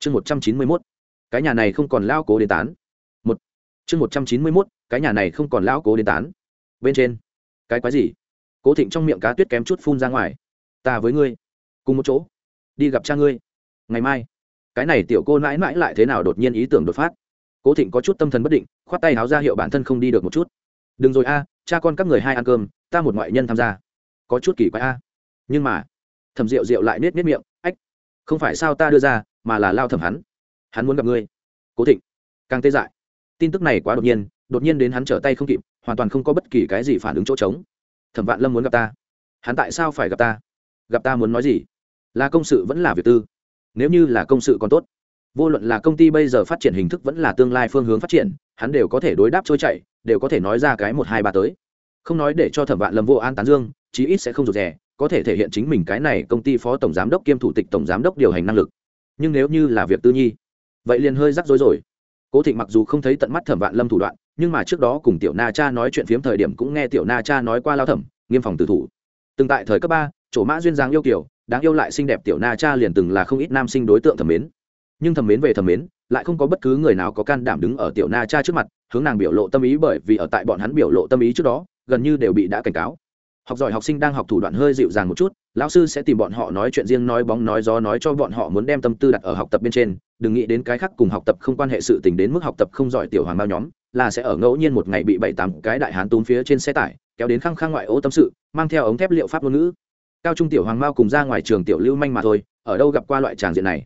chương một trăm chín mươi mốt, cái nhà này không còn lao cố đến tán. Một, chương một trăm chín mươi mốt, cái nhà này không còn lao cố đến tán. Bên trên, cái quái gì? Cố thịnh trong miệng cá tuyết kém chút phun ra ngoài. Ta với ngươi, cùng một chỗ, đi gặp cha ngươi. Ngày mai, cái này tiểu cô mãi mãi lại thế nào đột nhiên ý tưởng đột phát? Cố thịnh có chút tâm thần bất định, khoát tay háo ra hiệu bản thân không đi được một chút. Đừng rồi a, cha con các người hai ăn cơm, ta một ngoại nhân tham gia. Có chút kỳ quái a. Nhưng mà thẩm rượu rượu lại nết nết miệng, ách, không phải sao ta đưa ra mà là lao thẩm hắn. Hắn muốn gặp ngươi. Cố thịnh. Càng tê dại. Tin tức này quá đột nhiên đột nhiên đến hắn trở tay không kịp, hoàn toàn không có bất kỳ cái gì phản ứng chỗ trống. Thẩm vạn lâm muốn gặp ta. Hắn tại sao phải gặp ta? Gặp ta muốn nói gì? Là công sự vẫn là việc tư. Nếu như là công sự còn tốt, vô luận là công ty bây giờ phát triển hình thức vẫn là tương lai phương hướng phát triển, hắn đều có thể đối đáp trôi chảy, đều có thể nói ra cái một hai ba tới. Không nói để cho thẩm vạn lâm vô an tán dương, chí ít sẽ không rụt rè, có thể thể hiện chính mình cái này công ty phó tổng giám đốc kiêm thủ tịch tổng giám đốc điều hành năng lực nhưng nếu như là việc tư nhi, vậy liền hơi rắc rối rồi. Cố thịnh mặc dù không thấy tận mắt thẩm vạn lâm thủ đoạn, nhưng mà trước đó cùng tiểu na cha nói chuyện phiếm thời điểm cũng nghe tiểu na cha nói qua lao thẩm, nghiêm phòng tử thủ. Từng tại thời cấp ba, chỗ mã duyên dáng yêu kiểu, đáng yêu lại xinh đẹp tiểu na cha liền từng là không ít nam sinh đối tượng thẩm mến. Nhưng thẩm mến về thẩm mến, lại không có bất cứ người nào có can đảm đứng ở tiểu na cha trước mặt, hướng nàng biểu lộ tâm ý bởi vì ở tại bọn hắn biểu lộ tâm ý trước đó, gần như đều bị đã cảnh cáo học giỏi học sinh đang học thủ đoạn hơi dịu dàng một chút, lão sư sẽ tìm bọn họ nói chuyện riêng, nói bóng, nói gió, nói cho bọn họ muốn đem tâm tư đặt ở học tập bên trên. Đừng nghĩ đến cái khác cùng học tập không quan hệ sự tình đến mức học tập không giỏi tiểu hoàng bao nhóm, là sẽ ở ngẫu nhiên một ngày bị bảy tám cái đại hán túm phía trên xe tải, kéo đến khăng khăng ngoại ô tâm sự, mang theo ống thép liệu pháp ngôn ngữ. Cao trung tiểu hoàng mao cùng ra ngoài trường tiểu lưu manh mà thôi, ở đâu gặp qua loại tràng diện này?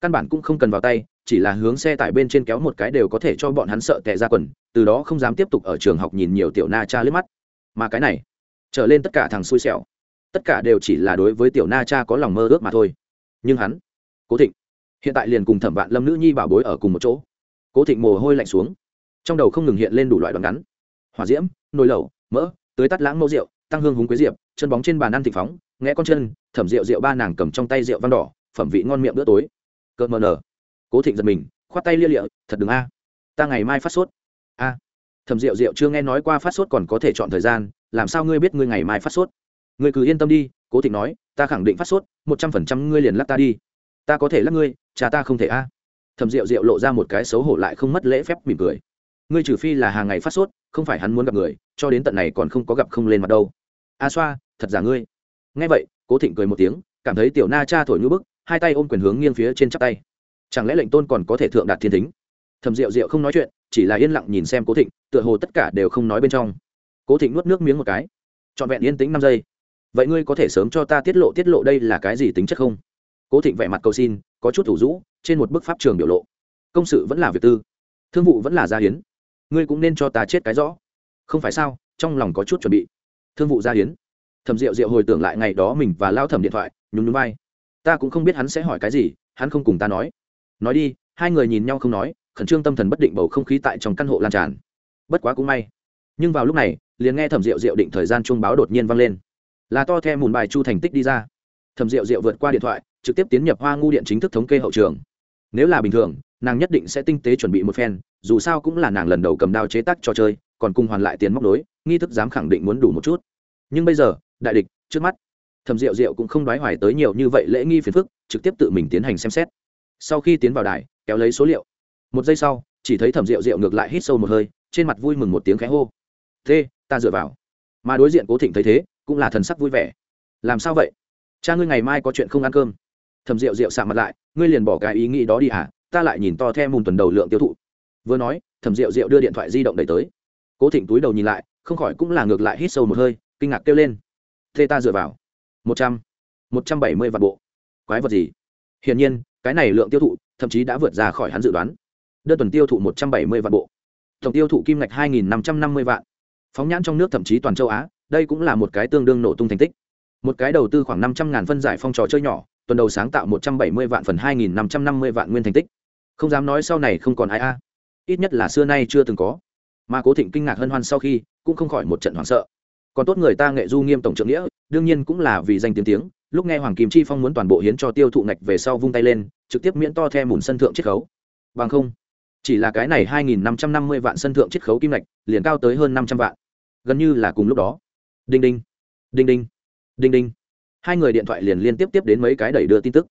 Căn bản cũng không cần vào tay, chỉ là hướng xe tải bên trên kéo một cái đều có thể cho bọn hắn sợ tệ ra quần, từ đó không dám tiếp tục ở trường học nhìn nhiều tiểu na cha lướt mắt. Mà cái này trở lên tất cả thằng xui xẻo. Tất cả đều chỉ là đối với tiểu na cha có lòng mơ ước mà thôi. Nhưng hắn, cố thịnh, hiện tại liền cùng thẩm vạn lâm nữ nhi bảo bối ở cùng một chỗ. Cố thịnh mồ hôi lạnh xuống, trong đầu không ngừng hiện lên đủ loại đoạn ngắn. Hỏa diễm, nồi lẩu, mỡ, tưới tắt lãng mẫu rượu, tăng hương húng quế diệp, chân bóng trên bàn ăn thịnh phóng nghe con chân, thẩm rượu rượu ba nàng cầm trong tay rượu văn đỏ, phẩm vị ngon miệng bữa tối. Cợt mờ nở. Cố thịnh giật mình, khoát tay lia lịa, thật đừng a. Ta ngày mai phát sốt. A. Thẩm rượu rượu chưa nghe nói qua phát sốt còn có thể chọn thời gian làm sao ngươi biết ngươi ngày mai phát sốt? Ngươi cứ yên tâm đi, cố thịnh nói, ta khẳng định phát sốt, một trăm phần trăm ngươi liền lắc ta đi. Ta có thể lắc ngươi, cha ta không thể a. Thẩm rượu rượu lộ ra một cái xấu hổ lại không mất lễ phép mỉm cười. Ngươi trừ phi là hàng ngày phát sốt, không phải hắn muốn gặp người, cho đến tận này còn không có gặp không lên mặt đâu. A xoa, thật giả ngươi? Nghe vậy, cố thịnh cười một tiếng, cảm thấy tiểu na cha thổi ngữ bức, hai tay ôm quyền hướng nghiêng phía trên chắp tay. Chẳng lẽ lệnh tôn còn có thể thượng đạt thiên thính? Thầm rượu rượu không nói chuyện, chỉ là yên lặng nhìn xem cố thịnh, tựa hồ tất cả đều không nói bên trong cố thịnh nuốt nước miếng một cái. Trọn vẹn yên tĩnh năm giây. Vậy ngươi có thể sớm cho ta tiết lộ tiết lộ đây là cái gì tính chất không? Cố thịnh vẻ mặt cầu xin, có chút thủ rũ, trên một bức pháp trường biểu lộ. Công sự vẫn là việc tư, thương vụ vẫn là gia hiến. Ngươi cũng nên cho ta chết cái rõ. Không phải sao, trong lòng có chút chuẩn bị. Thương vụ gia hiến. Thẩm rượu rượu hồi tưởng lại ngày đó mình và lao thẩm điện thoại, nhún nhún vai. Ta cũng không biết hắn sẽ hỏi cái gì, hắn không cùng ta nói. Nói đi, hai người nhìn nhau không nói, khẩn trương tâm thần bất định bầu không khí tại trong căn hộ lan tràn. Bất quá cũng may. Nhưng vào lúc này liền nghe thẩm rượu rượu định thời gian chuông báo đột nhiên vang lên. Là to the mùn bài chu thành tích đi ra. Thẩm rượu rượu vượt qua điện thoại, trực tiếp tiến nhập hoa ngu điện chính thức thống kê hậu trường. Nếu là bình thường, nàng nhất định sẽ tinh tế chuẩn bị một phen, dù sao cũng là nàng lần đầu cầm đao chế tác trò chơi, còn cùng hoàn lại tiền móc đối nghi thức dám khẳng định muốn đủ một chút. Nhưng bây giờ, đại địch, trước mắt, thẩm rượu rượu cũng không đoái hoài tới nhiều như vậy lễ nghi phiền phức, trực tiếp tự mình tiến hành xem xét. Sau khi tiến vào đài, kéo lấy số liệu. Một giây sau, chỉ thấy thẩm rượu rượu ngược lại hít sâu một hơi, trên mặt vui mừng một tiếng khẽ hô. Thế ta dựa vào. Mà đối diện cố thịnh thấy thế, cũng là thần sắc vui vẻ. Làm sao vậy? Cha ngươi ngày mai có chuyện không ăn cơm? Thầm rượu rượu sạ mặt lại, ngươi liền bỏ cái ý nghĩ đó đi à ta lại nhìn to theo mùn tuần đầu lượng tiêu thụ. Vừa nói thầm rượu rượu đưa điện thoại di động đẩy tới. Cố thịnh túi đầu nhìn lại, không khỏi cũng là ngược lại hít sâu một hơi, kinh ngạc kêu lên. Thế ta dựa vào. Một trăm một trăm bảy mươi vạn bộ. Quái vật gì? Hiển nhiên, cái này lượng tiêu thụ, thậm chí đã vượt ra khỏi hắn dự đoán. Đơn tuần tiêu thụ một trăm bảy mươi vạn bộ. Tổng tiêu thụ kim ngạch hai nghìn năm trăm năm mươi vạn phóng nhãn trong nước thậm chí toàn châu á, đây cũng là một cái tương đương nổ tung thành tích. Một cái đầu tư khoảng năm trăm ngàn phân giải phong trò chơi nhỏ, tuần đầu sáng tạo một trăm bảy mươi vạn phần hai nghìn năm trăm năm mươi vạn nguyên thành tích. Không dám nói sau này không còn ai a. Ít nhất là xưa nay chưa từng có. Mà cố thịnh kinh ngạc hân hoan sau khi, cũng không khỏi một trận hoảng sợ. Còn tốt người ta nghệ du nghiêm tổng trưởng nghĩa, đương nhiên cũng là vì danh tiếng tiếng. Lúc nghe hoàng kim chi phong muốn toàn bộ hiến cho tiêu thụ ngạch về sau vung tay lên, trực tiếp miễn to the mùn sân thượng chiết khấu. Bằng không, chỉ là cái này hai nghìn năm trăm năm mươi vạn sân thượng chiết khấu kim ngạch, liền cao tới hơn năm trăm vạn gần như là cùng lúc đó. Đinh đinh đinh đinh đinh đinh. Hai người điện thoại liền liên tiếp tiếp đến mấy cái đẩy đưa tin tức.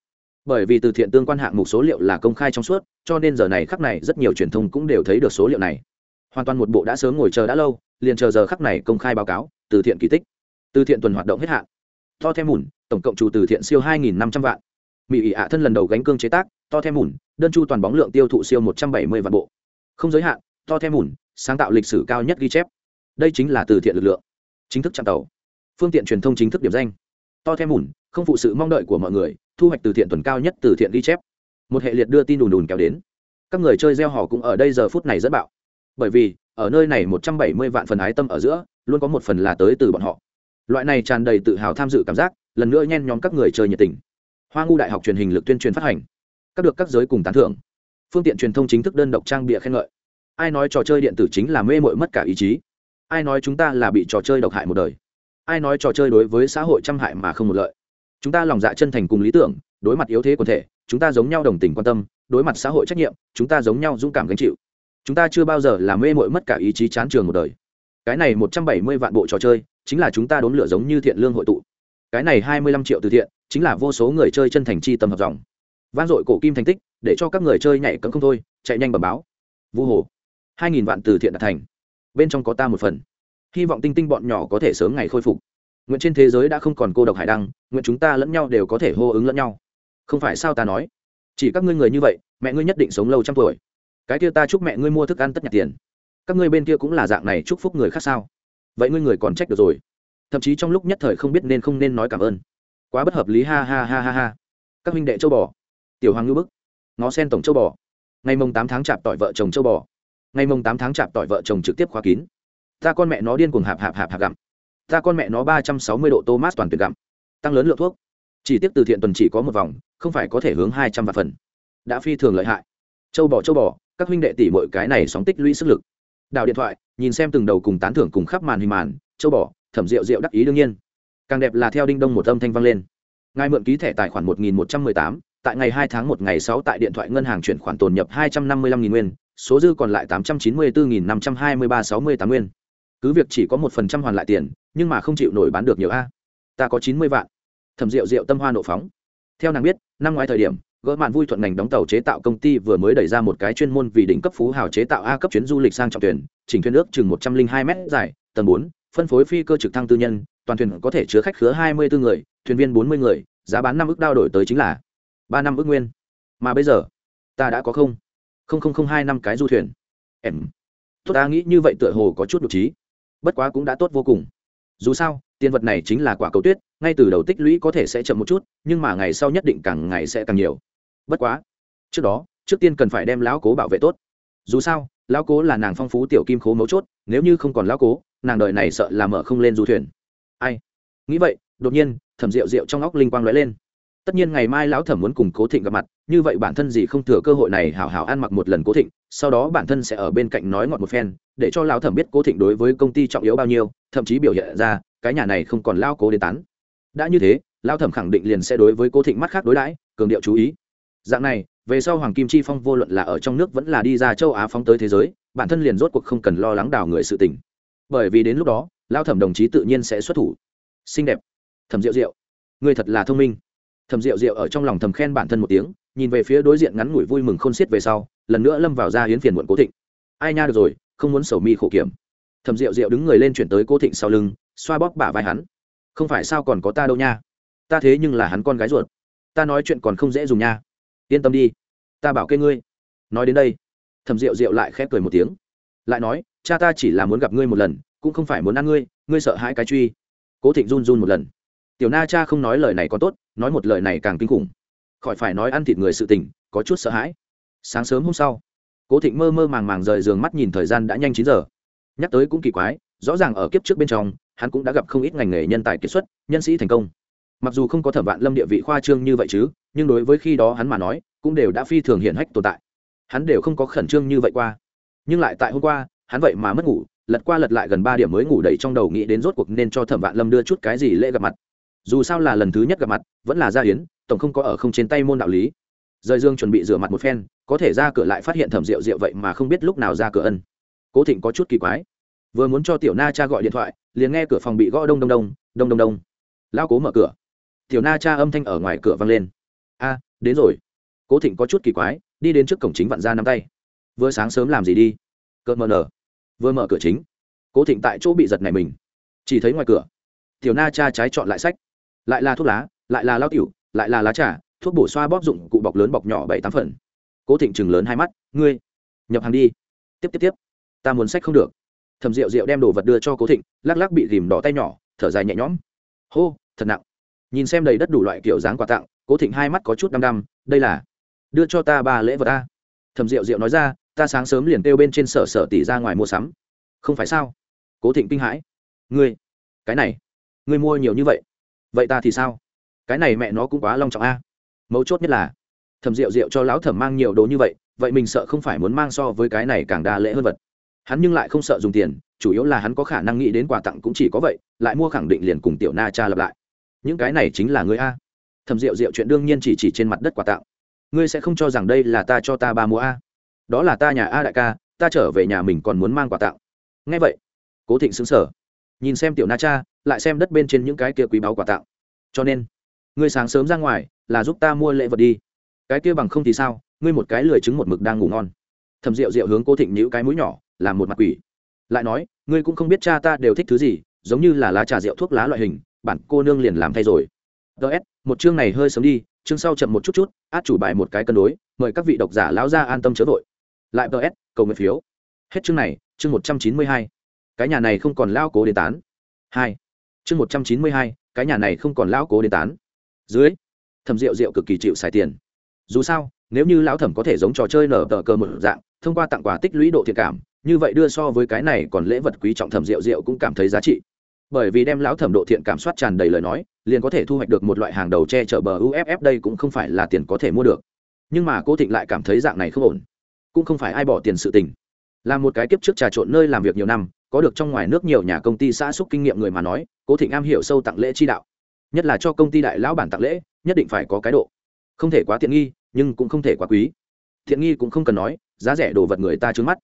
Bởi vì từ thiện tương quan hạng mục số liệu là công khai trong suốt, cho nên giờ này khắc này rất nhiều truyền thông cũng đều thấy được số liệu này. Hoàn toàn một bộ đã sớm ngồi chờ đã lâu, liền chờ giờ khắc này công khai báo cáo, từ thiện kỳ tích. Từ thiện tuần hoạt động hết hạn. To thêm mùn tổng cộng chủ từ thiện siêu hai nghìn năm trăm vạn. Mỹ ỉ ạ thân lần đầu gánh cương chế tác to thêm mùn đơn chu toàn bóng lượng tiêu thụ siêu một trăm bảy mươi vạn bộ. Không giới hạn to thêm mùn sáng tạo lịch sử cao nhất ghi chép đây chính là từ thiện lực lượng, chính thức chạm tàu. Phương tiện truyền thông chính thức điểm danh. To thêm mùn, không phụ sự mong đợi của mọi người, thu hoạch từ thiện tuần cao nhất từ thiện ghi chép. Một hệ liệt đưa tin đùn đùn kéo đến. Các người chơi gieo họ cũng ở đây giờ phút này rất bạo. Bởi vì, ở nơi này một trăm bảy mươi vạn phần ái tâm ở giữa, luôn có một phần là tới từ bọn họ. Loại này tràn đầy tự hào tham dự cảm giác, lần nữa nhen nhóm các người chơi nhiệt tình. Hoa ngu đại học truyền hình lực tuyên truyền phát hành. Các được các giới cùng tán thưởng. Phương tiện truyền thông chính thức đơn độc trang bịa khen ngợi. Ai nói trò chơi điện tử chính là mê mội mất cả ý chí ai nói chúng ta là bị trò chơi độc hại một đời? Ai nói trò chơi đối với xã hội trăm hại mà không một lợi? Chúng ta lòng dạ chân thành cùng lý tưởng, đối mặt yếu thế quần thể, chúng ta giống nhau đồng tình quan tâm, đối mặt xã hội trách nhiệm, chúng ta giống nhau dũng cảm gánh chịu. Chúng ta chưa bao giờ làm mê mội mất cả ý chí chán trường một đời. Cái này một trăm bảy mươi vạn bộ trò chơi, chính là chúng ta đốn lửa giống như thiện lương hội tụ. Cái này hai mươi lăm triệu từ thiện, chính là vô số người chơi chân thành chi tâm hợp dòng. Vang dội cổ kim thành tích, để cho các người chơi nhảy cấm không thôi, chạy nhanh bẩm báo. Vu hồ, hai nghìn vạn từ thiện đạt thành bên trong có ta một phần. Hy vọng tinh tinh bọn nhỏ có thể sớm ngày khôi phục. Nguyện trên thế giới đã không còn cô độc hải đăng, nguyện chúng ta lẫn nhau đều có thể hô ứng lẫn nhau. Không phải sao ta nói? Chỉ các ngươi người như vậy, mẹ ngươi nhất định sống lâu trăm tuổi. Cái kia ta chúc mẹ ngươi mua thức ăn tất nhặt tiền. Các ngươi bên kia cũng là dạng này chúc phúc người khác sao? Vậy ngươi người còn trách được rồi. Thậm chí trong lúc nhất thời không biết nên không nên nói cảm ơn. Quá bất hợp lý, ha ha ha ha ha. Các huynh đệ châu bò. Tiểu hoàng ngư bức. Ngó sen tổng châu bò. Ngày mồng tám tháng chạp tỏi vợ chồng châu bò ngày mồng tám tháng chạp tỏi vợ chồng trực tiếp khóa kín. Ta con mẹ nó điên cuồng hạp hạp hạp hạp gặm. Ta con mẹ nó ba trăm sáu mươi độ thomas toàn tuyệt gặm. Tăng lớn lượng thuốc. Chỉ tiếp từ thiện tuần chỉ có một vòng, không phải có thể hướng hai trăm vạn phần. Đã phi thường lợi hại. Châu bò châu bò, các huynh đệ tỷ mọi cái này sóng tích lũy sức lực. Đào điện thoại, nhìn xem từng đầu cùng tán thưởng cùng khắp màn hình màn, châu bò, thẩm rượu rượu đắc ý đương nhiên. Càng đẹp là theo đinh đông một âm thanh vang lên. Ngài mượn ký thẻ tài khoản một nghìn một trăm mười tám, tại ngày hai tháng một, ngày sáu tại điện thoại ngân hàng chuyển khoản tồn nhập hai trăm năm mươi lăm nghìn nguyên số dư còn lại tám trăm chín mươi bốn nghìn năm trăm hai mươi ba sáu mươi tám nguyên. Cứ việc chỉ có một phần trăm hoàn lại tiền, nhưng mà không chịu nổi bán được nhiều a. Ta có chín mươi vạn. Thẩm rượu rượu tâm hoa nộ phóng. Theo nàng biết, năm ngoái thời điểm, gỡ mạn vui thuận ngành đóng tàu chế tạo công ty vừa mới đẩy ra một cái chuyên môn vì đỉnh cấp phú hào chế tạo a cấp chuyến du lịch sang trọng thuyền, chỉnh thuyền ước chừng một trăm linh hai m dài, tầng bốn, phân phối phi cơ trực thăng tư nhân, toàn thuyền có thể chứa khách khứa hai mươi bốn người, thuyền viên bốn mươi người, giá bán năm ước đao đổi tới chính là ba năm ước nguyên. Mà bây giờ, ta đã có không? Không không không hai năm cái du thuyền. Em. Tốt ta nghĩ như vậy tựa hồ có chút đ ộ trí. Bất quá cũng đã tốt vô cùng. Dù sao, tiền vật này chính là quả cầu tuyết, ngay từ đầu tích lũy có thể sẽ chậm một chút, nhưng mà ngày sau nhất định càng ngày sẽ càng nhiều. Bất quá, trước đó, trước tiên cần phải đem lão cố bảo vệ tốt. Dù sao, lão cố là nàng phong phú tiểu kim khố mấu chốt, nếu như không còn lão cố, nàng đợi này sợ là mở không lên du thuyền. Ai? Nghĩ vậy, đột nhiên, thẩm rượu rượu trong óc linh quang lóe lên. Tất nhiên ngày mai lão thẩm muốn cùng cố thịnh gặp mặt như vậy bản thân gì không thừa cơ hội này hảo hảo ăn mặc một lần cố thịnh, sau đó bản thân sẽ ở bên cạnh nói ngọt một phen, để cho lão thẩm biết cố thịnh đối với công ty trọng yếu bao nhiêu, thậm chí biểu hiện ra, cái nhà này không còn lao cố đến tán. Đã như thế, lão thẩm khẳng định liền sẽ đối với cố thịnh mắt khác đối đãi, cường điệu chú ý. Dạng này, về sau hoàng kim chi phong vô luận là ở trong nước vẫn là đi ra châu á phóng tới thế giới, bản thân liền rốt cuộc không cần lo lắng đào người sự tình. Bởi vì đến lúc đó lao thẩm đồng chí tự nhiên sẽ xuất thủ. Xinh đẹp. Thẩm rượu rượu người thật là thông minh. Thẩm rượu rượu ở trong lòng thầm khen bản thân một tiếng nhìn về phía đối diện ngắn ngủi vui mừng khôn xiết về sau, lần nữa lâm vào ra hiến phiền muộn cố thịnh. Ai nha được rồi, không muốn sầu mi khổ kiểm. Thẩm rượu rượu đứng người lên chuyển tới cố thịnh sau lưng, xoa bóp bả vai hắn. Không phải sao còn có ta đâu nha. Ta thế nhưng là hắn con gái ruột. Ta nói chuyện còn không dễ dùng nha. Yên tâm đi, ta bảo kê ngươi. Nói đến đây, thẩm rượu rượu lại khép cười một tiếng. Lại nói, cha ta chỉ là muốn gặp ngươi một lần, cũng không phải muốn ăn ngươi ngươi sợ hãi cái truy. Cố thịnh run run một lần. Tiểu na cha không nói lời này có tốt, nói một lời này càng kinh khủng khỏi phải nói ăn thịt người sự tình, có chút sợ hãi. Sáng sớm hôm sau, cố thịnh mơ mơ màng màng rời giường mắt nhìn thời gian đã nhanh chín giờ. Nhắc tới cũng kỳ quái, rõ ràng ở kiếp trước bên trong, hắn cũng đã gặp không ít ngành nghề nhân tài kiệt xuất, nhân sĩ thành công. Mặc dù không có thẩm vạn lâm địa vị khoa trương như vậy chứ, nhưng đối với khi đó hắn mà nói, cũng đều đã phi thường hiển hách tồn tại. Hắn đều không có khẩn trương như vậy qua. Nhưng lại tại hôm qua, hắn vậy mà mất ngủ, lật qua lật lại gần ba điểm mới ngủ đầy trong đầu nghĩ đến rốt cuộc nên cho thẩm vạn lâm đưa chút cái gì lễ gặp mặt. Dù sao là lần thứ nhất gặp mặt, vẫn là gia hiến tổng không có ở không trên tay môn đạo lý. Rời dương chuẩn bị rửa mặt một phen, có thể ra cửa lại phát hiện thẩm rượu rượu vậy mà không biết lúc nào ra cửa ân. Cố thịnh có chút kỳ quái. Vừa muốn cho tiểu na cha gọi điện thoại, liền nghe cửa phòng bị gõ đông đông đông đông đông đông. Lao cố mở cửa. Tiểu na cha âm thanh ở ngoài cửa vang lên. A, đến rồi. Cố thịnh có chút kỳ quái, đi đến trước cổng chính vặn ra nắm tay. Vừa sáng sớm làm gì đi? Cợt mờ nở. Vừa mở cửa chính. Cố thịnh tại chỗ bị giật này mình. Chỉ thấy ngoài cửa, tiểu na cha trái chọn lại sách. Lại là thuốc lá, lại là lao tiểu lại là lá trà, thuốc bổ xoa bóp dụng cụ bọc lớn bọc nhỏ bảy tám phần. Cố thịnh chừng lớn hai mắt, ngươi, nhập hàng đi. Tiếp tiếp tiếp, ta muốn sách không được. Thầm rượu rượu đem đồ vật đưa cho cố thịnh, lắc lắc bị ghìm đỏ tay nhỏ, thở dài nhẹ nhõm. Hô, thật nặng. Nhìn xem đầy đất đủ loại kiểu dáng quà tặng, cố thịnh hai mắt có chút đăm đăm, đây là, đưa cho ta ba lễ vật ta. Thầm rượu rượu nói ra, ta sáng sớm liền kêu bên trên sở sở tỷ ra ngoài mua sắm. Không phải sao? Cố thịnh kinh hãi. Ngươi, cái này, ngươi mua nhiều như vậy vậy ta thì sao? Cái này mẹ nó cũng quá long trọng a. Mấu chốt nhất là thầm rượu rượu cho lão thẩm mang nhiều đồ như vậy vậy mình sợ không phải muốn mang so với cái này càng đa lễ hơn vật. Hắn nhưng lại không sợ dùng tiền, chủ yếu là hắn có khả năng nghĩ đến quà tặng cũng chỉ có vậy, lại mua khẳng định liền cùng tiểu na cha lặp lại. Những cái này chính là ngươi a. Thầm rượu rượu chuyện đương nhiên chỉ chỉ trên mặt đất quà tặng. Ngươi sẽ không cho rằng đây là ta cho ta ba mua a. Đó là ta nhà a đại ca, ta trở về nhà mình còn muốn mang quà tặng. Ngay vậy, cố thịnh xứng sở nhìn xem tiểu na cha, lại xem đất bên trên những cái kia quý báu quà tặng. Cho nên ngươi sáng sớm ra ngoài, là giúp ta mua lễ vật đi. Cái kia bằng không thì sao? Ngươi một cái lười trứng một mực đang ngủ ngon. Thầm rượu rượu hướng cố thịnh nhữ cái mũi nhỏ làm một mặt quỷ. Lại nói, ngươi cũng không biết cha ta đều thích thứ gì, giống như là lá trà rượu thuốc lá loại hình, bản cô nương liền làm thay rồi. Ts một chương này hơi sớm đi, chương sau chậm một chút chút, át chủ bài một cái cân đối, mời các vị độc giả lão ra an tâm chớ vội. Lại ts cầu nguyện phiếu. Hết chương này, chương một trăm chín mươi hai. Cái nhà này không còn lao cố đến tán. Hai, chương một trăm chín mươi hai, cái nhà này không còn lão cố đến tán dưới, thẩm rượu rượu cực kỳ chịu xài tiền. Dù sao, nếu như lão thẩm có thể giống trò chơi nở tờ cờ một dạng, thông qua tặng quà tích lũy độ thiện cảm, như vậy đưa so với cái này còn lễ vật quý trọng thẩm rượu rượu cũng cảm thấy giá trị. Bởi vì đem lão thẩm độ thiện cảm soát tràn đầy lời nói, liền có thể thu hoạch được một loại hàng đầu che chở bờ uff đây cũng không phải là tiền có thể mua được. Nhưng mà cô thịnh lại cảm thấy dạng này không ổn. Cũng không phải ai bỏ tiền sự tình. Là một cái kiếp trước trà trộn nơi làm việc nhiều năm, có được trong ngoài nước nhiều nhà công ty xã xúc kinh nghiệm người mà nói cố thịnh am hiểu sâu tặng lễ chi đạo nhất là cho công ty đại lão bản tặng lễ, nhất định phải có cái độ. Không thể quá tiện nghi, nhưng cũng không thể quá quý. Thiện nghi cũng không cần nói, giá rẻ đồ vật người ta trướng mắt.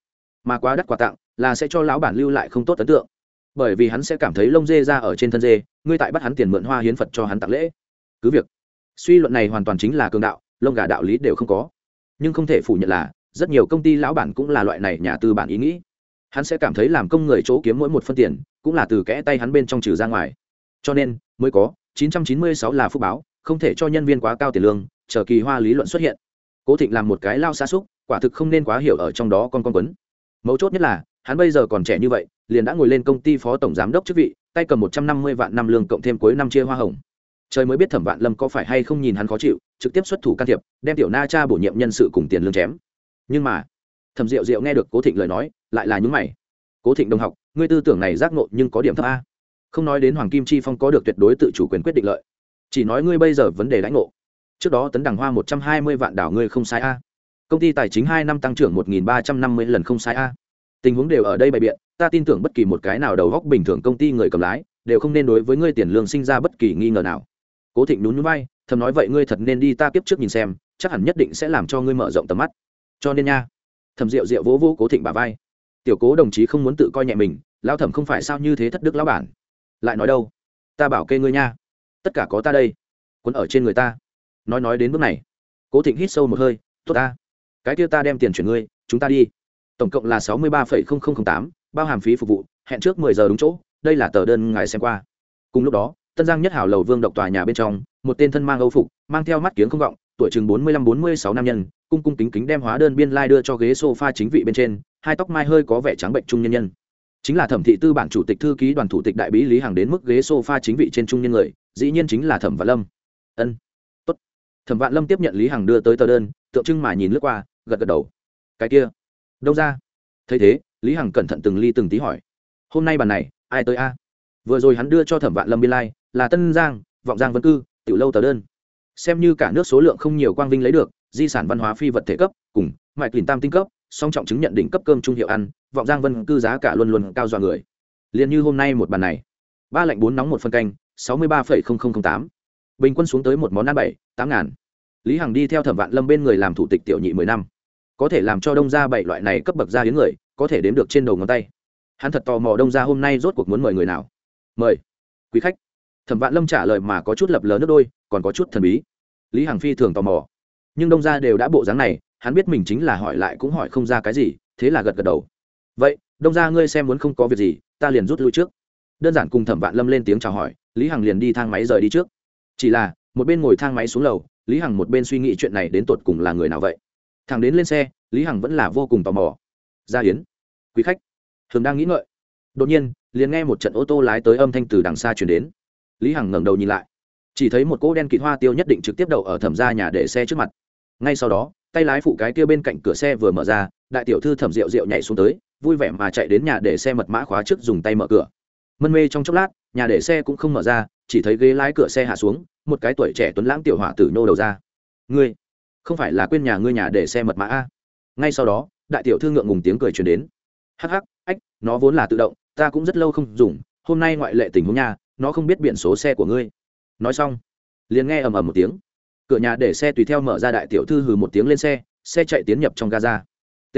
Mà quá đắt quà tặng là sẽ cho lão bản lưu lại không tốt ấn tượng. Bởi vì hắn sẽ cảm thấy lông dê ra ở trên thân dê, ngươi tại bắt hắn tiền mượn hoa hiến phật cho hắn tặng lễ. Cứ việc, suy luận này hoàn toàn chính là cường đạo, lông gà đạo lý đều không có. Nhưng không thể phủ nhận là, rất nhiều công ty lão bản cũng là loại này nhà tư bản ý nghĩ. Hắn sẽ cảm thấy làm công người chỗ kiếm mỗi một phân tiền, cũng là từ kẽ tay hắn bên trong trừ ra ngoài. Cho nên, mới có 996 là phúc báo, không thể cho nhân viên quá cao tiền lương, chờ kỳ hoa lý luận xuất hiện. Cố thịnh làm một cái lao xa xúc, quả thực không nên quá hiểu ở trong đó con con quấn. Mấu chốt nhất là, hắn bây giờ còn trẻ như vậy, liền đã ngồi lên công ty phó tổng giám đốc chức vị, tay cầm một trăm năm mươi vạn năm lương cộng thêm cuối năm chia hoa hồng. Trời mới biết thẩm vạn lâm có phải hay không nhìn hắn khó chịu, trực tiếp xuất thủ can thiệp, đem tiểu na cha bổ nhiệm nhân sự cùng tiền lương chém. Nhưng mà, thẩm diệu diệu nghe được cố thịnh lời nói, lại là những mày. Cố thịnh đồng học, ngươi tư tưởng này giác ngộ nhưng có điểm thấp a không nói đến hoàng kim chi phong có được tuyệt đối tự chủ quyền quyết định lợi. Chỉ nói ngươi bây giờ vấn đề lãnh ngộ. Trước đó tấn đằng hoa một trăm hai mươi vạn đảo ngươi không sai a. Công ty tài chính hai năm tăng trưởng một nghìn ba trăm năm mươi lần không sai a. Tình huống đều ở đây bày biện, ta tin tưởng bất kỳ một cái nào đầu góc bình thường công ty người cầm lái, đều không nên đối với ngươi tiền lương sinh ra bất kỳ nghi ngờ nào. Cố thịnh nhún nhún vai, thầm nói vậy ngươi thật nên đi ta kiếp trước nhìn xem, chắc hẳn nhất định sẽ làm cho ngươi mở rộng tầm mắt. Cho nên nha. Thầm rượu rượu vỗ vỗ cố thịnh bà vai. Tiểu cố đồng chí không muốn tự coi nhẹ mình lao thẩm không phải sao như thế thất đức lão bản lại nói đâu? Ta bảo kê ngươi nha. Tất cả có ta đây. Quấn ở trên người ta. Nói nói đến bước này. Cố thịnh hít sâu một hơi, tốt ta. Cái kia ta đem tiền chuyển ngươi, chúng ta đi. Tổng cộng là sáu mươi ba tám, bao hàm phí phục vụ, hẹn trước mười giờ đúng chỗ, đây là tờ đơn ngài xem qua. Cùng lúc đó, tân giang nhất hảo lầu vương độc tòa nhà bên trong, một tên thân mang âu phục, mang theo mắt kiếng không vọng tuổi chừng bốn mươi lăm bốn mươi sáu nam nhân, cung cung kính kính đem hóa đơn biên lai、like、đưa cho ghế s o f a chính vị bên trên, hai tóc mai hơi có vẻ trắng bệnh trung nhân nhân chính là thẩm thị tư bản chủ tịch thư ký đoàn thủ tịch đại bí lý hàng đến mức ghế sofa chính vị trên trung nhân người, dĩ nhiên chính là thẩm vạn lâm. Ân, tốt. Thẩm vạn lâm tiếp nhận lý hằng đưa tới tờ đơn, tượng trưng mà nhìn lướt qua, gật gật đầu. Cái kia, đâu ra? Thấy thế, lý hằng cẩn thận từng ly từng tí hỏi. Hôm nay bàn này, ai tới a? Vừa rồi hắn đưa cho thẩm vạn lâm biên lai, là tân giang, vọng giang vân cư, tiểu lâu tờ đơn. Xem như cả nước số lượng không nhiều quang vinh lấy được, di sản văn hóa phi vật thể cấp, cùng mại lìn tam tinh cấp song trọng chứng nhận đỉnh cấp cơm trung hiệu ăn, vọng giang vân cư giá cả luôn luôn cao dọa người. Liền như hôm nay một bàn này, ba lạnh bốn nóng một phân canh, sáu mươi ba tám. Bình quân xuống tới một món ăn bảy, tám ngàn. Lý hằng đi theo thẩm vạn lâm bên người làm thủ tịch tiểu nhị mười năm. Có thể làm cho đông gia bảy loại này cấp bậc ra hiến người, có thể đếm được trên đầu ngón tay. Hắn thật tò mò đông gia hôm nay rốt cuộc muốn mời người nào. Mời. Quý khách. Thẩm vạn lâm trả lời mà có chút lập lờ nước đôi, còn có chút thần bí. Lý hằng phi thường tò mò. Nhưng đông ra đều đã bộ dáng này hắn biết mình chính là hỏi lại cũng hỏi không ra cái gì, thế là gật gật đầu. Vậy, đông ra ngươi xem muốn không có việc gì, ta liền rút lui trước. Đơn giản cùng thẩm vạn lâm lên tiếng chào hỏi, lý hằng liền đi thang máy rời đi trước. Chỉ là, một bên ngồi thang máy xuống lầu, lý hằng một bên suy nghĩ chuyện này đến tột cùng là người nào vậy. Thằng đến lên xe, lý hằng vẫn là vô cùng tò mò. Gia hiến quý khách. Thường đang nghĩ ngợi. Đột nhiên, liền nghe một trận ô tô lái tới âm thanh từ đằng xa chuyển đến. Lý hằng ngẩng đầu nhìn lại. Chỉ thấy một cỗ đen kịt hoa tiêu nhất định trực tiếp đậu ở thẩm ra nhà để xe trước mặt. Ngay sau đó tay lái phụ cái kia bên cạnh cửa xe vừa mở ra, đại tiểu thư thẩm rượu rượu nhảy xuống tới, vui vẻ mà chạy đến nhà để xe mật mã khóa trước dùng tay mở cửa. Mân mê trong chốc lát, nhà để xe cũng không mở ra, chỉ thấy ghế lái cửa xe hạ xuống, một cái tuổi trẻ tuấn lãng tiểu hỏa tử nhô đầu ra. Ngươi, không phải là quên nhà ngươi nhà để xe mật mã a? Ngay sau đó, đại tiểu thư ngượng ngùng tiếng cười truyền đến. Hắc hắc, ách, nó vốn là tự động, ta cũng rất lâu không dùng, hôm nay ngoại lệ tình huống nhà nó không biết biển số xe của ngươi. Nói xong, liền nghe ầm ầm một tiếng cửa nhà để xe tùy theo mở ra đại tiểu thư hừ một tiếng lên xe xe chạy tiến nhập trong gaza. T.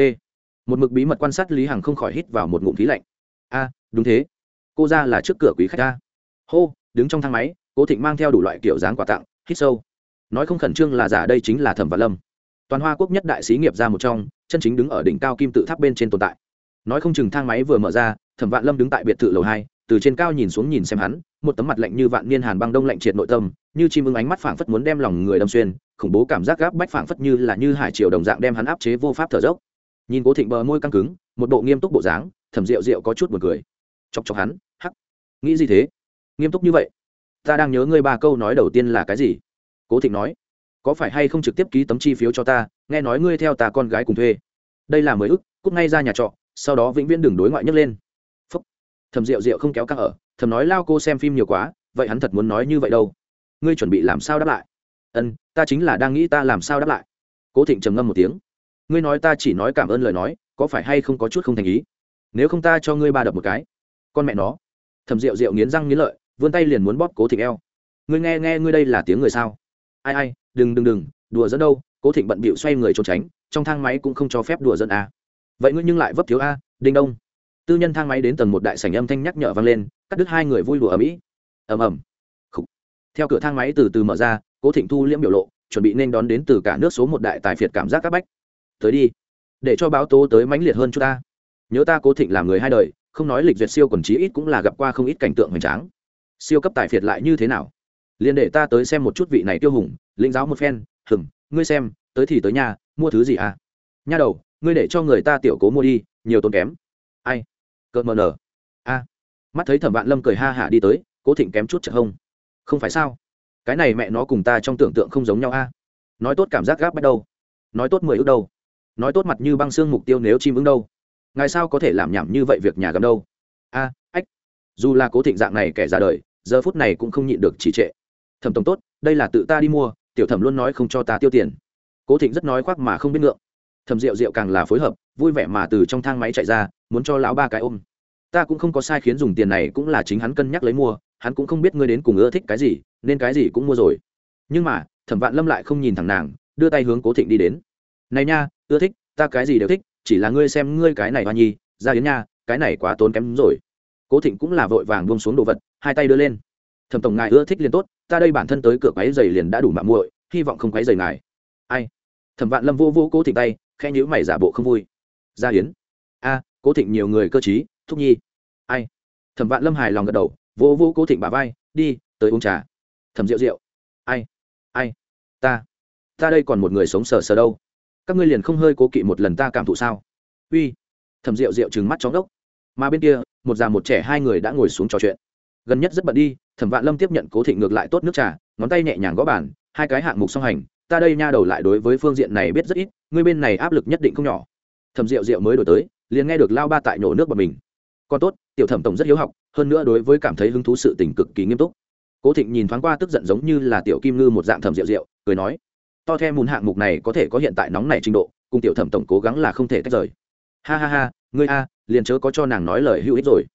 Một mực bí mật quan sát lý hằng không khỏi hít vào một ngụm khí lạnh. A, đúng thế. Cô ra là trước cửa quý khách ta. Hô, đứng trong thang máy, cố thịnh mang theo đủ loại kiểu dáng quà tặng, hít sâu. Nói không khẩn trương là giả đây chính là thẩm và lâm. Toàn hoa quốc nhất đại sĩ nghiệp ra một trong, chân chính đứng ở đỉnh cao kim tự tháp bên trên tồn tại. Nói không chừng thang máy vừa mở ra, thẩm vạn lâm đứng tại biệt thự lầu hai, từ trên cao nhìn xuống nhìn xem hắn, một tấm mặt lạnh như vạn niên hàn băng đông lạnh triệt nội tâm như chim ưng ánh mắt phảng phất muốn đem lòng người đâm xuyên, khủng bố cảm giác gáp bách phảng phất như là như hải triều đồng dạng đem hắn áp chế vô pháp thở dốc. Nhìn cố thịnh bờ môi căng cứng, một bộ nghiêm túc bộ dáng thẩm rượu rượu có chút buồn cười. Chọc chọc hắn, hắc. Nghĩ gì thế? Nghiêm túc như vậy? Ta đang nhớ ngươi ba câu nói đầu tiên là cái gì? Cố thịnh nói. Có phải hay không trực tiếp ký tấm chi phiếu cho ta, nghe nói ngươi theo ta con gái cùng thuê. Đây là mới ức, cút ngay ra nhà trọ, sau đó vĩnh viễn đừng đối ngoại nhấc lên. Phúc. Thầm rượu rượu không kéo căng ở, thầm nói, lao cô xem phim nhiều quá, vậy hắn thật muốn nói như vậy đâu ngươi chuẩn bị làm sao đáp lại? Ân, ta chính là đang nghĩ ta làm sao đáp lại. Cố thịnh trầm ngâm một tiếng. Ngươi nói ta chỉ nói cảm ơn lời nói, có phải hay không có chút không thành ý? Nếu không ta cho ngươi ba đập một cái. Con mẹ nó. Thầm rượu rượu nghiến răng nghiến lợi, vươn tay liền muốn bóp cố thịnh eo. Ngươi nghe nghe ngươi đây là tiếng người sao? Ai ai, đừng đừng đừng, đùa dẫn đâu, cố thịnh bận bịu xoay người trốn tránh, trong thang máy cũng không cho phép đùa dẫn à. vậy ngươi nhưng lại vấp thiếu a, đinh đông. Tư nhân thang máy đến tầng một đại sảnh âm thanh nhắc nhở vang lên, cắt đứt hai người vui đùa ở mỹ ầm ầm theo cửa thang máy từ từ mở ra, cố thịnh thu liễm biểu lộ, chuẩn bị nên đón đến từ cả nước số một đại tài phiệt cảm giác các bách. Tới đi, để cho báo tố tới mãnh liệt hơn chúng ta. Nhớ ta cố thịnh làm người hai đời, không nói lịch duyệt siêu quần chí ít cũng là gặp qua không ít cảnh tượng hoành tráng. Siêu cấp tài phiệt lại như thế nào? Liền để ta tới xem một chút vị này tiêu hùng, lĩnh giáo một phen hừng ngươi xem, tới thì tới nhà mua thứ gì à? Nha đầu, ngươi để cho người ta tiểu cố mua đi, nhiều tốn kém. Ai? Cợt mờ nở. A. Mắt thấy thẩm vạn lâm cười ha hả đi tới, cố thịnh kém chút chợ hông không phải sao? Cái này mẹ nó cùng ta trong tưởng tượng không giống nhau a. Nói tốt cảm giác gáp bắt đầu. nói tốt mười ước đâu? Nói tốt mặt như băng xương mục tiêu nếu chim ứng đâu? Ngài sao có thể làm nhảm như vậy việc nhà gầm đâu? A, ách. Dù là cố thịnh dạng này kẻ ra đời, giờ phút này cũng không nhịn được chỉ trệ. Thẩm tổng tốt, đây là tự ta đi mua, tiểu thẩm luôn nói không cho ta tiêu tiền. Cố thịnh rất nói khoác mà không biết ngượng. Thẩm rượu rượu càng là phối hợp, vui vẻ mà từ trong thang máy chạy ra, muốn cho lão ba cái ôm ta cũng không có sai khiến dùng tiền này cũng là chính hắn cân nhắc lấy mua, hắn cũng không biết ngươi đến cùng ưa thích cái gì, nên cái gì cũng mua rồi. Nhưng mà, thẩm vạn lâm lại không nhìn thẳng nàng, đưa tay hướng cố thịnh đi đến. Này nha, ưa thích, ta cái gì đều thích, chỉ là ngươi xem ngươi cái này hoa nhi, ra yến nha, cái này quá tốn kém rồi. Cố thịnh cũng là vội vàng buông xuống đồ vật, hai tay đưa lên. Thẩm tổng ngài ưa thích liền tốt, ta đây bản thân tới cửa quáy giày liền đã đủ mạng muội, hy vọng không quáy giày ngài. Ai? Thẩm vạn lâm vô vô cố thịnh tay, khẽ nhữ mày giả bộ không vui. Gia hiến a, cố thịnh nhiều người cơ t thúc nhi. Ai? Thẩm vạn lâm hài lòng gật đầu vô vô cố thịnh bà vai, đi, tới uống trà. Thẩm rượu rượu ai? Ai? Ta. Ta đây còn một người sống sờ sờ đâu. Các ngươi liền không hơi cố kỵ một lần ta cảm thụ sao? Uy. Thẩm rượu rượu trừng mắt chóng đốc mà bên kia, một già một trẻ hai người đã ngồi xuống trò chuyện. Gần nhất rất bận đi, thẩm vạn lâm tiếp nhận cố thịnh ngược lại tốt nước trà, ngón tay nhẹ nhàng gõ bàn, hai cái hạng mục song hành. Ta đây nha đầu lại đối với phương diện này biết rất ít, ngươi bên này áp lực nhất định không nhỏ. Thẩm rượu rượu mới đổi tới, liền nghe được lao ba tại nhổ nước bờ mình còn tốt, tiểu thẩm tổng rất hiếu học, hơn nữa đối với cảm thấy hứng thú sự tình cực kỳ nghiêm túc. Cố thịnh nhìn thoáng qua tức giận giống như là tiểu kim ngư một dạng thẩm rượu rượu, cười nói, to theo mùn hạng mục này có thể có hiện tại nóng này trình độ, cùng tiểu thẩm tổng cố gắng là không thể tách rời. Ha ha ha, ngươi a, liền chớ có cho nàng nói lời hữu ích rồi.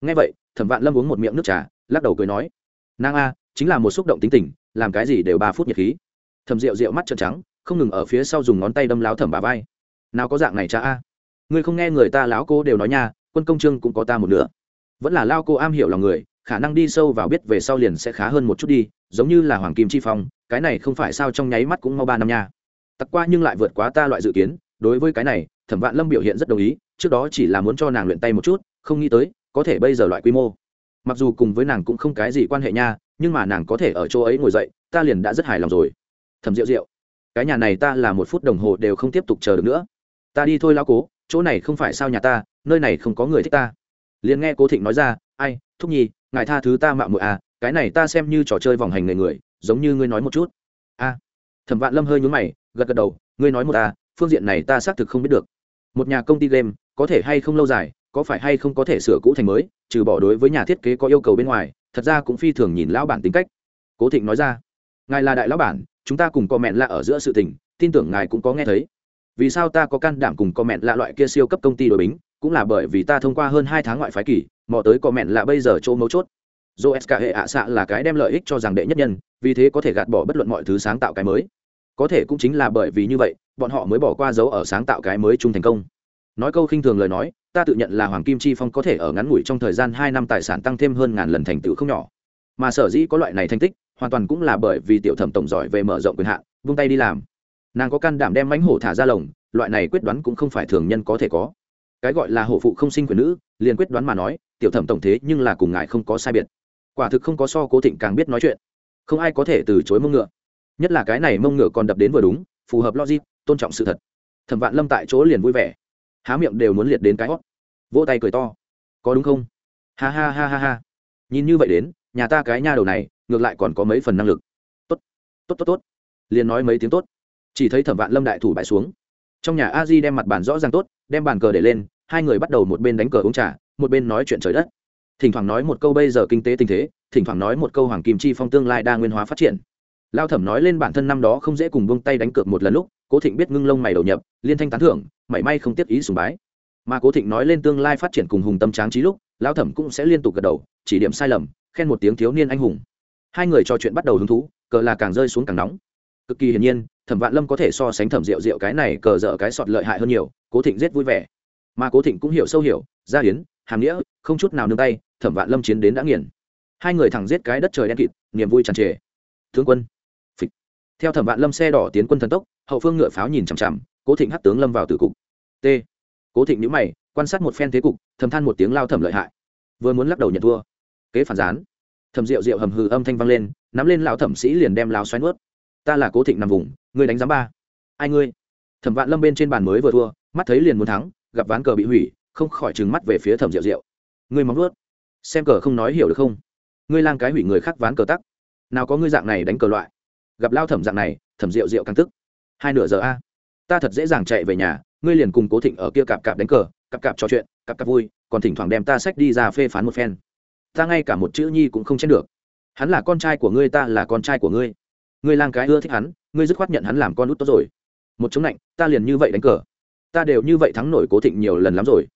Nghe vậy, thẩm vạn lâm uống một miệng nước trà, lắc đầu cười nói, nàng a, chính là một xúc động tính tình, làm cái gì đều ba phút nhiệt khí. Thẩm rượu rượu mắt trợn trắng, không ngừng ở phía sau dùng ngón tay đâm láo thẩm bà vai. Nào có dạng này cha a? Ngươi không nghe người ta láo cô đều nói nha quân công trương cũng có ta một nửa. Vẫn là lao cô am hiểu lòng người, khả năng đi sâu vào biết về sau liền sẽ khá hơn một chút đi, giống như là hoàng kim chi phong, cái này không phải sao trong nháy mắt cũng mau ba năm nha. Tặc qua nhưng lại vượt quá ta loại dự kiến, đối với cái này, thẩm vạn lâm biểu hiện rất đồng ý, trước đó chỉ là muốn cho nàng luyện tay một chút, không nghĩ tới, có thể bây giờ loại quy mô. Mặc dù cùng với nàng cũng không cái gì quan hệ nha, nhưng mà nàng có thể ở chỗ ấy ngồi dậy, ta liền đã rất hài lòng rồi. Thẩm rượu rượu cái nhà này ta là một phút đồng hồ đều không tiếp tục chờ được nữa. Ta đi thôi lao cố chỗ này không phải sao nhà ta, nơi này không có người thích ta. Liền nghe cố thịnh nói ra, ai, thúc nhi, ngài tha thứ ta mạo muội à cái này ta xem như trò chơi vòng hành người người, giống như ngươi nói một chút. A. Thẩm vạn lâm hơi nhún mày, gật gật đầu, ngươi nói một ta phương diện này ta xác thực không biết được. Một nhà công ty game, có thể hay không lâu dài, có phải hay không có thể sửa cũ thành mới, trừ bỏ đối với nhà thiết kế có yêu cầu bên ngoài, thật ra cũng phi thường nhìn lão bản tính cách. Cố thịnh nói ra, ngài là đại lão bản, chúng ta cùng comment lạ ở giữa sự tình, tin tưởng ngài cũng có nghe thấy vì sao ta có can đảm cùng có mẹn lạ loại kia siêu cấp công ty đội bính, cũng là bởi vì ta thông qua hơn hai tháng ngoại phái kỳ, mò tới có mẹn lạ bây giờ chỗ mấu chốt. Dô s hệ ạ xạ là cái đem lợi ích cho rằng đệ nhất nhân, vì thế có thể gạt bỏ bất luận mọi thứ sáng tạo cái mới. Có thể cũng chính là bởi vì như vậy, bọn họ mới bỏ qua dấu ở sáng tạo cái mới chung thành công. Nói câu khinh thường lời nói, ta tự nhận là hoàng kim chi phong có thể ở ngắn ngủi trong thời gian hai năm tài sản tăng thêm hơn ngàn lần thành tựu không nhỏ. Mà sở dĩ có loại này thành tích, hoàn toàn cũng là bởi vì tiểu thẩm tổng giỏi về mở rộng quyền hạn, vung tay đi làm nàng có can đảm đem mánh hổ thả ra lồng, loại này quyết đoán cũng không phải thường nhân có thể có. Cái gọi là hổ phụ không sinh quyền nữ, liền quyết đoán mà nói, tiểu thẩm tổng thế nhưng là cùng ngài không có sai biệt. Quả thực không có so cố thịnh càng biết nói chuyện. Không ai có thể từ chối mông ngựa. Nhất là cái này mông ngựa còn đập đến vừa đúng, phù hợp logic, tôn trọng sự thật. Thẩm vạn lâm tại chỗ liền vui vẻ. Há miệng đều muốn liệt đến cái hót. Vỗ tay cười to. Có đúng không? Ha ha ha ha ha. Nhìn như vậy đến, nhà ta cái nha đầu này, ngược lại còn có mấy phần năng lực. Tốt tốt tốt tốt. Liền nói mấy tiếng tốt chỉ thấy thẩm vạn lâm đại thủ bại xuống. Trong nhà a di đem mặt bàn rõ ràng tốt, đem bàn cờ để lên, hai người bắt đầu một bên đánh cờ uống trà, một bên nói chuyện trời đất. Thỉnh thoảng nói một câu bây giờ kinh tế tình thế, thỉnh thoảng nói một câu hoàng kim chi phong tương lai đa nguyên hóa phát triển. Lao thẩm nói lên bản thân năm đó không dễ cùng buông tay đánh cược một lần lúc, cố thịnh biết ngưng lông mày đầu nhập, liên thanh tán thưởng, mảy may không tiếp ý sùng bái. Mà cố thịnh nói lên tương lai phát triển cùng hùng tâm tráng trí lúc, lao thẩm cũng sẽ liên tục gật đầu, chỉ điểm sai lầm, khen một tiếng thiếu niên anh hùng. Hai người trò chuyện bắt đầu hứng thú, cờ là càng rơi xuống càng nóng. Cực kỳ hiển nhiên thẩm vạn lâm có thể so sánh thẩm rượu rượu cái này cờ dở cái sọt lợi hại hơn nhiều, cố thịnh rất vui vẻ. Mà cố thịnh cũng hiểu sâu hiểu, gia hiến, hàm nghĩa, không chút nào nương tay, thẩm vạn lâm chiến đến đã nghiền. Hai người thẳng giết cái đất trời đen kịt, niềm vui tràn trề. Thương quân. Phịch. theo thẩm vạn lâm xe đỏ tiến quân thần tốc, hậu phương ngựa pháo nhìn chằm chằm, cố thịnh hắt tướng lâm vào tử cục. T. Cố thịnh nhữ mày, quan sát một phen thế cục, thầm than một tiếng lao thẩm lợi hại. Vừa muốn lắc đầu nhận thua. Kế phản gián. Thẩm rượu rượu hầm hừ âm thanh vang lên, nắm lên lão thẩm sĩ liền đem lao xoáy nuốt. Ta là cố thịnh nằm vùng ngươi đánh giám ba. Ai ngươi? Thẩm vạn lâm bên trên bàn mới vừa thua, mắt thấy liền muốn thắng, gặp ván cờ bị hủy, không khỏi trừng mắt về phía thẩm rượu rượu ngươi móng nuốt xem cờ không nói hiểu được không? Ngươi lang cái hủy người khác ván cờ tắc. Nào có ngươi dạng này đánh cờ loại. Gặp lao thẩm dạng này, thẩm rượu rượu căng tức. Hai nửa giờ a. Ta thật dễ dàng chạy về nhà, ngươi liền cùng cố thịnh ở kia cạp cạp đánh cờ, cạp cạp trò chuyện, cạp cạp vui, còn thỉnh thoảng đem ta sách đi ra phê phán một phen. Ta ngay cả một chữ nhi cũng không chết được. Hắn là con trai của ngươi, ta là con trai của ngươi ngươi lang cái ưa thích hắn, ngươi dứt khoát nhận hắn làm con út tốt rồi. Một chống lạnh, ta liền như vậy đánh cờ. Ta đều như vậy thắng nổi cố thịnh nhiều lần lắm rồi.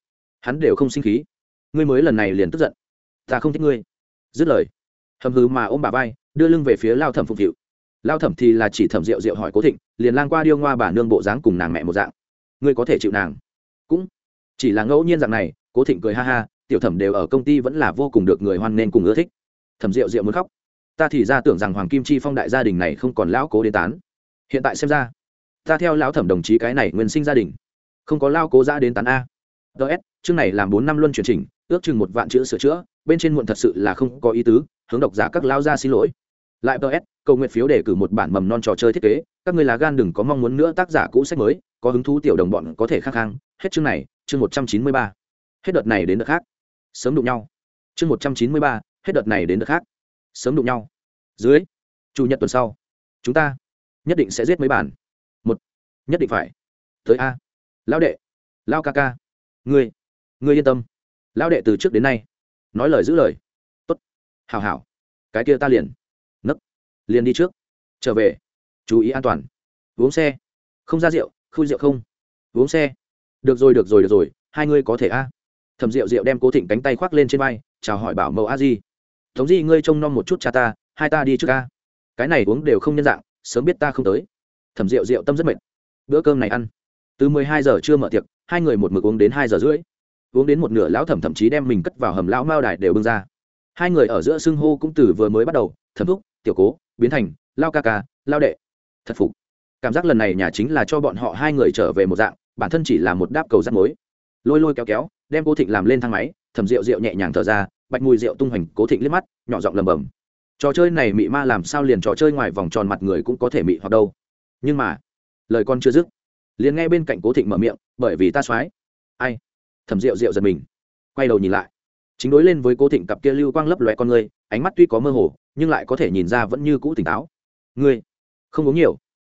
Hắn đều không sinh khí. Ngươi mới lần này liền tức giận. Ta không thích ngươi. Dứt lời, hầm hứ mà ôm bà vai, đưa lưng về phía lao thẩm phục vụ. Lao thẩm thì là chỉ thẩm rượu rượu hỏi cố thịnh, liền lang qua điêu ngoa bà nương bộ dáng cùng nàng mẹ một dạng. Ngươi có thể chịu nàng. Cũng chỉ là ngẫu nhiên dạng này, cố thịnh cười ha ha, tiểu thẩm đều ở công ty vẫn là vô cùng được người hoan nên cùng ưa thích. Thẩm rượu rượu muốn khóc ta thì ra tưởng rằng hoàng kim chi phong đại gia đình này không còn lão cố đến tán. Hiện tại xem ra, ta theo lão thẩm đồng chí cái này nguyên sinh gia đình, không có lao cố ra đến tán a. Ts chương này làm bốn năm luân chuyển trình ước chừng một vạn chữ sửa chữa, bên trên muộn thật sự là không có ý tứ, hướng độc giả các lao ra xin lỗi. Lại ts cầu nguyện phiếu để cử một bản mầm non trò chơi thiết kế, các người là gan đừng có mong muốn nữa tác giả cũ sách mới, có hứng thú tiểu đồng bọn có thể khắc khang. Hết chương này, chương một trăm chín mươi ba. Hết đợt này đến đợt khác. Sớm đụng nhau. Chương một trăm chín mươi ba, hết đợt này đến đợt khác sớm đụng nhau. Dưới, chủ nhật tuần sau, chúng ta nhất định sẽ giết mấy bản. Một, nhất định phải. Tới a. Lão đệ lao ca ca, ngươi ngươi yên tâm. Lão đệ từ trước đến nay, nói lời giữ lời. Tốt. Hào hảo. Cái kia ta liền, nấc, liền đi trước. Trở về. Chú ý an toàn. Uống xe. Không ra rượu, khui rượu không. Uống xe. Được rồi được rồi được rồi. Hai ngươi có thể a. Thầm rượu rượu đem cố thịnh cánh tay khoác lên trên vai, chào hỏi bảo mẫu a di thống di, ngươi trông nom một chút cha ta, hai ta đi trước ca. Cái này uống đều không nhân dạng, sớm biết ta không tới. Thẩm rượu rượu tâm rất mệt. Bữa cơm này ăn. Từ mười hai giờ chưa mở tiệc, hai người một mực uống đến hai giờ rưỡi. Uống đến một nửa lão thẩm thậm chí đem mình cất vào hầm lão mao đài đều bưng ra. Hai người ở giữa xưng hô cũng từ vừa mới bắt đầu, thẩm thúc, tiểu cố, biến thành, lao ca ca, lao đệ. Thật phục. Cảm giác lần này nhà chính là cho bọn họ hai người trở về một dạng, bản thân chỉ là một đáp cầu rắt mối. Lôi lôi kéo kéo, đem cô thịnh làm lên thang máy, thẩm rượu rượu nhẹ nhàng thở ra bạch mùi rượu tung hoành, cố thịnh liếc mắt, nhỏ giọng lầm bầm trò chơi này mị ma làm sao liền trò chơi ngoài vòng tròn mặt người cũng có thể mị hoặc đâu. Nhưng mà, lời con chưa dứt, liền nghe bên cạnh cố thịnh mở miệng, bởi vì ta soái ai? Thầm rượu rượu giật mình, quay đầu nhìn lại. Chính đối lên với cố thịnh cặp kia lưu quang lấp loe con người, ánh mắt tuy có mơ hồ, nhưng lại có thể nhìn ra vẫn như cũ tỉnh táo. Ngươi, không uống nhiều.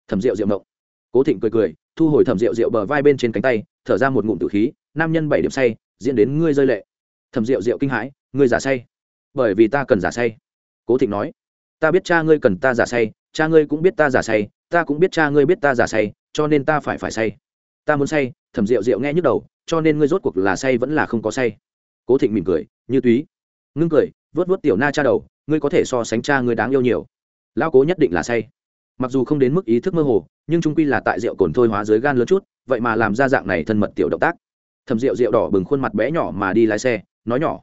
Thầm rượu rượu mộng cố thịnh cười cười, thu hồi thầm rượu rượu bờ vai bên trên cánh tay, thở ra một ngụm tử khí, nam nhân bảy điểm say, diễn đến ngươi rơi lệ. Thầm rượu rượu kinh hãi ngươi giả say. Bởi vì ta cần giả say. Cố thịnh nói. Ta biết cha ngươi cần ta giả say, cha ngươi cũng biết ta giả say, ta cũng biết cha ngươi biết ta giả say, cho nên ta phải phải say. Ta muốn say, thầm rượu rượu nghe nhức đầu, cho nên ngươi rốt cuộc là say vẫn là không có say. Cố thịnh mỉm cười, như túy. Ngưng cười vớt vớt tiểu na cha đầu, ngươi có thể so sánh cha ngươi đáng yêu nhiều. Lao cố nhất định là say. Mặc dù không đến mức ý thức mơ hồ, nhưng trung quy là tại rượu cồn thôi hóa dưới gan lớn chút, vậy mà làm ra dạng này thân mật tiểu động tác. Thầm rượu rượu đỏ bừng khuôn mặt bé nhỏ mà đi lái xe, nói nhỏ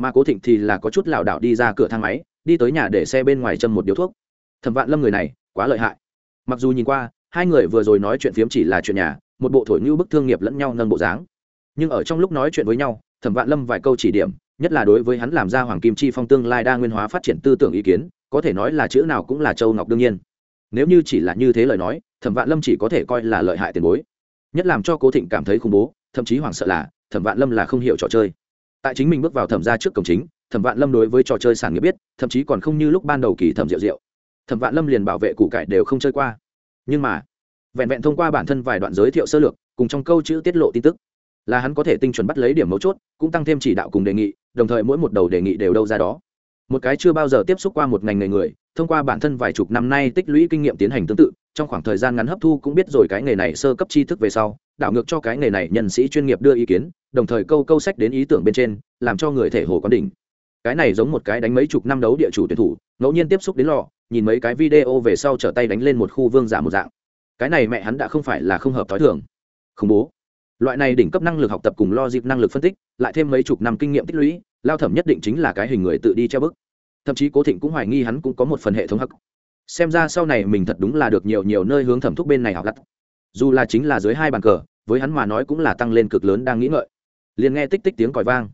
mà cố thịnh thì là có chút lảo đảo đi ra cửa thang máy, đi tới nhà để xe bên ngoài châm một điếu thuốc. Thẩm vạn lâm người này, quá lợi hại. Mặc dù nhìn qua, hai người vừa rồi nói chuyện phiếm chỉ là chuyện nhà, một bộ thổi như bức thương nghiệp lẫn nhau nâng bộ dáng. Nhưng ở trong lúc nói chuyện với nhau, thẩm vạn lâm vài câu chỉ điểm, nhất là đối với hắn làm ra hoàng kim chi phong tương lai đa nguyên hóa phát triển tư tưởng ý kiến, có thể nói là chữ nào cũng là châu ngọc đương nhiên. Nếu như chỉ là như thế lời nói, thẩm vạn lâm chỉ có thể coi là lợi hại tiền bối. Nhất làm cho cố thịnh cảm thấy khủng bố, thậm chí hoảng sợ là, thẩm vạn lâm là không hiểu trò chơi tại chính mình bước vào thẩm ra trước cổng chính, thẩm vạn lâm đối với trò chơi sản nghiệp biết, thậm chí còn không như lúc ban đầu kỳ thẩm rượu rượu thẩm vạn lâm liền bảo vệ củ cải đều không chơi qua. Nhưng mà, vẹn vẹn thông qua bản thân vài đoạn giới thiệu sơ lược, cùng trong câu chữ tiết lộ tin tức, là hắn có thể tinh chuẩn bắt lấy điểm mấu chốt, cũng tăng thêm chỉ đạo cùng đề nghị, đồng thời mỗi một đầu đề nghị đều đâu ra đó. Một cái chưa bao giờ tiếp xúc qua một ngành nghề người, thông qua bản thân vài chục năm nay tích lũy kinh nghiệm tiến hành tương tự, trong khoảng thời gian ngắn hấp thu cũng biết rồi cái nghề này sơ cấp tri thức về sau đảo ngược cho cái nghề này nhân sĩ chuyên nghiệp đưa ý kiến, đồng thời câu câu sách đến ý tưởng bên trên, làm cho người thể hồ quán đỉnh. Cái này giống một cái đánh mấy chục năm đấu địa chủ tuyển thủ, ngẫu nhiên tiếp xúc đến lò, nhìn mấy cái video về sau trở tay đánh lên một khu vương giả một dạng. Cái này mẹ hắn đã không phải là không hợp t h o i thường. Khủng bố. Loại này đỉnh cấp năng lực học tập cùng lo dịp năng lực phân tích, lại thêm mấy chục năm kinh nghiệm tích lũy, lao thẩm nhất định chính là cái hình người tự đi treo bức. Thậm chí cố thịnh cũng hoài nghi hắn cũng có một phần hệ thống hắc. Xem ra sau này mình thật đúng là được nhiều nhiều nơi hướng thẩm thúc bên này học lặt. Dù là chính là dưới hai bàn cờ với hắn mà nói cũng là tăng lên cực lớn đang nghĩ ngợi. Liền nghe tích tích tiếng còi vang.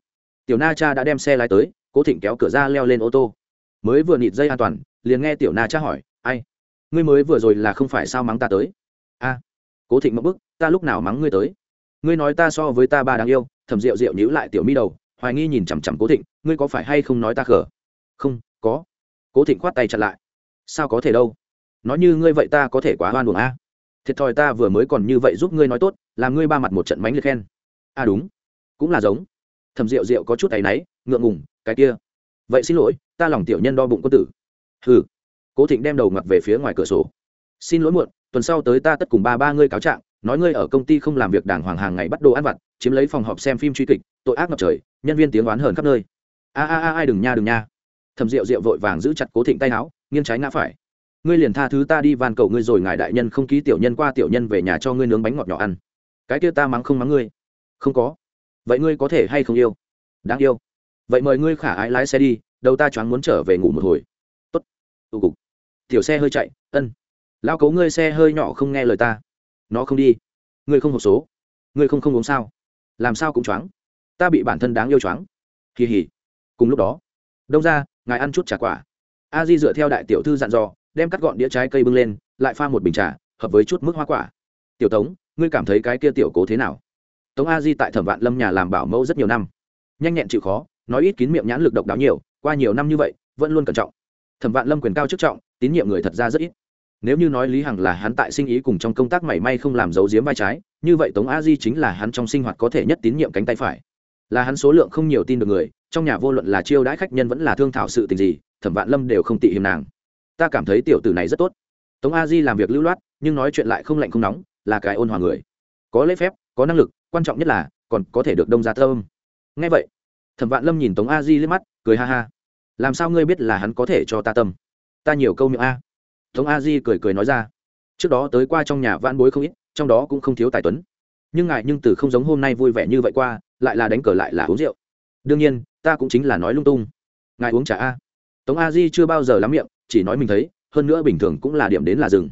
Tiểu na cha đã đem xe lái tới, cố thịnh kéo cửa ra leo lên ô tô. Mới vừa nịt dây an toàn, liền nghe tiểu na cha hỏi, ai? Ngươi mới vừa rồi là không phải sao mắng ta tới? A. Cố thịnh mất bức, ta lúc nào mắng ngươi tới? Ngươi nói ta so với ta ba đáng yêu. Thầm rượu rượu nhữ lại tiểu mi đầu, hoài nghi nhìn chằm chằm cố thịnh, ngươi có phải hay không nói ta khờ? Không, có. Cố thịnh khoát tay chặt lại, sao có thể đâu? Nói như ngươi vậy ta có thể quá hoan buồn a. Thiệt thòi ta vừa mới còn như vậy giúp ngươi nói tốt làm ngươi ba mặt một trận mánh liệt khen. À đúng, cũng là giống. Thầm rượu rượu có chút tay náy, ngượng ngùng, cái kia. Vậy xin lỗi, ta lòng tiểu nhân đo bụng quân tử. Hừ. Cố thịnh đem đầu ngặt về phía ngoài cửa sổ. Xin lỗi muộn, tuần sau tới ta tất cùng ba ba ngươi cáo trạng, nói ngươi ở công ty không làm việc đàng hoàng hàng ngày bắt đồ ăn vặt, chiếm lấy phòng họp xem phim truy kịch, tội ác ngập trời, nhân viên tiếng oán hờn khắp nơi. A a a, ai đừng nha đừng nha. Thầm rượu rượu vội vàng giữ chặt cố thịnh tay áo, nghiêng trái ngã phải. Ngươi liền tha thứ ta đi, van cầu ngươi rồi ngài đại nhân không ký tiểu nhân qua tiểu nhân về nhà cho ngươi nướng bánh ngọt nhỏ ăn cái kia ta mắng không mắng ngươi. Không có. Vậy ngươi có thể hay không yêu? Đáng yêu. Vậy mời ngươi khả ái lái xe đi, đầu ta choáng muốn trở về ngủ một hồi. Tốt. Tụ cục. Tiểu xe hơi chạy, ân. Lao cấu ngươi xe hơi nhỏ không nghe lời ta. Nó không đi. Ngươi không hộp số. Ngươi không không uống sao. Làm sao cũng choáng. Ta bị bản thân đáng yêu choáng. Kỳ hỉ. Cùng lúc đó, đông ra, ngài ăn chút trà quả. A di dựa theo đại tiểu thư dặn dò, đem cắt gọn đĩa trái cây bưng lên, lại pha một bình trà, hợp với chút mức hoa quả. Tiểu tống ngươi cảm thấy cái kia tiểu cố thế nào? Tống a di tại thẩm vạn lâm nhà làm bảo mẫu rất nhiều năm. Nhanh nhẹn chịu khó, nói ít kín miệng nhãn lực độc đáo nhiều, qua nhiều năm như vậy, vẫn luôn cẩn trọng. Thẩm vạn lâm quyền cao chức trọng, tín nhiệm người thật ra rất ít. Nếu như nói lý hằng là hắn tại sinh ý cùng trong công tác mảy may không làm giấu giếm vai trái, như vậy tống a di chính là hắn trong sinh hoạt có thể nhất tín nhiệm cánh tay phải. Là hắn số lượng không nhiều tin được người, trong nhà vô luận là chiêu đãi khách nhân vẫn là thương thảo sự tình gì, thẩm vạn lâm đều không tị hiềm nàng. Ta cảm thấy tiểu tử này rất tốt. Tống a di làm việc lưu loát, nhưng nói chuyện lại không lạnh không nóng là cái ôn hòa người. Có lễ phép, có năng lực, quan trọng nhất là, còn có thể được đông gia thơm. Ngay vậy, thẩm vạn lâm nhìn tống a di lên mắt, cười ha ha. Làm sao ngươi biết là hắn có thể cho ta tâm? Ta nhiều câu miệng a. Tống a di cười cười nói ra. Trước đó tới qua trong nhà vãn bối không ít, trong đó cũng không thiếu tài tuấn. Nhưng ngài nhưng từ không giống hôm nay vui vẻ như vậy qua, lại là đánh cờ lại là uống rượu. Đương nhiên, ta cũng chính là nói lung tung. Ngài uống trà a. Tống a di chưa bao giờ lắm miệng, chỉ nói mình thấy, hơn nữa bình thường cũng là điểm đến là rừng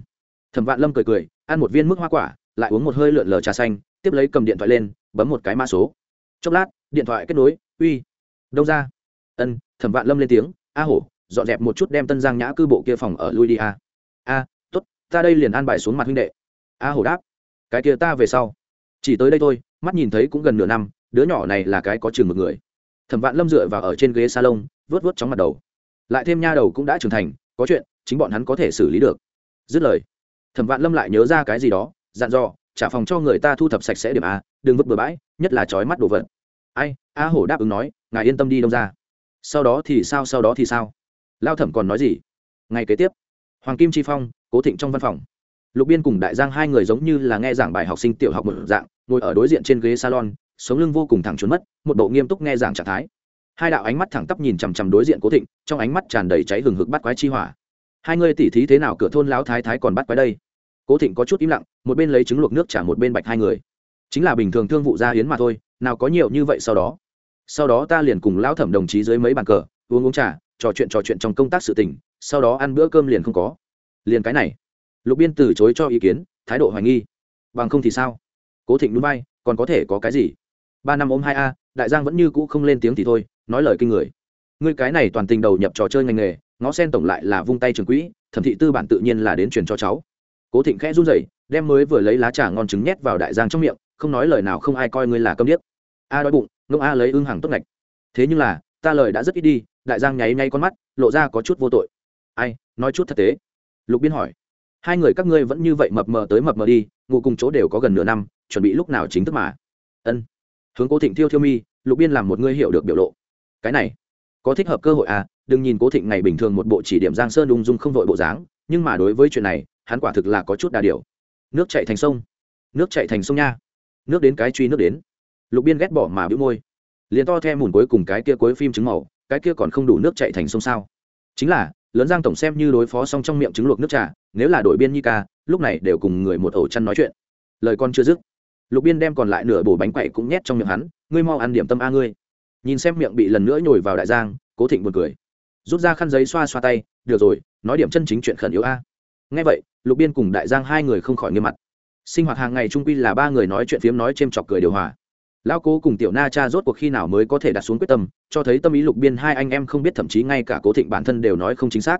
thẩm vạn lâm cười cười ăn một viên mức hoa quả, lại uống một hơi lượn lờ trà xanh, tiếp lấy cầm điện thoại lên, bấm một cái mã số. Chốc lát, điện thoại kết nối, uy đâu ra. Ân, thẩm vạn lâm lên tiếng, a hổ, dọn dẹp một chút đem tân giang nhã cư bộ kia phòng ở lui đi a. A t ố t ta đây liền an bài xuống mặt huynh đệ. A hổ đáp, cái kia ta về sau. Chỉ tới đây thôi, mắt nhìn thấy cũng gần nửa năm, đứa nhỏ này là cái có chừng một người. Thẩm vạn lâm dựa vào ở trên ghế salon, vớt vớt chóng mặt đầu. Lại thêm nha đầu cũng đã trưởng thành, có chuyện, chính bọn hắn có thể xử lý được. Dứt lời thẩm vạn lâm lại nhớ ra cái gì đó, dặn dò, trả phòng cho người ta thu thập sạch sẽ điểm a, đừng vứt bừa bãi, nhất là trói mắt đồ vật. Ai? A hổ đáp ứng nói, ngài yên tâm đi, đông ra sau đó thì sao, sau đó thì sao? Lao thẩm còn nói gì? Ngày kế tiếp. Hoàng kim chi phong, cố thịnh trong văn phòng. Lục biên cùng đại giang hai người giống như là nghe giảng bài học sinh tiểu học một dạng, ngồi ở đối diện trên ghế salon, sống lưng vô cùng thẳng trốn mất, một bộ nghiêm túc nghe giảng trạng thái. Hai đạo ánh mắt thẳng tắp nhìn chằm chằm đối diện cố thịnh, trong ánh mắt tràn đầy cháy hừng hực bắt quái chi hỏa. Hai người tỉ thí thế nào, cửa thôn lão thái thái còn bắt quái đây? Cố thịnh có chút im lặng, một bên lấy trứng luộc nước trả một bên bạch hai người. Chính là bình thường thương vụ gia hiến mà thôi, nào có nhiều như vậy sau đó. Sau đó ta liền cùng lão thẩm đồng chí dưới mấy bàn cờ, uống uống trà, trò chuyện trò chuyện trong công tác sự tình, sau đó ăn bữa cơm liền không có. Liền cái này. Lục biên từ chối cho ý kiến, thái độ hoài nghi. Bằng không thì sao? Cố thịnh núi bay, còn có thể có cái gì? Ba năm ôm hai a, đại giang vẫn như cũ không lên tiếng thì thôi, nói lời kinh người. Ngươi cái này toàn tình đầu nhập trò chơi ngành nghề, ngó sen tổng lại là vung tay trường quỹ, thẩm thị tư bản tự nhiên là đến truyền cho cháu cố thịnh khẽ run rẩy, đem mới vừa lấy lá trà ngon trứng nhét vào đại giang trong miệng, không nói lời nào không ai coi ngươi là câm điếc. A đói bụng, ngông a lấy ưng hàng tốt ngạch. Thế nhưng là, ta lời đã rất ít đi, đại giang nháy nháy con mắt, lộ ra có chút vô tội. Ai, nói chút thật tế. Lục biên hỏi. Hai người các ngươi vẫn như vậy mập mờ tới mập mờ đi, ngủ cùng chỗ đều có gần nửa năm, chuẩn bị lúc nào chính thức mà. Ân. Hướng cố thịnh thiêu thiêu mi, lục biên làm một ngươi hiểu được biểu lộ. Cái này, có thích hợp cơ hội à đừng nhìn cố thịnh ngày bình thường một bộ chỉ điểm giang sơn ung dung không vội bộ dáng, nhưng mà đối với chuyện này hắn quả thực là có chút đà điều. Nước chạy thành sông. Nước chạy thành sông nha. Nước đến cái truy nước đến. Lục biên ghét bỏ mà bĩu môi. Liền to theo mùn cuối cùng cái kia cuối phim trứng màu, cái kia còn không đủ nước chạy thành sông sao? Chính là, lớn giang tổng xem như đối phó xong trong miệng trứng luộc nước trà, nếu là đội biên nhi ca, lúc này đều cùng người một ổ chăn nói chuyện. Lời con chưa dứt, lục biên đem còn lại nửa bổ bánh quậy cũng nhét trong miệng hắn, ngươi mau ăn điểm tâm a ngươi. Nhìn xem miệng bị lần nữa nhồi vào đại giang, cố thịnh buồn cười. Rút ra khăn giấy xoa xoa tay, được rồi, nói điểm chân chính chuyện khẩn yếu a ngay vậy, lục biên cùng đại giang hai người không khỏi nghiêm mặt. Sinh hoạt hàng ngày trung quy là ba người nói chuyện phiếm nói c h ê m chọc cười điều hòa. Lão cố cùng tiểu na cha rốt cuộc khi nào mới có thể đặt xuống quyết tâm, cho thấy tâm ý lục biên hai anh em không biết thậm chí ngay cả cố thịnh bản thân đều nói không chính xác.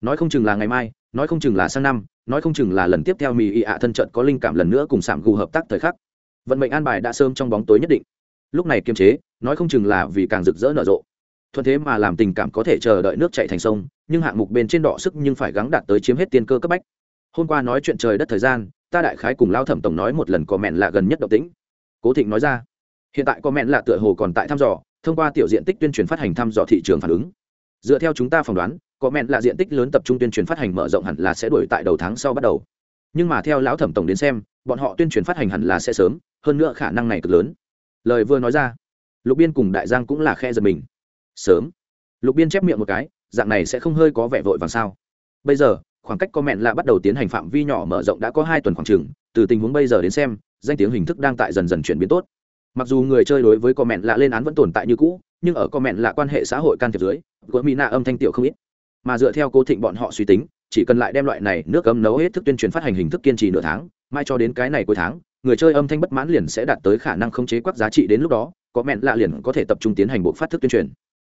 Nói không chừng là ngày mai, nói không chừng là sang năm, nói không chừng là lần tiếp theo mì ị ạ thân trận có linh cảm lần nữa cùng sảm gù hợp tác thời khắc. Vận mệnh an bài đã sớm trong bóng tối nhất định. Lúc này kiềm chế, nói không chừng là vì càng rực rỡ nở rộ. Thuận thế mà làm tình cảm có thể chờ đợi nước chạy thành sông nhưng hạng mục bên trên đọ sức nhưng phải gắng đạt tới chiếm hết tiên cơ cấp bách. Hôm qua nói chuyện trời đất thời gian, ta đại khái cùng lao thẩm tổng nói một lần có mẹn là gần nhất động tĩnh. Cố thịnh nói ra, hiện tại có mẹn là tựa hồ còn tại thăm dò, thông qua tiểu diện tích tuyên truyền phát hành thăm dò thị trường phản ứng. Dựa theo chúng ta phỏng đoán có mẹn là diện tích lớn tập trung tuyên truyền phát hành mở rộng hẳn là sẽ đổi tại đầu tháng sau bắt đầu. Nhưng mà theo lão thẩm tổng đến xem, bọn họ tuyên truyền phát hành hẳn là sẽ sớm, hơn nữa khả năng này cực lớn. Lời vừa nói ra, lục biên cùng đại giang cũng là khe giật mình. Sớm. Lục biên chép miệng một cái dạng này sẽ không hơi có vẻ vội vàng sao? Bây giờ, khoảng cách comment là bắt đầu tiến hành phạm vi nhỏ mở rộng đã có hai tuần khoảng trường. từ tình huống bây giờ đến xem, danh tiếng hình thức đang tại dần dần chuyển biến tốt. Mặc dù người chơi đối với comment lạ lên án vẫn tồn tại như cũ, nhưng ở comment lạ quan hệ xã hội can thiệp dưới, của mina âm thanh tiểu không ít. Mà dựa theo cố thịnh bọn họ suy tính, chỉ cần lại đem loại này nước ấm nấu hết thức tuyên truyền phát hành hình thức kiên trì nửa tháng, mai cho đến cái này cuối tháng, người chơi âm thanh bất mãn liền sẽ đạt tới khả năng khống chế quắc giá trị đến lúc đó có mẹn lạ liền có thể tập trung tiến hành bộ phát thức tuyên truyền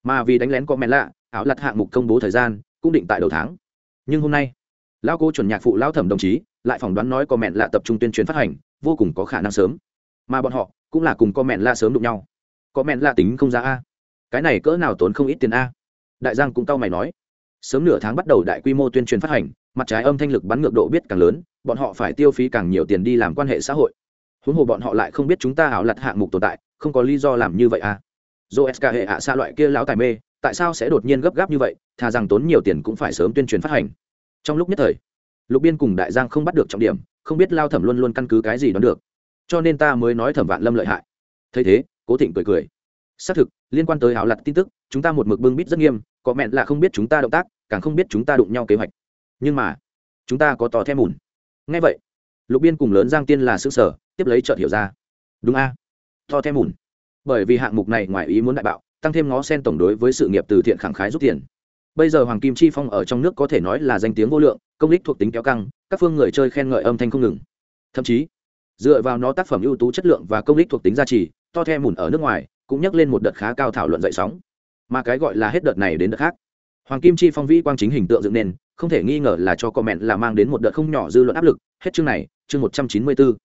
mà vì đánh lén có mẹ lạ áo lặt hạng mục công bố thời gian cũng định tại đầu tháng. Nhưng hôm nay lao cô chuẩn nhạc phụ lao thẩm đồng chí lại phỏng đoán nói có mẹn lạ tập trung tuyên truyền phát hành vô cùng có khả năng sớm. Mà bọn họ cũng là cùng có mẹn lạ sớm đụng nhau. Có mẹn lạ tính không ra a. Cái này cỡ nào tốn không ít tiền a. Đại giang cũng tao mày nói. Sớm nửa tháng bắt đầu đại quy mô tuyên truyền phát hành, mặt trái âm thanh lực bắn ngược độ biết càng lớn, bọn họ phải tiêu phí càng nhiều tiền đi làm quan hệ xã hội. Huống hồ bọn họ lại không biết chúng ta ảo lặt hạng mục tồn tại, không có lý do làm như vậy à dô sk hệ hạ xa loại kia lão tài mê, tại sao sẽ đột nhiên gấp gáp như vậy, thà rằng tốn nhiều tiền cũng phải sớm tuyên truyền phát hành. Trong lúc nhất thời, lục biên cùng đại giang không bắt được trọng điểm, không biết lao thẩm luôn luôn căn cứ cái gì đoán được. Cho nên ta mới nói thẩm vạn lâm lợi hại. Thấy thế, cố thịnh cười cười. Xác thực, liên quan tới hảo lặt tin tức, chúng ta một mực bưng bít rất nghiêm, có mẹn là không biết chúng ta động tác, càng không biết chúng ta đụng nhau kế hoạch. Nhưng mà, chúng ta có tò thêm mùn. Ngay vậy, lục biên cùng lớn giang tiên là xứ sở tiếp lấy chợt hiểu ra. Đúng a, to thêm mùn bởi vì hạng mục này ngoài ý muốn đại bạo, tăng thêm ngó sen tổng đối với sự nghiệp từ thiện khẳng khái rút tiền. Bây giờ hoàng kim chi phong ở trong nước có thể nói là danh tiếng vô lượng, công đích thuộc tính kéo căng, các phương người chơi khen ngợi âm thanh không ngừng. Thậm chí, dựa vào nó tác phẩm ưu tú chất lượng và công đích thuộc tính gia trì, to the mùn ở nước ngoài, cũng nhắc lên một đợt khá cao thảo luận dậy sóng. Mà cái gọi là hết đợt này đến đợt khác. Hoàng kim chi phong vĩ quang chính hình tượng dựng nên, không thể nghi ngờ là cho comment là mang đến một đợt không nhỏ dư luận áp lực. Hết chương này, chương một trăm chín mươi bốn.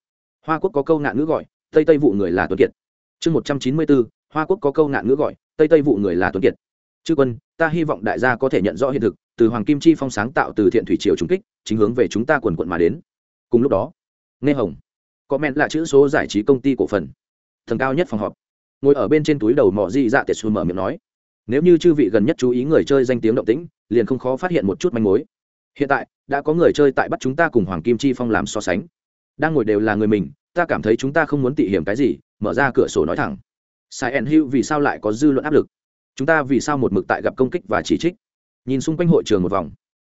Hoa quốc có câu nạn ngữ gọi, tây tây vụ người là tuấn kiệt chương một trăm chín mươi bốn hoa quốc có câu nạn ngữ gọi, tây tây vụ người là tuấn kiệt. Chư quân, ta hy vọng đại gia có thể nhận rõ hiện thực, từ hoàng kim chi phong sáng tạo từ thiện thủy triều trùng kích, chính hướng về chúng ta quần quận mà đến. Cùng lúc đó, nghe hồng comment là chữ số giải trí công ty cổ phần. Thần cao nhất phòng họp. Ngồi ở bên trên túi đầu mỏ di dạ tiệt xu mở miệng nói, nếu như chư vị gần nhất chú ý người chơi danh tiếng động tĩnh, liền không khó phát hiện một chút manh mối. Hiện tại, đã có người chơi tại bắt chúng ta cùng hoàng kim chi phong làm so sánh. Đang ngồi đều là người mình ta cảm thấy chúng ta không muốn tị hiểm cái gì, mở ra cửa sổ nói thẳng. Sai en hữu vì sao lại có dư luận áp lực? Chúng ta vì sao một mực tại gặp công kích và chỉ trích? Nhìn xung quanh hội trường một vòng.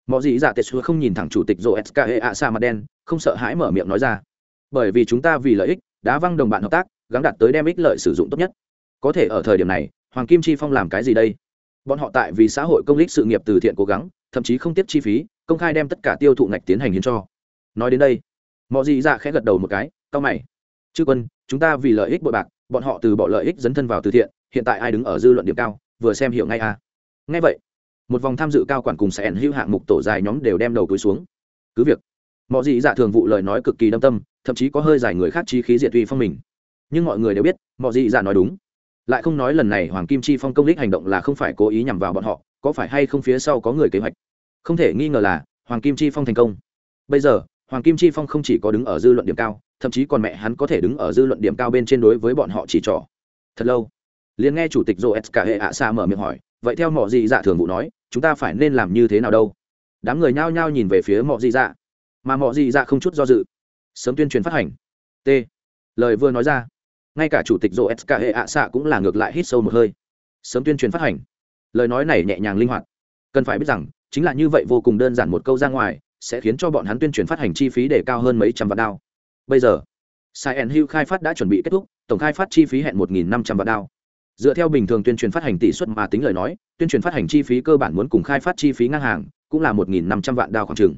Mọi gì dạ tệ xưa không nhìn thẳng chủ tịch rô sk hệ ạ sa mặt đen không sợ hãi mở miệng nói ra. Bởi vì chúng ta vì lợi ích đã văng đồng bạn hợp tác gắn đặt tới đem ích lợi sử dụng tốt nhất. Có thể ở thời điểm này, hoàng kim chi phong làm cái gì đây? Bọn họ tại vì xã hội công lý sự nghiệp từ thiện cố gắng, thậm chí không tiếp chi phí, công khai đem tất cả tiêu thụ ngạch tiến hành hiến cho. Nói đến đây mọi gì dạ khẽ gật đầu một cái cao mày. Chư quân, chúng ta vì lợi ích bội bạc, bọn họ từ bỏ lợi ích dấn thân vào từ thiện, hiện tại ai đứng ở dư luận điểm cao, vừa xem hiểu ngay à. Ngay vậy, một vòng tham dự cao quản cùng sẽ ẩn hữu hạng mục tổ dài nhóm đều đem đầu túi xuống. Cứ việc mọi Dị dạ thường vụ lời nói cực kỳ đâm tâm, thậm chí có hơi giải người khác chi khí diệt tùy phong mình. Nhưng mọi người đều biết mọi Dị dạ nói đúng. Lại không nói lần này hoàng kim chi phong công đích hành động là không phải cố ý nhằm vào bọn họ, có phải hay không phía sau có người kế hoạch? Không thể nghi ngờ là hoàng kim chi phong thành công. Bây giờ hoàng kim chi phong không chỉ có đứng ở dư luận điểm cao, thậm chí còn mẹ hắn có thể đứng ở dư luận điểm cao bên trên đối với bọn họ chỉ trỏ. Thật lâu, liền nghe chủ tịch joe s cả hệ ạ xa mở miệng hỏi, vậy theo mọi gì dạ thường vụ nói, chúng ta phải nên làm như thế nào đâu? Đám người nhao nhao nhìn về phía mọi gì dạ mà mọi gì dạ không chút do dự, sớm tuyên truyền phát hành. T. Lời vừa nói ra, ngay cả chủ tịch joe s cả hệ ạ xạ cũng là ngược lại hít sâu một hơi. Sớm tuyên truyền phát hành. Lời nói này nhẹ nhàng linh hoạt. Cần phải biết rằng, chính là như vậy vô cùng đơn giản một câu ra ngoài sẽ khiến cho bọn hắn tuyên truyền phát hành chi phí để cao hơn mấy trăm vạn đao. Bây giờ sai Hill khai phát đã chuẩn bị kết thúc, tổng khai phát chi phí hẹn một năm trăm vạn đao. Dựa theo bình thường tuyên truyền phát hành tỷ suất mà tính lời nói, tuyên truyền phát hành chi phí cơ bản muốn cùng khai phát chi phí ngang hàng, cũng là một năm trăm vạn đao khoảng chừng.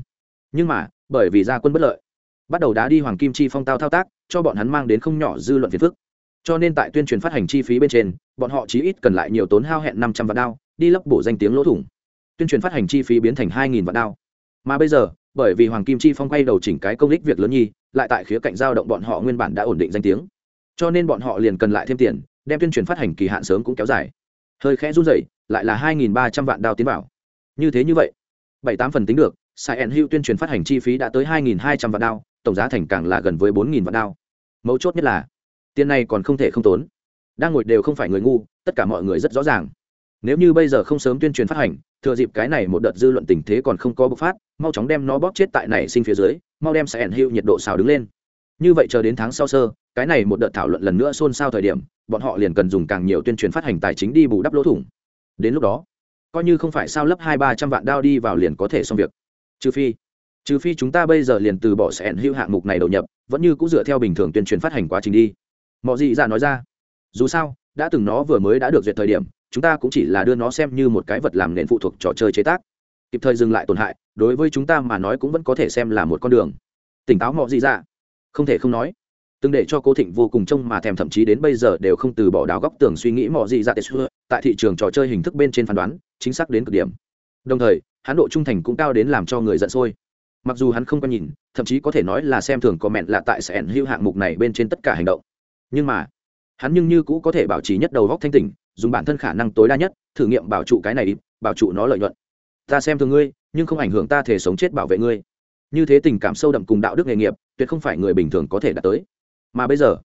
Nhưng mà, bởi vì gia quân bất lợi, bắt đầu đá đi hoàng kim chi phong tao thao tác, cho bọn hắn mang đến không nhỏ dư luận phiền phức. Cho nên tại tuyên truyền phát hành chi phí bên trên, bọn họ chí ít cần lại nhiều tốn hao hẹn năm trăm vạn đao, đi lấp bổ danh tiếng lỗ thủng. Tuyên truyền phát hành chi phí biến thành hai nghìn vạn đao mà bây giờ, bởi vì hoàng kim chi phong quay đầu chỉnh cái công đích việc lớn nhi, lại tại khía cạnh giao động bọn họ nguyên bản đã ổn định danh tiếng. Cho nên bọn họ liền cần lại thêm tiền, đem tuyên truyền phát hành kỳ hạn sớm cũng kéo dài. Hơi khẽ run rẩy, lại là hai nghìn ba trăm vạn đao tiến vào. Như thế như vậy, bảy tám phần tính được, sai ẩn hữu tuyên truyền phát hành chi phí đã tới hai nghìn hai trăm vạn đao, tổng giá thành càng là gần với bốn nghìn vạn đao. Mấu chốt nhất là, tiền này còn không thể không tốn. Đang ngồi đều không phải người ngu, tất cả mọi người rất rõ ràng nếu như bây giờ không sớm tuyên truyền phát hành, thừa dịp cái này một đợt dư luận tình thế còn không có bộc phát, mau chóng đem nó bóp chết tại này sinh phía dưới, mau đem sẽ ẩn hữu nhiệt độ xào đứng lên. Như vậy chờ đến tháng sau sơ, cái này một đợt thảo luận lần nữa xôn xao thời điểm, bọn họ liền cần dùng càng nhiều tuyên truyền phát hành tài chính đi bù đắp lỗ thủng. Đến lúc đó, coi như không phải sao lấp hai ba trăm vạn đao đi vào liền có thể xong việc. Trừ phi trừ phi chúng ta bây giờ liền từ bỏ sẽ hữu hạng mục này đầu nhập, vẫn như cũng dựa theo bình thường tuyên truyền phát hành quá trình đi. Mọi gì ra nói ra, dù sao, đã từng nó vừa mới đã được duyệt thời điểm chúng ta cũng chỉ là đưa nó xem như một cái vật làm nền phụ thuộc trò chơi chế tác. Kịp thời dừng lại tổn hại, đối với chúng ta mà nói cũng vẫn có thể xem là một con đường. Tỉnh táo mọi gì ra không thể không nói. Từng để cho cố thịnh vô cùng trông mà thèm thậm chí đến bây giờ đều không từ bỏ đào góc tưởng suy nghĩ mọi gì dạ ra tại thị trường trò chơi hình thức bên trên phán đoán, chính xác đến cực điểm. Đồng thời, hắn độ trung thành cũng cao đến làm cho người giận sôi. Mặc dù hắn không có nhìn, thậm chí có thể nói là xem thường có là tại sẽ hữu hạng mục này bên trên tất cả hành động. Nhưng mà hắn nhưng như cũ có thể bảo trì nhất đầu góc thanh tỉnh, dùng bản thân khả năng tối đa nhất, thử nghiệm bảo trụ cái này bảo trụ nó lợi nhuận. Ta xem thường ngươi, nhưng không ảnh hưởng ta thể sống chết bảo vệ ngươi. Như thế tình cảm sâu đậm cùng đạo đức nghề nghiệp, tuyệt không phải người bình thường có thể đạt tới. Mà bây giờ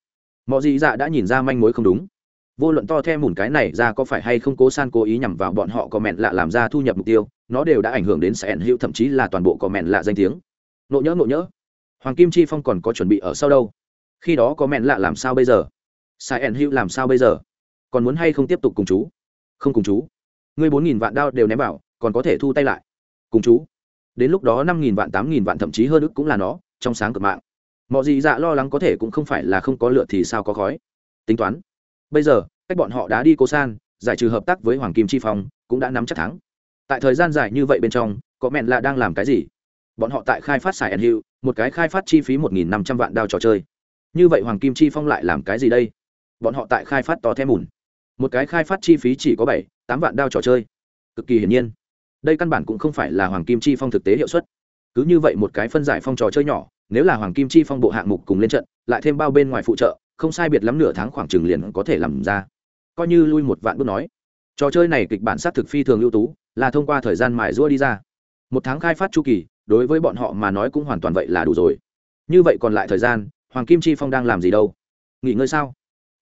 mọi gì dạ đã nhìn ra manh mối không đúng. Vô luận to the mùn cái này ra có phải hay không cố san cố ý nhằm vào bọn họ có mẹn lạ làm ra thu nhập mục tiêu, nó đều đã ảnh hưởng đến sẻn hữu thậm chí là toàn bộ có mẹn lạ danh tiếng. Nộ nhỡ nộ nhỡ. Hoàng kim chi phong còn có chuẩn bị ở sau đâu? Khi đó có mẹn lạ làm sao bây giờ? Sai ẩn hữu làm sao bây giờ? Còn muốn hay không tiếp tục cùng chú? Không cùng chú. Ngươi bốn nghìn vạn đao đều ném vào, còn có thể thu tay lại. Cùng chú. Đến lúc đó năm nghìn vạn, tám nghìn vạn thậm chí hơn ức cũng là nó, trong sáng cực mạng. Mọi gì dạ lo lắng có thể cũng không phải là không có lựa thì sao có khói. Tính toán. Bây giờ, cách bọn họ đã đi cố san, giải trừ hợp tác với hoàng kim chi phong, cũng đã nắm chắc thắng. Tại thời gian dài như vậy bên trong, có mẹn là đang làm cái gì? Bọn họ tại khai phát xài ẩn hiệu một cái khai phát chi phí một nghìn năm trăm vạn đao trò chơi. Như vậy hoàng kim chi phong lại làm cái gì đây? Bọn họ tại khai phát to thêm mùn một cái khai phát chi phí chỉ có bảy, tám vạn đao trò chơi. Cực kỳ hiển nhiên. Đây căn bản cũng không phải là hoàng kim chi phong thực tế hiệu suất. Cứ như vậy một cái phân giải phong trò chơi nhỏ, nếu là hoàng kim chi phong bộ hạng mục cùng lên trận, lại thêm bao bên ngoài phụ trợ, không sai biệt lắm nửa tháng khoảng chừng liền có thể làm ra. Coi như lui một vạn bước nói, trò chơi này kịch bản sát thực phi thường ưu tú, là thông qua thời gian mài rũa đi ra. Một tháng khai phát chu kỳ, đối với bọn họ mà nói cũng hoàn toàn vậy là đủ rồi. Như vậy còn lại thời gian, hoàng kim chi phong đang làm gì đâu? Nghỉ ngơi sao?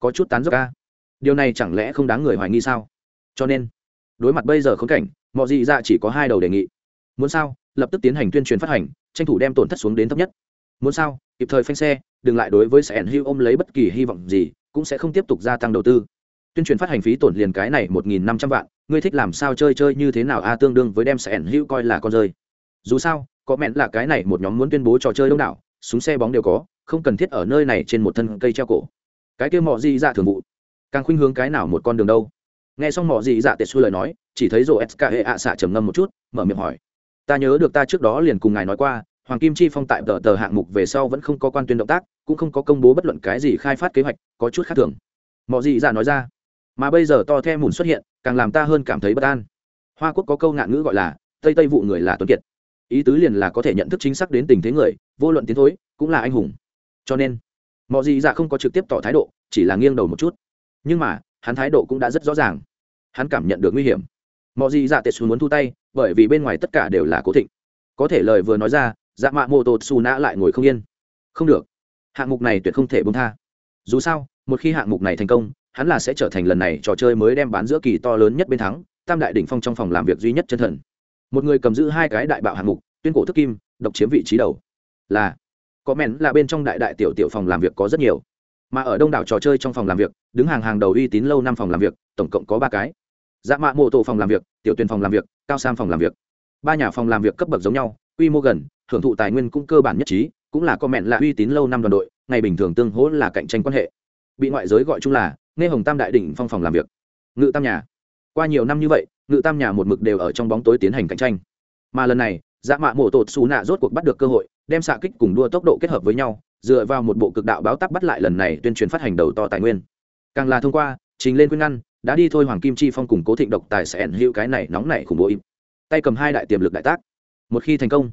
Có chút tán dốc ca. Điều này chẳng lẽ không đáng người hoài nghi sao? Cho nên, đối mặt bây giờ khốn cảnh mọi dị ra chỉ có hai đầu đề nghị. Muốn sao? Lập tức tiến hành tuyên truyền phát hành, tranh thủ đem tổn thất xuống đến thấp nhất. Muốn sao? Kịp thời phanh xe, đừng lại đối với sẻn hưu ôm lấy bất kỳ hy vọng gì, cũng sẽ không tiếp tục gia tăng đầu tư. Tuyên truyền phát hành phí tổn liền cái này một nghìn năm trăm vạn, ngươi thích làm sao chơi chơi như thế nào a, tương đương với đem sẻn hưu coi là con rơi. Dù sao, có mẹn là cái này một nhóm muốn tuyên bố trò chơi đông đảo, súng xe bóng đều có, không cần thiết ở nơi này trên một thân cây treo cổ cái kia mọ gì dạ thường vụ. Càng khuynh hướng cái nào một con đường đâu? Nghe xong mọ gì dạ tệ xu lời nói, chỉ thấy rồ sk hệ ạ xạ trầm ngâm một chút, mở miệng hỏi. Ta nhớ được ta trước đó liền cùng ngài nói qua, hoàng kim chi phong tại tờ tờ hạng mục về sau vẫn không có quan tuyên động tác, cũng không có công bố bất luận cái gì khai phát kế hoạch, có chút khác thường. Mọi gì dạ nói ra. Mà bây giờ to the mùn xuất hiện, càng làm ta hơn cảm thấy bất an. Hoa quốc có câu ngạn ngữ gọi là, tây tây vụ người là tuấn kiệt. Ý tứ liền là có thể nhận thức chính xác đến tình thế người, vô luận tiến thối, cũng là anh hùng. Cho nên mọi gì dạ không có trực tiếp tỏ thái độ, chỉ là nghiêng đầu một chút. Nhưng mà, hắn thái độ cũng đã rất rõ ràng. Hắn cảm nhận được nguy hiểm. Mọi gì dạ tệ xuống muốn thu tay, bởi vì bên ngoài tất cả đều là cố thịnh. Có thể lời vừa nói ra dạ mạ mô tô xù nã lại ngồi không yên. Không được. Hạng mục này tuyệt không thể bông tha. Dù sao, một khi hạng mục này thành công, hắn là sẽ trở thành lần này trò chơi mới đem bán giữa kỳ to lớn nhất bên thắng, tam đại đỉnh phong trong phòng làm việc duy nhất chân thần. Một người cầm giữ hai cái đại bạo hạng mục, tuyên cổ thức kim, độc chiếm vị trí đầu. Là có mẹn là bên trong đại đại tiểu tiểu phòng làm việc có rất nhiều. Mà ở đông đảo trò chơi trong phòng làm việc, đứng hàng hàng đầu uy tín lâu năm phòng làm việc, tổng cộng có ba cái. Dạ mạ mô tổ phòng làm việc, tiểu tuyển phòng làm việc, cao sam phòng làm việc. Ba nhà phòng làm việc cấp bậc giống nhau, quy mô gần hưởng thụ tài nguyên cũng cơ bản nhất trí, cũng là comment là uy tín lâu năm đoàn đội, ngày bình thường tương hỗ là cạnh tranh quan hệ. Bị ngoại giới gọi chung là, nghe hồng tam đại đỉnh phong phòng làm việc. Ngự tam nhà. Qua nhiều năm như vậy, ngự tam nhà một mực đều ở trong bóng tối tiến hành cạnh tranh. Mà lần này dạ mạ mổ tột xù nạ rốt cuộc bắt được cơ hội, đem xạ kích cùng đua tốc độ kết hợp với nhau, dựa vào một bộ cực đạo báo tắc bắt lại lần này tuyên truyền phát hành đầu to tài nguyên. Càng là thông qua, trình lên quyên ngăn, đã đi thôi hoàng kim chi phong cùng cố thịnh độc tài sẽ ẩn hữu cái này nóng này khủng bố im. Tay cầm hai đại tiềm lực đại tác. Một khi thành công,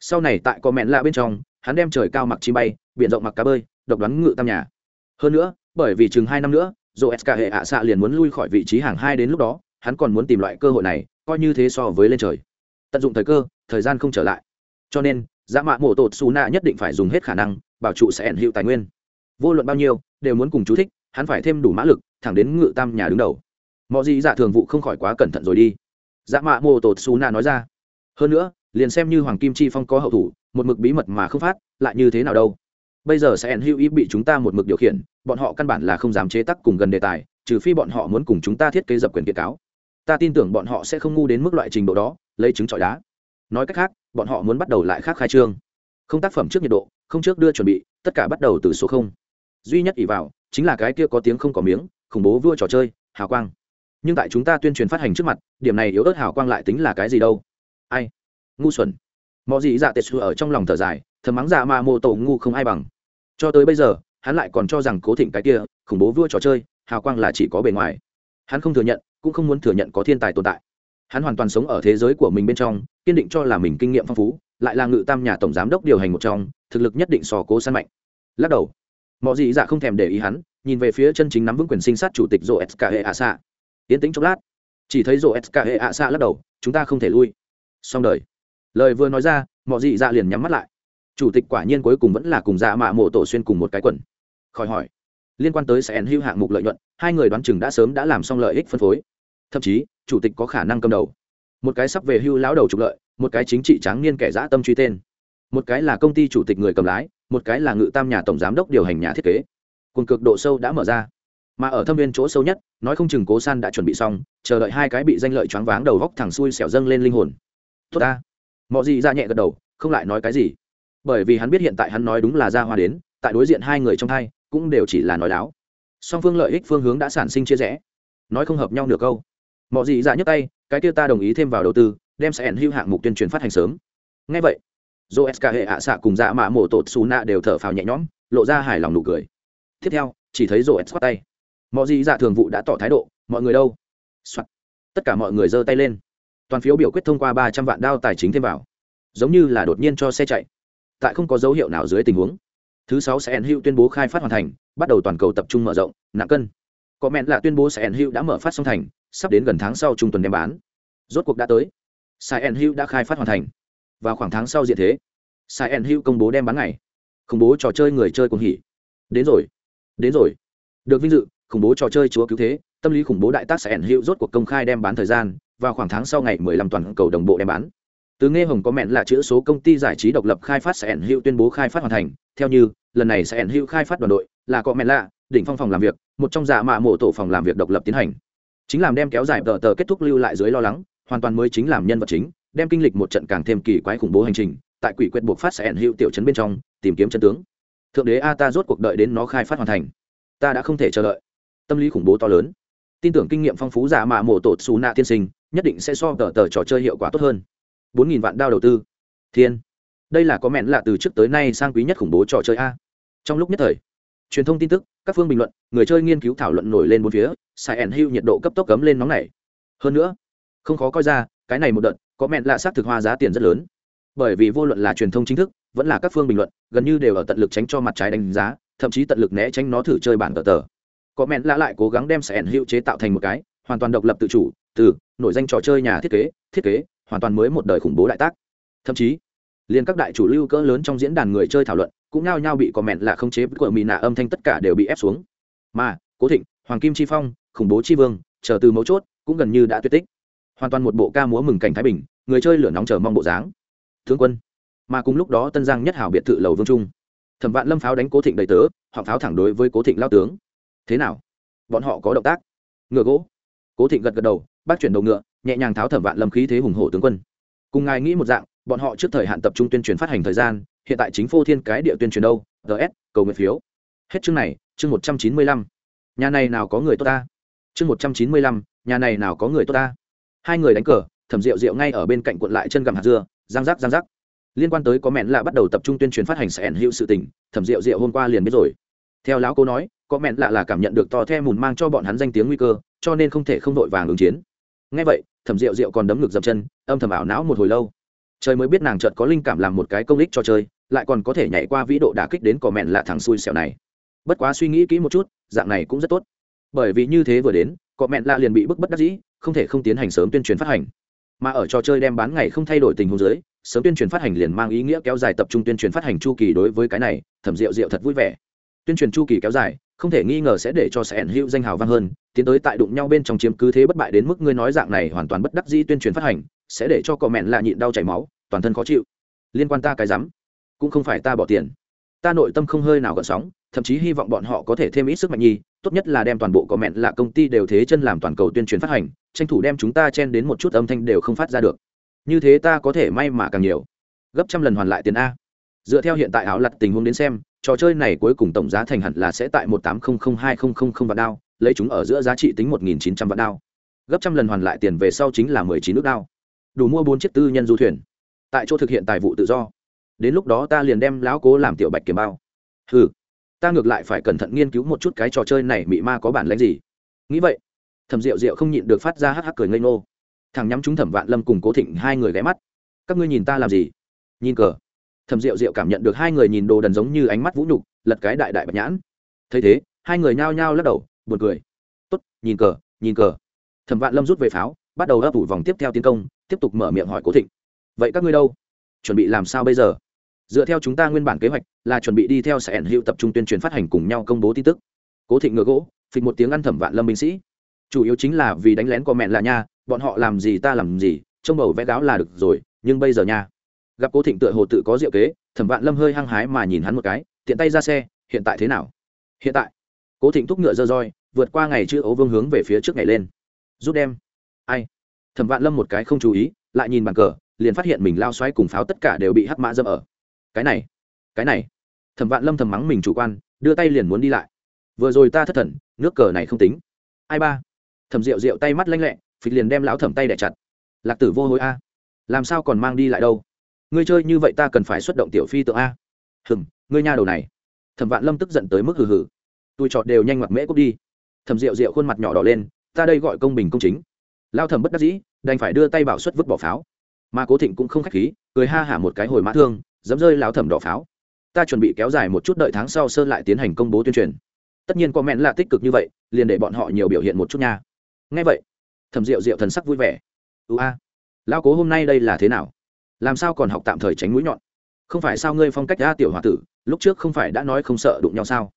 sau này tại có mẹn lạ bên trong, hắn đem trời cao mặc chi bay, biển rộng mặc cá bơi, độc đoán ngự tam nhà. Hơn nữa, bởi vì chừng hai năm nữa dồ sk hệ ạ xạ liền muốn lui khỏi vị trí hàng hai đến lúc đó, hắn còn muốn tìm loại cơ hội này, coi như thế so với lên trời tận dụng thời cơ, thời gian không trở lại. Cho nên, dã mạ mổ tột xù nạ nhất định phải dùng hết khả năng, bảo trụ sẽ ẩn hiệu tài nguyên. Vô luận bao nhiêu, đều muốn cùng chú thích, hắn phải thêm đủ mã lực, thẳng đến ngự tam nhà đứng đầu. Mọi gì dạ thường vụ không khỏi quá cẩn thận rồi đi. Dạ mạ mô tột xù nạ nói ra. Hơn nữa, liền xem như hoàng kim chi phong có hậu thủ, một mực bí mật mà không phát, lại như thế nào đâu. Bây giờ sẽ ẩn hữu ý bị chúng ta một mực điều khiển, bọn họ căn bản là không dám chế tắc cùng gần đề tài, trừ phi bọn họ muốn cùng chúng ta thiết kế dập quyền kiệt cáo. Ta tin tưởng bọn họ sẽ không ngu đến mức loại trình độ đó lấy trứng trọi đá. Nói cách khác, bọn họ muốn bắt đầu lại khác khai trương. Không tác phẩm trước nhiệt độ, không trước đưa chuẩn bị, tất cả bắt đầu từ số không. Duy nhất ỷ vào, chính là cái kia có tiếng không có miếng, khủng bố vua trò chơi, hào quang. Nhưng tại chúng ta tuyên truyền phát hành trước mặt, điểm này yếu ớt hào quang lại tính là cái gì đâu? Ai? Ngu xuẩn. Mọi gì dạ tệ xu ở trong lòng thở dài, thầm mắng dạ mà mô tổ ngu không ai bằng. Cho tới bây giờ, hắn lại còn cho rằng cố thịnh cái kia, khủng bố vua trò chơi, hào quang là chỉ có bề ngoài. Hắn không thừa nhận, cũng không muốn thừa nhận có thiên tài tồn tại hắn hoàn toàn sống ở thế giới của mình bên trong, kiên định cho là mình kinh nghiệm phong phú, lại là ngự tam nhà tổng giám đốc điều hành một trong, thực lực nhất định sò cố săn mạnh. Lắc đầu. Mọi dị dạ không thèm để ý hắn, nhìn về phía chân chính nắm vững quyền sinh sát chủ tịch rô s k hệ ạ xạ tiến tính chốc lát. Chỉ thấy rô s k hệ ạ xạ lắc đầu, chúng ta không thể lui. Xong đời. Lời vừa nói ra mọi dị dạ liền nhắm mắt lại. Chủ tịch quả nhiên cuối cùng vẫn là cùng dạ mạ mộ tổ xuyên cùng một cái quần. Khỏi hỏi. Liên quan tới sẽ hữu hạng mục lợi nhuận, hai người đoán chừng đã sớm đã làm xong lợi ích phân phối. Thậm chí chủ tịch có khả năng cầm đầu. Một cái sắp về hưu lão đầu trục lợi, một cái chính trị tráng niên kẻ dã tâm truy tên. Một cái là công ty chủ tịch người cầm lái, một cái là ngự tam nhà tổng giám đốc điều hành nhà thiết kế. Cùng cực độ sâu đã mở ra. Mà ở thâm viên chỗ sâu nhất, nói không chừng cố san đã chuẩn bị xong, chờ đợi hai cái bị danh lợi choáng váng đầu góc thẳng xuôi xẻo dâng lên linh hồn. Tốt ta. Mọi gì ra nhẹ gật đầu, không lại nói cái gì. Bởi vì hắn biết hiện tại hắn nói đúng là ra hoa đến, tại đối diện hai người trong thai, cũng đều chỉ là nói láo. Song phương lợi ích phương hướng đã sản sinh chia rẽ. Nói không hợp nhau nửa câu mọi gì dạ nhấc tay, cái kia ta đồng ý thêm vào đầu tư, đem sẽ ẩn hưu hạng mục tuyên truyền phát hành sớm. Ngay vậy dô sk hệ ạ xạ cùng dạ mạ mổ tột xù nạ đều thở phào nhẹ nhõm, lộ ra hài lòng nụ cười. Tiếp theo, chỉ thấy dô s tay. Mọi gì dạ thường vụ đã tỏ thái độ, mọi người đâu、Soạn. tất cả mọi người giơ tay lên. Toàn phiếu biểu quyết thông qua ba trăm vạn đao tài chính thêm vào. Giống như là đột nhiên cho xe chạy. Tại không có dấu hiệu nào dưới tình huống, thứ sáu sẽ hữu tuyên bố khai phát hoàn thành, bắt đầu toàn cầu tập trung mở rộng, nặng cân có mẹn là tuyên bố sài hữu đã mở phát song thành, sắp đến gần tháng sau trung tuần đem bán. Rốt cuộc đã tới. Sài hữu đã khai phát hoàn thành. Vào khoảng tháng sau diện thế, sài hữu công bố đem bán ngày. Khủng bố trò chơi người chơi cùng hỉ. Đến rồi. Đến rồi. Được vinh dự, khủng bố trò chơi chúa cứu thế, tâm lý khủng bố đại tác sài hữu rốt cuộc công khai đem bán thời gian vào khoảng tháng sau ngày 15 toàn cầu đồng bộ đem bán. Từ nghe hồng có mẹn là chữ số công ty giải trí độc lập khai phát sài hữu tuyên bố khai phát hoàn thành. Theo như, lần này sài hữu khai phát đoàn đội là có mẹn lạ đỉnh phong phòng làm việc một trong dạ mạ mộ tổ phòng làm việc độc lập tiến hành. Chính làm đem kéo dài tờ tờ kết thúc lưu lại dưới lo lắng, hoàn toàn mới chính làm nhân vật chính, đem kinh lịch một trận càng thêm kỳ quái khủng bố hành trình, tại quỷ quyệt buộc phát sẽ ẩn hữu tiểu trấn bên trong, tìm kiếm chân tướng. Thượng đế a ta rốt cuộc đợi đến nó khai phát hoàn thành. Ta đã không thể chờ đợi. Tâm lý khủng bố to lớn. Tin tưởng kinh nghiệm phong phú giả mạ mộ tột xù nạ tiên sinh, nhất định sẽ so tờ tờ trò chơi hiệu quả tốt hơn. Bốn nghìn vạn đao đầu tư. Thiên. Đây là có mẹn lạ từ trước tới nay sang quý nhất khủng bố trò chơi a. Trong lúc nhất thời truyền thông tin tức, các phương bình luận, người chơi nghiên cứu thảo luận nổi lên bốn phía sai ẩn hưu nhiệt độ cấp tốc cấm lên nóng này. Hơn nữa, không khó coi ra, cái này một đợt, có mẹn lạ xác thực hoa giá tiền rất lớn. Bởi vì vô luận là truyền thông chính thức, vẫn là các phương bình luận, gần như đều ở tận lực tránh cho mặt trái đánh giá, thậm chí tận lực né tránh nó thử chơi bản tờ tờ. Có mẹn lạ lại cố gắng đem sẽ ẩn hữu chế tạo thành một cái, hoàn toàn độc lập tự chủ, từ nội danh trò chơi nhà thiết kế thiết kế, hoàn toàn mới một đời khủng bố đại tác. Thậm chí, liền các đại chủ lưu cỡ lớn trong diễn đàn người chơi thảo luận cũng nhao nhao bị comment là không chế của mỹ nạ, âm thanh tất cả đều bị ép xuống. Mà, cố thịnh, hoàng kim chi phong, khủng bố chi vương, chờ từ mấu chốt, cũng gần như đã tuyệt tích. Hoàn toàn một bộ ca múa mừng cảnh thái bình, người chơi lửa nóng chờ mong bộ dáng. Thương quân. Mà cùng lúc đó tân giang nhất hảo biệt thự lầu vương trung. Thẩm vạn lâm pháo đánh cố thịnh đầy tớ, họ pháo thẳng đối với cố thịnh lao tướng. Thế nào? Bọn họ có động tác. Ngựa gỗ. Cố thịnh gật gật đầu, bác chuyển đầu ngựa, nhẹ nhàng tháo thẩm vạn lâm khí thế hùng hổ tướng quân. Cùng ngài nghĩ một dạng, bọn họ trước thời hạn tập trung tuyên truyền phát hành thời gian hiện tại chính phô thiên cái địa tuyên truyền đâu ts cầu nguyện phiếu. Hết chương này, chương một trăm chín mươi lăm. Nhà này nào có người tốt ta? Chương một trăm chín mươi lăm, nhà này nào có người tốt ta? Hai người đánh cờ, thẩm rượu rượu ngay ở bên cạnh cuộn lại chân gặm hạt dưa giang rắc giang rắc. Liên quan tới có mẹn lạ bắt đầu tập trung tuyên truyền phát hành sẽ ẩn hữu sự tình, thẩm rượu rượu hôm qua liền biết rồi. Theo lão cô nói, có mẹn lạ là cảm nhận được to the mùn mang cho bọn hắn danh tiếng nguy cơ, cho nên không thể không đội vàng ứng chiến. Ngay vậy, thẩm rượu rượu còn đấm ngực dập chân, âm thầm ảo não một hồi lâu. Trời mới biết nàng chợt có linh cảm làm một cái công lích cho chơi lại còn có thể nhảy qua vĩ độ đả kích đến cỏ mẹn lạ thằng xui xẻo này. Bất quá suy nghĩ kỹ một chút, dạng này cũng rất tốt. Bởi vì như thế vừa đến cọ mẹn lạ liền bị bức bất đắc dĩ, không thể không tiến hành sớm tuyên truyền phát hành. Mà ở trò chơi đem bán ngày không thay đổi tình huống dưới, sớm tuyên truyền phát hành liền mang ý nghĩa kéo dài tập trung tuyên truyền phát hành chu kỳ đối với cái này, thẩm rượu rượu thật vui vẻ. Tuyên truyền chu kỳ kéo dài, không thể nghi ngờ sẽ để cho sẽ ẩn hữu danh hào vang hơn, tiến tới tại đụng nhau bên trong chiếm cứ thế bất bại đến mức ngươi nói dạng này hoàn toàn bất đắc dĩ tuyên truyền phát hành, sẽ để cho cọ mẹn lạ nhịn đau chảy máu, toàn thân khó chịu. Liên quan ta cái rắm cũng không phải ta bỏ tiền. Ta nội tâm không hơi nào gợn sóng, thậm chí hy vọng bọn họ có thể thêm ít sức mạnh nhi tốt nhất là đem toàn bộ cọ mẹn lạ công ty đều thế chân làm toàn cầu tuyên truyền phát hành, tranh thủ đem chúng ta chen đến một chút âm thanh đều không phát ra được. Như thế ta có thể may mà càng nhiều. Gấp trăm lần hoàn lại tiền a. Dựa theo hiện tại áo lặt tình huống đến xem, trò chơi này cuối cùng tổng giá thành hẳn là sẽ tại một tám không không hai không không không vạn đao, lấy chúng ở giữa giá trị tính một nghìn chín trăm vạn đao. Gấp trăm lần hoàn lại tiền về sau chính là mười chín nước đao. Đủ mua bốn chiếc tư nhân du thuyền. Tại chỗ thực hiện tài vụ tự do đến lúc đó ta liền đem lão cố làm tiểu bạch kiểm bao. Ừ ta ngược lại phải cẩn thận nghiên cứu một chút cái trò chơi này mị ma có bản lãnh gì. Nghĩ vậy, thẩm rượu rượu không nhịn được phát ra hắc hắc cười ngây ngô. Thằng nhắm chúng thẩm vạn lâm cùng cố thịnh hai người ghé mắt. Các ngươi nhìn ta làm gì? Nhìn cờ. Thẩm rượu rượu cảm nhận được hai người nhìn đồ đần giống như ánh mắt vũ nhục, lật cái đại đại bạch nhãn. Thấy thế, hai người nhao nhao lắc đầu, buồn cười. Tốt, nhìn cờ nhìn cờ. Thẩm vạn lâm rút về pháo, bắt đầu ấp ủ vòng tiếp theo tiến công, tiếp tục mở miệng hỏi cố thịnh. Vậy các ngươi đâu? Chuẩn bị làm sao bây giờ? Dựa theo chúng ta nguyên bản kế hoạch, là chuẩn bị đi theo sẽ ẩn hiệu tập trung tuyên truyền phát hành cùng nhau công bố tin tức. Cố thịnh ngựa gỗ, phịch một tiếng ăn thẩm vạn lâm binh sĩ. Chủ yếu chính là vì đánh lén có mẹn là nha, bọn họ làm gì ta làm gì, trông bầu vẽ gáo là được rồi, nhưng bây giờ nha. Gặp cố thịnh tựa hồ tự có diệu kế, thẩm vạn lâm hơi hăng hái mà nhìn hắn một cái, tiện tay ra xe, hiện tại thế nào? Hiện tại, cố thịnh thúc ngựa dơ roi, vượt qua ngày chữ ấu vương hướng về phía trước ngày lên. Rút đem. Ai? Thẩm vạn lâm một cái không chú ý, lại nhìn bàn cờ, liền phát hiện mình lao xoáy cùng pháo tất cả đều bị hắc mã dâm ở cái này cái này. Thẩm vạn lâm thầm mắng mình chủ quan, đưa tay liền muốn đi lại. Vừa rồi ta thất thần, nước cờ này không tính. Ai ba? Thẩm rượu rượu tay mắt lanh lẹ, phịch liền đem lão thẩm tay đẻ chặt. Lạc tử vô hối a. Làm sao còn mang đi lại đâu? Ngươi chơi như vậy ta cần phải xuất động tiểu phi tượng a. Hừm, ngươi nha đầu này. Thẩm vạn lâm tức giận tới mức hừ hừ. Tôi trọt đều nhanh mặt mễ cút đi. Thẩm rượu rượu khuôn mặt nhỏ đỏ lên, ta đây gọi công bình công chính. Lao thẩm bất đắc dĩ, đành phải đưa tay bảo xuất vứt bỏ pháo. Mà cố thịnh cũng không k h á c h khí, cười ha hả một cái hồi mã thương dẫm rơi lão thẩm đỏ pháo. Ta chuẩn bị kéo dài một chút đợi tháng sau sơn lại tiến hành công bố tuyên truyền. Tất nhiên có mẹn là tích cực như vậy, liền để bọn họ nhiều biểu hiện một chút nha. Ngay vậy, thẩm rượu rượu thần sắc vui vẻ. Ưu a lao cố hôm nay đây là thế nào? Làm sao còn học tạm thời tránh mũi nhọn? Không phải sao ngươi phong cách ra tiểu h o a tử, lúc trước không phải đã nói không sợ đụng nhau sao?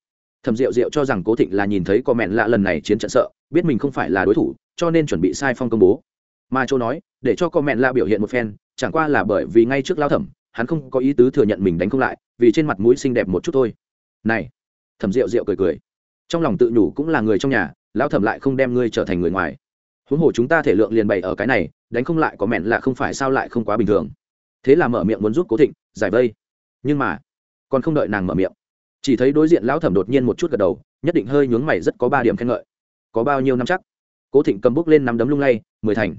Thẩm rượu rượu cho rằng cố thịnh là nhìn thấy có mẹn lạ lần này chiến trận sợ, biết mình không phải là đối thủ, cho nên chuẩn bị sai phong công bố. Mà châu nói, để cho có mẹn lạ biểu hiện một phen, chẳng qua là bởi vì ngay trước lao thẩm hắn không có ý tứ thừa nhận mình đánh không lại, vì trên mặt mũi xinh đẹp một chút thôi. Này, thẩm rượu rượu cười cười. Trong lòng tự nhủ cũng là người trong nhà, lão thẩm lại không đem ngươi trở thành người ngoài. Huống hồ chúng ta thể lượng liền bày ở cái này, đánh không lại có mẹn là không phải sao lại không quá bình thường. Thế là mở miệng muốn giúp cố thịnh, giải vây. Nhưng mà, còn không đợi nàng mở miệng. Chỉ thấy đối diện lão thẩm đột nhiên một chút gật đầu, nhất định hơi nhướng mày rất có ba điểm khen ngợi. Có bao nhiêu năm chắc? Cố thịnh cầm bút lên nắm đấm lung lay, mười thành.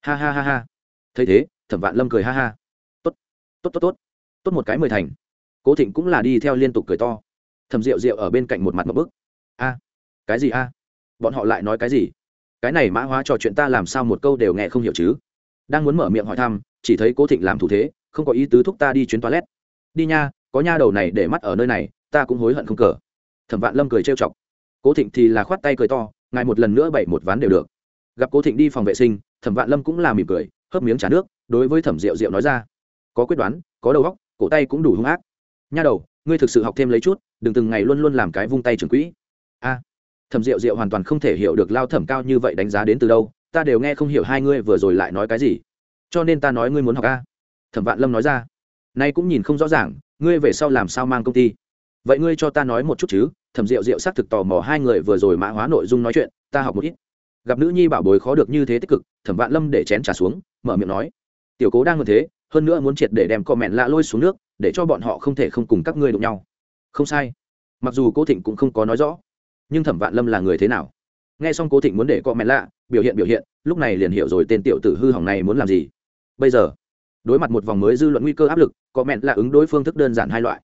Ha ha ha ha. Thấy thế, thẩm vạn lâm cười ha ha tốt tốt tốt. Tốt một cái mười thành. Cố thịnh cũng là đi theo liên tục cười to. Thẩm rượu rượu ở bên cạnh một mặt một bức. A, cái gì a? Bọn họ lại nói cái gì? Cái này mã hóa trò chuyện ta làm sao một câu đều nghe không hiểu chứ? Đang muốn mở miệng hỏi thăm, chỉ thấy cố thịnh làm thủ thế, không có ý tứ thúc ta đi chuyến toilet. Đi nha, có nha đầu này để mắt ở nơi này, ta cũng hối hận không cờ. Thẩm vạn lâm cười trêu chọc. Cố thịnh thì là khoát tay cười to, ngài một lần nữa bảy một ván đều được. Gặp cố thịnh đi phòng vệ sinh, thẩm vạn lâm cũng là mỉm cười, hớp miếng trà nước, đối với thẩm rượu rượu nói ra có quyết đoán, có đầu óc, cổ tay cũng đủ hung ác. Nha đầu, ngươi thực sự học thêm lấy chút, đừng từng ngày luôn luôn làm cái vung tay trưởng quỹ. A, thẩm rượu rượu hoàn toàn không thể hiểu được lao thẩm cao như vậy đánh giá đến từ đâu, ta đều nghe không hiểu hai ngươi vừa rồi lại nói cái gì. Cho nên ta nói ngươi muốn học a. Thẩm vạn lâm nói ra, nay cũng nhìn không rõ ràng, ngươi về sau làm sao mang công ty? Vậy ngươi cho ta nói một chút chứ, thẩm rượu rượu xác thực tò mò hai người vừa rồi mã hóa nội dung nói chuyện, ta học một ít. Gặp nữ nhi bảo bối khó được như thế tích cực, thẩm vạn lâm để chén trả xuống, mở miệng nói, tiểu cố đang như thế hơn nữa muốn triệt để đem cọ mẹn lạ lôi xuống nước, để cho bọn họ không thể không cùng các ngươi đụng nhau. Không sai. Mặc dù cố thịnh cũng không có nói rõ, nhưng thẩm vạn lâm là người thế nào? Nghe xong cố thịnh muốn để cọ mẹn lạ, biểu hiện biểu hiện, lúc này liền hiểu rồi tên tiểu tử hư hỏng này muốn làm gì. Bây giờ, đối mặt một vòng mới dư luận nguy cơ áp lực, cọ mẹn lạ ứng đối phương thức đơn giản hai loại.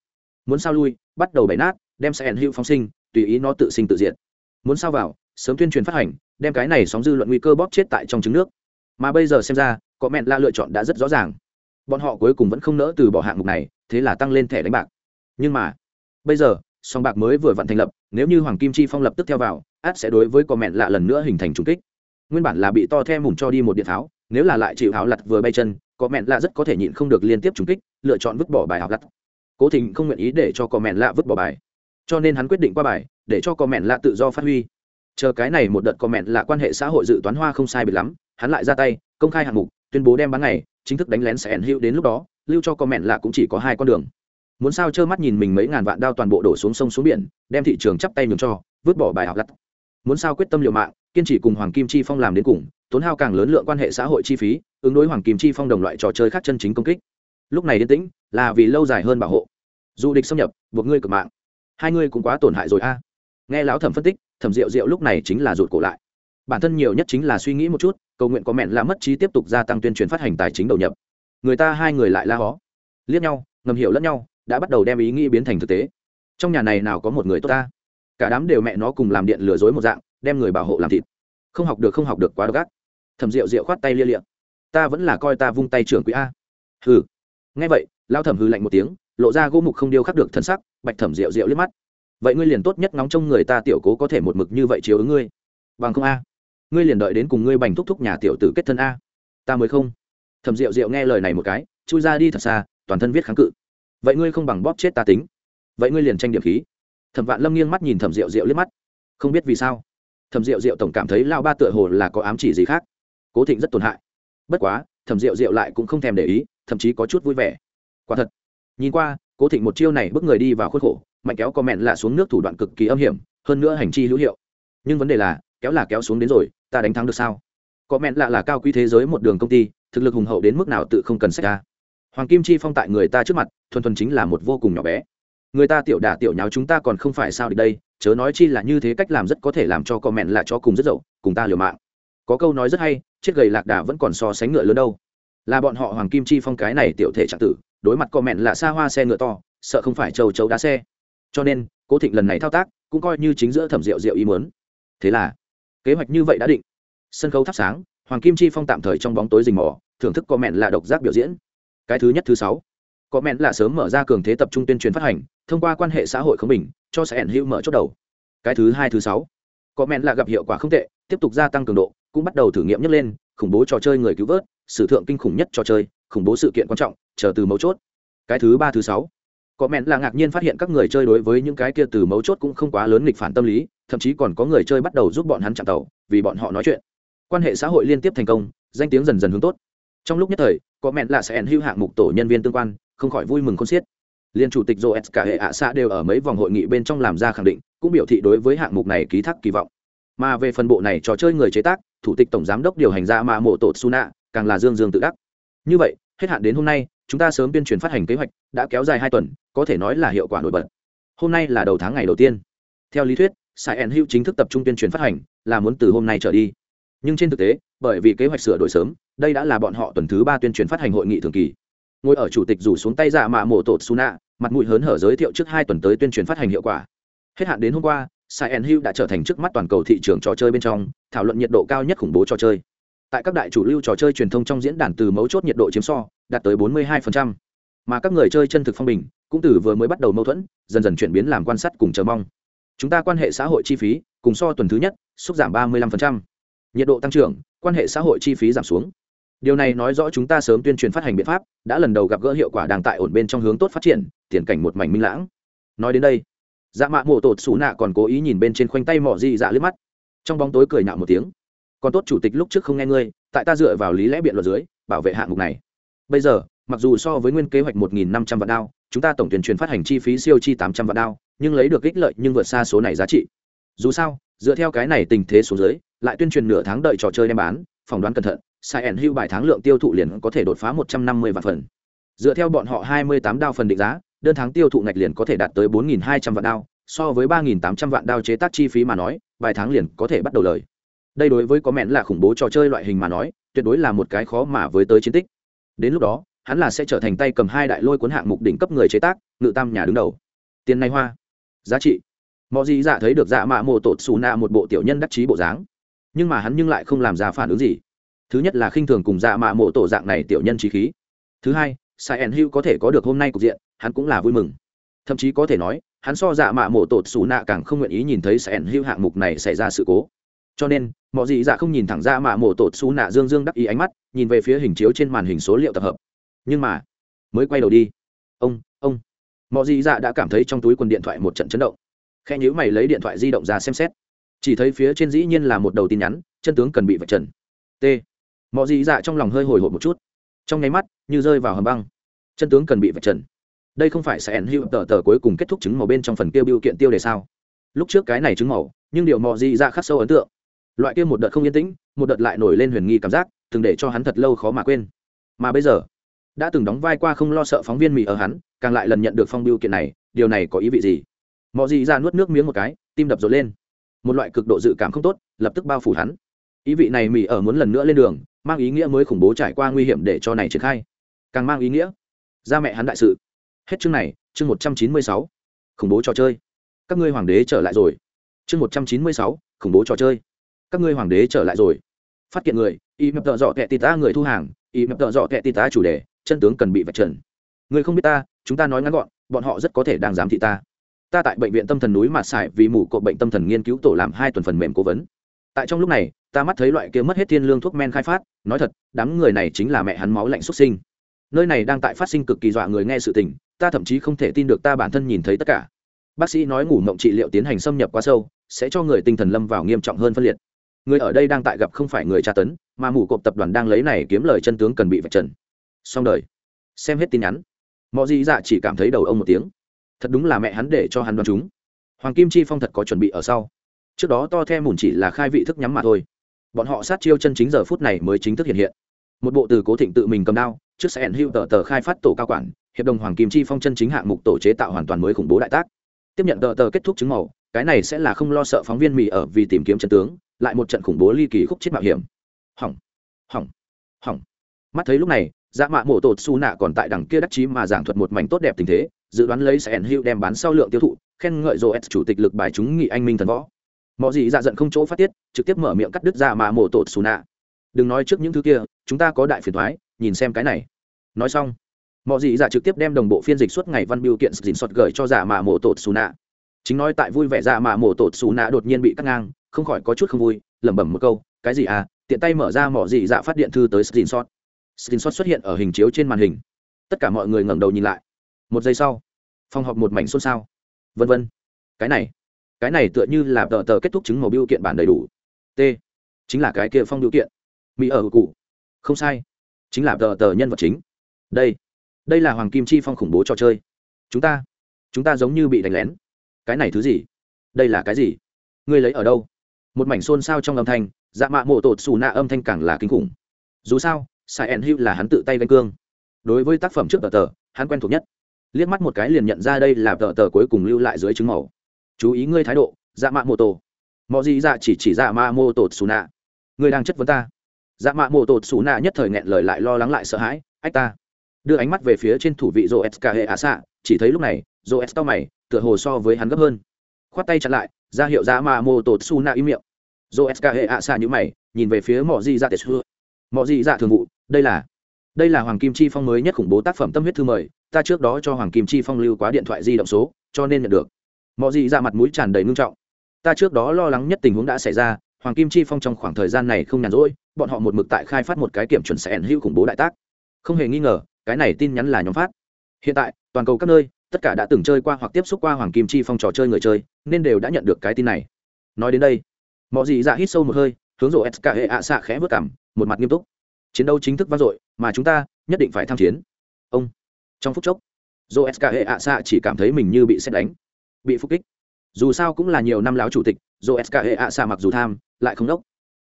Muốn sao lui, bắt đầu bày nát, đem xe hữu phóng sinh, tùy ý nó tự sinh tự diệt. Muốn sao vào, sớm tuyên truyền phát hành, đem cái này sóng dư luận nguy cơ bóp chết tại trong trứng nước. Mà bây giờ xem ra có mẹn la lựa chọn đã rất rõ ràng bọn họ cuối cùng vẫn không nỡ từ bỏ hạng mục này, thế là tăng lên thẻ đánh bạc. Nhưng mà, bây giờ, song bạc mới vừa vặn thành lập, nếu như hoàng kim chi phong lập tức theo vào, át sẽ đối với cò mẹn lạ lần nữa hình thành trung kích. Nguyên bản là bị to the mùn cho đi một điện tháo, nếu là lại chịu háo lặt vừa bay chân cò mẹn lạ rất có thể nhịn không được liên tiếp trúng kích, lựa chọn vứt bỏ bài học lặt cố thịnh không nguyện ý để cho cò mẹn lạ vứt bỏ bài. Cho nên hắn quyết định qua bài, để cho cò mẹn lạ tự do phát huy. Chờ cái này một đợt cò mẹn lạ quan hệ xã hội dự toán hoa không sai biệt lắm, hắn lại ra tay công khai hạng mục, tuyên bố đem bán ngày, chính thức đánh lén sẽ ẩn hữu đến lúc đó, lưu cho comment là lạ cũng chỉ có hai con đường. Muốn sao trơ mắt nhìn mình mấy ngàn vạn đao toàn bộ đổ xuống sông xuống biển, đem thị trường chắp tay nhường cho, vứt bỏ bài học lặt muốn sao quyết tâm liều mạng, kiên trì cùng hoàng kim chi phong làm đến cùng, tốn hao càng lớn lượng quan hệ xã hội chi phí, ứng đối hoàng kim chi phong đồng loại trò chơi khác chân chính công kích. Lúc này yên tĩnh, là vì lâu dài hơn bảo hộ. Dù địch xâm nhập, buộc ngươi cực mạng. Hai ngươi cũng quá tổn hại rồi a. Nghe lão thẩm phân tích, thẩm rượu rượu lúc này chính là rụt cổ lại. Bản thân nhiều nhất chính là suy nghĩ một chút cầu nguyện có mẹn là mất trí tiếp tục gia tăng tuyên truyền phát hành tài chính đầu nhập. Người ta hai người lại la hó. Liếc nhau, ngầm hiểu lẫn nhau, đã bắt đầu đem ý nghĩ biến thành thực tế. Trong nhà này nào có một người tốt ta? Cả đám đều mẹ nó cùng làm điện lừa dối một dạng, đem người bảo hộ làm thịt. Không học được, không học được, quá độc ác. Thẩm rượu rượu khoát tay lia liệng ta vẫn là coi ta vung tay trưởng quỹ a. Hừ. Nghe vậy lao thẩm hư lạnh một tiếng, lộ ra gỗ mục không điêu khắc được thân sắc, bạch thẩm rượu rượu liếc mắt. Vậy ngươi liền tốt nhất ngóng trông người ta tiểu cố có thể một mực như vậy chiếu ứng ngươi. Bằng không a ngươi liền đợi đến cùng ngươi bành thúc thúc nhà tiểu tử kết thân a. Ta mới không. Thẩm rượu rượu nghe lời này một cái, chui ra đi thật xa, toàn thân viết kháng cự. Vậy ngươi không bằng bóp chết ta tính. Vậy ngươi liền tranh điểm khí. Thẩm vạn lâm nghiêng mắt nhìn thẩm rượu rượu liếc mắt. Không biết vì sao. Thẩm rượu rượu tổng cảm thấy lao ba tựa hồ là có ám chỉ gì khác. Cố thịnh rất tổn hại. Bất quá, thẩm rượu rượu lại cũng không thèm để ý, thậm chí có chút vui vẻ. Quả thật, nhìn qua, cố thịnh một chiêu này bước người đi vào khuôn khổ, mạnh kéo có mẹn lạ xuống nước thủ đoạn cực kỳ âm hiểm, hơn nữa hành chi hữu hiệu. Nhưng vấn đề là kéo là kéo xuống đến rồi, ta đánh thắng được sao? Có mẹn lạ là cao quý thế giới một đường công ty, thực lực hùng hậu đến mức nào tự không cần sách ra hoàng kim chi phong tại người ta trước mặt, thuần thuần chính là một vô cùng nhỏ bé. Người ta tiểu đả tiểu nháo chúng ta còn không phải sao được đây, chớ nói chi là như thế cách làm rất có thể làm cho có mẹn lạ cho cùng rất dậu, cùng ta liều mạng. Có câu nói rất hay, chiếc gầy lạc đà vẫn còn so sánh ngựa lớn đâu. Là bọn họ hoàng kim chi phong cái này tiểu thể trạng tử, đối mặt cọ mẹn là xa hoa xe ngựa to, sợ không phải châu chấu đá xe. Cho nên, cố thịnh lần này thao tác, cũng coi như chính giữa thẩm rượu rượu ý muốn. Thế là kế hoạch như vậy đã định. Sân khấu thắp sáng, hoàng kim chi phong tạm thời trong bóng tối rình mò, thưởng thức có mẹn là độc giác biểu diễn. Cái thứ nhất, thứ sáu. Có mẹn là sớm mở ra cường thế tập trung tuyên truyền phát hành, thông qua quan hệ xã hội không bình, cho sẽ ẩn hữu mở chốt đầu. Cái thứ hai, thứ sáu. Có mẹn là gặp hiệu quả không tệ, tiếp tục gia tăng cường độ, cũng bắt đầu thử nghiệm nhấc lên, khủng bố trò chơi người cứu vớt, sử thượng kinh khủng nhất trò chơi, khủng bố sự kiện quan trọng, chờ từ mấu chốt. Cái thứ ba, thứ sáu. Có mẹn là ngạc nhiên phát hiện các người chơi đối với những cái kia từ mấu chốt cũng không quá lớn nghịch phản tâm lý thậm chí còn có người chơi bắt đầu giúp bọn hắn chạm tàu, vì bọn họ nói chuyện. Quan hệ xã hội liên tiếp thành công, danh tiếng dần dần hướng tốt. Trong lúc nhất thời, có mẹn là sẽ ẩn hữu hạng mục tổ nhân viên tương quan, không khỏi vui mừng con xiết. Liên chủ tịch joe cả hệ ạ xã đều ở mấy vòng hội nghị bên trong làm ra khẳng định, cũng biểu thị đối với hạng mục này ký thác kỳ vọng. Mà về phần bộ này trò chơi người chế tác, thủ tịch tổng giám đốc điều hành ra mà mộ tổ suna càng là dương dương tự đắc. Như vậy, hết hạn đến hôm nay, chúng ta sớm tuyên truyền phát hành kế hoạch, đã kéo dài hai tuần, có thể nói là hiệu quả nổi bật. Hôm nay là đầu tháng ngày đầu tiên. Theo lý thuyết sai en hữu chính thức tập trung tuyên truyền phát hành, là muốn từ hôm nay trở đi. Nhưng trên thực tế, bởi vì kế hoạch sửa đổi sớm, đây đã là bọn họ tuần thứ ba tuyên truyền phát hành hội nghị thường kỳ. Ngồi ở chủ tịch rủ xuống tay giả mạ mộ tột suna mặt mũi hớn hở giới thiệu trước hai tuần tới tuyên truyền phát hành hiệu quả. Hết hạn đến hôm qua, sai en hữu đã trở thành trước mắt toàn cầu thị trường trò chơi bên trong, thảo luận nhiệt độ cao nhất khủng bố trò chơi. Tại các đại chủ lưu trò chơi truyền thông trong diễn đàn từ mấu chốt nhiệt độ chiếm so, đạt tới 42%. mà các người chơi chân thực phong bình, cũng từ vừa mới bắt đầu mâu thuẫn, dần dần chuyển biến làm quan sát cùng chờ mong chúng ta quan hệ xã hội chi phí cùng so tuần thứ nhất, xúc giảm 35%. nhiệt độ tăng trưởng, quan hệ xã hội chi phí giảm xuống. Điều này nói rõ chúng ta sớm tuyên truyền phát hành biện pháp, đã lần đầu gặp gỡ hiệu quả đang tại ổn bên trong hướng tốt phát triển, tiền cảnh một mảnh minh lãng. Nói đến đây dạ mạ mộ tột xù nạ còn cố ý nhìn bên trên khoanh tay mỏ di dạ lướt mắt. Trong bóng tối cười nhạo một tiếng. Còn tốt chủ tịch lúc trước không nghe ngươi, tại ta dựa vào lý lẽ biện luật dưới, bảo vệ hạng mục này. Bây giờ, mặc dù so với nguyên kế hoạch một nghìn năm trăm vạn đao, chúng ta tổng tuyển truyền phát hành chi phí siêu chi tám trăm vạn đao nhưng lấy được ích lợi nhưng vượt xa số này giá trị. Dù sao, dựa theo cái này tình thế số dưới, lại tuyên truyền nửa tháng đợi trò chơi đem bán, phỏng đoán cẩn thận, sai ẩn hưu bài tháng lượng tiêu thụ liền có thể đột phá một trăm năm mươi vạn phần. Dựa theo bọn họ hai mươi tám đao phần định giá, đơn tháng tiêu thụ ngạch liền có thể đạt tới bốn nghìn hai trăm vạn đao, so với ba nghìn tám trăm vạn đao chế tác chi phí mà nói vài tháng liền có thể bắt đầu lời. Đây đối với có mẹn là khủng bố trò chơi loại hình mà nói, tuyệt đối là một cái khó mà với tới chiến tích. Đến lúc đó, hắn là sẽ trở thành tay cầm hai đại lôi cuốn hạng mục đỉnh cấp người chế tác, ngự tam nhà đứng đầu. Tiền này hoa giá trị. Mọi gì dạ thấy được dạ mạ mộ tột xù nạ một bộ tiểu nhân đắc chí bộ dáng, nhưng mà hắn nhưng lại không làm ra phản ứng gì. Thứ nhất là khinh thường cùng dạ mạ mộ tổ dạng này tiểu nhân trí khí. Thứ hai, sai ẩn hữu có thể có được hôm nay cục diện, hắn cũng là vui mừng. Thậm chí có thể nói, hắn so dạ mạ mộ tột xù nạ càng không nguyện ý nhìn thấy sai ẩn hữu hạng mục này xảy ra sự cố. Cho nên mọi gì dạ không nhìn thẳng ra mạ mộ tột xù nạ dương dương đắc ý ánh mắt, nhìn về phía hình chiếu trên màn hình số liệu tập hợp. Nhưng mà, mới quay đầu đi. Ông ông mọi Dị dạ đã cảm thấy trong túi quần điện thoại một trận chấn động. Khe nhữ mày lấy điện thoại di động ra xem xét. Chỉ thấy phía trên dĩ nhiên là một đầu tin nhắn, chân tướng cần bị vạch trần. T. Mọi Dị dạ trong lòng hơi hồi hộp một chút. Trong nháy mắt, như rơi vào hầm băng. Chân tướng cần bị vạch trần. Đây không phải sẽ ẩn hữu tờ tờ cuối cùng kết thúc chứng màu bên trong phần tiêu biểu kiện tiêu đề sao? Lúc trước cái này chứng màu, nhưng điều mọi Dị dạ khắc sâu ấn tượng. Loại kia một đợt không yên tĩnh, một đợt lại nổi lên huyền nghi cảm giác, từng để cho hắn thật lâu khó mà quên. Mà bây giờ đã từng đóng vai qua không lo sợ phóng viên mỹ ở hắn, càng lại lần nhận được phong biêu kiện này, điều này có ý vị gì? Mọi gì ra nuốt nước miếng một cái, tim đập rộn lên. Một loại cực độ dự cảm không tốt, lập tức bao phủ hắn. Ý vị này mỹ ở muốn lần nữa lên đường, mang ý nghĩa mới khủng bố trải qua nguy hiểm để cho này triển khai. Càng mang ý nghĩa, ra mẹ hắn đại sự. Hết chương này, chương một trăm chín mươi sáu. Khủng bố trò chơi. Các ngươi hoàng đế trở lại rồi. Chương một trăm chín mươi sáu, khủng bố trò chơi. Các ngươi hoàng đế trở lại rồi. Phát kiện người, y mập tợ dọ tệ tì ta người thu hàng, y mập tợ dọ tệ tì ta chủ đề chân tướng cần bị vạch trần. Người không biết ta, chúng ta nói ngắn gọn, bọn họ rất có thể đang giám thị ta. Ta tại bệnh viện tâm thần núi mà xài vì mù cộ bệnh tâm thần nghiên cứu tổ làm hai tuần phần mềm cố vấn. Tại trong lúc này, ta mắt thấy loại kia mất hết thiên lương thuốc men khai phát, nói thật, đám người này chính là mẹ hắn máu lạnh xuất sinh. Nơi này đang tại phát sinh cực kỳ dọa người nghe sự tình, ta thậm chí không thể tin được ta bản thân nhìn thấy tất cả. Bác sĩ nói ngủ mộng trị liệu tiến hành xâm nhập quá sâu, sẽ cho người tinh thần lâm vào nghiêm trọng hơn phân liệt. Người ở đây đang tại gặp không phải người tra tấn, mà mù cộp tập đoàn đang lấy này kiếm lời chân tướng cần bị vạch trần xong đời. Xem hết tin nhắn. Mọi dị dạ chỉ cảm thấy đầu ông một tiếng. Thật đúng là mẹ hắn để cho hắn đoán chúng. Hoàng kim chi phong thật có chuẩn bị ở sau. Trước đó to the mùn chỉ là khai vị thức nhắm mà thôi. Bọn họ sát chiêu chân chính giờ phút này mới chính thức hiện hiện. Một bộ từ cố thịnh tự mình cầm đao, trước sẽ hữu tờ tờ khai phát tổ cao quản, hiệp đồng hoàng kim chi phong chân chính hạng mục tổ chế tạo hoàn toàn mới khủng bố đại tác. Tiếp nhận tờ tờ kết thúc chứng màu, cái này sẽ là không lo sợ phóng viên mỹ ở vì tìm kiếm chân tướng, lại một trận khủng bố ly kỳ khúc chết mạo hiểm. Hỏng. Hỏng. Hỏng. Mắt thấy lúc này dạ mạ mổ tột su nạ còn tại đằng kia đắc chí mà giảng thuật một mảnh tốt đẹp tình thế, dự đoán lấy sẽ hữu đem bán sau lượng tiêu thụ, khen ngợi rô s chủ tịch lực bài chúng nghị anh minh thần võ. Mọi gì dạ giận không chỗ phát tiết, trực tiếp mở miệng cắt đứt dạ mạ mổ tột su nạ. Đừng nói trước những thứ kia, chúng ta có đại phiền thoái, nhìn xem cái này. Nói xong mọi gì dạ trực tiếp đem đồng bộ phiên dịch suốt ngày văn biểu kiện dình xuất gửi cho dạ mạ mổ tột su nạ. Chính nói tại vui vẻ dạ mạ mổ tột su nạ đột nhiên bị cắt ngang, không khỏi có chút không vui, lẩm bẩm một câu, cái gì à? Tiện tay mở ra mỏ gì dạ phát điện thư tới screenshot screenshot xuất hiện ở hình chiếu trên màn hình. Tất cả mọi người ngẩng đầu nhìn lại. Một giây sau, phòng họp một mảnh xôn xao. Vân vân. Cái này cái này tựa như là tờ tờ kết thúc chứng màu biêu kiện bản đầy đủ. T, chính là cái kia phong biểu kiện. Mỹ ở cụ. Không sai, chính là tờ tờ nhân vật chính. Đây đây là hoàng kim chi phong khủng bố trò chơi. Chúng ta chúng ta giống như bị đánh lén. Cái này thứ gì? Đây là cái gì? Ngươi lấy ở đâu? Một mảnh xôn xao trong âm thanh dạ mạ mộ tột xù nạ âm thanh càng là kinh khủng. Dù sao sai en hữu là hắn tự tay ganh cương. Đối với tác phẩm trước tờ tờ, hắn quen thuộc nhất. Liếc mắt một cái liền nhận ra đây là tờ tờ cuối cùng lưu lại dưới chứng màu chú ý ngươi thái độ dạ mạ mô tổ mọi gì dạ chỉ chỉ dạ mạ mô tột xù nạ ngươi đang chất vấn ta. Dạ mạ mô tổ xù nạ nhất thời nghẹn lời lại lo lắng lại sợ hãi, ách ta. Đưa ánh mắt về phía trên thủ vị rô s k hệ ạ xạ chỉ thấy lúc này rô s mày, tựa hồ so với hắn gấp hơn. Khoát tay chặn lại, ra hiệu dạ mạ mô tột xù nạ im miệng. Rô s k hệ ạ xạ nhữ mày, nhìn về phía mọi gì dạ tệ xưa mọi dị dạ thường vụ, đây là đây là hoàng kim chi phong mới nhất khủng bố tác phẩm tâm huyết thư mời, ta trước đó cho hoàng kim chi phong lưu quá điện thoại di động số, cho nên nhận được. Mọi dị dạ mặt mũi tràn đầy ngưng trọng. Ta trước đó lo lắng nhất tình huống đã xảy ra, hoàng kim chi phong trong khoảng thời gian này không nhàn rỗi, bọn họ một mực tại khai phát một cái kiểm chuẩn sẽ hữu khủng bố đại tác. Không hề nghi ngờ, cái này tin nhắn là nhóm phát. Hiện tại, toàn cầu các nơi, tất cả đã từng chơi qua hoặc tiếp xúc qua hoàng kim chi phong trò chơi người chơi, nên đều đã nhận được cái tin này. Nói đến đây mọi dị dạ hít sâu một hơi, hướng rộ cả hệ ạ xạ khẽ vất cảm một mặt nghiêm túc. Chiến đấu chính thức vang dội, mà chúng ta nhất định phải tham chiến. Ông, trong phút chốc dô sk hệ ạ xạ chỉ cảm thấy mình như bị xét đánh, bị phục kích. Dù sao cũng là nhiều năm láo chủ tịch dô sk hệ ạ xạ mặc dù tham, lại không đốc.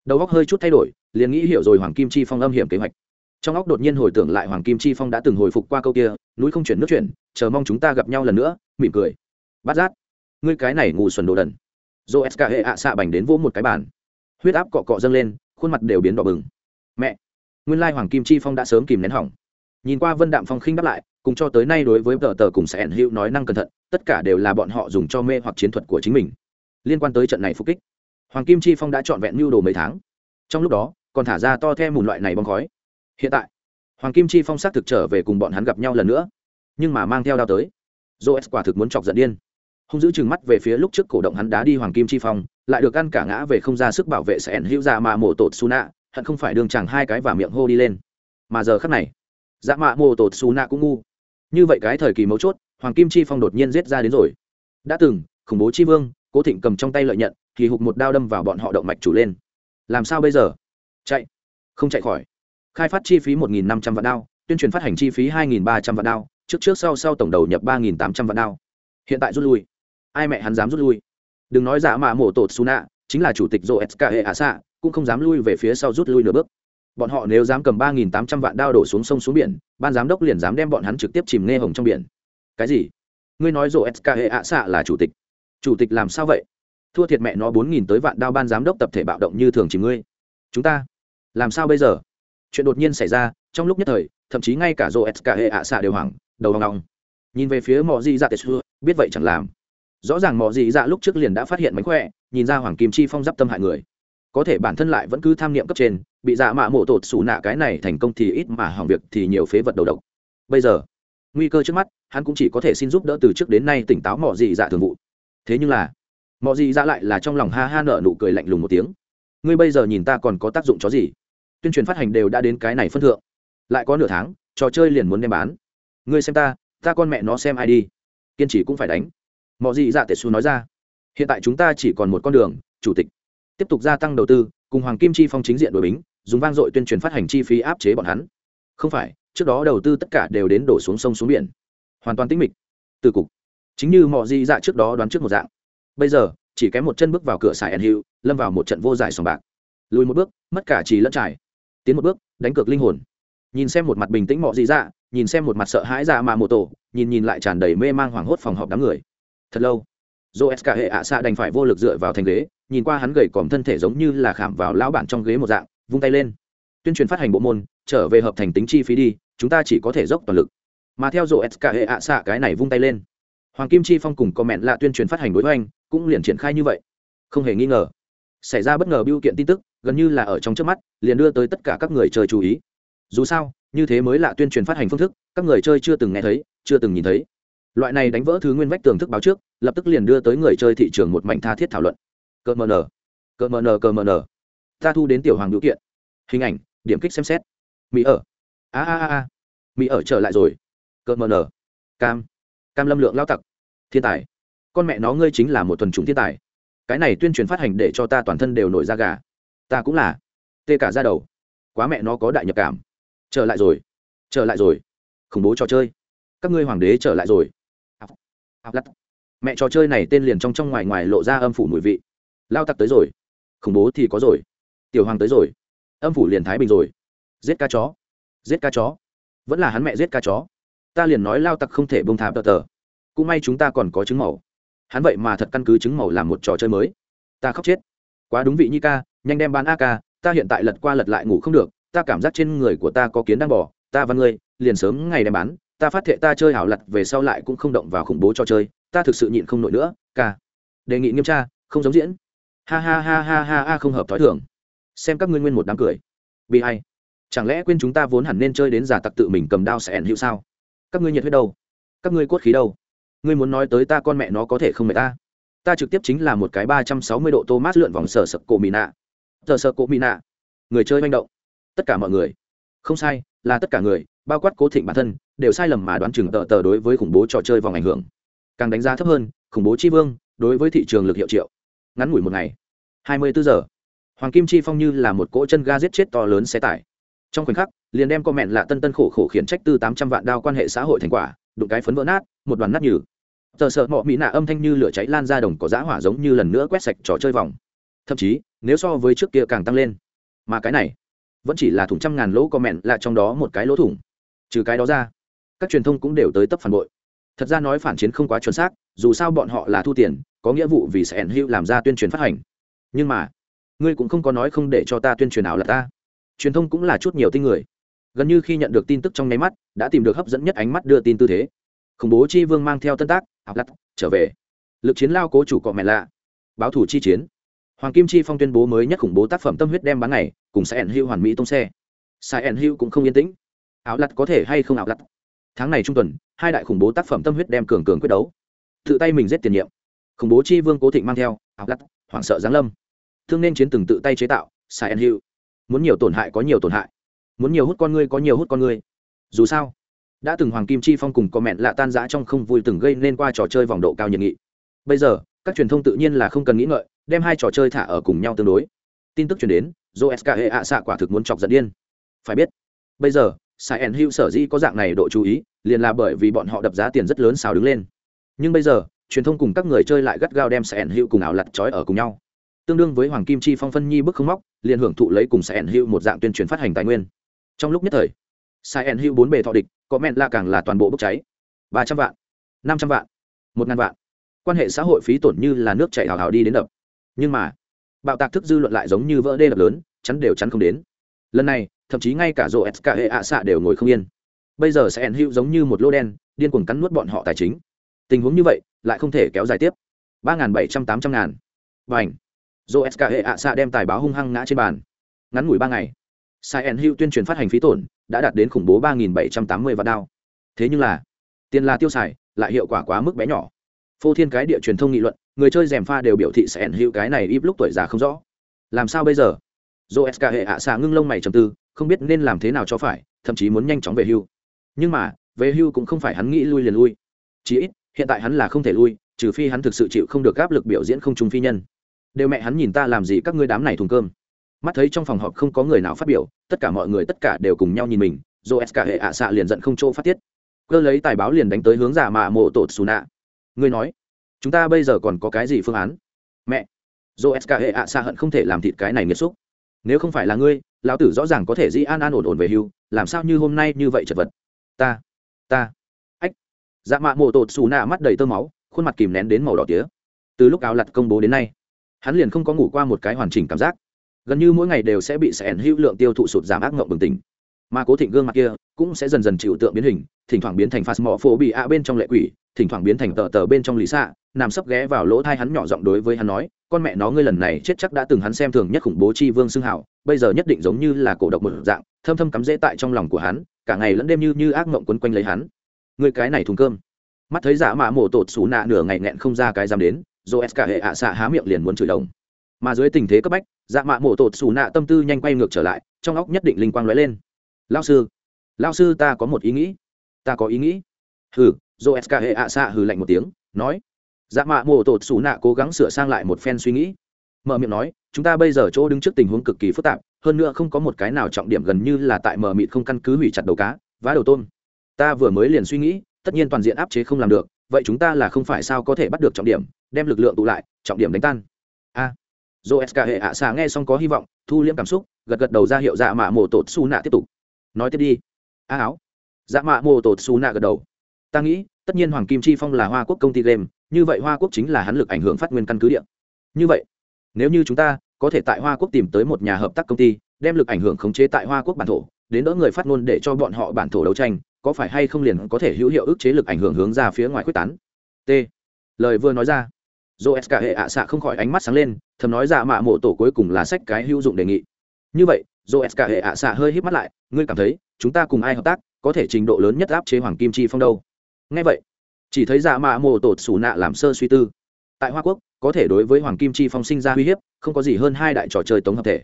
Đầu óc hơi chút thay đổi, liền nghĩ hiểu rồi hoàng kim chi phong âm hiểm kế hoạch. Trong óc đột nhiên hồi tưởng lại hoàng kim chi phong đã từng hồi phục qua câu kia, núi không chuyển nước chuyển, chờ mong chúng ta gặp nhau lần nữa, mỉm cười. Bát giác, ngươi cái này ngủ xuẩn đồ đần. Dô sk hệ ạ xạ bành đến vỗ một cái bàn. Huyết áp cọ cọ dâng lên, khuôn mặt đều biến đỏ bừng mẹ. Nguyên lai hoàng kim chi phong đã sớm kìm nén hỏng. Nhìn qua vân đạm phong khinh đáp lại, cùng cho tới nay đối với tờ tờ cùng sẻn hữu nói năng cẩn thận, tất cả đều là bọn họ dùng cho mê hoặc chiến thuật của chính mình. Liên quan tới trận này phục kích, hoàng kim chi phong đã trọn vẹn mưu đồ mấy tháng. Trong lúc đó, còn thả ra to theo mùn loại này bong khói. Hiện tại, hoàng kim chi phong xác thực trở về cùng bọn hắn gặp nhau lần nữa, nhưng mà mang theo đao tới. Joes quả thực muốn chọc giận điên. Không giữ chừng mắt về phía lúc trước cổ động hắn đá đi hoàng kim chi phong, lại được ăn cả ngã về không ra sức bảo vệ sẻn hữu ra mà mổ tột su nạ hận không phải đường chẳng hai cái và miệng hô đi lên. Mà giờ khắc này dạ mạ mô tột xù nạ cũng ngu. Như vậy cái thời kỳ mấu chốt, hoàng kim chi phong đột nhiên giết ra đến rồi. Đã từng, khủng bố chi vương, cố thịnh cầm trong tay lợi nhận, thì hụt một đao đâm vào bọn họ động mạch chủ lên. Làm sao bây giờ? Chạy. Không chạy khỏi. Khai phát chi phí một nghìn năm trăm vạn đao, tuyên truyền phát hành chi phí hai nghìn ba trăm vạn đao, trước trước sau sau tổng đầu nhập ba nghìn tám trăm vạn đao. Hiện tại rút lui. Ai mẹ hắn dám rút lui? Đừng nói giả mạ mổ tột xù nạ, chính là chủ tịch joe s k hệ ả xạ cũng không dám lui về phía sau rút lui nửa bước. Bọn họ nếu dám cầm ba nghìn tám trăm vạn đao đổ xuống sông xuống biển, ban giám đốc liền dám đem bọn hắn trực tiếp chìm nghe hồng trong biển. Cái gì? Ngươi nói rổ sk hệ ạ xạ là chủ tịch. Chủ tịch làm sao vậy? Thua thiệt mẹ nó bốn nghìn tới vạn đao ban giám đốc tập thể bạo động như thường chỉ ngươi. Chúng ta làm sao bây giờ? Chuyện đột nhiên xảy ra, trong lúc nhất thời, thậm chí ngay cả rổ sk hệ ạ xạ đều hoảng, đầu hoang ngong. Nhìn về phía mọ di dạ tệ xưa, biết vậy chẳng làm. Rõ ràng mọ di dạ lúc trước liền đã phát hiện mánh khỏe, nhìn ra hoàng kim chi phong d tâm hại người có thể bản thân lại vẫn cứ tham niệm cấp trên, bị dạ mạ mộ tột xù nạ cái này thành công thì ít mà hỏng việc thì nhiều phế vật đầu độc. Bây giờ, nguy cơ trước mắt, hắn cũng chỉ có thể xin giúp đỡ từ trước đến nay tỉnh táo mọi dị dạ thường vụ. Thế nhưng là mọi dị dạ lại là trong lòng ha ha nở nụ cười lạnh lùng một tiếng. Ngươi bây giờ nhìn ta còn có tác dụng chó gì? Tuyên truyền phát hành đều đã đến cái này phân thượng. Lại có nửa tháng, trò chơi liền muốn đem bán. Ngươi xem ta ta con mẹ nó xem ai đi. Kiên trì cũng phải đánh. Mọi dị dạ tệ xu nói ra. Hiện tại chúng ta chỉ còn một con đường, chủ tịch tiếp tục gia tăng đầu tư, cùng hoàng kim chi phong chính diện đổi bính, dùng vang dội tuyên truyền phát hành chi phí áp chế bọn hắn. Không phải, trước đó đầu tư tất cả đều đến đổ xuống sông xuống biển. Hoàn toàn tĩnh mịch. Từ cục. Chính như mọi di dạ trước đó đoán trước một dạng. Bây giờ, chỉ kém một chân bước vào cửa sải ẩn hiệu lâm vào một trận vô giải sòng bạc. Lùi một bước, mất cả trì lẫn trải. Tiến một bước, đánh cược linh hồn. Nhìn xem một mặt bình tĩnh mọi di dạ nhìn xem một mặt sợ hãi dạ mà mô tổ, nhìn nhìn lại tràn đầy mê mang hoảng hốt phòng họp đám người. Thật lâu dô s cả hệ ạ xạ đành phải vô lực dựa vào thành ghế, nhìn qua hắn gầy còm thân thể giống như là khảm vào lão bản trong ghế một dạng, vung tay lên. Tuyên truyền phát hành bộ môn, trở về hợp thành tính chi phí đi, chúng ta chỉ có thể dốc toàn lực. Mà theo dô s hệ ạ xạ cái này vung tay lên. Hoàng kim chi phong cùng có mẹn tuyên truyền phát hành đối với anh cũng liền triển khai như vậy. Không hề nghi ngờ, xảy ra bất ngờ biêu kiện tin tức, gần như là ở trong trước mắt, liền đưa tới tất cả các người chơi chú ý. Dù sao, như thế mới là tuyên truyền phát hành phương thức, các người chơi chưa từng nghe thấy, chưa từng nhìn thấy loại này đánh vỡ thứ nguyên vách tường thức báo trước, lập tức liền đưa tới người chơi thị trường một mảnh tha thiết thảo luận. Cờ mờ nờ cờ mờ nờ cờ mờ nờ. Ta thu đến tiểu hoàng hữu kiện. Hình ảnh, điểm kích xem xét. Mỹ ở. A a a mỹ ở trở lại rồi. Cờ mờ nờ. Cam. Cam lâm lượng lao tặc. Thiên tài. Con mẹ nó ngươi chính là một tuần chúng thiên tài. Cái này tuyên truyền phát hành để cho ta toàn thân đều nổi da gà. Ta cũng là. Tê cả ra đầu. Quá mẹ nó có đại nhập cảm. Trở lại rồi. Trở lại rồi. Khủng bố trò chơi. Các ngươi hoàng đế trở lại rồi mẹ trò chơi này tên liền trong trong ngoài ngoài lộ ra âm phủ mùi vị. Lao tặc tới rồi. Khủng bố thì có rồi. Tiểu hoàng tới rồi. Âm phủ liền thái bình rồi. Giết ca chó. Giết ca chó. Vẫn là hắn mẹ giết ca chó. Ta liền nói lao tặc không thể bông thả tờ tờ. Cũng may chúng ta còn có chứng màu. Hắn vậy mà thật căn cứ chứng màu làm một trò chơi mới. Ta khóc chết. Quá đúng vị nhi ca, nhanh đem bán a ca, ta hiện tại lật qua lật lại ngủ không được, ta cảm giác trên người của ta có kiến đang bỏ ta và ngươi liền sớm ngày đem bán ta phát thệ ta chơi hảo lật về sau lại cũng không động vào khủng bố trò chơi, ta thực sự nhịn không nổi nữa, ca. Đề nghị nghiêm tra, không giống diễn. Ha ha ha ha ha ha, không hợp thói thường. Xem các ngươi nguyên một đám cười. Bị hay chẳng lẽ quên chúng ta vốn hẳn nên chơi đến giả tặc tự mình cầm đao sẽ ẩn hữu sao? Các ngươi nhiệt huyết đâu? Các ngươi cốt khí đâu? Ngươi muốn nói tới ta con mẹ nó có thể không mẹ ta? Ta trực tiếp chính là một cái ba trăm sáu mươi độ thomas lượn vòng sở sập cổ mì nạ. Sở sập cổ mì nạ. Người chơi manh động. Tất cả mọi người. Không sai là tất cả người, bao quát cố thịnh bản thân, đều sai lầm mà đoán chừng tờ tờ đối với khủng bố trò chơi vòng ảnh hưởng. Càng đánh giá thấp hơn, khủng bố chi vương, đối với thị trường lực hiệu triệu. Ngắn ngủi một ngày, hai mươi bốn giờ. Hoàng kim chi phong như là một cỗ chân ga giết chết to lớn xe tải. Trong khoảnh khắc, liền đem con mẹn lạ tân tân khổ khổ khiển trách từ tám trăm vạn đao quan hệ xã hội thành quả, đụng cái phấn vỡ nát, một đoàn nát nhừ. Tờ sợ mọ mỹ nạ âm thanh như lửa cháy lan ra đồng có giã hỏa giống như lần nữa quét sạch trò chơi vòng. Thậm chí, nếu so với trước kia càng tăng lên. Mà cái này vẫn chỉ là thủng trăm ngàn lỗ comment là trong đó một cái lỗ thủng. Trừ cái đó ra, các truyền thông cũng đều tới tấp phản bội. Thật ra nói phản chiến không quá chuẩn xác, dù sao bọn họ là thu tiền, có nghĩa vụ vì sẽ hữu làm ra tuyên truyền phát hành. Nhưng mà, ngươi cũng không có nói không để cho ta tuyên truyền ảo là ta. Truyền thông cũng là chút nhiều tin người. Gần như khi nhận được tin tức trong nháy mắt, đã tìm được hấp dẫn nhất ánh mắt đưa tin tư thế. Khủng bố chi vương mang theo tân tác học lặt trở về. Lực chiến lao cố chủ cọ mẹ lạ. Báo thủ chi chiến hoàng kim chi phong tuyên bố mới nhất khủng bố tác phẩm tâm huyết đem bán ngày, cùng sẽ ẩn hưu hoàn mỹ tông xe. Sai ẩn hưu cũng không yên tĩnh. Áo lặt có thể hay không áo lặt tháng này trung tuần, hai đại khủng bố tác phẩm tâm huyết đem cường cường quyết đấu. Tự tay mình giết tiền nhiệm. Khủng bố chi vương cố thịnh mang theo, áo lặt hoảng sợ giáng lâm. Thương nên chiến từng tự tay chế tạo sai ẩn hưu. Muốn nhiều tổn hại có nhiều tổn hại. Muốn nhiều hút con ngươi có nhiều hút con ngươi. Dù sao, đã từng hoàng kim chi phong cùng có mẹn lạ tan rã trong không vui từng gây nên qua trò chơi vòng độ cao nhiệt nghị. Bây giờ, các truyền thông tự nhiên là không cần nghĩ ngợi đem hai trò chơi thả ở cùng nhau tương đối. Tin tức chuyển đến do sk hệ ạ xạ quả thực muốn chọc giận điên. Phải biết, bây giờ sai ẩn hữu sở di có dạng này độ chú ý, liền là bởi vì bọn họ đập giá tiền rất lớn xào đứng lên. Nhưng bây giờ, truyền thông cùng các người chơi lại gắt gao đem sai ẩn hữu cùng ảo lặt trói ở cùng nhau. Tương đương với hoàng kim chi phong phân nhi bức không móc, liền hưởng thụ lấy cùng sai ẩn hữu một dạng tuyên truyền phát hành tài nguyên. Trong lúc nhất thời sai ẩn hữu bốn bề thọ địch có mẹn là càng là toàn bộ bốc cháy. Ba trăm vạn, năm trăm vạn, một ngàn vạn. Quan hệ xã hội phí tổn như là nước chảy hào hào đi đến đập nhưng mà, bạo tạc thức dư luận lại giống như vỡ đê đập lớn, chắn đều chắn không đến. Lần này, thậm chí ngay cả rộ s hệ ạ xạ đều ngồi không yên. Bây giờ sẽ ẩn hữu giống như một lô đen, điên cuồng cắn nuốt bọn họ tài chính. Tình huống như vậy, lại không thể kéo dài tiếp. ba n g h n bảy trăm tám trăm ngàn. Và ảnh rộ s hệ ạ xạ đem tài báo hung hăng ngã trên bàn. Ngắn ngủi ba ngày, sai ẩn hữu tuyên truyền phát hành phí tổn đã đạt đến khủng bố ba nghìn bảy trăm tám mươi vạn đao. Thế nhưng là, tiền là tiêu xài, lại hiệu quả quá mức bé nhỏ. Phô thiên cái địa truyền thông nghị luận người chơi rèm pha đều biểu thị sẽ ẩn hữu cái này ít lúc tuổi già không rõ. Làm sao bây giờ? Dô sk hệ ạ xạ ngưng lông mày trầm tư, không biết nên làm thế nào cho phải, thậm chí muốn nhanh chóng về hưu. Nhưng mà, về hưu cũng không phải hắn nghĩ lui liền lui. Chí ít, hiện tại hắn là không thể lui, trừ phi hắn thực sự chịu không được áp lực biểu diễn không trung phi nhân. Đều mẹ hắn nhìn ta làm gì các ngươi đám này thùng cơm. Mắt thấy trong phòng họp không có người nào phát biểu, tất cả mọi người tất cả đều cùng nhau nhìn mình dô sk hệ ạ xạ liền giận không chỗ phát tiết. Cơ lấy tài báo liền đánh tới hướng giả mạ mộ tột xù nạ ngươi nói chúng ta bây giờ còn có cái gì phương án? Mẹ dô sk hệ ạ xa hận không thể làm thịt cái này nghiêm xúc. Nếu không phải là ngươi, lão tử rõ ràng có thể di an an ổn ổn về hưu, làm sao như hôm nay như vậy chật vật? Ta ta. Ách dạ mạ mộ tột xù nạ mắt đầy tơ máu, khuôn mặt kìm nén đến màu đỏ tía. Từ lúc áo lặt công bố đến nay, hắn liền không có ngủ qua một cái hoàn chỉnh cảm giác. Gần như mỗi ngày đều sẽ bị sẻn hữu lượng tiêu thụ sụt giảm ác mộng bừng tỉnh. Mà cố thịnh gương mặt kia cũng sẽ dần dần chịu tượng biến hình, thỉnh thoảng biến thành phạt mỏ phổ bị ạ bên trong lệ quỷ, thỉnh thoảng biến thành tờ tờ bên trong lý xạ nằm sấp ghé vào lỗ thai hắn nhỏ giọng đối với hắn nói, con mẹ nó, ngươi lần này chết chắc đã từng hắn xem thường nhất khủng bố chi vương xưng hảo bây giờ nhất định giống như là cổ độc một dạng, thâm thâm cắm dễ tại trong lòng của hắn, cả ngày lẫn đêm như như ác mộng quấn quanh lấy hắn. Người cái này thùng cơm. Mắt thấy giả mạ mổ tột xù nạ nửa ngày nghẹn không ra cái dám đến rồi s cả hệ ạ xạ há miệng liền muốn chửi đồng. Mà dưới tình thế cấp bách dạ mạ mổ tột xù nạ tâm tư nhanh quay ngược trở lại, trong óc nhất định linh quang lóe lên. Lao sư lao sư ta có một ý nghĩ, ta có ý nghĩ. Hừ rồi s cả hệ ạ xạ hừ lạnh một tiếng, nói dạ mạ mổ tột xù nạ cố gắng sửa sang lại một phen suy nghĩ. Mở miệng nói chúng ta bây giờ chỗ đứng trước tình huống cực kỳ phức tạp hơn nữa không có một cái nào trọng điểm gần như là tại Mở mịt không căn cứ hủy chặt đầu cá vá đầu tôm. Ta vừa mới liền suy nghĩ tất nhiên toàn diện áp chế không làm được vậy chúng ta là không phải sao có thể bắt được trọng điểm đem lực lượng tụ lại trọng điểm đánh tan. A. À, dô s hệ ạ xà nghe xong có hy vọng thu liễm cảm xúc gật gật đầu ra hiệu dạ mạ mồ tột su nạ tiếp tục. Nói tiếp đi. A áo. Dạ mạ mồ tột su nạ gật đầu. Ta nghĩ tất nhiên hoàng kim chi phong là hoa quốc công ty game như vậy hoa quốc chính là hắn lực ảnh hưởng phát nguyên căn cứ địa. Như vậy, nếu như chúng ta có thể tại hoa quốc tìm tới một nhà hợp tác công ty, đem lực ảnh hưởng khống chế tại hoa quốc bản thổ, đến đỡ người phát ngôn để cho bọn họ bản thổ đấu tranh, có phải hay không liền có thể hữu hiệu ức chế lực ảnh hưởng hướng ra phía ngoài quyết tán? T. Lời vừa nói ra dô s cả hệ ạ xạ không khỏi ánh mắt sáng lên, thầm nói ra mạ mộ tổ cuối cùng là sách cái hữu dụng đề nghị. Như vậy dô s cả hệ ạ xạ hơi hít mắt lại, ngươi cảm thấy chúng ta cùng ai hợp tác có thể trình độ lớn nhất áp chế hoàng kim chi phong đâu? Ngay vậy chỉ thấy dạ mạ mộ tột xù nạ làm sơ suy tư. Tại hoa quốc, có thể đối với hoàng kim chi phong sinh ra uy hiếp, không có gì hơn hai đại trò chơi tống hợp thể.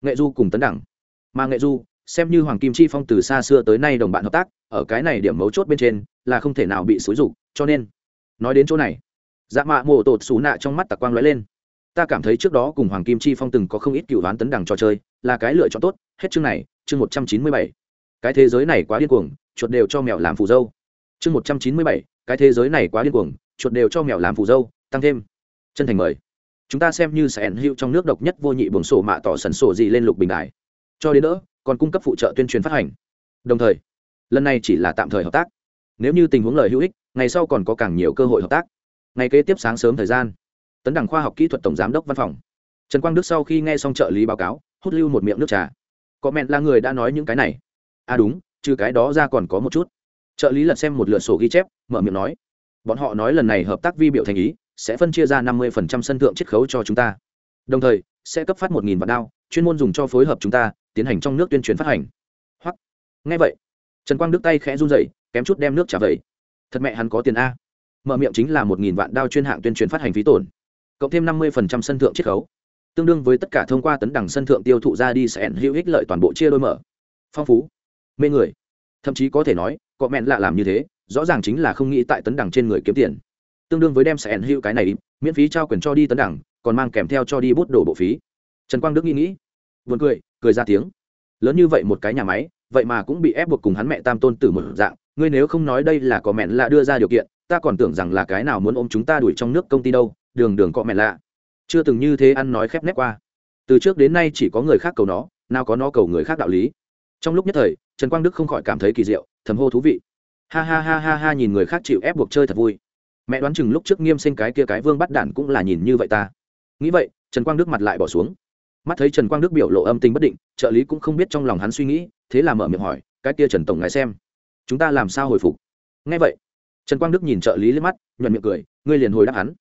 Nghệ du cùng tấn đẳng. Mà nghệ du, xem như hoàng kim chi phong từ xa xưa tới nay đồng bạn hợp tác, ở cái này điểm mấu chốt bên trên, là không thể nào bị xúi rục cho nên, nói đến chỗ này dạ mạ mộ tột xù nạ trong mắt tặc quang lóe lên. Ta cảm thấy trước đó cùng hoàng kim chi phong từng có không ít cựu đoán tấn đẳng trò chơi, là cái lựa chọn tốt, hết chương này, chương một trăm chín mươi bảy. Cái thế giới này quá điên cuồng, chuột đều cho mèo làm phù dâu. Chương một trăm chín mươi bảy cái thế giới này quá điên cuồng, chuột đều cho mèo làm phù dâu, tăng thêm chân thành mời. Chúng ta xem như sẽ ẩn hữu trong nước độc nhất vô nhị buồng sổ mạ tỏ sần sổ gì lên lục bình đài. Cho đến đỡ, còn cung cấp phụ trợ tuyên truyền phát hành. Đồng thời, lần này chỉ là tạm thời hợp tác. Nếu như tình huống lời hữu ích, ngày sau còn có càng nhiều cơ hội hợp tác. Ngày kế tiếp sáng sớm thời gian, tấn đẳng khoa học kỹ thuật tổng giám đốc văn phòng. Trần quang đức sau khi nghe xong trợ lý báo cáo, hút lưu một miệng nước trà. Có mẹn là người đã nói những cái này. À đúng, trừ cái đó ra còn có một chút. Trợ lý lật xem một lượt sổ ghi chép mở miệng nói. Bọn họ nói lần này hợp tác vi biểu thành ý, sẽ phân chia ra năm mươi phần trăm sân thượng chiết khấu cho chúng ta. Đồng thời, sẽ cấp phát một nghìn vạn đao, chuyên môn dùng cho phối hợp chúng ta, tiến hành trong nước tuyên truyền phát hành. Hoặc ngay vậy, trần quang đức tay khẽ run rẩy, kém chút đem nước trả vậy thật mẹ hắn có tiền a. Mở miệng chính là một nghìn vạn đao chuyên hạng tuyên truyền phát hành phí tổn. Cộng thêm năm mươi phần trăm sân thượng chiết khấu. Tương đương với tất cả thông qua tấn đẳng sân thượng tiêu thụ ra đi sẽ hữu ích lợi toàn bộ chia đôi mở. Phong phú, mê người. Thậm chí có thể nói, có mẹn lạ làm như thế rõ ràng chính là không nghĩ tại tấn đẳng trên người kiếm tiền. Tương đương với đem sẽ hữu cái này, miễn phí trao quyền cho đi tấn đẳng còn mang kèm theo cho đi bút đổ bộ phí. Trần quang đức nghĩ nghĩ, buồn cười cười ra tiếng. Lớn như vậy một cái nhà máy, vậy mà cũng bị ép buộc cùng hắn mẹ tam tôn tử một dạng. Ngươi nếu không nói đây là có mẹn lạ đưa ra điều kiện, ta còn tưởng rằng là cái nào muốn ôm chúng ta đuổi trong nước công ty đâu. Đường đường có mẹn lạ. Chưa từng như thế ăn nói khép nép qua. Từ trước đến nay chỉ có người khác cầu nó, nào có nó cầu người khác đạo lý. Trong lúc nhất thời, trần quang đức không khỏi cảm thấy kỳ diệu, thầm hô thú vị ha ha ha ha ha nhìn người khác chịu ép buộc chơi thật vui. Mẹ đoán chừng lúc trước nghiêm sinh cái kia cái vương bắt đản cũng là nhìn như vậy ta. Nghĩ vậy, trần quang đức mặt lại bỏ xuống. Mắt thấy trần quang đức biểu lộ âm tình bất định, trợ lý cũng không biết trong lòng hắn suy nghĩ, thế là mở miệng hỏi, cái kia trần tổng ngài xem, chúng ta làm sao hồi phục? Ngay vậy, trần quang đức nhìn trợ lý lên mắt, nhuận miệng cười, ngươi liền hồi đáp hắn.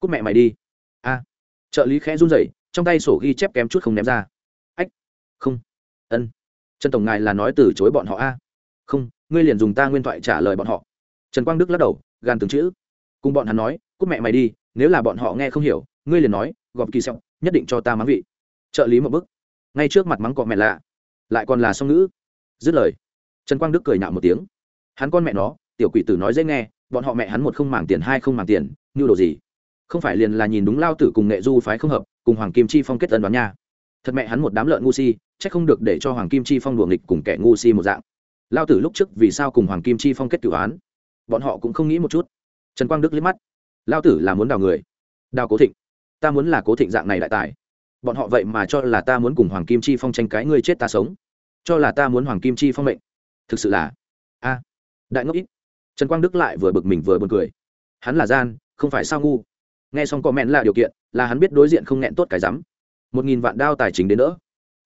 Cúc mẹ mày đi. A. Trợ lý khẽ run rẩy, trong tay sổ ghi chép kém chút không ném ra. Ách, không, ân. Trần tổng ngài là nói từ chối bọn họ a. Không ngươi liền dùng ta nguyên thoại trả lời bọn họ. Trần quang đức lắc đầu, gan từng chữ. Cùng bọn hắn nói cúc mẹ mày đi, nếu là bọn họ nghe không hiểu, ngươi liền nói, gọp kỳ sẹo, nhất định cho ta mắng vị. Trợ lý một bức ngay trước mặt mắng cọ mẹ lạ, lại còn là song ngữ. Dứt lời, trần quang đức cười nhạo một tiếng. Hắn con mẹ nó, tiểu quỷ tử nói dễ nghe, bọn họ mẹ hắn một không màng tiền, hai không màng tiền, như đồ gì? Không phải liền là nhìn đúng lao tử cùng nghệ du phái không hợp, cùng hoàng kim chi phong kết tân đoán nha. Thật mẹ hắn một đám lợn ngu si c h ắ c không được để cho hoàng kim chi phong đùa nghịch cùng kẻ ngu si một dạng lao tử lúc trước vì sao cùng hoàng kim chi phong kết cửu án? Bọn họ cũng không nghĩ một chút. Trần quang đức liếc mắt. Lao tử là muốn đào người. Đào cố thịnh. Ta muốn là cố thịnh dạng này đại tài. Bọn họ vậy mà cho là ta muốn cùng hoàng kim chi phong tranh cái ngươi chết ta sống. Cho là ta muốn hoàng kim chi phong mệnh. Thực sự là a đại ngốc ít. Trần quang đức lại vừa bực mình vừa b u ồ n cười. Hắn là gian không phải sao ngu. Nghe xong comment là điều kiện là hắn biết đối diện không nghẹn tốt cái rắm. Một nghìn vạn đao tài chính đến nữa,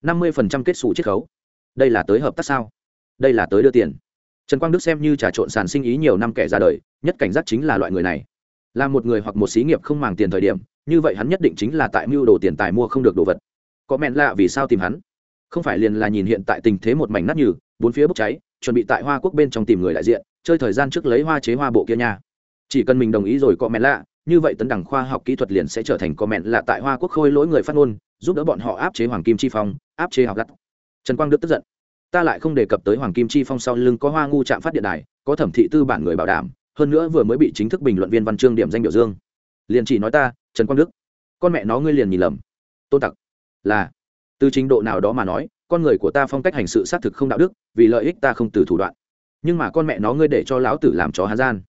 năm mươi phần trăm kết xù chiết khấu. Đây là tới hợp tác sao? Đây là tới đưa tiền. Trần quang đức xem như trà trộn sàn sinh ý nhiều năm kẻ ra đời nhất cảnh giác chính là loại người này. Là một người hoặc một xí nghiệp không màng tiền thời điểm như vậy hắn nhất định chính là tại mưu đồ tiền tài mua không được đồ vật. Có mẹn lạ vì sao tìm hắn? Không phải liền là nhìn hiện tại tình thế một mảnh nát như, bốn phía bốc cháy chuẩn bị tại hoa quốc bên trong tìm người đại diện chơi thời gian trước lấy hoa chế hoa bộ kia nha. Chỉ cần mình đồng ý rồi có mẹn lạ như vậy tấn đẳng khoa học kỹ thuật liền sẽ trở thành có mẹn lạ tại hoa quốc khôi lỗi người phát ngôn giúp đỡ bọn họ áp chế hoàng kim chi phong áp chế học gắt. Trần quang đức tức giận ta lại không đề cập tới hoàng kim chi phong sau lưng có hoa ngu trạm phát điện đài, có thẩm thị tư bản người bảo đảm, hơn nữa vừa mới bị chính thức bình luận viên văn chương điểm danh biểu dương. Liền chỉ nói ta, trần quang đức. Con mẹ nó ngươi liền nhìn lầm. Tôn tặc. Là, từ trình độ nào đó mà nói, con người của ta phong cách hành sự xác thực không đạo đức, vì lợi ích ta không từ thủ đoạn. Nhưng mà con mẹ nó ngươi để cho lão tử làm chó hán gian.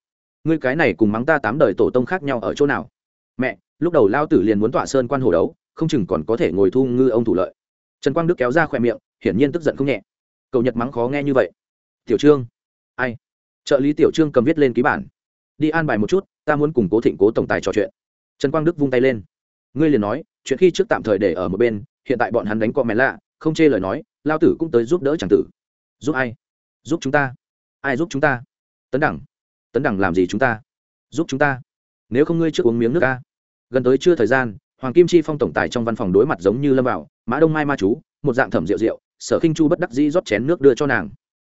Ngươi cái này cùng mắng ta tám đời tổ tông khác nhau ở chỗ nào? Mẹ, lúc đầu lao tử liền muốn tọa sơn quan hồ đấu, không chừng còn có thể ngồi thu ngư ông thủ lợi. Trần quang đức kéo ra khỏe miệng, hiển nhiên tức giận không nhẹ cậu nhật mắng khó nghe như vậy. Tiểu trương. Ai? Trợ lý tiểu trương cầm viết lên ký bản. Đi an bài một chút, ta muốn củng cố thịnh cố tổng tài trò chuyện. Trần quang đức vung tay lên. Ngươi liền nói, chuyện khi trước tạm thời để ở một bên, hiện tại bọn hắn đánh cọ mẹ lạ, không chê lời nói, lao tử cũng tới giúp đỡ c tử. Giúp ai? Giúp chúng ta. Ai giúp chúng ta? Tấn đẳng. Tấn đẳng làm gì chúng ta? Giúp chúng ta. Nếu không ngươi trước uống miếng nước ca. Gần tới chưa thời gian, hoàng kim chi phong tổng tài trong văn phòng đối mặt giống như lâm vào mã đông mai ma chú, một dạng thẩm rượu rượu sở khinh chu bất đắc dĩ rót chén nước đưa cho nàng.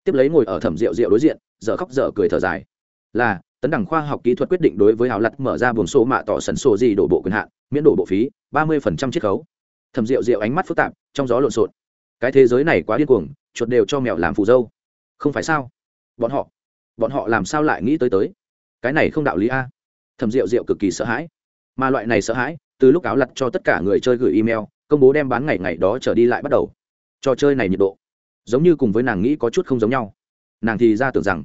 Tiếp lấy ngồi ở thẩm rượu rượu đối diện dở khóc dở cười thở dài. Là, tấn đẳng khoa học kỹ thuật quyết định đối với hào lặt mở ra buồng số mạ tỏ sần sổ gì đổ bộ quyền hạn, miễn đổ bộ phí, ba mươi phần trăm chiết khấu. Thẩm rượu rượu ánh mắt phức tạp, trong gió lộn xộn. Cái thế giới này quá điên cuồng, chuột đều cho mèo làm phù dâu. Không phải sao? Bọn họ bọn họ làm sao lại nghĩ tới tới? Cái này không đạo lý a. Thẩm rượu rượu cực kỳ sợ hãi. Mà loại này sợ hãi, từ lúc áo lặt cho tất cả người chơi gửi email, công bố đem bán ngày ngày đó trở đi lại bắt đầu trò chơi này nhiệt độ giống như cùng với nàng nghĩ có chút không giống nhau. Nàng thì ra tưởng rằng,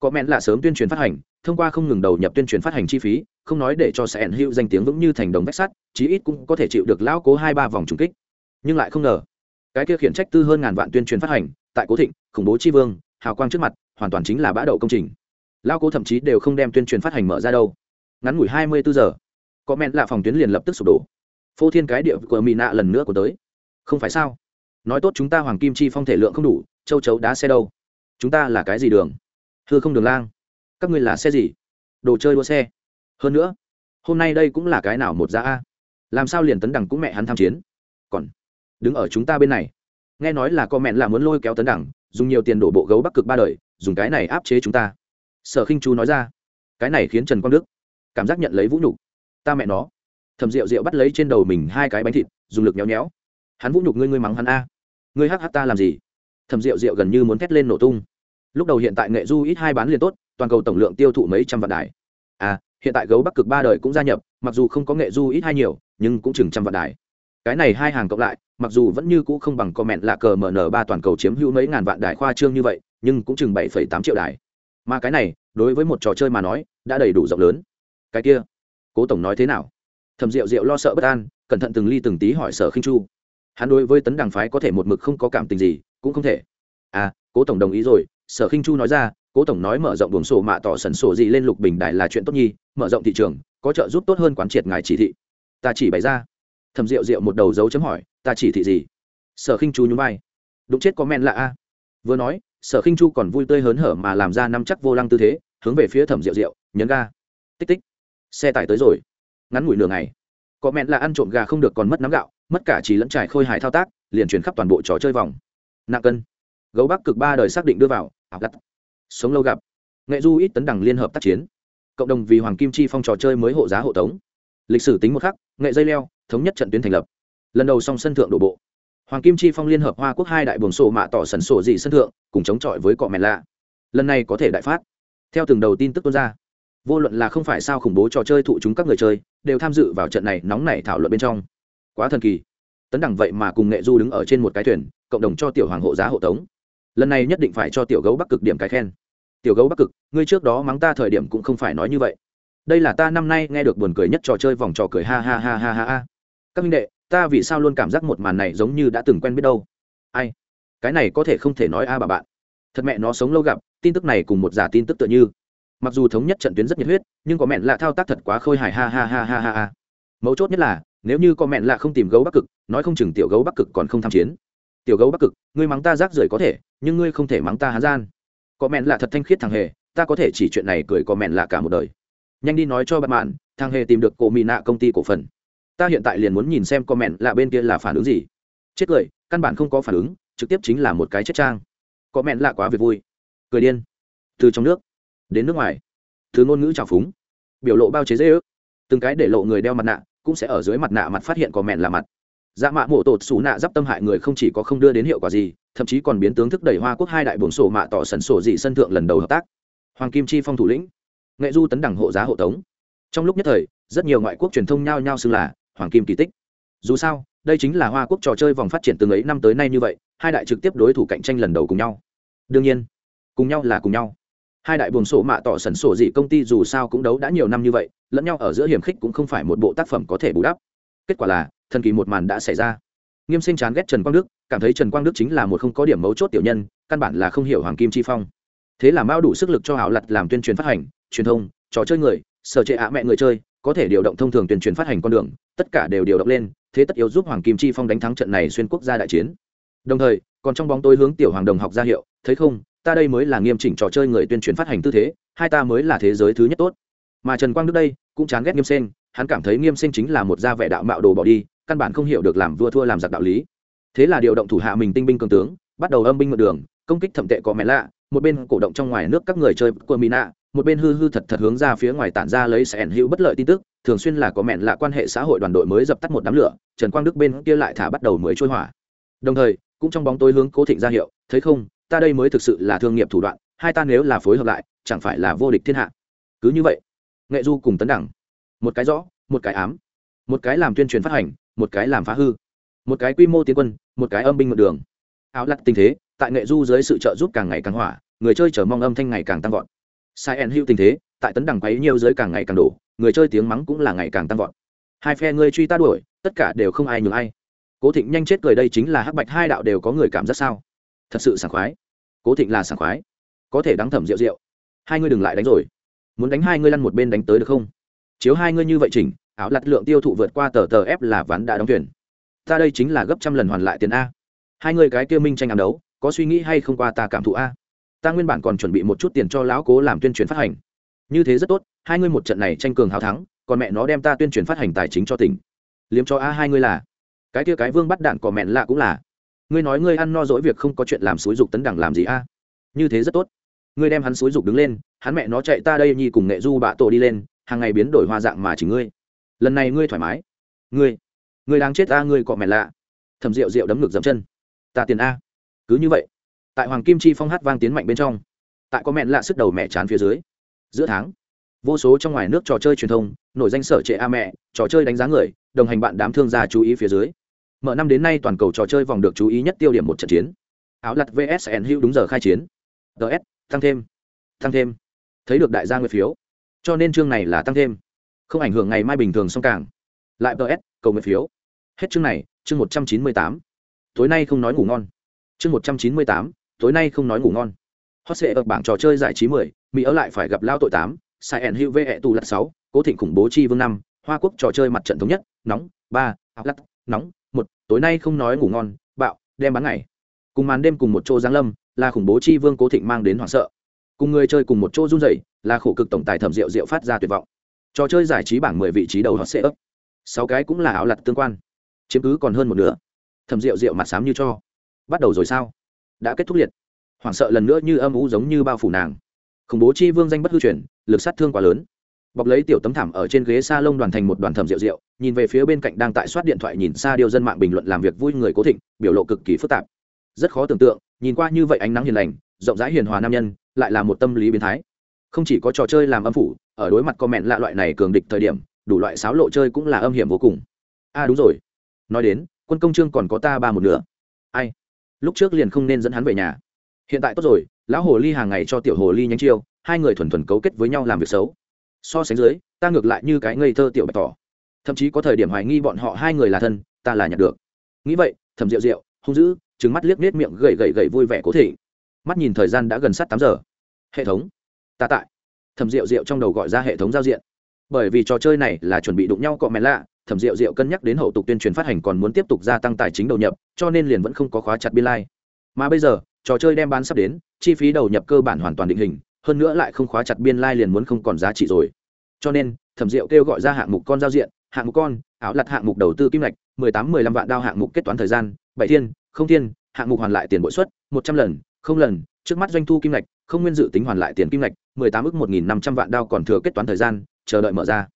có mẹn là sớm tuyên truyền phát hành, thông qua không ngừng đầu nhập tuyên truyền phát hành chi phí, không nói để cho sẽ hữu danh tiếng vững như thành đồng vách sắt, chí ít cũng có thể chịu được lão cố hai ba vòng trùng kích. Nhưng lại không ngờ, cái kia khiển trách tư hơn ngàn vạn tuyên truyền phát hành, tại cố thịnh, khủng bố chi vương, hào quang trước mặt, hoàn toàn chính là bã đậu công trình. Lao cố thậm chí đều không đem tuyên truyền phát hành mở ra đâu. Ngắn ngủi hai mươi bốn giờ, có mẹn là phòng tuyến liền lập tức sụp đổ. Phô thiên cái địa của mỹ nạ lần nữa của tới. Không phải sao? Nói tốt chúng ta hoàng kim chi phong thể lượng không đủ, châu chấu đá xe đâu? Chúng ta là cái gì đường? Thưa không đường lang. Các ngươi là xe gì? Đồ chơi đua xe. Hơn nữa, hôm nay đây cũng là cái nào một giá a? Làm sao liền tấn đẳng cũng mẹ hắn tham chiến? Còn đứng ở chúng ta bên này. Nghe nói là con mẹn là muốn lôi kéo tấn đẳng, dùng nhiều tiền đổ bộ gấu bắc cực ba đời, dùng cái này áp chế chúng ta. Sở khinh chú nói ra. Cái này khiến trần quang đức cảm giác nhận lấy vũ nhục. Ta mẹ nó. Thầm rượu rượu bắt lấy trên đầu mình hai cái bánh thịt, dùng lực nhéo nhéo. Hắn vũ nhục ngươi ngươi mắng hắn a ngươi hắc hắc ta làm gì? Thầm rượu rượu gần như muốn thét lên nổ tung. Lúc đầu hiện tại nghệ du ít hai bán liền tốt, toàn cầu tổng lượng tiêu thụ mấy trăm vạn đài. À hiện tại gấu bắc cực ba đời cũng gia nhập, mặc dù không có nghệ du ít hai nhiều, nhưng cũng chừng trăm vạn đài. Cái này hai hàng cộng lại, mặc dù vẫn như cũ không bằng comment là cờ mn ba toàn cầu chiếm hữu mấy ngàn vạn đài khoa trương như vậy, nhưng cũng chừng bảy tám triệu đài. Mà cái này, đối với một trò chơi mà nói, đã đầy đủ rộng lớn. Cái kia, cố tổng nói thế nào? Thầm rượu rượu lo sợ bất an, cẩn thận từng ly từng tí hỏi sở khinh chu hắn đối với tấn đảng phái có thể một mực không có cảm tình gì, cũng không thể. À cố tổng đồng ý rồi, sở khinh chu nói ra, cố tổng nói mở rộng buồng sổ mạ tỏ sần sổ gì lên lục bình đài là chuyện tốt nhi, mở rộng thị trường, có trợ giúp tốt hơn quán triệt ngài chỉ thị. Ta chỉ bày ra. Thầm rượu rượu một đầu dấu chấm hỏi, ta chỉ thị gì? Sở khinh chu nhún vai. Đụng chết có men lạ a. Vừa nói, sở khinh chu còn vui tươi hớn hở mà làm ra năm chắc vô lăng tư thế, hướng về phía thẩm rượu rượu nhấn ga. Tích tích. Xe tải tới rồi. Ngắn ngủi nửa ngày. Có men là ăn trộm gà không được còn mất nắm gạo mất cả trí lẫn trải khôi hài thao tác, liền chuyển khắp toàn bộ trò chơi vòng. Nặng cân, gấu bắc cực ba đời xác định đưa vào, ảo gắt. Sống lâu gặp. Nghệ du ít tấn đẳng liên hợp tác chiến. Cộng đồng vì hoàng kim chi phong trò chơi mới hộ giá hộ tống. Lịch sử tính một khắc, nghệ dây leo, thống nhất trận tuyến thành lập. Lần đầu song sân thượng đổ bộ. Hoàng kim chi phong liên hợp hoa quốc hai đại buồng sổ mạ tỏ sần sổ dị sân thượng, cùng chống chọi với cọ mẹ lạ. Lần này có thể đại phát. Theo từng đầu tin tức tuôn ra, vô luận là không phải sao khủng bố trò chơi thụ chúng các người chơi, đều tham dự vào trận này nóng nảy thảo luận bên trong quá thần kỳ. Tấn đẳng vậy mà cùng nghệ du đứng ở trên một cái thuyền, cộng đồng cho tiểu hoàng hộ giá hộ tống. Lần này nhất định phải cho tiểu gấu bắc cực điểm cái khen. Tiểu gấu bắc cực, ngươi trước đó mắng ta thời điểm cũng không phải nói như vậy. Đây là ta năm nay nghe được buồn cười nhất trò chơi vòng trò cười ha ha ha ha ha ha. Các minh đệ, ta vì sao luôn cảm giác một màn này giống như đã từng quen biết đâu? Ai? Cái này có thể không thể nói a bà bạn. Thật mẹ nó sống lâu gặp, tin tức này cùng một giả tin tức tựa như. Mặc dù thống nhất trận tuyến rất nhiệt huyết, nhưng có mẹn lạ thao tác thật quá khôi hài ha ha ha ha ha ha. Mấu chốt nhất là nếu như có mẹn lạ không tìm gấu bắc cực, nói không chừng tiểu gấu bắc cực còn không tham chiến. Tiểu gấu bắc cực, ngươi mắng ta rác rưởi có thể, nhưng ngươi không thể mắng ta hán gian. Có mẹn lạ thật thanh khiết thằng hề, ta có thể chỉ chuyện này cười có mẹn lạ cả một đời. Nhanh đi nói cho bạn mạn thằng hề tìm được cổ mỹ nạ công ty cổ phần. Ta hiện tại liền muốn nhìn xem có mẹn lạ bên kia là phản ứng gì. Chết cười, căn bản không có phản ứng, trực tiếp chính là một cái chết trang. Có mẹn lạ quá việc vui. Cười điên. Từ trong nước, đến nước ngoài. Từ ngôn ngữ trào phúng. Biểu lộ bao chế dễ ước. Từng cái để lộ người đeo mặt nạ cũng sẽ ở dưới mặt nạ mặt phát hiện có mẹn là mặt. Dạ mạ mổ tột xù nạ d i p tâm hại người không chỉ có không đưa đến hiệu quả gì, thậm chí còn biến tướng thức đẩy hoa quốc hai đại buồng sổ mạ tỏ sần sổ dị sân thượng lần đầu hợp tác. Hoàng kim chi phong thủ lĩnh, nghệ du tấn đẳng hộ giá hộ tống. Trong lúc nhất thời, rất nhiều ngoại quốc truyền thông nhao nhao xưng là hoàng kim kỳ tích. Dù sao, đây chính là hoa quốc trò chơi vòng phát triển từng ấy năm tới nay như vậy, hai đại trực tiếp đối thủ cạnh tranh lần đầu cùng nhau. Đương nhiên, cùng nhau là cùng nhau hai đại buồng sổ mạ tỏ sẩn sổ dị công ty dù sao cũng đấu đã nhiều năm như vậy, lẫn nhau ở giữa hiểm khích cũng không phải một bộ tác phẩm có thể bù đắp. Kết quả là, thần kỳ một màn đã xảy ra. Nghiêm sinh chán ghét trần quang đức, cảm thấy trần quang đức chính là một không có điểm mấu chốt tiểu nhân, căn bản là không hiểu hoàng kim chi phong. Thế là mao đủ sức lực cho hảo lặt làm tuyên truyền phát hành, truyền thông, trò chơi người, sở trệ ạ mẹ người chơi, có thể điều động thông thường tuyên truyền phát hành con đường, tất cả đều điều động lên, thế tất yếu giúp hoàng kim chi phong đánh thắng trận này xuyên quốc gia đại chiến. Đồng thời, còn trong bóng tối hướng tiểu hoàng đồng học ra hiệu, thấy không ta đây mới là nghiêm chỉnh trò chơi người tuyên truyền phát hành tư thế, hai ta mới là thế giới thứ nhất tốt. Mà trần quang đức đây, cũng chán ghét nghiêm sen hắn cảm thấy nghiêm sinh chính là một gia vẻ đạo mạo đồ bỏ đi, căn bản không hiểu được làm vua thua làm giặc đạo lý. Thế là điều động thủ hạ mình tinh binh cường tướng, bắt đầu âm binh mượn đường, công kích thẩm tệ có mẹ lạ, một bên cổ động trong ngoài nước các người chơi của mina, một bên hư hư thật thật hướng ra phía ngoài tản ra lấy sẽ hữu bất lợi tin tức, thường xuyên là có mẹn lạ quan hệ xã hội đoàn đội mới dập tắt một đám lửa, trần quang đức bên kia lại thả bắt đầu mới trôi hỏa. Đồng thời, cũng trong bóng tối hướng cố thịnh ra hiệu, thấy không ta đây mới thực sự là thương nghiệp thủ đoạn, hai ta nếu là phối hợp lại, chẳng phải là vô địch thiên hạ. Cứ như vậy, nghệ du cùng tấn đẳng, một cái rõ, một cái ám, một cái làm tuyên truyền phát hành, một cái làm phá hư, một cái quy mô tiến quân, một cái âm binh mượn đường. Áo lặt tình thế, tại nghệ du dưới sự trợ giúp càng ngày càng hỏa, người chơi chờ mong âm thanh ngày càng tăng vọt. Sai en hữu tình thế, tại tấn đẳng quấy nhiều giới càng ngày càng đổ, người chơi tiếng mắng cũng là ngày càng tăng vọt. Hai phe ngươi truy ta đuổi, tất cả đều không ai nhường ai. Cố thịnh nhanh chết cười đây chính là hắc bạch hai đạo đều có người cảm giác sao? Thật sự sảng khoái. Cố thịnh là sảng khoái. Có thể đáng thẩm rượu rượu. Hai ngươi đừng lại đánh rồi. Muốn đánh hai ngươi lăn một bên đánh tới được không? Chiếu hai ngươi như vậy chỉnh, áo lặt lượng tiêu thụ vượt qua tờ tờ ép là ván đã đóng thuyền. Ta đây chính là gấp trăm lần hoàn lại tiền a. Hai người cái kia minh tranh ám đấu, có suy nghĩ hay không qua ta cảm thụ a? Ta nguyên bản còn chuẩn bị một chút tiền cho lão cố làm tuyên truyền phát hành. Như thế rất tốt, hai ngươi một trận này tranh cường hào thắng, còn mẹ nó đem ta tuyên truyền phát hành tài chính cho tỉnh. Liếm cho a hai ngươi là. Cái kia cái vương bắt đạn cỏ mẹn lạ cũng là ngươi nói ngươi ăn no dỗi việc không có chuyện làm xúi dục tấn đẳng làm gì a? Như thế rất tốt. Ngươi đem hắn xúi dục đứng lên, hắn mẹ nó chạy ta đây nhi cùng nghệ du bạ tổ đi lên, hàng ngày biến đổi hoa dạng mà chỉ ngươi. Lần này ngươi thoải mái. Ngươi ngươi đang chết ta ngươi cọ mẹ lạ. Thầm rượu rượu đấm ngực dầm chân. Ta tiền a. Cứ như vậy, tại hoàng kim chi phong hát vang tiến mạnh bên trong, tại có mẹ lạ sức đầu mẹ chán phía dưới, giữa tháng, vô số trong ngoài nước trò chơi truyền thông, nổi danh sở trệ a mẹ, trò chơi đánh giá người, đồng hành bạn đám thương gia chú ý phía dưới mở năm đến nay toàn cầu trò chơi vòng được chú ý nhất tiêu điểm một trận chiến. Áo lặt vsn hữu đúng giờ khai chiến. Ts tăng thêm. Tăng thêm. Thấy được đại gia nguyệt phiếu. Cho nên chương này là tăng thêm. Không ảnh hưởng ngày mai bình thường song càng. Lại ts cầu nguyện phiếu. Hết chương này, chương một trăm chín mươi tám. Tối nay không nói ngủ ngon. Chương một trăm chín mươi tám, tối nay không nói ngủ ngon. Hot sệ ở bảng trò chơi giải trí mười, mỹ ở lại phải gặp lao tội tám sai ẩn hữu vệ tù lặt sáu, cố thịnh khủng bố chi vương năm, hoa quốc trò chơi mặt trận thống nhất, nóng, ba áp lắc nóng tối nay không nói ngủ ngon, bạo, đem bán ngày. Cùng màn đêm cùng một chỗ giáng lâm, là khủng bố chi vương cố thịnh mang đến hoảng sợ. Cùng người chơi cùng một chỗ run rẩy, là khổ cực tổng tài thẩm rượu rượu phát ra tuyệt vọng. Trò chơi giải trí bảng mười vị trí đầu họ sẽ ấp sáu cái cũng là ảo lặt tương quan. Chiếm cứ còn hơn một nửa. Thẩm rượu rượu mặt xám như cho. Bắt đầu rồi sao? Đã kết thúc liệt. Hoảng sợ lần nữa như âm ú giống như bao phủ nàng. Khủng bố chi vương danh bất hư truyền, lực sát thương quá lớn. Bọc lấy tiểu tấm thảm ở trên ghế s a lông đoàn thành một đoàn thẩm rượu rượu nhìn về phía bên cạnh đang tại soát điện thoại nhìn xa điều dân mạng bình luận làm việc vui người cố thịnh, biểu lộ cực kỳ phức tạp. Rất khó tưởng tượng, nhìn qua như vậy ánh nắng hiền lành, rộng rãi hiền hòa nam nhân, lại là một tâm lý biến thái. Không chỉ có trò chơi làm âm phủ, ở đối mặt comment lạ loại này cường địch thời điểm, đủ loại sáo lộ chơi cũng là âm hiểm vô cùng. A à đúng rồi. Nói đến, quân công trương còn có ta ba một nửa ai? Lúc trước liền không nên dẫn hắn về nhà. Hiện tại tốt rồi, lão hồ ly hàng ngày cho tiểu hồ ly nhánh chiêu, hai người thuần thuần cấu kết với nhau làm việc xấu. So sánh dưới, ta ngược lại như cái ngây thơ tiểu bạch tỏ thậm chí có thời điểm hoài nghi bọn họ hai người là thân, ta là nhặt được. Nghĩ vậy thầm rượu rượu hung dữ trứng mắt liếc nết miệng gậy gậy gậy vui vẻ cố thị mắt nhìn thời gian đã gần sát tám giờ. Hệ thống, ta tại. Thầm rượu rượu trong đầu gọi ra hệ thống giao diện. Bởi vì trò chơi này là chuẩn bị đụng nhau cọ mẹ lạ, thẩm rượu rượu cân nhắc đến hậu tục tuyên truyền phát hành còn muốn tiếp tục gia tăng tài chính đầu nhập, cho nên liền vẫn không có khóa chặt biên lai、like. mà bây giờ, trò chơi đem bán sắp đến, chi phí đầu nhập cơ bản hoàn toàn định hình, hơn nữa lại không khóa chặt biên lai、like、liền muốn không còn giá trị rồi. Cho nên, thẩm rượu kêu gọi ra hạng mục con giao diện hạng mục con áo lặt hạng mục đầu tư kim ngạch, mười tám mười lăm vạn đao hạng mục kết toán thời gian bảy thiên không thiên hạng mục hoàn lại tiền bội suất một trăm lần không lần trước mắt doanh thu kim ngạch, không nguyên dự tính hoàn lại tiền kim ngạch, mười tám ước một nghìn năm trăm vạn đao còn thừa kết toán thời gian chờ đợi mở ra.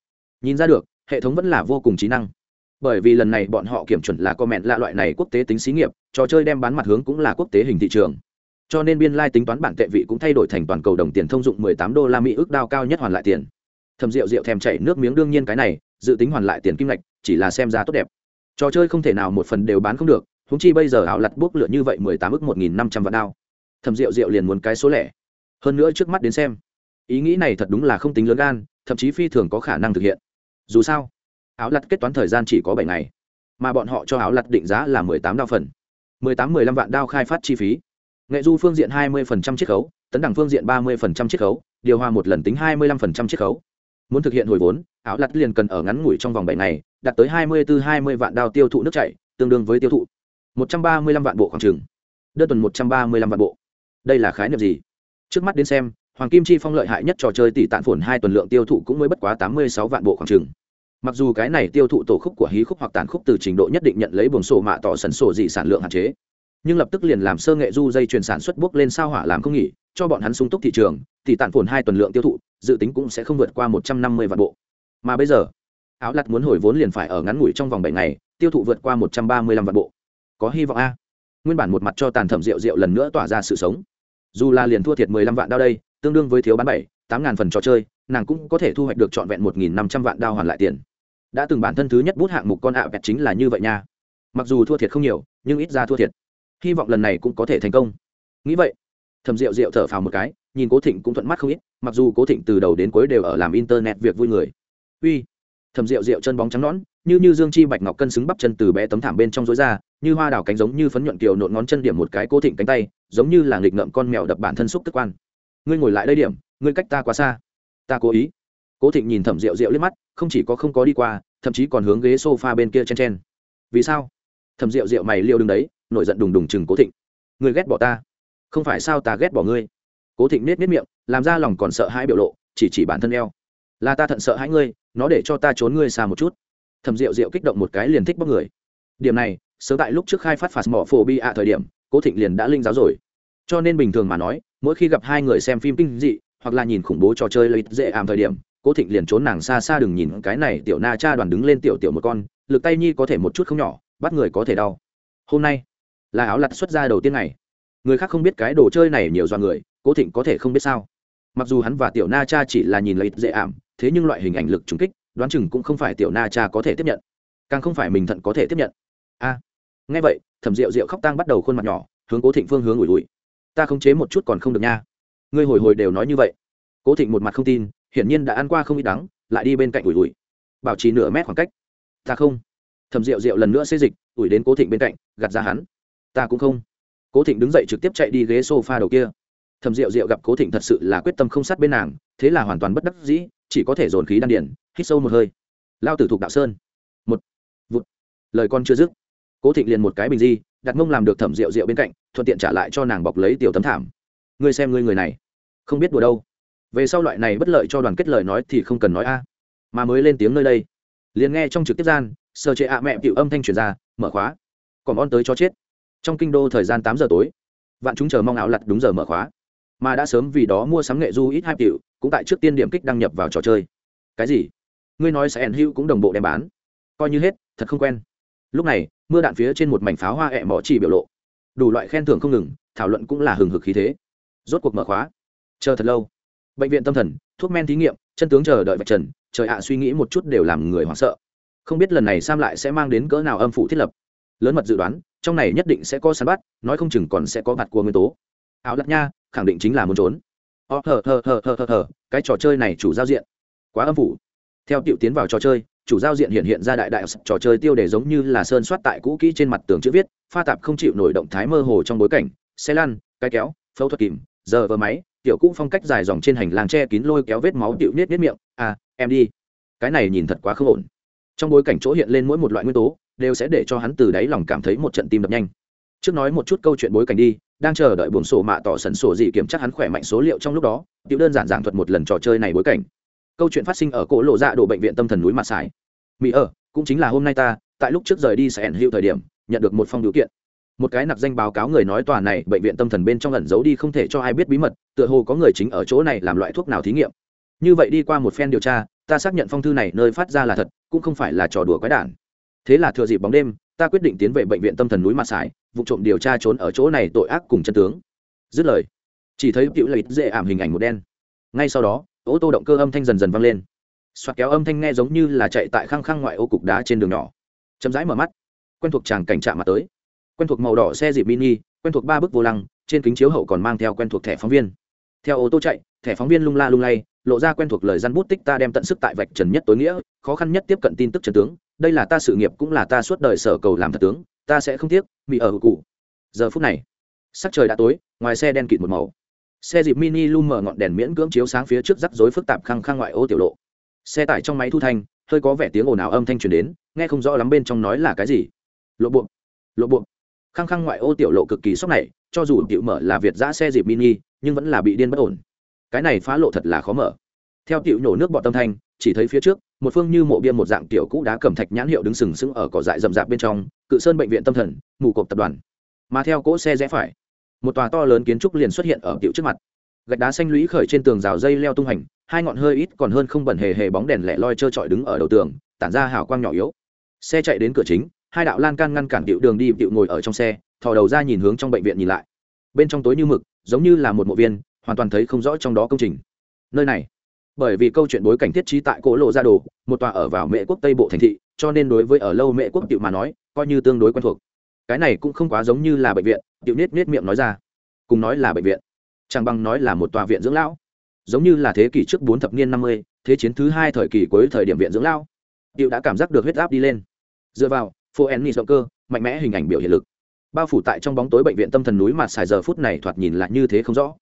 Nhìn ra được hệ thống vẫn là vô cùng trí năng. Bởi vì lần này bọn họ kiểm chuẩn là comment lạ loại này quốc tế tính xí nghiệp trò chơi đem bán mặt hướng cũng là quốc tế hình thị trường. Cho nên biên lai tính toán bản tệ vị cũng thay đổi thành toàn cầu đồng tiền thông dụng 18 đô la mỹ ước đao cao nhất hoàn lại tiền. Thầm rượu rượu thèm chảy nước miếng đương nhiên cái này dự tính hoàn lại tiền kim ngạch, chỉ là xem ra tốt đẹp. Trò chơi không thể nào một phần đều bán không được húng chi bây giờ ảo lặt bốc lựa như vậy 18 ước 1.500 vạn đao. Thầm rượu rượu liền muốn cái số lẻ. Hơn nữa trước mắt đến xem, ý nghĩ này thật đúng là không tính lớn gan, thậm chí phi thường có khả năng thực hiện. Dù sao áo lặt kết toán thời gian chỉ có bảy ngày, mà bọn họ cho áo lặt định giá là mười tám đao phần. Mười tám, mười lăm vạn đao khai phát chi phí. Nghệ du phương diện hai mươi phần trăm chiết khấu, tấn đẳng phương diện ba mươi phần trăm chiết khấu, điều hòa một lần tính hai mươi lăm phần trăm chiết khấu muốn thực hiện hồi vốn, áo lặt liền cần ở ngắn ngủi trong vòng bảy ngày, đạt tới hai mươi từ hai mươi vạn đao tiêu thụ nước chảy, tương đương với tiêu thụ. một trăm ba mươi lăm vạn bộ khoảng trừng đơn tuần một trăm ba mươi lăm vạn bộ. Đây là khái niệm gì? Trước mắt đến xem, hoàng kim chi phong lợi hại nhất trò chơi tỷ tạn phồn hai tuần lượng tiêu thụ cũng mới bất quá tám mươi sáu vạn bộ khoảng trừng mặc dù cái này tiêu thụ tổ khúc của hí khúc hoặc tàn khúc từ trình độ nhất định nhận lấy buồng sổ mạ tỏ sần sổ dị sản lượng hạn chế, nhưng lập tức liền làm sơ nghệ du dây chuyển sản xuất bước lên sao hỏa làm không nghỉ, cho bọn hắn sung túc thị trường thì tản phồn hai tuần lượng tiêu thụ, dự tính cũng sẽ không vượt qua một trăm năm mươi vạn bộ. Mà bây giờ, áo lặt muốn hồi vốn liền phải ở ngắn ngủi trong vòng bảy ngày, tiêu thụ vượt qua một trăm ba mươi lăm vạn bộ. Có hy vọng a. Nguyên bản một mặt cho tàn thẩm rượu rượu lần nữa tỏa ra sự sống. Dù là liền thua thiệt mười lăm vạn đao đây, tương đương với thiếu bán bảy, tám ngàn phần trò chơi, nàng cũng có thể thu hoạch được trọn vẹn một nghìn năm trăm vạn đao hoàn lại tiền. Đã từng bản thân thứ nhất bút hạng mục con ạ vẹt chính là như vậy nha. Mặc dù thua thiệt không nhiều, nhưng ít ra thua thiệt. Hy vọng lần này cũng có thể thành công. Nghĩ vậy thầm rượu rượu thở phào một cái nhìn cố thịnh cũng thuận mắt không ít, mặc dù cố thịnh từ đầu đến cuối đều ở làm internet việc vui người. Uy thầm rượu rượu chân bóng trắng nõn, như như dương chi bạch ngọc cân xứng bắp chân từ bé tấm thảm bên trong rối ra, như hoa đào cánh giống như phấn nhuận kiều nộn ngón chân điểm một cái cố thịnh cánh tay, giống như là nghịch ngợm con mèo đập bản thân xúc tức quan. Ngươi ngồi lại đây điểm, ngươi cách ta quá xa. Ta cố ý. Cố thịnh nhìn thẩm rượu rượu liếc mắt, không chỉ có không có đi qua, thậm chí còn hướng ghế s o f a bên kia chen chen. Vì sao? Thẩm rượu rượu mày liêu đứng đấy, nổi giận đùng đùng chừng cố thịnh. Ngươi ghét bỏ ta. Không phải sao ta ghét bỏ ngươi? Cố thịnh nết nết miệng, làm ra lòng còn sợ hãi biểu lộ, chỉ chỉ bản thân eo. Là ta thận sợ hãi ngươi, nó để cho ta trốn ngươi xa một chút. Thẩm rượu rượu kích động một cái liền thích bóc người. Điểm này, sớm tại lúc trước khai phát phạt mỏ phổ bi ạ thời điểm, cố thịnh liền đã linh giáo rồi. Cho nên bình thường mà nói, mỗi khi gặp hai người xem phim kinh dị, hoặc là nhìn khủng bố trò chơi lấy dễ ảm thời điểm, cố thịnh liền trốn nàng xa xa đừng nhìn cái này tiểu na cha đoàn đứng lên tiểu tiểu một con, lực tay nhi có thể một chút không nhỏ, bắt người có thể đau. Hôm nay, là áo lặt xuất ra đầu tiên này người khác không biết cái đồ chơi này nhiều do người cố thịnh có thể không biết sao. Mặc dù hắn và tiểu na cha chỉ là nhìn lấy dễ ảm thế nhưng loại hình ảnh lực trùng kích đoán chừng cũng không phải tiểu na cha có thể tiếp nhận. Càng không phải mình thận có thể tiếp nhận. A. À, nghe vậy thẩm rượu rượu khóc tang bắt đầu khuôn mặt nhỏ hướng cố thịnh phương hướng ủi ủi. Ta khống chế một chút còn không được nha. Ngươi hồi hồi đều nói như vậy. Cố thịnh một mặt không tin hiển nhiên đã ăn qua không ít đắng lại đi bên cạnh ủi ủi. Bảo trì nửa mét khoảng cách. Ta không. Thầm rượu rượu lần nữa xê dịch ủi đến cố thịnh bên cạnh gạt ra hắn. Ta cũng không. Cố thịnh đứng dậy trực tiếp chạy đi ghế s o f a đầu kia thầm rượu rượu gặp cố thịnh thật sự là quyết tâm không sát bên nàng, thế là hoàn toàn bất đắc dĩ, chỉ có thể dồn khí đan điển hít sâu một hơi. Lao tử thục đạo sơn. Một. Vụt. Lời con chưa dứt, cố thịnh liền một cái bình di, đặt mông làm được thẩm rượu rượu bên cạnh, thuận tiện trả lại cho nàng bọc lấy tiểu tấm thảm. Ngươi xem ngươi người này, không biết đùa đâu. Về sau loại này bất lợi cho đoàn kết lời nói thì không cần nói a. Mà mới lên tiếng nơi đây, liền nghe trong trực tiếp gian sơ chế ạ mẹ tiểu âm thanh truyền ra, mở khóa. Còn on tới cho chết. Trong kinh đô thời gian tám giờ tối, vạn chúng chờ mong áo lặt đúng giờ mở khóa mà đã sớm vì đó mua sắm nghệ du ít hai tiểu, cũng tại trước tiên điểm kích đăng nhập vào trò chơi. Cái gì? Ngươi nói sẽ ẩn hữu cũng đồng bộ đem bán. Coi như hết, thật không quen. Lúc này, mưa đạn phía trên một mảnh pháo hoa ẹ mỏ chỉ biểu lộ. Đủ loại khen thưởng không ngừng, thảo luận cũng là hừng hực khí thế. Rốt cuộc mở khóa. Chờ thật lâu. Bệnh viện tâm thần, thuốc men thí nghiệm, chân tướng chờ đợi vạch trần, trời ạ, suy nghĩ một chút đều làm người hoảng sợ. Không biết lần này sam lại sẽ mang đến cỡ nào âm phụ thiết lập. Lớn mật dự đoán, trong này nhất định sẽ có săn bắt, nói không chừng còn sẽ có mặt của nguyên tố áo lặt nha, khẳng định chính là muốn trốn. Ờ, Ó thờ thờ thờ thờ thờ thờ cái trò chơi này chủ giao diện. Quá âm phủ. Theo tiểu tiến vào trò chơi, chủ giao diện hiện hiện ra đại đại trò chơi tiêu đề giống như là sơn soát tại cũ kỹ trên mặt tường chữ viết, pha tạp không chịu nổi động thái mơ hồ trong bối cảnh, xe lăn, cái kéo, phẫu thuật kìm, giờ vờ máy, tiểu cũ phong cách dài dòng trên hành lang che kín lôi kéo vết máu tiểu nết nết miệng. À em đi. Cái này nhìn thật quá không ổn. Trong bối cảnh chỗ hiện lên mỗi một loại nguyên tố, đều sẽ để cho hắn từ đáy lòng cảm thấy một trận tim đập nhanh. Trước nói một chút câu chuyện bối cảnh đi đang chờ đợi buồn sổ mạ tỏ sần sổ gì kiểm tra hắn khỏe mạnh số liệu trong lúc đó, tiểu đơn giản giảng thuật một lần trò chơi này bối cảnh. Câu chuyện phát sinh ở cổ lộ dạ đổ bệnh viện tâm thần núi mặt sải. Mỹ ở cũng chính là hôm nay ta, tại lúc trước rời đi sẽ ẩn hữu thời điểm, nhận được một phong điều kiện. Một cái nặc danh báo cáo người nói tòa này bệnh viện tâm thần bên trong ẩn giấu đi không thể cho ai biết bí mật, tựa hồ có người chính ở chỗ này làm loại thuốc nào thí nghiệm. Như vậy đi qua một phen điều tra, ta xác nhận phong thư này nơi phát ra là thật, cũng không phải là trò đùa quái đản. Thế là thừa dịp bóng đêm ta quyết định tiến về bệnh viện tâm thần núi mặt sải, vụ trộm điều tra trốn ở chỗ này tội ác cùng chân tướng. Dứt lời, chỉ thấy cựu lợi dễ ảm hình ảnh một đen. Ngay sau đó, ô tô động cơ âm thanh dần dần vang lên. Xoạt kéo âm thanh nghe giống như là chạy tại khăng khăng ngoại ô cục đá trên đường nhỏ. Chậm rãi mở mắt, quen thuộc chàng cảnh trạm mặt tới. Quen thuộc màu đỏ xe dịp mini, quen thuộc ba bức vô lăng, trên kính chiếu hậu còn mang theo quen thuộc thẻ phóng viên theo ô tô chạy, thẻ phóng viên lung la lung lay, lộ ra quen thuộc lời răn bút tích ta đem tận sức tại vạch trần nhất tối nghĩa, khó khăn nhất tiếp cận tin tức trần tướng. Đây là ta sự nghiệp cũng là ta suốt đời sở cầu làm thật tướng, ta sẽ không tiếc bị ở cụ. Giờ phút này, sắc trời đã tối, ngoài xe đen kịt một màu. Xe dịp mini lum mở ngọn đèn miễn cưỡng chiếu sáng phía trước rắc rối phức tạp khăng khăng ngoại ô tiểu lộ. Xe tải trong máy thu thanh, hơi có vẻ tiếng ồn ào âm thanh truyền đến, nghe không rõ lắm bên trong nói là cái gì. Lộ buộc lộ buộc khăng khăng ngoại ô tiểu lộ cực kỳ sốc này, cho dù tiểu mở là việt giã xe dịp mini nhưng vẫn là bị điên bất ổn. Cái này phá lộ thật là khó mở. Theo tiểu nhổ nước bọt tâm thanh, chỉ thấy phía trước, một phương như mộ bia một dạng tiểu cũ đá cẩm thạch nhãn hiệu đứng sừng sững ở cỏ dại rậm rạp bên trong, cự sơn bệnh viện tâm thần, mù cộp tập đoàn. Mà theo cỗ xe rẽ phải, một tòa to lớn kiến trúc liền xuất hiện ở tiểu trước mặt. Gạch đá xanh lũy khởi trên tường rào dây leo tung hành, hai ngọn hơi ít còn hơn không bẩn hề hề bóng đèn lẻ loi trơ trọi đứng ở đầu tường, tản ra hào quang nhỏ yếu. Xe chạy đến cửa chính, hai đạo lan can ngăn cản tiểu đường đi, tiểu ngồi ở trong xe, thò đầu ra nhìn hướng trong bệnh viện nhìn lại. Bên trong tối như mực giống như là một mộ viên, hoàn toàn thấy không rõ trong đó công trình. Nơi này, bởi vì câu chuyện bối cảnh thiết trí tại cổ lộ ra đồ, một tòa ở vào mễ quốc tây bộ thành thị, cho nên đối với ở lâu mễ quốc tiệu mà nói, coi như tương đối quen thuộc. Cái này cũng không quá giống như là bệnh viện tiệu nết nết miệng nói ra. Cùng nói là bệnh viện. Chẳng bằng nói là một tòa viện dưỡng lão. Giống như là thế kỷ trước bốn thập niên năm mươi, thế chiến thứ hai thời kỳ cuối thời điểm viện dưỡng lão. Tiệu đã cảm giác được huyết áp đi lên. Dựa vào phố ennis động cơ, mạnh mẽ hình ảnh biểu hiện lực bao phủ tại trong bóng tối bệnh viện tâm thần núi mặt xài giờ phút này thoạt nhìn lại như thế không rõ.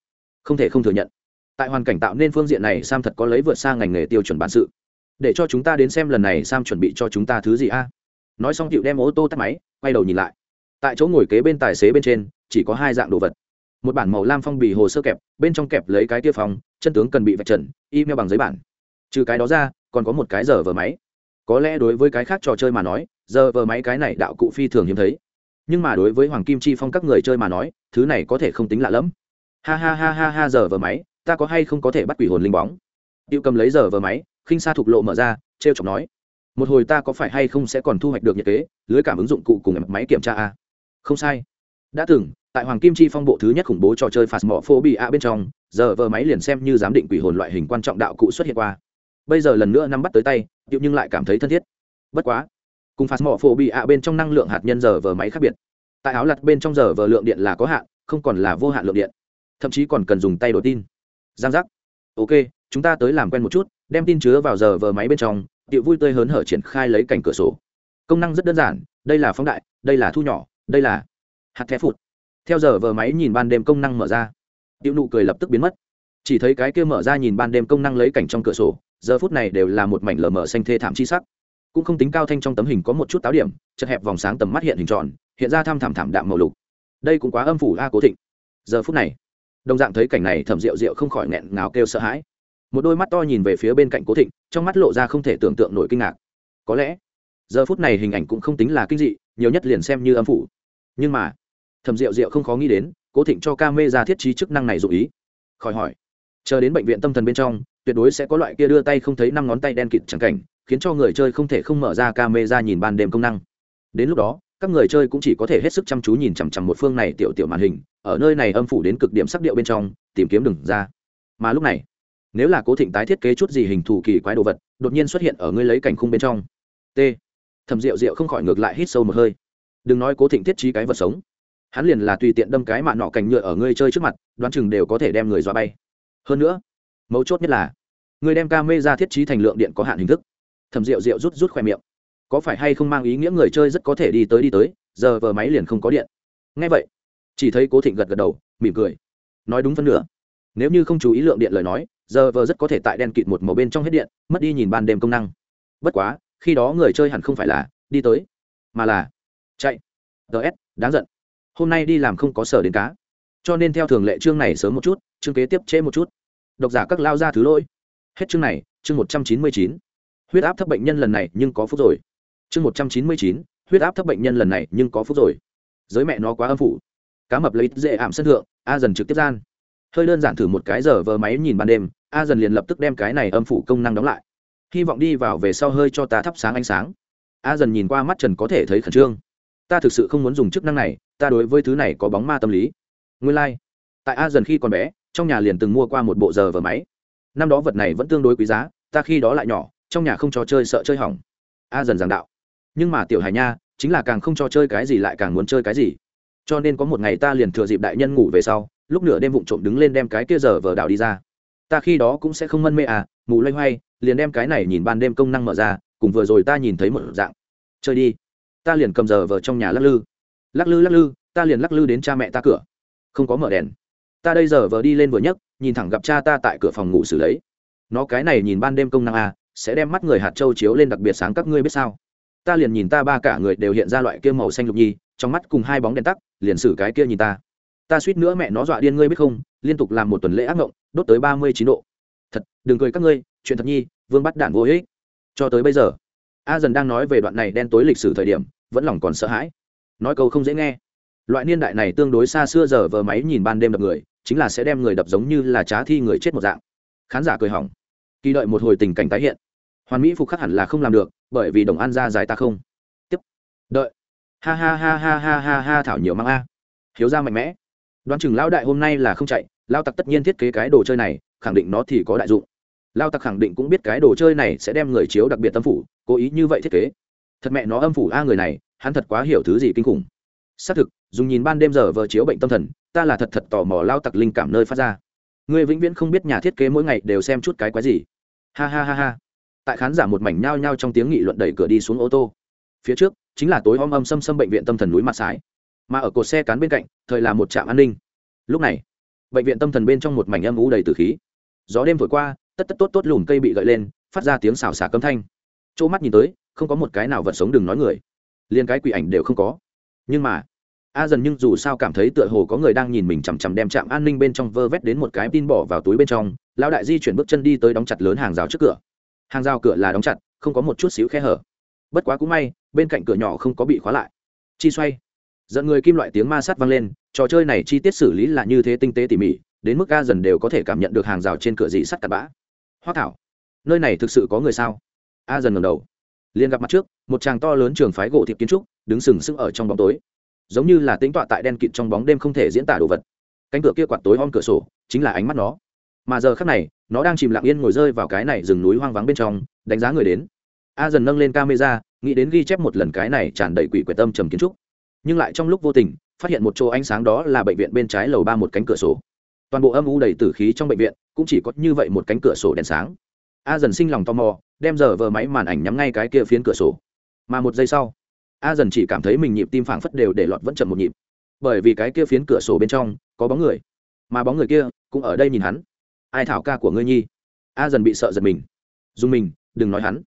Không thể không thừa nhận, tại hoàn cảnh tạo nên phương diện này sam thật có lấy vượt xa ngành nghề tiêu chuẩn bản sự. Để cho chúng ta đến xem lần này sam chuẩn bị cho chúng ta thứ gì a? Nói xong cựu đem ô tô tắt máy, quay đầu nhìn lại. Tại chỗ ngồi kế bên tài xế bên trên, chỉ có hai dạng đồ vật. Một bản màu lam phong bì hồ sơ kẹp, bên trong kẹp lấy cái tiêu phòng, chân tướng cần bị vạch trần, email bằng giấy bản. Trừ cái đó ra, còn có một cái giờ vờ máy. Có lẽ đối với cái khác trò chơi mà nói, giờ vờ máy cái này đạo cụ phi thường hiếm thấy nhưng mà đối với hoàng kim chi phong các người chơi mà nói, thứ này có thể không tính lạ lẫm. Ha ha ha ha ha, giờ vờ máy, ta có hay không có thể bắt quỷ hồn linh bóng? Tiêu cầm lấy giờ vờ máy, khinh xa thục lộ mở ra t r e o chọc nói. Một hồi ta có phải hay không sẽ còn thu hoạch được nhiệt kế, lưới cảm ứng dụng cụ cùng máy kiểm tra a. Không sai. Đã từng, tại hoàng kim chi phong bộ thứ nhất khủng bố trò chơi phạt mỏ phô bị a bên trong, giờ vờ máy liền xem như giám định quỷ hồn loại hình quan trọng đạo cụ xuất hiện qua. Bây giờ lần nữa nắm bắt tới tay tiêu nhưng lại cảm thấy thân thiết. Bất quá cùng phạt mỏ phô bị ạ bên trong năng lượng hạt nhân giờ vờ máy khác biệt. Tại áo lặt bên trong giờ vờ lượng điện là có hạn, không còn là vô hạn lượng điện. Thậm chí còn cần dùng tay đổi tin. Giang giác. Ok, chúng ta tới làm quen một chút, đem tin chứa vào giờ vờ máy bên trong, tiệu vui tươi hớn hở triển khai lấy cảnh cửa sổ. Công năng rất đơn giản, đây là phóng đại, đây là thu nhỏ, đây là hạt thép phụt. Theo giờ vờ máy nhìn ban đêm công năng mở ra, tiệu nụ cười lập tức biến mất. Chỉ thấy cái kia mở ra nhìn ban đêm công năng lấy cảnh trong cửa sổ, giờ phút này đều là một mảnh lờ mờ xanh thê thảm chi sắc cũng không tính cao thanh trong tấm hình có một chút táo điểm, chật hẹp vòng sáng tầm mắt hiện hình tròn, hiện ra thăm thảm thảm đạm màu lục. Đây cũng quá âm phủ a cố thịnh. Giờ phút này, đồng dạng thấy cảnh này thẩm rượu rượu không khỏi nghẹn ngào kêu sợ hãi. Một đôi mắt to nhìn về phía bên cạnh cố thịnh, trong mắt lộ ra không thể tưởng tượng nổi kinh ngạc. Có lẽ, giờ phút này hình ảnh cũng không tính là kinh dị, nhiều nhất liền xem như âm phủ. Nhưng mà, thẩm rượu rượu không khó nghĩ đến, cố thịnh cho ca mê ra thiết trí chức năng này dụ ý. Khỏi hỏi, chờ đến bệnh viện tâm thần bên trong, tuyệt đối sẽ có loại kia đưa tay không thấy năm ngón tay đen kịt chẳng cảnh khiến cho người chơi không thể không mở ra camera nhìn ban đêm công năng. Đến lúc đó, các người chơi cũng chỉ có thể hết sức chăm chú nhìn chằm chằm một phương này tiểu tiểu màn hình, ở nơi này âm phủ đến cực điểm sắc điệu bên trong, tìm kiếm đừng ra. Mà lúc này, nếu là cố thịnh tái thiết kế chút gì hình thù kỳ quái đồ vật, đột nhiên xuất hiện ở ngươi lấy cảnh khung bên trong. T. Thầm diệu diệu không khỏi ngược lại hít sâu một hơi. Đừng nói cố thịnh thiết trí cái vật sống. Hắn liền là tùy tiện đâm cái mạ nọ cành nhựa ở ngươi chơi trước mặt, đoán chừng đều có thể đem người dọa bay. Hơn nữa, mấu chốt nhất là người đem camera thiết trí thành lượng điện có hạn hình thức thầm rượu rượu rút rút khoe miệng. Có phải hay không mang ý nghĩa người chơi rất có thể đi tới đi tới, giờ vờ máy liền không có điện. Ngay vậy, chỉ thấy cố thịnh gật gật đầu, mỉm cười. Nói đúng phân nửa. Nếu như không chú ý lượng điện lời nói, giờ vờ rất có thể tại đen kịt một màu bên trong hết điện, mất đi nhìn ban đêm công năng. Bất quá, khi đó người chơi hẳn không phải là đi tới, mà là chạy. Ts đáng giận. Hôm nay đi làm không có sở đến cá. Cho nên theo thường lệ chương này sớm một chút, chương kế tiếp trễ một chút. Độc giả các lao ra thứ lỗi. Hết chương này, chương một trăm chín mươi chín huyết áp thấp bệnh nhân lần này nhưng có phúc rồi. Chương một trăm chín mươi chín, huyết áp thấp bệnh nhân lần này nhưng có phúc rồi. Giới mẹ nó quá âm phủ. Cá mập lấy dễ ảm sân thượng, a dần trực tiếp gian. Hơi đơn giản thử một cái giờ vờ máy nhìn ban đêm, a dần liền lập tức đem cái này âm phủ công năng đóng lại. Hy vọng đi vào về sau hơi cho ta thắp sáng ánh sáng. A dần nhìn qua mắt trần có thể thấy khẩn trương. Ta thực sự không muốn dùng chức năng này, ta đối với thứ này có bóng ma tâm lý. Nguyên lai、like. tại a dần khi còn bé, trong nhà liền từng mua qua một bộ giờ vờ máy. Năm đó vật này vẫn tương đối quý giá, ta khi đó lại nhỏ trong nhà không cho chơi sợ chơi hỏng. A dần giảng đạo. Nhưng mà tiểu hải nha, chính là càng không cho chơi cái gì lại càng muốn chơi cái gì. Cho nên có một ngày ta liền thừa dịp đại nhân ngủ về sau, lúc nửa đêm vụng trộm đứng lên đem cái kia giờ vờ đảo đi ra. Ta khi đó cũng sẽ không mân mê à mù loay hoay, liền đem cái này nhìn ban đêm công năng mở ra, cùng vừa rồi ta nhìn thấy một dạng. Chơi đi. Ta liền cầm giờ vờ trong nhà lắc lư. Lắc lư lắc lư, ta liền lắc lư đến cha mẹ ta cửa. Không có mở đèn. Ta đây giờ vờ đi lên vừa nhấc, nhìn thẳng gặp cha ta tại cửa phòng ngủ xử lấy. Nó cái này nhìn ban đêm công năng à sẽ đem mắt người hạt châu chiếu lên đặc biệt sáng các ngươi biết sao? Ta liền nhìn ta ba cả người đều hiện ra loại kia màu xanh lục nhi, trong mắt cùng hai bóng đèn tắc liền xử cái kia nhìn ta. Ta suýt nữa mẹ nó dọa điên ngươi biết không? Liên tục làm một tuần lễ ác mộng, đốt tới ba mươi chín độ. Thật, đừng cười các ngươi, chuyện thật nhi, vương bắt đạn vô ích. Cho tới bây giờ, a dần đang nói về đoạn này đen tối lịch sử thời điểm, vẫn lòng còn sợ hãi. Nói câu không dễ nghe. Loại niên đại này tương đối xa xưa giờ vờ máy nhìn ban đêm đập người, chính là sẽ đem người đập giống như là trá thi người chết một dạng. Khán giả cười hỏng. Kỳ đợi một hồi tình cảnh tái hiện hoàn mỹ phục khắc hẳn là không làm được, bởi vì đồng an ra dài ta không. Tiếp. Đợi. Ha ha ha ha ha ha ha thảo nhiều mang a. Hiếu ra mạnh mẽ. Đoán chừng lão đại hôm nay là không chạy lao tặc tất nhiên thiết kế cái đồ chơi này, khẳng định nó thì có đại dụng. Lao tặc khẳng định cũng biết cái đồ chơi này sẽ đem người chiếu đặc biệt tâm phủ, cố ý như vậy thiết kế. Thật mẹ nó âm phủ a người này, hắn thật quá hiểu thứ gì kinh khủng. Xác thực, dùng nhìn ban đêm giờ vờ chiếu bệnh tâm thần, ta là thật thật tò mò lao tặc linh cảm nơi phát ra. Người vĩnh viễn không biết nhà thiết kế mỗi ngày đều xem chút cái quái gì. Ha ha ha ha tại khán giả một mảnh nhao nhao trong tiếng nghị luận đẩy cửa đi xuống ô tô. Phía trước, chính là tối om âm xâm xâm bệnh viện tâm thần núi mặt sái mà ở cột xe cán bên cạnh, thời là một trạm an ninh. Lúc này, bệnh viện tâm thần bên trong một mảnh âm ú đầy từ khí. Gió đêm thổi qua, tất tất tốt tốt lùm cây bị gợi lên, phát ra tiếng xào xả câm thanh. Chỗ mắt nhìn tới, không có một cái nào vật sống đừng nói người. Liền cái quỷ ảnh đều không có. Nhưng mà, a dần nhưng dù sao cảm thấy tựa hồ có người đang nhìn mình chằm chằm đem trạm an ninh bên trong vơ vét đến một cái tin bỏ vào túi bên trong, lão đại di chuyển bước chân đi tới đóng chặt lớn hàng rào trước cửa hàng rào cửa là đóng chặt, không có một chút xíu khe hở. Bất quá cũng may, bên cạnh cửa nhỏ không có bị khóa lại. Chi xoay. Dẫn người kim loại tiếng ma sát vang lên, trò chơi này chi tiết xử lý là như thế tinh tế tỉ mỉ, đến mức a dần đều có thể cảm nhận được hàng rào trên cửa dị sắt tạt bã. Hoa thảo, nơi này thực sự có người sao? A dần ngầm đầu. Liền gặp mặt trước, một chàng to lớn trường phái gỗ thiệp kiến trúc, đứng sừng sững ở trong bóng tối. Giống như là tính tọa tại đen kịt trong bóng đêm không thể diễn tả đồ vật. Cánh cửa kia quạt tối om cửa sổ, chính là ánh mắt nó. Mà giờ khắc này nó đang chìm lặng yên ngồi rơi vào cái này rừng núi hoang vắng bên trong, đánh giá người đến. A dần nâng lên camera, nghĩ đến ghi chép một lần cái này tràn đầy quỷ quyệt tâm trầm kiến trúc. Nhưng lại trong lúc vô tình, phát hiện một chỗ ánh sáng đó là bệnh viện bên trái lầu ba một cánh cửa sổ. Toàn bộ âm u đầy tử khí trong bệnh viện, cũng chỉ có như vậy một cánh cửa sổ đèn sáng. A dần sinh lòng tò mò, đem giờ vờ máy màn ảnh nhắm ngay cái kia phiến cửa sổ. Mà một giây sau, a dần chỉ cảm thấy mình nhịp tim phảng phất đều để lọt vẫn chậm một nhịp. Bởi vì cái kia phiến cửa sổ bên trong, có bóng người. Mà bóng người kia cũng ở đây nhìn hắn ai thảo ca của ngươi nhi? A dần bị sợ giật mình. Dùng mình, đừng nói hắn.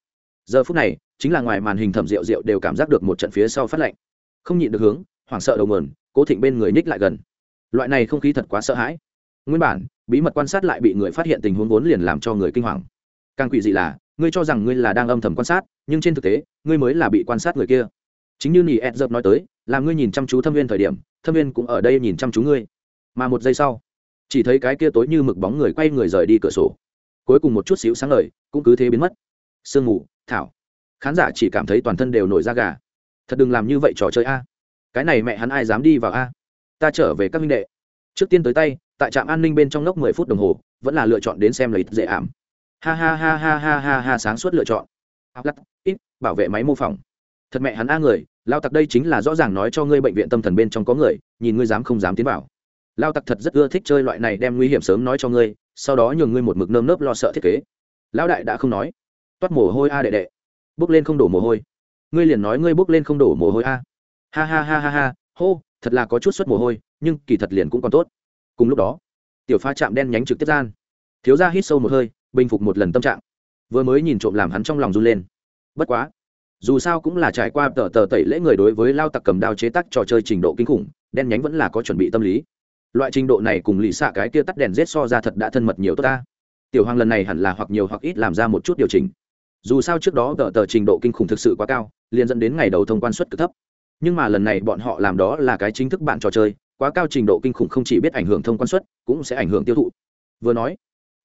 Giờ phút này, chính là ngoài màn hình thẩm rượu rượu đều cảm giác được một trận phía sau phát lạnh. Không nhịn được hướng, hoảng sợ đầu mườn cố thịnh bên người ních lại gần. Loại này không khí thật quá sợ hãi. Nguyên bản, bí mật quan sát lại bị người phát hiện tình huống vốn liền làm cho người kinh hoàng. Càng quỷ dị là, ngươi cho rằng ngươi là đang âm thầm quan sát, nhưng trên thực tế, ngươi mới là bị quan sát người kia. Chính như nỉ ed dập nói tới, là ngươi nhìn chăm chú thâm viên thời điểm, thâm viên cũng ở đây nhìn chăm chú ngươi. Mà một giây sau chỉ thấy cái kia tối như mực bóng người quay người rời đi cửa sổ. Cuối cùng một chút xíu sáng ngời, cũng cứ thế biến mất. Sương mù, thảo. Khán giả chỉ cảm thấy toàn thân đều nổi da gà. Thật đừng làm như vậy trò chơi a. Cái này mẹ hắn ai dám đi vào a? Ta trở về các minh đệ. Trước tiên tới tay, tại trạm an ninh bên trong lốc mười phút đồng hồ, vẫn là lựa chọn đến xem lấy dễ ảm. Ha ha ha ha ha ha ha, sáng suốt lựa chọn. Lắc ít, bảo vệ máy mô phỏng. Thật mẹ hắn a người, lao tặc đây chính là rõ ràng nói cho ngươi bệnh viện tâm thần bên trong có người, nhìn ngươi dám không dám tiến vào lao tặc thật rất ưa thích chơi loại này đem nguy hiểm sớm nói cho ngươi, sau đó nhường ngươi một mực nơm nớp lo sợ thiết kế. Lão đại đã không nói. Toát mồ hôi a đệ đệ. Bước lên không đổ mồ hôi. Ngươi liền nói ngươi bước lên không đổ mồ hôi a. Ha ha ha ha ha, hô, thật là có chút suất mồ hôi, nhưng kỳ thật liền cũng còn tốt. Cùng lúc đó, tiểu pha chạm đen nhánh trực tiếp gian. Thiếu ra hít sâu một hơi, bình phục một lần tâm trạng. Vừa mới nhìn trộm làm hắn trong lòng run lên. Bất quá, dù sao cũng là trải qua tờ tờ tẩy lễ người đối với lao tặc cầm đao chế tác trò chơi trình độ kinh khủng, đen nhánh vẫn là có chuẩn bị tâm lý loại trình độ này cùng lì xạ cái kia tắt đèn rết so ra thật đã thân mật nhiều tốt ta. Tiểu hoàng lần này hẳn là hoặc nhiều hoặc ít làm ra một chút điều chỉnh. Dù sao trước đó tờ tờ trình độ kinh khủng thực sự quá cao, liền dẫn đến ngày đầu thông quan suất cực thấp. Nhưng mà lần này bọn họ làm đó là cái chính thức bạn trò chơi, quá cao trình độ kinh khủng không chỉ biết ảnh hưởng thông quan suất, cũng sẽ ảnh hưởng tiêu thụ. Vừa nói,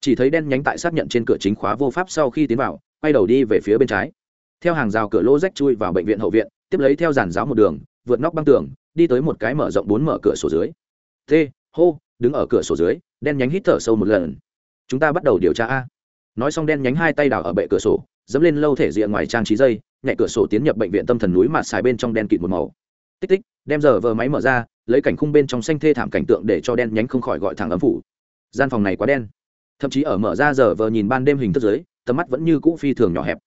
chỉ thấy đen nhánh tại xác nhận trên cửa chính khóa vô pháp sau khi tiến vào, quay đầu đi về phía bên trái. Theo hàng rào cửa lỗ rách chui vào bệnh viện hậu viện, tiếp lấy theo giàn giáo một đường, vượt nóc băng tường, đi tới một cái mở rộng bốn mở cửa sổ dưới t hô đứng ở cửa sổ dưới, đen nhánh hít thở sâu một lần. Chúng ta bắt đầu điều tra a. Nói xong đen nhánh hai tay đào ở bệ cửa sổ, dẫm lên lâu thể diện ngoài trang trí dây, nhẹ cửa sổ tiến nhập bệnh viện tâm thần núi mạt xài bên trong đen kịt một màu. Tích tích, đem giờ vờ máy mở ra, lấy cảnh khung bên trong xanh thê thảm cảnh tượng để cho đen nhánh không khỏi gọi thẳng ấm phủ. Gian phòng này quá đen. Thậm chí ở mở ra giờ vờ nhìn ban đêm hình thức giới tầm mắt vẫn như cũ phi thường nhỏ hẹp.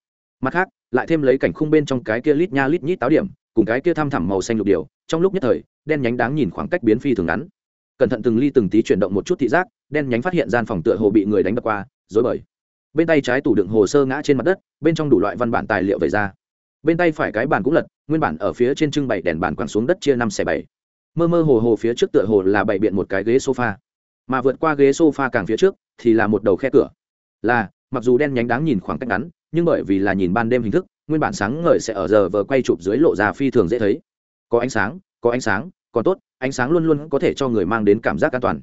Mặt khác, lại thêm lấy cảnh khung bên trong cái kia lít nha lít nhít táo điểm, cùng cái kia thăm thẳm màu xanh lục điều, trong lúc nhất thời, đen nhánh đáng nhìn khoảng cách biến phi thường ngắn cẩn thận từng ly từng tí chuyển động một chút thị giác, đen nhánh phát hiện gian phòng tựa hồ bị người đánh đập qua dối bời. Bên tay trái tủ đựng hồ sơ ngã trên mặt đất, bên trong đủ loại văn bản tài liệu về ra. Bên tay phải cái bàn cũng lật, nguyên bản ở phía trên trưng bày đèn bàn quẳng xuống đất chia năm xẻ bảy. Mơ mơ hồ hồ phía trước tựa hồ là bày biện một cái ghế sofa. Mà vượt qua ghế sofa càng phía trước, thì là một đầu khe cửa. Là, mặc dù đen nhánh đáng nhìn khoảng cách ngắn, nhưng bởi vì là nhìn ban đêm hình thức, nguyên bản sáng ngời sẽ ở giờ vờ quay chụp dưới lộ ra phi thường dễ thấy. Có ánh sáng, có ánh sáng, còn tốt ánh sáng luôn luôn có thể cho người mang đến cảm giác an toàn.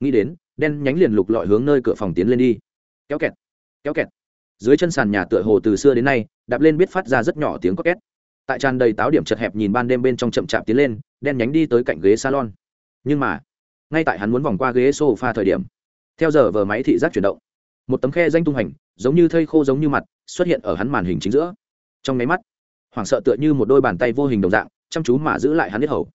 Nghĩ đến, đen nhánh liền lục lọi hướng nơi cửa phòng tiến lên đi. Kéo kẹt kéo kẹt. Dưới chân sàn nhà tựa hồ từ xưa đến nay, đạp lên biết phát ra rất nhỏ tiếng có két. Tại tràn đầy táo điểm chật hẹp nhìn ban đêm bên trong chậm chạp tiến lên, đen nhánh đi tới cạnh ghế salon. Nhưng mà, ngay tại hắn muốn vòng qua ghế sofa thời điểm, theo giờ vờ máy thị giác chuyển động, một tấm khe danh tung hành, giống như thây khô giống như mặt, xuất hiện ở hắn màn hình chính giữa. Trong nháy mắt, hoảng sợ tựa như một đôi bàn tay vô hình đồng dạng, chăm chú mà giữ lại hắn hết hầu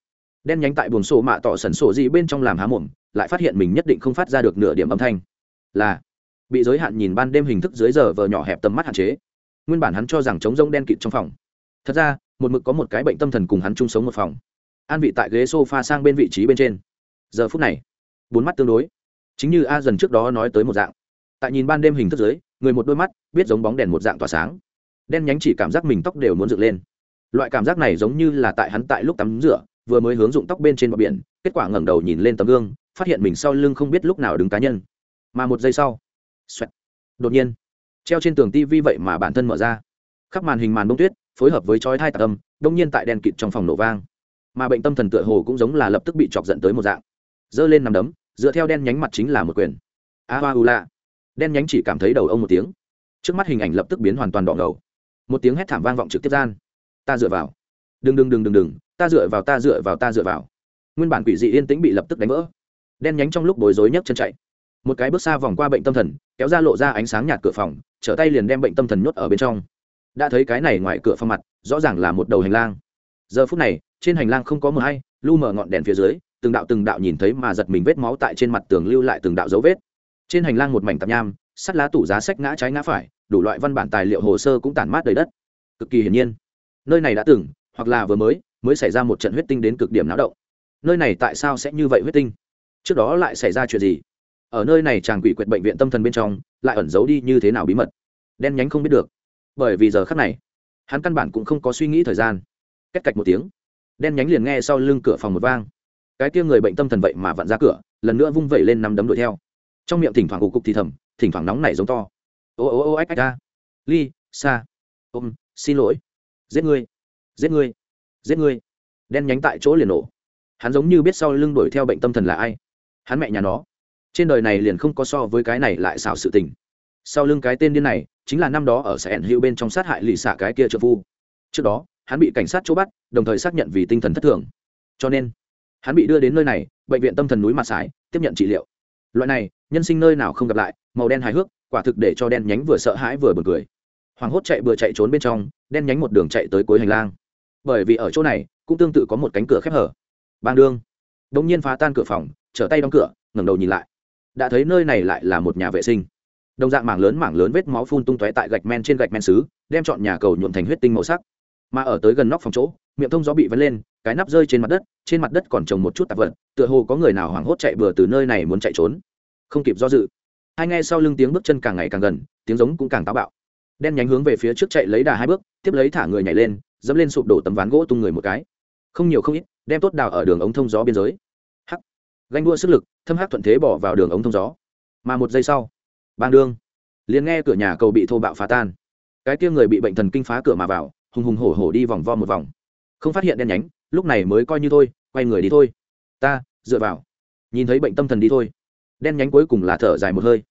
đen nhánh tại buồng sổ mạ tỏ sẩn sổ gì bên trong làm há mồm, lại phát hiện mình nhất định không phát ra được nửa điểm âm thanh. Là, bị giới hạn nhìn ban đêm hình thức dưới giờ vờ nhỏ hẹp tầm mắt hạn chế. Nguyên bản hắn cho rằng trống rông đen kịt trong phòng. Thật ra, một mực có một cái bệnh tâm thần cùng hắn chung sống một phòng. An vị tại ghế s o f a sang bên vị trí bên trên. Giờ phút này, bốn mắt tương đối. Chính như a dần trước đó nói tới một dạng. Tại nhìn ban đêm hình thức dưới, người một đôi mắt, biết giống bóng đèn một dạng tỏa sáng. Đen nhánh chỉ cảm giác mình tóc đều muốn dựng lên. Loại cảm giác này giống như là tại hắn tại lúc tắm rửa vừa mới hướng dụng tóc bên trên bờ biển kết quả ngẩng đầu nhìn lên tấm gương phát hiện mình sau lưng không biết lúc nào đứng cá nhân. Mà một giây sau xoẹt, đột nhiên treo trên tường tivi vậy mà bản thân mở ra. Khắp màn hình màn bông tuyết phối hợp với chói thai tạc âm đông nhiên tại đèn kịt trong phòng nổ vang. Mà bệnh tâm thần tựa hồ cũng giống là lập tức bị chọc giận tới một dạng. Giơ lên nằm đấm dựa theo đen nhánh mặt chính là một quyền. A hoa u la. Đen nhánh chỉ cảm thấy đầu ông một tiếng. Trước mắt hình ảnh lập tức biến hoàn toàn đỏ ngầu. Một tiếng hét thảm vang vọng trực tiếp gian. Ta dựa vào. Đừng đừng đừng đừng đừng ta dựa vào, ta dựa vào, ta dựa vào. Nguyên bản quỷ dị yên tĩnh bị lập tức đánh vỡ. Đen nhánh trong lúc bối rối nhấc chân chạy. Một cái bước xa vòng qua bệnh tâm thần, kéo ra lộ ra ánh sáng nhạt cửa phòng, trở tay liền đem bệnh tâm thần nhốt ở bên trong. Đã thấy cái này ngoài cửa phòng mặt, rõ ràng là một đầu hành lang. Giờ phút này, trên hành lang không có mờ hay, lu mở ngọn đèn phía dưới, từng đạo từng đạo nhìn thấy mà giật mình vết máu tại trên mặt tường lưu lại từng đạo dấu vết. Trên hành lang một mảnh tạp nham, sắt lá tủ giá sách ngã trái ngã phải, đủ loại văn bản tài liệu hồ sơ cũng tản mát đầy đất. Cực kỳ hiển nhiên, nơi này đã từng, hoặc là vừa mới mới xảy ra một trận huyết tinh đến cực điểm náo động. Nơi này tại sao sẽ như vậy huyết tinh? Trước đó lại xảy ra chuyện gì? Ở nơi này chàng quỷ quyệt bệnh viện tâm thần bên trong, lại ẩn giấu đi như thế nào bí mật? Đen nhánh không biết được. Bởi vì giờ khắc này, hắn căn bản cũng không có suy nghĩ thời gian. Cách cạch một tiếng, đen nhánh liền nghe sau lưng cửa phòng một vang. Cái kia người bệnh tâm thần vậy mà vặn ra cửa, lần nữa vung vẩy lên nắm đấm đuổi theo. Trong miệng thỉnh thoảng ủ cục thì thầm, thỉnh thoảng nóng nảy giống to. Ô ô ô, ách ách, a. Ly xa ôm, xin lỗi. Giết ngươi. Giết ngươi giết ngươi. Đen nhánh tại chỗ liền nổ. Hắn giống như biết sau lưng đuổi theo bệnh tâm thần là ai. Hắn mẹ nhà nó. Trên đời này liền không có so với cái này lại xảo sự tình. Sau lưng cái tên điên này, chính là năm đó ở sẻn hữu bên trong sát hại lì xạ cái kia trợ phu. Trước đó, hắn bị cảnh sát chỗ bắt, đồng thời xác nhận vì tinh thần thất thường. Cho nên, hắn bị đưa đến nơi này, bệnh viện tâm thần núi mặt sải, tiếp nhận trị liệu. Loại này, nhân sinh nơi nào không gặp lại, màu đen hài hước, quả thực để cho đen nhánh vừa sợ hãi vừa bật cười. Hoàng hốt chạy vừa chạy trốn bên trong, đen nhánh một đường chạy tới cuối hành lang bởi vì ở chỗ này cũng tương tự có một cánh cửa khép hở. Bang đương. Đông nhiên phá tan cửa phòng, trở tay đóng cửa, ngẩng đầu nhìn lại. Đã thấy nơi này lại là một nhà vệ sinh. Đồng dạng mảng lớn mảng lớn vết máu phun tung tóe tại gạch men trên gạch men xứ, đem chọn nhà cầu nhuộm thành huyết tinh màu sắc. Mà ở tới gần nóc phòng chỗ, miệng thông gió bị vấn lên, cái nắp rơi trên mặt đất, trên mặt đất còn trồng một chút tạp vật, tựa hồ có người nào hoảng hốt chạy bừa từ nơi này muốn chạy trốn. Không kịp do dự, hai nghe sau lưng tiếng bước chân càng ngày càng gần, tiếng giống cũng càng táo bạo. Đen nhánh hướng về phía trước chạy lấy đà hai bước, tiếp lấy thả người nhảy lên dẫm lên sụp đổ tấm ván gỗ tung người một cái. Không nhiều không ít, đem tốt đào ở đường ống thông gió biên giới. Hắc. Ganh đua sức lực, thâm hắc thuận thế bỏ vào đường ống thông gió. Mà một giây sau, bang đương. Liền nghe cửa nhà cầu bị thô bạo phá tan. Cái kia người bị bệnh thần kinh phá cửa mà vào, hùng hùng hổ hổ đi vòng vo một vòng. Không phát hiện đen nhánh, lúc này mới coi như thôi, quay người đi thôi. Ta, dựa vào. Nhìn thấy bệnh tâm thần đi thôi. Đen nhánh cuối cùng là thở dài một hơi.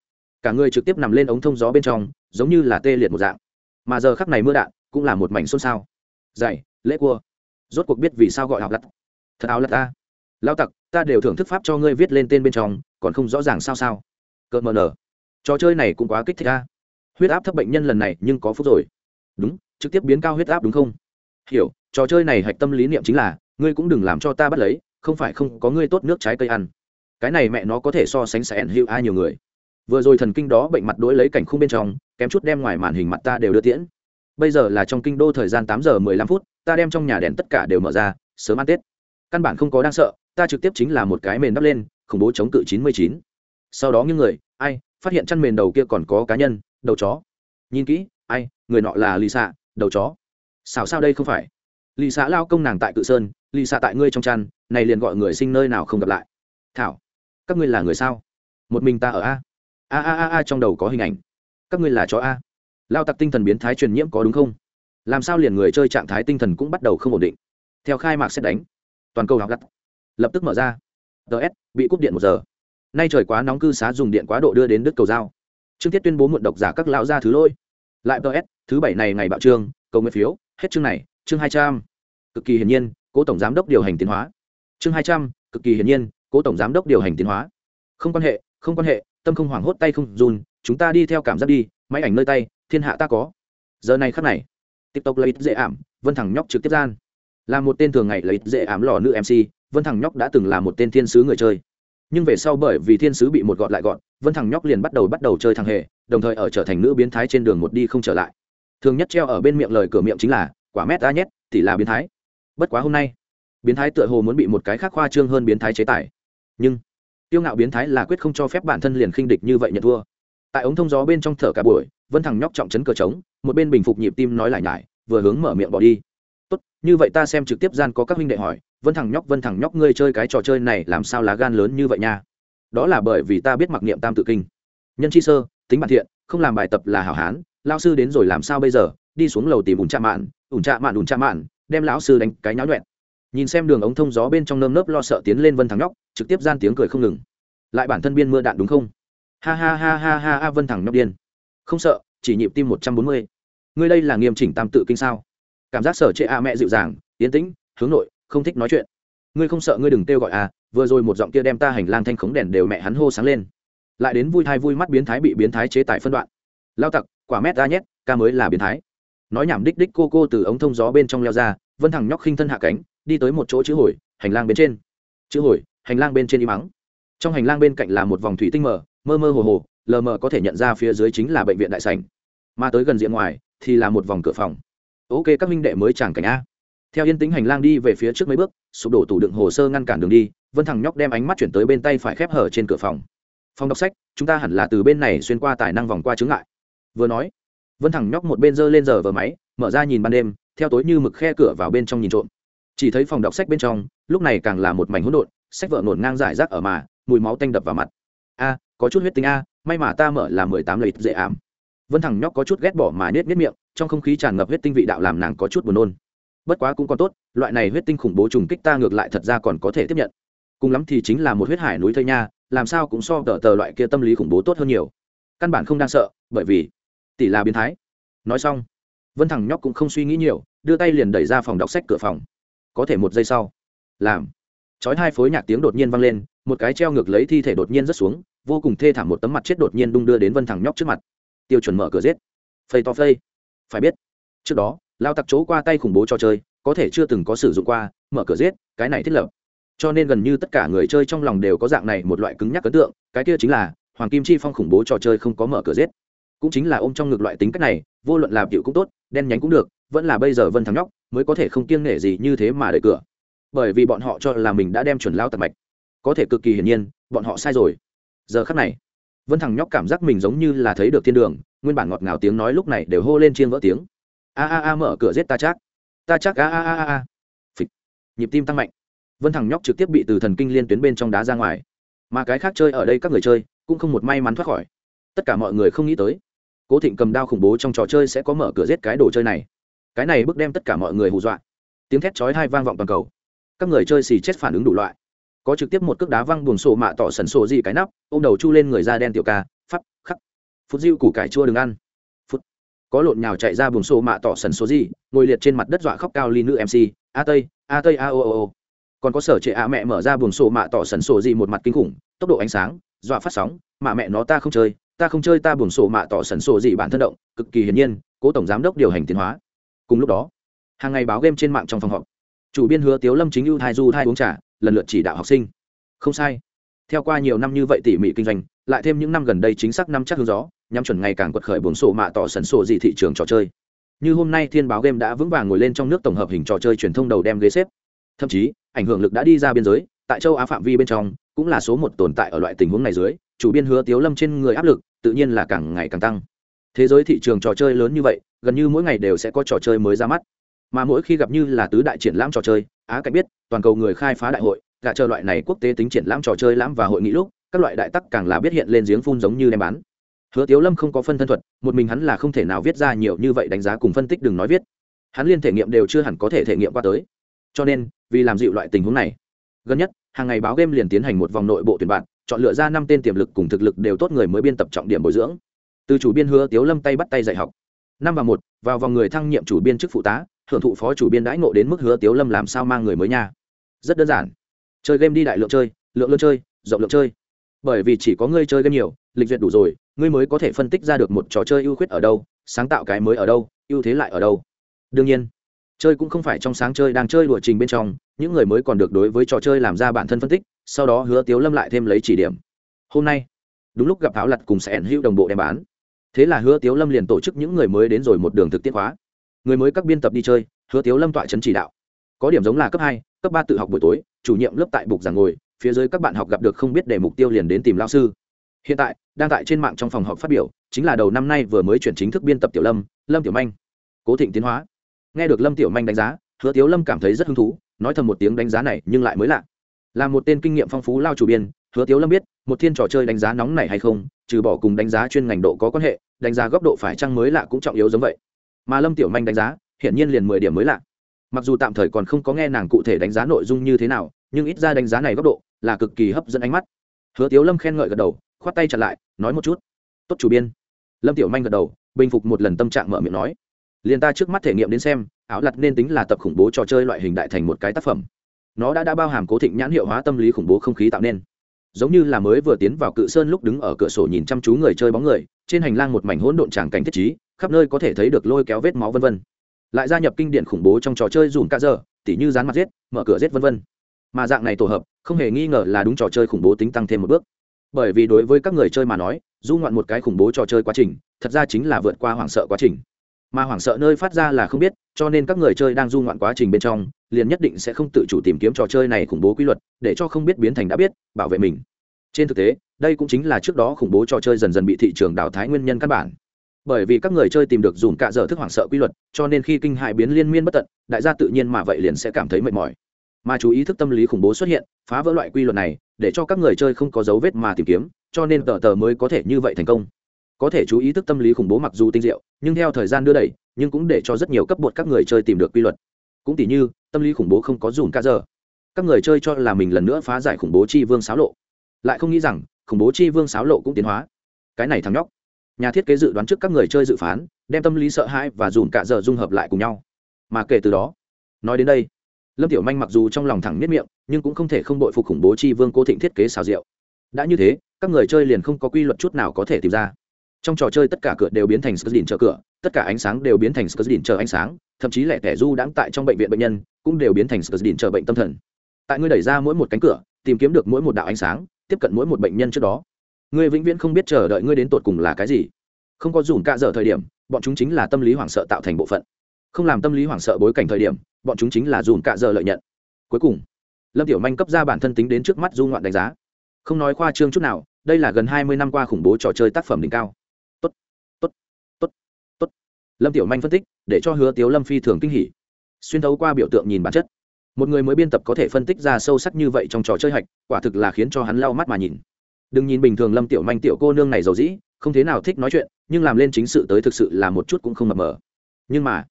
Cả người trực tiếp nằm lên ống thông gió bên trong, giống như là tê liệt một dạng. Mà giờ khắc này mưa đạn cũng là một mảnh xôn xao dày lễ cua. Rốt cuộc biết vì sao gọi học lặt. Thật áo lặt ta. Lao tặc, ta đều thưởng thức pháp cho ngươi viết lên tên bên trong, còn không rõ ràng sao sao. Cợt mờ nở. Trò chơi này cũng quá kích thích ta huyết áp thấp bệnh nhân lần này nhưng có phúc rồi. Đúng, trực tiếp biến cao huyết áp đúng không? Hiểu, trò chơi này hạch tâm lý niệm chính là, ngươi cũng đừng làm cho ta bắt lấy, không phải không có ngươi tốt nước trái cây ăn. Cái này mẹ nó có thể so sánh sẻn hữu ai nhiều người. Vừa rồi thần kinh đó bệnh mặt đối lấy cảnh khung bên trong, kém chút đem ngoài màn hình mặt ta đều đưa tiễn bây giờ là trong kinh đô thời gian tám giờ mười lăm phút, ta đem trong nhà đèn tất cả đều mở ra, sớm ăn tết. Căn bản không có đang sợ, ta trực tiếp chính là một cái mền đắp lên, khủng bố chống cự chín mươi chín. Sau đó những người, ai, phát hiện chăn mền đầu kia còn có cá nhân, đầu chó. Nhìn kỹ, ai, người nọ là lì xạ đầu chó. Xảo sao đây không phải? Lì xạ lao công nàng tại cự sơn lì xạ tại ngươi trong chăn, này liền gọi người sinh nơi nào không gặp lại. Thảo, các ngươi là người sao? Một mình ta ở a. A a a a trong đầu có hình ảnh. Các ngươi là chó a lao tặc tinh thần biến thái truyền nhiễm có đúng không? Làm sao liền người chơi trạng thái tinh thần cũng bắt đầu không ổn định? Theo khai mạc xét đánh, toàn cầu học gắt lập tức mở ra. Ts bị cúp điện một giờ. Nay trời quá nóng cư xá dùng điện quá độ đưa đến đức cầu giao. Trương thiết tuyên bố muộn độc giả các lão gia thứ lôi lại ts thứ bảy này ngày bạo trương, cầu nguyện phiếu, hết chương này, chương hai trăm. Cực kỳ hiển nhiên, cố tổng giám đốc điều hành tiến hóa. Chương hai trăm, cực kỳ hiển nhiên, cố tổng giám đốc điều hành tiến hóa. Không quan hệ, không quan hệ, tâm không hoảng hốt, tay không run chúng ta đi theo cảm giác đi, máy ảnh nơi tay, thiên hạ ta có. Giờ này khắc này, tiktok lấy dễ ảm, vân thằng nhóc trực tiếp gian. Là một tên thường ngày lấy dễ ảm lò nữ mc vân thằng nhóc đã từng là một tên thiên sứ người chơi. Nhưng về sau bởi vì thiên sứ bị một gọn lại gọn vân thằng nhóc liền bắt đầu bắt đầu chơi thằng hề, đồng thời ở trở thành nữ biến thái trên đường một đi không trở lại. Thường nhất treo ở bên miệng lời cửa miệng chính là, quả mét ta nhét, thì là biến thái. Bất quá hôm nay, biến thái tựa hồ muốn bị một cái khác khoa trương hơn biến thái chế tài. Nhưng tiêu ngạo biến thái là quyết không cho phép bản thân liền khinh địch như vậy nhận thua tại ống thông gió bên trong thở cả buổi, vân thằng nhóc trọng chấn cờ trống, một bên bình phục nhịp tim nói lại nhải, vừa hướng mở miệng bỏ đi. Tốt, như vậy ta xem trực tiếp gian có các huynh đệ hỏi, vân thằng nhóc, vân thằng nhóc, ngươi chơi cái trò chơi này làm sao lá gan lớn như vậy nha? Đó là bởi vì ta biết mặc niệm tam tự kinh. Nhân chi sơ, tính bản thiện, không làm bài tập là hảo hán lao sư đến rồi làm sao bây giờ? Đi xuống lầu tìm ủn trạ mạn, ủn trạ mạn, ủn trạ mạn, đem lão sư đánh cái nháo nhuẹn. Nhìn xem đường ống thông gió bên trong nơm nớp lo sợ tiến lên vân thằng nhóc, trực tiếp gian tiếng cười không ngừng. Lại bản thân biên mưa đạn đúng không? Ha ha ha ha ha ha, vân thẳng nhóc điên. Không sợ, chỉ nhịp tim một trăm bốn mươi. Ngươi đây là nghiêm chỉnh tam tự kinh sao? Cảm giác sở trệ a mẹ dịu dàng yến tĩnh, hướng nội, không thích nói chuyện. Ngươi không sợ ngươi đừng kêu gọi à vừa rồi một giọng kia đem ta hành lang thanh khống đèn đều mẹ hắn hô sáng lên. Lại đến vui thai vui mắt biến thái bị biến thái chế tài phân đoạn. Lao tặc, quả mét ra nhét, ca mới là biến thái. Nói nhảm đích đích cô cô từ ống thông gió bên trong leo ra, vân thẳng nhóc khinh thân hạ cánh, đi tới một chỗ chữ hồi, hành lang bên trên. Chữ hồi, hành lang bên trên im mắng trong hành lang bên cạnh là một vòng thủy tinh mở mơ mơ hồ hồ, lờ mờ có thể nhận ra phía dưới chính là bệnh viện đại sảnh. Mà tới gần diện ngoài, thì là một vòng cửa phòng. Ok, các minh đệ mới chẳng cảnh a. Theo yên tính hành lang đi về phía trước mấy bước, sụp đổ tủ đựng hồ sơ ngăn cản đường đi, vân thằng nhóc đem ánh mắt chuyển tới bên tay phải khép hở trên cửa phòng. Phòng đọc sách, chúng ta hẳn là từ bên này xuyên qua tài năng vòng qua chướng ngại. Vừa nói, vân thằng nhóc một bên giơ lên giờ vờ máy, mở ra nhìn ban đêm, theo tối như mực khe cửa vào bên trong nhìn trộm. Chỉ thấy phòng đọc sách bên trong, lúc này càng là một mảnh hỗn độn, sách vợ nổn ngang giải rác ở mà, mùi máu tanh đập vào mặt. A có chút huyết tính a, may mà ta mở là mười tám lợi dễ ảm. Vân thằng nhóc có chút ghét bỏ mà nết nết miệng, trong không khí tràn ngập huyết tinh vị đạo làm nàng có chút buồn nôn. Bất quá cũng còn tốt, loại này huyết tinh khủng bố trùng kích ta ngược lại thật ra còn có thể tiếp nhận. Cùng lắm thì chính là một huyết hải núi thây nha, làm sao cũng so tờ tờ loại kia tâm lý khủng bố tốt hơn nhiều. Căn bản không đang sợ, bởi vì tỷ là biến thái. Nói xong, vân thằng nhóc cũng không suy nghĩ nhiều, đưa tay liền đẩy ra phòng đọc sách cửa phòng. Có thể một giây sau, làm, chói hai phối nhạc tiếng đột nhiên vang lên, một cái treo ngược lấy thi thể đột nhiên rớt xuống vô cùng thê thảm một tấm mặt chết đột nhiên đung đưa đến vân thằng nhóc trước mặt. Tiêu chuẩn mở cửa giết. Phây to phây. Phải biết, trước đó, lao tặc chỗ qua tay khủng bố cho chơi, có thể chưa từng có sử dụng qua, mở cửa giết, cái này thiết lập. Cho nên gần như tất cả người chơi trong lòng đều có dạng này một loại cứng nhắc ấn tượng, cái kia chính là, hoàng kim chi phong khủng bố trò chơi không có mở cửa giết. Cũng chính là ôm trong ngược loại tính cách này, vô luận làm cựu cũng tốt, đen nhánh cũng được, vẫn là bây giờ vân thằng nhóc, mới có thể không kiêng nể gì như thế mà đợi cửa. Bởi vì bọn họ cho là mình đã đem chuẩn lao tật mạch. Có thể cực kỳ hiển nhiên, bọn họ sai rồi giờ khắc này, vân thằng nhóc cảm giác mình giống như là thấy được thiên đường, nguyên bản ngọt ngào tiếng nói lúc này đều hô lên chiên vỡ tiếng. A a a mở cửa giết ta chắc. Ta chắc a a a a phịch. Nhịp tim tăng mạnh. Vân thằng nhóc trực tiếp bị từ thần kinh liên tuyến bên trong đá ra ngoài. Mà cái khác chơi ở đây các người chơi cũng không một may mắn thoát khỏi. Tất cả mọi người không nghĩ tới, cố thịnh cầm đao khủng bố trong trò chơi sẽ có mở cửa giết cái đồ chơi này. Cái này bước đem tất cả mọi người hù dọa. Tiếng thét chói hai vang vọng toàn cầu. Các người chơi xì chết phản ứng đủ loại có trực tiếp một cước đá văng buồng sổ mạ tỏ sần sổ gì cái nắp ô m đầu chu lên người da đen tiểu ca pháp khắc. Phút diêu củ cải chua đừng ăn. Phút. Có lộn nhào chạy ra buồng sổ mạ tỏ sần sổ gì, ngồi liệt trên mặt đất dọa khóc cao ly nữ mc a tây a tây, a o o còn có sở trệ a mẹ mở ra buồng sổ mạ tỏ sần sổ gì một mặt kinh khủng, tốc độ ánh sáng, dọa phát sóng mà mẹ nó ta không chơi, ta không chơi ta buồng sổ mạ tỏ sần sổ gì bản thân động, cực kỳ hiển nhiên, cố tổng giám đốc điều hành tiến hóa. Cùng lúc đó, hàng ngày báo game trên mạng trong phòng họp chủ biên hứa tiếu lâm chính ưu thai du thai uống trà, lần lượt chỉ đạo học sinh. Không sai. Theo qua nhiều năm như vậy tỉ mỉ kinh doanh, lại thêm những năm gần đây chính xác năm chắc hướng gió, nhắm chuẩn ngày càng quật khởi buồn sổ mạ tỏ sần sổ gì thị trường trò chơi. Như hôm nay thiên báo game đã vững vàng ngồi lên trong nước tổng hợp hình trò chơi truyền thông đầu đem ghế xếp. Thậm chí, ảnh hưởng lực đã đi ra biên giới, tại châu á phạm vi bên trong, cũng là số một tồn tại ở loại tình huống này dưới, chủ biên hứa tiếu lâm trên người áp lực, tự nhiên là càng ngày càng tăng. Thế giới thị trường trò chơi lớn như vậy, gần như mỗi ngày đều sẽ có trò chơi mới ra mắt mà mỗi khi gặp như là tứ đại triển lãm trò chơi, á cảnh biết, toàn cầu người khai phá đại hội gạ chờ loại này quốc tế tính triển lãm trò chơi lãm và hội nghị lúc, các loại đại tắc càng là biết hiện lên giếng phun giống như đem bán. Hứa tiếu lâm không có phân thân thuật, một mình hắn là không thể nào viết ra nhiều như vậy đánh giá cùng phân tích đừng nói viết. Hắn liên thể nghiệm đều chưa hẳn có thể thể nghiệm qua tới. Cho nên, vì làm dịu loại tình huống này, gần nhất, hàng ngày báo game liền tiến hành một vòng nội bộ tuyển bạn, chọn lựa ra năm tên tiềm lực cùng thực lực đều tốt người mới biên tập trọng điểm bồi dưỡng. Từ chủ biên hứa tiếu lâm tay bắt tay dạy học. Năm và một, vào vòng người thăng nhiệm chủ biên chức phụ tá hưởng thụ phó chủ biên đãi ngộ đến mức hứa tiếu lâm làm sao mang người mới nha. Rất đơn giản. Chơi game đi đại lượng chơi, lượng lớn chơi, rộng lượng chơi. Bởi vì chỉ có ngươi chơi game nhiều, lịch duyệt đủ rồi, ngươi mới có thể phân tích ra được một trò chơi ưu khuyết ở đâu, sáng tạo cái mới ở đâu, ưu thế lại ở đâu. Đương nhiên, chơi cũng không phải trong sáng chơi đang chơi đùa trình bên trong, những người mới còn được đối với trò chơi làm ra bản thân phân tích, sau đó hứa tiếu lâm lại thêm lấy chỉ điểm. Hôm nay, đúng lúc gặp tháo lặt cùng sẽ hữu đồng bộ đem bán. Thế là hứa tiếu lâm liền tổ chức những người mới đến rồi một đường thực tiễn hóa người mới các biên tập đi chơi, hứa tiếu lâm tọa trấn chỉ đạo. Có điểm giống là cấp hai, cấp ba tự học buổi tối, chủ nhiệm lớp tại bục giảng ngồi, phía dưới các bạn học gặp được không biết để mục tiêu liền đến tìm lao sư. Hiện tại, đang tại trên mạng trong phòng họp phát biểu, chính là đầu năm nay vừa mới chuyển chính thức biên tập tiểu lâm lâm tiểu manh. Cố thịnh tiến hóa. Nghe được lâm tiểu manh đánh giá, hứa tiếu lâm cảm thấy rất hứng thú, nói thầm một tiếng đánh giá này nhưng lại mới lạ. Là một tên kinh nghiệm phong phú lao chủ biên, hứa tiếu lâm biết, một thiên trò chơi đánh giá nóng này hay không, trừ bỏ cùng đánh giá chuyên ngành độ có quan hệ, đánh giá góc độ phải chăng mới lạ cũng trọng yếu giống vậy mà lâm tiểu manh đánh giá, hiển nhiên liền mười điểm mới lạ. Mặc dù tạm thời còn không có nghe nàng cụ thể đánh giá nội dung như thế nào, nhưng ít ra đánh giá này góc độ là cực kỳ hấp dẫn ánh mắt. Hứa tiếu lâm khen ngợi gật đầu, khoát tay chặt lại, nói một chút. Tốt chủ biên. Lâm tiểu manh gật đầu, bình phục một lần tâm trạng mở miệng nói. Liền ta trước mắt thể nghiệm đến xem, áo lặt nên tính là tập khủng bố trò chơi loại hình đại thành một cái tác phẩm. Nó đã đã bao hàm cố thịnh nhãn hiệu hóa tâm lý khủng bố không khí tạo nên. Giống như là mới vừa tiến vào cự sơn lúc đứng ở cửa sổ nhìn chăm chú người chơi bóng người trên hành lang một mảnh hỗn độn tràng cảnh thiết trí, khắp nơi có thể thấy được lôi kéo vết máu vân vân. Lại gia nhập kinh điển khủng bố trong trò chơi dùn ca giờ tỉ như dán mặt giết, mở cửa giết vân vân. Mà dạng này tổ hợp, không hề nghi ngờ là đúng trò chơi khủng bố tính tăng thêm một bước. Bởi vì đối với các người chơi mà nói, du ngoạn một cái khủng bố trò chơi quá trình, thật ra chính là vượt qua hoảng sợ quá trình. Mà hoảng sợ nơi phát ra là không biết, cho nên các người chơi đang du ngoạn quá trình bên trong, liền nhất định sẽ không tự chủ tìm kiếm trò chơi này khủng bố quy luật, để cho không biết biến thành đã biết, bảo vệ mình trên thực tế, đây cũng chính là trước đó khủng bố trò chơi dần dần bị thị trường đào thái nguyên nhân căn bản. Bởi vì các người chơi tìm được dùng cả giờ thức hoảng sợ quy luật, cho nên khi kinh hại biến liên miên bất tận, đại gia tự nhiên mà vậy liền sẽ cảm thấy mệt mỏi. Mà chú ý thức tâm lý khủng bố xuất hiện, phá vỡ loại quy luật này, để cho các người chơi không có dấu vết mà tìm kiếm, cho nên tờ tờ mới có thể như vậy thành công. Có thể chú ý thức tâm lý khủng bố mặc dù tinh diệu, nhưng theo thời gian đưa đẩy, nhưng cũng để cho rất nhiều cấp bột các người chơi tìm được quy luật. Cũng tỉ như, tâm lý khủng bố không có dùng ca giờ. Các người chơi cho là mình lần nữa phá giải khủng bố chi vương xáo lộ lại không nghĩ rằng khủng bố chi vương sáo lộ cũng tiến hóa. Cái này thằng nhóc. Nhà thiết kế dự đoán trước các người chơi dự phán, đem tâm lý sợ hãi và dùn cả giờ dung hợp lại cùng nhau. Mà kể từ đó, nói đến đây, lâm tiểu manh mặc dù trong lòng thẳng miết miệng, nhưng cũng không thể không bội phục khủng bố chi vương cố thịnh thiết kế xào rượu. Đã như thế, các người chơi liền không có quy luật chút nào có thể tìm ra. Trong trò chơi tất cả cửa đều biến thành skzdin chờ cửa, tất cả ánh sáng đều biến thành skzdin chờ ánh sáng, thậm chí lẻ tẻ du đãng tại trong bệnh viện bệnh nhân cũng đều biến thành skzdin chờ bệnh tâm thần. Tại ngươi đẩy ra mỗi một cánh cửa, tìm kiếm được mỗi một đạo ánh sáng tiếp cận mỗi một bệnh nhân trước đó. Ngươi vĩnh viễn không biết chờ đợi ngươi đến tột cùng là cái gì. Không có dùm cạ dở thời điểm, bọn chúng chính là tâm lý hoảng sợ tạo thành bộ phận. Không làm tâm lý hoảng sợ bối cảnh thời điểm, bọn chúng chính là dùm cạ dở lợi nhận. Cuối cùng, lâm tiểu manh cấp ra bản thân tính đến trước mắt du ngoạn đánh giá. Không nói khoa trương chút nào, đây là gần hai mươi năm qua khủng bố trò chơi tác phẩm đỉnh cao. Tốt tốt. Lâm tiểu manh phân tích, để cho hứa tiếu lâm phi thường kinh hỉ. Xuyên thấu qua biểu tượng nhìn bản chất một người mới biên tập có thể phân tích ra sâu sắc như vậy trong trò chơi hạch, quả thực là khiến cho hắn lau mắt mà nhìn. Đừng nhìn bình thường lâm tiểu manh tiểu cô nương này giàu dĩ, không thế nào thích nói chuyện, nhưng làm lên chính sự tới thực sự là một chút cũng không mập mờ. Nhưng mà,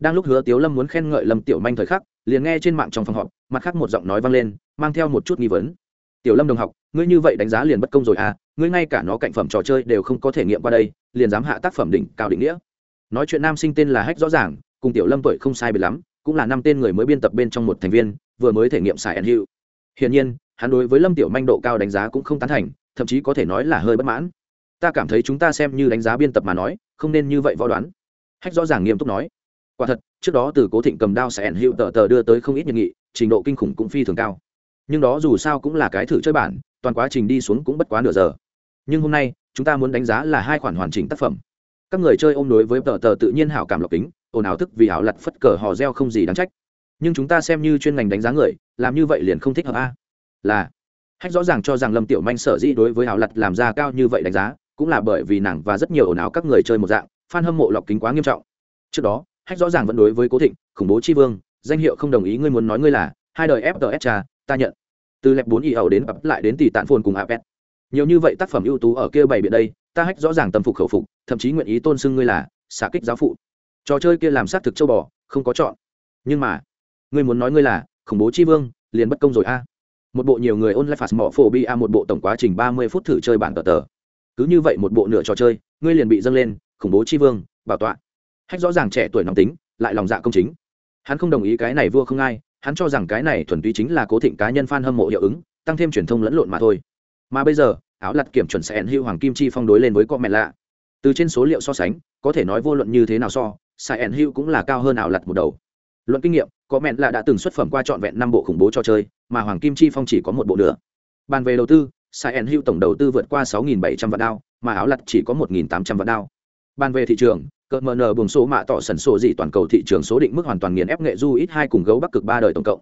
đang lúc hứa tiếu lâm muốn khen ngợi lâm tiểu manh thời khắc, liền nghe trên mạng trong phòng họp, mặt khác một giọng nói vang lên, mang theo một chút nghi vấn. Tiểu lâm đồng học, ngươi như vậy đánh giá liền bất công rồi à ngươi ngay cả nó cạnh phẩm trò chơi đều không có thể nghiệm qua đây, liền dám hạ tác phẩm đỉnh cao định nghĩa. Nói chuyện nam sinh tên là hách rõ ràng, cùng tiểu lâm tuổi không sai biệt lắm cũng là năm tên người mới biên tập bên trong một thành viên, vừa mới thể nghiệm xài ẩn hiệu hiển nhiên, hắn đối với lâm tiểu manh độ cao đánh giá cũng không tán thành, thậm chí có thể nói là hơi bất mãn. Ta cảm thấy chúng ta xem như đánh giá biên tập mà nói, không nên như vậy võ đoán. Hách rõ ràng nghiêm túc nói. Quả thật, trước đó từ cố thịnh cầm đao sẽ ẩn hiệu tờ tờ đưa tới không ít nhiệt nghị, trình độ kinh khủng cũng phi thường cao. Nhưng đó dù sao cũng là cái thử chơi bản, toàn quá trình đi xuống cũng bất quá nửa giờ. Nhưng hôm nay, chúng ta muốn đánh giá là hai khoản hoàn chỉnh tác phẩm. Các người chơi ôm đối với tờ tờ tự nhiên hảo cảm lọc kính ồn ào thức vì ảo lặt phất cờ hò reo không gì đáng trách. Nhưng chúng ta xem như chuyên ngành đánh giá người, làm như vậy liền không thích hợp a. Là, hách rõ ràng cho rằng lâm tiểu manh sở dĩ đối với ảo lặt làm ra cao như vậy đánh giá, cũng là bởi vì nàng và rất nhiều ồn ào các người chơi một dạng, fan hâm mộ lọc kính quá nghiêm trọng. Trước đó, hách rõ ràng vẫn đối với cố thịnh, khủng bố chi vương, danh hiệu không đồng ý ngươi muốn nói ngươi là, hai đời fts cha, ta nhận. Từ lẹp bốn y ẩu đến ập lại đến tỷ tạn phồn cùng apet nhiều như vậy tác phẩm ưu tú ở kia bảy biện đây, ta hách rõ ràng tâm phục khẩu phục, thậm chí nguyện ý tôn xưng ngươi là xả kích giáo phụ trò chơi kia làm sát thực châu bò, không có chọn. Nhưng mà, ngươi muốn nói ngươi là khủng bố chi vương, liền bất công rồi a. Một bộ nhiều người online phạt mỏ phổ bi a, một bộ tổng quá trình ba mươi phút thử chơi bản tờ tờ. Cứ như vậy một bộ nửa trò chơi, ngươi liền bị dâng lên, khủng bố chi vương, bảo tọa. Hách rõ ràng trẻ tuổi nóng tính, lại lòng dạ công chính. Hắn không đồng ý cái này vua không ai, hắn cho rằng cái này thuần túy chính là cố thịnh cá nhân f a n hâm mộ hiệu ứng, tăng thêm truyền thông lẫn lộn mà thôi. Mà bây giờ, áo lặt kiểm chuẩn sẽ ẩn hữu hoàng kim chi phong đối lên với con mẹ lạ. Từ trên số liệu so sánh, có thể nói vô luận như thế nào so sai ẩn hữu cũng là cao hơn ảo lặt một đầu. Luận kinh nghiệm, có mẹn là đã từng xuất phẩm qua trọn vẹn năm bộ khủng bố cho chơi, mà hoàng kim chi phong chỉ có một bộ nữa. Bàn về đầu tư, sai ẩn hữu tổng đầu tư vượt qua sáu bảy trăm vạn đao, mà áo lặt chỉ có một tám trăm vạn đao. Bàn về thị trường cỡ mờ nờ buồng số mạ tỏ sần sổ dị toàn cầu thị trường số định mức hoàn toàn nghiền ép nghệ du ít hai cùng gấu bắc cực ba đời tổng cộng.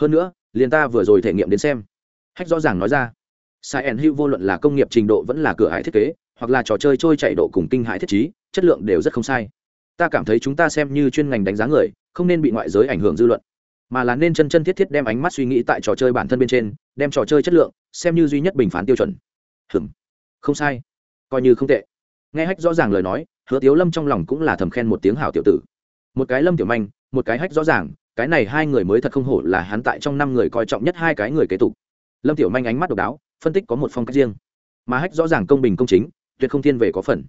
Hơn nữa, liền ta vừa rồi thể nghiệm đến xem. Hách rõ ràng nói ra. Sai ẩn hữu vô luận là công nghiệp trình độ vẫn là cửa hải thiết kế, hoặc là trò chơi trôi chạy độ cùng kinh hải thiết chí chất lượng đều rất không sai ta cảm thấy chúng ta xem như chuyên ngành đánh giá người, không nên bị ngoại giới ảnh hưởng dư luận, mà là nên chân chân thiết thiết đem ánh mắt suy nghĩ tại trò chơi bản thân bên trên, đem trò chơi chất lượng xem như duy nhất bình phán tiêu chuẩn. Hừm, không sai, coi như không tệ. Nghe hách rõ ràng lời nói, hứa tiếu lâm trong lòng cũng là thầm khen một tiếng hảo tiểu tử. Một cái lâm tiểu manh, một cái hách rõ ràng, cái này hai người mới thật không hổ là hắn tại trong năm người coi trọng nhất hai cái người kế tục. Lâm tiểu manh ánh mắt độc đáo, phân tích có một phong cách riêng. Mà hách rõ ràng công bình công chính, tuyệt không thiên về có phần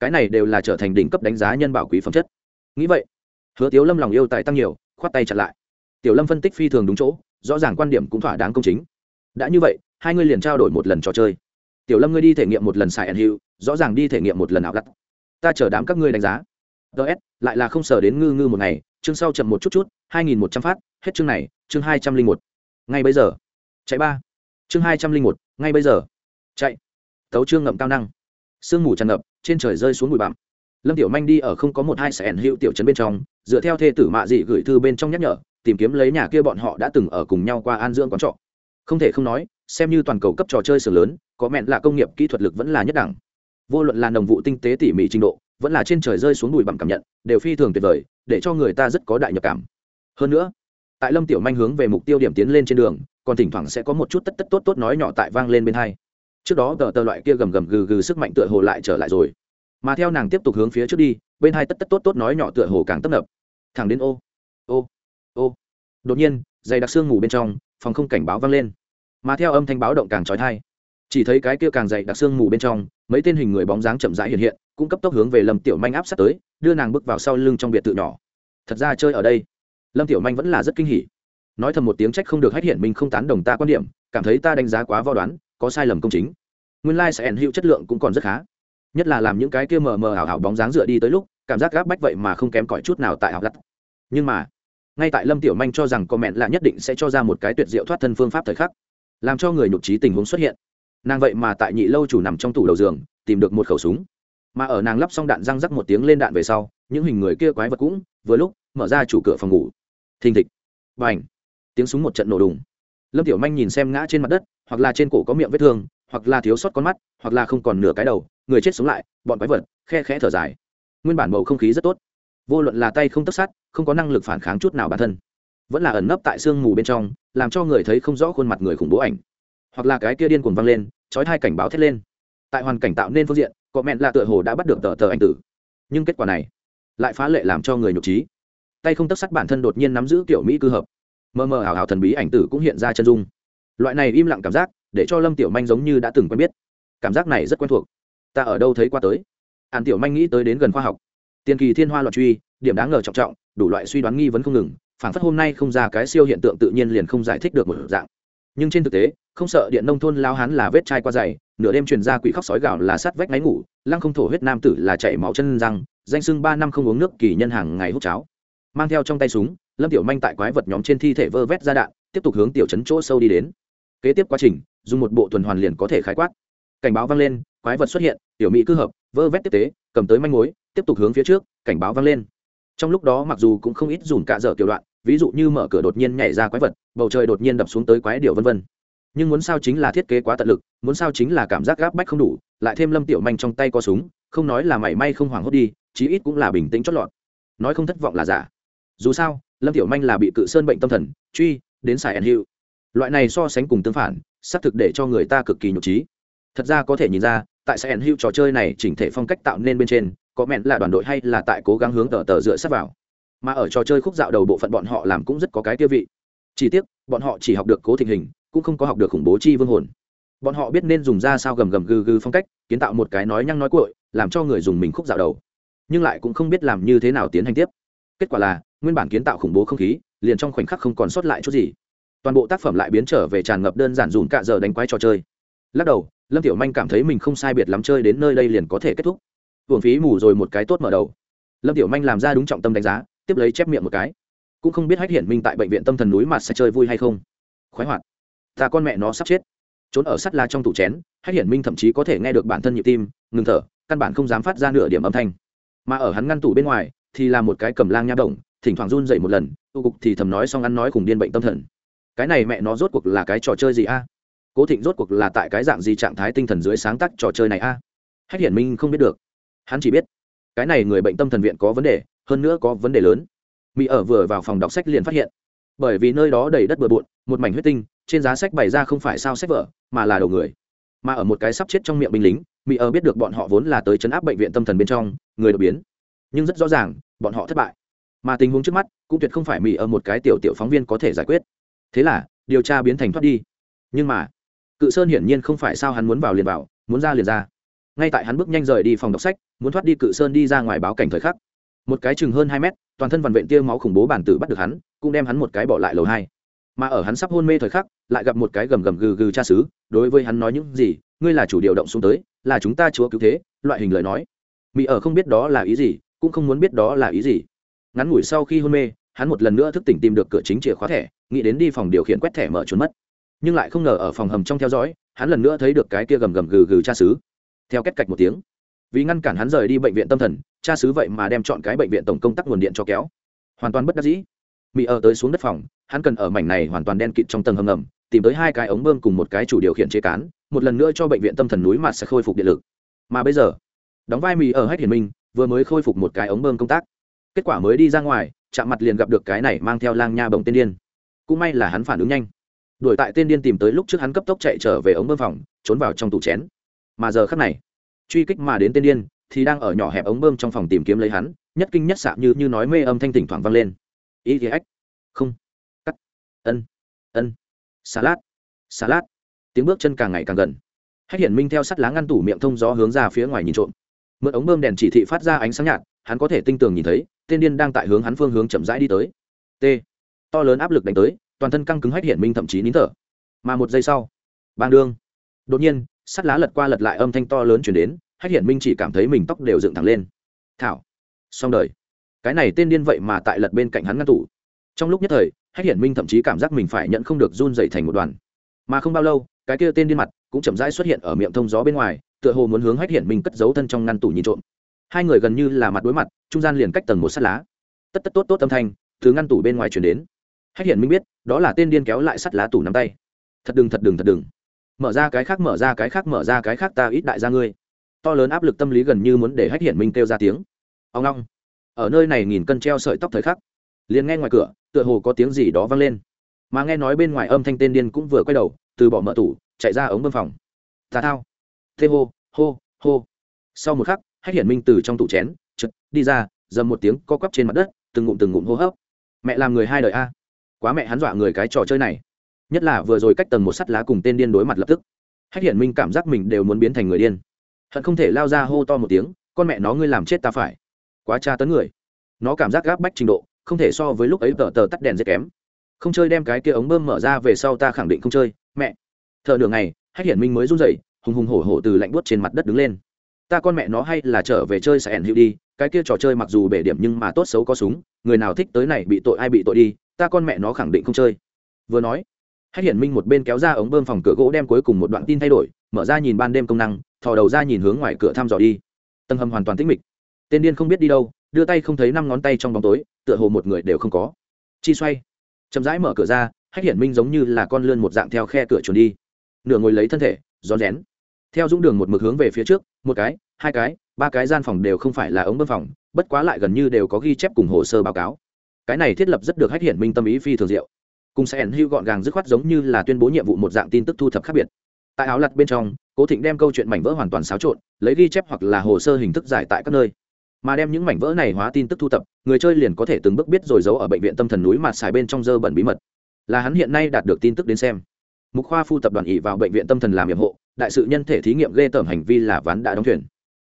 cái này đều là trở thành đỉnh cấp đánh giá nhân bảo quý phẩm chất. Nghĩ vậy, hứa tiếu lâm lòng yêu tài tăng nhiều, khoát tay chặt lại. Tiểu lâm phân tích phi thường đúng chỗ, rõ ràng quan điểm cũng thỏa đáng công chính. Đã như vậy, hai ngươi liền trao đổi một lần trò chơi. Tiểu lâm ngươi đi thể nghiệm một lần xài ẩn hiệu rõ ràng đi thể nghiệm một lần ảo gắt ta chờ đám các ngươi đánh giá. Ts lại là không sờ đến ngư ngư một ngày, chương sau chậm một chút chút, hai nghìn một trăm phát, hết chương này, chương hai trăm linh một. Ngay bây giờ. Chạy ba. Chương hai trăm linh một, ngay bây giờ. Chạy. Tấu chương ngậm cao năng. Sương mù tràn ngập trên trời rơi xuống bụi bặm. Lâm tiểu manh đi ở không có một hai sẻn hữu tiểu trấn bên trong, dựa theo thê tử mạ dị gửi thư bên trong nhắc nhở, tìm kiếm lấy nhà kia bọn họ đã từng ở cùng nhau qua an dưỡng quán trọ. Không thể không nói, xem như toàn cầu cấp trò chơi sửa lớn, có mẹn là công nghiệp kỹ thuật lực vẫn là nhất đẳng. Vô luận là đồng vụ tinh tế tỉ mỉ trình độ, vẫn là trên trời rơi xuống bụi bặm cảm nhận, đều phi thường tuyệt vời, để cho người ta rất có đại nhập cảm. Hơn nữa, tại lâm tiểu manh hướng về mục tiêu điểm tiến lên trên đường, còn thỉnh thoảng sẽ có một chút tất tất tốt tốt nói nhỏ tại vang lên bên hai trước đó tờ tờ loại kia gầm gầm gừ gừ sức mạnh tựa hồ lại trở lại rồi. Mà theo nàng tiếp tục hướng phía trước đi, bên hai tất tất tốt tốt nói nhỏ tựa hồ càng tấp nập. Thẳng đến ô ô ô. Đột nhiên, dày đặc xương ngủ bên trong, phòng không cảnh báo vang lên. Mà theo âm thanh báo động càng trói thai, chỉ thấy cái kia càng dày đặc xương ngủ bên trong, mấy tên hình người bóng dáng chậm rãi hiện hiện, cũng cấp tốc hướng về lâm tiểu manh áp sát tới, đưa nàng bước vào sau lưng trong biệt thự nhỏ. Thật ra chơi ở đây, lâm tiểu manh vẫn là rất kinh hỉ. Nói thầm một tiếng trách không được hách hiện mình không tán đồng ta quan điểm, cảm thấy ta đánh giá quá vo đoán có sai lầm công chính. Nguyên lai、like、sẽ ẩn hiệu chất lượng cũng còn rất khá. Nhất là làm những cái kia mờ mờ ảo ảo bóng dáng dựa đi tới lúc, cảm giác gáp bách vậy mà không kém cỏi chút nào tại học lắt nhưng mà, ngay tại lâm tiểu manh cho rằng comment là nhất định sẽ cho ra một cái tuyệt diệu thoát thân phương pháp thời khắc, làm cho người nhục trí tình huống xuất hiện. Nàng vậy mà tại nhị lâu chủ nằm trong tủ đầu giường, tìm được một khẩu súng. Mà ở nàng lắp xong đạn răng rắc một tiếng lên đạn về sau, những hình người kia quái vật cũng, vừa lúc, mở ra chủ cửa phòng ngủ. Thình thịch. B à n h tiếng súng một trận nổ đùng. Lâm tiểu manh nhìn xem ngã trên mặt đất hoặc là trên cổ có miệng vết thương, hoặc là thiếu sót con mắt, hoặc là không còn nửa cái đầu, người chết sống lại, bọn quái vật, khe khẽ thở dài. Nguyên bản bầu không khí rất tốt. Vô luận là tay không tất sát không có năng lực phản kháng chút nào bản thân. Vẫn là ẩn nấp tại sương mù bên trong, làm cho người thấy không rõ khuôn mặt người khủng bố ảnh. Hoặc là cái kia điên cuồng văng lên trói thai cảnh báo thét lên. Tại hoàn cảnh tạo nên phương diện, có mẹn là tựa hồ đã bắt được tờ tờ anh tử. Nhưng kết quả này, lại phá lệ làm cho người nhục trí. Tay không tất sắt bản thân đột nhiên nắm giữ kiểu mỹ cư hợp. Mờ mờ ảo ảo thần bí ảnh tử cũng hiện ra chân dung loại này im lặng cảm giác, để cho lâm tiểu manh giống như đã từng quen biết. Cảm giác này rất quen thuộc. Ta ở đâu thấy qua tới? An tiểu manh nghĩ tới đến gần khoa học. Tiền kỳ thiên hoa loạn truy, điểm đáng ngờ trọng trọng, đủ loại suy đoán nghi vấn không ngừng phản phất hôm nay không ra cái siêu hiện tượng tự nhiên liền không giải thích được một dạng. Nhưng trên thực tế, không sợ điện nông thôn lao hán là vết chai qua dày, nửa đêm truyền ra quỷ khóc sói gạo là sát vách máy ngủ, lăng không thổ huyết nam tử là chảy máu chân răng, danh sưng ba năm không uống nước kỳ nhân hàng ngày hút cháo. Mang theo trong tay súng, lâm tiểu manh tại quái vật nhóm trên thi thể vơ vét ra đạn, tiếp tục hướng tiểu trấn chỗ sâu đi đến kế tiếp quá trình, dùng một bộ tuần hoàn liền có thể khái quát. Cảnh báo vang lên, quái vật xuất hiện, tiểu mỹ cứ hợp, vơ vét tiếp tế, cầm tới manh mối, tiếp tục hướng phía trước, cảnh báo vang lên. Trong lúc đó mặc dù cũng không ít dùng cả dở kiểu đoạn, ví dụ như mở cửa đột nhiên nhảy ra quái vật, bầu trời đột nhiên đập xuống tới quái điệu vân vân. Nhưng muốn sao chính là thiết kế quá tận lực, muốn sao chính là cảm giác gáp bách không đủ, lại thêm lâm tiểu manh trong tay có súng, không nói là mảy may không hoảng hốt đi, chí ít cũng là bình tĩnh chót lọt. Nói không thất vọng là giả. Dù sao, lâm tiểu manh là bị cự sơn bệnh tâm thần, truy, đến xài ẩn hiệu loại này so sánh cùng tương phản, xác thực để cho người ta cực kỳ nhục trí. Thật ra có thể nhìn ra, tại sẽ ẩn hữu trò chơi này chỉnh thể phong cách tạo nên bên trên, có mẹn là đoàn đội hay là tại cố gắng hướng tờ tờ dựa sát vào. Mà ở trò chơi khúc dạo đầu bộ phận bọn họ làm cũng rất có cái tiêu vị. Chỉ tiếc, bọn họ chỉ học được cố tình hình, cũng không có học được khủng bố chi vương hồn. Bọn họ biết nên dùng ra sao gầm gầm gừ gừ phong cách, kiến tạo một cái nói nhăng nói cội làm cho người dùng mình khúc dạo đầu. Nhưng lại cũng không biết làm như thế nào tiến hành tiếp. Kết quả là, nguyên bản kiến tạo khủng bố không khí, liền trong khoảnh khắc không còn sót lại chút gì toàn bộ tác phẩm lại biến trở về tràn ngập đơn giản dùn cạ giờ đánh quái trò chơi. Lắc đầu, lâm tiểu manh cảm thấy mình không sai biệt lắm chơi đến nơi đây liền có thể kết thúc. Hưởng phí mù rồi một cái tốt mở đầu. Lâm tiểu manh làm ra đúng trọng tâm đánh giá, tiếp lấy chép miệng một cái. Cũng không biết hách hiển minh tại bệnh viện tâm thần núi mà sẽ chơi vui hay không. Khoái hoạt. Ta con mẹ nó sắp chết. Trốn ở sắt la trong tủ chén, hách hiển minh thậm chí có thể nghe được bản thân nhịp tim, ngừng thở, căn bản không dám phát ra nửa điểm âm thanh. Mà ở hắn ngăn tủ bên ngoài, thì là một cái cầm lang nha động thỉnh thoảng run dậy một lần tu cục thì thầm nói xong ăn nói cùng điên bệnh tâm thần cái này mẹ nó rốt cuộc là cái trò chơi gì a? Cố thịnh rốt cuộc là tại cái dạng gì trạng thái tinh thần dưới sáng tác trò chơi này a? À? hách hiển minh không biết được. Hắn chỉ biết, cái này người bệnh tâm thần viện có vấn đề, hơn nữa có vấn đề lớn. Mỹ ở vừa vào phòng đọc sách liền phát hiện, bởi vì nơi đó đầy đất bừa bộn, một mảnh huyết tinh, trên giá sách bày ra không phải sao sách vở, mà là đầu người. Mà ở một cái sắp chết trong miệng binh lính, mỹ ở biết được bọn họ vốn là tới chấn áp bệnh viện tâm thần bên trong, người đột biến. Nhưng rất rõ ràng, bọn họ thất bại. Mà tình huống trước mắt, cũng tuyệt không phải mỹ ở một cái tiểu tiểu phóng viên có thể giải quyết thế là, điều tra biến thành thoát đi. Nhưng mà, cự sơn hiển nhiên không phải sao hắn muốn vào liền vào, muốn ra liền ra. Ngay tại hắn bước nhanh rời đi phòng đọc sách, muốn thoát đi cự sơn đi ra ngoài báo cảnh thời khắc. Một cái chừng hơn hai mét, toàn thân vằn vện tia máu khủng bố bản tử bắt được hắn, cũng đem hắn một cái bỏ lại lầu hai. Mà ở hắn sắp hôn mê thời khắc, lại gặp một cái gầm gầm gừ gừ cha xứ, đối với hắn nói những gì, ngươi là chủ điều động xuống tới, là chúng ta chúa cứu thế, loại hình lời nói. Mỹ ở không biết đó là ý gì, cũng không muốn biết đó là ý gì. Ngắn ngủi sau khi hôn mê hắn một lần nữa thức tỉnh tìm được cửa chính chìa khóa thẻ, nghĩ đến đi phòng điều khiển quét thẻ mở trốn mất. Nhưng lại không ngờ ở phòng hầm trong theo dõi, hắn lần nữa thấy được cái kia gầm gầm gừ gừ cha xứ. Theo kết cạch một tiếng, vì ngăn cản hắn rời đi bệnh viện tâm thần, cha xứ vậy mà đem chọn cái bệnh viện tổng công tắc nguồn điện cho kéo. Hoàn toàn bất đắc dĩ. Mỹ ở tới xuống đất phòng, hắn cần ở mảnh này hoàn toàn đen kịt trong tầng hầm ngầm, tìm tới hai cái ống bơm cùng một cái chủ điều khiển chế cán, một lần nữa cho bệnh viện tâm thần núi mặt sẽ khôi phục điện lực. Mà bây giờ, đóng vai mỹ ở hách hiển minh, vừa mới khôi phục một cái ống bơm công tác. Kết quả mới đi ra ngoài chạm mặt liền gặp được cái này mang theo lang nha bồng tên điên. Cũng may là hắn phản ứng nhanh. Đuổi tại tên điên tìm tới lúc trước hắn cấp tốc chạy trở về ống bơm phòng, trốn vào trong tủ chén. Mà giờ khắc này, truy kích mà đến tên điên, thì đang ở nhỏ hẹp ống bơm trong phòng tìm kiếm lấy hắn, nhất kinh nhất sạm như như nói mê âm thanh thỉnh thoảng vang lên. Ý thì ách. Không. Cắt. Ân. Ân. Xà lát. Xà lát. Tiếng bước chân càng ngày càng gần. Hách hiển minh theo sắt lá ngăn tủ miệng thông gió hướng ra phía ngoài nhìn trộm. Mượn ống bơm đèn chỉ thị phát ra ánh sáng nhạt hắn có thể tinh tường nhìn thấy, tên điên đang tại hướng hắn phương hướng chậm rãi đi tới. T. To lớn áp lực đánh tới, toàn thân căng cứng hách hiển minh thậm chí nín thở. Mà một giây sau, bang đương. Đột nhiên, sắt lá lật qua lật lại âm thanh to lớn chuyển đến, hách hiển minh chỉ cảm thấy mình tóc đều dựng thẳng lên. Thảo. Xong đời. Cái này tên điên vậy mà tại lật bên cạnh hắn ngăn tủ. Trong lúc nhất thời, hách hiển minh thậm chí cảm giác mình phải nhận không được run dậy thành một đoàn. Mà không bao lâu, cái kia tên điên mặt cũng chậm rãi xuất hiện ở miệng thông gió bên ngoài, tựa hồ muốn hướng hách hiển minh cất giấu thân trong ngăn tủ nhìn trộm hai người gần như là mặt đối mặt, trung gian liền cách tầng một sắt lá. Tất tất tốt tốt âm thanh thứ ngăn tủ bên ngoài chuyển đến. Hách hiển minh biết, đó là tên điên kéo lại sắt lá tủ nắm tay. Thật đừng thật đừng thật đừng. Mở ra cái khác, mở ra cái khác, mở ra cái khác, ta ít đại gia ngươi. To lớn áp lực tâm lý gần như muốn để hách hiển minh kêu ra tiếng. Ông long ở nơi này nghìn cân treo sợi tóc thời khắc, liền nghe ngoài cửa, tựa hồ có tiếng gì đó vang lên. Mà nghe nói bên ngoài âm thanh tên điên cũng vừa quay đầu, từ bỏ mở tủ, chạy ra ống bơm phòng. Tà thao. Thê hô hô hô. Sau một khắc hách hiển minh từ trong tủ chén chật đi ra, dầm một tiếng, co quắp trên mặt đất, từng ngụm từng ngụm hô hấp. Mẹ làm người hai đời a. Quá mẹ hắn dọa người cái trò chơi này. Nhất là vừa rồi cách tầng một sắt lá cùng tên điên đối mặt lập tức. Hách hiển minh cảm giác mình đều muốn biến thành người điên. Hận không thể lao ra hô to một tiếng, con mẹ nó, ngươi làm chết ta phải. Quá tra tấn người. Nó cảm giác gáp bách trình độ, không thể so với lúc ấy tờ tờ tắt đèn dễ kém. Không chơi đem cái kia ống bơm mở ra về sau ta khẳng định không chơi, mẹ. Thợ đường này hách hiển minh mới run rẩy, hùng hùng hổ hổ từ lạnh buốt trên mặt đất đứng lên ta con mẹ nó hay là trở về chơi sẽ ẩn hữu đi, cái kia trò chơi mặc dù bể điểm nhưng mà tốt xấu có súng, người nào thích tới này bị tội ai bị tội đi, ta con mẹ nó khẳng định không chơi. Vừa nói, hách hiển minh một bên kéo ra ống bơm phòng cửa gỗ đem cuối cùng một đoạn tin thay đổi, mở ra nhìn ban đêm công năng, thò đầu ra nhìn hướng ngoài cửa thăm dò đi. Tầng hầm hoàn toàn tĩnh mịch. Tên điên không biết đi đâu, đưa tay không thấy năm ngón tay trong bóng tối, tựa hồ một người đều không có. Chi xoay. Chậm rãi mở cửa ra, hách hiển minh giống như là con lươn một dạng theo khe cửa chuồn đi. Nửa ngồi lấy thân thể, rón rén theo dũng đường một mực hướng về phía trước, một cái, hai cái, ba cái gian phòng đều không phải là ống bơm phòng, bất quá lại gần như đều có ghi chép cùng hồ sơ báo cáo. Cái này thiết lập rất được hách hiển minh tâm ý phi thường diệu. Cùng sẽ ẩn hưu gọn gàng dứt khoát giống như là tuyên bố nhiệm vụ một dạng tin tức thu thập khác biệt. Tại áo lặt bên trong, cố thịnh đem câu chuyện mảnh vỡ hoàn toàn xáo trộn, lấy ghi chép hoặc là hồ sơ hình thức giải tại các nơi. Mà đem những mảnh vỡ này hóa tin tức thu thập, người chơi liền có thể từng bước biết rồi giấu ở bệnh viện tâm thần núi mà xài bên trong dơ bẩn bí mật. Là hắn hiện nay đạt được tin tức đến xem. Mục khoa phu tập đoàn ỉ vào bệnh viện tâm thần làm nhiệm hộ đại sự nhân thể thí nghiệm ghê tởm hành vi là ván đã đóng thuyền.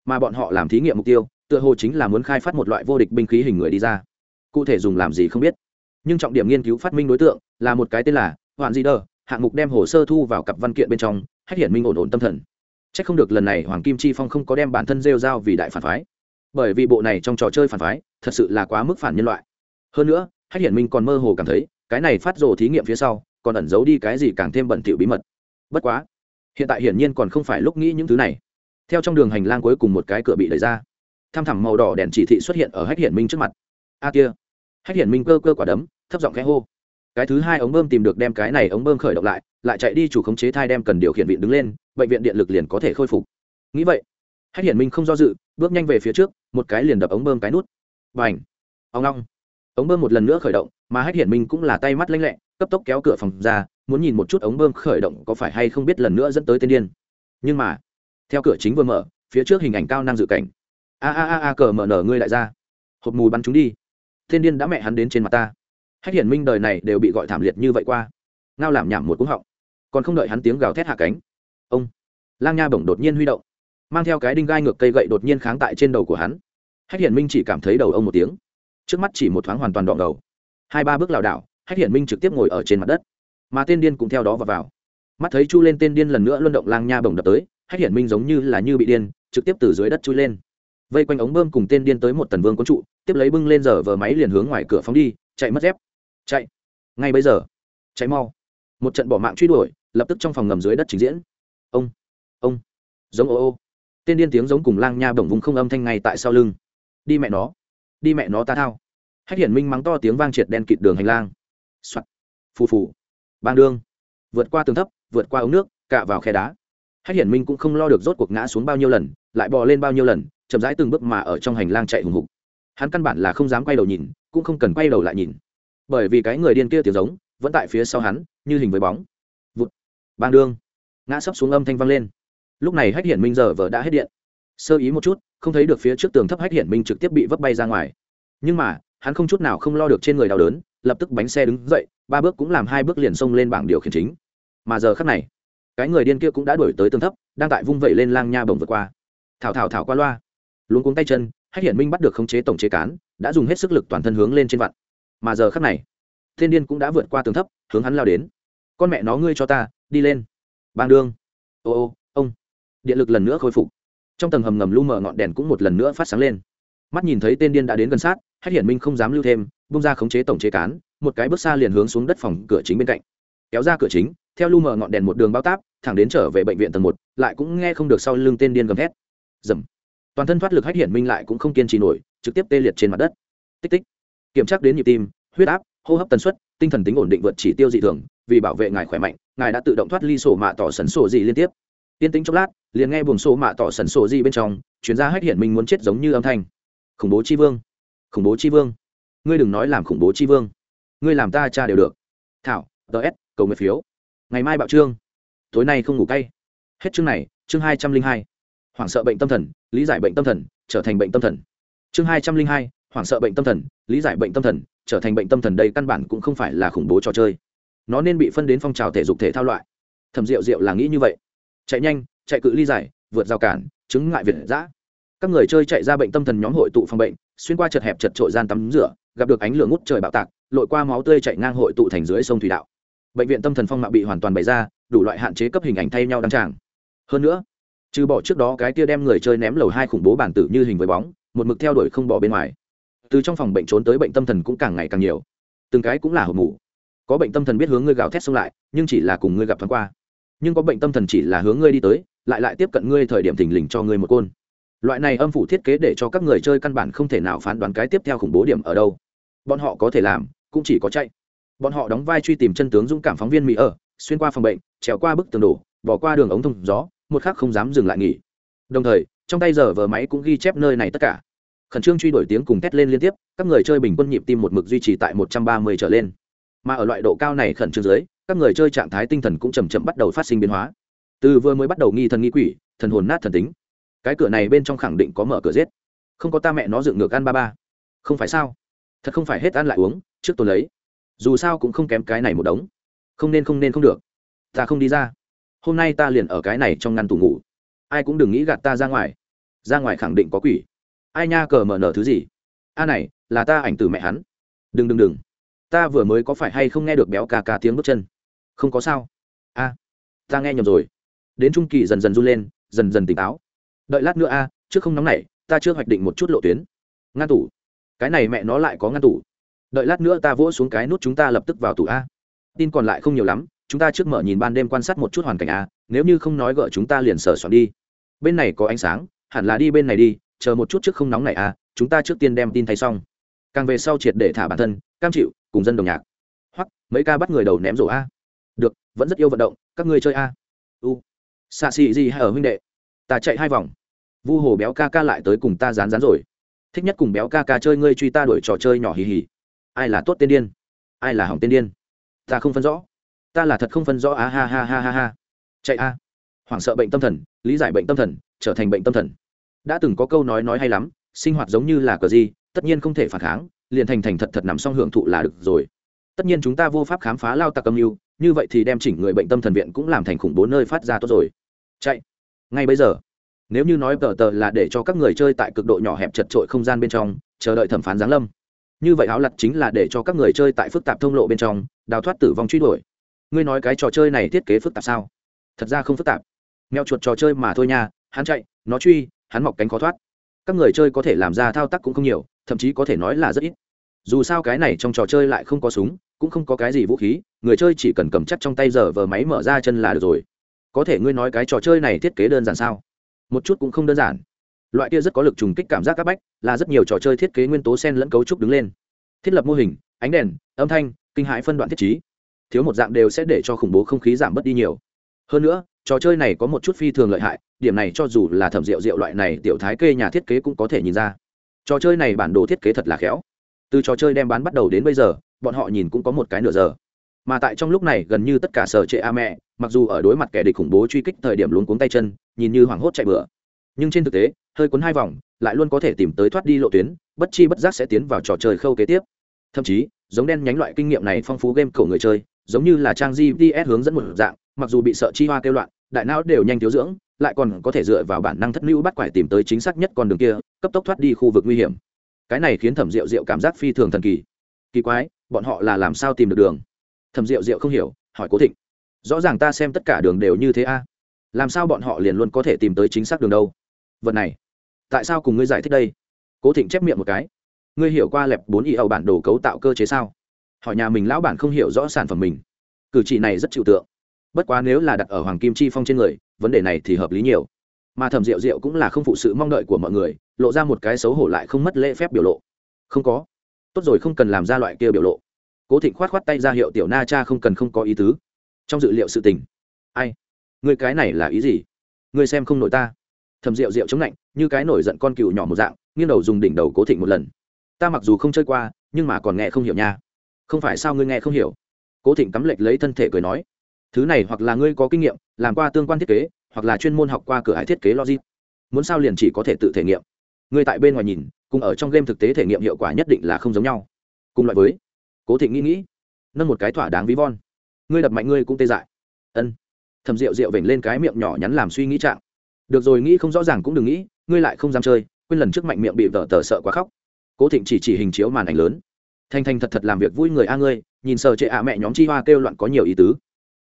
Mà bọn họ làm thí nghiệm mục tiêu, tựa hồ chính là muốn khai phát một loại vô địch binh khí hình người đi ra. Cụ thể dùng làm gì không biết. Nhưng trọng điểm nghiên cứu phát minh đối tượng là một cái tên là Hoàng di đờ, hạng mục đem hồ sơ thu vào cặp văn kiện bên trong, hách hiển minh ổn ổn tâm thần. C h ắ c không được lần này hoàng kim chi phong không có đem bản thân rêu r a o vì đại phản phái. Bởi vì bộ này trong trò chơi phản phái, thật sự là quá mức phản nhân loại. Hơn nữa, hách hiển minh còn mơ hồ cảm thấy, cái này phát rồ thí nghiệm phía sau, còn ẩn giấu đi cái gì càng thêm bẩn thỉu bí mật. Bất quá hiện tại hiển nhiên còn không phải lúc nghĩ những thứ này. Theo trong đường hành lang cuối cùng một cái cửa bị đẩy ra, tham thẳm màu đỏ đèn chỉ thị xuất hiện ở hách hiển minh trước mặt. A kia, hách hiển minh cơ cơ quả đấm, thấp giọng khẽ hô. Cái thứ hai ống bơm tìm được đem cái này ống bơm khởi động lại lại chạy đi chủ khống chế thai đem cần điều khiển viện đứng lên, bệnh viện điện lực liền có thể khôi phục. Nghĩ vậy, hách hiển minh không do dự, bước nhanh về phía trước, một cái liền đập ống bơm cái nút. Và ảnh ông long ống bơm một lần nữa khởi động, mà hách hiển minh cũng là tay mắt lanh lẹ, cấp tốc kéo cửa phòng ra muốn nhìn một chút ống bơm khởi động có phải hay không biết lần nữa dẫn tới tên điên. Nhưng mà, theo cửa chính vừa mở, phía trước hình ảnh cao năng dự cảnh. A a a a, cờ mở nở ngươi lại ra. Hộp mù bắn chúng đi. Tên điên đã mẹ hắn đến trên mặt ta. Hách hiển minh đời này đều bị gọi thảm liệt như vậy qua. Ngao làm nhảm một cúng họng. Còn không đợi hắn tiếng gào thét hạ cánh, ông lang nha bổng đột nhiên huy động, mang theo cái đinh gai ngược cây gậy đột nhiên kháng tại trên đầu của hắn. Hách hiển minh chỉ cảm thấy đầu ông một tiếng. Trước mắt chỉ một thoáng hoàn toàn đọn đầu hai ba bước lảo đảo, hách hiển minh trực tiếp ngồi ở trên mặt đất mà tên điên cũng theo đó vào, vào. mắt thấy chu lên tên điên lần nữa luân động lang nha bồng đập tới hách hiển minh giống như là như bị điên trực tiếp từ dưới đất chui lên. Vây quanh ống bơm cùng tên điên tới một tần vương quân trụ tiếp lấy bưng lên giờ vờ máy liền hướng ngoài cửa phóng đi chạy mất dép. Chạy. Ngay bây giờ. Chạy mau. Một trận bỏ mạng truy đuổi lập tức trong phòng ngầm dưới đất trình diễn. Ông. Ông. Giống ô ô. Tên điên tiếng giống cùng lang nha bổng vùng không âm thanh ngay tại sau lưng. Đi mẹ nó. Đi mẹ nó ta thao. Hách hiển minh mắng to tiếng vang triệt đen kịt đường hành lang、Soạn. phù phù bang đương. Vượt qua tường thấp, vượt qua ống nước, cạ vào khe đá. Hách hiển minh cũng không lo được rốt cuộc ngã xuống bao nhiêu lần, lại bò lên bao nhiêu lần, chậm rãi từng bước mà ở trong hành lang chạy hùng hục. Hắn căn bản là không dám quay đầu nhìn, cũng không cần quay đầu lại nhìn. Bởi vì cái người điên kia tiếng giống, vẫn tại phía sau hắn, như hình với bóng. Vụt. Bang đương. Ngã sấp xuống âm thanh vang lên. Lúc này hách hiển minh giờ vờ đã hết điện. Sơ ý một chút, không thấy được phía trước tường thấp hách hiển minh trực tiếp bị vấp bay ra ngoài. Nhưng mà, hắn không chút nào không lo được trên người đau đớn lập tức bánh xe đứng dậy, ba bước cũng làm hai bước liền xông lên bảng điều khiển chính. Mà giờ khắc này, cái người điên kia cũng đã đuổi tới tường thấp, đang tại vung vẩy lên lang nha bồng vượt qua. Thảo thảo thảo qua loa. Luôn cuống tay chân, hách hiển minh bắt được khống chế tổng chế cán, đã dùng hết sức lực toàn thân hướng lên trên vặn. Mà giờ khắc này, thiên điên cũng đã vượt qua tường thấp, hướng hắn lao đến. Con mẹ nó ngươi cho ta, đi lên. Bang đương. Ô ô, ông. Điện lực lần nữa khôi phục. Trong tầng hầm ngầm lu mở ngọn đèn cũng một lần nữa phát sáng lên. Mắt nhìn thấy tên điên đã đến gần sát, hách hiển minh không dám lưu thêm bung ra khống chế tổng chế cán, một cái bước xa liền hướng xuống đất phòng cửa chính bên cạnh. Kéo ra cửa chính, theo lu mờ ngọn đèn một đường bao táp, thẳng đến trở về bệnh viện tầng một, lại cũng nghe không được sau lưng tên điên gầm thét. Dầm toàn thân thoát lực hách hiển minh lại cũng không kiên trì nổi, trực tiếp tê liệt trên mặt đất. Tích tích. Kiểm tra đến nhịp tim, huyết áp, hô hấp tần suất, tinh thần tính ổn định vượt chỉ tiêu dị thường, vì bảo vệ ngài khỏe mạnh, ngài đã tự động thoát ly sổ mạ tỏ sần sổ dị liên tiếp. Tiên tính chốc lát, liền nghe buồng sổ mạ tỏ sần sổ dị bên trong chuyên gia hách hiển minh muốn chết giống như âm thanh. Khủng bố chi vương. Khủng bố chi vương ngươi đừng nói làm khủng bố chi vương. Ngươi làm ta cha đều được. Thảo ts cầu nguyện phiếu. Ngày mai bạo trương. Tối nay không ngủ cay. Hết chương này, chương hai trăm linh hai. Hoảng sợ bệnh tâm thần, lý giải bệnh tâm thần, trở thành bệnh tâm thần. Chương hai trăm linh hai, hoảng sợ bệnh tâm thần, lý giải bệnh tâm thần, trở thành bệnh tâm thần đây căn bản cũng không phải là khủng bố trò chơi. Nó nên bị phân đến phong trào thể dục thể thao loại. Thẩm rượu rượu là nghĩ như vậy. Chạy nhanh, chạy cự ly giải, vượt rào cản, chứng ngại việt giã các người chơi chạy ra bệnh tâm thần nhóm hội tụ phòng bệnh, xuyên qua chật hẹp chật trội gian tắm rửa gặp được ánh lửa ngút trời bạo tạc, lội qua máu tươi chạy ngang hội tụ thành dưới sông thủy đạo. Bệnh viện tâm thần phong mạo bị hoàn toàn bày ra, đủ loại hạn chế cấp hình ảnh thay nhau đăng tràng. Hơn nữa, trừ bỏ trước đó cái kia đem người chơi ném lầu hai khủng bố bản tử như hình với bóng, một mực theo đuổi không bỏ bên ngoài. Từ trong phòng bệnh trốn tới bệnh tâm thần cũng càng ngày càng nhiều. Từng cái cũng là hộp mù có bệnh tâm thần biết hướng ngươi gào thét xông lại, nhưng chỉ là cùng ngươi gặp thoáng qua. Nhưng có bệnh tâm thần chỉ là hướng ngươi đi tới, lại lại tiếp cận ngươi thời điểm thình lình cho ngươi một côn loại này âm phủ thiết kế để cho các người chơi căn bản không thể nào phán đoán cái tiếp theo khủng bố điểm ở đâu. Bọn họ có thể làm, cũng chỉ có chạy. Bọn họ đóng vai truy tìm chân tướng dũng cảm phóng viên mỹ ở, xuyên qua phòng bệnh, trèo qua bức tường đổ, bỏ qua đường ống thông gió, một khắc không dám dừng lại nghỉ. Đồng thời, trong tay giờ vờ máy cũng ghi chép nơi này tất cả. Khẩn trương truy đuổi tiếng cùng thét lên liên tiếp, các người chơi bình quân nhịp tim một mực duy trì tại một trăm ba mươi trở lên. Mà ở loại độ cao này khẩn trương dưới, các người chơi trạng thái tinh thần cũng chầm chậm bắt đầu phát sinh biến hóa. Từ vừa mới bắt đầu nghi thần nghi quỷ, thần hồn nát thần tính cái cửa này bên trong khẳng định có mở cửa giết. Không có ta mẹ nó dựng ngược ăn ba ba. Không phải sao? Thật không phải hết ăn lại uống, trước tôi lấy. Dù sao cũng không kém cái này một đống. Không nên không nên không được. Ta không đi ra. Hôm nay ta liền ở cái này trong ngăn tủ ngủ. Ai cũng đừng nghĩ gạt ta ra ngoài. Ra ngoài khẳng định có quỷ. Ai nha cờ mở nở thứ gì? A này, là ta ảnh từ mẹ hắn. Đừng đừng đừng. Ta vừa mới có phải hay không nghe được béo ca ca tiếng bước chân? Không có sao. A, ta nghe nhầm rồi. Đến trung kỳ dần dần run lên, dần dần tỉnh táo đợi lát nữa a, trước không nóng này, ta chưa hoạch định một chút lộ tuyến. Ngăn tủ. Cái này mẹ nó lại có ngăn tủ. Đợi lát nữa ta vỗ xuống cái nút chúng ta lập tức vào tủ a. Tin còn lại không nhiều lắm, chúng ta trước mở nhìn ban đêm quan sát một chút hoàn cảnh a, nếu như không nói gỡ chúng ta liền sở soạn đi. Bên này có ánh sáng, hẳn là đi bên này đi, chờ một chút trước không nóng này a, chúng ta trước tiên đem tin thay xong. Càng về sau triệt để thả bản thân, cam chịu, cùng dân đồng nhạc. Hoặc mấy ca bắt người đầu ném rổ a. Được, vẫn rất yêu vận động, các ngươi chơi a. U. Xạ xì gì hay ở huynh đệ. Ta chạy hai vòng vu hồ béo ca ca lại tới cùng ta rán rán rồi. Thích nhất cùng béo ca ca chơi ngươi truy ta đuổi trò chơi nhỏ hì hì. Ai là tốt tên điên? Ai là hỏng tên điên? Ta không phân rõ. Ta là thật không phân rõ. Á ha ha ha ha ha. Chạy a. Hoảng sợ bệnh tâm thần, lý giải bệnh tâm thần, trở thành bệnh tâm thần. Đã từng có câu nói nói hay lắm, sinh hoạt giống như là cờ gì, tất nhiên không thể phản kháng, liền thành thành thật thật nằm xong hưởng thụ là được rồi. Tất nhiên chúng ta vô pháp khám phá lao tặc âm mưu, như vậy thì đem chỉnh người bệnh tâm thần viện cũng làm thành khủng bố nơi phát ra tốt rồi. Chạy. Ngay bây giờ nếu như nói tờ tờ là để cho các người chơi tại cực độ nhỏ hẹp chật trội không gian bên trong, chờ đợi thẩm phán giáng lâm. Như vậy áo lặt chính là để cho các người chơi tại phức tạp thông lộ bên trong, đào thoát tử vong truy đuổi. Ngươi nói cái trò chơi này thiết kế phức tạp sao? Thật ra không phức tạp. Mèo chuột trò chơi mà thôi nha, hắn chạy, nó truy, hắn mọc cánh khó thoát. Các người chơi có thể làm ra thao tác cũng không nhiều, thậm chí có thể nói là rất ít. Dù sao cái này trong trò chơi lại không có súng, cũng không có cái gì vũ khí, người chơi chỉ cần cầm chắc trong tay giờ vờ máy mở ra chân là được rồi. Có thể ngươi nói cái trò chơi này thiết kế đơn giản sao? Một chút cũng không đơn giản. Loại kia rất có lực trùng kích cảm giác các bách, là rất nhiều trò chơi thiết kế nguyên tố sen lẫn cấu trúc đứng lên. Thiết lập mô hình, ánh đèn, âm thanh, kinh hãi phân đoạn thiết trí. thiếu một dạng đều sẽ để cho khủng bố không khí giảm bớt đi nhiều. Hơn nữa, trò chơi này có một chút phi thường lợi hại, điểm này cho dù là thẩm rượu rượu loại này tiểu thái kê nhà thiết kế cũng có thể nhìn ra. Trò chơi này bản đồ thiết kế thật là khéo. Từ trò chơi đem bán bắt đầu đến bây giờ, bọn họ nhìn cũng có một cái nửa giờ mà tại trong lúc này gần như tất cả sở trệ a mẹ, mặc dù ở đối mặt kẻ địch khủng bố truy kích thời điểm luống cuống tay chân, nhìn như hoảng hốt chạy bừa. Nhưng trên thực tế, hơi cuốn hai vòng, lại luôn có thể tìm tới thoát đi lộ tuyến, bất chi bất giác sẽ tiến vào trò chơi khâu kế tiếp. Thậm chí, giống đen nhánh loại kinh nghiệm này phong phú game cổ người chơi, giống như là trang gps hướng dẫn một dạng, mặc dù bị sợ chi hoa kêu loạn, đại não đều nhanh thiếu dưỡng, lại còn có thể dựa vào bản năng thất lưu bắt quải tìm tới chính xác nhất con đường kia, cấp tốc thoát đi khu vực nguy hiểm. Cái này khiến thẩm rượu rượu cảm giác phi thường thần kỳ. Kỳ quái, bọn họ là làm sao tìm được đường? Thẩm rượu rượu không hiểu, hỏi cố thịnh, rõ ràng ta xem tất cả đường đều như thế a, làm sao bọn họ liền luôn có thể tìm tới chính xác đường đâu? Vật này, tại sao cùng ngươi giải thích đây? Cố thịnh chép miệng một cái, ngươi hiểu qua lẹp bốn y âu bản đồ cấu tạo cơ chế sao? Hỏi nhà mình lão bản không hiểu rõ sản phẩm mình, cử chỉ này rất chịu tượng. Bất quá nếu là đặt ở hoàng kim chi phong trên người, vấn đề này thì hợp lý nhiều. Mà thẩm rượu rượu cũng là không phụ sự mong đợi của mọi người, lộ ra một cái xấu hổ lại không mất lễ phép biểu lộ. Không có. Tốt rồi, không cần làm ra loại kia biểu lộ cố thịnh khoát khoát tay ra hiệu tiểu na cha không cần không có ý tứ. Trong dự liệu sự tình. Ai? Người cái này là ý gì? Người xem không nổi ta. Thầm rượu rượu chống lạnh, như cái nổi giận con cừu nhỏ một dạng, nghiêng đầu dùng đỉnh đầu cố thịnh một lần. Ta mặc dù không chơi qua, nhưng mà còn nghe không hiểu nha. Không phải sao ngươi nghe không hiểu? Cố thịnh cắm lệch lấy thân thể cười nói. Thứ này hoặc là ngươi có kinh nghiệm, làm qua tương quan thiết kế, hoặc là chuyên môn học qua cửa hải thiết kế logic. Muốn sao liền chỉ có thể tự thể nghiệm. Ngươi tại bên ngoài nhìn, cùng ở trong game thực tế thể nghiệm hiệu quả nhất định là không giống nhau. Cùng loại với cố thịnh nghĩ nghĩ, nâng một cái thỏa đáng ví von. Ngươi đập mạnh ngươi cũng tê dại. Ân. Thầm rượu rượu vểnh lên cái miệng nhỏ nhắn làm suy nghĩ trạng. Được rồi, nghĩ không rõ ràng cũng đừng nghĩ, ngươi lại không dám chơi, quên lần trước mạnh miệng bị vợ tờ sợ quá khóc. Cố thịnh chỉ chỉ hình chiếu màn ảnh lớn. Thanh thanh thật thật làm việc vui người a ngươi, nhìn sờ trệ ạ mẹ nhóm chi hoa kêu loạn có nhiều ý tứ.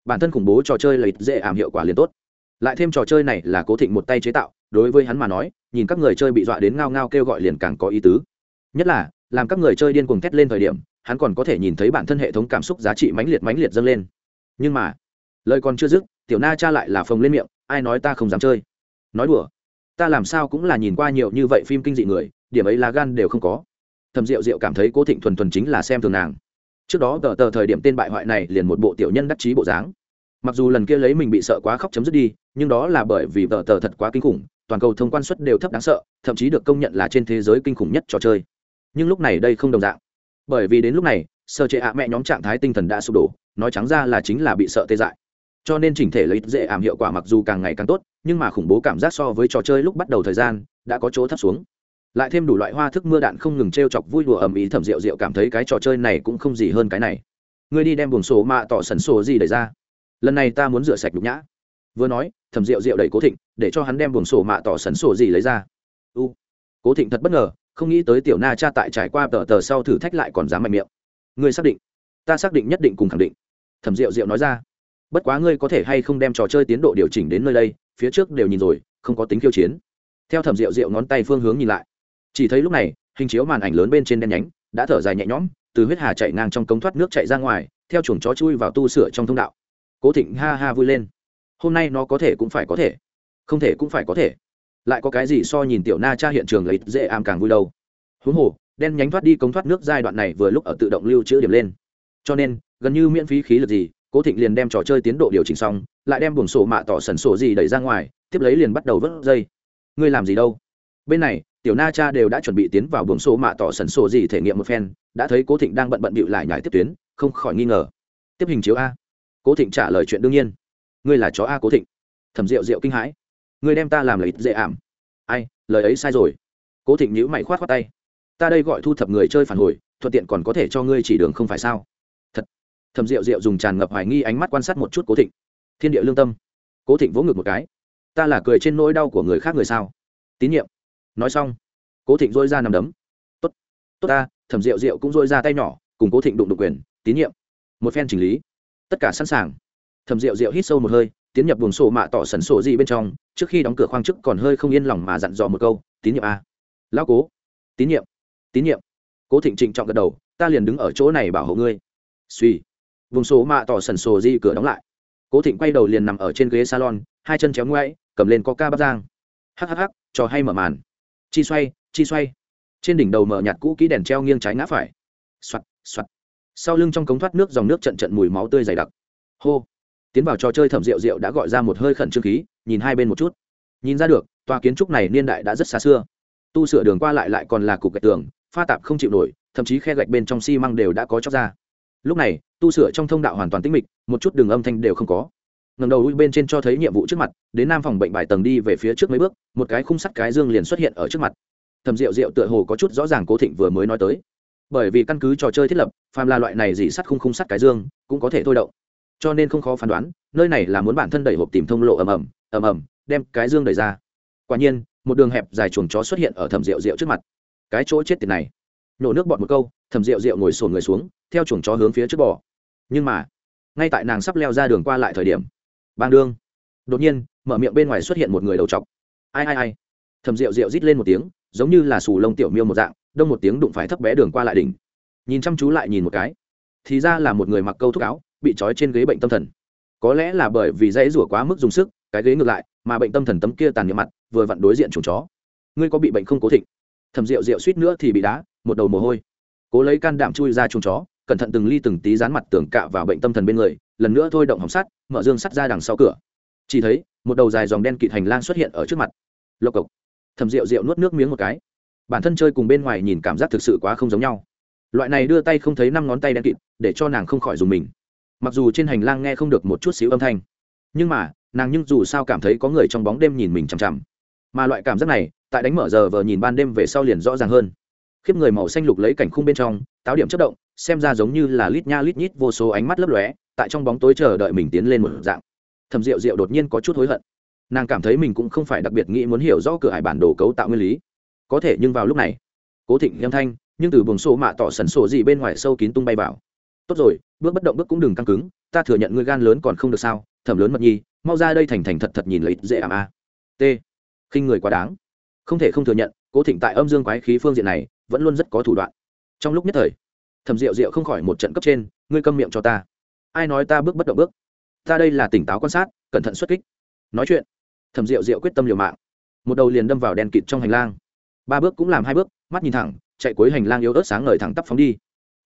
Bản thân khủng bố trò chơi lấy dễ ảm hiệu quả liền tốt. Lại thêm trò chơi này là cố thịnh một tay chế tạo, đối với hắn mà nói, nhìn các người chơi bị dọa đến ngao ngao kêu gọi liền càng có ý tứ. Nhất là, làm các người chơi điên cuồng thét lên thời điểm hắn còn có thể nhìn thấy bản thân hệ thống cảm xúc giá trị mãnh liệt mãnh liệt dâng lên. Nhưng mà, lời còn chưa dứt, tiểu na cha lại là phồng lên miệng, ai nói ta không dám chơi? Nói đùa. Ta làm sao cũng là nhìn qua nhiều như vậy phim kinh dị người, điểm ấy là gan đều không có. Thầm rượu rượu cảm thấy cố thịnh thuần thuần chính là xem thường nàng. Trước đó tờ tờ thời điểm tên bại hoại này liền một bộ tiểu nhân đắc chí bộ dáng. Mặc dù lần kia lấy mình bị sợ quá khóc chấm dứt đi, nhưng đó là bởi vì tờ tờ thật quá kinh khủng, toàn cầu thông quan suất đều thấp đáng sợ, thậm chí được công nhận là trên thế giới kinh khủng nhất trò chơi. Nhưng lúc này đây không đồng dạng bởi vì đến lúc này sợ chế ạ mẹ nhóm trạng thái tinh thần đã sụp đổ, nói trắng ra là chính là bị sợ tê dại. Cho nên chỉnh thể lấy dễ ảm hiệu quả mặc dù càng ngày càng tốt, nhưng mà khủng bố cảm giác so với trò chơi lúc bắt đầu thời gian, đã có chỗ thấp xuống. Lại thêm đủ loại hoa thức mưa đạn không ngừng t r e o chọc vui đùa ầm ĩ thẩm rượu rượu cảm thấy cái trò chơi này cũng không gì hơn cái này. Ngươi đi đem buồng sổ mạ tỏ sần sổ gì đẩy ra. Lần này ta muốn rửa sạch đục nhã. Vừa nói, thẩm rượu rượu đẩy cố thịnh, để cho hắn đem buồng sổ mạ tỏ sần sổ gì lấy ra. U. Cố thịnh thật bất ngờ không nghĩ tới tiểu na cha tại trải qua tờ tờ sau thử thách lại còn dám mạnh miệng. Ngươi xác định? Ta xác định nhất định cùng khẳng định. Thẩm diệu diệu nói ra. Bất quá ngươi có thể hay không đem trò chơi tiến độ điều chỉnh đến nơi đây, phía trước đều nhìn rồi, không có tính khiêu chiến. Theo thẩm diệu diệu ngón tay phương hướng nhìn lại. Chỉ thấy lúc này, hình chiếu màn ảnh lớn bên trên đen nhánh, đã thở dài nhẹ nhõm, từ huyết hà chạy ngang trong cống thoát nước chạy ra ngoài, theo chuồng chó chui vào tu sửa trong thông đạo. Cố thịnh ha ha vui lên. Hôm nay nó có thể cũng phải có thể. Không thể cũng phải có thể lại có cái gì so nhìn tiểu na cha hiện trường lấy dễ am càng vui đâu. Huống hồ, đen nhánh thoát đi cống thoát nước giai đoạn này vừa lúc ở tự động lưu trữ điểm lên. Cho nên, gần như miễn phí khí lực gì, cố thịnh liền đem trò chơi tiến độ điều chỉnh xong, lại đem buồng sổ mạ tỏ sần sổ gì đẩy ra ngoài, tiếp lấy liền bắt đầu vớt dây. Ngươi làm gì đâu? Bên này, tiểu na cha đều đã chuẩn bị tiến vào buồng sổ mạ tỏ sần sổ gì thể nghiệm một phen, đã thấy cố thịnh đang bận bận bịu lại nhải tiếp tuyến, không khỏi nghi ngờ. Tiếp hình chiếu a. Cố thịnh trả lời chuyện đương nhiên. Ngươi là chó a cố thịnh. Thẩm rượu rượu kinh hãi ngươi đem ta làm lợi dễ ảm. Ai, lời ấy sai rồi. Cố thịnh nhữ mày khoát khoát tay. Ta đây gọi thu thập người chơi phản hồi, thuận tiện còn có thể cho ngươi chỉ đường không phải sao? Thật. Thầm rượu rượu dùng tràn ngập hoài nghi ánh mắt quan sát một chút cố thịnh. Thiên địa lương tâm. Cố thịnh vỗ ngực một cái. Ta là cười trên nỗi đau của người khác người sao? Tín nhiệm. Nói xong, cố thịnh dôi ra nằm đấm. Tốt. Tốt ta, thẩm rượu rượu cũng dôi ra tay nhỏ, cùng cố thịnh đụng độc quyền, tín nhiệm. Một phen chỉnh lý. Tất cả sẵn sàng. Thẩm rượu rượu hít sâu một hơi tiến nhập buồng sổ mạ tỏ sẩn sổ gì bên trong, trước khi đóng cửa khoang chức còn hơi không yên lòng mà dặn dò một câu, tín nhiệm a. Lão cố. Tín nhiệm. Tín nhiệm. Cố thịnh trịnh trọng gật đầu, ta liền đứng ở chỗ này bảo hộ ngươi. Suy vùng số mạ tỏ sần sổ di cửa đóng lại. Cố thịnh quay đầu liền nằm ở trên ghế salon, hai chân chéo ngoáy, cầm lên coca bắp giang hhh trò hay mở màn. Chi xoay chi xoay. Trên đỉnh đầu mở nhạt cũ kỹ đèn treo nghiêng trái ngã phải. Xoặt xoặt sau lưng trong cống thoát nước dòng nước trận trận mùi máu tươi dày đặc. Hô tiến vào trò chơi thẩm rượu rượu đã gọi ra một hơi khẩn trương khí, nhìn hai bên một chút. Nhìn ra được, tòa kiến trúc này niên đại đã rất xa xưa. Tu sửa đường qua lại lại còn là cục gạch tường, pha tạp không chịu nổi, thậm chí khe gạch bên trong xi măng đều đã có chóc ra. Lúc này, tu sửa trong thông đạo hoàn toàn tĩnh mịch, một chút đường âm thanh đều không có. Ngầm đầu bên trên cho thấy nhiệm vụ trước mặt, đến nam phòng bệnh bài tầng đi về phía trước mấy bước, một cái khung sắt cái dương liền xuất hiện ở trước mặt. Thầm rượu rượu tựa hồ có chút rõ ràng cố thịnh vừa mới nói tới. Bởi vì căn cứ trò chơi thiết lập, phàm là loại này dị sắt khung khung sắt cái dương, cũng có thể thôi động cho nên không khó phán đoán, nơi này là muốn bản thân đẩy hộp tìm thông lộ ầm ầm ầm ầm, đem cái dương đẩy ra. Quả nhiên, một đường hẹp dài chuồng chó xuất hiện ở thầm rượu rượu trước mặt. Cái chỗ chết tiệt này. Nổ nước bọt một câu thầm rượu rượu ngồi sổn người xuống, theo chuồng chó hướng phía trước bò. Nhưng mà, ngay tại nàng sắp leo ra đường qua lại thời điểm, bang đương. Đột nhiên, mở miệng bên ngoài xuất hiện một người đầu chọc. Ai ai ai? Thầm rượu rượu rít lên một tiếng, giống như là sù lông tiểu miêu một dạng, đông một tiếng đụng phải thấp bé đường qua lại đỉnh. Nhìn chăm chú lại nhìn một cái. Thì ra là một người mặc câu thúc áo bị trói trên ghế bệnh tâm thần. Có lẽ là bởi vì dãy rủa quá mức dùng sức, cái ghế ngược lại, mà bệnh tâm thần tấm kia tàn nhựa mặt, vừa vặn đối diện chuồng chó. Ngươi có bị bệnh không cố thịnh? Thầm rượu rượu suýt nữa thì bị đá, một đầu mồ hôi. Cố lấy can đảm chui ra chuồng chó, cẩn thận từng ly từng tí dán mặt tường cạ vào bệnh tâm thần bên người, lần nữa thôi động hỏng sắt, mở dương sắt ra đằng sau cửa. Chỉ thấy, một đầu dài dòng đen kịt hành lang xuất hiện ở trước mặt. Lộc cộc. Thầm rượu rượu nuốt nước miếng một cái. Bản thân chơi cùng bên ngoài nhìn cảm giác thực sự quá không giống nhau. Loại này đưa tay không thấy năm ngón tay đen kịt, để cho nàng không khỏi dùng mình mặc dù trên hành lang nghe không được một chút xíu âm thanh, nhưng mà, nàng nhưng dù sao cảm thấy có người trong bóng đêm nhìn mình chằm chằm. Mà loại cảm giác này, tại đánh mở giờ vờ nhìn ban đêm về sau liền rõ ràng hơn. Khiếp người màu xanh lục lấy cảnh khung bên trong, táo điểm chất động, xem ra giống như là lít nha lít nhít vô số ánh mắt lấp lóe, tại trong bóng tối chờ đợi mình tiến lên một dạng. Thầm rượu rượu đột nhiên có chút hối hận. Nàng cảm thấy mình cũng không phải đặc biệt nghĩ muốn hiểu rõ cửa hải bản đồ cấu tạo nguyên lý. Có thể nhưng vào lúc này, cố thịnh âm thanh, nhưng từ buồng sổ mạ tỏ sần sổ gì bên ngoài sâu kín tung bay vào tốt rồi, bước bất động bước cũng đừng căng cứng, ta thừa nhận ngươi gan lớn còn không được sao, thẩm lớn mật nhi, mau ra đây thành thành thật thật nhìn lấy dễ ảm a. T. Khinh người quá đáng. Không thể không thừa nhận, cố thịnh tại âm dương quái khí phương diện này, vẫn luôn rất có thủ đoạn. Trong lúc nhất thời, thẩm rượu rượu không khỏi một trận cấp trên, ngươi câm miệng cho ta. Ai nói ta bước bất động bước? Ta đây là tỉnh táo quan sát, cẩn thận xuất kích. Nói chuyện, thẩm rượu rượu quyết tâm liều mạng. Một đầu liền đâm vào đèn kịt trong hành lang. Ba bước cũng làm hai bước, mắt nhìn thẳng, chạy cuối hành lang yếu ớt sáng ngời thẳng tắp phóng đi.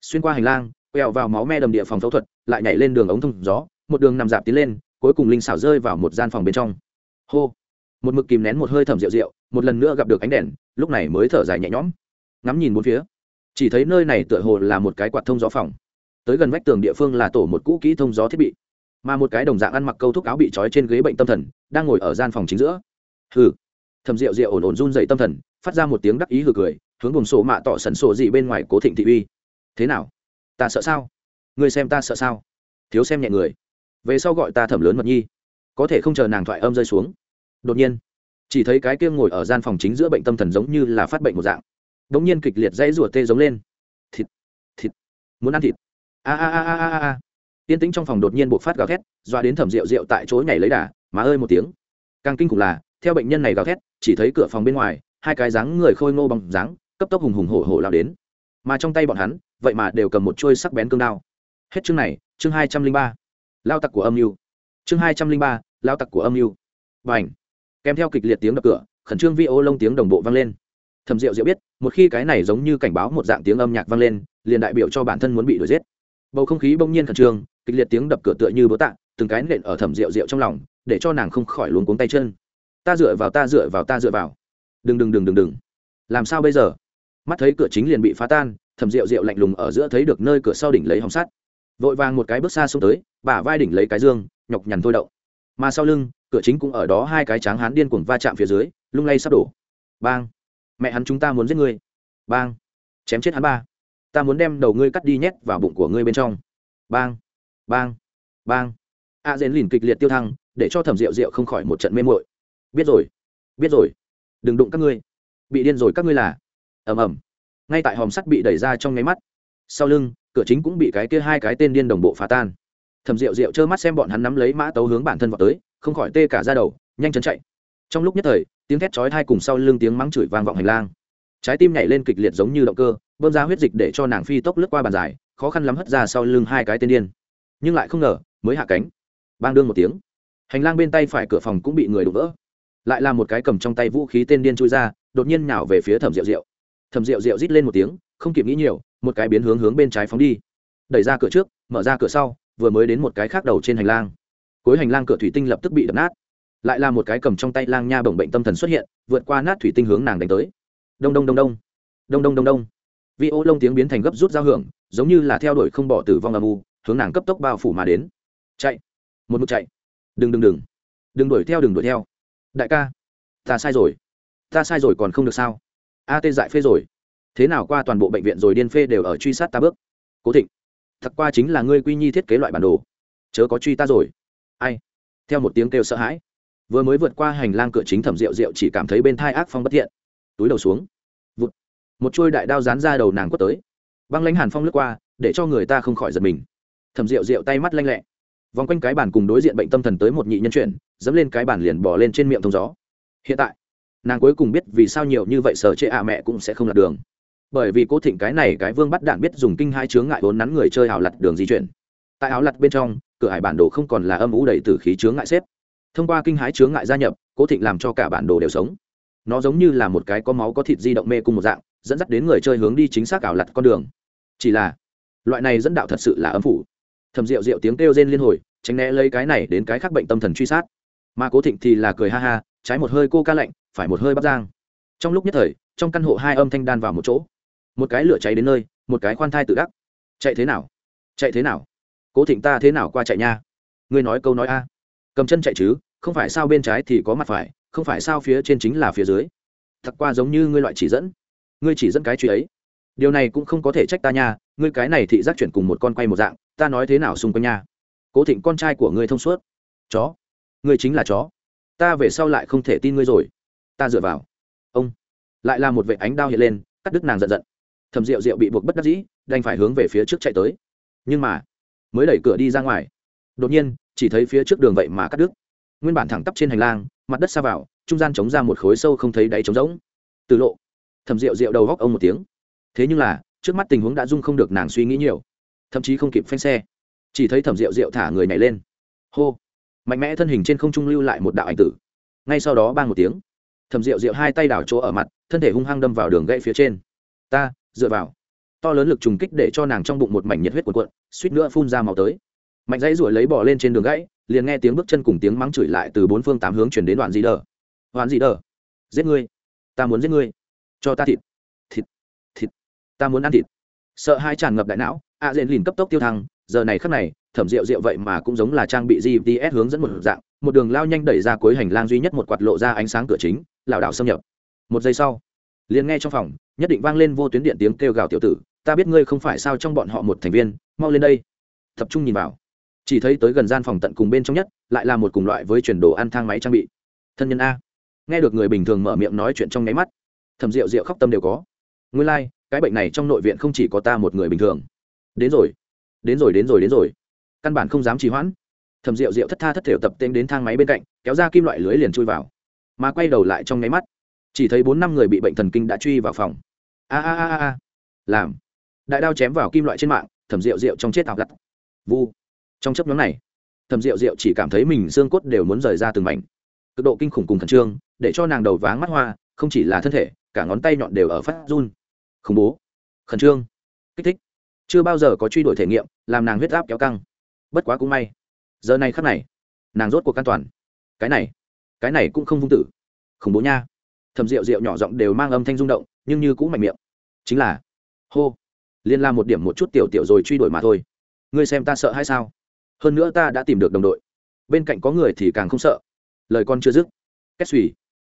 Xuyên qua hành lang quẹo vào máu me đầm địa phòng phẫu thuật, lại nhảy lên đường ống thông gió, một đường nằm dạp tiến lên, cuối cùng linh xảo rơi vào một gian phòng bên trong. Hô! Một mực kìm nén một hơi thẩm rượu rượu, một lần nữa gặp được ánh đèn, lúc này mới thở dài nhẹ nhõm. Ngắm nhìn bốn phía, chỉ thấy nơi này tựa hồ là một cái quạt thông gió phòng. Tới gần vách tường địa phương là tổ một cũ kỹ thông gió thiết bị, mà một cái đồng dạng ăn mặc câu thúc áo bị trói trên ghế bệnh tâm thần, đang ngồi ở gian phòng chính giữa. Hừ! Thầm rượu rượu ổn ổn run dậy tâm thần, phát ra một tiếng đắc ý hừ cười, hướng buồng sổ mạ tỏ sẩn sổ gì bên ngoài cố thịnh thị uy. Thế nào? Ta sợ sao? Người xem ta sợ sao? Thiếu xem nhẹ người. Về sau gọi ta thẩm lớn mật nhi. Có thể không chờ nàng thoại âm rơi xuống. Đột nhiên, chỉ thấy cái kia ngồi ở gian phòng chính giữa bệnh tâm thần giống như là phát bệnh một dạng. Đ ỗ n g nhiên kịch liệt dãy rủa tê giống lên. Thịt thịt, muốn ăn thịt. A a a a a a tiên tĩnh trong phòng đột nhiên buộc phát gào thét doa đến thẩm rượu rượu tại chỗ nhảy lấy đà, má ơi một tiếng. Càng kinh khủng là, theo bệnh nhân này gào thét, chỉ thấy cửa phòng bên ngoài, hai cái dáng người khôi ngô bằng dáng, cấp tốc hùng hùng hổ hổ lao đến. Mà trong tay bọn hắn vậy mà đều cầm một chuôi sắc bén cương đao. Hết chương này, chương hai trăm linh ba. Lao tặc của âm mưu. Chương hai trăm linh ba, lao tặc của âm mưu. Và ảnh kèm theo kịch liệt tiếng đập cửa, khẩn trương vi ô lông tiếng đồng bộ vang lên. Thầm rượu rượu biết, một khi cái này giống như cảnh báo một dạng tiếng âm nhạc vang lên, liền đại biểu cho bản thân muốn bị đuổi giết. Bầu không khí bỗng nhiên khẩn trương, kịch liệt tiếng đập cửa tựa như bố tạ, từng cái nện ở thầm rượu rượu trong lòng, để cho nàng không khỏi luống cuống tay chân. Ta dựa vào, ta dựa vào, ta dựa vào. Đừng đừng đừng đừng đừng. Làm sao bây giờ? Mắt thấy cửa chính liền bị phá tan thầm rượu rượu lạnh lùng ở giữa thấy được nơi cửa sau đỉnh lấy hòng sắt. Vội vàng một cái bước xa xuống tới bả vai đỉnh lấy cái dương nhọc nhằn thôi đậu mà sau lưng cửa chính cũng ở đó hai cái tráng hán điên cuồng va chạm phía dưới lung lay sắp đổ. Bang! Mẹ hắn chúng ta muốn giết ngươi. Bang! Chém chết hắn ba. Ta muốn đem đầu ngươi cắt đi nhét vào bụng của ngươi bên trong. Bang! Bang! Bang! A à, dễn lìn kịch liệt tiêu thăng để cho thẩm rượu rượu không khỏi một trận mê mội biết rồi! Biết rồi! Đừng đụng các ngươi. Bị điên rồi các ngươi là ầm ầm. Ngay tại hòm sắt bị đẩy ra trong nháy mắt, sau lưng, cửa chính cũng bị cái kia hai cái tên điên đồng bộ phá tan. Thầm rượu rượu trơ mắt xem bọn hắn nắm lấy mã tấu hướng bản thân vào tới, không khỏi tê cả ra đầu, nhanh chân chạy. Trong lúc nhất thời, tiếng thét chói thai cùng sau lưng tiếng mắng chửi vang vọng hành lang. Trái tim nhảy lên kịch liệt giống như động cơ, bơm ra huyết dịch để cho nàng phi tốc lướt qua bàn dài, khó khăn lắm hất ra sau lưng hai cái tên điên. Nhưng lại không ngờ, mới hạ cánh. Bang đương một tiếng. Hành lang bên tay phải cửa phòng cũng bị người đụng vỡ. Lại là một cái cầm trong tay vũ khí tên điên chui ra, đột nhiên nhào về phía thẩm rượu rượu thầm rượu rượu rít lên một tiếng, không kịp nghĩ nhiều, một cái biến hướng hướng bên trái phóng đi. Đẩy ra cửa trước, mở ra cửa sau, vừa mới đến một cái khác đầu trên hành lang. Cuối hành lang cửa thủy tinh lập tức bị đập nát. Lại là một cái cầm trong tay lang nha bổng bệnh tâm thần xuất hiện, vượt qua nát thủy tinh hướng nàng đánh tới. Đông đông đông đông. Đông đông đông đông. Vi ô lông tiếng biến thành gấp rút giao hưởng, giống như là theo đuổi không bỏ tử vong âm u, hướng nàng cấp tốc bao phủ mà đến. Chạy. Một mực chạy. Đừng đừng đừng. Đừng đuổi theo, đừng đuổi theo. Đại ca, ta sai rồi. Ta sai rồi còn không được sao? A tê dại phê rồi. Thế nào qua toàn bộ bệnh viện rồi điên phê đều ở truy sát ta bước? Cố thịnh, thật qua chính là ngươi quy nhi thiết kế loại bản đồ. Chớ có truy ta rồi. Ai? Theo một tiếng kêu sợ hãi. Vừa mới vượt qua hành lang cửa chính thẩm rượu rượu chỉ cảm thấy bên thai ác phong bất thiện. Túi đầu xuống. Vụt. Một chuôi đại đao dán ra đầu nàng quất tới. Băng lãnh hàn phong lướt qua, để cho người ta không khỏi giật mình. Thẩm rượu rượu tay mắt lanh lẹ. Vòng quanh cái bàn cùng đối diện bệnh tâm thần tới một nhị nhân chuyển, dẫm lên cái bàn liền bỏ lên trên miệng thông gió. Hiện tại nàng cuối cùng biết vì sao nhiều như vậy sở chệ ạ mẹ cũng sẽ không lật đường. Bởi vì cố thịnh cái này cái vương bắt đạn biết dùng kinh hai chướng ngại vốn nắn người chơi ảo lặt đường di chuyển. Tại áo lặt bên trong, cửa hải bản đồ không còn là âm ủ đầy từ khí chướng ngại xếp. Thông qua kinh hái chướng ngại gia nhập, cố thịnh làm cho cả bản đồ đều sống. Nó giống như là một cái có máu có thịt di động mê cùng một dạng, dẫn dắt đến người chơi hướng đi chính xác ảo lặt con đường. Chỉ là, loại này dẫn đạo thật sự là âm phủ. Thầm rượu rượu tiếng kêu rên liên hồi, tránh né lấy cái này đến cái khác bệnh tâm thần truy sát. Mà cố thịnh thì là cười ha ha, trái một hơi cô ca lạnh phải một hơi bắp giang. Trong lúc nhất thời, trong căn hộ hai âm thanh đan vào một chỗ. Một cái lửa cháy đến nơi, một cái khoan thai tự đắc. Chạy thế nào? Chạy thế nào? Cố thịnh ta thế nào qua chạy nha? Ngươi nói câu nói a. Cầm chân chạy chứ, không phải sao bên trái thì có mặt phải, không phải sao phía trên chính là phía dưới. Thật qua giống như ngươi loại chỉ dẫn. Ngươi chỉ dẫn cái chuyện ấy. Điều này cũng không có thể trách ta nha, ngươi cái này thị giác chuyển cùng một con quay một dạng, ta nói thế nào xung quanh nha. Cố thịnh con trai của ngươi thông suốt. Chó. Ngươi chính là chó. Ta về sau lại không thể tin ngươi rồi ta dựa vào. Ông lại là một vệ ánh đao hiện lên, cắt đứt nàng giận giận. Thầm rượu rượu bị buộc bất đắc dĩ, đành phải hướng về phía trước chạy tới. Nhưng mà, mới đẩy cửa đi ra ngoài. Đột nhiên, chỉ thấy phía trước đường vậy mà cắt đứt. Nguyên bản thẳng tắp trên hành lang, mặt đất xa vào, trung gian chống ra một khối sâu không thấy đáy trống rỗng. Từ lộ thầm rượu rượu đầu góc ông một tiếng. Thế nhưng là, trước mắt tình huống đã dung không được nàng suy nghĩ nhiều. Thậm chí không kịp phanh xe. Chỉ thấy thẩm rượu rượu thả người nhảy lên. Hô. Mạnh mẽ thân hình trên không trung lưu lại một đạo ảnh tử. Ngay sau đó ba một tiếng thẩm rượu rượu hai tay đảo chỗ ở mặt, thân thể hung hăng đâm vào đường gãy phía trên. Ta, dựa vào. To lớn lực trùng kích để cho nàng trong bụng một mảnh nhiệt huyết cuộn cuộn, suýt nữa phun ra màu tới. Mạnh dãy ruổi lấy bỏ lên trên đường gãy, liền nghe tiếng bước chân cùng tiếng mắng chửi lại từ bốn phương tám hướng chuyển đến đoạn gì đờ. Đoạn gì đờ, giết ngươi. Ta muốn giết ngươi. Cho ta thịt. Thịt thịt. Ta muốn ăn thịt. Sợ hai tràn ngập đại não, a à dện lìn cấp tốc tiêu thăng, giờ này khắc này, thẩm rượu rượu vậy mà cũng giống là trang bị gps hướng dẫn một dạng, một đường lao nhanh đẩy ra cuối hành lang duy nhất một quạt lộ ra ánh sáng cửa chính lảo đảo xâm nhập. Một giây sau liền nghe trong phòng nhất định vang lên vô tuyến điện tiếng kêu gào tiểu tử ta biết ngươi không phải sao trong bọn họ một thành viên mau lên đây. Tập trung nhìn vào. Chỉ thấy tới gần gian phòng tận cùng bên trong nhất lại là một cùng loại với chuyển đồ ăn thang máy trang bị. Thân nhân a. Nghe được người bình thường mở miệng nói chuyện trong nháy mắt thầm rượu rượu khóc tâm đều có. Nguyên lai、like, cái bệnh này trong nội viện không chỉ có ta một người bình thường. Đến rồi đến rồi đến rồi đến rồi. Căn bản không dám trì hoãn. Thầm rượu rượu thất tha thất thểu tập tên đến thang máy bên cạnh kéo ra kim loại lưới liền chui vào mà quay đầu lại trong nháy mắt. Chỉ thấy bốn năm người bị bệnh thần kinh đã truy vào phòng. A a a a làm. Đại đao chém vào kim loại trên mạng, thẩm rượu rượu trong chết ảo gặt vu. Trong chấp nhóm này, thẩm rượu rượu chỉ cảm thấy mình xương cốt đều muốn rời ra từng mảnh. Cực độ kinh khủng cùng khẩn trương, để cho nàng đầu váng mắt hoa, không chỉ là thân thể, cả ngón tay nhọn đều ở phát run. Khủng bố. Khẩn trương. Kích thích. Chưa bao giờ có truy đuổi thể nghiệm, làm nàng huyết áp kéo căng. Bất quá cũng may. Giờ này khắc này, nàng rốt cuộc an toàn. Cái này cái này cũng không vung tử. Khủng bố nha. Thầm rượu rượu nhỏ giọng đều mang âm thanh rung động, nhưng như cũng mạnh miệng. Chính là, hô, liên la một điểm một chút tiểu tiểu rồi truy đuổi mà thôi. Ngươi xem ta sợ hay sao? Hơn nữa ta đã tìm được đồng đội. Bên cạnh có người thì càng không sợ. Lời con chưa dứt. Kết xùy.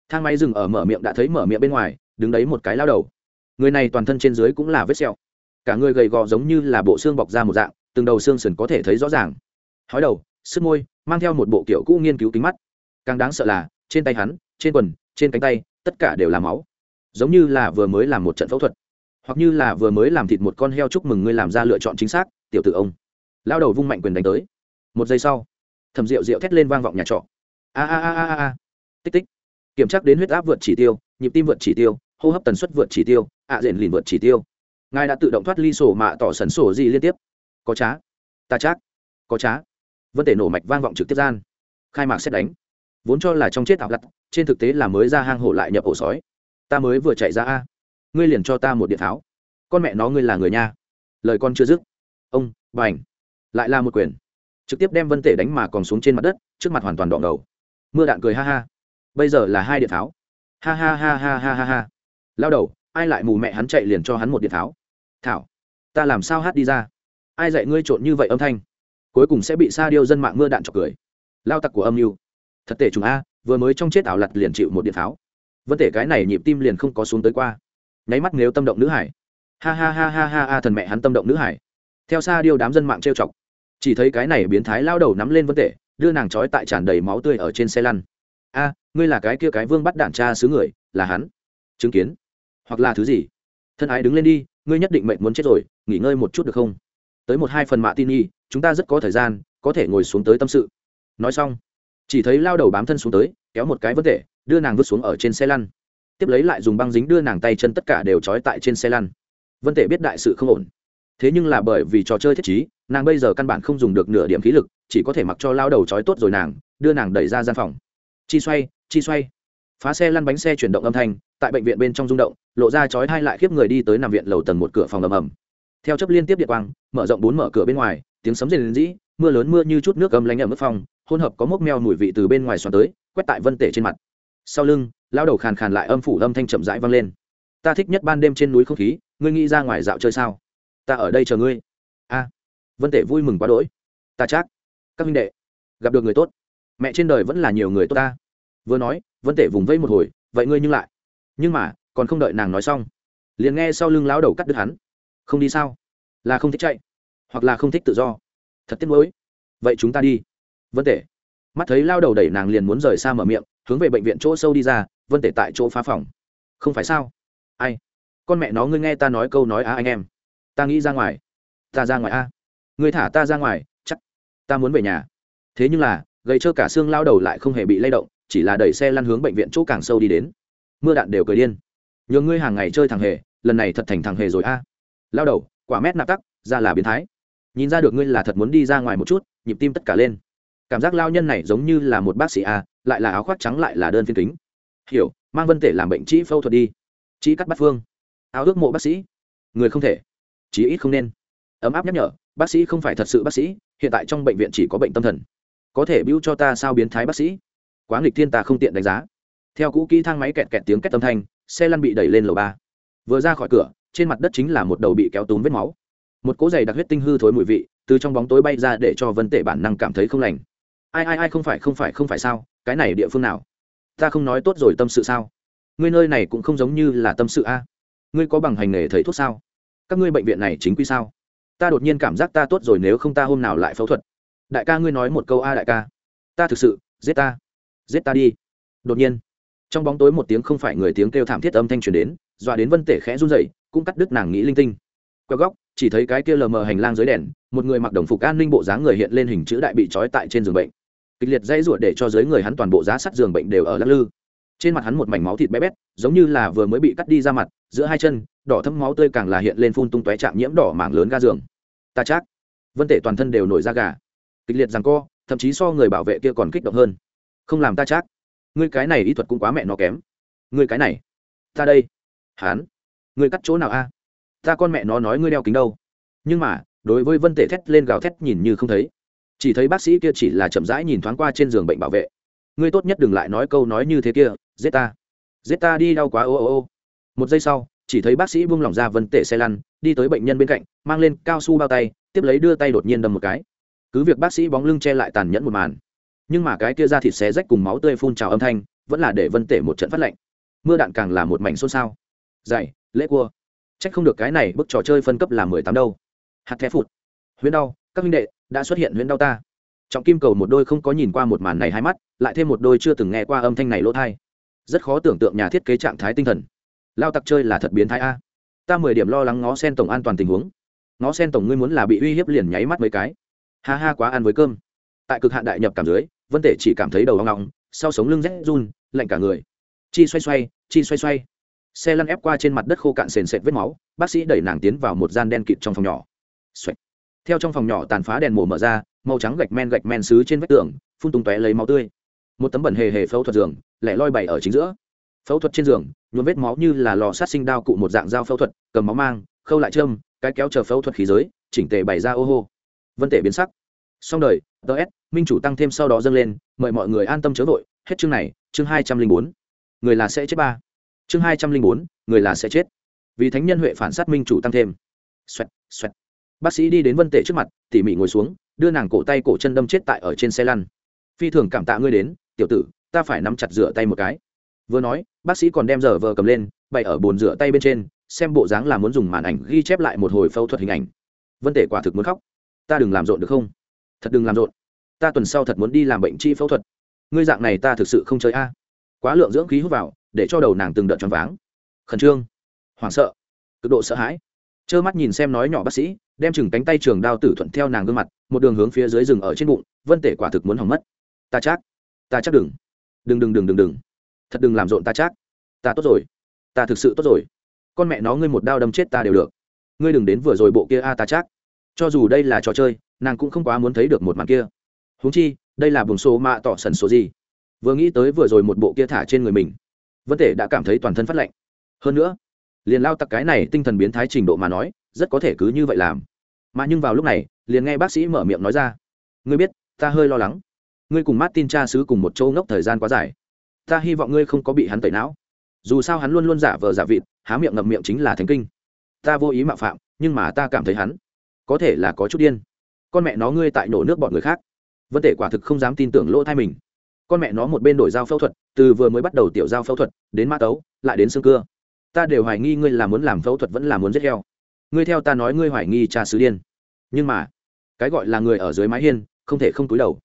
Thang máy dừng ở mở miệng đã thấy mở miệng bên ngoài, đứng đấy một cái lao đầu. Người này toàn thân trên dưới cũng là vết sẹo. Cả người gầy gò giống như là bộ xương bọc ra một dạng, từng đầu xương sườn có thể thấy rõ ràng. Hói đầu sức môi, mang theo một bộ kiểu cũ nghiên cứu kính mắt càng đáng sợ là, trên tay hắn, trên quần, trên cánh tay, tất cả đều là máu. Giống như là vừa mới làm một trận phẫu thuật. Hoặc như là vừa mới làm thịt một con heo chúc mừng ngươi làm ra lựa chọn chính xác, tiểu tử ông. Lao đầu vung mạnh quyền đánh tới. Một giây sau thầm rượu rượu thét lên vang vọng nhà trọ. A a a a a tích tích. Kiểm tra đến huyết áp vượt chỉ tiêu, nhịp tim vượt chỉ tiêu, hô hấp tần suất vượt chỉ tiêu, ạ à rền lìn vượt chỉ tiêu. Ngài đã tự động thoát ly sổ mạ tỏ sần sổ gì liên tiếp. Có trá. Ta chắc có trá. Vân tể nổ mạch vang vọng trực tiếp gian. Khai mạc xét đánh vốn cho là trong chết ảo lặt, trên thực tế là mới ra hang hổ lại nhập ổ sói. Ta mới vừa chạy ra a. Ngươi liền cho ta một điện tháo. Con mẹ nó ngươi là người nha. Lời con chưa dứt. Ông b à n h lại là một quyền. Trực tiếp đem vân tể đánh mà còn xuống trên mặt đất, trước mặt hoàn toàn đọn đầu mưa đạn cười ha ha. Bây giờ là hai điện tháo. Ha ha ha ha ha ha ha. Lao đầu, ai lại mù mẹ hắn chạy liền cho hắn một điện tháo? Thảo, ta làm sao hát đi ra? Ai dạy ngươi trộn như vậy âm thanh? Cuối cùng sẽ bị sa điêu dân mạng mưa đạn chọc cười. Lao tặc của âm mưu thật tệ chúng a, vừa mới trong chết ảo lặt liền chịu một điện pháo. Vân tể cái này nhịp tim liền không có xuống tới qua. Nháy mắt nếu tâm động nữ hải. Ha ha ha ha ha ha, thần mẹ hắn tâm động nữ hải. Theo xa điêu đám dân mạng trêu chọc. Chỉ thấy cái này biến thái lao đầu nắm lên vân tể, đưa nàng trói tại tràn đầy máu tươi ở trên xe lăn. A, ngươi là cái kia cái vương bắt đạn cha xứ người, là hắn. Chứng kiến. Hoặc là thứ gì? Thân ái đứng lên đi, ngươi nhất định mệnh muốn chết rồi, nghỉ ngơi một chút được không? Tới một hai phần mạ tin y, chúng ta rất có thời gian, có thể ngồi xuống tới tâm sự. Nói xong chỉ thấy lao đầu bám thân xuống tới, kéo một cái vấn đề, đưa nàng vứt xuống ở trên xe lăn. Tiếp lấy lại dùng băng dính đưa nàng tay chân tất cả đều trói tại trên xe lăn. Vân tể biết đại sự không ổn. Thế nhưng là bởi vì trò chơi thiết chí nàng bây giờ căn bản không dùng được nửa điểm khí lực, chỉ có thể mặc cho lao đầu trói tốt rồi nàng, đưa nàng đẩy ra gian phòng. Chi xoay chi xoay. Phá xe lăn bánh xe chuyển động âm thanh, tại bệnh viện bên trong rung động, lộ ra chói hai lại khiếp người đi tới nằm viện lầu tầng một cửa phòng ầm ầm. Theo chấp liên tiếp điện quang, mở rộng bốn mở cửa bên ngoài, tiếng sấm rền rĩ, mưa lớn mưa như chút nước âm lánh ở mức phòng hỗn hợp có mốc meo mùi vị từ bên ngoài xoắn tới, quét tại vân tể trên mặt. Sau lưng, lao đầu khàn khàn lại âm phủ âm thanh chậm rãi vang lên. Ta thích nhất ban đêm trên núi không khí, ngươi nghĩ ra ngoài dạo chơi sao? Ta ở đây chờ ngươi. A. Vân tể vui mừng quá đỗi. Ta chắc. Các huynh đệ, gặp được người tốt. Mẹ trên đời vẫn là nhiều người tốt ta. Vừa nói, vân tể vùng vây một hồi, vậy ngươi nhưng lại. Nhưng mà, còn không đợi nàng nói xong, liền nghe sau lưng lão đầu cắt đứt hắn. Không đi sao? Là không thích chạy, hoặc là không thích tự do. Thật tiếc nuối. Vậy chúng ta đi vân tể. Mắt thấy lao đầu đẩy nàng liền muốn rời xa mở miệng, hướng về bệnh viện chỗ sâu đi ra, vân tể tại chỗ phá phòng. Không phải sao? Ai? Con mẹ nó ngươi nghe ta nói câu nói á anh em. Ta nghĩ ra ngoài. Ta ra ngoài a ngươi thả ta ra ngoài, chắc ta muốn về nhà. Thế nhưng là, gầy trơ cả xương lao đầu lại không hề bị lay động, chỉ là đẩy xe lăn hướng bệnh viện chỗ càng sâu đi đến. Mưa đạn đều cười điên. Nhường ngươi hàng ngày chơi thằng hề, lần này thật thành thằng hề rồi a lao đầu, quả mét nạp tắc, ra là biến thái. Nhìn ra được ngươi là thật muốn đi ra ngoài một chút, nhịp tim tất cả lên cảm giác lao nhân này giống như là một bác sĩ a, lại là áo khoác trắng lại là đơn phiên kính. Hiểu, mang vân tể làm bệnh trĩ phẫu thuật đi. Trĩ cắt bắt phương. Áo ước mộ bác sĩ. Người không thể. Chí ít không nên. Ấm áp nhắc nhở, bác sĩ không phải thật sự bác sĩ, hiện tại trong bệnh viện chỉ có bệnh tâm thần. Có thể bưu cho ta sao biến thái bác sĩ? Quá nghịch thiên ta không tiện đánh giá. Theo cũ kỹ thang máy kẹt kẹt tiếng két tâm thanh, xe lăn bị đẩy lên lầu ba. Vừa ra khỏi cửa, trên mặt đất chính là một đầu bị kéo túm vết máu. Một cỗ giày đặc huyết tinh hư thối mùi vị, từ trong bóng tối bay ra để cho vân tể bản năng cảm thấy không lành ai ai ai không phải không phải không phải sao, cái này địa phương nào? Ta không nói tốt rồi tâm sự sao? Ngươi nơi này cũng không giống như là tâm sự a. Ngươi có bằng hành nghề thầy thuốc sao? Các ngươi bệnh viện này chính quy sao? Ta đột nhiên cảm giác ta tốt rồi nếu không ta hôm nào lại phẫu thuật. Đại ca ngươi nói một câu a đại ca. Ta thực sự, giết ta. Giết ta đi. Đột nhiên, trong bóng tối một tiếng không phải người tiếng kêu thảm thiết âm thanh truyền đến, dọa đến vân tể khẽ run rẩy, cũng cắt đứt nàng nghĩ linh tinh. Quẹo góc chỉ thấy cái kia lờ mờ hành lang dưới đèn, một người mặc đồng phục an ninh bộ dáng người hiện lên hình chữ đại bị trói tại trên giường bệnh. Kịch liệt dây ruột để cho dưới người hắn toàn bộ giá sắt giường bệnh đều ở lắc lư. Trên mặt hắn một mảnh máu thịt bé bét, giống như là vừa mới bị cắt đi ra mặt, giữa hai chân, đỏ thấm máu tươi càng là hiện lên phun tung tóe chạm nhiễm đỏ mảng lớn ga giường. Ta chắc, vân tể toàn thân đều nổi da gà. Kịch liệt rằng co, thậm chí so người bảo vệ kia còn kích động hơn. Không làm ta chắc, ngươi cái này ý thuật cũng quá mẹ nó kém. Ngươi cái này, ta đây. Hán, ngươi cắt chỗ nào a? Ta con mẹ nó nói ngươi đeo kính đâu. Nhưng mà đối với vân tể thét lên gào thét nhìn như không thấy. Chỉ thấy bác sĩ kia chỉ là chậm rãi nhìn thoáng qua trên giường bệnh bảo vệ. Ngươi tốt nhất đừng lại nói câu nói như thế kia giết ta. Giết ta đi đau quá ô ô ô. Một giây sau chỉ thấy bác sĩ buông lỏng ra vân tể xe lăn đi tới bệnh nhân bên cạnh mang lên cao su bao tay tiếp lấy đưa tay đột nhiên đâm một cái. Cứ việc bác sĩ bóng lưng che lại tàn nhẫn một màn nhưng mà cái kia ra thịt xé rách cùng máu tươi phun trào âm thanh vẫn là để vân tể một trận phát lạnh. Mưa đạn càng là một mảnh xôn xao. Dày, lễ cua trách không được cái này, bức trò chơi phân cấp là mười tám đâu. Hạt thép phụt. Huyễn đau, các huynh đệ, đã xuất hiện huyễn đau ta. Trọng kim cầu một đôi không có nhìn qua một màn này hai mắt, lại thêm một đôi chưa từng nghe qua âm thanh này lỗ thai rất khó tưởng tượng nhà thiết kế trạng thái tinh thần. Lao tặc chơi là thật biến thái a. Ta mười điểm lo lắng ngó sen tổng an toàn tình huống. Ngó sen tổng ngươi muốn là bị uy hiếp liền nháy mắt mấy cái. Ha ha, quá ăn với cơm. Tại cực hạn đại nhập cảm dưới, vân tể chỉ cảm thấy đầu hoang ngọng sau sống lưng rét run, lạnh cả người. Chi xoay xoay, chi xoay xoay xe lăn ép qua trên mặt đất khô cạn sền sệt vết máu, bác sĩ đẩy nàng tiến vào một gian đen kịt trong phòng nhỏ、Xoạch. Theo trong phòng nhỏ tàn phá đèn mổ mở ra, màu trắng gạch men gạch men xứ trên vách tường, phun tung tóe lấy máu tươi. Một tấm bẩn hề hề phẫu thuật giường, lẻ loi bày ở chính giữa. Phẫu thuật trên giường, nhuộm vết máu như là lò sát sinh đao cụ một dạng dao phẫu thuật, cầm máu mang, khâu lại châm, cái kéo chờ phẫu thuật khí giới, chỉnh tề bày ra ô hô. Vân tể biến sắc. Xong đời ts minh chủ tăng thêm sau đó dâng lên, mời mọi người an tâm chớ vội, hết chương này, chương hai trăm linh bốn. Người là sẽ chết ba chương hai trăm linh bốn, người là sẽ chết. Vì thánh nhân huệ phản sát minh chủ tăng thêm. Xoẹt xoẹt. Bác sĩ đi đến vân tể trước mặt, tỉ mỉ ngồi xuống, đưa nàng cổ tay cổ chân đâm chết tại ở trên xe lăn. Phi thường cảm tạ ngươi đến, tiểu tử, ta phải nắm chặt rửa tay một cái. Vừa nói, bác sĩ còn đem giờ vờ cầm lên, bày ở bồn rửa tay bên trên, xem bộ dáng là muốn dùng màn ảnh ghi chép lại một hồi phẫu thuật hình ảnh. Vân tể quả thực muốn khóc. Ta đừng làm rộn được không? Thật đừng làm rộn. Ta tuần sau thật muốn đi làm bệnh chi phẫu thuật. Ngươi dạng này ta thực sự không chơi a. Quá lượng dưỡng khí hút vào để cho đầu nàng từng đợt choáng váng. Khẩn trương. Hoảng sợ. Cực độ sợ hãi. Trơ mắt nhìn xem nói nhỏ bác sĩ, đem chừng cánh tay trường đao tử thuận theo nàng gương mặt, một đường hướng phía dưới rừng ở trên bụng, vân tể quả thực muốn hỏng mất. Ta chắc. Ta chắc đừng. Đừng đừng đừng đừng đừng. Thật đừng làm rộn ta chắc. Ta tốt rồi. Ta thực sự tốt rồi. Con mẹ nó ngươi một đao đâm chết ta đều được. Ngươi đừng đến vừa rồi bộ kia a, ta chắc. Cho dù đây là trò chơi, nàng cũng không quá muốn thấy được một màn kia. Huống chi, đây là buồng số mạ tỏ sần số gì? Vừa nghĩ tới vừa rồi một bộ kia thả trên người mình vân tể đã cảm thấy toàn thân phát lạnh. Hơn nữa, liền lao tặc cái này tinh thần biến thái trình độ mà nói, rất có thể cứ như vậy làm. Mà nhưng vào lúc này, liền nghe bác sĩ mở miệng nói ra, ngươi biết, ta hơi lo lắng. Ngươi cùng martin cha xứ cùng một châu ngốc thời gian quá dài. Ta hy vọng ngươi không có bị hắn tẩy não. Dù sao hắn luôn luôn giả vờ giả vịt, há miệng ngậm miệng chính là thánh kinh. Ta vô ý mạo phạm, nhưng mà ta cảm thấy hắn có thể là có chút điên. Con mẹ nó ngươi tại nổ nước bọn người khác. Vân tể quả thực không dám tin tưởng lỗ thai mình con mẹ nó một bên đổi dao phẫu thuật, từ vừa mới bắt đầu tiểu dao phẫu thuật, đến mã tấu, lại đến xương cưa. Ta đều hoài nghi ngươi là muốn làm phẫu thuật vẫn là muốn giết heo. Ngươi theo ta nói ngươi hoài nghi cha sứ điên. Nhưng mà, cái gọi là người ở dưới mái hiên, không thể không túi đầu.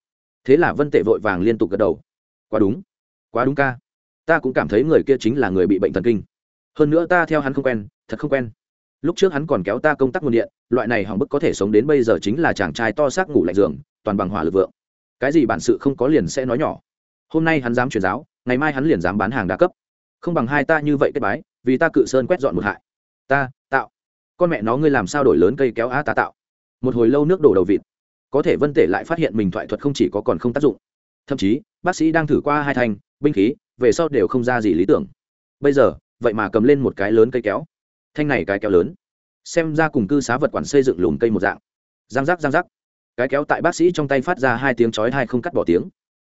Thế là vân tể vội vàng liên tục gật đầu. Quá đúng quá đúng ca. Ta cũng cảm thấy người kia chính là người bị bệnh thần kinh. Hơn nữa ta theo hắn không quen, thật không quen. Lúc trước hắn còn kéo ta công tác nguồn điện, loại này hỏng bức có thể sống đến bây giờ chính là chàng trai to xác ngủ lạnh giường, toàn bằng hỏa lực vượng. Cái gì bản sự không có liền sẽ nói nhỏ hôm nay hắn dám truyền giáo, ngày mai hắn liền dám bán hàng đa cấp. Không bằng hai ta như vậy kết bái, vì ta cự sơn quét dọn một hại. Ta, tạo. Con mẹ nó ngươi làm sao đổi lớn cây kéo á ta tạo. Một hồi lâu nước đổ đầu vịt. Có thể vân tể lại phát hiện mình thoại thuật không chỉ có còn không tác dụng. Thậm chí, bác sĩ đang thử qua hai thanh, binh khí, về sau đều không ra gì lý tưởng. Bây giờ, vậy mà cầm lên một cái lớn cây kéo. Thanh này cái kéo lớn. Xem ra cùng cư xá vật quản xây dựng lùm cây một dạng. Giang rắc giang rắc cái kéo tại bác sĩ trong tay phát ra hai tiếng chói hai không cắt bỏ tiếng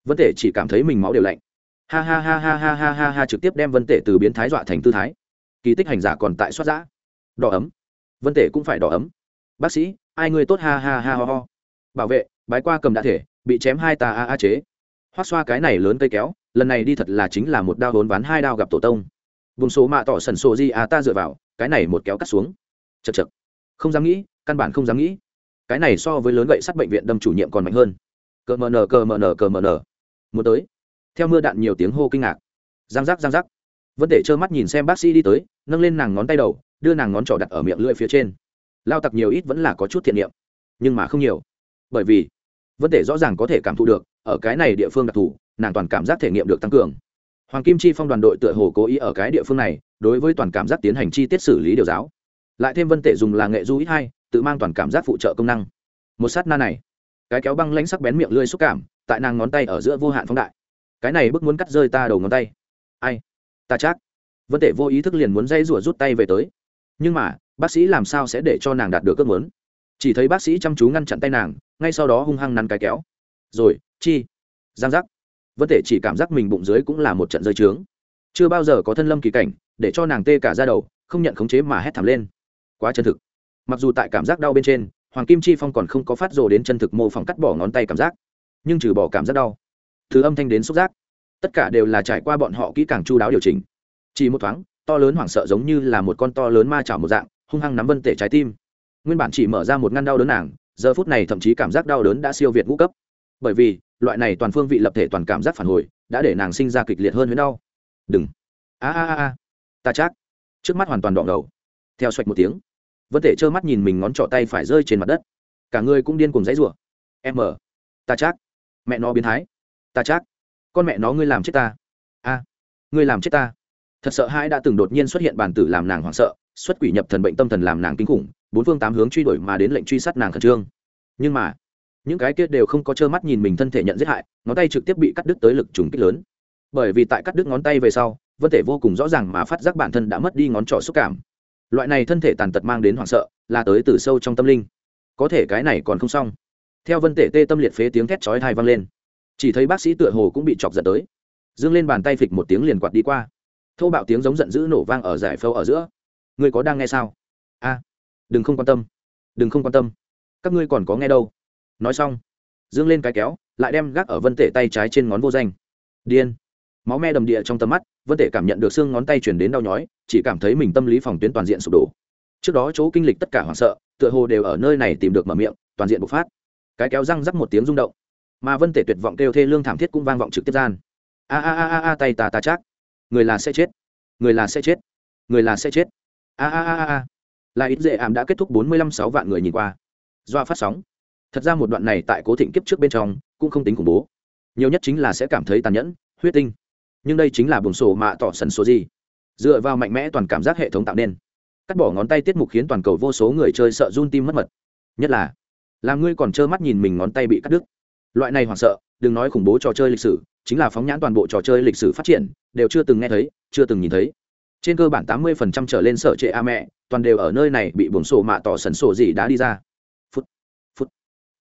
vân tể chỉ cảm thấy mình máu đều lạnh. Ha ha ha ha ha ha ha ha trực tiếp đem vân tể từ biến thái dọa thành tư thái. Kỳ tích hành giả còn tại soát giã. Đỏ ấm. Vân tể cũng phải đỏ ấm. Bác sĩ, ai người tốt ha ha ha ho ho. Bảo vệ, bái qua cầm đã thể, bị chém hai tà a a chế. Hoác xoa cái này lớn cây kéo, lần này đi thật là chính là một đao hốn ván hai đao gặp tổ tông. Vùng số mạ tỏ sần sổ di à ta dựa vào, cái này một kéo cắt xuống. Chật chật không dám nghĩ, căn bản không dám nghĩ. Cái này so với lớn gậy sắt bệnh viện đâm chủ nhiệm còn mạnh hơn. Cờ mờ nờ, cờ mờ nờ, cờ mờ nờ muốn tới. Theo mưa đạn nhiều tiếng hô kinh ngạc. Giang giác giang giác. Vẫn để trơ mắt nhìn xem bác sĩ đi tới, nâng lên nàng ngón tay đầu, đưa nàng ngón trỏ đặt ở miệng lưỡi phía trên. Lao tặc nhiều ít vẫn là có chút thiện niệm, nhưng mà không nhiều. Bởi vì vấn đề rõ ràng có thể cảm thụ được, ở cái này địa phương đặc thù, nàng toàn cảm giác thể nghiệm được tăng cường. Hoàng kim chi phong đoàn đội tựa hồ cố ý ở cái địa phương này, đối với toàn cảm giác tiến hành chi tiết xử lý điều giáo. Lại thêm vân tể dùng là nghệ du ít hai, tự mang toàn cảm giác phụ trợ công năng. Một sát na này, cái kéo băng lãnh sắc bén miệng lưỡi xúc cảm tại nàng ngón tay ở giữa vô hạn phóng đại. Cái này bức muốn cắt rơi ta đầu ngón tay. Ai? Ta chắc. Vân tể vô ý thức liền muốn dây rủa rút tay về tới. Nhưng mà, bác sĩ làm sao sẽ để cho nàng đạt được ước muốn? Chỉ thấy bác sĩ chăm chú ngăn chặn tay nàng, ngay sau đó hung hăng nắn cái kéo. Rồi, chi? Giang giác. Vân tể chỉ cảm giác mình bụng dưới cũng là một trận rơi trướng. Chưa bao giờ có thân lâm kỳ cảnh, để cho nàng tê cả ra đầu, không nhận khống chế mà hét thảm lên. Quá chân thực. Mặc dù tại cảm giác đau bên trên, hoàng kim chi phong còn không có phát rồ đến chân thực mô phỏng cắt bỏ ngón tay cảm giác nhưng trừ bỏ cảm giác đau, thứ âm thanh đến xúc giác, tất cả đều là trải qua bọn họ kỹ càng chu đáo điều chỉnh. Chỉ một thoáng, to lớn hoảng sợ giống như là một con to lớn ma chảo một dạng, hung hăng nắm vân tể trái tim. Nguyên bản chỉ mở ra một ngăn đau đớn nàng, giờ phút này thậm chí cảm giác đau đớn đã siêu việt ngũ cấp. Bởi vì, loại này toàn phương vị lập thể toàn cảm giác phản hồi, đã để nàng sinh ra kịch liệt hơn với đau. Đừng. A a a a. Ta chắc. Trước mắt hoàn toàn đọng đầu. Theo xoạch một tiếng, vân tể trơ mắt nhìn mình ngón trỏ tay phải rơi trên mặt đất. Cả người cũng điên cùng dãy rủa. Em mở ta chắc mẹ nó biến thái. Ta chắc. Con mẹ nó ngươi làm chết ta. A. Ngươi làm chết ta. Thật sợ hai đã từng đột nhiên xuất hiện bản tử làm nàng hoảng sợ, xuất quỷ nhập thần bệnh tâm thần làm nàng kinh khủng, bốn phương tám hướng truy đuổi mà đến lệnh truy sát nàng khẩn trương. Nhưng mà, những cái kia đều không có trơ mắt nhìn mình thân thể nhận giết hại, ngón tay trực tiếp bị cắt đứt tới lực trùng kích lớn. Bởi vì tại cắt đứt ngón tay về sau, vân thể vô cùng rõ ràng mà phát giác bản thân đã mất đi ngón trỏ xúc cảm. Loại này thân thể tàn tật mang đến hoảng sợ, là tới từ sâu trong tâm linh. Có thể cái này còn không xong theo vân tể tê tâm liệt phế tiếng thét chói thai vang lên. Chỉ thấy bác sĩ tựa hồ cũng bị chọc giận tới. Dương lên bàn tay phịch một tiếng liền quạt đi qua. Thô bạo tiếng giống giận dữ nổ vang ở giải phâu ở giữa. Người có đang nghe sao? A, đừng không quan tâm. Đừng không quan tâm. Các ngươi còn có nghe đâu. Nói xong, dương lên cái kéo, lại đem gác ở vân tể tay trái trên ngón vô danh. Điên. Máu me đầm địa trong tầm mắt, vân tể cảm nhận được xương ngón tay chuyển đến đau nhói, chỉ cảm thấy mình tâm lý phòng tuyến toàn diện sụp đổ. Trước đó chỗ kinh lịch tất cả hoảng sợ, tựa hồ đều ở nơi này tìm được mở miệng, toàn diện bộc phát cái kéo răng rắc một tiếng rung động. Mà vân tể tuyệt vọng kêu thê lương thảm thiết cũng vang vọng trực tiếp gian. A a a a a, tay tà tà chắc. Người là sẽ chết. Người là sẽ chết. Người là sẽ chết. A a a a là ít dễ ảm đã kết thúc bốn mươi lăm sáu vạn người nhìn qua. Doa phát sóng. Thật ra một đoạn này tại cố thịnh kiếp trước bên trong cũng không tính khủng bố. Nhiều nhất chính là sẽ cảm thấy tàn nhẫn, huyết tinh. Nhưng đây chính là buồng sổ mạ tỏ sần số gì? Dựa vào mạnh mẽ toàn cảm giác hệ thống tạo nên. Cắt bỏ ngón tay tiết mục khiến toàn cầu vô số người chơi sợ run tim mất mật. Nhất là làm ngươi còn trơ mắt nhìn mình ngón tay bị cắt đứt. Loại này hoảng sợ đừng nói khủng bố trò chơi lịch sử chính là phóng nhãn toàn bộ trò chơi lịch sử phát triển đều chưa từng nghe thấy chưa từng nhìn thấy. Trên cơ bản tám mươi phần trăm trở lên sở trệ a mẹ toàn đều ở nơi này bị buồng sổ mạ tỏ sần sổ gì đã đi ra. Phút phút.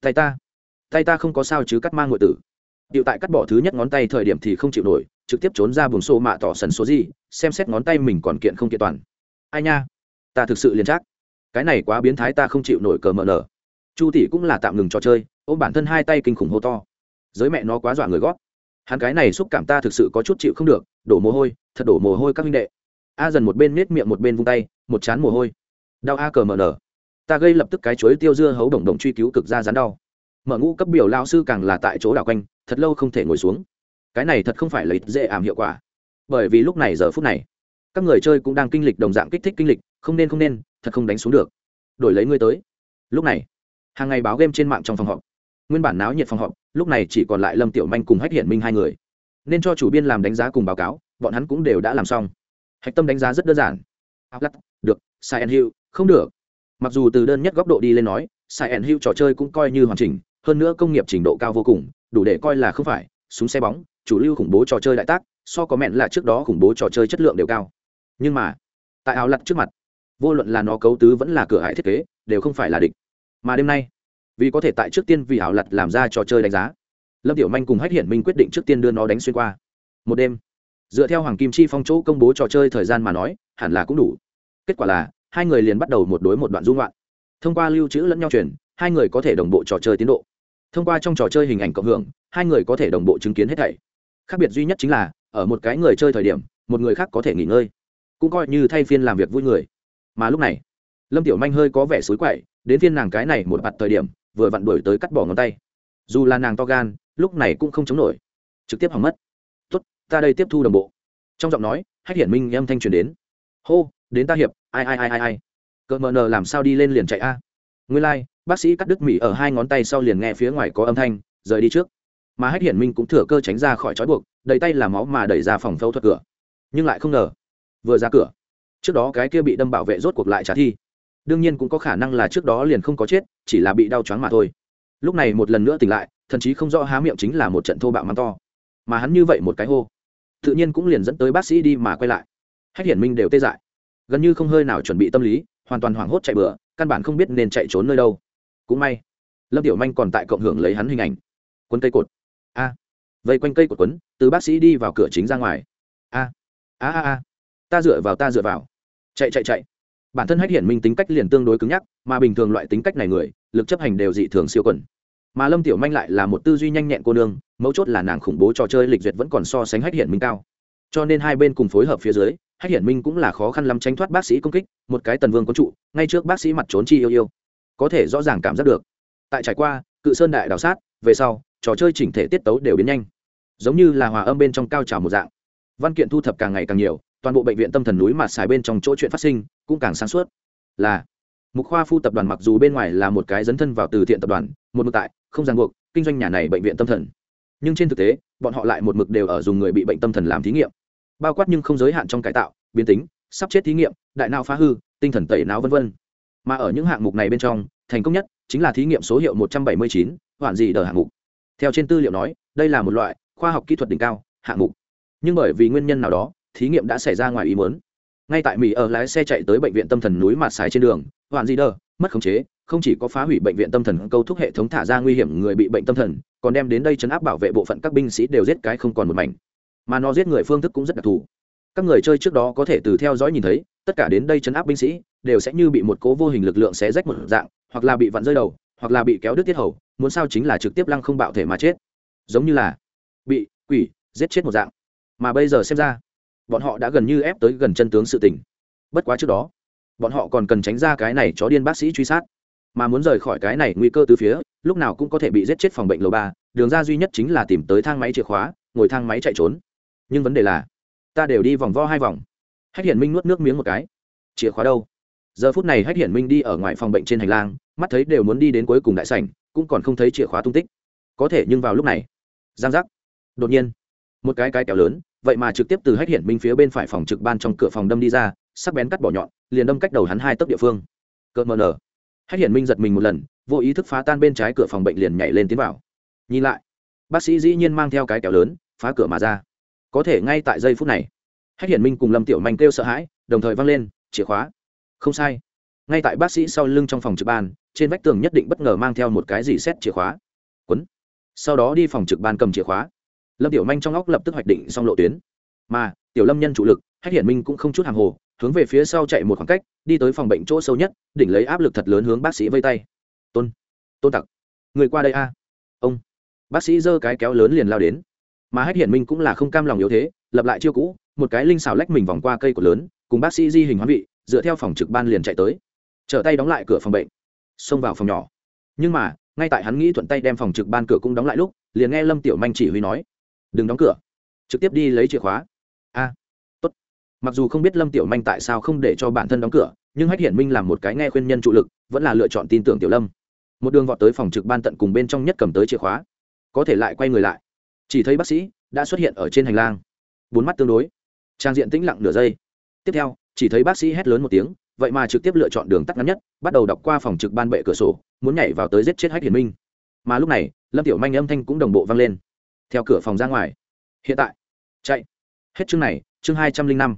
Tay ta. Tay ta không có sao chứ cắt mang ngội tử. Điệu tại cắt bỏ thứ nhất ngón tay thời điểm thì không chịu nổi, trực tiếp trốn ra buồng sổ mạ tỏ sần số gì, xem xét ngón tay mình còn kiện không kiện toàn. Ai nha, ta thực sự liền chắc, cái này quá biến thái ta không chịu nổi cờ mở nở. Chu tỷ cũng là tạm ngừng trò chơi, ôm bản thân hai tay kinh khủng hô to. Giới mẹ nó quá dọa người gót. Hắn cái này xúc cảm ta thực sự có chút chịu không được, đổ mồ hôi, thật đổ mồ hôi các huynh đệ. A dần một bên nết miệng một bên vung tay, một chán mồ hôi. Đau a cờ mờ nở. Ta gây lập tức cái chuối tiêu dưa hấu đồng đồng truy cứu cực ra rán đau mở ngũ cấp biểu lao sư càng là tại chỗ đảo quanh thật lâu không thể ngồi xuống cái này thật không phải là dễ ảm hiệu quả bởi vì lúc này giờ phút này các người chơi cũng đang kinh lịch đồng dạng kích thích kinh lịch không nên không nên thật không đánh xuống được đổi lấy ngươi tới lúc này hàng ngày báo game trên mạng trong phòng họp. Nguyên bản náo nhiệt phòng họp, lúc này chỉ còn lại lâm tiểu manh cùng hách hiển minh hai người. Nên cho chủ biên làm đánh giá cùng báo cáo, bọn hắn cũng đều đã làm xong. Hạch tâm đánh giá rất đơn giản. Lắc được, sai and hữu không được. Mặc dù từ đơn nhất góc độ đi lên nói, sai and hữu trò chơi cũng coi như hoàn chỉnh, hơn nữa công nghiệp trình độ cao vô cùng, đủ để coi là không phải, súng xe bóng, chủ lưu khủng bố trò chơi đại tác, so có mẹn là trước đó khủng bố trò chơi chất lượng đều cao. Nhưng mà, tại áo lặt trước mặt, vô luận là nó cấu tứ vẫn là cửa hải thiết kế, đều không phải là địch mà đêm nay, vì có thể tại trước tiên vì ảo lặt làm ra trò chơi đánh giá, lâm tiểu manh cùng hách hiển minh quyết định trước tiên đưa nó đánh xuyên qua. Một đêm, dựa theo hoàng kim chi phong chỗ công bố trò chơi thời gian mà nói, hẳn là cũng đủ. Kết quả là, hai người liền bắt đầu một đối một đoạn dung loạn thông qua lưu trữ lẫn nhau truyền, hai người có thể đồng bộ trò chơi tiến độ. Thông qua trong trò chơi hình ảnh cộng hưởng, hai người có thể đồng bộ chứng kiến hết thảy. Khác biệt duy nhất chính là, ở một cái người chơi thời điểm, một người khác có thể nghỉ ngơi, cũng coi như thay phiên làm việc vui người. Mà lúc này, lâm tiểu manh hơi có vẻ xối quậy đến phiên nàng cái này một mặt thời điểm vừa vặn đuổi tới cắt bỏ ngón tay. Dù là nàng to gan lúc này cũng không chống nổi. Trực tiếp hỏng mất. Tốt ta đây tiếp thu đồng bộ. Trong giọng nói hách hiển minh âm thanh truyền đến. Hô đến ta hiệp ai ai ai ai ai. Cỡ mờ nờ làm sao đi lên liền chạy a? Nguyên lai、like, bác sĩ cắt đứt mỹ ở hai ngón tay sau liền nghe phía ngoài có âm thanh rời đi trước. Mà hách hiển minh cũng thừa cơ tránh ra khỏi trói buộc đầy tay làm máu mà đẩy ra phòng phẫu thuật cửa. Nhưng lại không ngờ vừa ra cửa trước đó cái kia bị đâm bảo vệ rốt cuộc lại trả thi đương nhiên cũng có khả năng là trước đó liền không có chết, chỉ là bị đau chóng mà thôi. Lúc này một lần nữa tỉnh lại thậm chí không rõ há miệng chính là một trận thô bạo mắng to. Mà hắn như vậy một cái hô, tự nhiên cũng liền dẫn tới bác sĩ đi mà quay lại. Hách hiển minh đều tê dại, gần như không hơi nào chuẩn bị tâm lý, hoàn toàn hoảng hốt chạy bừa, căn bản không biết nên chạy trốn nơi đâu. Cũng may, lâm tiểu manh còn tại cộng hưởng lấy hắn hình ảnh. Quân cây cột. A. Vây quanh cây cột quấn, từ bác sĩ đi vào cửa chính ra ngoài. A. A a a. Ta dựa vào, ta dựa vào. Chạy chạy chạy bản thân hách hiển minh tính cách liền tương đối cứng nhắc, mà bình thường loại tính cách này người, lực chấp hành đều dị thường siêu quần mà lâm tiểu manh lại là một tư duy nhanh nhẹn cô nương, mấu chốt là nàng khủng bố trò chơi lịch duyệt vẫn còn so sánh hách hiển minh cao. Cho nên hai bên cùng phối hợp phía dưới, hách hiển minh cũng là khó khăn lắm tránh thoát bác sĩ công kích, một cái tần vương có trụ, ngay trước bác sĩ mặt trốn chi yêu yêu. Có thể rõ ràng cảm giác được. Tại trải qua, cự sơn đại đào sát, về sau, trò chơi chỉnh thể tiết tấu đều biến nhanh. Giống như là hòa âm bên trong cao trào một dạng. Văn kiện thu thập càng ngày càng nhiều, toàn bộ bệnh viện tâm thần núi mà xài bên trong chỗ chuyện phát sinh cũng càng sáng suốt. Là, mục khoa phu tập đoàn mặc dù bên ngoài là một cái dấn thân vào từ thiện tập đoàn, một mực tại, không ràng buộc, kinh doanh nhà này bệnh viện tâm thần. Nhưng trên thực tế, bọn họ lại một mực đều ở dùng người bị bệnh tâm thần làm thí nghiệm. Bao quát nhưng không giới hạn trong cải tạo, biến tính, sắp chết thí nghiệm, đại não phá hư, tinh thần tẩy não v v mà ở những hạng mục này bên trong, thành công nhất chính là thí nghiệm số hiệu một trăm bảy mươi chín, hoạn dị đờ hạng mục. Theo trên tư liệu nói, đây là một loại khoa học kỹ thuật đỉnh cao, hạng mục. Nhưng bởi vì nguyên nhân nào đó, thí nghiệm đã xảy ra ngoài ý muốn ngay tại mỹ ở lái xe chạy tới bệnh viện tâm thần núi mặt sái trên đường hoàn di đờ mất khống chế, không chỉ có phá hủy bệnh viện tâm thần, câu thúc hệ thống thả ra nguy hiểm người bị bệnh tâm thần, còn đem đến đây chấn áp bảo vệ bộ phận các binh sĩ đều giết cái không còn một mảnh. Mà nó giết người phương thức cũng rất đặc thù. Các người chơi trước đó có thể từ theo dõi nhìn thấy, tất cả đến đây chấn áp binh sĩ, đều sẽ như bị một cố vô hình lực lượng xé rách một dạng, hoặc là bị vặn rơi đầu, hoặc là bị kéo đứt tiết hầu, muốn sao chính là trực tiếp lăng không bạo thể mà chết. Giống như là bị quỷ giết chết một dạng. Mà bây giờ xem ra bọn họ đã gần như ép tới gần chân tướng sự tình. Bất quá trước đó, bọn họ còn cần tránh ra cái này chó điên bác sĩ truy sát. Mà muốn rời khỏi cái này nguy cơ từ phía, lúc nào cũng có thể bị giết chết phòng bệnh lầu ba, đường ra duy nhất chính là tìm tới thang máy chìa khóa, ngồi thang máy chạy trốn. Nhưng vấn đề là, ta đều đi vòng vo hai vòng. Hách hiển minh nuốt nước miếng một cái. Chìa khóa đâu? Giờ phút này hách hiển minh đi ở ngoài phòng bệnh trên hành lang, mắt thấy đều muốn đi đến cuối cùng đại sảnh, cũng còn không thấy chìa khóa tung tích. Có thể nhưng vào lúc này, giang giác. Đột nhiên, một cái cái kéo lớn vậy mà trực tiếp từ hách hiển minh phía bên phải phòng trực ban trong cửa phòng đâm đi ra, sắc bén cắt bỏ nhọn, liền đâm cách đầu hắn hai tấc địa phương. Cợt mờ nở. Hách hiển minh giật mình một lần, vô ý thức phá tan bên trái cửa phòng bệnh liền nhảy lên tiến vào. Nhìn lại, bác sĩ dĩ nhiên mang theo cái kéo lớn, phá cửa mà ra. Có thể ngay tại giây phút này, hách hiển minh cùng lâm tiểu manh kêu sợ hãi, đồng thời văng lên, chìa khóa. Không sai. Ngay tại bác sĩ sau lưng trong phòng trực ban, trên vách tường nhất định bất ngờ mang theo một cái gì xét chìa khóa. Quấn. Sau đó đi phòng trực ban cầm chìa khóa lâm tiểu manh trong óc lập tức hoạch định xong lộ tuyến. Mà, tiểu lâm nhân chủ lực, hách hiển minh cũng không chút hàng hồ, hướng về phía sau chạy một khoảng cách, đi tới phòng bệnh chỗ sâu nhất, đỉnh lấy áp lực thật lớn hướng bác sĩ vây tay. Tôn tôn tặc, người qua đây a. Ông. Bác sĩ giơ cái kéo lớn liền lao đến. Mà hách hiển minh cũng là không cam lòng yếu thế, lập lại chiêu cũ, một cái linh xào lách mình vòng qua cây của lớn, cùng bác sĩ di hình hoán vị, dựa theo phòng trực ban liền chạy tới. Trở tay đóng lại cửa phòng bệnh, xông vào phòng nhỏ. Nhưng mà, ngay tại hắn nghĩ thuận tay đem phòng trực ban cửa cũng đóng lại lúc, liền nghe lâm tiểu manh chỉ huy nói đừng đóng cửa. Trực tiếp đi lấy chìa khóa. A, tốt. Mặc dù không biết lâm tiểu manh tại sao không để cho bản thân đóng cửa, nhưng hách hiển minh làm một cái nghe khuyên nhân trụ lực, vẫn là lựa chọn tin tưởng tiểu lâm. Một đường vọt tới phòng trực ban tận cùng bên trong nhất cầm tới chìa khóa. Có thể lại quay người lại. Chỉ thấy bác sĩ đã xuất hiện ở trên hành lang. Bốn mắt tương đối. Trang diện tĩnh lặng nửa giây. Tiếp theo, chỉ thấy bác sĩ hét lớn một tiếng, vậy mà trực tiếp lựa chọn đường tắt ngắn nhất, bắt đầu đọc qua phòng trực ban bệ cửa sổ, muốn nhảy vào tới giết chết hách hiển minh. Mà lúc này, lâm tiểu manh âm thanh cũng đồng bộ vang lên theo cửa phòng ra ngoài. Hiện tại. Chạy. Hết chương này, chương hai trăm linh năm.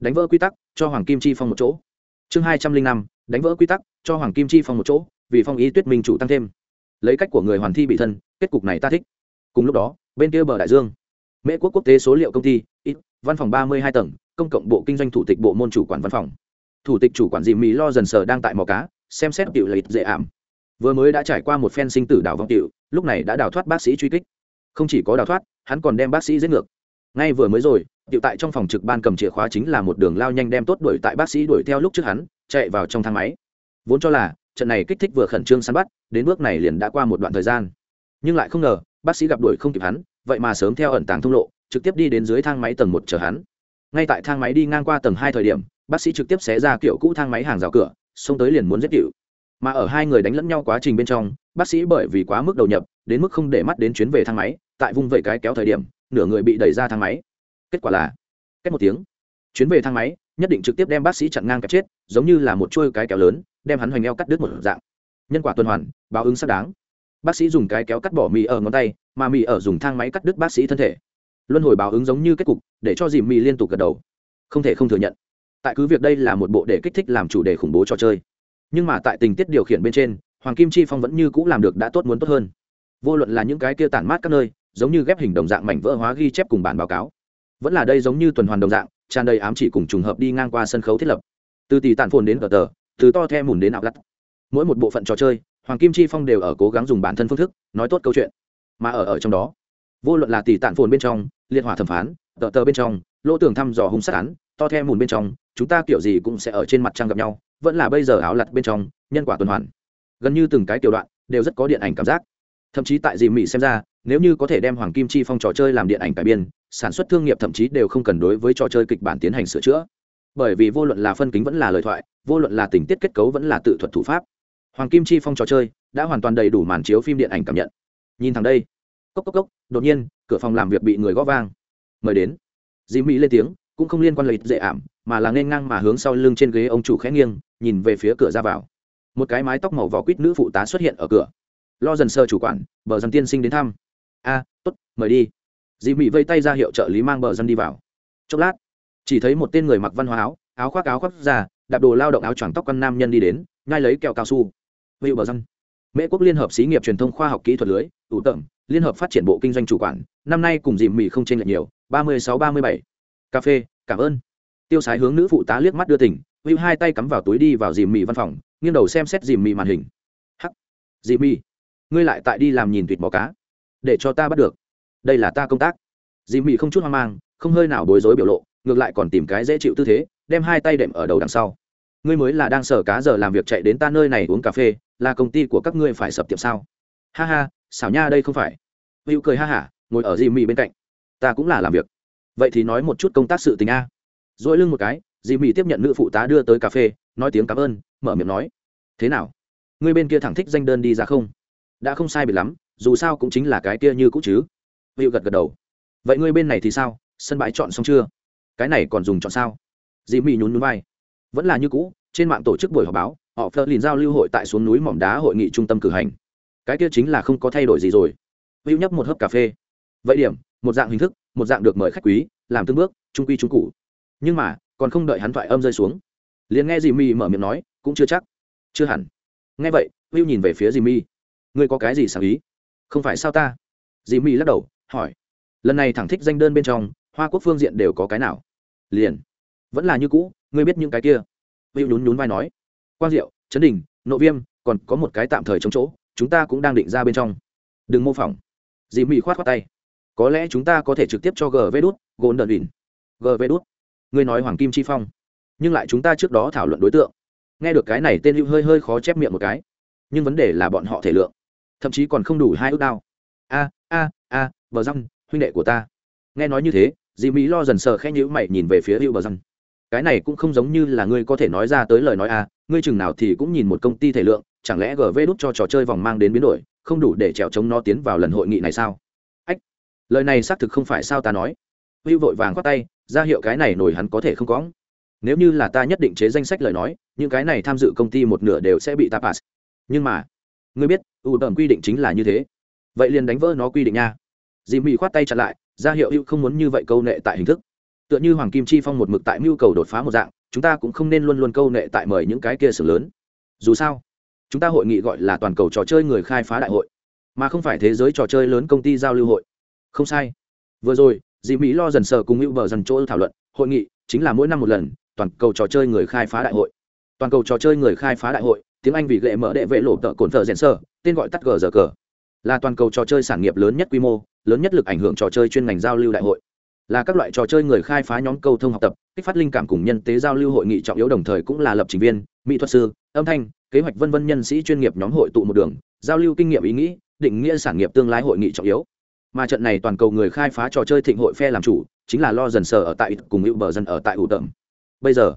Đánh vỡ quy tắc, cho hoàng kim chi phong một chỗ. Chương hai trăm linh năm, đánh vỡ quy tắc, cho hoàng kim chi phong một chỗ, vì phong ý tuyết minh chủ tăng thêm. Lấy cách của người hoàn thi bị thân, kết cục này ta thích. Cùng lúc đó, bên kia bờ đại dương. Mễ quốc quốc tế số liệu công ty, ít, văn phòng ba mươi hai tầng, công cộng bộ kinh doanh thủ tịch bộ môn chủ quản văn phòng. Thủ tịch chủ quản dì mỹ lo dần sờ đang tại mò cá, xem xét tiểu lợi dễ ảm. Vừa mới đã trải qua một phen sinh tử đảo vong tiểu, lúc này đã đào thoát bác sĩ truy kích không chỉ có đào thoát, hắn còn đem bác sĩ giết ngược. Ngay vừa mới rồi, tiểu tại trong phòng trực ban cầm chìa khóa chính là một đường lao nhanh đem tốt đuổi tại bác sĩ đuổi theo lúc trước hắn, chạy vào trong thang máy. Vốn cho là, trận này kích thích vừa khẩn trương săn bắt, đến bước này liền đã qua một đoạn thời gian. Nhưng lại không ngờ, bác sĩ gặp đuổi không kịp hắn, vậy mà sớm theo ẩn tàng thông lộ, trực tiếp đi đến dưới thang máy tầng một chờ hắn. Ngay tại thang máy đi ngang qua tầng hai thời điểm, bác sĩ trực tiếp xé ra kiểu cũ thang máy hàng rào cửa, xông tới liền muốn giết cựu mà ở hai người đánh lẫn nhau quá trình bên trong bác sĩ bởi vì quá mức đầu nhập, đến mức không để mắt đến chuyến về thang máy, tại vung vẩy cái kéo thời điểm, nửa người bị đẩy ra thang máy. Kết quả là cách một tiếng, chuyến về thang máy, nhất định trực tiếp đem bác sĩ chặn ngang kẹp chết, giống như là một chuôi cái kéo lớn, đem hắn hoành eo cắt đứt một dạng. Nhân quả tuần hoàn, báo ứng xác đáng. Bác sĩ dùng cái kéo cắt bỏ mì ở ngón tay, mà mì ở dùng thang máy cắt đứt bác sĩ thân thể. Luân hồi báo ứng giống như kết cục, để cho dìm mì liên tục gật đầu. Không thể không thừa nhận. Tại cứ việc đây là một bộ để kích thích làm chủ đề khủng bố trò chơi, nhưng mà tại tình tiết điều khiển bên trên hoàng kim chi phong vẫn như c ũ làm được đã tốt muốn tốt hơn. Vô luận là những cái kia tản mát các nơi, giống như ghép hình đồng dạng mảnh vỡ hóa ghi chép cùng bản báo cáo. Vẫn là đây giống như tuần hoàn đồng dạng, tràn đầy ám chỉ cùng trùng hợp đi ngang qua sân khấu thiết lập. Từ tỷ tản phồn đến cờ tờ, từ to the mùn đến ảo lắt mỗi một bộ phận trò chơi, hoàng kim chi phong đều ở cố gắng dùng bản thân phương thức, nói tốt câu chuyện. Mà ở ở trong đó, vô luận là tỷ tản phồn bên trong, liệt hỏa thẩm phán, tờ tờ bên trong lỗ tường thăm dò hung sát án, to the mùn bên trong, chúng ta kiểu gì cũng sẽ ở trên mặt trăng gặp nhau, vẫn là bây giờ áo lặt bên trong, nhân quả tuần hoàn gần như từng cái tiểu đoạn, đều rất có điện ảnh cảm giác. Thậm chí tại dì mỹ xem ra, nếu như có thể đem hoàng kim chi phong trò chơi làm điện ảnh cải biên, sản xuất thương nghiệp thậm chí đều không cần đối với trò chơi kịch bản tiến hành sửa chữa. Bởi vì vô luận là phân kính vẫn là lời thoại, vô luận là tình tiết kết cấu vẫn là tự thuật thủ pháp, hoàng kim chi phong trò chơi đã hoàn toàn đầy đủ màn chiếu phim điện ảnh cảm nhận. Nhìn thẳng đây, cốc cốc cốc, đột nhiên, cửa phòng làm việc bị người gõ vang. Mời đến. Dì mỹ lên tiếng, cũng không liên quan lợi dễ ảm, mà là nên ngang mà hướng sau lưng trên ghế ông chủ khẽ nghiêng, nhìn về phía cửa ra vào một cái mái tóc màu vỏ quýt nữ phụ tá xuất hiện ở cửa. Lo dần sơ chủ quản bờ dân tiên sinh đến thăm. A à, t ố t mời đi. Dì mị vây tay ra hiệu trợ lý mang bờ dân đi vào. Chốc lát chỉ thấy một tên người mặc văn hóa áo áo khoác áo khoác ra đạp đồ lao động áo choàng tóc con nam nhân đi đến nhai lấy kẹo cao su. Vị bờ dân. Mễ quốc liên hợp xí nghiệp truyền thông khoa học kỹ thuật lưới ủ tẩm liên hợp phát triển bộ kinh doanh chủ quản năm nay cùng dì mị không tranh lệch nhiều ba mươi sáu ba mươi bảy. Cà phê cảm ơn. Tiêu sái hướng nữ phụ tá liếc mắt đưa tỉnh hữu hai tay cắm vào túi đi vào dì mì văn phòng nghiêng đầu xem xét dìm mì màn hình. Hắc. Dìm mì, ngươi lại tại đi làm nhìn tuyệt mò cá. Để cho ta bắt được. Đây là ta công tác. Dìm mì không chút hoang mang, không hơi nào bối rối biểu lộ, ngược lại còn tìm cái dễ chịu tư thế, đem hai tay đệm ở đầu đằng sau. Ngươi mới là đang sở cá giờ làm việc chạy đến ta nơi này uống cà phê, là công ty của các ngươi phải sập tiệm sao? Ha ha, xảo nha đây không phải. Hữu cười ha hả, ngồi ở dìm mì bên cạnh. Ta cũng là làm việc. Vậy thì nói một chút công tác sự tình a. Dỗi lưng một cái, dì mỹ tiếp nhận nữ phụ tá đưa tới cà phê nói tiếng cảm ơn, mở miệng nói. Thế nào? Ngươi bên kia thẳng thích danh đơn đi ra không? Đã không sai bị lắm, dù sao cũng chính là cái kia như cũ chứ. Hữu gật gật đầu. Vậy ngươi bên này thì sao? Sân bãi chọn xong chưa? Cái này còn dùng chọn sao? Dì mỹ nhún núi vai. Vẫn là như cũ, trên mạng tổ chức buổi họp báo, họ phơ lìn giao lưu hội tại xuống núi mỏm đá hội nghị trung tâm cử hành. Cái kia chính là không có thay đổi gì rồi. Hữu nhấp một hớp cà phê. Vậy điểm, một dạng hình thức, một dạng được mời khách quý, làm tương bước, trung quy trung cụ nhưng mà, còn không đợi hắn thoại âm rơi xuống liền nghe dì mi mở miệng nói, cũng chưa chắc. Chưa hẳn. Nghe vậy hữu nhìn về phía dì mi. Ngươi có cái gì sáng ý? Không phải sao ta? Dì mi lắc đầu, hỏi. Lần này thẳng thích danh đơn bên trong, hoa quốc phương diện đều có cái nào? Liền. Vẫn là như cũ, ngươi biết những cái kia? Hữu nhún nhún vai nói. Quang diệu chấn đình, nộ viêm, còn có một cái tạm thời chống chỗ, chúng ta cũng đang định ra bên trong. Đừng mô phỏng. Dì mỹ khoát khoát tay. Có lẽ chúng ta có thể trực tiếp cho gv đút gồn đợn đỉn gv đút. Ngươi nói hoàng kim chi phong nhưng lại chúng ta trước đó thảo luận đối tượng. Nghe được cái này, tên hữu hơi hơi khó chép miệng một cái. Nhưng vấn đề là bọn họ thể lượng. Thậm chí còn không đủ hai ước đao. A a a, bờ răng, huynh đệ của ta. Nghe nói như thế dì mỹ lo dần sờ khẽ nhữ mày nhìn về phía hữu bờ răng. Cái này cũng không giống như là ngươi có thể nói ra tới lời nói a, ngươi chừng nào thì cũng nhìn một công ty thể lượng, chẳng lẽ gv đút cho trò chơi vòng mang đến biến đổi, không đủ để trèo chống nó tiến vào lần hội nghị này sao? Ách, lời này xác thực không phải sao ta nói. Hữu vội vàng khoát tay, ra hiệu cái này nổi hắn có thể không có nếu như là ta nhất định chế danh sách lời nói, những cái này tham dự công ty một nửa đều sẽ bị ta pass. Nhưng mà, ngươi biết, ưu tầm quy định chính là như thế. Vậy liền đánh vỡ nó quy định nha. Dì Mỹ khoát tay chặn lại, ra hiệu hữu không muốn như vậy câu nệ tại hình thức. Tựa như hoàng kim chi phong một mực tại mưu cầu đột phá một dạng, chúng ta cũng không nên luôn luôn câu nệ tại mời những cái kia xử lớn. Dù sao, chúng ta hội nghị gọi là toàn cầu trò chơi người khai phá đại hội, mà không phải thế giới trò chơi lớn công ty giao lưu hội. Không sai. Vừa rồi, dì mỹ lo dần sờ cùng hữu bờ dần chỗ thảo luận, hội nghị chính là mỗi năm một lần toàn cầu trò chơi người khai phá đại hội. Toàn cầu trò chơi người khai phá đại hội, tiếng anh vì gệ mở đệ vệ lộ tợ cồn thợ rèn sơ tên gọi tắt gờ giờ cờ là toàn cầu trò chơi sản nghiệp lớn nhất quy mô, lớn nhất lực ảnh hưởng trò chơi chuyên ngành giao lưu đại hội. Là các loại trò chơi người khai phá nhóm câu thông học tập, kích phát linh cảm cùng nhân tế giao lưu hội nghị trọng yếu đồng thời cũng là lập trình viên, mỹ thuật sư, âm thanh, kế hoạch vân vân nhân sĩ chuyên nghiệp nhóm hội tụ một đường, giao lưu kinh nghiệm ý nghĩ, định nghĩa sản nghiệp tương lai hội nghị trọng yếu. Mà trận này toàn cầu người khai phá trò chơi thịnh hội phe làm chủ, chính là lo dần sờ ở tại cùng hữu bờ dân ở tại ủ tẩm bây giờ,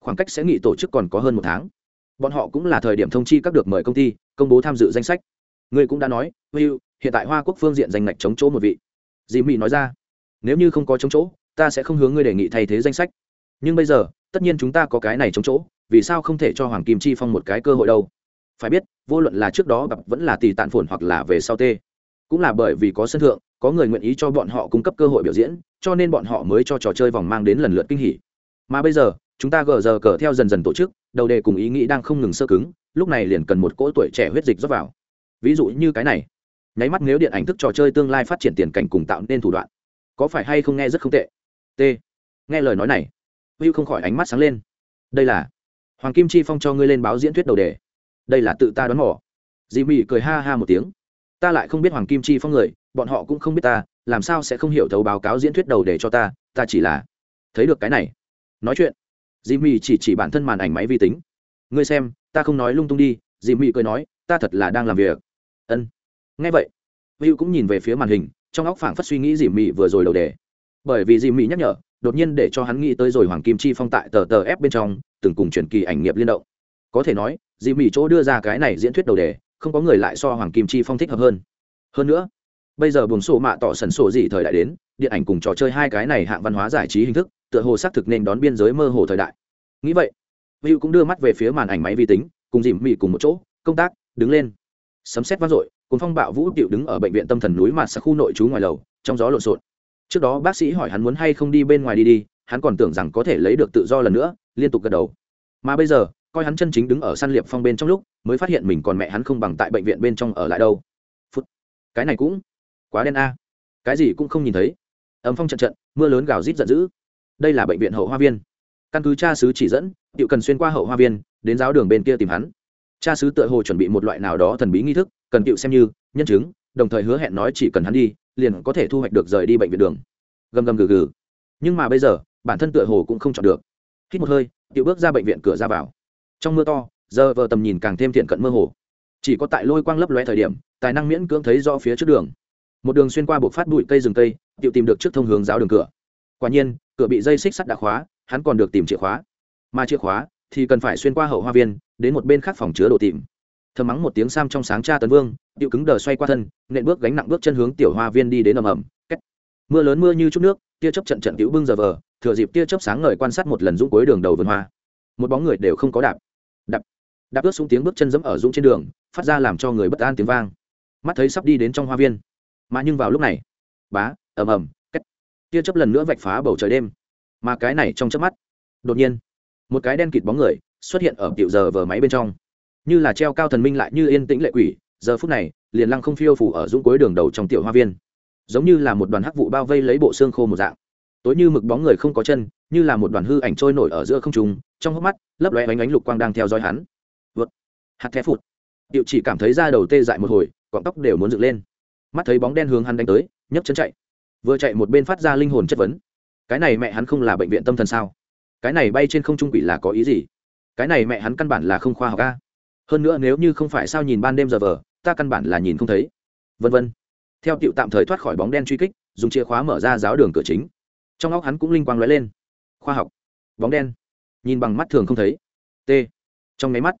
khoảng cách sẽ nghị tổ chức còn có hơn một tháng. Bọn họ cũng là thời điểm thông chi các được mời công ty, công bố tham dự danh sách. Người cũng đã nói hữu hiện tại hoa quốc phương diện danh ngạch chống chỗ một vị. Dì mỹ nói ra, nếu như không có chống chỗ, ta sẽ không hướng ngươi đề nghị thay thế danh sách. Nhưng bây giờ, tất nhiên chúng ta có cái này chống chỗ, vì sao không thể cho hoàng kim chi phong một cái cơ hội đâu? Phải biết, vô luận là trước đó gặp vẫn là tỷ tạn phồn hoặc là về sau tê, cũng là bởi vì có sân thượng, có người nguyện ý cho bọn họ cung cấp cơ hội biểu diễn, cho nên bọn họ mới cho trò chơi vòng mang đến lần lượt kinh hỉ mà bây giờ, chúng ta gờ giờ cờ theo dần dần tổ chức, đầu đề cùng ý nghĩ đang không ngừng sơ cứng, lúc này liền cần một cỗ tuổi trẻ huyết dịch rót vào. Ví dụ như cái này. Nháy mắt nếu điện ảnh thức trò chơi tương lai phát triển tiền cảnh cùng tạo nên thủ đoạn, có phải hay không nghe rất không tệ? T. Nghe lời nói này hữu không khỏi ánh mắt sáng lên. Đây là hoàng kim chi phong cho ngươi lên báo diễn thuyết đầu đề. Đây là tự ta đoán mỏ dì mị cười ha ha một tiếng. Ta lại không biết hoàng kim chi phong người, bọn họ cũng không biết ta, làm sao sẽ không hiểu thấu báo cáo diễn thuyết đầu đề cho ta ta chỉ là thấy được cái này nói chuyện. Dì mị chỉ chỉ bản thân màn ảnh máy vi tính. Ngươi xem, ta không nói lung tung đi dì mị cười nói, ta thật là đang làm việc. Ân. Nghe vậy hữu cũng nhìn về phía màn hình, trong óc phảng phất suy nghĩ dì mị vừa rồi đầu đề. Bởi vì dì mị nhắc nhở, đột nhiên để cho hắn nghĩ tới rồi hoàng kim chi phong tại tờ tờ ép bên trong, từng cùng truyền kỳ ảnh nghiệp liên động. Có thể nói dì mị chỗ đưa ra cái này diễn thuyết đầu đề, không có người lại so hoàng kim chi phong thích hợp hơn. Hơn nữa, bây giờ buồng sổ mạ tỏ sần sổ gì thời đại đến, điện ảnh cùng trò chơi hai cái này hạng văn hóa giải trí hình thức tựa hồ xác thực nên đón biên giới mơ hồ thời đại. Nghĩ vậy hữu cũng đưa mắt về phía màn ảnh máy vi tính, cùng dìm mị cùng một chỗ, công tác, đứng lên. Sấm xét vang dội cùng phong bạo vũ tiệu đứng ở bệnh viện tâm thần núi mà xa khu nội trú ngoài lầu, trong gió lộn xộn. Trước đó bác sĩ hỏi hắn muốn hay không đi bên ngoài đi đi, hắn còn tưởng rằng có thể lấy được tự do lần nữa, liên tục gật đầu. Mà bây giờ, coi hắn chân chính đứng ở săn liệp phong bên trong lúc, mới phát hiện mình còn mẹ hắn không bằng tại bệnh viện bên trong ở lại đâu. Phút. Cái này cũng quá đen a. Cái gì cũng không nhìn thấy. Ấm phong trận trận, mưa lớn gào rít giận dữ đây là bệnh viện hậu hoa viên. Căn cứ cha sứ chỉ dẫn tiệu cần xuyên qua hậu hoa viên, đến giáo đường bên kia tìm hắn. Cha sứ tựa hồ chuẩn bị một loại nào đó thần bí nghi thức, cần tiệu xem như, nhân chứng, đồng thời hứa hẹn nói chỉ cần hắn đi, liền có thể thu hoạch được rời đi bệnh viện đường. Gầm gầm gừ gừ. Nhưng mà bây giờ, bản thân tựa hồ cũng không chọn được. Hít một hơi tiệu bước ra bệnh viện cửa ra vào. Trong mưa to, giờ vờ tầm nhìn càng thêm thiện cận mơ hồ. Chỉ có tại lôi quang lấp lóe thời điểm, tài năng miễn cưỡng thấy rõ phía trước đường. Một đường xuyên qua buộc phát bụi cây rừng cây tiệu tìm được trước thông hướng giáo đường cửa. Quả nhiên cửa bị dây xích sắt đã khóa, hắn còn được tìm chìa khóa. Mà chìa khóa thì cần phải xuyên qua hậu hoa viên, đến một bên khác phòng chứa đồ tìm. Thầm mắng một tiếng sam trong sáng cha tấn vương, điệu cứng đờ xoay qua thân, nện bước gánh nặng bước chân hướng tiểu hoa viên đi đến ầm ầm. Mưa lớn mưa như chút nước, tia chớp trận trận tiểu bưng giờ vờ, thừa dịp tia chớp sáng ngời quan sát một lần dũng cuối đường đầu vườn hoa. Một bóng người đều không có đạp. Đạp. Đạp ướt xuống tiếng bước chân dẫm ở dũng trên đường, phát ra làm cho người bất an tiếng vang. Mắt thấy sắp đi đến trong hoa viên. Mà nhưng vào lúc này, bá, ầm ầm tia chớp lần nữa vạch phá bầu trời đêm. Mà cái này trong chớp mắt, đột nhiên, một cái đen kịt bóng người xuất hiện ở tiểu giờ vờ máy bên trong. Như là treo cao thần minh lại như yên tĩnh lệ quỷ, giờ phút này, liền lăng không phiêu phủ ở dũng cuối đường đầu trong tiểu hoa viên. Giống như là một đoàn hắc vụ bao vây lấy bộ xương khô một dạng. Tối như mực bóng người không có chân, như là một đoàn hư ảnh trôi nổi ở giữa không trung, trong hốc mắt, lấp lóe ánh ánh lục quang đang theo dõi hắn. Vượt. Hạt thép phụt. Điệu chỉ cảm thấy da đầu tê dại một hồi, cọng tóc đều muốn dựng lên. Mắt thấy bóng đen hướng hắn đánh tới, nhấc chân chạy vừa chạy một bên phát ra linh hồn chất vấn. Cái này mẹ hắn không là bệnh viện tâm thần sao? Cái này bay trên không trung quỷ là có ý gì? Cái này mẹ hắn căn bản là không khoa học ca hơn nữa nếu như không phải sao nhìn ban đêm giờ vờ, ta căn bản là nhìn không thấy. Vân vân. Theo tiệu tạm thời thoát khỏi bóng đen truy kích, dùng chìa khóa mở ra giáo đường cửa chính. Trong óc hắn cũng linh quang lóe lên. Khoa học. Bóng đen. Nhìn bằng mắt thường không thấy. T. Trong máy mắt,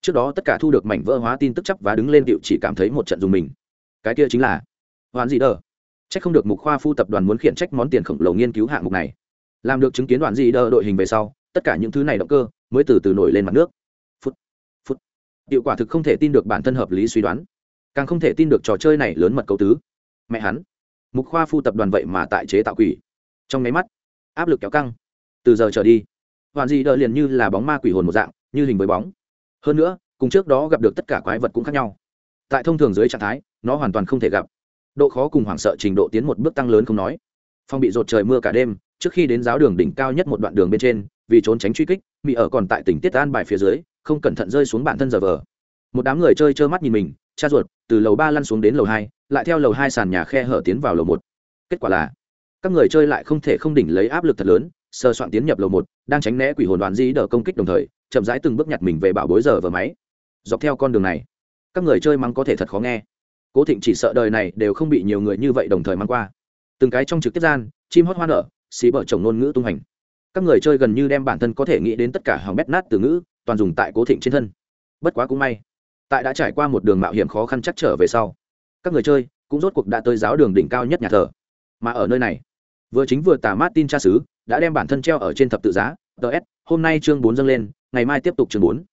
trước đó tất cả thu được mảnh vỡ hóa tin tức chấp và đứng lên tiệu chỉ cảm thấy một trận dùng mình. Cái kia chính là hoán gì đờ trách không được mục khoa phu tập đoàn muốn khiển trách món tiền khổng lồ nghiên cứu hạng mục này. Làm được chứng kiến đoàn gì đờ đội hình về sau, tất cả những thứ này động cơ mới từ từ nổi lên mặt nước. Phút phút. Hiệu quả thực không thể tin được bản thân hợp lý suy đoán. Càng không thể tin được trò chơi này lớn mật cầu tứ. Mẹ hắn. Mục khoa phu tập đoàn vậy mà tại chế tạo quỷ. Trong máy mắt, áp lực kéo căng. Từ giờ trở đi hoàn dị đợi liền như là bóng ma quỷ hồn một dạng, như hình với bóng. Hơn nữa, cùng trước đó gặp được tất cả quái vật cũng khác nhau. Tại thông thường dưới trạng thái, nó hoàn toàn không thể gặp độ khó cùng hoảng sợ trình độ tiến một bước tăng lớn không nói. Phong bị rột trời mưa cả đêm, trước khi đến giáo đường đỉnh cao nhất một đoạn đường bên trên, vì trốn tránh truy kích mỹ ở còn tại tỉnh tiết an bài phía dưới, không cẩn thận rơi xuống bản thân giờ vờ. Một đám người chơi trơ mắt nhìn mình, cha ruột, từ lầu ba lăn xuống đến lầu hai, lại theo lầu hai sàn nhà khe hở tiến vào lầu một. Kết quả là, các người chơi lại không thể không đỉnh lấy áp lực thật lớn sơ soạn tiến nhập lầu một, đang tránh né quỷ hồn đoàn di đờ công kích đồng thời, chậm rãi từng bước nhặt mình về bảo bối giờ vờ máy. Dọc theo con đường này, các người chơi mắng có thể thật khó nghe cố thịnh chỉ sợ đời này đều không bị nhiều người như vậy đồng thời mang qua. Từng cái trong trực tiếp gian, chim hót hoa nở, xí bở chồng ngôn ngữ tung hành các người chơi gần như đem bản thân có thể nghĩ đến tất cả hàng bét nát từ ngữ, toàn dùng tại cố thịnh trên thân. Bất quá cũng may, tại đã trải qua một đường mạo hiểm khó khăn chắc trở về sau, các người chơi cũng rốt cuộc đã tới giáo đường đỉnh cao nhất nhà thờ. Mà ở nơi này, vừa chính vừa tà mát tin cha xứ, đã đem bản thân treo ở trên thập tự giá ts hôm nay chương bốn dâng lên, ngày mai tiếp tục chương bốn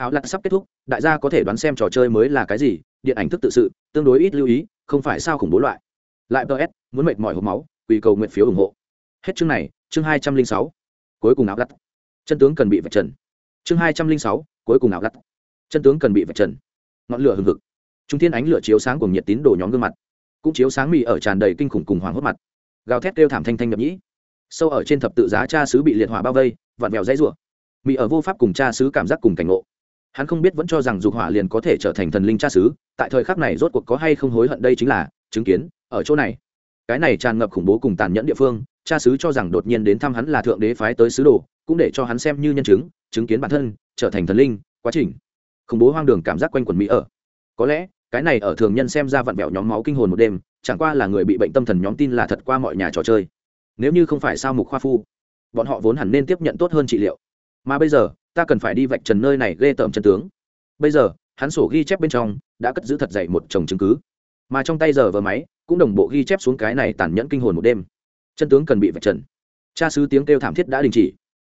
áo lặt sắp kết thúc, đại gia có thể đoán xem trò chơi mới là cái gì, điện ảnh thức tự sự, tương đối ít lưu ý, không phải sao khủng bố loại. Lại ts muốn mệt mỏi hộp máu, quỳ cầu nguyện phiếu ủng hộ. Hết chương này, chương hai trăm linh sáu. Cuối cùng áo lặt. Chân tướng cần bị vạch trần. Chương hai trăm linh sáu, cuối cùng áo lặt. Chân tướng cần bị vạch trần. Ngọn lửa hừng hực. Chúng thiên ánh lửa chiếu sáng cùng nhiệt tín đổ nhóm gương mặt. Cũng chiếu sáng mì ở tràn đầy kinh khủng cùng hoàng hốt mặt. Gào thét kêu thảm thanh thanh nhập nhĩ. Sâu ở trên thập tự giá cha sứ bị liệt hỏa bao vây, vặn vẹo dãy rủa. Mì ở vô pháp cùng cha sứ cảm giác cùng cảnh ngộ hắn không biết vẫn cho rằng dục hỏa liền có thể trở thành thần linh cha sứ tại thời khắc này rốt cuộc có hay không hối hận đây chính là chứng kiến, ở chỗ này. Cái này tràn ngập khủng bố cùng tàn nhẫn địa phương, cha sứ cho rằng đột nhiên đến thăm hắn là thượng đế phái tới sứ đồ, cũng để cho hắn xem như nhân chứng chứng kiến bản thân, trở thành thần linh, quá trình. Khủng bố hoang đường cảm giác quanh quần mỹ ở. Có lẽ, cái này ở thường nhân xem ra vặn vẹo nhóm máu kinh hồn một đêm, chẳng qua là người bị bệnh tâm thần nhóm tin là thật qua mọi nhà trò chơi. Nếu như không phải sao mục khoa phu, bọn họ vốn hẳn nên tiếp nhận tốt hơn trị liệu. Mà bây giờ ta cần phải đi vạch trần nơi này ghê tởm chân tướng. Bây giờ, hắn sổ ghi chép bên trong đã cất giữ thật dậy một chồng chứng cứ. Mà trong tay giờ vờ máy cũng đồng bộ ghi chép xuống cái này tàn nhẫn kinh hồn một đêm. Chân tướng cần bị vạch trần. Cha sứ tiếng kêu thảm thiết đã đình chỉ.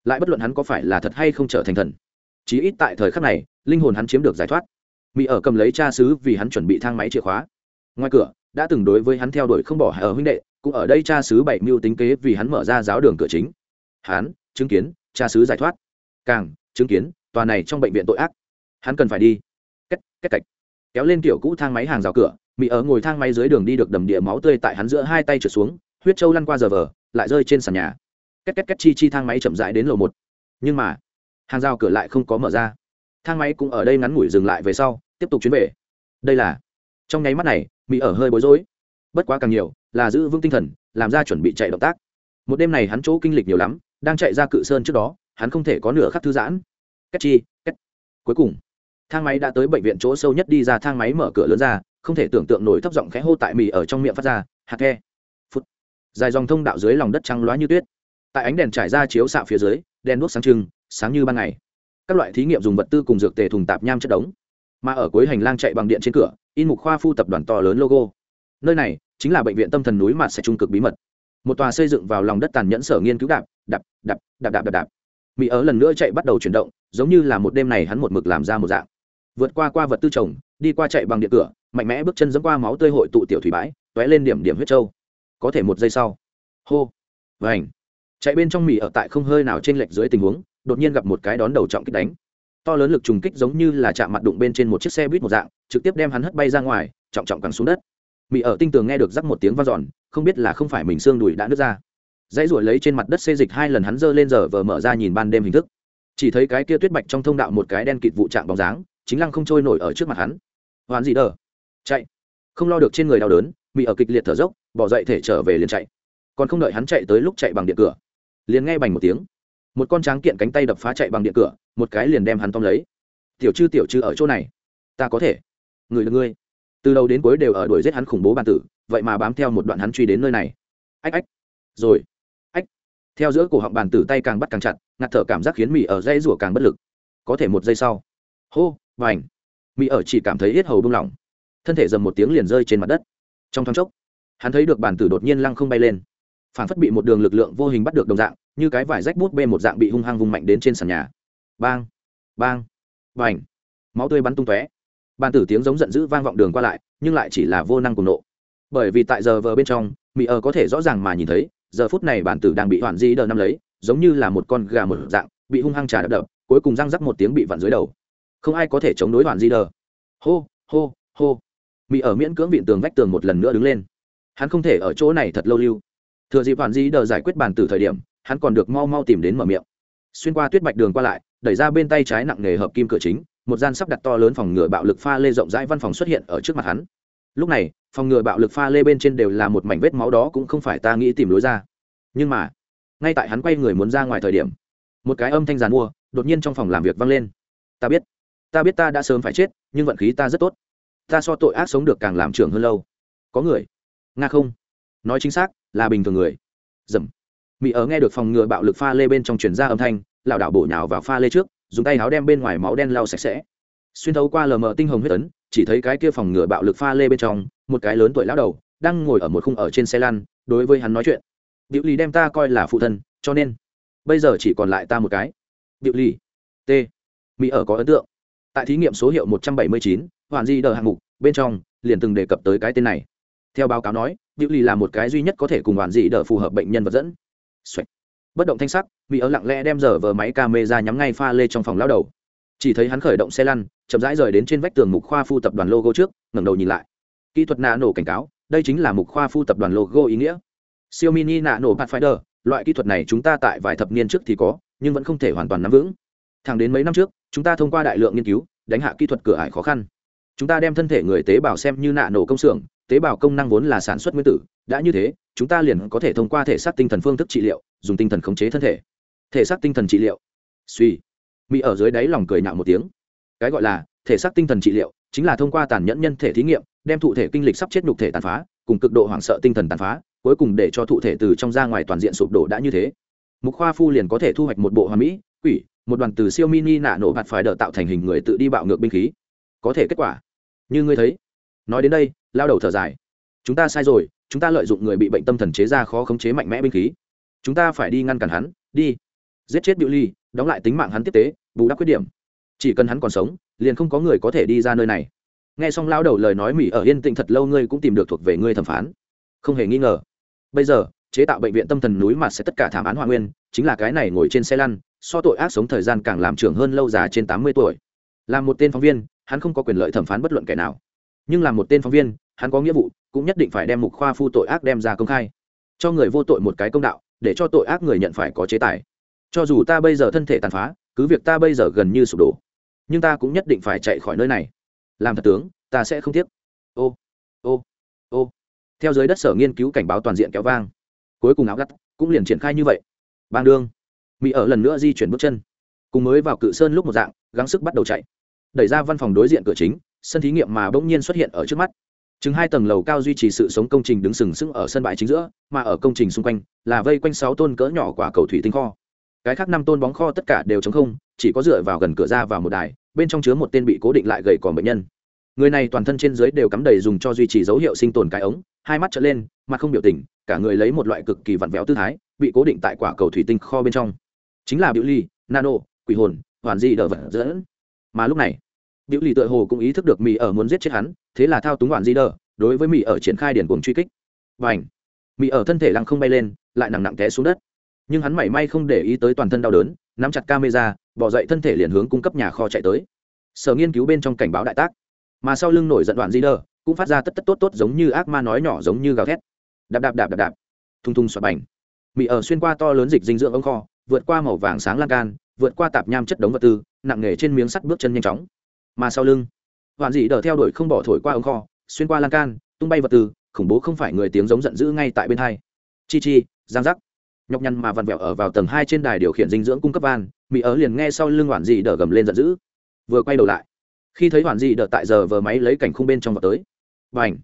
Lại bất luận hắn có phải là thật hay không trở thành thần, chí ít tại thời khắc này, linh hồn hắn chiếm được giải thoát. Mỹ ở cầm lấy cha sứ vì hắn chuẩn bị thang máy chìa khóa. Ngoài cửa, đã từng đối với hắn theo đuổi không bỏ ở huynh đệ, cũng ở đây cha sứ bảy mưu tính kế vì hắn mở ra giáo đường cửa chính. Hắn, chứng kiến, cha sứ giải thoát. Càng chứng kiến, tòa này trong bệnh viện tội ác. Hắn cần phải đi. Cách cách cạch. Kéo lên kiểu cũ thang máy hàng rào cửa mỹ ở ngồi thang máy dưới đường đi được đầm địa máu tươi tại hắn giữa hai tay trượt xuống, huyết trâu lăn qua giờ vờ, lại rơi trên sàn nhà. Két két két chi chi thang máy chậm rãi đến lầu một. Nhưng mà, hàng rào cửa lại không có mở ra. Thang máy cũng ở đây ngắn ngủi dừng lại về sau, tiếp tục chuyến về. Đây là, trong nháy mắt này mỹ ở hơi bối rối. Bất quá càng nhiều, là giữ vững tinh thần, làm ra chuẩn bị chạy động tác. Một đêm này hắn chỗ kinh lịch nhiều lắm, đang chạy ra cự sơn trước đó hắn không thể có nửa khắc thư giãn. Cách chi, cách. Cuối cùng, thang máy đã tới bệnh viện chỗ sâu nhất đi ra thang máy mở cửa lớn ra, không thể tưởng tượng nổi thấp giọng khẽ hô tại mì ở trong miệng phát ra, hạt the. Phút. Dài dòng thông đạo dưới lòng đất trắng loá như tuyết. Tại ánh đèn trải ra chiếu xạ phía dưới, đèn đuốc sáng trưng, sáng như ban ngày. Các loại thí nghiệm dùng vật tư cùng dược tề thùng tạp nham chất đống. Mà ở cuối hành lang chạy bằng điện trên cửa, in mục khoa phu tập đoàn to lớn logo. Nơi này chính là bệnh viện tâm thần núi mặt sẽ trung cực bí mật. Một tòa xây dựng vào lòng đất tàn nhẫn sở nghiên cứu đạp đạp đạp đạp đạp đạp đạp mỹ ớ lần nữa chạy bắt đầu chuyển động, giống như là một đêm này hắn một mực làm ra một dạng. Vượt qua qua vật tư trồng, đi qua chạy bằng điện cửa, mạnh mẽ bước chân dẫm qua máu tươi hội tụ tiểu thủy bãi t lên điểm điểm huyết trâu. Có thể một giây sau, hô vảnh chạy bên trong mỹ ở tại không hơi nào trên lệch dưới tình huống, đột nhiên gặp một cái đón đầu trọng kích đánh. To lớn lực trùng kích giống như là chạm mặt đụng bên trên một chiếc xe buýt một dạng, trực tiếp đem hắn hất bay ra ngoài, trọng trọng cẳng xuống đất. Mỹ ở tinh tường nghe được rắc một tiếng vang dọn, không biết là không phải mình xương đùi đã nứt ra dãy ruổi lấy trên mặt đất xê dịch hai lần hắn giơ lên giờ vờ mở ra nhìn ban đêm hình thức. Chỉ thấy cái kia tuyết bạch trong thông đạo một cái đen kịt vụ trạng bóng dáng, chính lăng không trôi nổi ở trước mặt hắn. Hoán gì đờ? Chạy. Không lo được trên người đau đớn bị ở kịch liệt thở dốc, bỏ dậy thể trở về liền chạy. Còn không đợi hắn chạy tới lúc chạy bằng điện cửa, liền nghe bành một tiếng. Một con tráng kiện cánh tay đập phá chạy bằng điện cửa, một cái liền đem hắn tóm lấy. Tiểu chư tiểu chư ở chỗ này. Ta có thể. Người là ngươi. Từ đầu đến cuối đều ở đuổi giết hắn khủng bố bàn tử, vậy mà bám theo một đoạn hắn truy đến nơi này. Ách ách. Rồi theo giữa cổ họng bàn tử tay càng bắt càng chặt, ngạt thở cảm giác khiến mỹ ở dây rủa càng bất lực. Có thể một giây sau, hô và ảnh mỹ ở chỉ cảm thấy hết hầu bung lỏng. Thân thể dầm một tiếng liền rơi trên mặt đất. Trong thoáng chốc, hắn thấy được bàn tử đột nhiên lăng không bay lên. Phản phất bị một đường lực lượng vô hình bắt được đồng dạng, như cái vải rách bút bê một dạng bị hung hăng vùng mạnh đến trên sàn nhà. Bang bang và ảnh máu tươi bắn tung tóe. Bàn tử tiếng giống giận dữ vang vọng đường qua lại, nhưng lại chỉ là vô năng cùng nộ. Bởi vì tại giờ vờ bên trong mỹ ở có thể rõ ràng mà nhìn thấy giờ phút này bản tử đang bị hoàn di đờ năm lấy, giống như là một con gà một dạng, bị hung hăng trà đập đập, cuối cùng răng rắc một tiếng bị vặn dưới đầu. Không ai có thể chống đối hoàn di đờ. Hô hô hô. Mỹ ở miễn cưỡng vịn tường vách tường một lần nữa đứng lên. Hắn không thể ở chỗ này thật lâu lưu. Thừa dịp hoàn di đờ giải quyết bản tử thời điểm, hắn còn được mau mau tìm đến mở miệng. Xuyên qua tuyết bạch đường qua lại, đẩy ra bên tay trái nặng nghề hợp kim cửa chính, một gian sắp đặt to lớn phòng ngừa bạo lực pha lê rộng rãi văn phòng xuất hiện ở trước mặt hắn lúc này, phòng ngừa bạo lực pha lê bên trên đều là một mảnh vết máu đó cũng không phải ta nghĩ tìm lối ra. Nhưng mà, ngay tại hắn quay người muốn ra ngoài thời điểm, một cái âm thanh giàn mua đột nhiên trong phòng làm việc vang lên. Ta biết ta biết ta đã sớm phải chết, nhưng vận khí ta rất tốt. Ta so tội ác sống được càng làm trưởng hơn lâu. Có người? Nga không. Nói chính xác, là bình thường người. Dầm. Mỹ ở nghe được phòng ngừa bạo lực pha lê bên trong truyền ra âm thanh, lảo đảo bổ nhào vào pha lê trước, dùng tay áo đem bên ngoài máu đen lau sạch sẽ. Xuyên thấu qua lờ mờ tinh hồng huyết ấn chỉ thấy cái kia phòng ngừa bạo lực pha lê bên trong, một cái lớn tuổi lão đầu đang ngồi ở một khung ở trên xe lăn, đối với hắn nói chuyện. Biểu lì đem ta coi là phụ thân, cho nên bây giờ chỉ còn lại ta một cái. Biểu lì, t, mỹ ở có ấn tượng. Tại thí nghiệm số hiệu một trăm bảy mươi chín hoàn di đờ hạng mục, bên trong, liền từng đề cập tới cái tên này. Theo báo cáo nói biểu lì là một cái duy nhất có thể cùng hoàn di đờ phù hợp bệnh nhân vật dẫn. Xoạch. bất động thanh sắc, mỹ ở lặng lẽ đem giờ vờ máy camera nhắm ngay pha lê trong phòng lao đầu chỉ thấy hắn khởi động xe lăn, chậm rãi rời đến trên vách tường mục khoa phu tập đoàn logo trước, ngẩng đầu nhìn lại. Kỹ thuật nạ nổ cảnh cáo, đây chính là mục khoa phu tập đoàn logo ý nghĩa. Siêu mini nạ nổ pathfinder, loại kỹ thuật này chúng ta tại vài thập niên trước thì có, nhưng vẫn không thể hoàn toàn nắm vững. Thẳng đến mấy năm trước, chúng ta thông qua đại lượng nghiên cứu, đánh hạ kỹ thuật cửa ải khó khăn. Chúng ta đem thân thể người tế bào xem như nạ nổ công xưởng, tế bào công năng vốn là sản xuất nguyên tử, đã như thế, chúng ta liền có thể thông qua thể xác tinh thần phương thức trị liệu, dùng tinh thần khống chế thân thể. Thể xác tinh thần trị liệu. Suy mỹ ở dưới đáy lòng cười nhạo một tiếng. Cái gọi là thể xác tinh thần trị liệu chính là thông qua tàn nhẫn nhân thể thí nghiệm, đem thụ thể kinh lịch sắp chết nhục thể tàn phá, cùng cực độ hoảng sợ tinh thần tàn phá, cuối cùng để cho thụ thể từ trong ra ngoài toàn diện sụp đổ đã như thế. Mục khoa phu liền có thể thu hoạch một bộ hoa mỹ, quỷ, một đoàn từ siêu mini nạ nổ bạt phải đỡ tạo thành hình người tự đi bạo ngược binh khí. Có thể kết quả. Như ngươi thấy. Nói đến đây, lao đầu thở dài. Chúng ta sai rồi, chúng ta lợi dụng người bị bệnh tâm thần chế ra khó khống chế mạnh mẽ binh khí. Chúng ta phải đi ngăn cản hắn, đi. Giết chết điệu ly đóng lại tính mạng hắn tiếp tế bù đắp khuyết điểm. Chỉ cần hắn còn sống, liền không có người có thể đi ra nơi này. Nghe xong lao đầu lời nói mỹ ở yên tĩnh thật lâu, ngươi cũng tìm được thuộc về ngươi thẩm phán. Không hề nghi ngờ. Bây giờ, chế tạo bệnh viện tâm thần núi mà sẽ tất cả thảm án hoa nguyên, chính là cái này ngồi trên xe lăn, so tội ác sống thời gian càng làm trưởng hơn lâu già trên tám mươi tuổi. Là một tên phóng viên, hắn không có quyền lợi thẩm phán bất luận kẻ nào. Nhưng là một tên phóng viên, hắn có nghĩa vụ, cũng nhất định phải đem mục khoa phu tội ác đem ra công khai. Cho người vô tội một cái công đạo, để cho tội ác người nhận phải có chế tài. Cho dù ta bây giờ thân thể tàn phá cứ việc ta bây giờ gần như sụp đổ, nhưng ta cũng nhất định phải chạy khỏi nơi này. Làm thật tướng, ta sẽ không tiếc. Ô ô ô. Theo giới đất sở nghiên cứu cảnh báo toàn diện kéo vang, cuối cùng áo gắt cũng liền triển khai như vậy. Bang đương, mỹ ở lần nữa di chuyển bước chân, cùng mới vào cự sơn lúc một dạng, gắng sức bắt đầu chạy. Đẩy ra văn phòng đối diện cửa chính, sân thí nghiệm mà bỗng nhiên xuất hiện ở trước mắt. Chừng hai tầng lầu cao duy trì sự sống công trình đứng sừng sững ở sân bãi chính giữa, mà ở công trình xung quanh là vây quanh sáu tôn cỡ nhỏ quả cầu thủy tinh kho cái khác năm tôn bóng kho tất cả đều chống không, chỉ có dựa vào gần cửa ra vào một đài, bên trong chứa một tên bị cố định lại gầy còm bệnh nhân. Người này toàn thân trên dưới đều cắm đầy dùng cho duy trì dấu hiệu sinh tồn cái ống, hai mắt trở lên, mặt không biểu tình, cả người lấy một loại cực kỳ vặn vẹo tư thái, bị cố định tại quả cầu thủy tinh kho bên trong. Chính là biểu ly, nano, quỷ hồn, hoàn di đờ vật dẫn. Mà lúc này, biểu ly tựa hồ cũng ý thức được mỹ ở muốn giết chết hắn, thế là thao túng hoàn di đờ, đối với mỹ ở triển khai điển cuồng truy kích. Và ảnh mỹ ở thân thể lăng không bay lên, lại nặng nặng té xuống đất nhưng hắn mảy may không để ý tới toàn thân đau đớn, nắm chặt camera, bỏ dậy thân thể liền hướng cung cấp nhà kho chạy tới. Sở nghiên cứu bên trong cảnh báo đại tác. Mà sau lưng nổi giận đoạn di đờ cũng phát ra tất tất tốt tốt giống như ác ma nói nhỏ giống như gào thét. Đạp đạp đạp đạp đạp. Thung thung xoạt bành. Mị ở xuyên qua to lớn dịch dinh dưỡng ống kho, vượt qua màu vàng sáng lan can, vượt qua tạp nham chất đống vật tư, nặng nề trên miếng sắt bước chân nhanh chóng. Mà sau lưng hoàn dị đờ theo đuổi không bỏ thổi qua ống kho, xuyên qua lan can, tung bay vật tư, khủng bố không phải người tiếng giống giận dữ ngay tại bên hai. Chi chi, giang giác nhọc nhằn mà vằn vẹo ở vào tầng hai trên đài điều khiển dinh dưỡng cung cấp van, mỹ ớ liền nghe sau lưng hoàn dị đờ gầm lên giận dữ. Vừa quay đầu lại, khi thấy hoàn dị đờ tại giờ vờ máy lấy cảnh khung bên trong vào tới và ảnh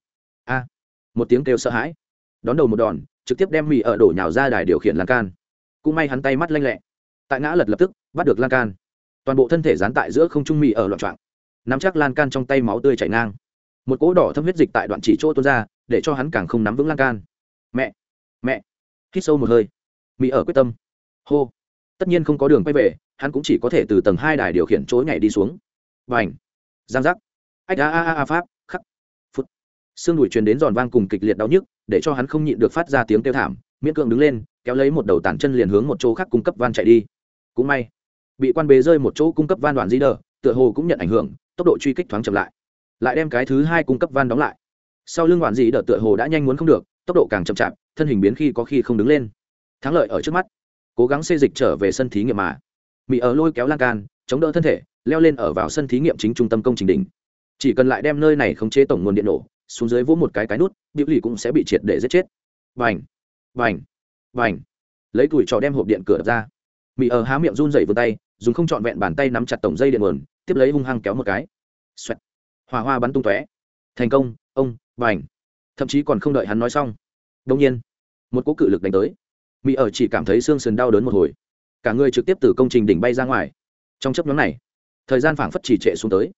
a, một tiếng kêu sợ hãi. Đón đầu một đòn, trực tiếp đem mỹ ở đổ nhào ra đài điều khiển lan can. Cũng may hắn tay mắt lanh lẹ. Tại ngã lật lập tức, bắt được lan can. Toàn bộ thân thể dán tại giữa không trung mỹ ở loạn trạng nắm chắc lan can trong tay máu tươi chảy ngang. Một cỗ đỏ thâm huyết dịch tại đoạn chỉ chỗ tuôn ra, để cho hắn càng không nắm vững lan can. Mẹ mẹ, hít sâu một hơi mỹ ở quyết tâm. Hô. Tất nhiên không có đường quay về, hắn cũng chỉ có thể từ tầng hai đài điều khiển chối nhảy đi xuống. Và ảnh giang giác. Ách a a a pháp, khắc. Phút. Xương đùi truyền đến giòn vang cùng kịch liệt đau nhức, để cho hắn không nhịn được phát ra tiếng kêu thảm, miễn cưỡng đứng lên, kéo lấy một đầu tản chân liền hướng một chỗ khác cung cấp van chạy đi. Cũng may, bị quan bế rơi một chỗ cung cấp van đoàn di đờ tựa hồ cũng nhận ảnh hưởng, tốc độ truy kích thoáng chậm lại. Lại đem cái thứ hai cung cấp van đóng lại. Sau lưng đoàn di đờ tựa hồ đã nhanh muốn không được, tốc độ càng chậm chạp, thân hình biến khi có khi không đứng lên thắng lợi ở trước mắt, cố gắng xê dịch trở về sân thí nghiệm mà. Mỹ ở lôi kéo lan can, chống đỡ thân thể, leo lên ở vào sân thí nghiệm chính trung tâm công trình đỉnh. Chỉ cần lại đem nơi này khống chế tổng nguồn điện nổ, xuống dưới vỗ một cái cái nút biểu lì cũng sẽ bị triệt để giết chết. Vành vành vành lấy tuổi trò đem hộp điện cửa đập ra. Mỹ ở há miệng run dậy vươn tay, dùng không trọn vẹn bàn tay nắm chặt tổng dây điện nguồn, tiếp lấy hung hăng kéo một cái. Xoẹt! Hòa hoa bắn tung tóe. Thành công! Ông! Vành thậm chí còn không đợi hắn nói xong. Đông nhiên, một cỗ cự lực đánh tới mỹ ở chỉ cảm thấy xương sườn đau đớn một hồi. Cả người trực tiếp từ công trình đỉnh bay ra ngoài. Trong chấp nhóm này, thời gian phảng phất chỉ trệ xuống tới.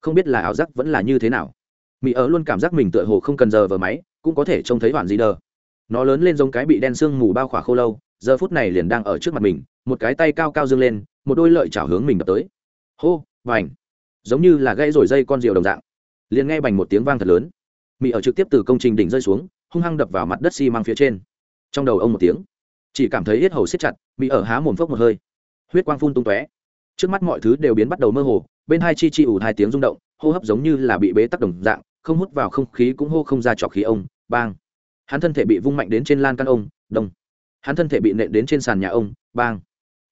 Không biết là ảo giác vẫn là như thế nào. Mỹ ở luôn cảm giác mình tựa hồ không cần giờ vờ máy, cũng có thể trông thấy hoàn gì đờ. Nó lớn lên giống cái bị đen sương mù bao khỏa khô lâu, giờ phút này liền đang ở trước mặt mình, một cái tay cao cao dâng lên, một đôi lợi chảo hướng mình đập tới. Hô, vành. Giống như là gãy rồi dây con diều đồng dạng. Liền nghe bành một tiếng vang thật lớn. Mỹ ở trực tiếp từ công trình đỉnh rơi xuống, hung hăng đập vào mặt đất xi、si、măng phía trên. Trong đầu ông một tiếng chỉ cảm thấy yết hầu siết chặt, bị ở há mồm phốc một hơi. Huyết quang phun tung tóe. Trước mắt mọi thứ đều biến bắt đầu mơ hồ, bên hai chi chi ủ hai tiếng rung động, hô hấp giống như là bị bế tắc đồng dạng, không hút vào không khí cũng hô không ra trọc khí ông, bang. Hắn thân thể bị vung mạnh đến trên lan căn ông, đông. Hắn thân thể bị nện đến trên sàn nhà ông, bang.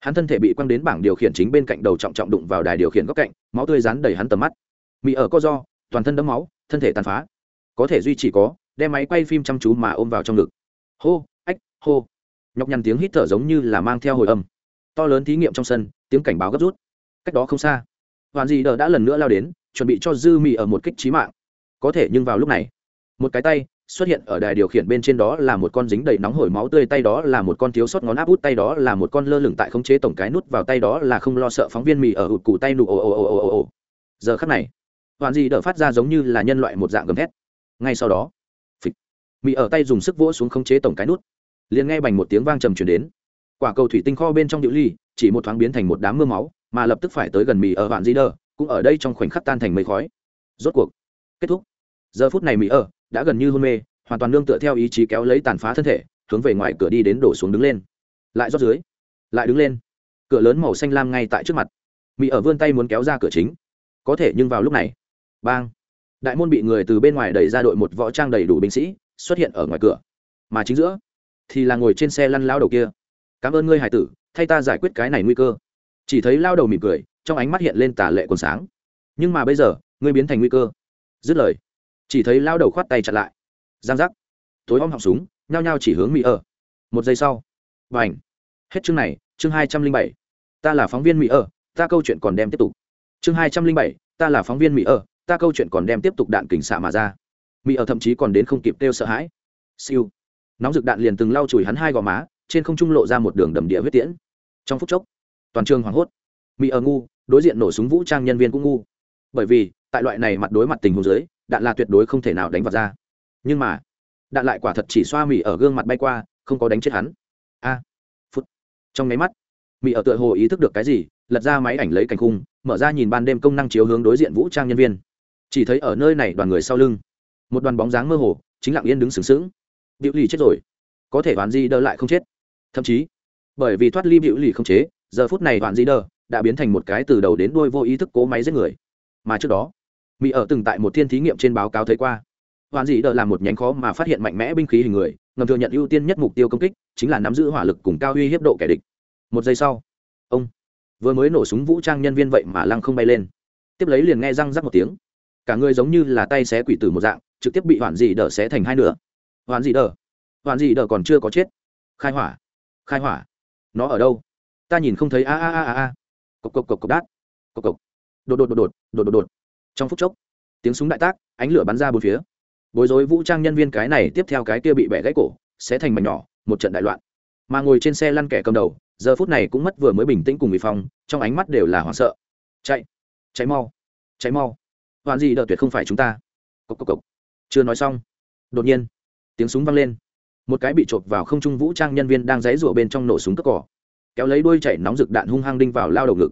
Hắn thân thể bị quăng đến bảng điều khiển chính bên cạnh đầu trọng trọng đụng vào đài điều khiển góc cạnh, máu tươi rán đầy hắn tầm mắt. Mỹ ở co do, toàn thân đấm máu, thân thể tàn phá. Có thể duy trì có, đem máy quay phim chăm chú mà ôm vào trong ngực. Hô, ách, hô nhọc nhằn tiếng hít thở giống như là mang theo hồi âm. To lớn thí nghiệm trong sân, tiếng cảnh báo gấp rút. Cách đó không xa hoàn dị đờ đã lần nữa lao đến, chuẩn bị cho dư mị ở một kích trí mạng. Có thể nhưng vào lúc này, một cái tay xuất hiện ở đài điều khiển bên trên đó là một con dính đầy nóng hổi máu tươi, tay đó là một con thiếu sót ngón áp út, tay đó là một con lơ lửng tại khống chế tổng cái nút vào, tay đó là không lo sợ phóng viên mì ở hụt cụ tay nụ ồ ồ ồ ồ ồ giờ khắc này hoàn dị đờ phát ra giống như là nhân loại một dạng gầm thét. Ngay sau đó, phịch, mì ở tay dùng sức vỗ xuống khống chế tổng cái nút liền nghe bành một tiếng vang trầm truyền đến. Quả cầu thủy tinh kho bên trong điệu ly, chỉ một thoáng biến thành một đám mưa máu, mà lập tức phải tới gần mì ở vạn di đờ cũng ở đây trong khoảnh khắc tan thành mây khói. Rốt cuộc, kết thúc. Giờ phút này mỹ ở đã gần như hôn mê, hoàn toàn nương tựa theo ý chí kéo lấy tàn phá thân thể, hướng về ngoài cửa đi đến đổ xuống đứng lên. Lại rót dưới, lại đứng lên. Cửa lớn màu xanh lam ngay tại trước mặt. Mỹ ở vươn tay muốn kéo ra cửa chính. Có thể nhưng vào lúc này, bang, đại môn bị người từ bên ngoài đẩy ra đội một võ trang đầy đủ binh sĩ, xuất hiện ở ngoài cửa. Mà chính giữa thì là ngồi trên xe lăn lao đầu kia. Cảm ơn ngươi, hải tử, thay ta giải quyết cái này nguy cơ. Chỉ thấy lao đầu mỉm cười, trong ánh mắt hiện lên tà lệ còn sáng. Nhưng mà bây giờ, ngươi biến thành nguy cơ. Dứt lời, chỉ thấy lao đầu khoát tay chặt lại. Giang giác. Tối om họng súng, nhao nhao chỉ hướng mỹ ở một giây sau và ảnh hết chương này, chương hai trăm linh bảy. Ta là phóng viên mỹ ở ta câu chuyện còn đem tiếp tục. Chương hai trăm linh bảy, ta là phóng viên mỹ ở ta câu chuyện còn đem tiếp tục đạn kình xạ mà ra. Mỹ ở thậm chí còn đến không kịp kêu sợ hãi. Siêu nóng rực đạn liền từng lau chùi hắn hai gò má, trên không trung lộ ra một đường đầm địa huyết tiễn. Trong phút chốc, toàn trường hoảng hốt. Mỹ ở ngu, đối diện nổ súng vũ trang nhân viên cũng ngu. Bởi vì, tại loại này mặt đối mặt tình huống dưới, đạn là tuyệt đối không thể nào đánh vào ra nhưng mà, đạn lại quả thật chỉ xoa mỹ ở gương mặt bay qua, không có đánh chết hắn. A, phút. Trong nháy mắt mỹ ở tựa hồ ý thức được cái gì, lật ra máy ảnh lấy cảnh khung, mở ra nhìn ban đêm công năng chiếu hướng đối diện vũ trang nhân viên. Chỉ thấy ở nơi này đoàn người sau lưng, một đoàn bóng dáng mơ hồ, chính lặng yên đứng sướng sướng biểu lì chết rồi. Có thể đoàn di Đờ lại không chết. Thậm chí, bởi vì thoát ly biểu lì không chế, giờ phút này đoàn di Đờ đã biến thành một cái từ đầu đến đuôi vô ý thức cố máy giết người. Mà trước đó, mỹ ở từng tại một thiên thí nghiệm trên báo cáo thấy qua. Hoàn dị đờ là một nhánh khó mà phát hiện mạnh mẽ binh khí hình người, ngầm thừa nhận ưu tiên nhất mục tiêu công kích chính là nắm giữ hỏa lực cùng cao uy hiếp độ kẻ địch. Một giây sau, ông vừa mới nổ súng vũ trang nhân viên vậy mà lăng không bay lên. Tiếp lấy liền nghe răng rắc một tiếng. Cả người giống như là tay xé quỷ tử một dạng, trực tiếp bị hoàn dị đờ xé thành hai nửa hoàn dị đờ? Hoàn dị đờ còn chưa có chết. Khai hỏa. Khai hỏa. Nó ở đâu? Ta nhìn không thấy. A a a a a. Cộc cộc cộc cộc đát. Cộc cộc. Đột đột đột đột đột đột đột. Trong phút chốc, tiếng súng đại tác, ánh lửa bắn ra bốn phía. Bối rối vũ trang nhân viên cái này tiếp theo cái kia bị bẻ gãy cổ, sẽ thành mảnh nhỏ, một trận đại loạn. Mà ngồi trên xe lăn kẻ cầm đầu, giờ phút này cũng mất vừa mới bình tĩnh cùng bị phong, trong ánh mắt đều là hoảng sợ. Chạy cháy mau cháy mau. Hoàn gì đợt tuyệt không phải chúng ta. Cộc cộc cộc. Chưa nói xong. Đột nhiên tiếng súng vang lên. Một cái bị chộp vào không trung vũ trang nhân viên đang dãy rụa bên trong nổ súng cất cỏ. Kéo lấy đuôi chảy nóng rực đạn hung hăng đinh vào lao đầu ngực.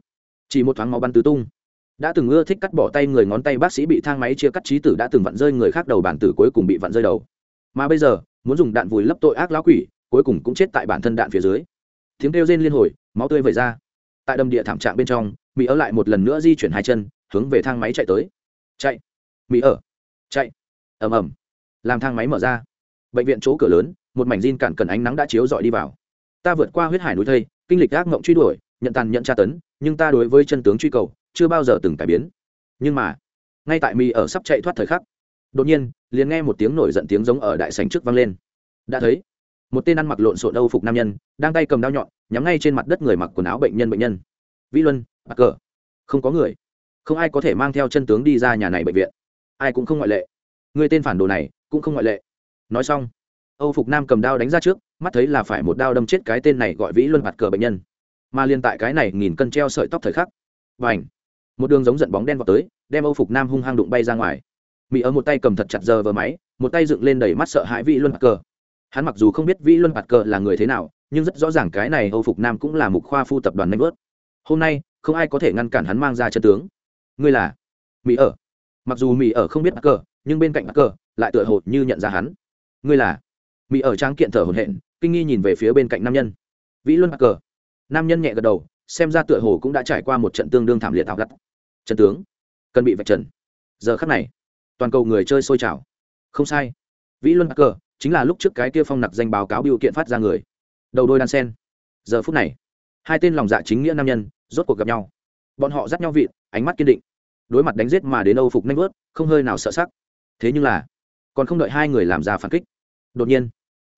Chỉ một thoáng máu bắn tứ tung. Đã từng ưa thích cắt bỏ tay người ngón tay bác sĩ bị thang máy chia cắt trí tử đã từng vặn rơi người khác đầu bản tử cuối cùng bị vặn rơi đầu. Mà bây giờ, muốn dùng đạn vùi lấp tội ác lão quỷ, cuối cùng cũng chết tại bản thân đạn phía dưới. Tiếng kêu rên liên hồi, máu tươi vẩy ra. Tại đầm địa thảm trạng bên trong, mỹ ở lại một lần nữa di chuyển hai chân, hướng về thang máy chạy tới. Chạy. Mỹ ở chạy. Ầm ầm. Làm thang máy mở ra bệnh viện chỗ cửa lớn, một mảnh jean cản cần ánh nắng đã chiếu dọi đi vào. Ta vượt qua huyết hải núi thây, kinh lịch ác mộng truy đuổi, nhận tàn nhận tra tấn, nhưng ta đối với chân tướng truy cầu, chưa bao giờ từng cải biến. Nhưng mà, ngay tại mi ở sắp chạy thoát thời khắc, đột nhiên, liền nghe một tiếng nổi giận tiếng giống ở đại sành trước vang lên. Đã thấy, một tên ăn mặc lộn xộn âu phục nam nhân, đang tay cầm đao nhọn, nhắm ngay trên mặt đất người mặc quần áo bệnh nhân bệnh nhân. Vĩ luân, bạc cờ. Không có người. Không ai có thể mang theo chân tướng đi ra nhà này bệnh viện. Ai cũng không ngoại lệ. Người tên phản đồ này cũng không ngoại lệ nói xong, âu phục nam cầm đao đánh ra trước, mắt thấy là phải một đao đâm chết cái tên này gọi vĩ luân bạt cờ bệnh nhân. Mà liên tại cái này nghìn cân treo sợi tóc thời khắc và ảnh một đường giống giận bóng đen vào tới, đem âu phục nam hung hăng đụng bay ra ngoài. Mỹ ở một tay cầm thật chặt giờ vờ máy, một tay dựng lên đầy mắt sợ hãi vĩ luân bạt cờ. Hắn mặc dù không biết vĩ luân bạt cờ là người thế nào, nhưng rất rõ ràng cái này âu phục nam cũng là mục khoa phu tập đoàn nanh vớt. Hôm nay, không ai có thể ngăn cản hắn mang ra chân tướng. Ngươi là mỹ ở mặc dù mỹ ở không biết mặt cờ, nhưng bên cạnh mặt cờ lại tựa hồ như nhận ra hắn ngươi là mỹ ở tráng kiện thở hổn hển, kinh nghi nhìn về phía bên cạnh nam nhân. Vĩ luân cờ nam nhân nhẹ gật đầu, xem ra tựa hồ cũng đã trải qua một trận tương đương thảm liệt thảo gắt. Trần tướng, cần bị vạch trần. Giờ khắc này, toàn cầu người chơi sôi trào. Không sai. Vĩ luân cờ chính là lúc trước cái kia phong nặc danh báo cáo biểu kiện phát ra người. Đầu đôi đan sen. Giờ phút này, hai tên lòng dạ chính nghĩa nam nhân rốt cuộc gặp nhau. Bọn họ dắt nhau vị ánh mắt kiên định. Đối mặt đánh giết mà đến âu phục nanh vớt, không hơi nào sợ sắc. Thế nhưng là, còn không đợi hai người làm ra phản kích đột nhiên,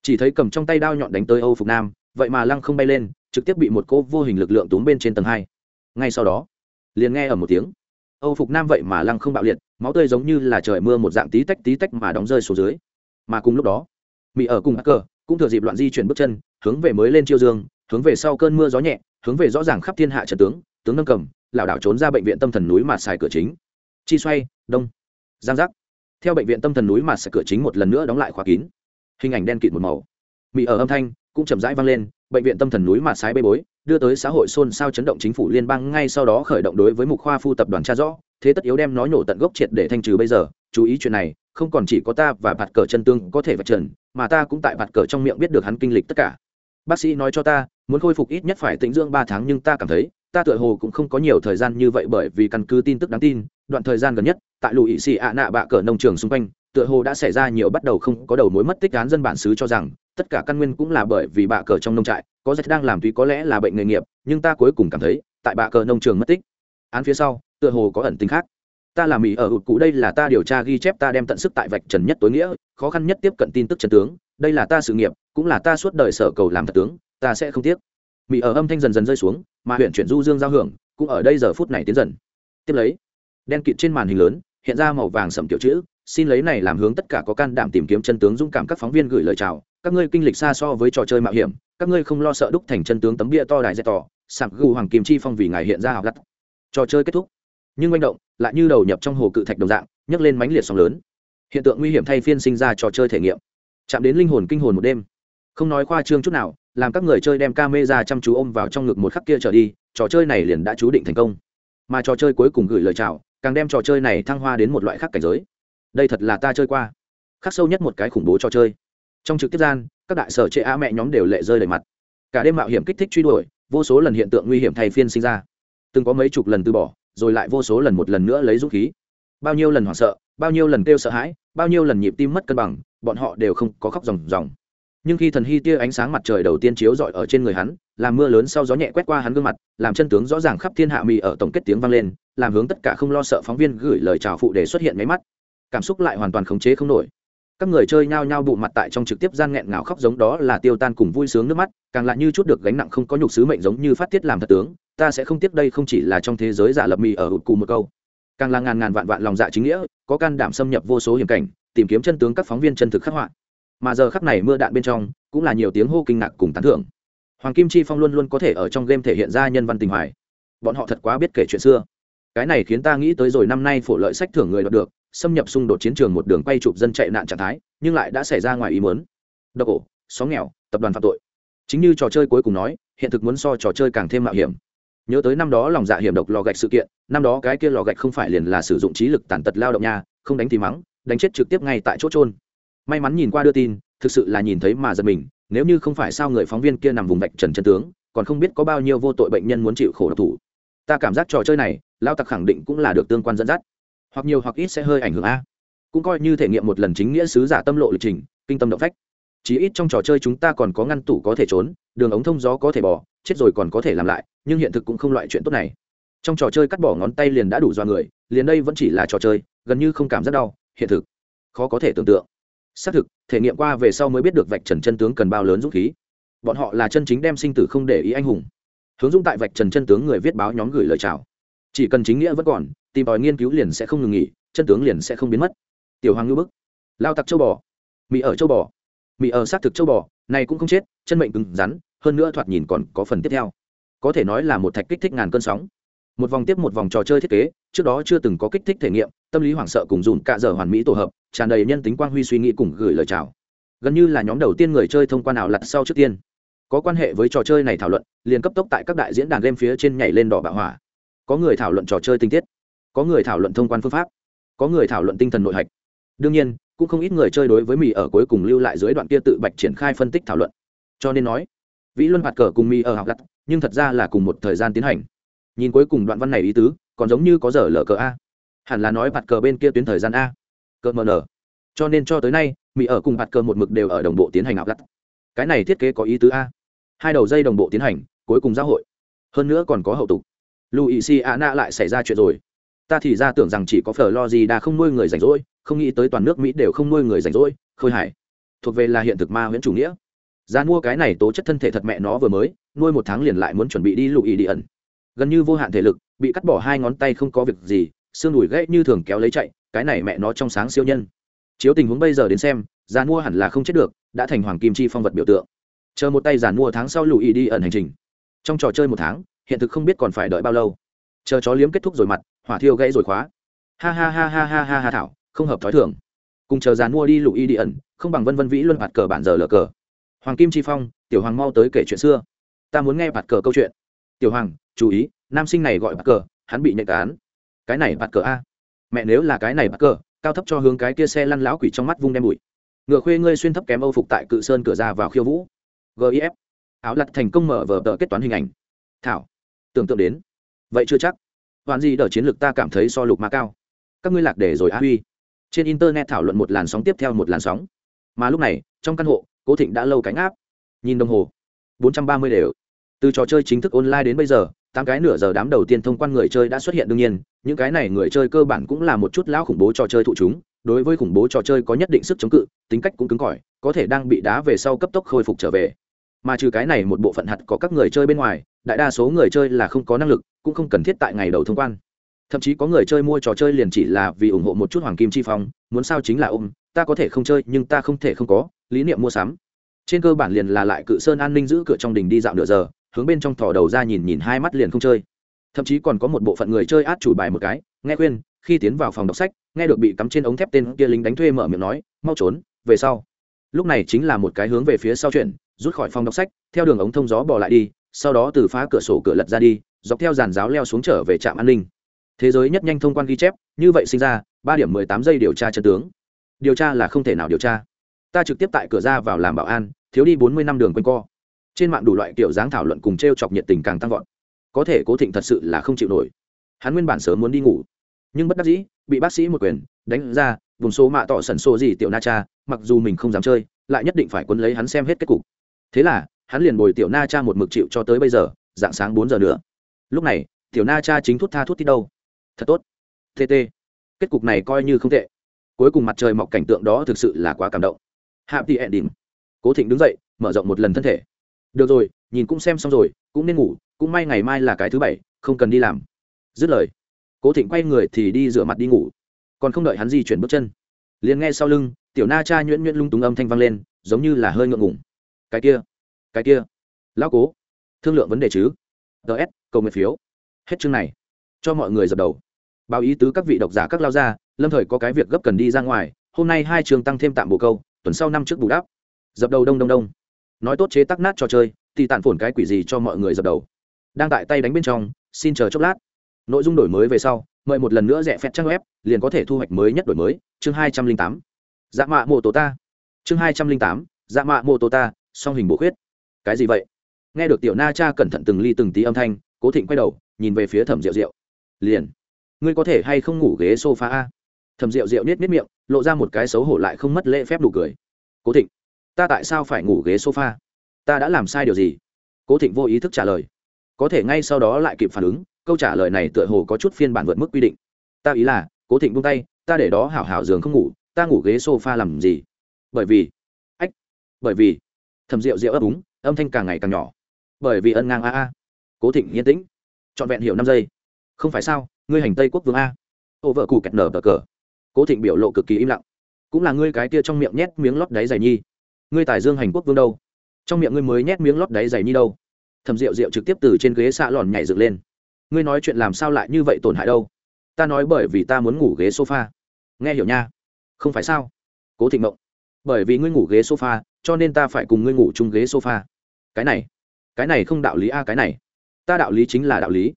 chỉ thấy cầm trong tay đao nhọn đánh tới âu phục nam, vậy mà lăng không bay lên, trực tiếp bị một cô vô hình lực lượng túm bên trên tầng hai. Ngay sau đó, liền nghe ở một tiếng. Âu phục nam vậy mà lăng không bạo liệt, máu tươi giống như là trời mưa một dạng tí tách tí tách mà đóng rơi xuống dưới. Mà cùng lúc đó, mỹ ở cùng hacker cũng thừa dịp loạn di chuyển bước chân, hướng về mới lên chiêu dương, hướng về sau cơn mưa gió nhẹ, hướng về rõ ràng khắp thiên hạ trận tướng tướng nâng cầm, lảo đảo trốn ra bệnh viện tâm thần núi mà xài cửa chính. Chi xoay, đông, giang giác. Theo bệnh viện tâm thần núi mà xài cửa chính một lần nữa đóng lại khóa kín hình ảnh đen kịt một màu. Mỹ ở âm thanh cũng chậm rãi vang lên, bệnh viện tâm thần núi mà sái bê bối, đưa tới xã hội xôn xao chấn động chính phủ liên bang ngay sau đó khởi động đối với mục khoa phu tập đoàn cha rõ, thế tất yếu đem nói nhổ tận gốc triệt để thanh trừ bây giờ, chú ý chuyện này, không còn chỉ có ta và bạt cờ chân tương có thể vạch trần, mà ta cũng tại bạt cờ trong miệng biết được hắn kinh lịch tất cả. Bác sĩ nói cho ta, muốn khôi phục ít nhất phải tĩnh dưỡng ba tháng nhưng ta cảm thấy, ta tựa hồ cũng không có nhiều thời gian như vậy bởi vì căn cứ tin tức đáng tin, đoạn thời gian gần nhất, tại lụy xì ạ nạ bạ cờ nông trường xung quanh tựa hồ đã xảy ra nhiều bắt đầu không có đầu mối mất tích án dân bản xứ cho rằng, tất cả căn nguyên cũng là bởi vì bạ cờ trong nông trại, có rất đang làm tuy có lẽ là bệnh nghề nghiệp, nhưng ta cuối cùng cảm thấy, tại bạ cờ nông trường mất tích. Án phía sau, tựa hồ có ẩn tính khác. Ta làm mỹ ở hụt cụ, đây là ta điều tra ghi chép ta đem tận sức tại vạch trần nhất tối nghĩa, khó khăn nhất tiếp cận tin tức trần tướng, đây là ta sự nghiệp, cũng là ta suốt đời sở cầu làm thật tướng, ta sẽ không tiếc. Mỹ ở âm thanh dần dần rơi xuống, mà huyện chuyển du dương giao hưởng, cũng ở đây giờ phút này tiến dần. Tiếp lấy, đen kịt trên màn hình lớn, hiện ra màu vàng sầm kiểu chữ xin lấy này làm hướng tất cả có can đảm tìm kiếm chân tướng dũng cảm các phóng viên gửi lời chào. Các ngươi kinh lịch xa so với trò chơi mạo hiểm, các ngươi không lo sợ đúc thành chân tướng tấm bia to đài dẹp tỏ sạc gù hoàng kim chi phong vì ngài hiện ra học gắt trò chơi kết thúc. Nhưng manh động, lại như đầu nhập trong hồ cự thạch đồng dạng, nhấc lên mánh liệt sóng lớn. Hiện tượng nguy hiểm thay phiên sinh ra trò chơi thể nghiệm. Chạm đến linh hồn kinh hồn một đêm. Không nói khoa trương chút nào, làm các người chơi đem ca mê ra chăm chú ôm vào trong ngực một khắc kia trở đi, trò chơi này liền đã chú định thành công. Mà trò chơi cuối cùng gửi lời chào, càng đem trò chơi này thăng hoa đến một loại khác cảnh giới đây thật là ta chơi qua. Khắc sâu nhất một cái khủng bố trò chơi. Trong trực tiếp gian, các đại sở chệ a mẹ nhóm đều lệ rơi đầy mặt. Cả đêm mạo hiểm kích thích truy đuổi, vô số lần hiện tượng nguy hiểm thay phiên sinh ra. Từng có mấy chục lần từ bỏ, rồi lại vô số lần một lần nữa lấy dũng khí. Bao nhiêu lần hoảng sợ, bao nhiêu lần kêu sợ hãi, bao nhiêu lần nhịp tim mất cân bằng, bọn họ đều không có khóc ròng ròng. Nhưng khi thần hy tia ánh sáng mặt trời đầu tiên chiếu rọi ở trên người hắn, làm mưa lớn sau gió nhẹ quét qua hắn gương mặt, làm chân tướng rõ ràng khắp thiên hạ mì ở tổng kết tiếng vang lên, làm hướng tất cả không lo sợ phóng viên gửi lời chào phụ để xuất hiện máy mắt cảm xúc lại hoàn toàn khống chế không nổi. Các người chơi nhao nhao bụ mặt tại trong trực tiếp gian nghẹn ngào khóc giống đó là tiêu tan cùng vui sướng nước mắt, càng lại như chút được gánh nặng không có nhục sứ mệnh giống như phát tiết làm thật tướng, ta sẽ không tiếc đây không chỉ là trong thế giới giả lập mì ở hụt cù một câu. Càng là ngàn ngàn vạn vạn lòng dạ chính nghĩa, có can đảm xâm nhập vô số hiểm cảnh, tìm kiếm chân tướng các phóng viên chân thực khắc họa. Mà giờ khắc này mưa đạn bên trong, cũng là nhiều tiếng hô kinh ngạc cùng tán thưởng. Hoàng kim chi phong luôn luôn có thể ở trong game thể hiện ra nhân văn tình hoài. Bọn họ thật quá biết kể chuyện xưa. Cái này khiến ta nghĩ tới rồi năm nay phổ lợi sách thưởng người đọc được xâm nhập xung đột chiến trường một đường quay chụp dân chạy nạn trạng thái, nhưng lại đã xảy ra ngoài ý muốn. Độc ổ xóm nghèo, tập đoàn phạm tội. Chính như trò chơi cuối cùng nói, hiện thực muốn so trò chơi càng thêm mạo hiểm. Nhớ tới năm đó lòng dạ hiểm độc lò gạch sự kiện, năm đó cái kia lò gạch không phải liền là sử dụng trí lực tàn tật lao động nha, không đánh thì mắng, đánh chết trực tiếp ngay tại chỗ trôn may mắn nhìn qua đưa tin, thực sự là nhìn thấy mà giật mình, nếu như không phải sao người phóng viên kia nằm vùng vạch trần chân tướng, còn không biết có bao nhiêu vô tội bệnh nhân muốn chịu khổ độc thủ. Ta cảm giác trò chơi này, lao tặc khẳng định cũng là được tương quan dẫn dắt hoặc nhiều hoặc ít sẽ hơi ảnh hưởng a. Cũng coi như thể nghiệm một lần chính nghĩa sứ giả tâm lộ lịch trình, kinh tâm động phách. Chí ít trong trò chơi chúng ta còn có ngăn tủ có thể trốn, đường ống thông gió có thể bỏ, chết rồi còn có thể làm lại, nhưng hiện thực cũng không loại chuyện tốt này. Trong trò chơi cắt bỏ ngón tay liền đã đủ do người, liền đây vẫn chỉ là trò chơi, gần như không cảm giác đau, hiện thực. Khó có thể tưởng tượng. Xác thực, thể nghiệm qua về sau mới biết được vạch trần chân tướng cần bao lớn dũng khí. Bọn họ là chân chính đem sinh tử không để ý anh hùng. Hướng dũng tại vạch trần chân tướng người viết báo nhóm gửi lời chào. Chỉ cần chính nghĩa vẫn còn tìm tòi nghiên cứu liền sẽ không ngừng nghỉ, chân tướng liền sẽ không biến mất. Tiểu hoàng ngư bức. Lao tặc châu bò. Mỹ ở châu bò. Mỹ ở xác thực châu bò, này cũng không chết, chân mệnh cứng rắn, hơn nữa thoạt nhìn còn có phần tiếp theo. Có thể nói là một thạch kích thích ngàn cơn sóng. Một vòng tiếp một vòng trò chơi thiết kế, trước đó chưa từng có kích thích thể nghiệm, tâm lý hoảng sợ cùng dùn cạ dở hoàn mỹ tổ hợp, tràn đầy nhân tính quang huy suy nghĩ cùng gửi lời chào. Gần như là nhóm đầu tiên người chơi thông qua nào lặt sau trước tiên. Có quan hệ với trò chơi này thảo luận, liền cấp tốc tại các đại diễn đàn game phía trên nhảy lên đỏ bạo hỏa. Có người thảo luận trò chơi tinh tiết có người thảo luận thông quan phương pháp, có người thảo luận tinh thần nội hạch. Đương nhiên, cũng không ít người chơi đối với mì ở cuối cùng lưu lại dưới đoạn kia tự bạch triển khai phân tích thảo luận. Cho nên nói, vĩ luân hoạt cờ cùng mì ở học lặt nhưng thật ra là cùng một thời gian tiến hành. Nhìn cuối cùng đoạn văn này ý tứ, còn giống như có giờ lờ cờ a. Hẳn là nói bạt cờ bên kia tuyến thời gian a. Cờ mờ nở. Cho nên cho tới nay mỹ ở cùng bạt cờ một mực đều ở đồng bộ tiến hành học lặt cái này thiết kế có ý tứ a. Hai đầu dây đồng bộ tiến hành, cuối cùng giao hội. Hơn nữa còn có hậu tục. Louisiana lại xảy ra chuyện rồi ta thì ra tưởng rằng chỉ có phở lo gì đã không nuôi người rảnh rỗi, không nghĩ tới toàn nước mỹ đều không nuôi người rảnh rỗi, khôi hải. Thuộc về là hiện thực ma huyễn chủ nghĩa. Ra mua cái này tố chất thân thể thật mẹ nó vừa mới, nuôi một tháng liền lại muốn chuẩn bị đi lụ ý đi ẩn. Gần như vô hạn thể lực, bị cắt bỏ hai ngón tay không có việc gì, xương đùi gãy như thường kéo lấy chạy, cái này mẹ nó trong sáng siêu nhân. Chiếu tình huống bây giờ đến xem giàn mua hẳn là không chết được, đã thành hoàng kim chi phong vật biểu tượng. Chờ một tay giàn mua tháng sau lùi đi ẩn hành trình. Trong trò chơi một tháng, hiện thực không biết còn phải đợi bao lâu chờ chó liếm kết thúc rồi mặt, hỏa thiêu gãy rồi khóa. Ha ha ha ha ha ha ha thảo, không hợp thói thường. Cùng chờ giàn mua đi lùi đi ẩn, không bằng vân vân vĩ luân bạt cờ bản giờ lờ cờ. Hoàng kim chi phong, tiểu hoàng mau tới kể chuyện xưa. Ta muốn nghe bạt cờ câu chuyện. Tiểu hoàng, chú ý, nam sinh này gọi bạt cờ, hắn bị nhạy cán cái này bạt cờ a? Mẹ nếu là cái này bạt cờ, cao thấp cho hướng cái kia xe lăn lão quỷ trong mắt vung đem bụi. Ngựa khuê ngươi xuyên thấp kém âu phục tại cự sơn cửa ra vào khiêu vũ. Gif áo lặt thành công mở vở tờ kết toán hình ảnh. Thảo, tưởng tượng đến vậy chưa chắc. Hoàn gì đỡ chiến lược ta cảm thấy so lục ma cao. Các ngươi lạc để rồi á huy. Trên internet thảo luận một làn sóng tiếp theo một làn sóng. Mà lúc này, trong căn hộ, cố thịnh đã lâu cánh áp. Nhìn đồng hồ, bốn trăm ba mươi đều. Từ trò chơi chính thức online đến bây giờ, tám cái nửa giờ đám đầu tiên thông quan người chơi đã xuất hiện đương nhiên, những cái này người chơi cơ bản cũng là một chút lão khủng bố trò chơi thụ chúng, đối với khủng bố trò chơi có nhất định sức chống cự, tính cách cũng cứng cỏi, có thể đang bị đá về sau cấp tốc khôi phục trở về mà trừ cái này một bộ phận hạt có các người chơi bên ngoài, đại đa số người chơi là không có năng lực, cũng không cần thiết tại ngày đầu thông quan. Thậm chí có người chơi mua trò chơi liền chỉ là vì ủng hộ một chút hoàng kim chi phong, muốn sao chính là ôm, ta có thể không chơi nhưng ta không thể không có, lý niệm mua sắm. Trên cơ bản liền là lại cự sơn an ninh giữ cửa trong đình đi dạo nửa giờ, hướng bên trong thò đầu ra nhìn nhìn hai mắt liền không chơi. Thậm chí còn có một bộ phận người chơi át chủ bài một cái, nghe khuyên, khi tiến vào phòng đọc sách, nghe được bị cắm trên ống thép tên kia lính đánh thuê mở miệng nói, mau trốn, về sau. Lúc này chính là một cái hướng về phía sau chuyện rút khỏi phòng đọc sách, theo đường ống thông gió bỏ lại đi, sau đó từ phá cửa sổ cửa lật ra đi, dọc theo giàn giáo leo xuống trở về trạm an ninh. Thế giới nhất nhanh thông quan ghi chép, như vậy sinh ra, ba điểm mười tám giây điều tra chân tướng. Điều tra là không thể nào điều tra. Ta trực tiếp tại cửa ra vào làm bảo an, thiếu đi bốn mươi năm đường quanh co. Trên mạng đủ loại kiểu dáng thảo luận cùng t r e o chọc nhiệt tình càng tăng vọt. Có thể cố thịnh thật sự là không chịu nổi. Hắn nguyên bản sớm muốn đi ngủ, nhưng bất đắc dĩ, bị bác sĩ một quyền đánh ra, vùng số mạ tỏ sẩn sô gì tiểu na cha, mặc dù mình không dám chơi, lại nhất định phải quấn lấy hắn xem hết kết cục thế là, hắn liền bồi tiểu na cha một mực chịu cho tới bây giờ, dạng sáng bốn giờ nữa. Lúc này, tiểu na cha chính thút tha thút tít đâu. Thật tốt. Tt kết cục này coi như không tệ. Cuối cùng mặt trời mọc cảnh tượng đó thực sự là quá cảm động. Hạ tỷ ẹn đỉnh cố thịnh đứng dậy, mở rộng một lần thân thể. Được rồi, nhìn cũng xem xong rồi, cũng nên ngủ, cũng may ngày mai là cái thứ bảy, không cần đi làm. Dứt lời, cố thịnh quay người thì đi rửa mặt đi ngủ. Còn không đợi hắn di chuyển bước chân, liền nghe sau lưng, tiểu na cha nhuyễn nhuyễn lung túng âm thanh vang lên, giống như là hơi ngượng ngủng cái kia cái kia. Lão cố, thương lượng vấn đề chứ. Ts cầu nguyện phiếu. Hết chương này. Cho mọi người dập đầu. Báo ý tứ các vị độc giả các lao gia, lâm thời có cái việc gấp cần đi ra ngoài, hôm nay hai trường tăng thêm tạm bồ câu, tuần sau năm trước bù đắp. Dập đầu đông đông đông. Nói tốt chế tắc nát trò chơi, thì tàn phổn cái quỷ gì cho mọi người dập đầu. Đang tại tay đánh bên trong, xin chờ chốc lát. Nội dung đổi mới về sau, mời một lần nữa rẻ phép trang web, liền có thể thu hoạch mới nhất đổi mới. Chương hai trăm linh tám. Dạ mạ mô tô ta. Chương hai trăm linh tám. Dạ mạ mô tô ta song hình bộ khuyết. Cái gì vậy? Nghe được tiểu na cha cẩn thận từng ly từng tí âm thanh, cố thịnh quay đầu, nhìn về phía thẩm rượu rượu liền, ngươi có thể hay không ngủ ghế sofa a? Thẩm rượu rượu nết nết miệng, lộ ra một cái xấu hổ lại không mất lễ phép đủ cười. Cố thịnh, ta tại sao phải ngủ ghế sofa? Ta đã làm sai điều gì? Cố thịnh vô ý thức trả lời. Có thể ngay sau đó lại kịp phản ứng, câu trả lời này tựa hồ có chút phiên bản vượt mức quy định. Ta ý là, cố thịnh buông tay, ta để đó hảo hảo giường không ngủ, ta ngủ ghế sofa làm gì? Bởi vì, ách, bởi vì thầm rượu rượu ấp úng, âm thanh càng ngày càng nhỏ. Bởi vì ân ngang a a. Cố thịnh yên tĩnh, trọn vẹn hiểu năm giây. Không phải sao, ngươi hành tây quốc vương a. Ô vợ cụ kẹt nở bờ cờ. Cố thịnh biểu lộ cực kỳ im lặng. Cũng là ngươi cái tia trong miệng nhét miếng lót đáy dày nhi. Ngươi tài dương hành quốc vương đâu? Trong miệng ngươi mới nhét miếng lót đáy dày nhi đâu? Thầm rượu rượu trực tiếp từ trên ghế xạ lòn nhảy dựng lên. Ngươi nói chuyện làm sao lại như vậy tổn hại đâu? Ta nói bởi vì ta muốn ngủ ghế sofa. Nghe hiểu nha. Không phải sao? Cố thịnh mộng. Bởi vì ngươi ngủ ghế sofa cho nên ta phải cùng ngươi ngủ chung ghế sofa. Cái này cái này không đạo lý a, cái này. Ta đạo lý chính là đạo lý.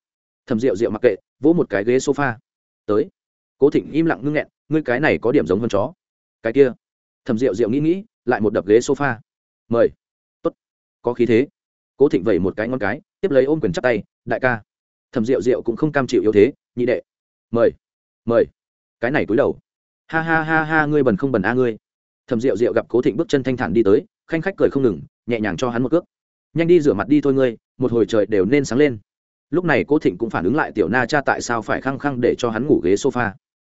Thầm rượu rượu mặc kệ, vỗ một cái ghế sofa. Tới. Cố thịnh im lặng ngưng nghẹn, ngươi cái này có điểm giống hơn chó. Cái kia. Thầm rượu rượu nghĩ nghĩ, lại một đập ghế sofa. Mời. Tốt. Có khí thế. Cố thịnh vẩy một cái ngon cái, tiếp lấy ôm quyền chắp tay, đại ca. Thầm rượu rượu cũng không cam chịu yếu thế, nhị đệ. Mời. Mời. Cái này túi đầu. Ha ha ha ha, ngươi bần không bần a ngươi thầm rượu rượu gặp cố thịnh bước chân thanh thản đi tới khanh khách cười không ngừng nhẹ nhàng cho hắn một cước nhanh đi rửa mặt đi thôi ngươi một hồi trời đều nên sáng lên lúc này cố thịnh cũng phản ứng lại tiểu na cha tại sao phải khăng khăng để cho hắn ngủ ghế sofa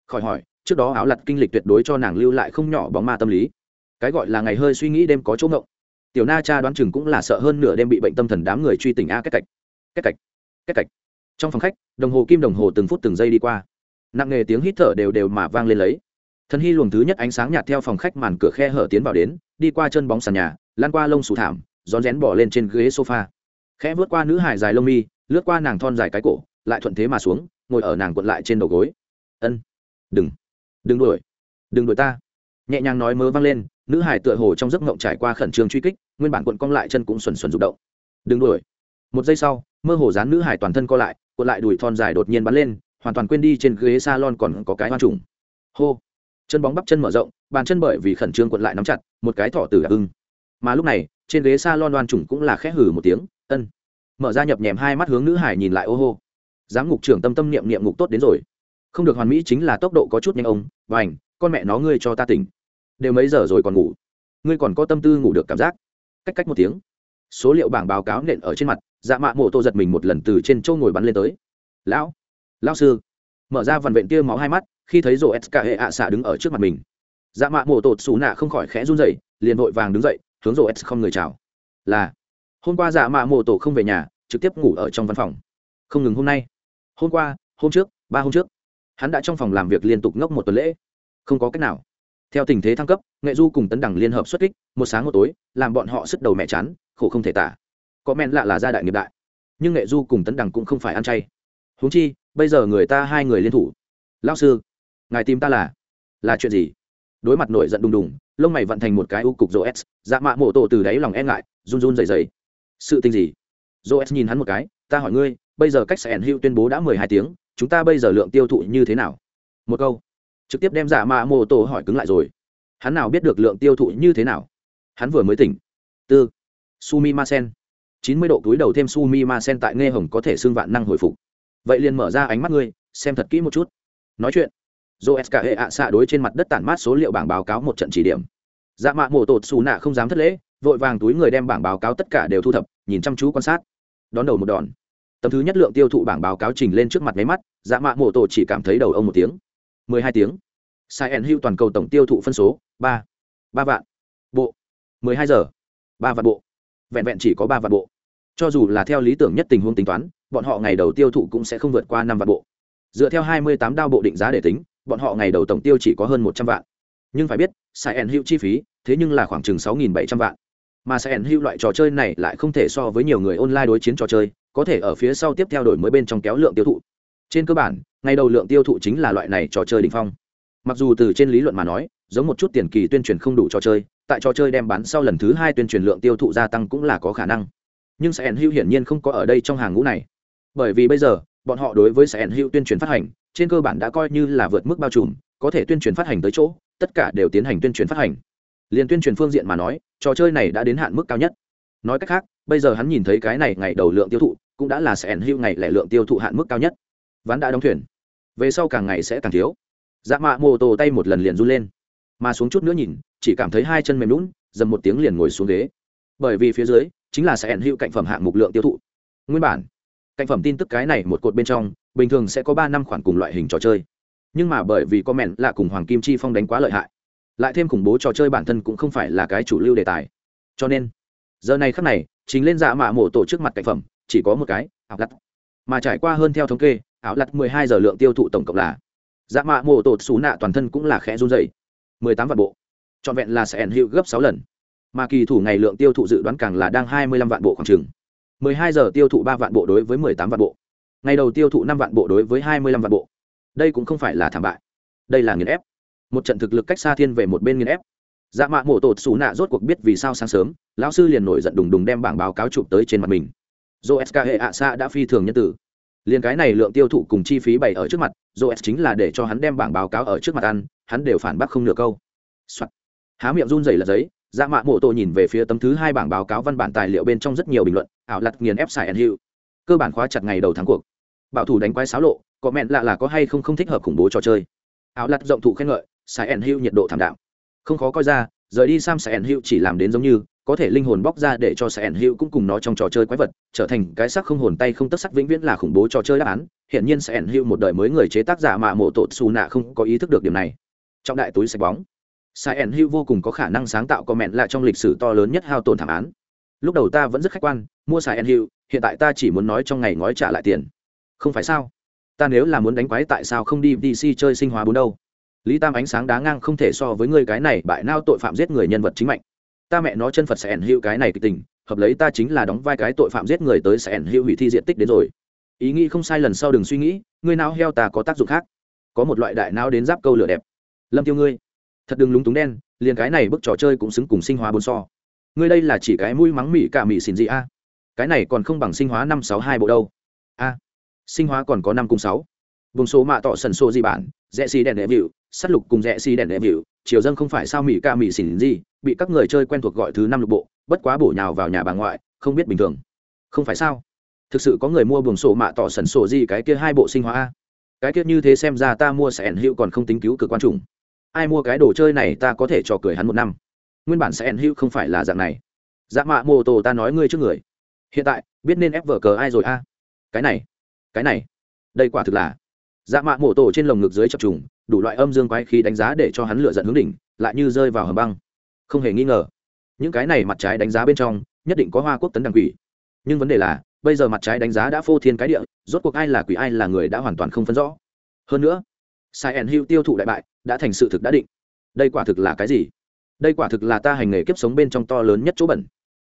khỏi hỏi trước đó áo lặt kinh lịch tuyệt đối cho nàng lưu lại không nhỏ bóng ma tâm lý cái gọi là ngày hơi suy nghĩ đêm có chỗ ngộng tiểu na cha đoán chừng cũng là sợ hơn nửa đêm bị bệnh tâm thần đám người truy tình a cách cạch cách cạch cách cạch trong phòng khách đồng hồ kim đồng hồ từng phút từng giây đi qua nặng nghề tiếng hít thở đều đều mà vang lên lấy thần hy luồng thứ nhất ánh sáng nhạt theo phòng khách màn cửa khe hở tiến vào đến, đi qua chân bóng sàn nhà lan qua lông sủ thảm, rón rén bỏ lên trên ghế sofa. Khẽ vượt qua nữ hải dài lông mi, lướt qua nàng thon dài cái cổ, lại thuận thế mà xuống, ngồi ở nàng cuộn lại trên đầu gối. Ân, đừng đừng đuổi đừng đuổi ta. Nhẹ nhàng nói mớ vang lên, nữ hải tựa hồ trong giấc ngộng trải qua khẩn trương truy kích, nguyên bản quận cong lại chân cũng xuẩn xuẩn rụng động. Đừng đuổi. Một giây sau, mơ hồ dán nữ hải toàn thân co lại, cuộn lại đùi thon dài đột nhiên bắn lên, hoàn toàn quên đi trên ghế salon còn có cái hoa trùng. Hô chân bóng bắp chân mở rộng, bàn chân bởi vì khẩn trương quật lại nắm chặt, một cái thỏ tử đặc hưng mà lúc này, trên ghế salon đoan trùng cũng là khẽ hử một tiếng, ân. Mở ra nhập nhèm hai mắt hướng nữ hải nhìn lại, ô hô. Giám ngục trưởng tâm tâm niệm niệm ngục tốt đến rồi. Không được hoàn mỹ chính là tốc độ có chút nhanh ông và ảnh con mẹ nó ngươi cho ta tỉnh. Đều mấy giờ rồi còn ngủ? Ngươi còn có tâm tư ngủ được cảm giác? Cách cách một tiếng. Số liệu bảng báo cáo nện ở trên mặt dạ mạ mộ tô giật mình một lần từ trên châu ngồi bắn lên tới. Lão lão sư mở ra vằn vện tia máu hai mắt, khi thấy rổ s hệ ạ xạ đứng ở trước mặt mình. Dạ mạ mộ tột xù nạ không khỏi khẽ run dậy liền vội vàng đứng dậy, hướng rổ s không người chào. Là. Hôm qua dạ mạ mộ tổ không về nhà, trực tiếp ngủ ở trong văn phòng. Không ngừng hôm nay. Hôm qua, hôm trước, ba hôm trước. Hắn đã trong phòng làm việc liên tục ngốc một tuần lễ. Không có cách nào. Theo tình thế thăng cấp, nghệ du cùng tấn đẳng liên hợp xuất kích, một sáng một tối, làm bọn họ sức đầu mẹ chán, khổ không thể tả. Có men lạ là gia đại nghiệp đại. Nhưng nghệ du cùng tấn đẳng cũng không phải ăn chay. Huống chi bây giờ người ta hai người liên thủ. Lao sư, ngài tìm ta là là chuyện gì? Đối mặt nổi giận đùng đùng, lông mày vận thành một cái u cục rô s dạ mạ mộ tổ từ đáy lòng e ngại, run run dày dày sự tình gì? Rô s nhìn hắn một cái, ta hỏi ngươi, bây giờ cách sẻn hữu tuyên bố đã mười hai tiếng, chúng ta bây giờ lượng tiêu thụ như thế nào? Một câu. Trực tiếp đem dạ mạ mộ tổ hỏi cứng lại rồi. Hắn nào biết được lượng tiêu thụ như thế nào? Hắn vừa mới tỉnh. Tư. Sumi ma sen chín mươi độ túi đầu thêm sumi ma sen tại nghe hồng có thể xưng vạn năng hồi phục vậy liền mở ra ánh mắt ngươi, xem thật kỹ một chút. Nói chuyện dô s hệ ạ xạ đối trên mặt đất tản mát số liệu bảng báo cáo một trận chỉ điểm. Dạ mạ mổ tột xù nạ không dám thất lễ, vội vàng túi người đem bảng báo cáo tất cả đều thu thập, nhìn chăm chú quan sát. Đón đầu một đòn. Tầm thứ nhất lượng tiêu thụ bảng báo cáo trình lên trước mặt máy mắt dạ mạ mổ tổ chỉ cảm thấy đầu ông một tiếng. Mười hai tiếng. Sai ẩn hữu toàn cầu tổng tiêu thụ phân số, ba. Ba vạn. Bộ. Mười hai giờ. Ba vạn bộ. Vẹn vẹn chỉ có ba vạn bộ. Cho dù là theo lý tưởng nhất tình huống tính toán bọn họ ngày đầu tiêu thụ cũng sẽ không vượt qua năm vạn bộ. Dựa theo hai mươi tám đao bộ định giá để tính, bọn họ ngày đầu tổng tiêu chỉ có hơn một trăm vạn. Nhưng phải biết sai ẩn hữu chi phí, thế nhưng là khoảng chừng sáu nghìn bảy trăm vạn. Mà sai ẩn hữu loại trò chơi này lại không thể so với nhiều người online đối chiến trò chơi, có thể ở phía sau tiếp theo đổi mới bên trong kéo lượng tiêu thụ. Trên cơ bản, ngày đầu lượng tiêu thụ chính là loại này trò chơi đỉnh phong. Mặc dù từ trên lý luận mà nói, giống một chút tiền kỳ tuyên truyền không đủ trò chơi, tại trò chơi đem bán sau lần thứ hai tuyên truyền lượng tiêu thụ gia tăng cũng là có khả năng. Nhưng sẽ hữu hiển nhiên không có ở đây trong hàng ngũ này bởi vì bây giờ, bọn họ đối với sàn hữu tuyên truyền phát hành, trên cơ bản đã coi như là vượt mức bao trùm, có thể tuyên truyền phát hành tới chỗ, tất cả đều tiến hành tuyên truyền phát hành. Liền tuyên truyền phương diện mà nói, trò chơi này đã đến hạn mức cao nhất. Nói cách khác, bây giờ hắn nhìn thấy cái này ngày đầu lượng tiêu thụ, cũng đã là sàn hữu ngày lẻ lượng tiêu thụ hạn mức cao nhất. Ván đã đóng thuyền. Về sau càng ngày sẽ càng thiếu. Dạ mạ mô tô tay một lần liền run lên. Mà xuống chút nữa nhìn, chỉ cảm thấy hai chân mềm lún dầm một tiếng liền ngồi xuống ghế. Bởi vì phía dưới, chính là sàn hữu cạnh phẩm hạng mục lượng tiêu thụ. Nguyên bản cạnh phẩm tin tức cái này một cột bên trong, bình thường sẽ có ba năm khoản cùng loại hình trò chơi. Nhưng mà bởi vì comment là cùng hoàng kim chi phong đánh quá lợi hại, lại thêm khủng bố trò chơi bản thân cũng không phải là cái chủ lưu đề tài. Cho nên, giờ này khắc này, chính lên dạ mạ mổ tổ trước mặt cạnh phẩm, chỉ có một cái, ảo lặt mà trải qua hơn theo thống kê, ảo lặt mười hai giờ lượng tiêu thụ tổng cộng là dạ mạ mổ tổ xú nạ toàn thân cũng là khẽ run dày mười tám vạn bộ. Trọn vẹn là sẽ ẩn hiệu gấp sáu lần. Mà kỳ thủ ngày lượng tiêu thụ dự đoán càng là đang hai mươi lăm vạn bộ khoảng chừng mười hai giờ tiêu thụ ba vạn bộ đối với mười tám vạn bộ. Ngày đầu tiêu thụ năm vạn bộ đối với hai mươi lăm vạn bộ. Đây cũng không phải là thảm bại. Đây là nghiền ép. Một trận thực lực cách xa thiên về một bên nghiền ép. Dạ mạ mổ tột xù nạ rốt cuộc biết vì sao sáng sớm, lão sư liền nổi giận đùng đùng đem bảng báo cáo chụp tới trên mặt mình. Dô hệ ạ xa đã phi thường nhân tử. Liền cái này lượng tiêu thụ cùng chi phí bày ở trước mặt Joes chính là để cho hắn đem bảng báo cáo ở trước mặt ăn, hắn đều phản bác không nửa câu、Soạn. há miệng run rẩy là giấy dạ mạ mộ tổ nhìn về phía tấm thứ hai bảng báo cáo văn bản tài liệu bên trong rất nhiều bình luận, ảo lặt nghiền ép xài ẩn hữu cơ bản khóa chặt ngày đầu tháng cuộc. Bảo thủ đánh quái xáo lộ, có mẹn lạ là có hay không không thích hợp khủng bố trò chơi. Ảo lặt rộng thụ khen ngợi, xài ẩn hữu nhiệt độ thảm đạm. Không khó coi ra, rời đi sam xài ẩn hữu chỉ làm đến giống như, có thể linh hồn bóc ra để cho xài ẩn cũng cùng nó trong trò chơi quái vật, trở thành cái sắc không hồn tay không tất sắc vĩnh viễn là khủng bố trò chơi đáp án. Hiện nhiên xài ẩn một đời mới người chế tác giả mà mộ tột xù nạ không có ý thức được điểm này. Trong đại túi sạch bóng sai ẩn hữu vô cùng có khả năng sáng tạo comment lại trong lịch sử to lớn nhất hao tổn thảm án. Lúc đầu ta vẫn rất khách quan, mua sai ẩn hữu hiện tại ta chỉ muốn nói trong ngày ngói trả lại tiền. Không phải sao? Ta nếu là muốn đánh quái tại sao không đi dc chơi sinh hóa bốn đâu? Lý tam ánh sáng đá ngang không thể so với ngươi cái này bại nao tội phạm giết người nhân vật chính mạnh. Ta mẹ nó chân phật sẽ ẩn hữu cái này kịch tình, hợp lấy ta chính là đóng vai cái tội phạm giết người tới sẽ ẩn hữu hủy thi diện tích đến rồi. Ý nghĩ không sai lần sau đừng suy nghĩ ngươi nào heo ta có tác dụng khác. Có một loại đại não đến giáp câu lửa đẹp. Lâm tiêu ngươi thật đừng lúng túng đen, liền cái này bức trò chơi cũng xứng cùng sinh hóa bốn so. Ngươi đây là chỉ cái mũi mắng mị cả mị xỉn gì a? Cái này còn không bằng sinh hóa năm sáu hai bộ đâu. A, sinh hóa còn có năm cùng sáu. Vùng số mạ tỏ sần sô gì bản rẽ xì đèn đệ vịu, sắt lục cùng rẽ xì đèn đệ vịu, chiều dân không phải sao mị ca mị xỉn gì, bị các người chơi quen thuộc gọi thứ năm lục bộ, bất quá bổ nhào vào nhà bà ngoại, không biết bình thường. Không phải sao? Thực sự có người mua buồng sổ mạ tỏ sần sổ gì cái kia hai bộ sinh hóa a? Cái kia như thế xem ra ta mua sẽ ẩn hữu còn không tính cứu cực quan trùng ai mua cái đồ chơi này ta có thể cho cười hắn một năm. Nguyên bản sẽ ẩn hữu không phải là dạng này. Dạ mạ mô tô ta nói ngươi trước người. Hiện tại, biết nên ép vở cờ ai rồi a? Cái này cái này. Đây quả thực là. Dạ mạ mô tô trên lồng ngực dưới chập trùng, đủ loại âm dương quái khí đánh giá để cho hắn lựa giận hướng đỉnh, lại như rơi vào hầm băng. Không hề nghi ngờ, những cái này mặt trái đánh giá bên trong, nhất định có hoa quốc tấn đằng quỷ. Nhưng vấn đề là, bây giờ mặt trái đánh giá đã phô thiên cái địa, rốt cuộc ai là quỷ ai là người đã hoàn toàn không phân rõ. Hơn nữa sai ẩn tiêu thụ đại bại, đã thành sự thực đã định. Đây quả thực là cái gì? Đây quả thực là ta hành nghề kiếp sống bên trong to lớn nhất chỗ bẩn.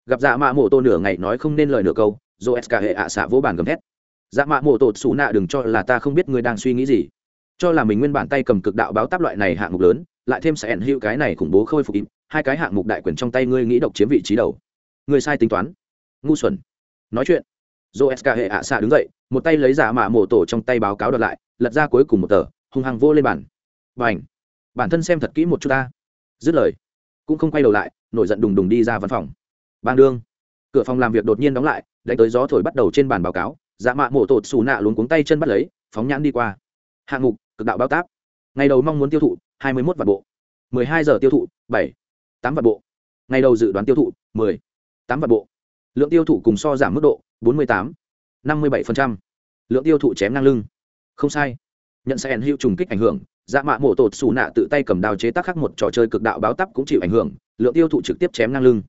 Gặp dạ mạ mộ tô nửa ngày nói không nên lời nửa câu dô s cả hệ ạ xạ vỗ bàn gầm thét. Dạ mạ mộ tô xù nạ đừng cho là ta không biết ngươi đang suy nghĩ gì. Cho là mình nguyên bản tay cầm cực đạo báo táp loại này hạng mục lớn, lại thêm sẽ ẩn cái này khủng bố khôi phục im hai cái hạng mục đại quyền trong tay ngươi nghĩ độc chiếm vị trí đầu. Ngươi sai tính toán. Ngu xuẩn. Nói chuyện. Dô s cả hệ ạ xạ đứng dậy, một tay lấy giả mạ mộ tổ trong tay báo cáo đợt lại, lật ra cuối cùng một tờ hung hăng vô lên bản b à n h bản thân xem thật kỹ một chút ta. Dứt lời, cũng không quay đầu lại, nổi giận đùng đùng đi ra văn phòng. Bang đương! Cửa phòng làm việc đột nhiên đóng lại, đánh tới gió thổi bắt đầu trên bàn báo cáo dạ mạ mổ tột xù nạ luống cuống tay chân bắt lấy, phóng nhãn đi qua. Hạng mục, cực đạo bao táp. Ngày đầu mong muốn tiêu thụ, hai mươi một vạn bộ. mười hai giờ tiêu thụ, bảy, tám vạn bộ. Ngày đầu dự đoán tiêu thụ, mười, tám vạn bộ. Lượng tiêu thụ cùng so giảm mức độ, bốn mươi tám, năm mươi bảy lượng tiêu thụ chém ngang lưng. Không sai nhận sẽ ẩn hữu trùng kích ảnh hưởng dạ mạ mổ tột xù nạ tự tay cầm đào chế tác khắc một trò chơi cực đạo báo tắp cũng chịu ảnh hưởng, lượng tiêu thụ trực tiếp chém ngang lưng.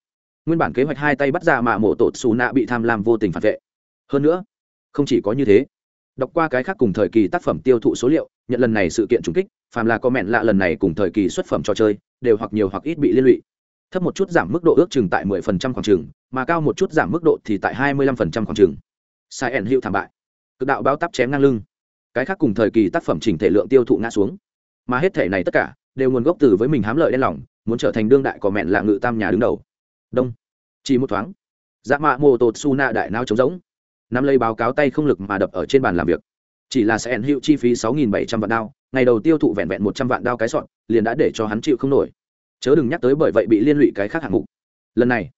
Nguyên bản kế hoạch hai tay bắt dạ mạ mổ tột xù nạ bị tham lam vô tình phản vệ. Hơn nữa, không chỉ có như thế, đọc qua cái khác cùng thời kỳ tác phẩm tiêu thụ số liệu, nhận lần này sự kiện trùng kích, phàm là có mẹn lạ lần này cùng thời kỳ xuất phẩm trò chơi, đều hoặc nhiều hoặc ít bị liên lụy. Thấp một chút giảm mức độ ước chừng tại 10% khoảng chừng, mà cao một chút giảm mức độ thì tại 25% khoảng chừng. Sai ẩn hữu thảm bại. Cực đạo báo tắp chém ngang lưng cái khác cùng thời kỳ tác phẩm chỉnh thể lượng tiêu thụ ngã xuống. Mà hết thể này tất cả đều nguồn gốc từ với mình hám lợi đen lòng, muốn trở thành đương đại có mẹn là ngự tam nhà đứng đầu. Đông. Chỉ một thoáng dạ mạ mô tột su na đại nao trống rỗng. Nắm lấy báo cáo tay không lực mà đập ở trên bàn làm việc. Chỉ là sẽ ẩn hiệu chi phí sáu nghìn bảy trăm vạn đao, ngày đầu tiêu thụ vẹn vẹn một trăm vạn đao cái sọn liền đã để cho hắn chịu không nổi. Chớ đừng nhắc tới bởi vậy bị liên lụy cái khác hạng mục. Lần này,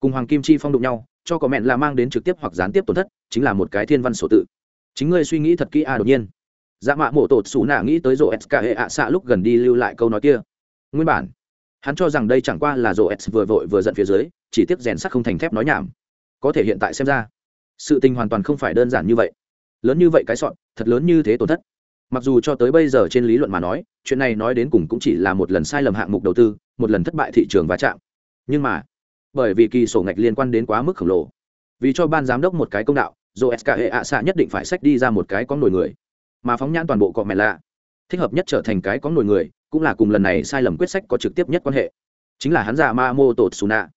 cùng hoàng kim chi phong đụng nhau, cho có mẹn là mang đến trực tiếp hoặc gián tiếp tổn thất, chính là một cái thiên văn sổ tự chính ngươi suy nghĩ thật kỹ a đột nhiên. Dạ mạ mổ tột xù nạ nghĩ tới rổ s hệ ạ xạ lúc gần đi lưu lại câu nói kia. Nguyên bản, hắn cho rằng đây chẳng qua là rổ s vừa vội vừa giận phía dưới, chỉ tiếc rèn sắt không thành thép nói nhảm. Có thể hiện tại xem ra, sự tình hoàn toàn không phải đơn giản như vậy. Lớn như vậy cái sọn, thật lớn như thế tổn thất. Mặc dù cho tới bây giờ trên lý luận mà nói, chuyện này nói đến cùng cũng chỉ là một lần sai lầm hạng mục đầu tư, một lần thất bại thị trường va chạm. Nhưng mà, bởi vì kỳ sổ ngạch liên quan đến quá mức khổng lồ, vì cho ban giám đốc một cái công đạo dồ s hệ ạ xạ nhất định phải sách đi ra một cái có nổi người, mà phóng nhãn toàn bộ cọ mẹ lạ. Thích hợp nhất trở thành cái có nổi người, cũng là cùng lần này sai lầm quyết sách có trực tiếp nhất quan hệ. Chính là hắn già ma mô tột xù nạ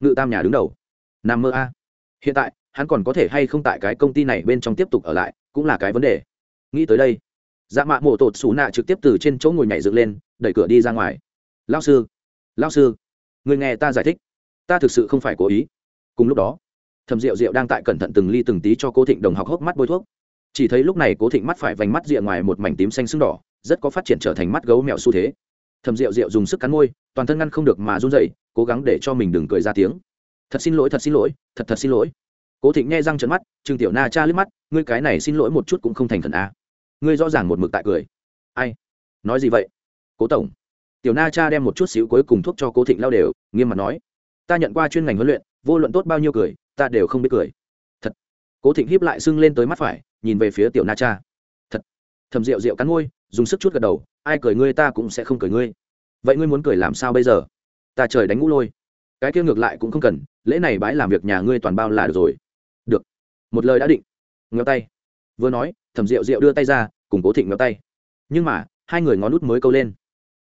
ngự tam nhà đứng đầu. Nam mơ a. Hiện tại, hắn còn có thể hay không tại cái công ty này bên trong tiếp tục ở lại, cũng là cái vấn đề. Nghĩ tới đây dạ mạ mộ tột xù nạ trực tiếp từ trên chỗ ngồi nhảy dựng lên, đẩy cửa đi ra ngoài. Lao sư lao sư, người nghe ta giải thích. Ta thực sự không phải cố ý. Cùng lúc đó thầm rượu rượu đang tại cẩn thận từng ly từng tí cho cố thịnh đồng học hốc mắt bôi thuốc. Chỉ thấy lúc này cố thịnh mắt phải vành mắt rịa ngoài một mảnh tím xanh sưng đỏ, rất có phát triển trở thành mắt gấu mèo xu thế. Thầm rượu rượu dùng sức cắn môi, toàn thân ngăn không được mà run dậy cố gắng để cho mình đừng cười ra tiếng. Thật xin lỗi, thật xin lỗi, thật thật xin lỗi. Cố thịnh nghe răng trận mắt, trương tiểu na cha liếc mắt, ngươi cái này xin lỗi một chút cũng không thành thần a. À. ngươi rõ ràng một mực tại cười. Ai? Nói gì vậy? Cố tổng. Tiểu na cha đem một chút xíu cuối cùng thuốc cho cố thịnh lao đều, nghiêm mặt nói, ta nhận qua chuyên ngành huấn luyện, vô luận tốt bao nhiêu cười ta đều không biết cười. Thật. Cố thịnh hiếp lại sưng lên tới mắt phải, nhìn về phía tiểu na cha. Thật. Thầm rượu rượu cắn ngôi dùng sức chút gật đầu, ai cười ngươi ta cũng sẽ không cười ngươi. Vậy ngươi muốn cười làm sao bây giờ? Ta trời đánh ngũ lôi. Cái kia ngược lại cũng không cần, lễ này bãi làm việc nhà ngươi toàn bao là được rồi. Được. Một lời đã định. Ngéo tay. Vừa nói, thẩm rượu rượu đưa tay ra, cùng cố thịnh ngéo tay. Nhưng mà, hai người ngón nút mới câu lên.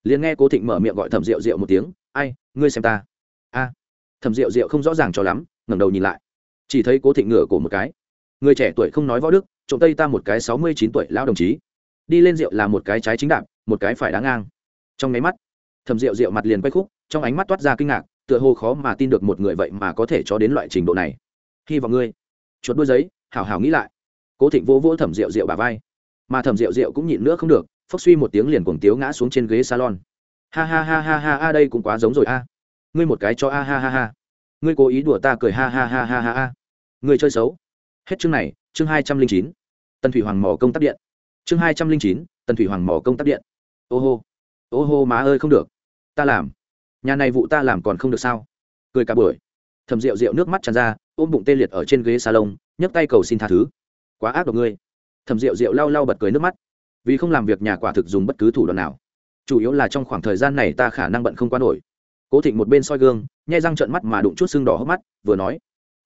Liền nghe cố thịnh mở miệng gọi thẩm rượu rượu một tiếng, ai, ngươi xem ta. A. Thẩm rượu rượu không rõ ràng cho lắm, ngẩng đầu nhìn lại chỉ thấy cố thịnh ngửa cổ một cái. Người trẻ tuổi không nói võ đức, trộm tây ta một cái sáu mươi chín tuổi lão đồng chí. Đi lên rượu là một cái trái chính đạp, một cái phải đá ngang. Trong máy mắt, thầm rượu rượu mặt liền quay khúc, trong ánh mắt toát ra kinh ngạc, tựa hồ khó mà tin được một người vậy mà có thể cho đến loại trình độ này. Hy vọng ngươi, chuột đuôi giấy, hảo hảo nghĩ lại. Cố thịnh vô vỗ thẩm rượu rượu bà vai. Mà thẩm rượu rượu cũng nhịn nữa không được, phốc suy một tiếng liền cuồng tiếu ngã xuống trên ghế salon. Ha ha ha ha ha, a, đây cũng quá giống rồi, a. Ngươi một cái cho a ha ha ha. Ngươi cố ý đùa ta cười ha ha ha ha ha ha người chơi xấu. Hết chương này, chương hai trăm linh chín. Tần thủy hoàng mỏ công tác điện. Chương hai trăm linh chín, tần thủy hoàng mỏ công tác điện. Ô hô. Ô hô má ơi, không được. Ta làm. Nhà này vụ ta làm còn không được sao? Cười cả buổi. Thầm rượu rượu nước mắt tràn ra, ôm bụng tê liệt ở trên ghế salon, nhấc tay cầu xin tha thứ. Quá ác độc ngươi. Thầm rượu rượu lau lau bật cười nước mắt. Vì không làm việc nhà quả thực dùng bất cứ thủ đoạn nào. Chủ yếu là trong khoảng thời gian này ta khả năng bận không qua nổi. Cố thịnh một bên soi gương, nhai răng trợn mắt mà đụng chút xương đỏ hốc mắt, vừa nói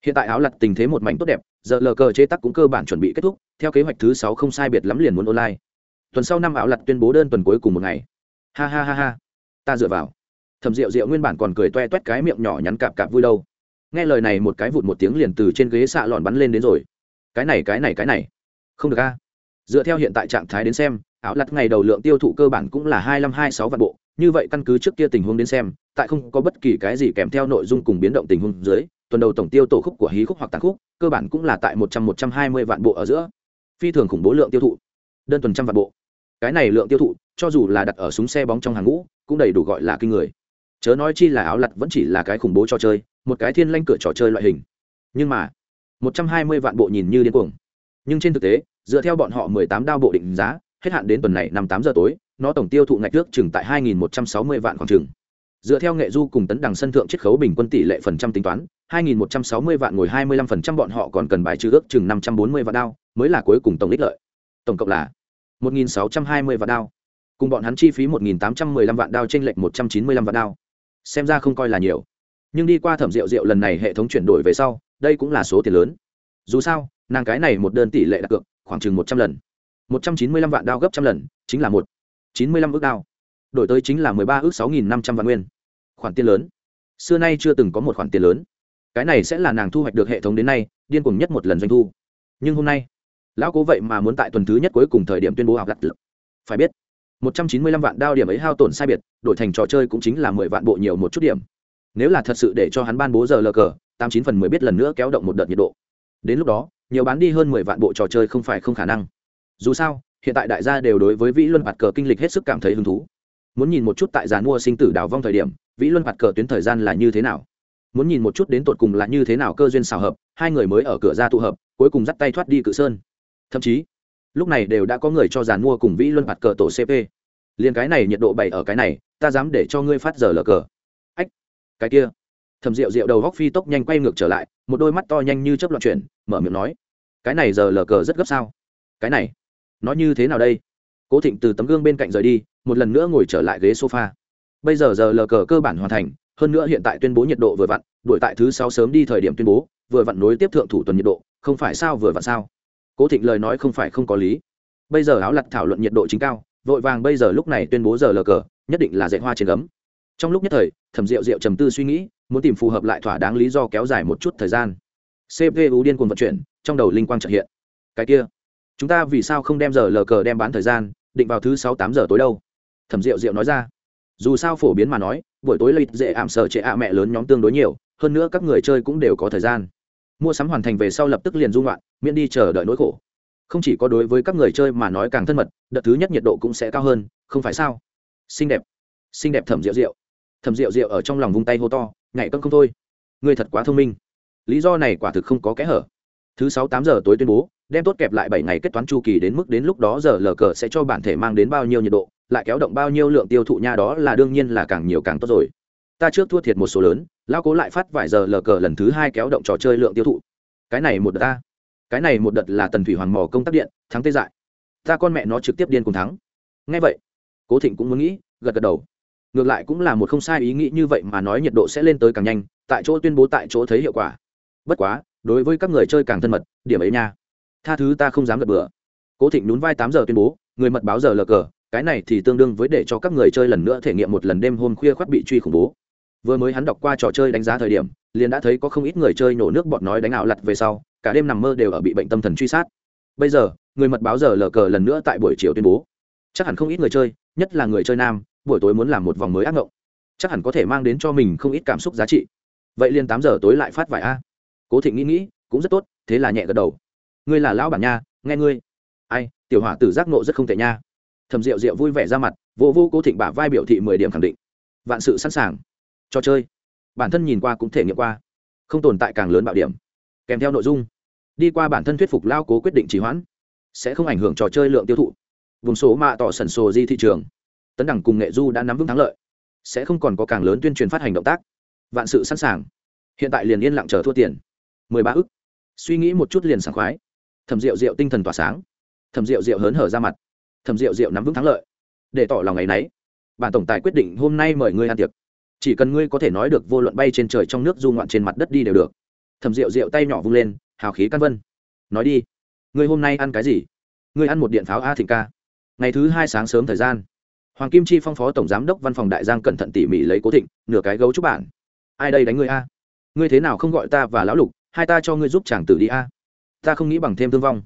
hiện tại áo lặt tình thế một mảnh tốt đẹp, giờ lờ cờ chế tắc cũng cơ bản chuẩn bị kết thúc, theo kế hoạch thứ sáu không sai biệt lắm liền muốn online. Tuần sau năm áo lặt tuyên bố đơn tuần cuối cùng một ngày. Ha ha ha ha. Ta dựa vào. Thầm rượu rượu nguyên bản còn cười toe toét cái miệng nhỏ nhắn cạp cạp vui đâu. Nghe lời này một cái vụt một tiếng liền từ trên ghế xạ lòn bắn lên đến rồi. Cái này cái này cái này. Không được a. Dựa theo hiện tại trạng thái đến xem, áo lặt ngày đầu lượng tiêu thụ cơ bản cũng là hai mươi hai sáu vạn bộ. Như vậy căn cứ trước kia tình huống đến xem, tại không có bất kỳ cái gì kèm theo nội dung cùng biến động tình huống dưới tuần đầu tổng tiêu tổ khúc của hí khúc hoặc tàn khúc, cơ bản cũng là tại một trăm một trăm hai mươi vạn bộ ở giữa. Phi thường khủng bố lượng tiêu thụ. Đơn tuần trăm vạn bộ. Cái này lượng tiêu thụ, cho dù là đặt ở súng xe bóng trong hàng ngũ, cũng đầy đủ gọi là kinh người. Chớ nói chi là áo lặt vẫn chỉ là cái khủng bố trò chơi, một cái thiên lanh cửa trò chơi loại hình. Nhưng mà, một trăm hai mươi vạn bộ nhìn như điên cuồng. Nhưng trên thực tế, dựa theo bọn họ mười tám đao bộ định giá, hết hạn đến tuần này năm tám giờ tối, nó tổng tiêu thụ ngạch nước chừng tại 2.160 vạn khoảng chừng dựa theo nghệ du cùng tấn đằng sân thượng chiết khấu bình quân tỷ lệ phần trăm tính toán 2.160 vạn ngồi 25% bọn họ còn cần bài trừ ước chừng 540 vạn đao, mới là cuối cùng tổng ích lợi. Tổng cộng là 1.620 vạn đao. Cùng bọn hắn chi phí 1.815 vạn đao trên lệnh 195 vạn đao. Xem ra không coi là nhiều. Nhưng đi qua thẩm rượu rượu lần này hệ thống chuyển đổi về sau, đây cũng là số tiền lớn. Dù sao, nàng cái này một đơn tỷ lệ đặt cược, khoảng chừng một trăm lần. một trăm chín mươi lăm vạn đao gấp trăm lần, chính là một chín mươi lăm ước đao. Đổi tới chính là mười ba ước sáu nghìn năm trăm vạn nguyên khoản tiền lớn. Xưa nay chưa từng có một khoản tiền lớn. Cái này sẽ là nàng thu hoạch được hệ thống đến nay, điên cuồng nhất một lần doanh thu. Nhưng hôm nay, lão cố vậy mà muốn tại tuần thứ nhất cuối cùng thời điểm tuyên bố học đặt. lực phải biết, một trăm chín mươi lăm vạn đao điểm ấy hao tổn sai biệt, đổi thành trò chơi cũng chính là mười vạn bộ nhiều một chút điểm. Nếu là thật sự để cho hắn ban bố giờ lờ cờ, tám chín phần mười biết lần nữa kéo động một đợt nhiệt độ. Đến lúc đó, nhiều bán đi hơn mười vạn bộ trò chơi không phải không khả năng. Dù sao, hiện tại đại gia đều đối với vĩ luân bạt cờ kinh lịch hết sức cảm thấy hứng thú muốn nhìn một chút tại giàn mua sinh tử đào vong thời điểm, vĩ luân bạt cờ tuyến thời gian là như thế nào. Muốn nhìn một chút đến tột cùng là như thế nào cơ duyên xào hợp, hai người mới ở cửa ra tụ hợp, cuối cùng dắt tay thoát đi cự sơn. Thậm chí, lúc này đều đã có người cho giàn mua cùng vĩ luân bạt cờ tổ cp liền cái này nhiệt độ bảy ở cái này, ta dám để cho ngươi phát giờ lờ cờ. Ách, cái kia. Thầm rượu rượu đầu góc phi tốc nhanh quay ngược trở lại, một đôi mắt to nhanh như chớp loạn chuyển, mở miệng nói, cái này giờ lờ cờ rất gấp sao? Cái này nói như thế nào đây? Cố thịnh từ tấm gương bên cạnh rời đi, một lần nữa ngồi trở lại ghế sofa. Bây giờ giờ lờ cờ cơ bản hoàn thành, hơn nữa hiện tại tuyên bố nhiệt độ vừa vặn, đuổi tại thứ sáu sớm đi thời điểm tuyên bố, vừa vặn nối tiếp thượng thủ tuần nhiệt độ, không phải sao vừa vặn sao? Cố thịnh lời nói không phải không có lý. Bây giờ áo lặt thảo luận nhiệt độ chính cao, vội vàng bây giờ lúc này tuyên bố giờ lờ cờ, nhất định là dạy hoa trên gấm. Trong lúc nhất thời, thẩm rượu rượu trầm tư suy nghĩ, muốn tìm phù hợp lại thỏa đáng lý do kéo dài một chút thời gian. Cpu điên cuồng vận chuyển, trong đầu linh quang trợ hiện. Cái kia chúng ta vì sao không đem giờ lờ cờ đem bán thời gian, định vào thứ sáu tám giờ tối đâu? Thẩm rượu rượu nói ra. Dù sao phổ biến mà nói, buổi tối lịch dễ ảm sợ trệ ạ mẹ lớn nhóm tương đối nhiều, hơn nữa các người chơi cũng đều có thời gian. Mua sắm hoàn thành về sau lập tức liền dung loạn, miễn đi chờ đợi nỗi khổ. Không chỉ có đối với các người chơi mà nói càng thân mật, đợt thứ nhất nhiệt độ cũng sẽ cao hơn, không phải sao? Xinh đẹp. Xinh đẹp thẩm rượu rượu thẩm rượu rượu ở trong lòng vung tay hô to, nhảy cân không thôi. Ngươi thật quá thông minh. Lý do này quả thực không có kẽ hở thứ sáu tám giờ tối tuyên bố, đem tốt kẹp lại bảy ngày kết toán chu kỳ đến mức đến lúc đó giờ lờ cờ sẽ cho bản thể mang đến bao nhiêu nhiệt độ, lại kéo động bao nhiêu lượng tiêu thụ nha đó là đương nhiên là càng nhiều càng tốt rồi. Ta trước thua thiệt một số lớn lao cố lại phát vài giờ lờ cờ lần thứ hai kéo động trò chơi lượng tiêu thụ. Cái này một đợt ta. Cái này một đợt là tần thủy hoàng mò công tác điện, thắng tê dại. Ta con mẹ nó trực tiếp điên cùng thắng. Ngay vậy, cố thịnh cũng muốn nghĩ, gật gật đầu. Ngược lại cũng là một không sai ý nghĩ như vậy mà nói nhiệt độ sẽ lên tới càng nhanh, tại chỗ tuyên bố tại chỗ thấy hiệu quả. Bất quá đối với các người chơi càng thân mật, điểm ấy nha. Tha thứ ta không dám gật bừa. Cố thịnh nhún vai tám giờ tuyên bố, người mật báo giờ lờ cờ, cái này thì tương đương với để cho các người chơi lần nữa thể nghiệm một lần đêm hôm khuya khoác bị truy khủng bố. Vừa mới hắn đọc qua trò chơi đánh giá thời điểm, liền đã thấy có không ít người chơi nổ nước bọt nói đánh ảo lặt về sau, cả đêm nằm mơ đều ở bị bệnh tâm thần truy sát. Bây giờ, người mật báo giờ lờ cờ lần nữa tại buổi chiều tuyên bố. Chắc hẳn không ít người chơi, nhất là người chơi nam, buổi tối muốn làm một vòng mới ác ngộng. Chắc hẳn có thể mang đến cho mình không ít cảm xúc giá trị. Vậy liền tám giờ tối lại phát vải a cố thịnh nghĩ nghĩ, cũng rất tốt, thế là nhẹ gật đầu. Ngươi là lão bản nha, nghe ngươi. Ai, tiểu hỏa tử giác nộ rất không tệ nha. Thầm rượu rượu vui vẻ ra mặt, vô vô cố thịnh bả vai biểu thị mười điểm khẳng định. Vạn sự sẵn sàng. Cho chơi. Bản thân nhìn qua cũng thể nghiệm qua. Không tồn tại càng lớn bạo điểm. Kèm theo nội dung. Đi qua bản thân thuyết phục lao cố quyết định trì hoãn, sẽ không ảnh hưởng trò chơi lượng tiêu thụ. Vùng số mạ tỏ sẩn sồ di thị trường. Tấn đẳng cùng nghệ du đã nắm vững thắng lợi. Sẽ không còn có càng lớn tuyên truyền phát hành động tác. Vạn sự sẵn sàng. Hiện tại liền yên lặng chờ thua tiền mười ba ức. Suy nghĩ một chút liền sảng khoái. Thầm rượu rượu tinh thần tỏa sáng. Thầm rượu rượu hớn hở ra mặt. Thầm rượu rượu nắm vững thắng lợi. Để tỏ lòng ngày nấy. Bản tổng tài quyết định hôm nay mời ngươi ăn tiệc. Chỉ cần ngươi có thể nói được vô luận bay trên trời trong nước du ngoạn trên mặt đất đi đều được. Thầm rượu rượu tay nhỏ vung lên, hào khí căn vân. Nói đi, ngươi hôm nay ăn cái gì? Ngươi ăn một điện pháo a thịnh ca. Ngày thứ hai sáng sớm thời gian, hoàng kim chi phong phó tổng giám đốc văn phòng đại giang cẩn thận tỉ mỉ lấy cố thịnh, nửa cái gấu chúc bản. Ai đây đánh ngươi a? Ngươi thế nào không gọi ta và lão lục hai ta cho ngươi giúp chàng tử đi a. Ta không nghĩ bằng thêm thương vong.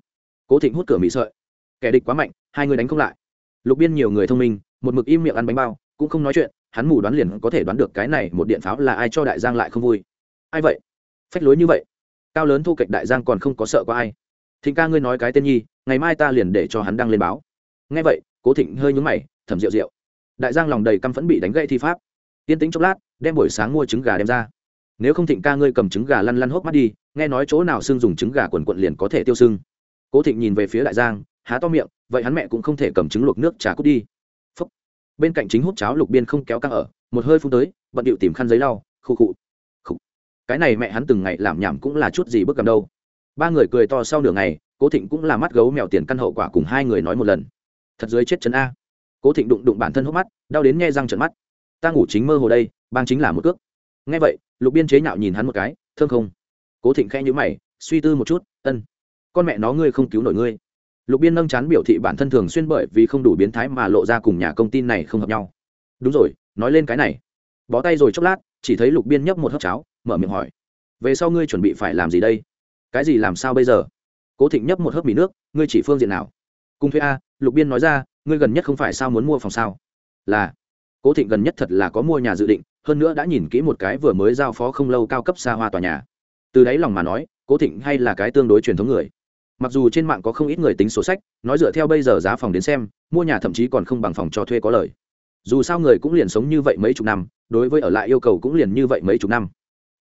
Cố thịnh hút cửa mỹ sợi. Kẻ địch quá mạnh, hai người đánh không lại. Lục biên nhiều người thông minh, một mực im miệng ăn bánh bao, cũng không nói chuyện, hắn mù đoán liền có thể đoán được cái này một điện pháo là ai cho đại giang lại không vui. Ai vậy? Phách lối như vậy. Cao lớn thu kịch đại giang còn không có sợ có ai. Thịnh ca ngươi nói cái tên nhi, ngày mai ta liền để cho hắn đăng lên báo. Ngay vậy, cố thịnh hơi nhúng mày, thầm rượu rượu. Đại giang lòng đầy căm phẫn bị đánh gãy thi pháp. Yên tĩnh chốc lát, đem buổi sáng mua trứng gà đem ra. Nếu không thịnh ca ngươi cầm trứng gà lăn lăn hốc mắt đi nghe nói chỗ nào xương dùng trứng gà quần quận liền có thể tiêu sưng cố thịnh nhìn về phía đại giang, há to miệng, vậy hắn mẹ cũng không thể cầm trứng luộc nước trà cút đi. Phúc. Bên cạnh chính hút cháo lục biên không kéo căng ở, một hơi phun tới, bận điệu tìm khăn giấy lau, khu khụ khụ cái này mẹ hắn từng ngày làm nhảm cũng là chút gì bước cầm đâu. Ba người cười to sau nửa ngày, cố thịnh cũng là mắt gấu mèo tiền căn hậu quả cùng hai người nói một lần. Thật dưới chết chân a. Cố thịnh đụng đụng bản thân hốc mắt, đau đến nghe răng trận mắt. Ta ngủ chính mơ hồ đây, bang chính là một cước. Nghe vậy, lục biên chế nhạo nhìn hắn một cái, thương không cố thịnh khẽ nhữ mày, suy tư một chút, ân, con mẹ nó ngươi không cứu nổi ngươi. Lục biên nâng chán biểu thị bản thân thường xuyên bởi vì không đủ biến thái mà lộ ra cùng nhà công ty này không hợp nhau. Đúng rồi, nói lên cái này. Bó tay rồi chốc lát, chỉ thấy lục biên nhấp một hớp cháo, mở miệng hỏi, về sau ngươi chuẩn bị phải làm gì đây? Cái gì làm sao bây giờ? Cố thịnh nhấp một hớp mì nước, ngươi chỉ phương diện nào? Cùng thuê a, lục biên nói ra, ngươi gần nhất không phải sao muốn mua phòng sao? Là. Cố thịnh gần nhất thật là có mua nhà dự định, hơn nữa đã nhìn kỹ một cái vừa mới giao phó không lâu cao cấp xa hoa tòa nhà từ đáy lòng mà nói, cố thịnh hay là cái tương đối truyền thống người. Mặc dù trên mạng có không ít người tính sổ sách, nói dựa theo bây giờ giá phòng đến xem, mua nhà thậm chí còn không bằng phòng cho thuê có lời. Dù sao người cũng liền sống như vậy mấy chục năm, đối với ở lại yêu cầu cũng liền như vậy mấy chục năm.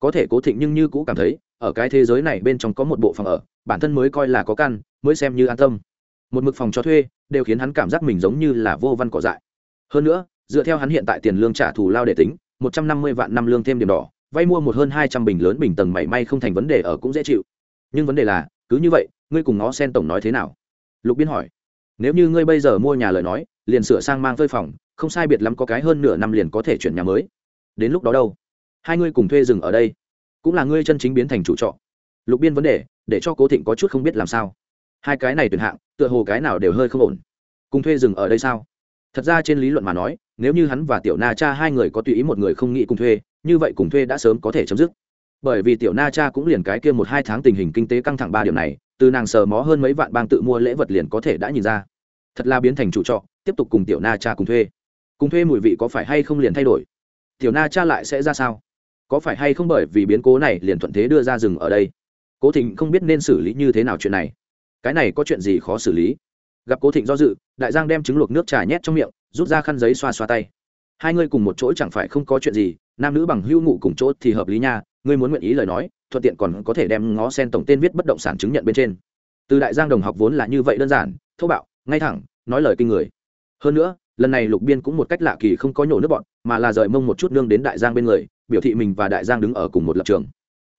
Có thể cố thịnh nhưng như cũ cảm thấy, ở cái thế giới này bên trong có một bộ phòng ở, bản thân mới coi là có căn, mới xem như an tâm. Một mực phòng cho thuê, đều khiến hắn cảm giác mình giống như là vô văn cỏ dại. Hơn nữa, dựa theo hắn hiện tại tiền lương trả thù lao để tính, một trăm năm mươi vạn năm lương thêm điểm đỏ vay mua một hơn hai trăm bình lớn bình tầng mảy may không thành vấn đề ở cũng dễ chịu. Nhưng vấn đề là, cứ như vậy, ngươi cùng nó sen tổng nói thế nào? Lục biên hỏi. Nếu như ngươi bây giờ mua nhà lời nói, liền sửa sang mang phơi phòng, không sai biệt lắm có cái hơn nửa năm liền có thể chuyển nhà mới. Đến lúc đó đâu? Hai ngươi cùng thuê rừng ở đây, cũng là ngươi chân chính biến thành chủ trọ. Lục biên vấn đề, để cho cố thịnh có chút không biết làm sao. Hai cái này tuyển hạng, tựa hồ cái nào đều hơi không ổn. Cùng thuê rừng ở đây sao? Thật ra trên lý luận mà nói, nếu như hắn và tiểu na cha hai người có tùy ý một người không nghĩ cùng thuê như vậy cùng thuê đã sớm có thể chấm dứt. Bởi vì tiểu na cha cũng liền cái kia một hai tháng tình hình kinh tế căng thẳng ba điểm này, từ nàng sờ mó hơn mấy vạn bang tự mua lễ vật liền có thể đã nhìn ra. Thật là biến thành chủ trọ, tiếp tục cùng tiểu na cha cùng thuê. Cùng thuê mùi vị có phải hay không liền thay đổi? Tiểu na cha lại sẽ ra sao? Có phải hay không bởi vì biến cố này liền thuận thế đưa ra rừng ở đây? Cố thịnh không biết nên xử lý như thế nào chuyện này. Cái này có chuyện gì khó xử lý? Gặp cố thịnh do dự, đại giang đem trứng luộc nước trà nhét trong miệng, rút ra khăn giấy xoa xoa tay. Hai ngươi cùng một chỗ chẳng phải không có chuyện gì nam nữ bằng hưu ngụ cùng chỗ thì hợp lý nha ngươi muốn nguyện ý lời nói thuận tiện còn có thể đem ngó sen tổng tên viết bất động sản chứng nhận bên trên. Từ đại giang đồng học vốn là như vậy đơn giản thô bạo ngay thẳng nói lời kinh người. Hơn nữa lần này lục biên cũng một cách lạ kỳ không có nhổ nước bọn mà là rời mông một chút nương đến đại giang bên người biểu thị mình và đại giang đứng ở cùng một lập trường.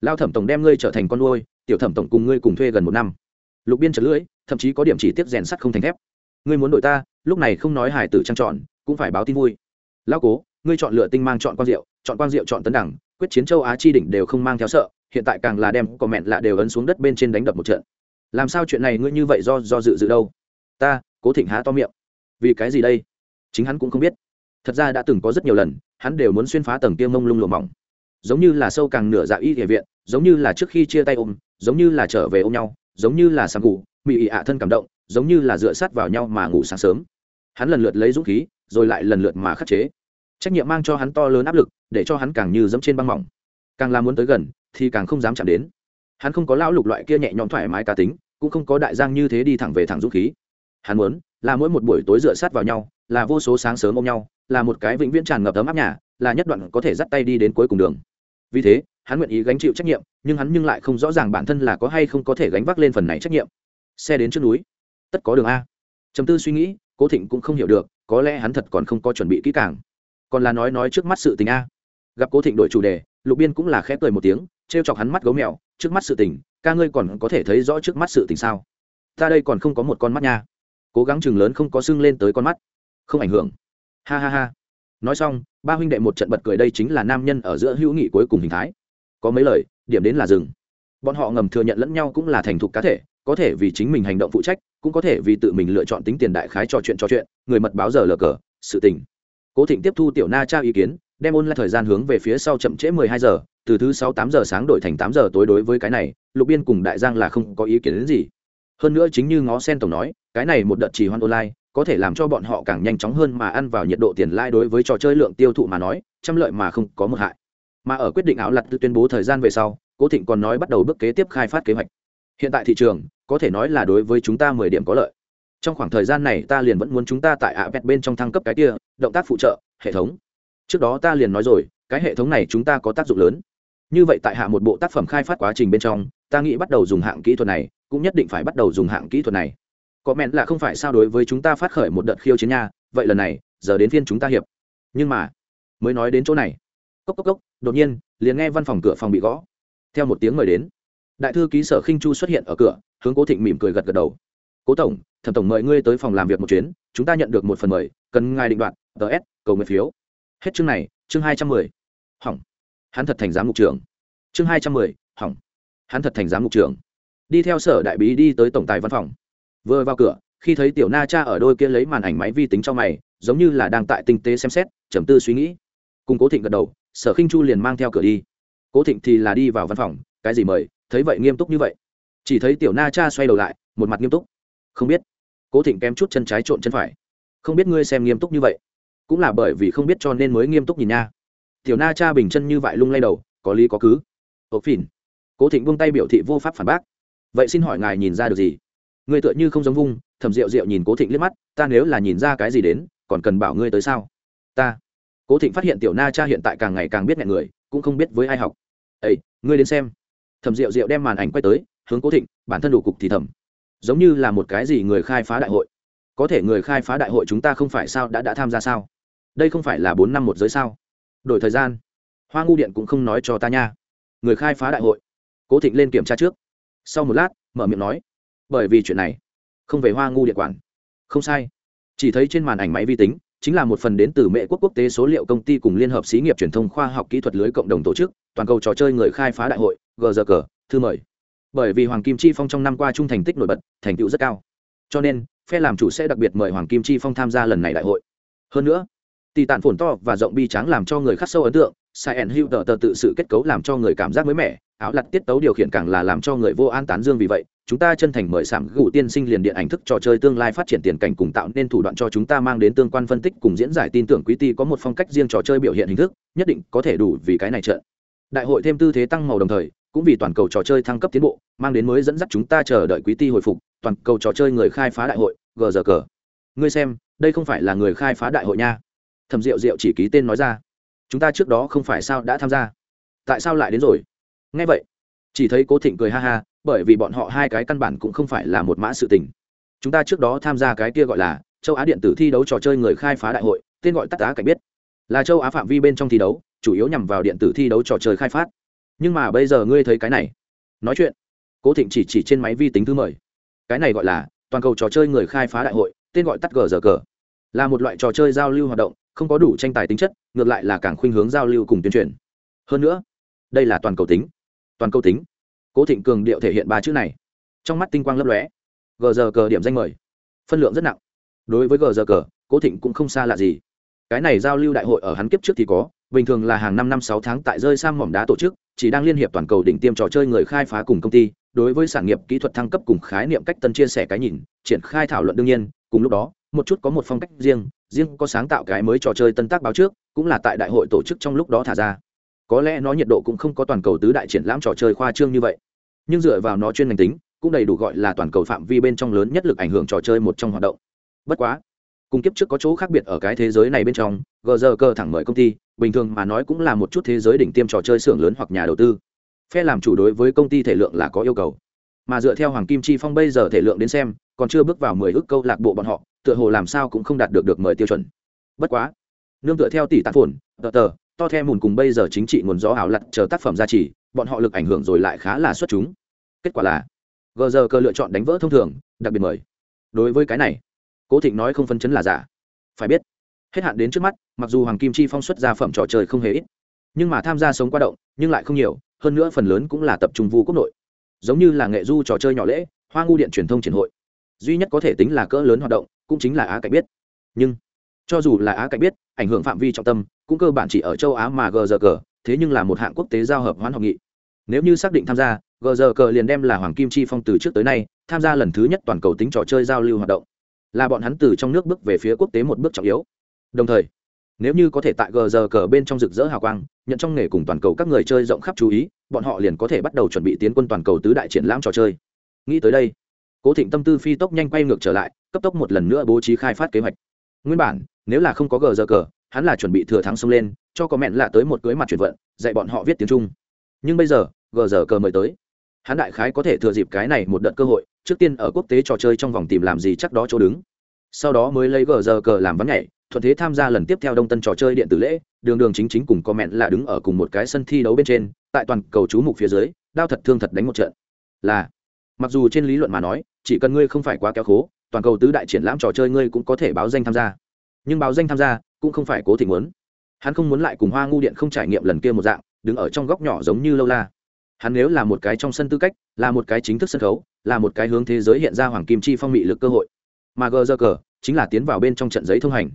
Lao thẩm tổng đem ngươi trở thành con nuôi tiểu thẩm tổng cùng ngươi cùng thuê gần một năm. Lục biên trật lưỡi thậm chí có điểm chỉ tiếp rèn sắt không thành thép. Ngươi muốn đội ta lúc này không nói hài tử trang trọn, cũng phải báo tin vui. Lao cố ngươi chọn lựa tinh mang chọn quang diệu, chọn quang diệu chọn tấn đẳng, quyết chiến châu á chi đỉnh đều không mang theo sợ, hiện tại càng là đem cỏ mẹn lạ đều ấn xuống đất bên trên đánh đập một trận. Làm sao chuyện này ngươi như vậy do do dự dự đâu? Ta, cố thịnh há to miệng. Vì cái gì đây? Chính hắn cũng không biết. Thật ra đã từng có rất nhiều lần, hắn đều muốn xuyên phá tầng kia mông lung lùa mỏng. Giống như là sâu càng nửa dạ y địa viện, giống như là trước khi chia tay ôm, giống như là trở về ôm nhau, giống như là sáng ngủ, mị ị ạ thân cảm động, giống như là dựa sát vào nhau mà ngủ sáng sớm. Hắn lần lượt lấy dũng khí, rồi lại lần lượt mà khắc chế trách nhiệm mang cho hắn to lớn áp lực, để cho hắn càng như dẫm trên băng mỏng. Càng làm muốn tới gần, thì càng không dám chạm đến. Hắn không có lão lục loại kia nhẹ nhõm thoải mái cá tính, cũng không có đại giang như thế đi thẳng về thẳng dũng khí. Hắn muốn, là mỗi một buổi tối dựa sát vào nhau, là vô số sáng sớm ôm nhau, là một cái vĩnh viễn tràn ngập ấm áp nhà, là nhất đoạn có thể dắt tay đi đến cuối cùng đường. Vì thế, hắn nguyện ý gánh chịu trách nhiệm, nhưng hắn nhưng lại không rõ ràng bản thân là có hay không có thể gánh vác lên phần này trách nhiệm. Xe đến trước núi. Tất có đường a. Trầm tư suy nghĩ, cố thịnh cũng không hiểu được, có lẽ hắn thật còn không có chuẩn bị kỹ càng còn là nói nói trước mắt sự tình a. Gặp cố thịnh đổi chủ đề, lục biên cũng là khép cười một tiếng t r e o chọc hắn mắt gấu mèo, trước mắt sự tình, ca ngươi còn có thể thấy rõ trước mắt sự tình sao? Ta đây còn không có một con mắt nha. Cố gắng chừng lớn không có sưng lên tới con mắt. Không ảnh hưởng. Ha ha ha. Nói xong, ba huynh đệ một trận bật cười đây chính là nam nhân ở giữa hữu nghị cuối cùng hình thái. Có mấy lời, điểm đến là rừng bọn họ ngầm thừa nhận lẫn nhau cũng là thành thục cá thể, có thể vì chính mình hành động phụ trách, cũng có thể vì tự mình lựa chọn tính tiền đại khái trò chuyện trò chuyện, người mật báo giờ lờ cờ, sự tình cố thịnh tiếp thu tiểu na trao ý kiến, đem ôn lại thời gian hướng về phía sau chậm trễ mười hai giờ, từ thứ sáu tám giờ sáng đổi thành tám giờ tối đối với cái này, lục biên cùng đại giang là không có ý kiến đến gì. Hơn nữa chính như ngó sen tổng nói, cái này một đợt trì hoan online, có thể làm cho bọn họ càng nhanh chóng hơn mà ăn vào nhiệt độ tiền lai đối với trò chơi lượng tiêu thụ mà nói, trăm lợi mà không có một hại. Mà ở quyết định áo lặt tuyên bố thời gian về sau, cố thịnh còn nói bắt đầu bước kế tiếp khai phát kế hoạch. Hiện tại thị trường, có thể nói là đối với chúng ta mười điểm có lợi. Trong khoảng thời gian này ta liền vẫn muốn chúng ta tại ạ vẹt bên trong thăng cấp cái kia động tác phụ trợ, hệ thống. Trước đó ta liền nói rồi, cái hệ thống này chúng ta có tác dụng lớn. Như vậy tại hạ một bộ tác phẩm khai phát quá trình bên trong, ta nghĩ bắt đầu dùng hạng kỹ thuật này, cũng nhất định phải bắt đầu dùng hạng kỹ thuật này. Có mẹn là không phải sao đối với chúng ta phát khởi một đợt khiêu chiến nha, vậy lần này, giờ đến phiên chúng ta hiệp. Nhưng mà, mới nói đến chỗ này. Cốc cốc cốc, đột nhiên, liền nghe văn phòng cửa phòng bị gõ. Theo một tiếng mời đến, đại thư ký sở khinh chu xuất hiện ở cửa, hướng cố thịnh mỉm cười gật gật đầu. Cố tổng, thẩm tổng mời ngươi tới phòng làm việc một chuyến, chúng ta nhận được một phần mời, cần ngài định đoạn ts cầu nguyện phiếu. Hết chương này, chương hai trăm mười. Hỏng. Hắn thật thành giám mục trưởng. Chương hai trăm mười, hỏng. Hắn thật thành giám mục trưởng. Đi theo sở đại bí đi tới tổng tài văn phòng. Vừa vào cửa, khi thấy tiểu na cha ở đôi kia lấy màn ảnh máy vi tính cho mày, giống như là đang tại tinh tế xem xét, trầm tư suy nghĩ. Cùng cố thịnh gật đầu, sở khinh chu liền mang theo cửa đi. Cố thịnh thì là đi vào văn phòng, cái gì mời, thấy vậy nghiêm túc như vậy. Chỉ thấy tiểu na cha xoay đầu lại, một mặt nghiêm túc. Không biết. Cố thịnh kém chút chân trái trộn chân phải. Không biết ngươi xem nghiêm túc như vậy cũng là bởi vì không biết cho nên mới nghiêm túc nhìn nha. Tiểu na cha bình chân như vậy lung lay đầu, có lý có cứ. Ộp phìn. Cố thịnh buông tay biểu thị vô pháp phản bác. Vậy xin hỏi ngài nhìn ra được gì? Ngươi tựa như không giống vung, thầm rượu rượu nhìn cố thịnh liếc mắt, ta nếu là nhìn ra cái gì đến, còn cần bảo ngươi tới sao? Ta. Cố thịnh phát hiện tiểu na cha hiện tại càng ngày càng biết ngại người, cũng không biết với ai học. Ây ngươi đến xem. Thầm rượu rượu đem màn ảnh quay tới, hướng cố thịnh, bản thân đủ cục thì thầm. Giống như là một cái gì người khai phá đại hội. Có thể người khai phá đại hội chúng ta không phải sao, đã đã tham gia sao? Đây không phải là bốn năm một giới sao? Đổi thời gian. Hoa ngu điện cũng không nói cho ta nha. Người khai phá đại hội. Cố thịnh lên kiểm tra trước. Sau một lát, mở miệng nói. Bởi vì chuyện này, không về hoa ngu điện quản. Không sai. Chỉ thấy trên màn ảnh máy vi tính, chính là một phần đến từ mệ quốc quốc tế số liệu công ty cùng liên hợp xí nghiệp truyền thông khoa học kỹ thuật lưới cộng đồng tổ chức, toàn cầu trò chơi người khai phá đại hội gờ thư mời. Bởi vì hoàng kim chi phong trong năm qua trung thành tích nổi bật, thành tựu rất cao. Cho nên, phe làm chủ sẽ đặc biệt mời hoàng kim chi phong tham gia lần này đại hội. Hơn nữa tỷ tản phồn to và rộng bi trắng làm cho người khắc sâu ấn tượng, sai ẩn hữu tờ tờ tự sự kết cấu làm cho người cảm giác mới mẻ, áo lặt tiết tấu điều khiển càng là làm cho người vô an tán dương vì vậy, chúng ta chân thành mời sảm gù tiên sinh liền điện ảnh thức trò chơi tương lai phát triển tiền cảnh cùng tạo nên thủ đoạn cho chúng ta mang đến tương quan phân tích cùng diễn giải tin tưởng quý ty có một phong cách riêng trò chơi biểu hiện hình thức, nhất định có thể đủ vì cái này trận. Đại hội thêm tư thế tăng màu đồng thời, cũng vì toàn cầu trò chơi thăng cấp tiến bộ, mang đến mới dẫn dắt chúng ta chờ đợi quý ty hồi phục, toàn cầu trò chơi người khai phá đại hội gờ giờ cờ ngươi xem, đây không phải là người khai phá đại hội nha thầm rượu rượu chỉ ký tên nói ra. Chúng ta trước đó không phải sao đã tham gia. Tại sao lại đến rồi? Nghe vậy, chỉ thấy cố thịnh cười ha ha, bởi vì bọn họ hai cái căn bản cũng không phải là một mã sự tình. Chúng ta trước đó tham gia cái kia gọi là châu á điện tử thi đấu trò chơi người khai phá đại hội, tên gọi tắt á cảnh biết. Là châu á phạm vi bên trong thi đấu, chủ yếu nhằm vào điện tử thi đấu trò chơi khai phát. Nhưng mà bây giờ ngươi thấy cái này. Nói chuyện, cố thịnh chỉ chỉ trên máy vi tính thứ mời. Cái này gọi là toàn cầu trò chơi người khai phá đại hội, tên gọi tắt gờ giờ cờ là một loại trò chơi giao lưu hoạt động không có đủ tranh tài tính chất, ngược lại là càng khuynh hướng giao lưu cùng tuyên truyền. Hơn nữa, đây là toàn cầu tính. Toàn cầu tính. Cố thịnh cường điệu thể hiện ba chữ này. Trong mắt tinh quang lấp lóe. Gờ giờ cờ điểm danh mời. Phân lượng rất nặng. Đối với gờ giờ cờ cố thịnh cũng không xa lạ gì. Cái này giao lưu đại hội ở hắn kiếp trước thì có, bình thường là hàng năm năm sáu tháng tại rơi sang mỏm đá tổ chức, chỉ đang liên hiệp toàn cầu đỉnh tiêm trò chơi người khai phá cùng công ty, đối với sản nghiệp kỹ thuật thăng cấp cùng khái niệm cách tân chia sẻ cái nhìn, triển khai thảo luận đương nhiên, cùng lúc đó một chút có một phong cách riêng riêng có sáng tạo cái mới trò chơi tân tác báo trước, cũng là tại đại hội tổ chức trong lúc đó thả ra. Có lẽ nó nhiệt độ cũng không có toàn cầu tứ đại triển lãm trò chơi khoa trương như vậy. Nhưng dựa vào nó chuyên ngành tính, cũng đầy đủ gọi là toàn cầu phạm vi bên trong lớn nhất lực ảnh hưởng trò chơi một trong hoạt động. Bất quá, cùng kiếp trước có chỗ khác biệt ở cái thế giới này bên trong, gờ giờ cơ thẳng mời công ty, bình thường mà nói cũng là một chút thế giới đỉnh tiêm trò chơi xưởng lớn hoặc nhà đầu tư. Phe làm chủ đối với công ty thể lượng là có yêu cầu. Mà dựa theo hoàng kim chi phong bây giờ thể lượng đến xem, còn chưa bước vào mười ước câu lạc bộ bọn họ tựa hồ làm sao cũng không đạt được được mời tiêu chuẩn. Bất quá, nương tựa theo tỷ tạc phồn, tờ tờ, to theo mùn cùng bây giờ chính trị nguồn gió ảo lặt chờ tác phẩm gia trì, bọn họ lực ảnh hưởng rồi lại khá là xuất chúng. Kết quả là, gờ giờ cơ lựa chọn đánh vỡ thông thường, đặc biệt mời. Đối với cái này, cố thịnh nói không phân chấn là giả. Phải biết, hết hạn đến trước mắt, mặc dù hoàng kim chi phong xuất ra phẩm trò chơi không hề ít, nhưng mà tham gia sống qua động, nhưng lại không nhiều, hơn nữa phần lớn cũng là tập trung vu quốc nội. Giống như là nghệ du trò chơi nhỏ lễ, hoa ngu điện truyền thông triển hội duy nhất có thể tính là cỡ lớn hoạt động, cũng chính là á cạnh biết. Nhưng, cho dù là á cạnh biết, ảnh hưởng phạm vi trọng tâm, cũng cơ bản chỉ ở châu á mà gờ thế nhưng là một hạng quốc tế giao hợp hoãn học nghị. Nếu như xác định tham gia gờ liền đem là hoàng kim chi phong từ trước tới nay, tham gia lần thứ nhất toàn cầu tính trò chơi giao lưu hoạt động. Là bọn hắn từ trong nước bước về phía quốc tế một bước trọng yếu. Đồng thời, nếu như có thể tại gờ giờ cờ bên trong rực rỡ hào quang, nhận trong nghề cùng toàn cầu các người chơi rộng khắp chú ý, bọn họ liền có thể bắt đầu chuẩn bị tiến quân toàn cầu tứ đại triển lãm trò chơi. Nghĩ tới đây cố thịnh tâm tư phi tốc nhanh quay ngược trở lại, cấp tốc một lần nữa bố trí khai phát kế hoạch. Nguyên bản, nếu là không có gờ giờ cờ, hắn là chuẩn bị thừa thắng xông lên, cho có mẹn lạ tới một cưới mặt chuyển vận, dạy bọn họ viết tiếng trung. Nhưng bây giờ, gờ giờ cờ mời tới. Hắn đại khái có thể thừa dịp cái này một đợt cơ hội, trước tiên ở quốc tế trò chơi trong vòng tìm làm gì chắc đó chỗ đứng. Sau đó mới lấy gờ giờ cờ làm vắng nhảy, thuận thế tham gia lần tiếp theo đông tân trò chơi điện tử lễ, đường đường chính chính cùng có mẹn là đứng ở cùng một cái sân thi đấu bên trên, tại toàn cầu chú mục phía dưới, đao thật thương thật đánh một trận. Là mặc dù trên lý luận mà nói, chỉ cần ngươi không phải quá kéo khố, toàn cầu tứ đại triển lãm trò chơi ngươi cũng có thể báo danh tham gia. Nhưng báo danh tham gia cũng không phải cố tình muốn. Hắn không muốn lại cùng hoa ngu điện không trải nghiệm lần kia một dạng, đứng ở trong góc nhỏ giống như lâu la. Hắn nếu là một cái trong sân tư cách, là một cái chính thức sân khấu, là một cái hướng thế giới hiện ra hoàng kim chi phong mị lực cơ hội. Mà gờ giờ cờ chính là tiến vào bên trong trận giấy thông hành.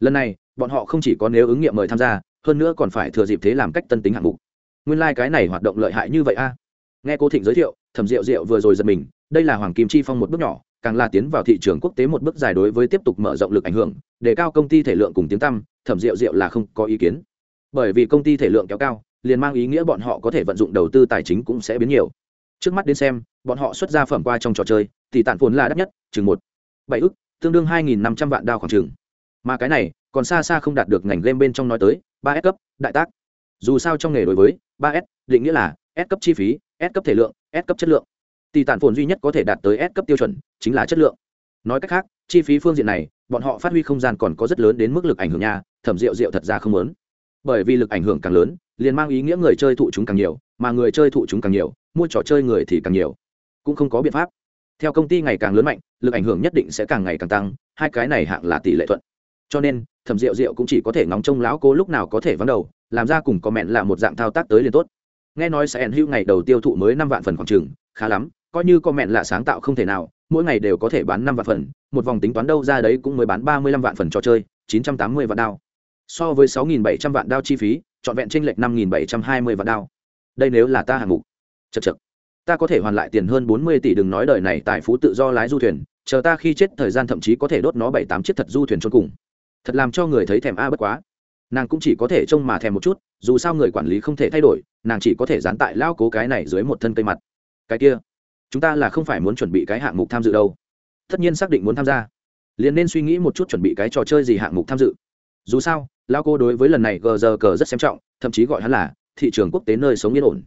Lần này, bọn họ không chỉ có nếu ứng nghiệm mời tham gia, hơn nữa còn phải thừa dịp thế làm cách tân tính hạng mục. Nguyên lai、like、cái này hoạt động lợi hại như vậy a. Nghe cô thịnh giới thiệu thẩm rượu rượu vừa rồi giật mình, đây là hoàng kim chi phong một bước nhỏ, càng là tiến vào thị trường quốc tế một bước dài đối với tiếp tục mở rộng lực ảnh hưởng, để cao công ty thể lượng cùng tiếng tăm thẩm rượu rượu là không có ý kiến. Bởi vì công ty thể lượng kéo cao, liền mang ý nghĩa bọn họ có thể vận dụng đầu tư tài chính cũng sẽ biến nhiều. Trước mắt đến xem, bọn họ xuất ra phẩm qua trong trò chơi thì tản vốn là đắt nhất, chừng một, bảy ức, tương đương hai nghìn năm trăm vạn đao khoảng chừng. Mà cái này, còn xa xa không đạt được ngành game bên trong nói tới, ba s cấp, đại tác. Dù sao trong nghề đối với, ba s, định nghĩa là s cấp chi phí, s cấp thể lượng s cấp chất lượng. Tỷ tản phồn duy nhất có thể đạt tới s cấp tiêu chuẩn chính là chất lượng. Nói cách khác, chi phí phương diện này, bọn họ phát huy không gian còn có rất lớn đến mức lực ảnh hưởng nha thẩm rượu rượu thật ra không lớn. Bởi vì lực ảnh hưởng càng lớn, liền mang ý nghĩa người chơi thụ chúng càng nhiều, mà người chơi thụ chúng càng nhiều, mua trò chơi người thì càng nhiều. Cũng không có biện pháp. Theo công ty ngày càng lớn mạnh, lực ảnh hưởng nhất định sẽ càng ngày càng tăng, hai cái này hạng là tỷ lệ thuận. Cho nên, thẩm rượu rượu cũng chỉ có thể ngóng trông lão cô lúc nào có thể vắng đầu, làm ra cùng có mẹn là một dạng thao tác tới liền tốt nghe nói sẽ ẩn hữu ngày đầu tiêu thụ mới năm vạn phần khoảng chừng, khá lắm, coi như comment là sáng tạo không thể nào, mỗi ngày đều có thể bán năm vạn phần, một vòng tính toán đâu ra đấy cũng mới bán ba mươi lăm vạn phần trò chơi, chín trăm tám mươi vạn đao. So với sáu nghìn bảy trăm vạn đao chi phí, trọn vẹn tranh lệch năm nghìn bảy trăm hai mươi vạn đao. Đây nếu là ta hạng mục. Chật chật ta có thể hoàn lại tiền hơn bốn mươi tỷ đừng nói đời này, tài phú tự do lái du thuyền, chờ ta khi chết thời gian thậm chí có thể đốt nó bảy tám chiếc thật du thuyền cho cùng. Thật làm cho người thấy thèm a bất quá nàng cũng chỉ có thể trông mà thèm một chút, dù sao người quản lý không thể thay đổi, nàng chỉ có thể dán tại lao cố cái này dưới một thân cây mặt. Cái kia, chúng ta là không phải muốn chuẩn bị cái hạng mục tham dự đâu. Tất nhiên xác định muốn tham gia. Liền nên suy nghĩ một chút chuẩn bị cái trò chơi gì hạng mục tham dự. Dù sao, lao cô đối với lần này gờ giờ cờ rất xem trọng, thậm chí gọi hắn là thị trường quốc tế nơi sống yên ổn.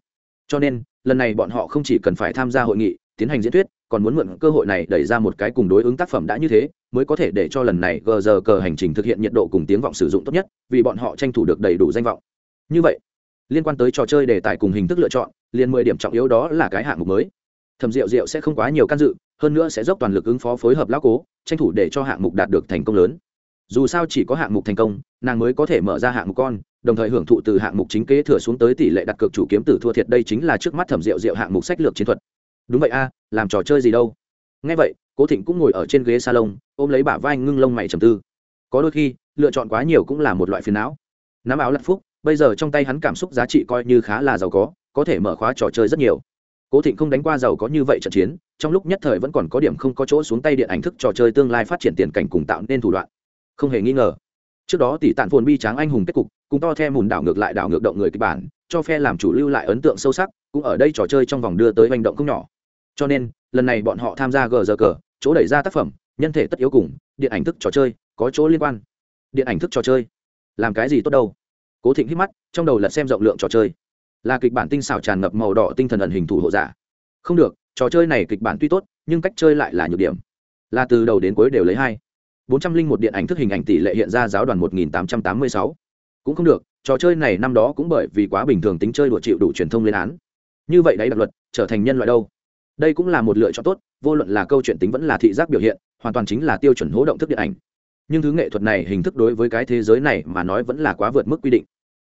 Cho nên, lần này bọn họ không chỉ cần phải tham gia hội nghị, tiến hành diễn thuyết còn muốn mượn cơ hội này đẩy ra một cái cùng đối ứng tác phẩm đã như thế, mới có thể để cho lần này gờ giờ cờ hành trình thực hiện nhiệt độ cùng tiếng vọng sử dụng tốt nhất, vì bọn họ tranh thủ được đầy đủ danh vọng. Như vậy, liên quan tới trò chơi đề tài cùng hình thức lựa chọn, liền mười điểm trọng yếu đó là cái hạng mục mới. Thẩm rượu rượu sẽ không quá nhiều can dự, hơn nữa sẽ dốc toàn lực ứng phó phối hợp lão cố, tranh thủ để cho hạng mục đạt được thành công lớn. Dù sao chỉ có hạng mục thành công, nàng mới có thể mở ra hạng mục con, đồng thời hưởng thụ từ hạng mục chính kế thừa xuống tới tỷ lệ đặt cược chủ kiếm tử thua thiệt đây chính là trước mắt thẩm rượu rượu hạng mục sách lược chiến thuật đúng vậy a, làm trò chơi gì đâu. Ngay vậy, cố thịnh cũng ngồi ở trên ghế salon, ôm lấy bả vai ngưng lông mày trầm tư. Có đôi khi, lựa chọn quá nhiều cũng là một loại phiền não. Nắm áo lặt phúc, bây giờ trong tay hắn cảm xúc giá trị coi như khá là giàu có có thể mở khóa trò chơi rất nhiều. Cố thịnh không đánh qua giàu có như vậy trận chiến, trong lúc nhất thời vẫn còn có điểm không có chỗ xuống tay điện ảnh thức trò chơi tương lai phát triển tiền cảnh cùng tạo nên thủ đoạn. Không hề nghi ngờ. Trước đó tỷ tản phồn bi tráng anh hùng kết cục, cùng to theo mùn đảo ngược lại đảo ngược động người kịch bản, cho phe làm chủ lưu lại ấn tượng sâu sắc, cũng ở đây trò chơi trong vòng đưa tới hành động không nhỏ cho nên, lần này bọn họ tham gia gờ giờ cờ, chỗ đẩy ra tác phẩm, nhân thể tất yếu cùng, điện ảnh thức trò chơi, có chỗ liên quan. Điện ảnh thức trò chơi? Làm cái gì tốt đâu? Cố thịnh hít mắt, trong đầu lật xem rộng lượng trò chơi. Là kịch bản tinh xảo tràn ngập màu đỏ tinh thần ẩn hình thủ hộ giả. Không được, trò chơi này kịch bản tuy tốt, nhưng cách chơi lại là nhược điểm. Là từ đầu đến cuối đều lấy hai. Bốn trăm linh một điện ảnh thức hình ảnh tỷ lệ hiện ra giáo đoàn một nghìn tám trăm tám mươi sáu. Cũng không được, trò chơi này năm đó cũng bởi vì quá bình thường tính chơi đùa chịu đủ truyền thông lên án. Như vậy đấy đặc luật, trở thành nhân loại đâu? Đây cũng là một lựa chọn tốt, vô luận là câu chuyện tính vẫn là thị giác biểu hiện, hoàn toàn chính là tiêu chuẩn hố động thức điện ảnh. Nhưng thứ nghệ thuật này hình thức đối với cái thế giới này mà nói vẫn là quá vượt mức quy định.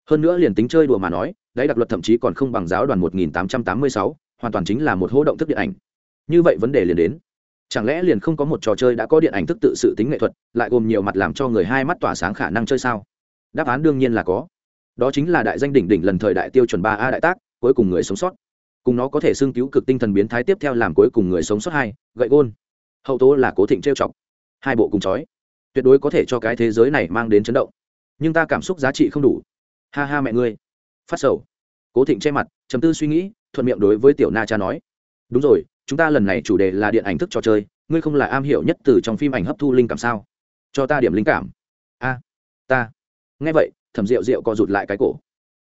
Hơn nữa liền tính chơi đùa mà nói đấy đặc luật thậm chí còn không bằng giáo đoàn một nghìn tám trăm tám mươi sáu, hoàn toàn chính là một hố động thức điện ảnh. Như vậy vấn đề liền đến. Chẳng lẽ liền không có một trò chơi đã có điện ảnh thức tự sự tính nghệ thuật, lại gồm nhiều mặt làm cho người hai mắt tỏa sáng khả năng chơi sao? Đáp án đương nhiên là có. Đó chính là đại danh đỉnh đỉnh lần thời đại tiêu chuẩn ba a đại tác, cuối cùng người sống sót cùng nó có thể xưng cứu cực tinh thần biến thái tiếp theo làm cuối cùng người sống sót hai, gậy gôn. Hậu tố là cố thịnh trêu chọc. Hai bộ cùng chói. Tuyệt đối có thể cho cái thế giới này mang đến chấn động. Nhưng ta cảm xúc giá trị không đủ. Ha ha mẹ ngươi. Phát sầu. Cố thịnh che mặt chấm tư suy nghĩ, thuận miệng đối với tiểu na cha nói. Đúng rồi, chúng ta lần này chủ đề là điện ảnh thức trò chơi, ngươi không là am hiểu nhất từ trong phim ảnh hấp thu linh cảm sao? Cho ta điểm linh cảm. A, ta. Nghe vậy, thẩm rượu rượu co rụt lại cái cổ.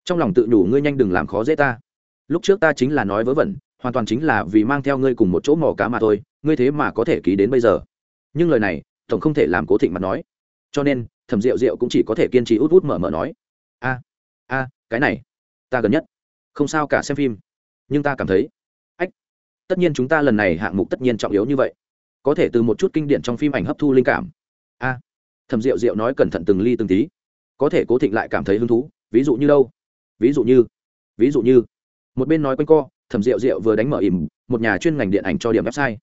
Trong lòng tự nhủ ngươi nhanh đừng làm khó dễ ta lúc trước ta chính là nói vớ vẩn, hoàn toàn chính là vì mang theo ngươi cùng một chỗ mò cá mà thôi, ngươi thế mà có thể ký đến bây giờ. Nhưng lời này, tổng không thể làm cố thịnh mặt nói. Cho nên, thẩm rượu rượu cũng chỉ có thể kiên trì út út mở mở nói. A a, cái này, ta gần nhất, không sao cả xem phim, nhưng ta cảm thấy, ách, tất nhiên chúng ta lần này hạng mục tất nhiên trọng yếu như vậy. Có thể từ một chút kinh điển trong phim ảnh hấp thu linh cảm. A, thẩm rượu rượu nói cẩn thận từng ly từng tí. Có thể cố thịnh lại cảm thấy hứng thú, ví dụ như đâu? Ví dụ như, ví dụ như một bên nói quanh co, thẩm rượu rượu vừa đánh mở ìm một nhà chuyên ngành điện ảnh cho điểm website.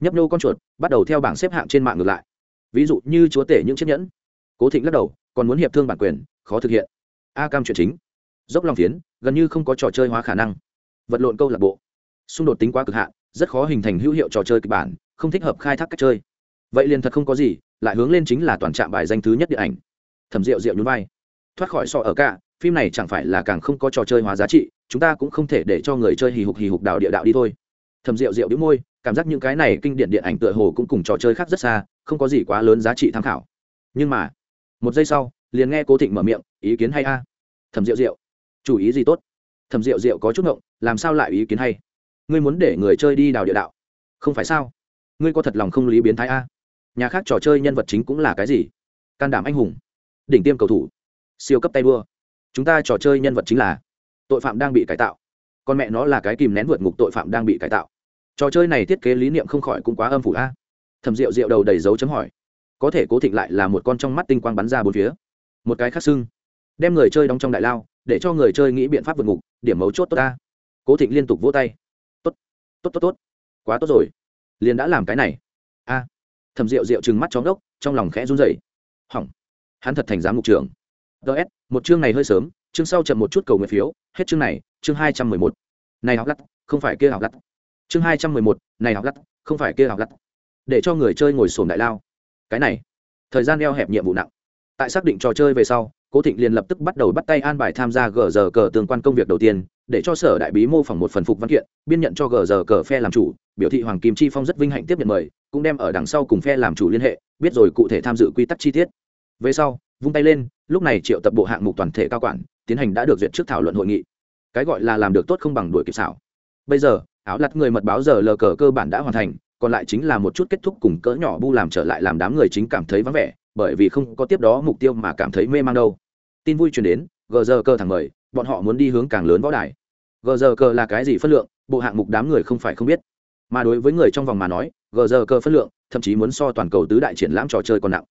Nhấp nô con chuột, bắt đầu theo bảng xếp hạng trên mạng ngược lại. Ví dụ như chúa tể những chiếc nhẫn. Cố thịnh lắc đầu, còn muốn hiệp thương bản quyền, khó thực hiện. A cam chuyện chính. Dốc lòng phiến, gần như không có trò chơi hóa khả năng. Vật lộn câu lạc bộ. Xung đột tính quá cực hạn, rất khó hình thành hữu hiệu trò chơi kịch bản, không thích hợp khai thác cách chơi. Vậy liền thật không có gì, lại hướng lên chính là toàn trạm bài danh thứ nhất điện ảnh. Thẩm rượu rượu nhún vai. Thoát khỏi sọ ở cả, phim này chẳng phải là càng không có trò chơi hóa giá trị chúng ta cũng không thể để cho người chơi hì hục hì hục đào địa đạo đi thôi. Thầm rượu rượu đĩu môi, cảm giác những cái này kinh điển điện ảnh tựa hồ cũng cùng trò chơi khác rất xa, không có gì quá lớn giá trị tham khảo. Nhưng mà, một giây sau, liền nghe cố thịnh mở miệng, ý kiến hay a? Thầm rượu rượu chủ ý gì tốt? Thầm rượu rượu có chút ngộng, làm sao lại ý kiến hay? Ngươi muốn để người chơi đi đào địa đạo? Không phải sao? Ngươi có thật lòng không lý biến thái a? Nhà khác trò chơi nhân vật chính cũng là cái gì? Can đảm anh hùng, đỉnh tiêm cầu thủ, siêu cấp tay đua. Chúng ta trò chơi nhân vật chính là tội phạm đang bị cải tạo. Con mẹ nó là cái kìm nén vượt ngục tội phạm đang bị cải tạo. Trò chơi này thiết kế lý niệm không khỏi cũng quá âm phủ a. Thầm rượu rượu đầu đầy dấu chấm hỏi. Có thể cố thịnh lại là một con trong mắt tinh quang bắn ra bốn phía. Một cái khác xưng. Đem người chơi đóng trong đại lao, để cho người chơi nghĩ biện pháp vượt ngục, điểm mấu chốt tốt ta cố thịnh liên tục vỗ tay. Tốt tốt tốt tốt. Quá tốt rồi. Liền đã làm cái này. A. Thầm rượu rượu trừng mắt chóng đốc, trong lòng khẽ run rẩy. Hỏng. Hắn thật thành giám mục trưởng. Ts một chương này hơi sớm chương sau chậm một chút cầu nguyện phiếu, hết chương này, chương hai trăm mười một. Này học lắt không phải kia học lắt chương hai trăm mười một, này học lắt không phải kia học lắt để cho người chơi ngồi sồn đại lao. Cái này, thời gian eo hẹp nhiệm vụ nặng. Tại xác định trò chơi về sau, cố thịnh liền lập tức bắt đầu bắt tay an bài tham gia gờ giờ cờ tương quan công việc đầu tiên, để cho sở đại bí mô phỏng một phần phục văn kiện, biên nhận cho gờ giờ cờ phe làm chủ, biểu thị hoàng kim chi phong rất vinh hạnh tiếp nhận mời, cũng đem ở đằng sau cùng phe làm chủ liên hệ, biết rồi cụ thể tham dự quy tắc chi tiết. Về sau, vung tay lên, lúc này triệu tập bộ hạng mục toàn thể cao quản tiến hành đã được duyệt trước thảo luận hội nghị. Cái gọi là làm được tốt không bằng đuổi kịp xảo. Bây giờ, áo lặt người mật báo giờ lờ cờ cơ bản đã hoàn thành, còn lại chính là một chút kết thúc cùng cỡ nhỏ bu làm trở lại làm đám người chính cảm thấy vắng vẻ, bởi vì không có tiếp đó mục tiêu mà cảm thấy mê man đâu. Tin vui truyền đến gờ giờ cơ thẳng mời, bọn họ muốn đi hướng càng lớn võ đài. Gờ giờ cơ là cái gì phân lượng, bộ hạng mục đám người không phải không biết. Mà đối với người trong vòng mà nói gờ giờ cơ phân lượng, thậm chí muốn so toàn cầu tứ đại triển lãm trò chơi còn nặng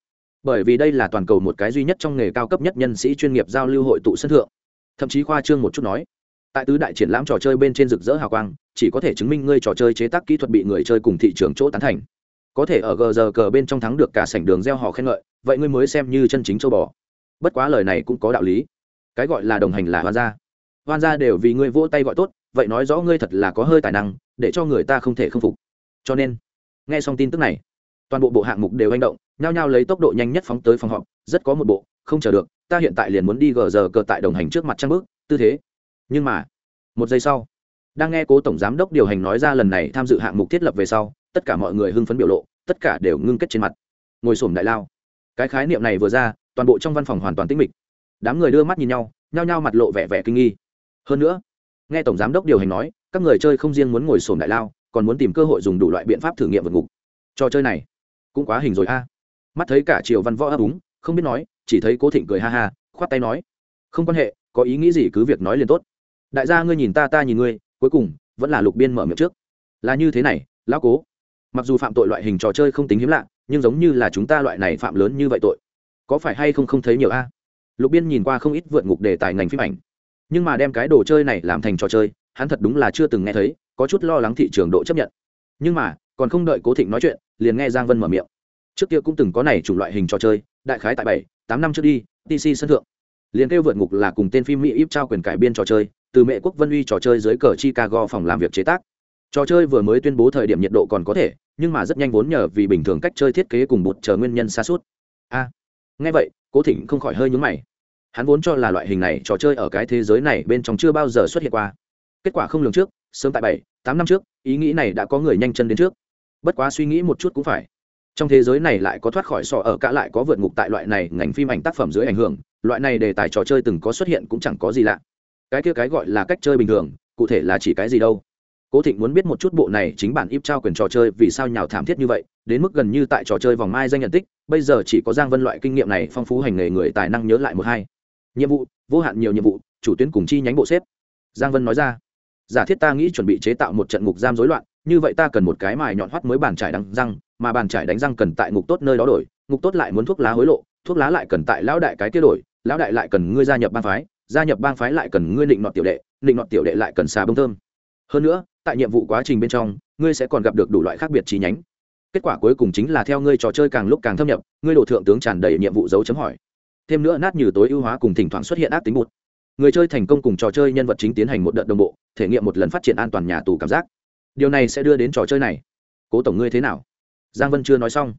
bởi vì đây là toàn cầu một cái duy nhất trong nghề cao cấp nhất nhân sĩ chuyên nghiệp giao lưu hội tụ sân thượng. Thậm chí khoa trương một chút nói, tại tứ đại triển lãm trò chơi bên trên rực rỡ hào quang, chỉ có thể chứng minh ngươi trò chơi chế tác kỹ thuật bị người chơi cùng thị trường chỗ tán thành. Có thể ở gờ giờ cờ bên trong thắng được cả sảnh đường gieo họ khen ngợi, vậy ngươi mới xem như chân chính châu bò. Bất quá lời này cũng có đạo lý. Cái gọi là đồng hành là hoan gia. Hoan gia đều vì ngươi vỗ tay gọi tốt, vậy nói rõ ngươi thật là có hơi tài năng, để cho người ta không thể k phục. Cho nên, nghe xong tin tức này toàn bộ bộ hạng mục đều hành động, nhao nhao lấy tốc độ nhanh nhất phóng tới phòng họp, rất có một bộ, không chờ được, ta hiện tại liền muốn đi gờ giờ cờ tại đồng hành trước mặt trang bước, tư thế. Nhưng mà, một giây sau, đang nghe cố tổng giám đốc điều hành nói ra lần này tham dự hạng mục thiết lập về sau, tất cả mọi người hưng phấn biểu lộ, tất cả đều ngưng kết trên mặt. Ngồi sổm đại lao. Cái khái niệm này vừa ra, toàn bộ trong văn phòng hoàn toàn tĩnh mịch. Đám người đưa mắt nhìn nhau, nhao nhao mặt lộ vẻ vẻ kinh nghi. Hơn nữa, nghe tổng giám đốc điều hành nói, các người chơi không riêng muốn ngồi sổm đại lao, còn muốn tìm cơ hội dùng đủ loại biện pháp thử nghiệm vượt ngục. Trò chơi này cũng quá hình rồi a. Mắt thấy cả triều văn võ ấp úng, không biết nói, chỉ thấy cố thịnh cười ha ha, khoát tay nói, không quan hệ, có ý nghĩ gì cứ việc nói liền tốt. Đại gia ngươi nhìn ta ta nhìn ngươi, cuối cùng, vẫn là lục biên mở miệng trước. Là như thế này, lão cố, mặc dù phạm tội loại hình trò chơi không tính hiếm lạ, nhưng giống như là chúng ta loại này phạm lớn như vậy tội, có phải hay không không thấy nhiều a? Lục biên nhìn qua không ít vượt ngục đề tài ngành phim ảnh. Nhưng mà đem cái đồ chơi này làm thành trò chơi, hắn thật đúng là chưa từng nghe thấy, có chút lo lắng thị trường độ chấp nhận. Nhưng mà, còn không đợi cố thịnh nói chuyện liền nghe giang vân mở miệng. Trước kia cũng từng có này chủng loại hình trò chơi, đại khái tại bảy, tám năm trước đi tc sân thượng. Liền kêu vượt ngục là cùng tên phim mỹ íp trao quyền cải biên trò chơi, từ mẹ quốc vân uy trò chơi dưới cờ chicago phòng làm việc chế tác. Trò chơi vừa mới tuyên bố thời điểm nhiệt độ còn có thể, nhưng mà rất nhanh vốn nhờ vì bình thường cách chơi thiết kế cùng một chờ nguyên nhân xa suốt. A, nghe vậy, cố thịnh không khỏi hơi nhúng mày. Hắn vốn cho là loại hình này trò chơi ở cái thế giới này bên trong chưa bao giờ xuất hiện qua. Kết quả không lường trước, sớm tại bảy, tám năm trước, ý nghĩ này đã có người nhanh chân đến trước bất quá suy nghĩ một chút cũng phải. Trong thế giới này lại có thoát khỏi sọ ở cả lại có vượt ngục tại loại này ngành phim ảnh tác phẩm dưới ảnh hưởng, loại này đề tài trò chơi từng có xuất hiện cũng chẳng có gì lạ. Cái kia cái gọi là cách chơi bình thường, cụ thể là chỉ cái gì đâu? Cố thịnh muốn biết một chút bộ này chính bản íp trao quyền trò chơi vì sao nhào thảm thiết như vậy, đến mức gần như tại trò chơi vòng mai danh nhận tích, bây giờ chỉ có giang vân loại kinh nghiệm này phong phú hành nghề người tài năng nhớ lại một hai. Nhiệm vụ, vô hạn nhiều nhiệm vụ, chủ tuyến cùng chi nhánh bộ xếp. Giang vân nói ra, giả thiết ta nghĩ chuẩn bị chế tạo một trận ngục giam rối loạn như vậy ta cần một cái mài nhọn hoắt mới bàn trải đánh răng, mà bàn trải đánh răng cần tại ngục tốt nơi đó đổi, ngục tốt lại muốn thuốc lá hối lộ, thuốc lá lại cần tại lão đại cái kia đổi, lão đại lại cần ngươi gia nhập bang phái, gia nhập bang phái lại cần ngươi định nọt tiểu đệ định nọt tiểu đệ lại cần xà bông thơm. Hơn nữa, tại nhiệm vụ quá trình bên trong, ngươi sẽ còn gặp được đủ loại khác biệt chi nhánh. Kết quả cuối cùng chính là theo ngươi trò chơi càng lúc càng thâm nhập, ngươi đồ thượng tướng tràn đầy nhiệm vụ dấu chấm hỏi. Thêm nữa nát như tối ưu hóa cùng thỉnh thoảng xuất hiện ác tính một người chơi thành công cùng trò chơi nhân vật chính tiến hành một đợt đồng bộ, thể nghiệm một lần phát triển an toàn nhà tù cảm giác điều này sẽ đưa đến trò chơi này. Cố tổng ngươi thế nào? Giang vân chưa nói xong.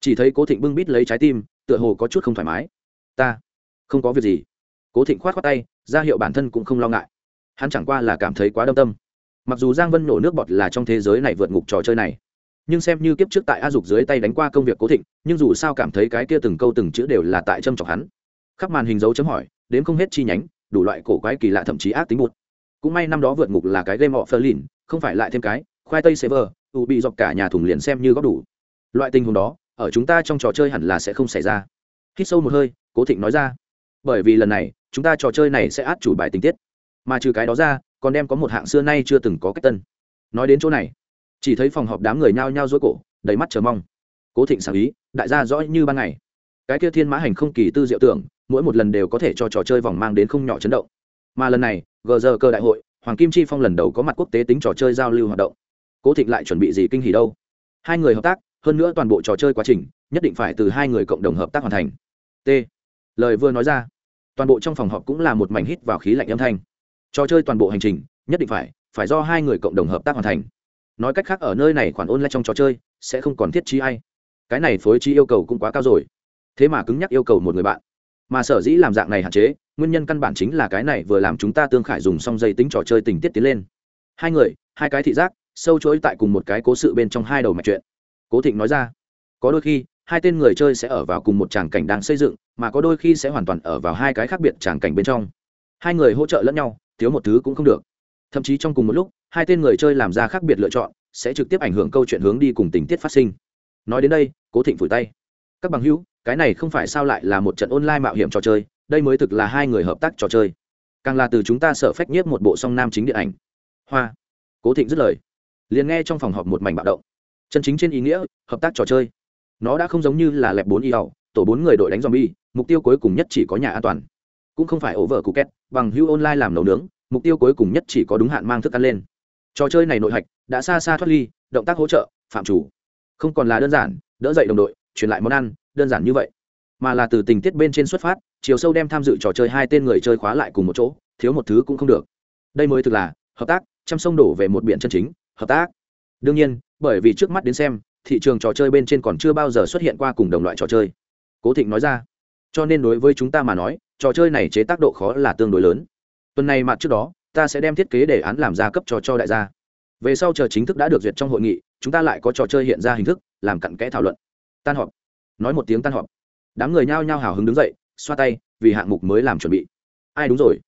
Chỉ thấy cố thịnh bưng bít lấy trái tim, tựa hồ có chút không thoải mái. Ta, không có việc gì. Cố thịnh khoát khoát tay, ra hiệu bản thân cũng không lo ngại. Hắn chẳng qua là cảm thấy quá đâm tâm. Mặc dù giang vân nổ nước bọt là trong thế giới này vượt ngục trò chơi này, nhưng xem như kiếp trước tại a dục dưới tay đánh qua công việc cố thịnh, nhưng dù sao cảm thấy cái kia từng câu từng chữ đều là tại châm chọc hắn. Khắp màn hình dấu chấm hỏi đến không hết chi nhánh, đủ loại cổ quái kỳ lạ thậm chí ác tính bụt cũng may năm đó vượt ngục là cái game họ phơ lìn không phải lại thêm cái, khoai tây server u bị dọc cả nhà thùng liền xem như góp đủ. Loại tình huống đó, ở chúng ta trong trò chơi hẳn là sẽ không xảy ra. Hít sâu một hơi, cố thịnh nói ra. Bởi vì lần này, chúng ta trò chơi này sẽ át chủ bài tình tiết. Mà trừ cái đó ra, còn đem có một hạng xưa nay chưa từng có cách tân. Nói đến chỗ này, chỉ thấy phòng họp đám người nhao nhao dối cổ, đầy mắt chờ mong. Cố thịnh sáng ý, đại gia rõ như ban ngày. Cái kia thiên mã hành không kỳ tư diệu tưởng, mỗi một lần đều có thể cho trò chơi vòng mang đến không nhỏ chấn động. Mà lần này gờ giờ cơ đại hội, hoàng kim chi phong lần đầu có mặt quốc tế tính trò chơi giao lưu hoạt động. Cố thịnh lại chuẩn bị gì kinh hỉ đâu? Hai người hợp tác, hơn nữa toàn bộ trò chơi quá trình, nhất định phải từ hai người cộng đồng hợp tác hoàn thành. T. Lời vừa nói ra, toàn bộ trong phòng họp cũng là một mảnh hít vào khí lạnh âm thanh. Trò chơi toàn bộ hành trình, nhất định phải phải do hai người cộng đồng hợp tác hoàn thành. Nói cách khác ở nơi này khoản ôn lại trong trò chơi, sẽ không còn thiết trí ai. cái này phối trí yêu cầu cũng quá cao rồi. Thế mà cứng nhắc yêu cầu một người bạn. Mà sở dĩ làm dạng này hạn chế nguyên nhân căn bản chính là cái này vừa làm chúng ta tương khải dùng xong dây tính trò chơi tình tiết tiến lên. Hai người, hai cái thị giác, sâu chuỗi tại cùng một cái cố sự bên trong hai đầu mạch chuyện. Cố thịnh nói ra, có đôi khi, hai tên người chơi sẽ ở vào cùng một tràng cảnh đang xây dựng, mà có đôi khi sẽ hoàn toàn ở vào hai cái khác biệt tràng cảnh bên trong. Hai người hỗ trợ lẫn nhau, thiếu một thứ cũng không được. Thậm chí trong cùng một lúc, hai tên người chơi làm ra khác biệt lựa chọn, sẽ trực tiếp ảnh hưởng câu chuyện hướng đi cùng tình tiết phát sinh. Nói đến đây, cố thịnh phủi tay, các bằng hữu, cái này không phải sao lại là một trận online mạo hiểm trò chơi đây mới thực là hai người hợp tác trò chơi. Càng là từ chúng ta sợ phách nhất một bộ song nam chính điện ảnh. Hoa. Cố thịnh dứt lời. Liền nghe trong phòng họp một mảnh bạo động. Chân chính trên ý nghĩa, hợp tác trò chơi. Nó đã không giống như là lẹp bốn y ẩu tổ bốn người đội đánh zombie, mục tiêu cuối cùng nhất chỉ có nhà an toàn. Cũng không phải ổ vợ cụ két, bằng hưu online làm nấu nướng, mục tiêu cuối cùng nhất chỉ có đúng hạn mang thức ăn lên. Trò chơi này nội hạch, đã xa xa thoát ly, động tác hỗ trợ, phạm chủ. Không còn là đơn giản, đỡ dậy đồng đội, truyền lại món ăn, đơn giản như vậy mà là từ tình tiết bên trên xuất phát chiều sâu đem tham dự trò chơi hai tên người chơi khóa lại cùng một chỗ, thiếu một thứ cũng không được. Đây mới thực là, hợp tác chăm sông đổ về một biển chân chính, hợp tác. Đương nhiên, bởi vì trước mắt đến xem, thị trường trò chơi bên trên còn chưa bao giờ xuất hiện qua cùng đồng loại trò chơi. Cố thịnh nói ra. Cho nên đối với chúng ta mà nói, trò chơi này chế tác độ khó là tương đối lớn. Tuần này mặt trước đó, ta sẽ đem thiết kế đề án làm ra cấp trò cho đại gia. Về sau chờ chính thức đã được duyệt trong hội nghị, chúng ta lại có trò chơi hiện ra hình thức, làm cặn kẽ thảo luận. Tan họp. Nói một tiếng tan họp đám người nhao nhao hào hứng đứng dậy, xoa tay, vì hạng mục mới làm chuẩn bị. Ai đúng rồi?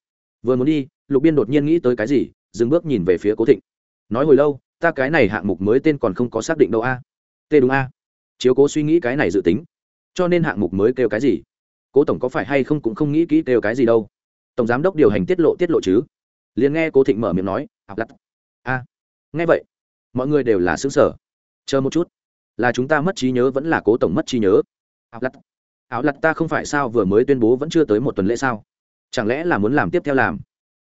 Vừa muốn đi, lục biên đột nhiên nghĩ tới cái gì, dừng bước nhìn về phía cố thịnh. Nói hồi lâu, ta cái này hạng mục mới tên còn không có xác định đâu a. À? t đúng a. Chiếu cố suy nghĩ cái này dự tính. Cho nên hạng mục mới kêu cái gì? Cố tổng có phải hay không cũng không nghĩ kỹ kêu cái gì đâu. Tổng giám đốc điều hành tiết lộ tiết lộ chứ. Liền nghe cố thịnh mở miệng nói, học lặt. A. Nghe vậy, mọi người đều là xứng sở chờ một chút. Là chúng ta mất trí nhớ vẫn là cố tổng mất trí nhớ. Áo lặt áo lặt ta không phải sao vừa mới tuyên bố vẫn chưa tới một tuần lễ sao? Chẳng lẽ là muốn làm tiếp theo làm?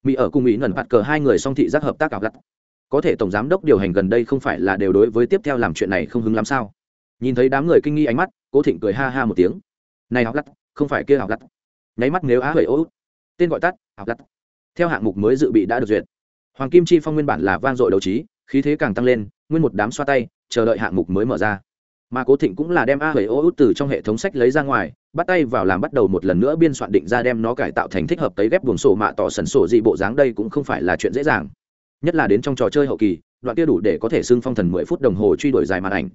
Mỹ ở cùng mỹ ngẩn bạt cờ hai người song thị giác hợp tác áo lặt. Có thể tổng giám đốc điều hành gần đây không phải là đều đối với tiếp theo làm chuyện này không hứng lắm sao? Nhìn thấy đám người kinh nghi ánh mắt, cố thịnh cười ha ha một tiếng. Này áo lặt, không phải kia áo lặt. Nháy mắt nếu á hời ô tên gọi tắt, áo lặt. Theo hạng mục mới dự bị đã được duyệt. Hoàng kim chi phong nguyên bản là vang dội đấu trí, khí thế càng tăng lên, nguyên một đám xoa tay, chờ đợi hạng mục mới mở ra mà cố thịnh cũng là đem a hầy ô út từ trong hệ thống sách lấy ra ngoài, bắt tay vào làm bắt đầu một lần nữa biên soạn định ra đem nó cải tạo thành thích hợp tấy ghép buồng sổ mạ tỏ sần sổ dị bộ dáng đây cũng không phải là chuyện dễ dàng. Nhất là đến trong trò chơi hậu kỳ, đoạn kia đủ để có thể xưng phong thần mười phút đồng hồ truy đuổi dài màn ảnh.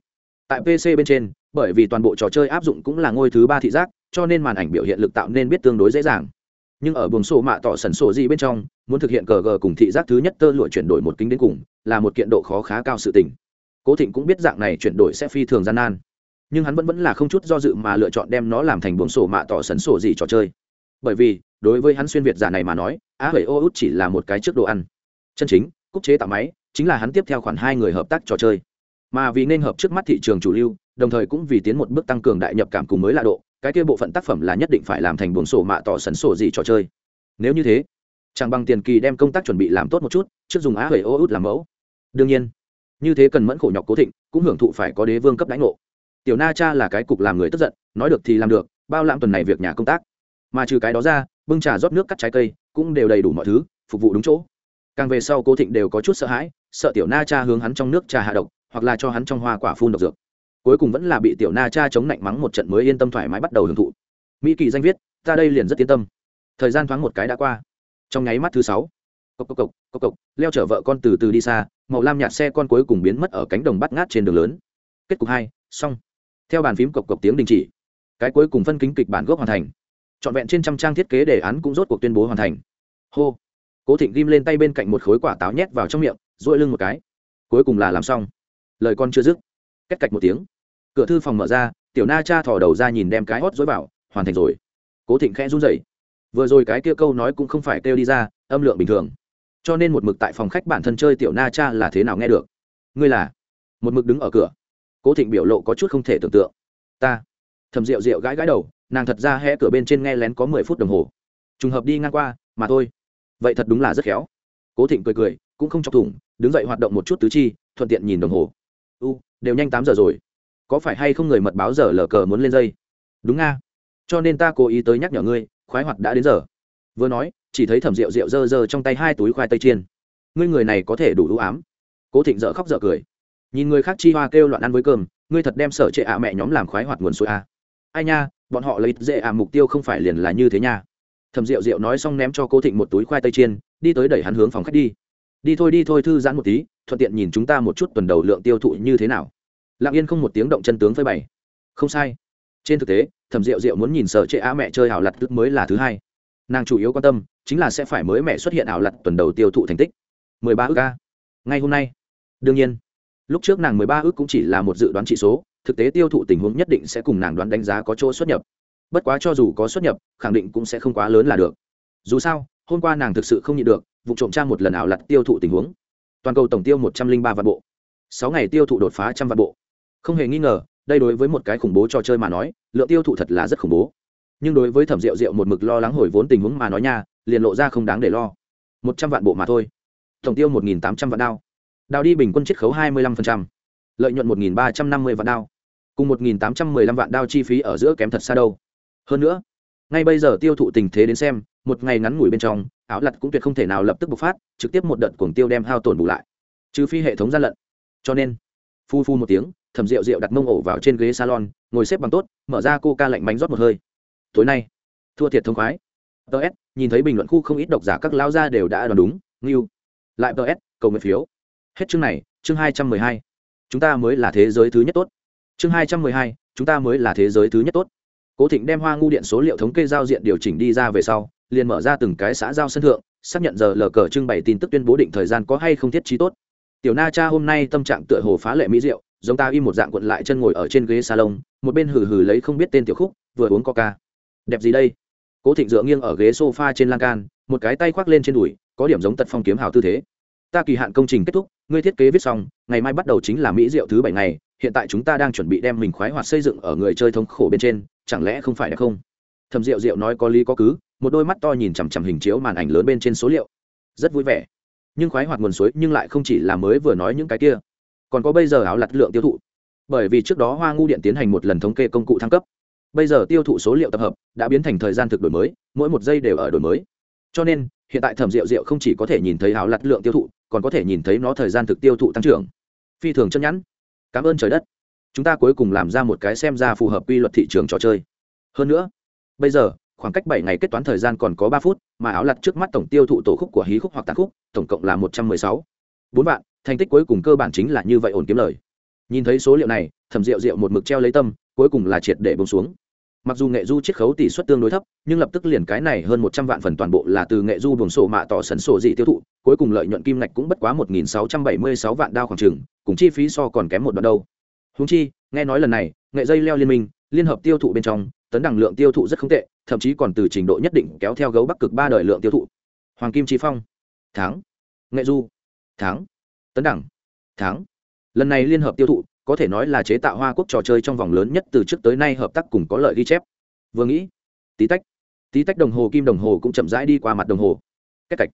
Tại pc bên trên, bởi vì toàn bộ trò chơi áp dụng cũng là ngôi thứ ba thị giác, cho nên màn ảnh biểu hiện lực tạo nên biết tương đối dễ dàng. Nhưng ở buồng sổ mạ tỏ sần sổ gì bên trong, muốn thực hiện cờ gờ cùng thị giác thứ nhất tơ lụa chuyển đổi một kính đến cùng, là một kiện độ khó khá cao sự tình cố thịnh cũng biết dạng này chuyển đổi sẽ phi thường gian nan. Nhưng hắn vẫn vẫn là không chút do dự mà lựa chọn đem nó làm thành buồng sổ mạ tỏ sấn sổ gì trò chơi. Bởi vì, đối với hắn xuyên việt giả này mà nói, á bảy ô út chỉ là một cái trước đồ ăn. Chân chính, cúc chế tạo máy, chính là hắn tiếp theo khoản hai người hợp tác trò chơi. Mà vì nên hợp trước mắt thị trường chủ lưu, đồng thời cũng vì tiến một bước tăng cường đại nhập cảm cùng mới lạ độ, cái kia bộ phận tác phẩm là nhất định phải làm thành buồng sổ mạ tỏ sấn sổ gì trò chơi. Nếu như thế, chẳng bằng tiền kỳ đem công tác chuẩn bị làm tốt một chút, trước dùng á bảy ô út làm mẫu. Đương nhiên như thế cần mẫn khổ nhọc cố thịnh, cũng hưởng thụ phải có đế vương cấp đánh ngộ. Tiểu na cha là cái cục làm người tức giận, nói được thì làm được, bao lãng tuần này việc nhà công tác. Mà trừ cái đó ra, bưng trà rót nước cắt trái cây, cũng đều đầy đủ mọi thứ, phục vụ đúng chỗ. Càng về sau cố thịnh đều có chút sợ hãi, sợ tiểu na cha hướng hắn trong nước trà hạ độc, hoặc là cho hắn trong hoa quả phun độc dược. Cuối cùng vẫn là bị tiểu na cha chống lạnh mắng một trận mới yên tâm thoải mái bắt đầu hưởng thụ. Mỹ kỳ danh viết, ta đây liền rất yên tâm. Thời gian thoáng một cái đã qua. Trong nháy mắt thứ sáu, cộc cộc cộc cộc cộc, leo chở vợ con từ từ đi xa màu lam nhạt xe con cuối cùng biến mất ở cánh đồng bắt ngát trên đường lớn. Kết cục hai, xong. Theo bàn phím cộc cộc tiếng đình chỉ, cái cuối cùng phân kính kịch bản gốc hoàn thành. Trọn vẹn trên trăm trang thiết kế đề án cũng rốt cuộc tuyên bố hoàn thành. Hô. Cố thịnh ghim lên tay bên cạnh một khối quả táo nhét vào trong miệng dội lưng một cái. Cuối cùng là làm xong. Lời con chưa dứt. Cách cạch một tiếng. Cửa thư phòng mở ra, tiểu na cha thò đầu ra nhìn đem cái hót dối vào, hoàn thành rồi. Cố thịnh khẽ run rẩy. Vừa rồi cái kia câu nói cũng không phải kêu đi ra, âm lượng bình thường cho nên một mực tại phòng khách bản thân chơi tiểu na cha là thế nào nghe được? Ngươi là? Một mực đứng ở cửa. Cố thịnh biểu lộ có chút không thể tưởng tượng. Ta. Thầm rượu rượu gãi gãi đầu, nàng thật ra hé cửa bên trên nghe lén có mười phút đồng hồ. Trùng hợp đi ngang qua, mà thôi. Vậy thật đúng là rất khéo. Cố thịnh cười cười, cũng không chọc thủng, đứng dậy hoạt động một chút tứ chi, thuận tiện nhìn đồng hồ. U, đều nhanh tám giờ rồi. Có phải hay không người mật báo giờ lờ cờ muốn lên dây? Đúng nga cho nên ta cố ý tới nhắc nhở ngươi, khoái hoạt đã đến giờ. Vừa nói chỉ thấy thẩm rượu rượu dơ dơ trong tay hai túi khoai tây chiên. Ngươi người này có thể đủ ưu ám. Cố thịnh dợ khóc dợ cười. Nhìn người khác chi hoa kêu loạn ăn với cơm, ngươi thật đem sở trệ ạ mẹ nhóm làm khoái hoạt nguồn suối a ai nha, bọn họ lấy dễ ạ mục tiêu không phải liền là như thế nha. Thầm rượu rượu nói xong ném cho cố thịnh một túi khoai tây chiên, đi tới đẩy hắn hướng phòng khách đi. Đi thôi đi thôi, thư giãn một tí, thuận tiện nhìn chúng ta một chút tuần đầu lượng tiêu thụ như thế nào. Lặng yên không một tiếng động chân tướng phơi bày. Không sai. Trên thực tế thầm rượu rượu muốn nhìn sở trệ ạ mẹ chơi hào lặt tức mới là thứ hai nàng chủ yếu quan tâm chính là sẽ phải mới mẹ xuất hiện ảo lặt tuần đầu tiêu thụ thành tích. mười ba ước ngay hôm nay. Đương nhiên, lúc trước nàng mười ba ước cũng chỉ là một dự đoán trị số, thực tế tiêu thụ tình huống nhất định sẽ cùng nàng đoán đánh giá có chỗ xuất nhập. Bất quá cho dù có xuất nhập, khẳng định cũng sẽ không quá lớn là được. Dù sao, hôm qua nàng thực sự không nhịn được, vụ trộm trang một lần ảo lặt tiêu thụ tình huống. Toàn cầu tổng tiêu một trăm linh ba vạn bộ. Sáu ngày tiêu thụ đột phá trăm vạn bộ. Không hề nghi ngờ, đây đối với một cái khủng bố trò chơi mà nói, lượng tiêu thụ thật là rất khủng bố nhưng đối với thẩm rượu rượu một mực lo lắng hồi vốn tình huống mà nói nha, liền lộ ra không đáng để lo. Một trăm vạn bộ mà thôi. Tổng tiêu một nghìn tám trăm vạn đao. Đào đi bình quân chiết khấu hai mươi lăm phần trăm. Lợi nhuận một nghìn ba trăm năm mươi vạn đao. Cùng một nghìn tám trăm mười lăm vạn đao chi phí ở giữa kém thật xa đâu. Hơn nữa, ngay bây giờ tiêu thụ tình thế đến xem, một ngày ngắn ngủi bên trong, áo lặt cũng tuyệt không thể nào lập tức bộc phát, trực tiếp một đợt cuồng tiêu đem hao tổn bù lại. Trừ phi hệ thống gian lận. Cho nên, phu phu một tiếng, thẩm rượu rượu đặt mông ổ vào trên ghế salon, ngồi xếp bằng tốt, mở ra cô ca lạnh bánh rót một hơi tối nay. Thua thiệt thông khoái. Ts nhìn thấy bình luận khu không ít độc giả các lao gia đều đã đoán đúng, ngưu. Lại ts cầu nguyện phiếu. Hết chương này, chương hai trăm mười hai. Chúng ta mới là thế giới thứ nhất tốt. Chương hai trăm mười hai, chúng ta mới là thế giới thứ nhất tốt. Cố thịnh đem hoa ngu điện số liệu thống kê giao diện điều chỉnh đi ra về sau, liền mở ra từng cái xã giao sân thượng, xác nhận giờ lờ cờ trưng bày tin tức tuyên bố định thời gian có hay không thiết trí tốt. Tiểu na cha hôm nay tâm trạng tựa hồ phá lệ mỹ diệu, giống ta im một dạng quận lại chân ngồi ở trên ghế salon, một bên hừ hừ lấy không biết tên tiểu khúc, vừa uống coca đẹp gì đây? Cố thịnh dựa nghiêng ở ghế sofa trên lan can, một cái tay khoác lên trên đùi, có điểm giống tật phong kiếm hào tư thế. Ta kỳ hạn công trình kết thúc, ngươi thiết kế viết xong, ngày mai bắt đầu chính là mỹ diệu thứ bảy ngày, hiện tại chúng ta đang chuẩn bị đem mình khoái hoạt xây dựng ở người chơi thống khổ bên trên, chẳng lẽ không phải đẹp không? Thầm rượu rượu nói có lý có cứ, một đôi mắt to nhìn chằm chằm hình chiếu màn ảnh lớn bên trên số liệu. Rất vui vẻ. Nhưng khoái hoạt nguồn suối nhưng lại không chỉ là mới vừa nói những cái kia. Còn có bây giờ áo lặt lượng tiêu thụ. Bởi vì trước đó hoa ngu điện tiến hành một lần thống kê công cụ thăng cấp bây giờ tiêu thụ số liệu tập hợp đã biến thành thời gian thực đổi mới, mỗi một giây đều ở đổi mới. Cho nên, hiện tại thẩm rượu rượu không chỉ có thể nhìn thấy áo lặt lượng tiêu thụ, còn có thể nhìn thấy nó thời gian thực tiêu thụ tăng trưởng. Phi thường chân nhẵn cảm ơn trời đất. Chúng ta cuối cùng làm ra một cái xem ra phù hợp quy luật thị trường trò chơi. Hơn nữa, bây giờ, khoảng cách bảy ngày kết toán thời gian còn có ba phút, mà áo lặt trước mắt tổng tiêu thụ tổ khúc của hí khúc hoặc tạc khúc, tổng cộng là một trăm mười sáu. Bốn vạn, thành tích cuối cùng cơ bản chính là như vậy ổn kiếm lời. Nhìn thấy số liệu này, thẩm rượu rượu một mực treo lấy tâm, cuối cùng là triệt để bông xuống mặc dù nghệ du chiết khấu tỷ suất tương đối thấp, nhưng lập tức liền cái này hơn một trăm vạn phần toàn bộ là từ nghệ du buồng sổ mạ tỏ sần sổ dị tiêu thụ, cuối cùng lợi nhuận kim ngạch cũng bất quá một nghìn sáu trăm bảy mươi sáu vạn đao khoảng trừng cùng chi phí so còn kém một đoạn đâu. Húng chi, nghe nói lần này, nghệ dây leo liên minh, liên hợp tiêu thụ bên trong, tấn đẳng lượng tiêu thụ rất không tệ, thậm chí còn từ trình độ nhất định kéo theo gấu bắc cực ba đời lượng tiêu thụ. Hoàng kim trí phong tháng nghệ du tháng tấn đẳng tháng lần này liên hợp tiêu thụ có thể nói là chế tạo hoa quốc trò chơi trong vòng lớn nhất từ trước tới nay hợp tác cùng có lợi ghi chép. Vừa nghĩ tí tách tí tách đồng hồ kim đồng hồ cũng chậm rãi đi qua mặt đồng hồ. Cách cạch.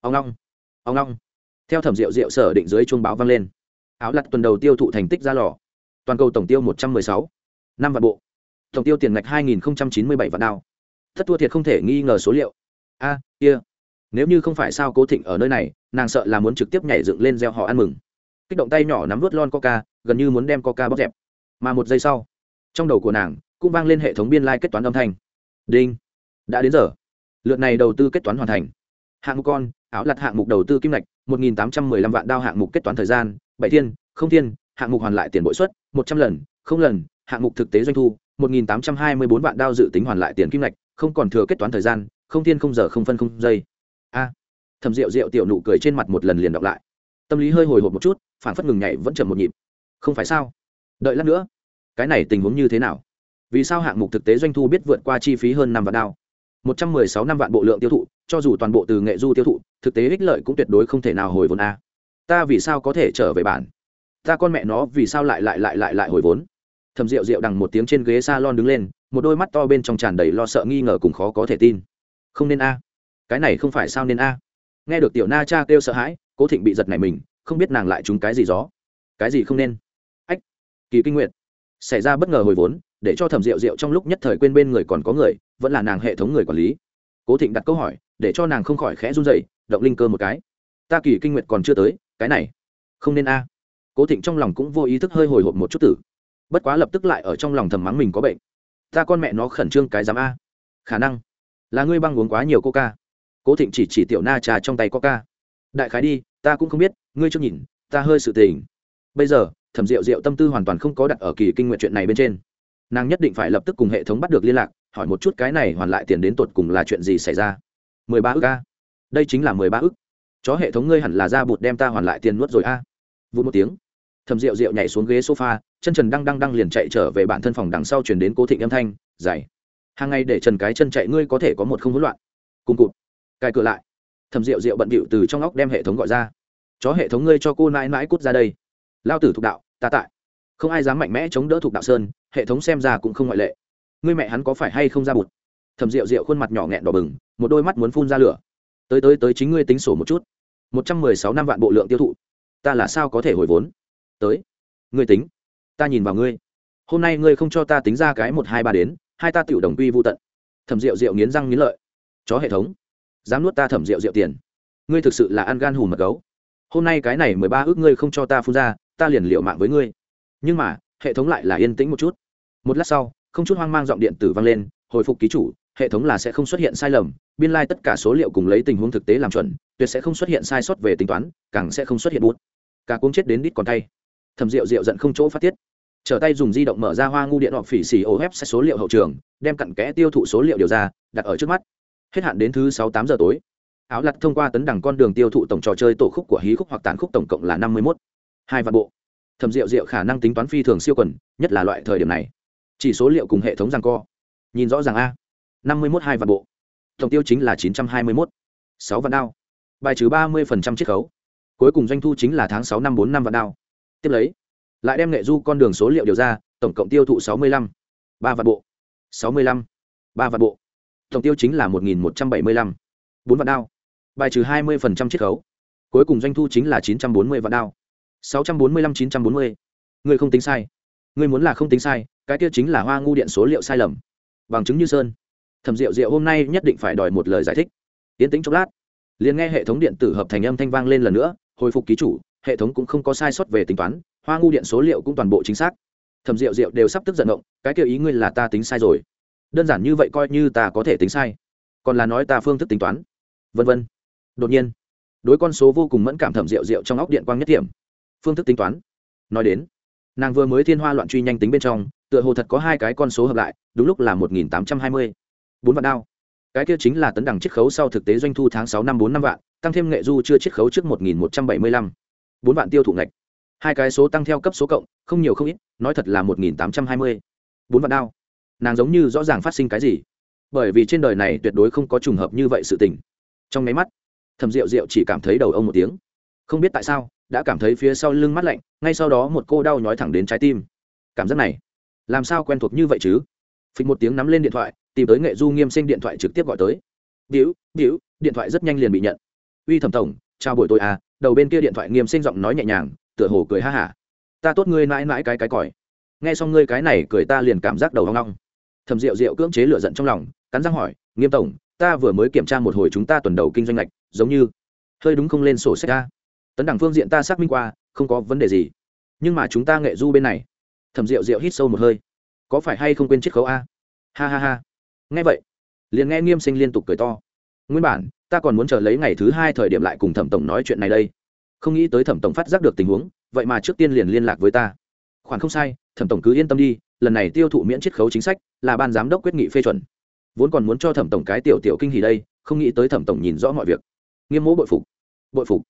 Ông long ông long. Theo thẩm rượu rượu sở định dưới chuông báo vang lên. Áo lặt tuần đầu tiêu thụ thành tích ra lò. Toàn cầu tổng tiêu một trăm mười sáu. Năm vạn bộ. Tổng tiêu tiền ngạch hai nghìn chín mươi bảy vạn đao. Thất thua thiệt không thể nghi ngờ số liệu. A à, kia、yeah. nếu như không phải sao cố thịnh ở nơi này nàng sợ là muốn trực tiếp nhảy dựng lên gieo họ ăn mừng. Kích động tay nhỏ nắm vớt lon coca gần như muốn đem coca bóp dẹp. Mà một giây sau, trong đầu của nàng cũng vang lên hệ thống biên lai、like、kết toán âm thanh. Đinh! Đã đến giờ. Lượt này đầu tư kết toán hoàn thành. Hạng mục con, áo lặt hạng mục đầu tư kim ngạch, một nghìn tám trăm mười lăm vạn đao hạng mục kết toán thời gian, bảy thiên, không thiên, hạng mục hoàn lại tiền bội suất, một trăm lần, không lần, hạng mục thực tế doanh thu, một nghìn tám trăm hai mươi bốn vạn đao dự tính hoàn lại tiền kim ngạch, không còn thừa kết toán thời gian, không thiên không giờ không phân không giây. A! Thầm rượu rượu tiểu nụ cười trên mặt một lần liền đọc lại. Tâm lý hơi hồi hộp một chút phản phất ngừng nhảy vẫn chậm một nhịp không phải sao? Đợi lát nữa. Cái này tình huống như thế nào? Vì sao hạng mục thực tế doanh thu biết vượt qua chi phí hơn năm vạn đao? Một trăm mười sáu năm vạn bộ lượng tiêu thụ, cho dù toàn bộ từ nghệ du tiêu thụ, thực tế ích lợi cũng tuyệt đối không thể nào hồi vốn a. Ta vì sao có thể trở về bản? Ta con mẹ nó vì sao lại lại lại lại lại hồi vốn? Thầm rượu rượu đằng một tiếng trên ghế s a lon đứng lên, một đôi mắt to bên trong tràn đầy lo sợ nghi ngờ cùng khó có thể tin. Không nên a. Cái này không phải sao nên a. Nghe được tiểu na cha kêu sợ hãi, cố thịnh bị giật này mình, không biết nàng lại trúng cái gì gió. Cái gì không nên? Kỳ kinh nguyện xảy ra bất ngờ hồi vốn, để cho thẩm rượu rượu trong lúc nhất thời quên bên người còn có người, vẫn là nàng hệ thống người quản lý. Cố thịnh đặt câu hỏi, để cho nàng không khỏi khẽ run dậy động linh cơ một cái. Ta kỳ kinh nguyện còn chưa tới, cái này không nên a. Cố thịnh trong lòng cũng vô ý thức hơi hồi hộp một chút tử. Bất quá lập tức lại ở trong lòng thầm mắng mình có bệnh. Ta con mẹ nó khẩn trương cái dám a. Khả năng là ngươi băng uống quá nhiều coca. Cố thịnh chỉ chỉ tiểu na trà trong tay coca. Đại khái đi, ta cũng không biết, ngươi chưa nhìn, ta hơi sự tình. Bây giờ thẩm rượu rượu tâm tư hoàn toàn không có đặt ở kỳ kinh nguyện chuyện này bên trên. Nàng nhất định phải lập tức cùng hệ thống bắt được liên lạc, hỏi một chút cái này hoàn lại tiền đến tột cùng là chuyện gì xảy ra. Mười ba ức a. Đây chính là mười ba ức. Chó hệ thống ngươi hẳn là ra bụt đem ta hoàn lại tiền nuốt rồi a. À. vụ một tiếng thầm rượu rượu nhảy xuống ghế sofa, chân trần đang đang đang liền chạy trở về bản thân phòng đằng sau chuyển đến cố thịnh âm thanh dày hàng ngày để trần cái chân chạy ngươi có thể có một không hỗn loạn. Cùng cụt. Cài cửa lại. Thầm rượu rượu bận bịu từ trong óc đem hệ thống gọi ra. Chó hệ thống ngươi cho cô nãi nãi cút ra đây lao tử thục đạo, ta tại. Không ai dám mạnh mẽ chống đỡ thục đạo sơn, hệ thống xem ra cũng không ngoại lệ. Ngươi mẹ hắn có phải hay không ra bụt? Thầm rượu rượu khuôn mặt nhỏ nghẹn đỏ bừng, một đôi mắt muốn phun ra lửa. Tới tới tới chính ngươi tính sổ một chút. Một trăm mười sáu năm vạn bộ lượng tiêu thụ. Ta là sao có thể hồi vốn? Tới. Ngươi tính. Ta nhìn vào ngươi. Hôm nay ngươi không cho ta tính ra cái một hai ba đến, hai ta tiểu đồng quy vô tận. Thẩm rượu rượu nghiến răng nghiến lợi. Chó hệ thống. Dám nuốt ta thẩm rượu rượu tiền. Ngươi thực sự là ăn gan hùm mật gấu. Hôm nay cái này mười ba ước ngươi không cho ta phun ra ta liền liệu mạng với ngươi. Nhưng mà, hệ thống lại là yên tĩnh một chút. Một lát sau, không chút hoang mang giọng điện tử vang lên, hồi phục ký chủ, hệ thống là sẽ không xuất hiện sai lầm, biên lai、like、tất cả số liệu cùng lấy tình huống thực tế làm chuẩn, tuyệt sẽ không xuất hiện sai sót về tính toán, càng sẽ không xuất hiện bút. Cả cuống chết đến đít còn tay. Thầm rượu rượu giận không chỗ phát tiết. Trở tay dùng di động mở ra hoa ngu điện hoặc phỉ xì ô hép số liệu hậu trường, đem cặn kẽ tiêu thụ số liệu điều ra, đặt ở trước mắt. Hết hạn đến thứ sáu tám giờ tối. Áo lặt thông qua tấn đẳng con đường tiêu thụ tổng trò chơi tổ khúc của hí khúc hoặc tàn khúc tổng cộng là năm mươi mốt hai vạn bộ. Thầm rượu rượu khả năng tính toán phi thường siêu quần, nhất là loại thời điểm này. Chỉ số liệu cùng hệ thống rằng co. Nhìn rõ ràng a. Năm mươi mốt hai vạn bộ. Tổng tiêu chính là chín trăm hai mươi mốt. Sáu vạn đao. Bài trừ ba mươi chiết khấu. Cuối cùng doanh thu chính là tháng sáu năm bốn năm vạn đao. Tiếp lấy, lại đem nghệ du con đường số liệu điều ra, tổng cộng tiêu thụ sáu mươi lăm. Ba vạn bộ. Sáu mươi lăm. Ba vạn bộ. Tổng tiêu chính là một nghìn một trăm bảy mươi lăm. Bốn vạn đao. Bài trừ hai mươi chiết khấu. Cuối cùng doanh thu chính là chín trăm bốn mươi vạn đao sáu trăm bốn mươi lăm chín trăm bốn mươi. Người không tính sai. Người muốn là không tính sai, cái kia chính là hoa ngu điện số liệu sai lầm. Bằng chứng như sơn. Thẩm rượu rượu hôm nay nhất định phải đòi một lời giải thích. Yến tính chốc lát, liền nghe hệ thống điện tử hợp thành âm thanh vang lên lần nữa, hồi phục ký chủ, hệ thống cũng không có sai sót về tính toán, hoa ngu điện số liệu cũng toàn bộ chính xác. Thẩm rượu rượu đều sắp tức giận động, cái kiểu ý ngươi là ta tính sai rồi. Đơn giản như vậy coi như ta có thể tính sai. Còn là nói ta phương thức tính toán. Vân vân. Đột nhiên, đối con số vô cùng mẫn cảm thẩm rượu rượu trong óc điện quang nhất điểm phương thức tính toán. Nói đến, nàng vừa mới thiên hoa loạn truy nhanh tính bên trong, tựa hồ thật có hai cái con số hợp lại, đúng lúc là một nghìn tám trăm hai mươi. Bốn vạn đao. Cái kia chính là tấn đẳng chiết khấu sau thực tế doanh thu tháng sáu năm bốn năm vạn, tăng thêm nghệ du chưa chiết khấu trước một nghìn một trăm bảy mươi lăm. Bốn vạn tiêu thụ ngạch. Hai cái số tăng theo cấp số cộng, không nhiều không ít, nói thật là một nghìn tám trăm hai mươi. Bốn vạn đao. Nàng giống như rõ ràng phát sinh cái gì. Bởi vì trên đời này tuyệt đối không có trùng hợp như vậy sự tình. Trong máy mắt thầm rượu rượu chỉ cảm thấy đầu ông một tiếng không biết tại sao, đã cảm thấy phía sau lưng mắt lạnh, ngay sau đó một cô đau nhói thẳng đến trái tim. Cảm giác này, làm sao quen thuộc như vậy chứ? Phịch một tiếng nắm lên điện thoại, tìm tới nghệ du nghiêm sinh điện thoại trực tiếp gọi tới. Biểu biểu, điện thoại rất nhanh liền bị nhận. Uy thẩm tổng, chào buổi tối à đầu bên kia điện thoại nghiêm sinh giọng nói nhẹ nhàng, tựa hồ cười ha hả. Ta tốt ngươi mãi mãi cái cái còi. Nghe xong ngươi cái này cười ta liền cảm giác đầu hoang long thầm rượu rượu cưỡng chế lửa giận trong lòng, cắn răng hỏi, nghiêm tổng, ta vừa mới kiểm tra một hồi chúng ta tuần đầu kinh doanh lệch giống như, hơi đúng không lên sổ sách ta? Tấn đẳng phương diện ta xác minh qua, không có vấn đề gì. Nhưng mà chúng ta nghệ du bên này, thẩm rượu rượu hít sâu một hơi. Có phải hay không quên chiết khấu a? Ha ha ha. Nghe vậy, liền nghe nghiêm sinh liên tục cười to. Nguyên bản, ta còn muốn chờ lấy ngày thứ hai thời điểm lại cùng thẩm tổng nói chuyện này đây. Không nghĩ tới thẩm tổng phát giác được tình huống, vậy mà trước tiên liền liên lạc với ta. Khoản không sai, thẩm tổng cứ yên tâm đi, lần này tiêu thụ miễn chiết khấu chính sách là ban giám đốc quyết nghị phê chuẩn. Vốn còn muốn cho thẩm tổng cái tiểu tiểu kinh hỉ đây, không nghĩ tới thẩm tổng nhìn rõ mọi việc. Nghiêm mỗ bội phục. Bội phục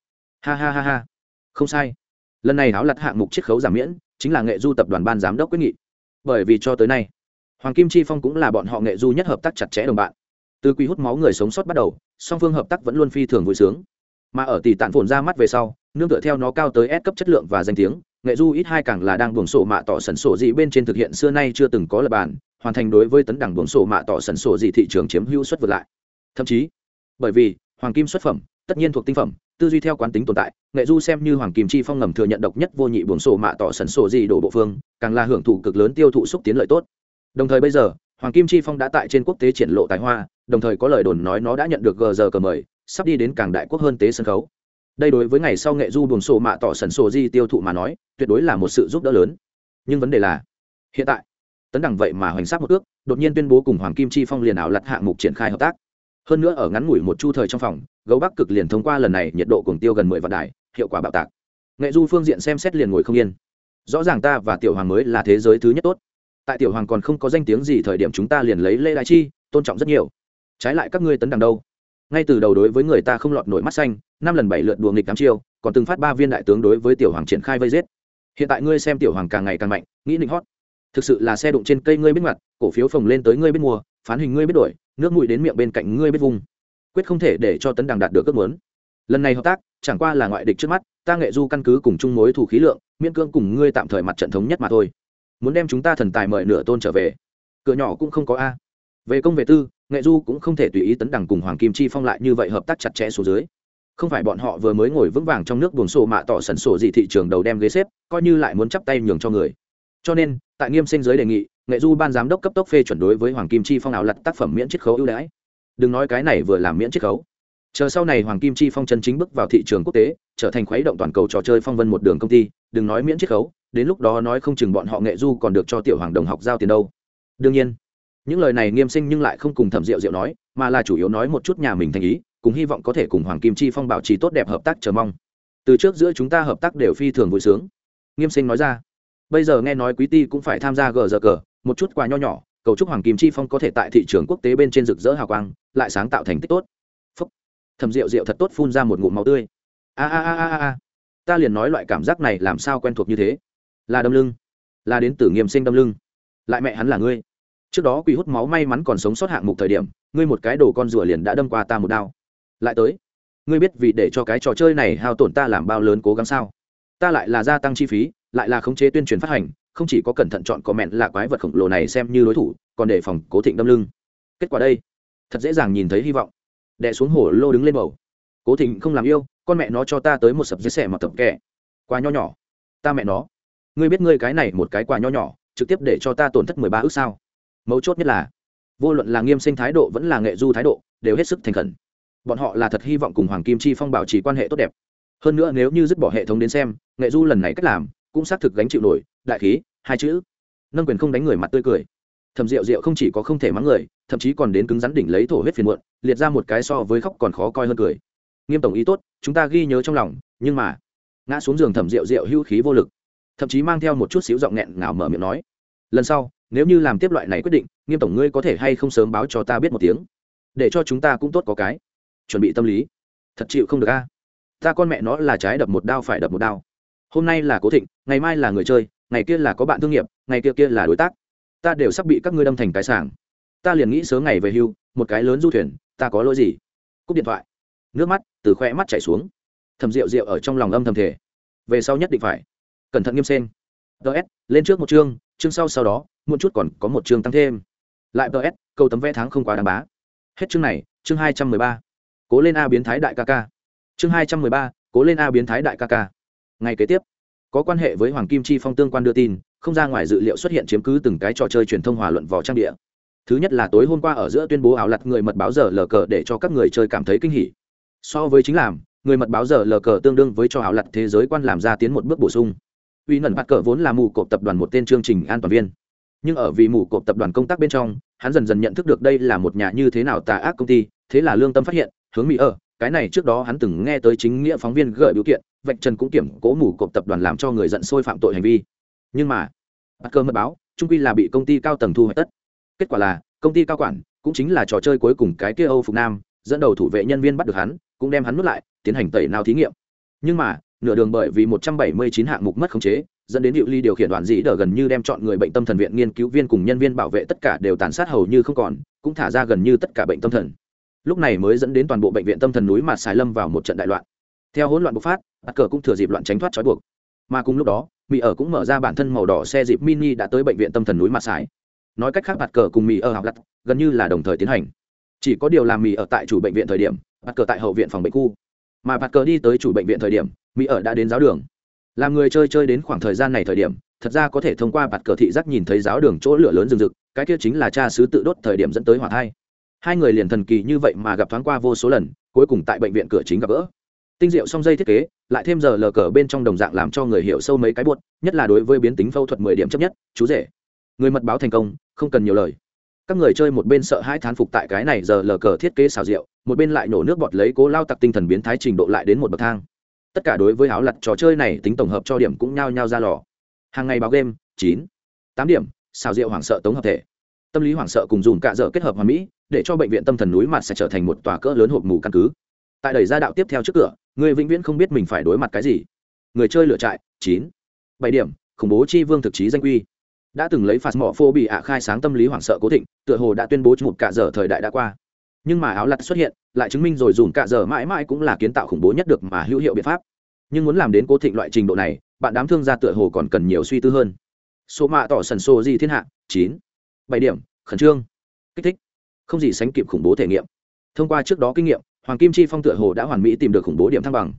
ha ha ha ha. Không sai. Lần này áo lặt hạng mục chiết khấu giảm miễn chính là nghệ du tập đoàn ban giám đốc quyết nghị. Bởi vì cho tới nay, hoàng kim chi phong cũng là bọn họ nghệ du nhất hợp tác chặt chẽ đồng bạn. Từ quy hút máu người sống sót bắt đầu, song phương hợp tác vẫn luôn phi thường vui sướng. Mà ở tỷ tản phồn ra mắt về sau, nương tựa theo nó cao tới S cấp chất lượng và danh tiếng, nghệ du ít hai càng là đang buồng sổ mạ tỏ sần sổ dị bên trên thực hiện xưa nay chưa từng có lập bản, hoàn thành đối với tấn đẳng buồng sổ mạ tỏ sần sổ dị thị trường chiếm hữu suất vượt lại. Thậm chí, bởi vì hoàng kim xuất phẩm, tất nhiên thuộc tinh phẩm tư duy theo quán tính tồn tại, nghệ du xem như hoàng kim chi phong ngầm thừa nhận độc nhất vô nhị buồn sổ mạ tỏ sần sổ gì đổ bộ phương, càng là hưởng thụ cực lớn tiêu thụ xúc tiến lợi tốt. Đồng thời bây giờ, hoàng kim chi phong đã tại trên quốc tế triển lộ tài hoa, đồng thời có lời đồn nói nó đã nhận được gờ giờ cờ mời, sắp đi đến càng đại quốc hơn tế sân khấu. Đây đối với ngày sau nghệ du buồn sổ mạ tỏ sần sổ di tiêu thụ mà nói, tuyệt đối là một sự giúp đỡ lớn. Nhưng vấn đề là, hiện tại, tấn đẳng vậy mà hoành sát một ước, đột nhiên tuyên bố cùng hoàng kim chi phong liền ảo lặt hạng mục triển khai hợp tác hơn nữa ở ngắn ngủi một chu thời trong phòng, gấu bắc cực liền thông qua lần này nhiệt độ cùng tiêu gần mười vạn đài, hiệu quả bạo tạc. Nghệ du phương diện xem xét liền ngồi không yên. Rõ ràng ta và tiểu hoàng mới là thế giới thứ nhất tốt. Tại tiểu hoàng còn không có danh tiếng gì thời điểm chúng ta liền lấy lê đại chi, tôn trọng rất nhiều. Trái lại các ngươi tấn đằng đâu? Ngay từ đầu đối với người ta không lọt nổi mắt xanh, năm lần bảy lượt đùa nghịch tám chiêu, còn từng phát ba viên đại tướng đối với tiểu hoàng triển khai vây giết. Hiện tại ngươi xem tiểu hoàng càng ngày càng mạnh, nghĩ định hót. Thực sự là xe đụng trên cây ngươi biết mặt, cổ phiếu phồng lên tới ngươi biết mua, phán hình ngươi biết đổi nước mũi đến miệng bên cạnh ngươi biết vùng quyết không thể để cho tấn đằng đạt được ước muốn. Lần này hợp tác, chẳng qua là ngoại địch trước mắt, ta nghệ du căn cứ cùng chung mối thủ khí lượng, miễn cương cùng ngươi tạm thời mặt trận thống nhất mà thôi. Muốn đem chúng ta thần tài mời nửa tôn trở về, cửa nhỏ cũng không có a. Về công về tư, nghệ du cũng không thể tùy ý tấn đằng cùng hoàng kim chi phong lại như vậy hợp tác chặt chẽ xuống dưới. Không phải bọn họ vừa mới ngồi vững vàng trong nước buồng sổ mạ tỏ sần sổ gì thị trường đầu đem ghế xếp, coi như lại muốn chắp tay nhường cho người. Cho nên, tại nghiêm sinh giới đề nghị nghệ du ban giám đốc cấp tốc phê chuẩn đối với hoàng kim chi phong ảo lặt tác phẩm miễn chiết khấu ưu đãi. Đừng nói cái này vừa làm miễn chiết khấu. Chờ sau này hoàng kim chi phong chân chính bước vào thị trường quốc tế, trở thành khuấy động toàn cầu trò chơi phong vân một đường công ty, đừng nói miễn chiết khấu, đến lúc đó nói không chừng bọn họ nghệ du còn được cho tiểu hoàng đồng học giao tiền đâu. Đương nhiên, những lời này nghiêm sinh nhưng lại không cùng thẩm diệu diệu nói, mà là chủ yếu nói một chút nhà mình thành ý, cùng hy vọng có thể cùng hoàng kim chi phong bảo trì tốt đẹp hợp tác chờ mong. Từ trước giữa chúng ta hợp tác đều phi thường vui sướng. Nghiêm sinh nói ra, bây giờ nghe nói quý ti cũng phải tham gia gờ giờ cờ một chút quà nho nhỏ, cầu chúc hoàng kim chi phong có thể tại thị trường quốc tế bên trên rực rỡ hào quang, lại sáng tạo thành tích tốt. Phúc. Thầm rượu rượu thật tốt phun ra một ngụm máu tươi. A a a a a. Ta liền nói loại cảm giác này làm sao quen thuộc như thế? Là đâm lưng. Là đến từ nghiêm sinh đâm lưng. Lại mẹ hắn là ngươi. Trước đó quỷ hút máu may mắn còn sống sót hạng mục thời điểm, ngươi một cái đồ con rùa liền đã đâm qua ta một đao. Lại tới. Ngươi biết vì để cho cái trò chơi này hao tổn ta làm bao lớn cố gắng sao? Ta lại là gia tăng chi phí, lại là khống chế tuyên truyền phát hành không chỉ có cẩn thận chọn có mẹn là quái vật khổng lồ này xem như đối thủ, còn để phòng cố thịnh đâm lưng. Kết quả đây, thật dễ dàng nhìn thấy hy vọng. Đè xuống hổ lô đứng lên bầu. Cố thịnh không làm yêu, con mẹ nó cho ta tới một sập dưới xẻ mà tập kẻ quá nho nhỏ. Ta mẹ nó. Ngươi biết ngươi cái này một cái quà nho nhỏ, trực tiếp để cho ta tổn thất mười ba ước sao? Mấu chốt nhất là, vô luận là nghiêm sinh thái độ vẫn là nghệ du thái độ, đều hết sức thành khẩn. Bọn họ là thật hy vọng cùng hoàng kim chi phong bảo trì quan hệ tốt đẹp. Hơn nữa nếu như dứt bỏ hệ thống đến xem, nghệ du lần này cách làm, cũng xác thực gánh chịu nổi đại khí, hai chữ. Nâng quyền không đánh người mặt tươi cười. Thầm rượu rượu không chỉ có không thể mắng người, thậm chí còn đến cứng rắn đỉnh lấy thổ huyết phiền muộn, liệt ra một cái so với khóc còn khó coi hơn cười. Nghiêm tổng ý tốt, chúng ta ghi nhớ trong lòng, nhưng mà, ngã xuống giường thẩm rượu rượu hữu khí vô lực. Thậm chí mang theo một chút xíu giọng nghẹn ngào mở miệng nói, lần sau, nếu như làm tiếp loại này quyết định, nghiêm tổng ngươi có thể hay không sớm báo cho ta biết một tiếng. Để cho chúng ta cũng tốt có cái. Chuẩn bị tâm lý. Thật chịu không được a. Ta con mẹ nó là trái đập một đao, phải đập một đao. Hôm nay là cố thịnh, ngày mai là người chơi ngày kia là có bạn thương nghiệp, ngày kia kia là đối tác. Ta đều sắp bị các ngươi đâm thành cái sảng. Ta liền nghĩ sớm ngày về hưu, một cái lớn du thuyền, ta có lỗi gì? Cúp điện thoại. Nước mắt từ khoe mắt chảy xuống. Thầm rượu rượu ở trong lòng âm thầm thể về sau nhất định phải. Cẩn thận nghiêm sen ts lên trước một chương chương sau sau đó một chút còn có một chương tăng thêm. Lại ts câu tấm vẽ tháng không quá đáng bá. Hết chương này, chương hai trăm mười ba. Cố lên a biến thái đại ca ca. Chương hai trăm mười ba, cố lên a biến thái đại ca ca. Ngày kế tiếp có quan hệ với hoàng kim chi phong tương quan đưa tin, không ra ngoài dự liệu xuất hiện chiếm cứ từng cái trò chơi truyền thông hòa luận vò trang địa. Thứ nhất là tối hôm qua ở giữa tuyên bố ảo lặt người mật báo giờ lờ cờ để cho các người chơi cảm thấy kinh hỉ. So với chính làm, người mật báo giờ lờ cờ tương đương với cho ảo lặt thế giới quan làm ra tiến một bước bổ sung. Uy ngẩn bắt cờ vốn là mù cộp tập đoàn một tên chương trình an toàn viên. Nhưng ở vì mù cộp tập đoàn công tác bên trong, hắn dần dần nhận thức được đây là một nhà như thế nào tà ác công ty, thế là lương tâm phát hiện, hướng mỹ ở cái này trước đó hắn từng nghe tới chính nghĩa phóng viên gợi biểu kiện vạch trần cũng kiểm cố mủ cộp tập đoàn làm cho người giận sôi phạm tội hành vi. Nhưng mà bắt cơ mật báo, trung quy là bị công ty cao tầng thu hoạch tất. Kết quả là, công ty cao quản cũng chính là trò chơi cuối cùng cái kia âu phục nam, dẫn đầu thủ vệ nhân viên bắt được hắn, cũng đem hắn nuốt lại, tiến hành tẩy nào thí nghiệm. Nhưng mà, nửa đường bởi vì 179 hạng mục mất khống chế, dẫn đến hiệu ly điều khiển đoàn dĩ đờ gần như đem chọn người bệnh tâm thần viện nghiên cứu viên cùng nhân viên bảo vệ tất cả đều tàn sát hầu như không còn, cũng thả ra gần như tất cả bệnh tâm thần. Lúc này mới dẫn đến toàn bộ bệnh viện tâm thần núi mà xài lâm vào một trận đại loạn theo hỗn loạn bộc phát, bắt cờ cũng thừa dịp loạn tránh thoát trói buộc. Mà cùng lúc đó mỹ ở cũng mở ra bản thân màu đỏ xe dịp mini đã tới bệnh viện tâm thần núi mặt sải. Nói cách khác bạt cờ cùng mỹ ở học lặt gần như là đồng thời tiến hành. Chỉ có điều làm mỹ ở tại chủ bệnh viện thời điểm bạt cờ tại hậu viện phòng bệnh khu. Mà bạt cờ đi tới chủ bệnh viện thời điểm mỹ ở đã đến giáo đường. Làm người chơi chơi đến khoảng thời gian này thời điểm, thật ra có thể thông qua bạt cờ thị giác nhìn thấy giáo đường chỗ lửa lớn rừng rực, cái kia chính là cha sứ tự đốt thời điểm dẫn tới hỏa thai. Hai người liền thần kỳ như vậy mà gặp thoáng qua vô số lần, cuối cùng tại bệnh viện cửa chính gặp gỡ tinh diệu song dây thiết kế, lại thêm giờ lờ cờ bên trong đồng dạng làm cho người hiểu sâu mấy cái buốt, nhất là đối với biến tính phẫu thuật mười điểm chấp nhất, chú rể. Người mật báo thành công, không cần nhiều lời. Các người chơi một bên sợ hãi thán phục tại cái này giờ lờ cờ thiết kế xào rượu, một bên lại nổ nước bọt lấy cố lao tặc tinh thần biến thái trình độ lại đến một bậc thang. Tất cả đối với áo lặt trò chơi này tính tổng hợp cho điểm cũng nhao nhao ra lò. Hàng ngày báo game, chín, tám điểm, xào rượu hoảng sợ tống hợp thể. Tâm lý hoảng sợ cùng dùng cạ dở kết hợp hòa mỹ, để cho bệnh viện tâm thần núi mặt sẽ trở thành một tòa cỡ lớn hộp mù căn cứ. Tại đẩy ra đạo tiếp theo trước cửa người vĩnh viễn không biết mình phải đối mặt cái gì. Người chơi lựa trại, chín, bảy điểm, khủng bố chi vương thực chí danh quy. Đã từng lấy phạt mỏ phô bị ạ khai sáng tâm lý hoảng sợ cố thịnh, tựa hồ đã tuyên bố một cả giờ thời đại đã qua. Nhưng mà áo lặt xuất hiện, lại chứng minh rồi dùn cả giờ mãi mãi cũng là kiến tạo khủng bố nhất được mà hữu hiệu biện pháp. Nhưng muốn làm đến cố thịnh loại trình độ này, bạn đám thương gia tựa hồ còn cần nhiều suy tư hơn. Số mạ tỏ sần sô di thiên hạ, chín, bảy điểm, khẩn trương, kích thích. Không gì sánh kịp khủng bố thể nghiệm. Thông qua trước đó kinh nghiệm hoàng kim chi phong tựa hồ đã hoàn mỹ tìm được khủng bố điểm thăng bằng.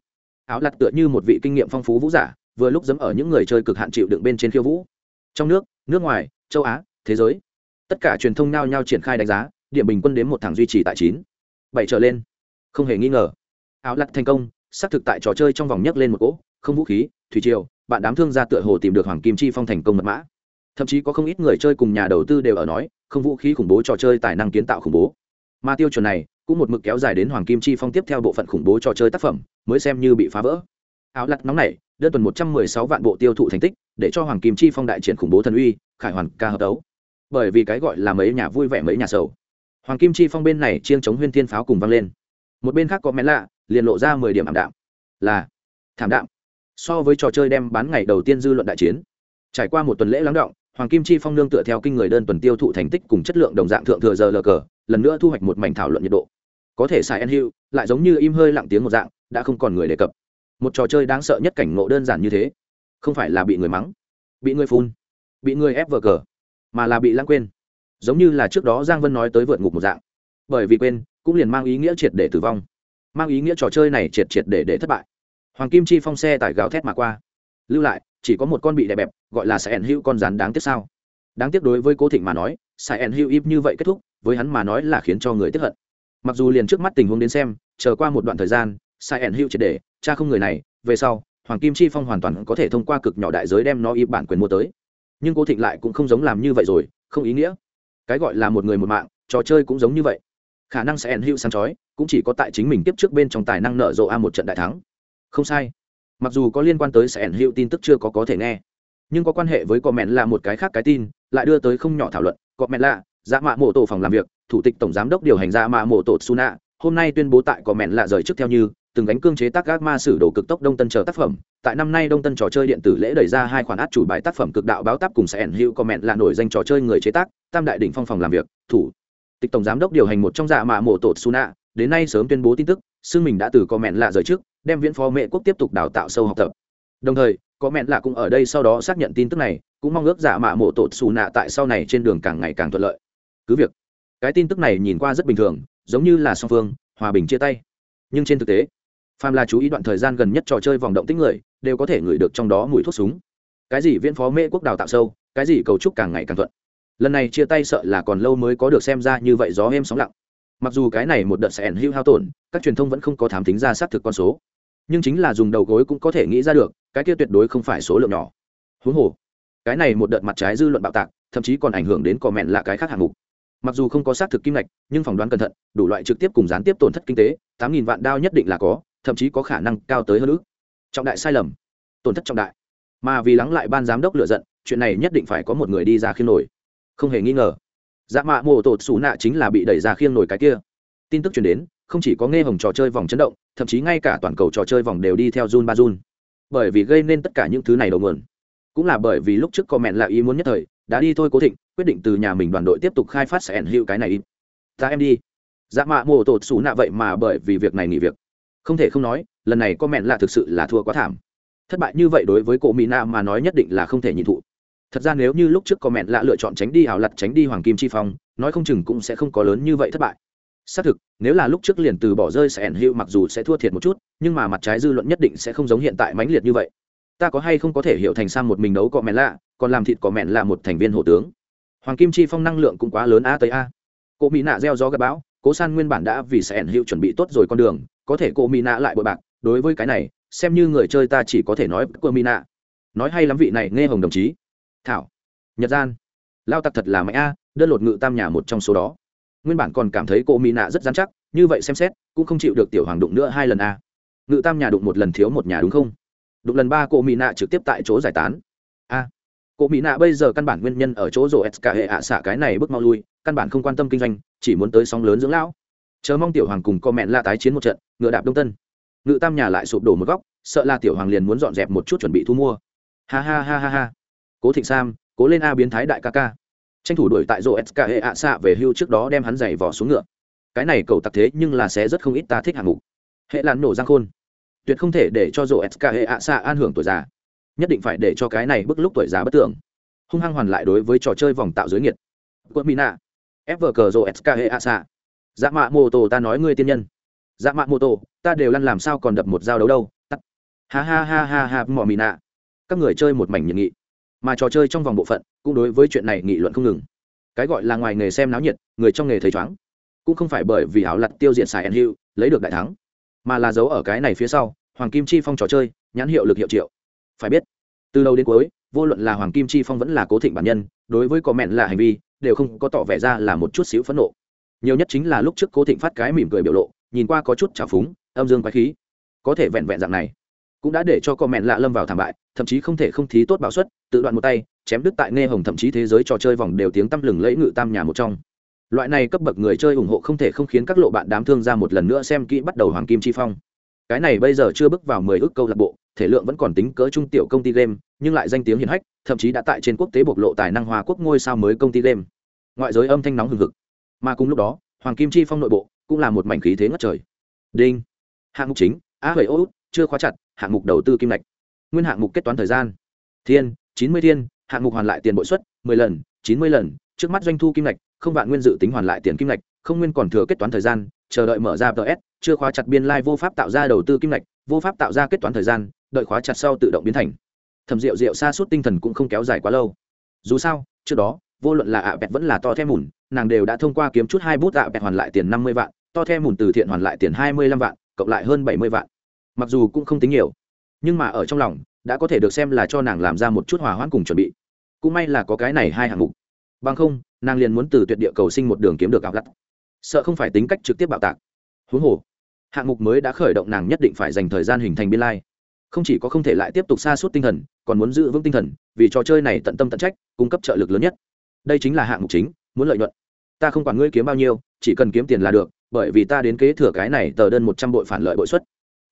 Áo lặt tựa như một vị kinh nghiệm phong phú vũ giả, vừa lúc dẫm ở những người chơi cực hạn chịu đựng bên trên khiêu vũ. Trong nước nước ngoài, châu á, thế giới, tất cả truyền thông nao nhau triển khai đánh giá, điểm bình quân đến một thẳng duy trì tại chín, bảy trở lên. Không hề nghi ngờ. Áo lặt thành công, xác thực tại trò chơi trong vòng nhấc lên một cỗ, không vũ khí, thủy triều, bạn đám thương gia tựa hồ tìm được hoàng kim chi phong thành công mật mã. Thậm chí có không ít người chơi cùng nhà đầu tư đều ở nói, không vũ khí khủng bố trò chơi tài năng kiến tạo khủng bố. Mà tiêu chuẩn này cũng một mực kéo dài đến hoàng kim chi phong tiếp theo bộ phận khủng bố trò chơi tác phẩm, mới xem như bị phá vỡ. Áo lặt nóng này, đơn tuần một trăm mười sáu vạn bộ tiêu thụ thành tích, để cho hoàng kim chi phong đại triển khủng bố thần uy, khải hoàn ca hợp đấu. Bởi vì cái gọi là mấy nhà vui vẻ mấy nhà sầu. Hoàng kim chi phong bên này chiêng chống huyên thiên pháo cùng vang lên. Một bên khác có mẹ lạ, liền lộ ra mười điểm ảm đạm. Là, thảm đạm. So với trò chơi đem bán ngày đầu tiên dư luận đại chiến, trải qua một tuần lễ lắng động hoàng kim chi phong nương tựa theo kinh người đơn tuần tiêu thụ thành tích cùng chất lượng đồng dạng thượng thừa giờ lờ cờ, lần nữa thu hoạch một mảnh thảo luận nhiệt độ. Có thể xài en hữu lại giống như im hơi lặng tiếng một dạng, đã không còn người đề cập. Một trò chơi đáng sợ nhất cảnh ngộ đơn giản như thế. Không phải là bị người mắng, bị người phun, bị người ép vờ cờ, mà là bị lãng quên. Giống như là trước đó giang vân nói tới vượt ngục một dạng. Bởi vì quên, cũng liền mang ý nghĩa triệt để tử vong. Mang ý nghĩa trò chơi này triệt triệt để để thất bại. Hoàng kim chi phong xe tải gào thét mà qua lưu lại, chỉ có một con bị đè bẹp, gọi là sài ẩn hữu con rắn đáng tiếc sao? Đáng tiếc đối với cố thịnh mà nói sài ẩn hữu im như vậy kết thúc, với hắn mà nói là khiến cho người tiếp hận. Mặc dù liền trước mắt tình huống đến xem, chờ qua một đoạn thời gian sai ẩn hữu triệt để, cha không người này, về sau, hoàng kim chi phong hoàn toàn có thể thông qua cực nhỏ đại giới đem nó y bản quyền mua tới. Nhưng cố thịnh lại cũng không giống làm như vậy rồi, không ý nghĩa. Cái gọi là một người một mạng, trò chơi cũng giống như vậy. Khả năng sẽ ẩn hữu sáng chói, cũng chỉ có tại chính mình tiếp trước bên trong tài năng nở rộ a một trận đại thắng. Không sai mặc dù có liên quan tới sẽ ẩn tin tức chưa có có thể nghe, nhưng có quan hệ với comment là một cái khác cái tin, lại đưa tới không nhỏ thảo luận. Comment là dạ mạ mộ tổ phòng làm việc, thủ tịch tổng giám đốc điều hành dạ mạ mộ tổ suna hôm nay tuyên bố tại comment là rời chức theo như, từng gánh cương chế tác gác ma sử đồ cực tốc đông tân chờ tác phẩm. Tại năm nay đông tân trò chơi điện tử lễ đẩy ra hai khoản át chủ bài tác phẩm cực đạo báo táp cùng sẽ ẩn hữu comment là nổi danh trò chơi người chế tác, tam đại đỉnh phong phòng làm việc, thủ tịch tổng giám đốc điều hành một trong dạ mạ mộ tổ suna đến nay sớm tuyên bố tin tức xương mình đã từ comment là rời trước đem viễn phó mẹ quốc tiếp tục đào tạo sâu học tập. Đồng thời, có mẹn là cũng ở đây sau đó xác nhận tin tức này, cũng mong ước giả mạ mộ tột xù nạ tại sau này trên đường càng ngày càng thuận lợi. Cứ việc, cái tin tức này nhìn qua rất bình thường, giống như là song phương, hòa bình chia tay. Nhưng trên thực tế pham là chú ý đoạn thời gian gần nhất trò chơi vòng động tích người, đều có thể ngửi được trong đó mùi thuốc súng. Cái gì viễn phó mễ quốc đào tạo sâu, cái gì cầu trúc càng ngày càng thuận. Lần này chia tay sợ là còn lâu mới có được xem ra như vậy gió êm sóng lặng. Mặc dù cái này một đợt sẽ ẩn hữu hao tổn, các truyền thông vẫn không có thám tính ra xác thực con số nhưng chính là dùng đầu gối cũng có thể nghĩ ra được, cái kia tuyệt đối không phải số lượng nhỏ. Huống hồ, cái này một đợt mặt trái dư luận bạo tạc, thậm chí còn ảnh hưởng đến cò mẹn là cái khác hạng mục. Mặc dù không có xác thực kim ngạch, nhưng phỏng đoán cẩn thận, đủ loại trực tiếp cùng gián tiếp tổn thất kinh tế, tám nghìn vạn đao nhất định là có, thậm chí có khả năng cao tới hơn nữa. Trọng đại sai lầm, tổn thất trọng đại. Mà vì lắng lại ban giám đốc lựa giận, chuyện này nhất định phải có một người đi ra khiêng nổi. Không hề nghi ngờ. Dạ mạ mô tột xù nạ chính là bị đẩy ra khiêng nổi cái kia. Tin tức chuyển đến không chỉ có nghe hồng trò chơi vòng chấn động, thậm chí ngay cả toàn cầu trò chơi vòng đều đi theo run ba run bởi vì gây nên tất cả những thứ này đầu nguồn. Cũng là bởi vì lúc trước có mẹn là ý muốn nhất thời, đã đi thôi cố thịnh, quyết định từ nhà mình đoàn đội tiếp tục khai phát sẽ ẩn hiệu cái này im. ta em đi. Dạ mạ mô tột xù nạ vậy mà bởi vì việc này nghỉ việc. Không thể không nói, lần này có mẹn là thực sự là thua quá thảm. Thất bại như vậy đối với cổ mỹ na mà nói nhất định là không thể nhịn thụ. Thật ra nếu như lúc trước có mẹn lạ lựa chọn tránh đi ảo lặt tránh đi hoàng kim chi phong, nói không chừng cũng sẽ không có lớn như vậy thất bại xác thực, nếu là lúc trước liền từ bỏ rơi sẽ ẩn hiệu mặc dù sẽ thua thiệt một chút, nhưng mà mặt trái dư luận nhất định sẽ không giống hiện tại mãnh liệt như vậy. Ta có hay không có thể hiểu thành sang một mình đấu cọ mẹn lạ, còn làm thịt cọ mẹn là một thành viên hộ tướng? Hoàng kim chi phong năng lượng cũng quá lớn a tới a cô mỹ nạ gieo gió gặp bão, cố san nguyên bản đã vì sẽ ẩn hiệu chuẩn bị tốt rồi con đường, có thể cô mỹ nạ lại bội bạc. Đối với cái này, xem như người chơi ta chỉ có thể nói cô mỹ nạ. Nói hay lắm vị này, nghe hồng đồng chí. Thảo, nhật gian. Lao tặc thật là mạnh a đơn lột ngự tam nhà một trong số đó nguyên bản còn cảm thấy cô mỹ nạ rất dán chắc, như vậy xem xét, cũng không chịu được tiểu hoàng đụng nữa hai lần a. Ngự tam nhà đụng một lần thiếu một nhà đúng không? Đụng lần ba cô mỹ nạ trực tiếp tại chỗ giải tán. A. Cô mỹ nạ bây giờ căn bản nguyên nhân ở chỗ rổ s cả hệ ạ xạ cái này bước mau lui, căn bản không quan tâm kinh doanh, chỉ muốn tới sóng lớn dưỡng lão. Chờ mong tiểu hoàng cùng co mẹn la tái chiến một trận, ngựa đạp đông tân. Ngự tam nhà lại sụp đổ một góc, sợ là tiểu hoàng liền muốn dọn dẹp một chút chuẩn bị thu mua. Ha ha ha ha ha. Cố thịnh sam, cố lên a biến thái đại ca ca tranh thủ đuổi tại rô s hệ ạ xạ về hưu trước đó đem hắn giày vỏ xuống ngựa. Cái này cầu tặc thế nhưng là sẽ rất không ít ta thích hạng mục. Hệ làn nổ giang khôn. Tuyệt không thể để cho rô s hệ ạ xạ an hưởng tuổi già. Nhất định phải để cho cái này bức lúc tuổi già bất tưởng. Hung hăng hoàn lại đối với trò chơi vòng tạo giới nghiệt. Quân mina. Fv cờ rô s hệ ạ xạ. Dạ mạ mô tô, ta nói ngươi tiên nhân. Dạ mạ mô tô, ta đều lăn làm sao còn đập một dao đấu đâu. Tắt. Ha ha ha ha ha, mò mina. Các người chơi một mảnh nhiệt nghị mà trò chơi trong vòng bộ phận cũng đối với chuyện này nghị luận không ngừng. Cái gọi là ngoài nghề xem náo nhiệt, người trong nghề thấy chóng cũng không phải bởi vì áo lặt tiêu diệt xài hữu lấy được đại thắng, mà là giấu ở cái này phía sau, hoàng kim chi phong trò chơi, nhãn hiệu lực hiệu triệu. Phải biết, từ đầu đến cuối, vô luận là hoàng kim chi phong vẫn là cố thịnh bản nhân, đối với có mẹn là hành vi, đều không có tỏ vẻ ra là một chút xíu phẫn nộ. Nhiều nhất chính là lúc trước cố thịnh phát cái mỉm cười biểu lộ, nhìn qua có chút trào phúng, âm dương quái khí. Có thể vẹn vẹn dạng này cũng đã để cho comment lạ lâm vào thảm bại, thậm chí không thể không thí tốt bạo suất, tự đoạn một tay, chém đứt tại nghe hồng thậm chí thế giới trò chơi vòng đều tiếng tăm lừng lẫy ngự tam nhà một trong. Loại này cấp bậc người chơi ủng hộ không thể không khiến các lộ bạn đám thương ra một lần nữa xem kỹ bắt đầu hoàng kim chi phong. Cái này bây giờ chưa bước vào mười ước câu lạc bộ, thể lượng vẫn còn tính cỡ trung tiểu công ty game, nhưng lại danh tiếng hiển hách, thậm chí đã tại trên quốc tế bộc lộ tài năng hòa quốc ngôi sao mới công ty game. Ngoại giới âm thanh nóng hừng hực. Mà cùng lúc đó, hoàng kim chi phong nội bộ cũng là một mảnh khí thế ngất trời. Đinh. Hạng mục chính, a huệ ô chưa khóa chặt, hạng mục đầu tư kim ngạch. Nguyên hạng mục kết toán thời gian. Thiên, chín mươi thiên, hạng mục hoàn lại tiền bội suất, mười lần, chín mươi lần, trước mắt doanh thu kim ngạch, không vạn nguyên dự tính hoàn lại tiền kim ngạch, không nguyên còn thừa kết toán thời gian, chờ đợi mở ra ts chưa khóa chặt biên lai、like、vô pháp tạo ra đầu tư kim ngạch, vô pháp tạo ra kết toán thời gian, đợi khóa chặt sau tự động biến thành. Thầm rượu rượu xa suốt tinh thần cũng không kéo dài quá lâu. Dù sao, trước đó, vô luận là ạ bẹt vẫn là to thêm mùn, nàng đều đã thông qua kiếm chút hai bút ạ bẹt hoàn lại tiền năm mươi vạn, to thêm mùn từ thiện hoàn lại tiền hai mươi lăm vạn, cộng lại hơn bảy mươi vạn mặc dù cũng không tính nhiều, nhưng mà ở trong lòng, đã có thể được xem là cho nàng làm ra một chút hòa hoãn cùng chuẩn bị. Cũng may là có cái này hai hạng mục. Bằng không, nàng liền muốn từ tuyệt địa cầu sinh một đường kiếm được áo lắt sợ không phải tính cách trực tiếp bạo tạc. Huống hồ, hạng mục mới đã khởi động nàng nhất định phải dành thời gian hình thành biên lai. Không chỉ có không thể lại tiếp tục xa suốt tinh thần, còn muốn giữ vững tinh thần, vì trò chơi này tận tâm tận trách, cung cấp trợ lực lớn nhất. Đây chính là hạng mục chính, muốn lợi nhuận. Ta không quản ngươi kiếm bao nhiêu, chỉ cần kiếm tiền là được, bởi vì ta đến kế thừa cái này tờ đơn một trăm bội phản lợi bội suất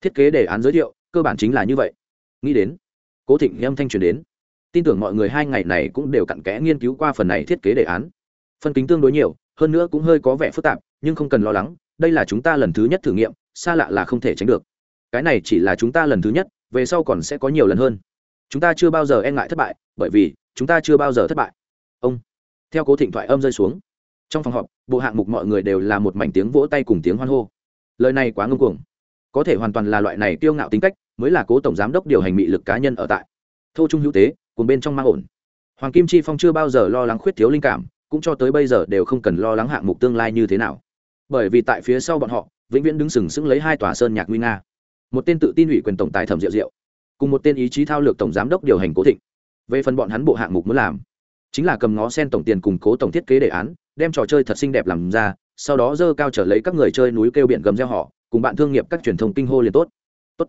thiết kế đề án giới thiệu, cơ bản chính là như vậy. Nghĩ đến, cố thịnh âm thanh truyền đến. Tin tưởng mọi người hai ngày này cũng đều cặn kẽ nghiên cứu qua phần này thiết kế đề án. Phân kính tương đối nhiều, hơn nữa cũng hơi có vẻ phức tạp, nhưng không cần lo lắng, đây là chúng ta lần thứ nhất thử nghiệm, xa lạ là không thể tránh được. Cái này chỉ là chúng ta lần thứ nhất, về sau còn sẽ có nhiều lần hơn. Chúng ta chưa bao giờ e ngại thất bại, bởi vì chúng ta chưa bao giờ thất bại. Ông, theo cố thịnh thoại âm rơi xuống. Trong phòng họp, bộ hạng mục mọi người đều là một mảnh tiếng vỗ tay cùng tiếng hoan hô. Lời này quá ngưng cuồng có thể hoàn toàn là loại này kiêu ngạo tính cách, mới là cố tổng giám đốc điều hành mị lực cá nhân ở tại. Thô trung hữu tế, cùng bên trong mang ổn. Hoàng kim chi phong chưa bao giờ lo lắng khuyết thiếu linh cảm, cũng cho tới bây giờ đều không cần lo lắng hạng mục tương lai như thế nào. Bởi vì tại phía sau bọn họ, vĩnh viễn đứng sừng sững lấy hai tòa sơn nhạc nguy nga. Một tên tự tin ủy quyền tổng tài thẩm diệu diệu, cùng một tên ý chí thao lược tổng giám đốc điều hành cố thịnh. Về phần bọn hắn bộ hạng mục muốn làm, chính là cầm ngó sen tổng tiền cùng cố tổng thiết kế đề án, đem trò chơi thật xinh đẹp làm ra, sau đó dơ cao trở lấy các người chơi núi kêu biển gầm gieo họ cùng bạn thương nghiệp các truyền thông kinh hô liền tốt. Tốt.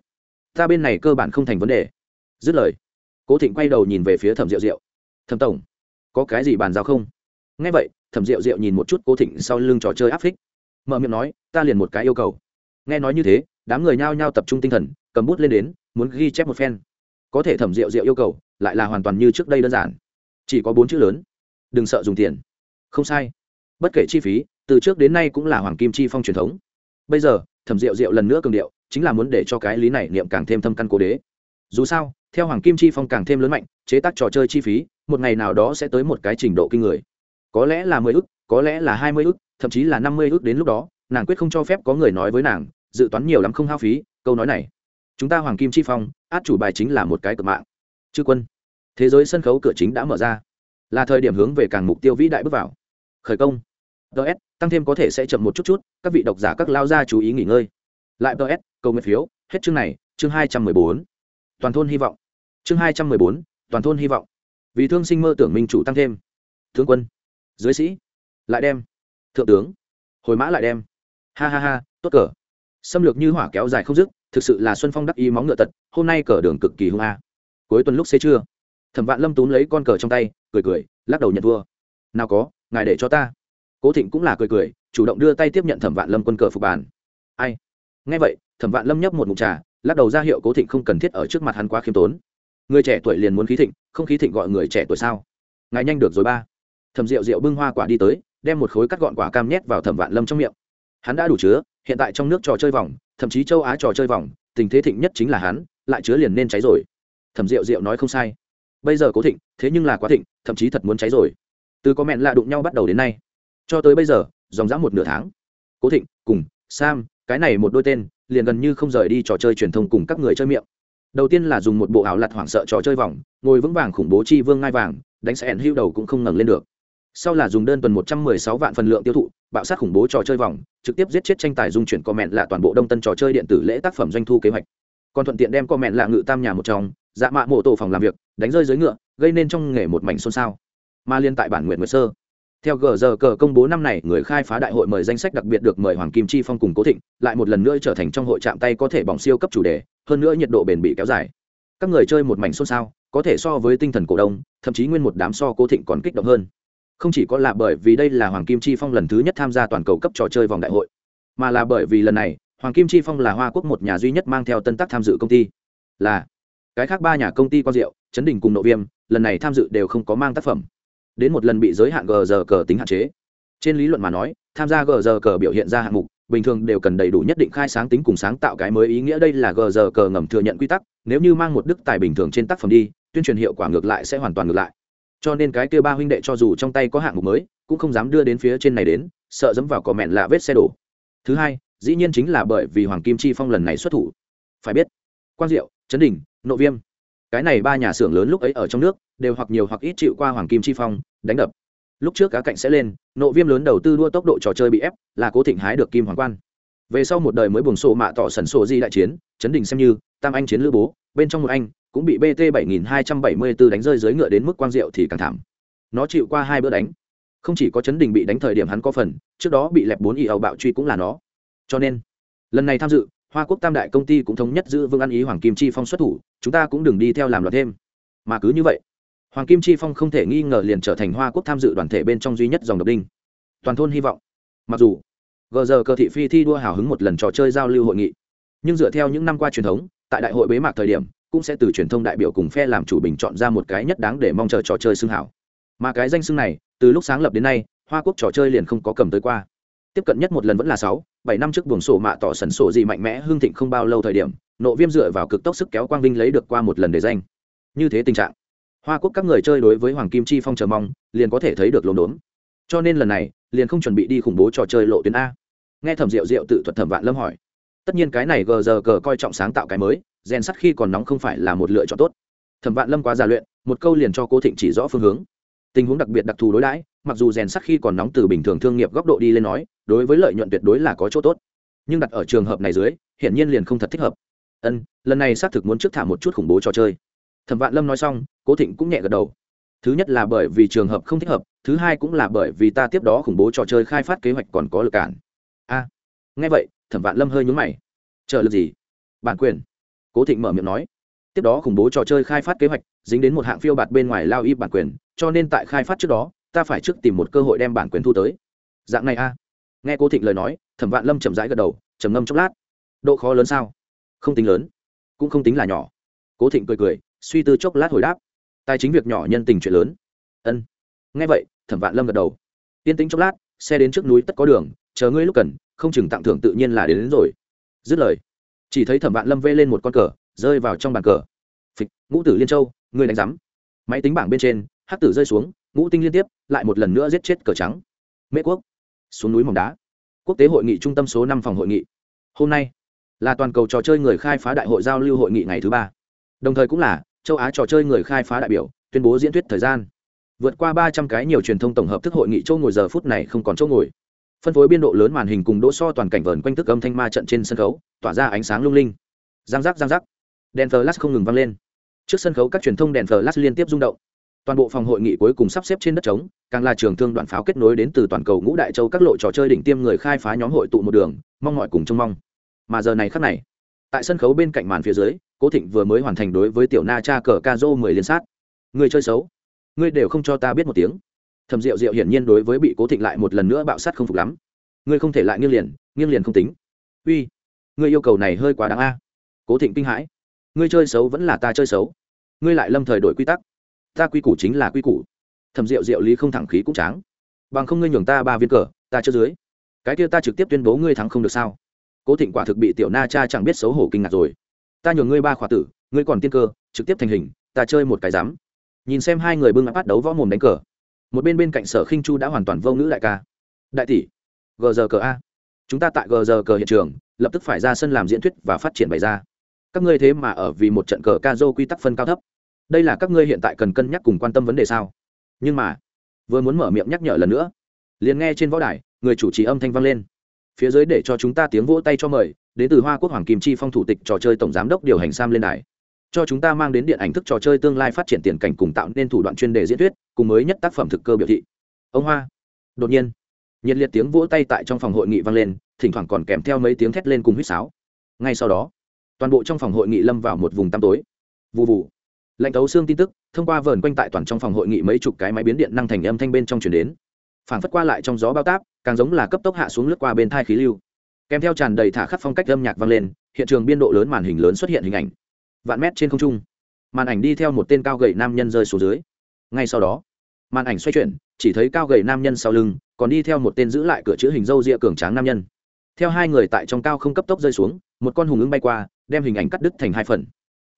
Ta bên này cơ bản không thành vấn đề. Dứt lời, cố thịnh quay đầu nhìn về phía thẩm diệu diệu. Thẩm tổng, có cái gì bàn giao không? Nghe vậy, thẩm diệu diệu nhìn một chút cố thịnh sau lưng trò chơi áp phích. Mở miệng nói, ta liền một cái yêu cầu. Nghe nói như thế, đám người nhao nhao tập trung tinh thần, cầm bút lên đến, muốn ghi chép một phen. Có thể thẩm diệu diệu yêu cầu, lại là hoàn toàn như trước đây đơn giản. Chỉ có bốn chữ lớn. Đừng sợ dùng tiền. Không sai. Bất kể chi phí, từ trước đến nay cũng là hoàng kim chi phong truyền thống. Bây giờ thẩm diệu diệu lần nữa cường điệu, chính là muốn để cho cái lý này niệm càng thêm thâm căn cố đế. Dù sao, theo hoàng kim chi phong càng thêm lớn mạnh, chế tác trò chơi chi phí, một ngày nào đó sẽ tới một cái trình độ kinh người. Có lẽ là mười ức, có lẽ là hai mươi ức, thậm chí là năm mươi ức đến lúc đó, nàng quyết không cho phép có người nói với nàng, dự toán nhiều lắm không hao phí, câu nói này. Chúng ta hoàng kim chi phong, át chủ bài chính là một cái cực mạng. Chư quân, thế giới sân khấu cửa chính đã mở ra. Là thời điểm hướng về càng mục tiêu vĩ đại bước vào. Khởi công ts tăng thêm có thể sẽ chậm một chút chút, các vị độc giả các lao ra chú ý nghỉ ngơi. Lại ts câu nguyện phiếu, hết chương này, chương hai trăm mười bốn. Toàn thôn hy vọng. Chương hai trăm mười bốn, toàn thôn hy vọng. Vì thương sinh mơ tưởng minh chủ tăng thêm. Thương quân. Dưới sĩ. Lại đem. Thượng tướng. Hồi mã lại đem. Ha ha ha, tốt cờ. Xâm lược như hỏa kéo dài không dứt, thực sự là xuân phong đắc ý móng ngựa tật, hôm nay cờ đường cực kỳ hung a. Cuối tuần lúc xế trưa, thẩm vạn lâm túm lấy con cờ trong tay, cười cười, lắc đầu nhận thua. Nào có, ngài để cho ta cố thịnh cũng là cười cười, chủ động đưa tay tiếp nhận thẩm vạn lâm quân cờ phục bàn. Ai? Nghe vậy, thẩm vạn lâm nhấp một mục trà, lắc đầu ra hiệu cố thịnh không cần thiết ở trước mặt hắn quá khiêm tốn. Người trẻ tuổi liền muốn khí thịnh, không khí thịnh gọi người trẻ tuổi sao? Ngài nhanh được rồi ba. Thẩm rượu rượu bưng hoa quả đi tới, đem một khối cắt gọn quả cam nhét vào thẩm vạn lâm trong miệng. Hắn đã đủ chứa, hiện tại trong nước trò chơi vòng, thậm chí châu á trò chơi vòng, tình thế thịnh nhất chính là hắn, lại chứa liền nên cháy rồi. Thẩm rượu rượu nói không sai. Bây giờ cố thịnh, thế nhưng là quá thịnh, thậm chí thật muốn cháy rồi. Từ có mẹn lạ đụng nhau bắt đầu đến nay cho tới bây giờ, dòng dã một nửa tháng. Cố thịnh, cùng sam, cái này một đôi tên, liền gần như không rời đi trò chơi truyền thông cùng các người chơi miệng. Đầu tiên là dùng một bộ ảo lặt hoảng sợ trò chơi vòng, ngồi vững vàng khủng bố chi vương ngai vàng, đánh sẽ ẩn hưu đầu cũng không ngẩng lên được. Sau là dùng đơn tuần một trăm mười sáu vạn phần lượng tiêu thụ, bạo sát khủng bố trò chơi vòng, trực tiếp giết chết tranh tài dung chuyển comment là toàn bộ đông tân trò chơi điện tử lễ tác phẩm doanh thu kế hoạch. Còn thuận tiện đem comment là ngự tam nhà một trong dạ mạ mộ tổ phòng làm việc, đánh rơi dưới ngựa, gây nên trong nghề một mảnh xôn xao. Mà liên tại bản nguyện nguyệt sơ theo gờ giờ cờ công bố năm này, người khai phá đại hội mời danh sách đặc biệt được mời hoàng kim chi phong cùng cố thịnh, lại một lần nữa trở thành trong hội chạm tay có thể bỏng siêu cấp chủ đề, hơn nữa nhiệt độ bền bị kéo dài. Các người chơi một mảnh xôn xao, có thể so với tinh thần cổ đông, thậm chí nguyên một đám so cố thịnh còn kích động hơn. Không chỉ có là bởi vì đây là hoàng kim chi phong lần thứ nhất tham gia toàn cầu cấp trò chơi vòng đại hội, mà là bởi vì lần này, hoàng kim chi phong là hoa quốc một nhà duy nhất mang theo tân tác tham dự công ty. Là, cái khác ba nhà công ty quang diệu chấn đình cùng nội viêm, lần này tham dự đều không có mang tác phẩm đến một lần bị giới hạn gờ giờ cờ tính hạn chế. Trên lý luận mà nói, tham gia gờ giờ cờ biểu hiện ra hạng mục, bình thường đều cần đầy đủ nhất định khai sáng tính cùng sáng tạo cái mới ý nghĩa. Đây là gờ giờ cờ ngầm thừa nhận quy tắc, nếu như mang một đức tài bình thường trên tác phẩm đi, tuyên truyền hiệu quả ngược lại sẽ hoàn toàn ngược lại. Cho nên cái kia ba huynh đệ cho dù trong tay có hạng mục mới, cũng không dám đưa đến phía trên này đến, sợ dẫm vào cò mẹn là vết xe đổ. Thứ hai, dĩ nhiên chính là bởi vì hoàng kim chi phong lần này xuất thủ. Phải biết, quang diệu chấn đình nội viêm, cái này ba nhà xưởng lớn lúc ấy ở trong nước đều hoặc nhiều hoặc ít chịu qua hoàng kim chi phong, đánh đập. Lúc trước cá cạnh sẽ lên nội viêm lớn đầu tư đua tốc độ trò chơi bị ép, là cố thịnh hái được kim hoàng quan. Về sau một đời mới buồng sổ mạ tỏ sần sổ di đại chiến, chấn đình xem như, tam anh chiến lữ bố, bên trong một anh, cũng bị bt 7274 đánh rơi dưới ngựa đến mức quang diệu thì càng thảm. Nó chịu qua hai bữa đánh. Không chỉ có chấn đình bị đánh thời điểm hắn có phần, trước đó bị lẹp bốn y ẩu bạo truy cũng là nó. Cho nên, lần này tham dự, hoa quốc tam đại công ty cũng thống nhất giữ Vương ăn ý hoàng kim chi phong xuất thủ, chúng ta cũng đừng đi theo làm loạt thêm. Mà cứ như vậy hoàng kim chi phong không thể nghi ngờ liền trở thành hoa quốc tham dự đoàn thể bên trong duy nhất dòng độc đinh. Toàn thôn hy vọng. Mặc dù gờ giờ cơ thị phi thi đua hào hứng một lần trò chơi giao lưu hội nghị, nhưng dựa theo những năm qua truyền thống, tại đại hội bế mạc thời điểm, cũng sẽ từ truyền thông đại biểu cùng phe làm chủ bình chọn ra một cái nhất đáng để mong chờ trò chơi xưng hảo. Mà cái danh xưng này, từ lúc sáng lập đến nay, hoa quốc trò chơi liền không có cầm tới qua. Tiếp cận nhất một lần vẫn là sáu, bảy năm trước buồng sổ mạ tỏ sần sổ gì mạnh mẽ hương thịnh không bao lâu thời điểm, nộ viêm dựa vào cực tốc sức kéo quang vinh lấy được qua một lần để danh. Như thế tình trạng hoa quốc các người chơi đối với hoàng kim chi phong chờ mong, liền có thể thấy được lồn đốn cho nên lần này, liền không chuẩn bị đi khủng bố trò chơi lộ tuyến a. Nghe thẩm rượu rượu tự thuật thẩm vạn lâm hỏi. Tất nhiên cái này gờ giờ cờ coi trọng sáng tạo cái mới, rèn sắt khi còn nóng không phải là một lựa chọn tốt. Thẩm vạn lâm quá già luyện, một câu liền cho cố thịnh chỉ rõ phương hướng. Tình huống đặc biệt đặc thù đối đãi, mặc dù rèn sắt khi còn nóng từ bình thường thương nghiệp góc độ đi lên nói, đối với lợi nhuận tuyệt đối là có chỗ tốt. Nhưng đặt ở trường hợp này dưới, hiển nhiên liền không thật thích hợp. Ân, lần này xác thực muốn trước thả một chút khủng bố trò chơi thẩm vạn lâm nói xong, cố thịnh cũng nhẹ gật đầu. Thứ nhất là bởi vì trường hợp không thích hợp, thứ hai cũng là bởi vì ta tiếp đó khủng bố trò chơi khai phát kế hoạch còn có lực cản. A. Nghe vậy, thẩm vạn lâm hơi nhúng mày. Trợ lực gì? Bản quyền. Cố thịnh mở miệng nói. Tiếp đó khủng bố trò chơi khai phát kế hoạch, dính đến một hạng phiêu bạt bên ngoài lao y bản quyền, cho nên tại khai phát trước đó, ta phải trước tìm một cơ hội đem bản quyền thu tới. Dạng này a. Nghe cố thịnh lời nói, thẩm vạn lâm chậm rãi gật đầu, trầm ngâm chốc lát. Độ khó lớn sao? Không tính lớn. Cũng không tính là nhỏ. Cố thịnh cười cười suy tư chốc lát hồi đáp. Tài chính việc nhỏ nhân tình chuyện lớn. Ân. Nghe vậy thẩm vạn lâm gật đầu. Yên tính chốc lát xe đến trước núi tất có đường chờ ngươi lúc cần không chừng tặng thưởng tự nhiên là đến, đến rồi. Dứt lời chỉ thấy thẩm vạn lâm vê lên một con cờ rơi vào trong bàn cờ. Phịch ngũ tử liên châu ngươi đánh giám. Máy tính bảng bên trên hắc tử rơi xuống ngũ tinh liên tiếp lại một lần nữa giết chết cờ trắng. Mễ quốc xuống núi mỏng đá. Quốc tế hội nghị trung tâm số năm phòng hội nghị. Hôm nay là toàn cầu trò chơi người khai phá đại hội giao lưu hội nghị ngày thứ ba. Đồng thời cũng là châu á trò chơi người khai phá đại biểu, tuyên bố diễn thuyết thời gian. Vượt qua ba trăm cái nhiều truyền thông tổng hợp thức hội nghị châu ngồi giờ phút này không còn chỗ ngồi. Phân phối biên độ lớn màn hình cùng đỗ so toàn cảnh vờn quanh thức âm thanh ma trận trên sân khấu, tỏa ra ánh sáng lung linh. Giang giác giang giác. Đèn flash không ngừng vang lên. Trước sân khấu các truyền thông đèn flash liên tiếp rung động. Toàn bộ phòng hội nghị cuối cùng sắp xếp trên đất trống, càng là trường thương đoạn pháo kết nối đến từ toàn cầu ngũ đại châu các lộ trò chơi đỉnh tiêm người khai phá nhóm hội tụ một đường, mong mọi cùng trông mong. Mà giờ này khắc này, tại sân khấu bên cạnh màn phía dưới cố thịnh vừa mới hoàn thành đối với tiểu na cha cờ ca dô mười liên sát. Người chơi xấu. Ngươi đều không cho ta biết một tiếng. Thầm rượu rượu hiển nhiên đối với bị cố thịnh lại một lần nữa bạo sát không phục lắm. Ngươi không thể lại nghiêng liền nghiêng liền không tính. Uy, ngươi yêu cầu này hơi quá đáng a. Cố thịnh kinh hãi. Ngươi chơi xấu vẫn là ta chơi xấu. Ngươi lại lâm thời đổi quy tắc. Ta quy củ chính là quy củ. Thầm rượu rượu lý không thẳng khí cũng tráng. Bằng không ngươi nhường ta ba viên cờ, ta chưa dưới. Cái kia ta trực tiếp tuyên bố ngươi thắng không được sao? Cố thịnh quả thực bị tiểu na cha chẳng biết xấu hổ kinh ngạc rồi ta nhường ngươi ba khỏa tử, ngươi còn tiên cơ, trực tiếp thành hình, ta chơi một cái dám nhìn xem hai người bưng bắt đấu võ mồm đánh cờ. Một bên bên cạnh sở khinh chu đã hoàn toàn vô ngữ đại ca. Đại tỷ gờ giờ cờ a. Chúng ta tại gờ giờ cờ hiện trường, lập tức phải ra sân làm diễn thuyết và phát triển bày ra. Các ngươi thế mà ở vì một trận cờ ca dô quy tắc phân cao thấp. Đây là các ngươi hiện tại cần cân nhắc cùng quan tâm vấn đề sao? Nhưng mà, vừa muốn mở miệng nhắc nhở lần nữa, liền nghe trên võ đài, người chủ trì âm thanh vang lên. Phía dưới để cho chúng ta tiếng vỗ tay cho mời đến từ hoa quốc hoàng kim chi phong thủ tịch trò chơi tổng giám đốc điều hành sam lên đài. Cho chúng ta mang đến điện ảnh thức trò chơi tương lai phát triển tiền cảnh cùng tạo nên thủ đoạn chuyên đề diễn thuyết, cùng mới nhất tác phẩm thực cơ biểu thị. Ông hoa. Đột nhiên, nhiệt liệt tiếng vỗ tay tại trong phòng hội nghị vang lên, thỉnh thoảng còn kèm theo mấy tiếng thét lên cùng huýt sáo. Ngay sau đó, toàn bộ trong phòng hội nghị lâm vào một vùng tăm tối. Vụ vụ lệnh tấu xương tin tức, thông qua vờn quanh tại toàn trong phòng hội nghị mấy chục cái máy biến điện năng thành âm thanh bên trong chuyển đến. Phản phất qua lại trong gió bao táp, càng giống là cấp tốc hạ xuống lướt qua bên thai khí lưu kèm theo tràn đầy thả khắc phong cách âm nhạc vang lên, hiện trường biên độ lớn màn hình lớn xuất hiện hình ảnh. Vạn mét trên không trung, màn ảnh đi theo một tên cao gầy nam nhân rơi xuống dưới. Ngay sau đó, màn ảnh xoay chuyển, chỉ thấy cao gầy nam nhân sau lưng, còn đi theo một tên giữ lại cửa chữ hình râu ria cường tráng nam nhân. Theo hai người tại trong cao không cấp tốc rơi xuống, một con hùng ứng bay qua, đem hình ảnh cắt đứt thành hai phần.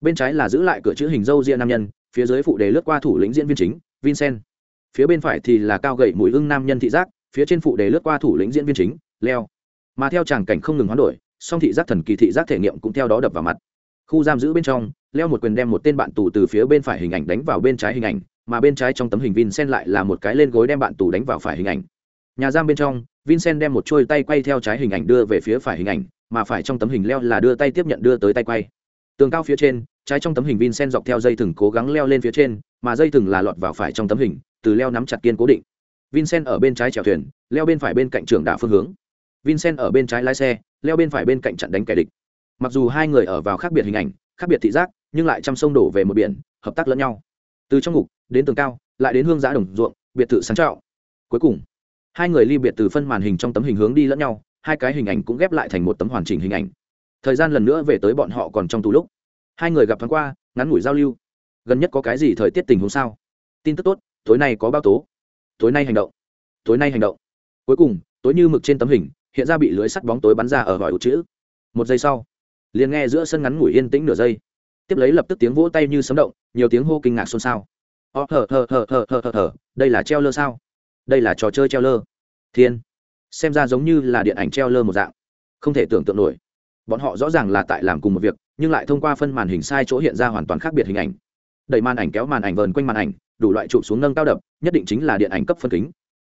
Bên trái là giữ lại cửa chữ hình râu ria nam nhân, phía dưới phụ đề lướt qua thủ lĩnh diễn viên chính, vincent. Phía bên phải thì là cao gậy mũi ưng nam nhân thị giác, phía trên phụ đề lướt qua thủ lĩnh diễn viên chính, leo mà theo tràng cảnh không ngừng hoán đổi, song thị giác thần kỳ thị giác thể nghiệm cũng theo đó đập vào mặt. Khu giam giữ bên trong, leo một quyền đem một tên bạn tù từ phía bên phải hình ảnh đánh vào bên trái hình ảnh, mà bên trái trong tấm hình vincent lại là một cái lên gối đem bạn tù đánh vào phải hình ảnh. Nhà giam bên trong, vincent đem một trôi tay quay theo trái hình ảnh đưa về phía phải hình ảnh, mà phải trong tấm hình leo là đưa tay tiếp nhận đưa tới tay quay. Tường cao phía trên, trái trong tấm hình vincent dọc theo dây thừng cố gắng leo lên phía trên, mà dây thừng là lọt vào phải trong tấm hình, từ leo nắm chặt kiên cố định. Vincent ở bên trái chèo thuyền, leo bên phải bên cạnh trường đả phương hướng vincent ở bên trái lái xe, leo bên phải bên cạnh chặn đánh kẻ địch. Mặc dù hai người ở vào khác biệt hình ảnh, khác biệt thị giác, nhưng lại chăm sông đổ về một biển, hợp tác lẫn nhau. Từ trong ngục, đến tường cao, lại đến hương giã đồng ruộng, biệt thự sáng trạo. Cuối cùng, hai người ly biệt từ phân màn hình trong tấm hình hướng đi lẫn nhau, hai cái hình ảnh cũng ghép lại thành một tấm hoàn chỉnh hình ảnh. Thời gian lần nữa về tới bọn họ còn trong tù lúc. Hai người gặp thoáng qua, ngắn ngủi giao lưu. Gần nhất có cái gì thời tiết tình huống sao? Tin tức tốt, tối nay có bao tố. Tối nay hành động. Tối nay hành động. Cuối cùng, tối như mực trên tấm hình hiện ra bị lưới sắt bóng tối bắn ra ở vòi ụt chữ. Một giây sau, liền nghe giữa sân ngắn ngủi yên tĩnh nửa giây. Tiếp lấy lập tức tiếng vỗ tay như sấm động, nhiều tiếng hô kinh ngạc xôn xao. Ờ, Ó thở thở thở thở thở thở thở đây là treo lơ sao? Đây là trò chơi treo lơ. Thiên, xem ra giống như là điện ảnh treo lơ một dạng. Không thể tưởng tượng nổi. Bọn họ rõ ràng là tại làm cùng một việc, nhưng lại thông qua phân màn hình sai chỗ hiện ra hoàn toàn khác biệt hình ảnh. Đẩy màn ảnh kéo màn ảnh vờn quanh màn ảnh, đủ loại chụp xuống nâng cao đập, nhất định chính là điện ảnh cấp phân kính.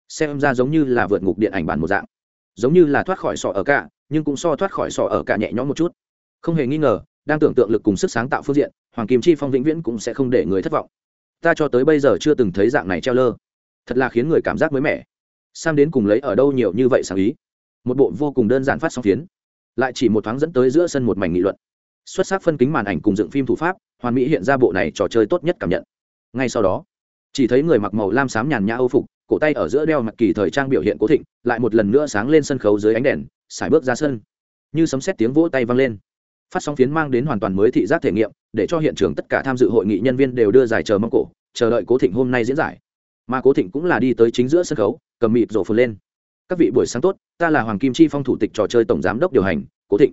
Xem ra giống như là vượt ngục điện ảnh bản một dạng giống như là thoát khỏi sọ ở cả, nhưng cũng so thoát khỏi sọ ở cả nhẹ nhõm một chút. Không hề nghi ngờ, đang tưởng tượng lực cùng sức sáng tạo phương diện, hoàng kim chi phong vĩnh viễn cũng sẽ không để người thất vọng. Ta cho tới bây giờ chưa từng thấy dạng này treo lơ. Thật là khiến người cảm giác mới mẻ. Sang đến cùng lấy ở đâu nhiều như vậy sáng ý? Một bộ vô cùng đơn giản phát sóng phiến. Lại chỉ một thoáng dẫn tới giữa sân một mảnh nghị luận. Xuất sắc phân kính màn ảnh cùng dựng phim thủ pháp, hoàn mỹ hiện ra bộ này trò chơi tốt nhất cảm nhận. Ngay sau đó, chỉ thấy người mặc màu lam xám nhàn nhã âu phục cổ tay ở giữa đeo mặt kỳ thời trang biểu hiện cố thịnh, lại một lần nữa sáng lên sân khấu dưới ánh đèn xài bước ra sân. Như sấm xét tiếng vỗ tay vang lên. Phát sóng phiến mang đến hoàn toàn mới thị giác thể nghiệm, để cho hiện trường tất cả tham dự hội nghị nhân viên đều đưa giải chờ mong cổ, chờ đợi cố thịnh hôm nay diễn giải. Mà cố thịnh cũng là đi tới chính giữa sân khấu, cầm mịp rổ phun lên. Các vị buổi sáng tốt, ta là hoàng kim chi phong thủ tịch trò chơi tổng giám đốc điều hành, cố thịnh.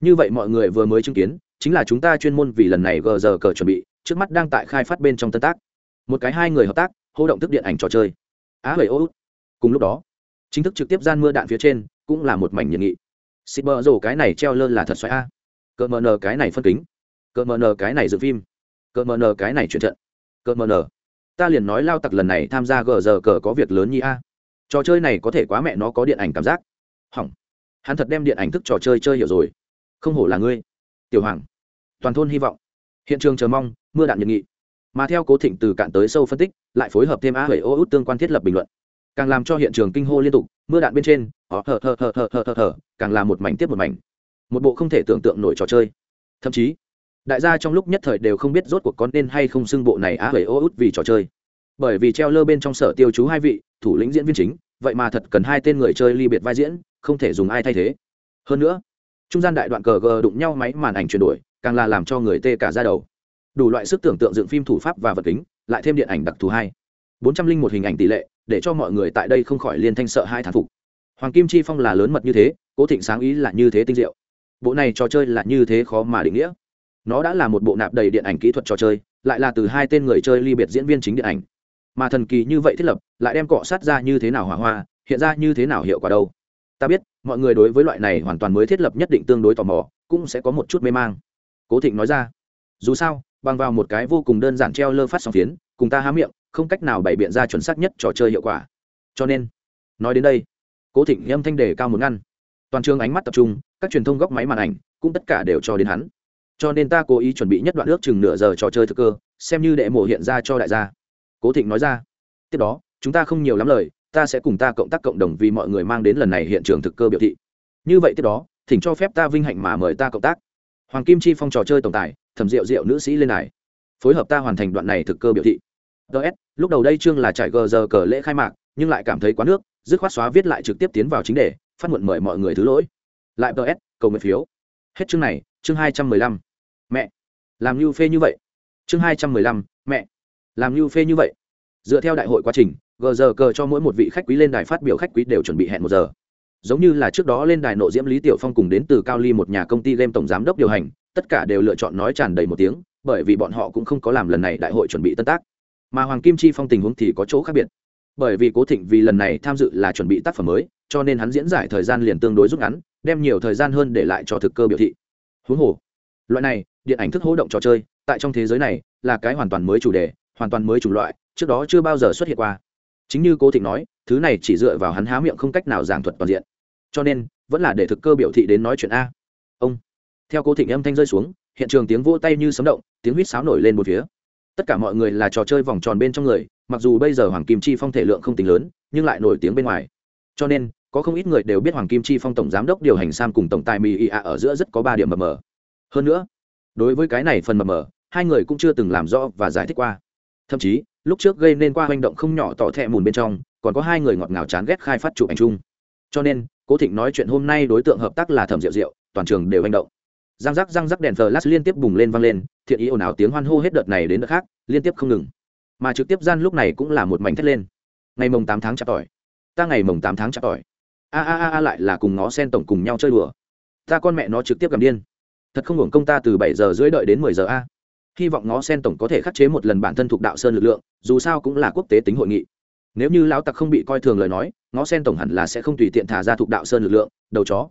Như vậy mọi người vừa mới chứng kiến, chính là chúng ta chuyên môn vì lần này gờ giờ cờ chuẩn bị, trước mắt đang tại khai phát bên trong tân tác. Một cái hai người hợp tác, hô động thức điện ảnh trò chơi á hời ô cùng lúc đó, chính thức trực tiếp gian mưa đạn phía trên cũng là một mảnh nhiệt nghị. Xịt bờ rổ cái này treo lơ là thật xoáy a. Cờ mờ nờ cái này phân kính. Cờ mờ nờ cái này dựng phim. Cờ mờ nờ cái này chuyển trận. Cờ mờ nờ. Ta liền nói lao tặc lần này tham gia gờ giờ cờ có việc lớn như a. Trò chơi này có thể quá mẹ nó có điện ảnh cảm giác. Hỏng. Hắn thật đem điện ảnh thức trò chơi chơi hiểu rồi. Không hổ là ngươi. Tiểu hoàng. Toàn thôn hy vọng. Hiện trường chờ mong, mưa đạn nhiệt nghị mà theo cố thịnh từ cạn tới sâu phân tích, lại phối hợp thêm a hầy ô út tương quan thiết lập bình luận. Càng làm cho hiện trường kinh hô liên tục, mưa đạn bên trên họ thờ thờ thờ thờ thờ thờ thờ càng là một mảnh tiếp một mảnh. Một bộ không thể tưởng tượng nổi trò chơi. Thậm chí, đại gia trong lúc nhất thời đều không biết rốt cuộc có nên hay không xưng bộ này á hầy ô út vì trò chơi. Bởi vì treo lơ bên trong sở tiêu chú hai vị, thủ lĩnh diễn viên chính, vậy mà thật cần hai tên người chơi ly biệt vai diễn, không thể dùng ai thay thế. Hơn nữa, trung gian đại đoạn cờ gờ đụng nhau máy màn ảnh chuyển đổi, càng là làm cho người tê cả ra đầu đủ loại sức tưởng tượng dựng phim thủ pháp và vật kính, lại thêm điện ảnh đặc thù hai. bốn trăm linh một hình ảnh tỷ lệ, để cho mọi người tại đây không khỏi liên thanh sợ hai thán phục. Hoàng kim chi phong là lớn mật như thế, cố thịnh sáng ý là như thế tinh diệu. Bộ này trò chơi là như thế khó mà định nghĩa. Nó đã là một bộ nạp đầy điện ảnh kỹ thuật trò chơi, lại là từ hai tên người chơi ly biệt diễn viên chính điện ảnh. Mà thần kỳ như vậy thiết lập, lại đem cọ sát ra như thế nào hỏa hoa, hiện ra như thế nào hiệu quả đâu? Ta biết, mọi người đối với loại này hoàn toàn mới thiết lập nhất định tương đối tò mò, cũng sẽ có một chút mê mang. Cố thịnh nói ra. Dù sao bằng vào một cái vô cùng đơn giản treo lơ phát sóng phiến, cùng ta há miệng, không cách nào bày biện ra chuẩn xác nhất trò chơi hiệu quả. Cho nên, nói đến đây, cố thịnh âm thanh đề cao một ngăn. Toàn trường ánh mắt tập trung, các truyền thông góc máy màn ảnh cũng tất cả đều cho đến hắn. Cho nên ta cố ý chuẩn bị nhất đoạn ước chừng nửa giờ trò chơi thực cơ, xem như để mổ hiện ra cho đại gia. Cố thịnh nói ra, tiếp đó, chúng ta không nhiều lắm lời, ta sẽ cùng ta cộng tác cộng đồng vì mọi người mang đến lần này hiện trường thực cơ biểu thị. Như vậy tiếp đó thỉnh cho phép ta vinh hạnh mà mời ta cộng tác. Hoàng kim chi phong trò chơi tổng tài thẩm rượu rượu nữ sĩ lên đài. Phối hợp ta hoàn thành đoạn này thực cơ biểu thị. Ts lúc đầu đây chương là trải gờ giờ cờ lễ khai mạc, nhưng lại cảm thấy quá nước, dứt khoát xóa viết lại trực tiếp tiến vào chính đề, phát muộn mời mọi người thứ lỗi. Lại ts cầu nguyện phiếu. Hết chương này, chương hai trăm mười lăm. Mẹ. Làm như phê như vậy. Chương hai trăm mười lăm, mẹ. Làm như phê như vậy. Dựa theo đại hội quá trình, gờ giờ cờ cho mỗi một vị khách quý lên đài phát biểu khách quý đều chuẩn bị hẹn một giờ. Giống như là trước đó lên đài nộ diễm lý tiểu phong cùng đến từ cao ly một nhà công ty game tổng giám đốc điều hành tất cả đều lựa chọn nói tràn đầy một tiếng, bởi vì bọn họ cũng không có làm lần này đại hội chuẩn bị tân tác. Mà hoàng kim chi phong tình huống thì có chỗ khác biệt. Bởi vì cố thịnh vì lần này tham dự là chuẩn bị tác phẩm mới, cho nên hắn diễn giải thời gian liền tương đối rút ngắn, đem nhiều thời gian hơn để lại cho thực cơ biểu thị. Huống hồ, loại này, điện ảnh thức hỗ động trò chơi, tại trong thế giới này là cái hoàn toàn mới chủ đề, hoàn toàn mới chủng loại, trước đó chưa bao giờ xuất hiện qua. Chính như cố thịnh nói, thứ này chỉ dựa vào hắn há miệng không cách nào giảng thuật toàn diện. Cho nên, vẫn là để thực cơ biểu thị đến nói chuyện a. Ông theo cố thịnh âm thanh rơi xuống, hiện trường tiếng vỗ tay như sấm động, tiếng huýt sáo nổi lên một phía. Tất cả mọi người là trò chơi vòng tròn bên trong người, mặc dù bây giờ hoàng kim chi phong thể lượng không tính lớn, nhưng lại nổi tiếng bên ngoài. Cho nên, có không ít người đều biết hoàng kim chi phong tổng giám đốc điều hành sam cùng tổng tài mì ý ạ ở giữa rất có ba điểm mờ mờ. Hơn nữa, đối với cái này phần mờ mờ, hai người cũng chưa từng làm rõ và giải thích qua. Thậm chí, lúc trước gây nên qua hành động không nhỏ tỏ thẹ mùn bên trong, còn có hai người ngọt ngào chán ghét khai phát chụp ảnh chung. Cho nên, cố thịnh nói chuyện hôm nay đối tượng hợp tác là thẩm rượu rượu toàn trường đều hành động răng rắc răng rắc đèn flash liên tiếp bùng lên vang lên, thiện ý ồn ào tiếng hoan hô hết đợt này đến đợt khác, liên tiếp không ngừng. Mà trực tiếp gian lúc này cũng là một mảnh thét lên. Ngày mồng tám tháng chặt tỏi. Ta ngày mồng tám tháng chặt tỏi. A a a a lại là cùng nó sen tổng cùng nhau chơi đùa. Ta con mẹ nó trực tiếp cầm điên. Thật không hưởng công ta từ bảy giờ rưỡi đợi đến mười giờ a. Hy vọng nó sen tổng có thể khắc chế một lần bản thân thuộc đạo sơn lực lượng, dù sao cũng là quốc tế tính hội nghị. Nếu như lão tặc không bị coi thường lời nói, ngó sen tổng hẳn là sẽ không tùy tiện thả ra thuộc đạo sơn lực lượng, đầu chó.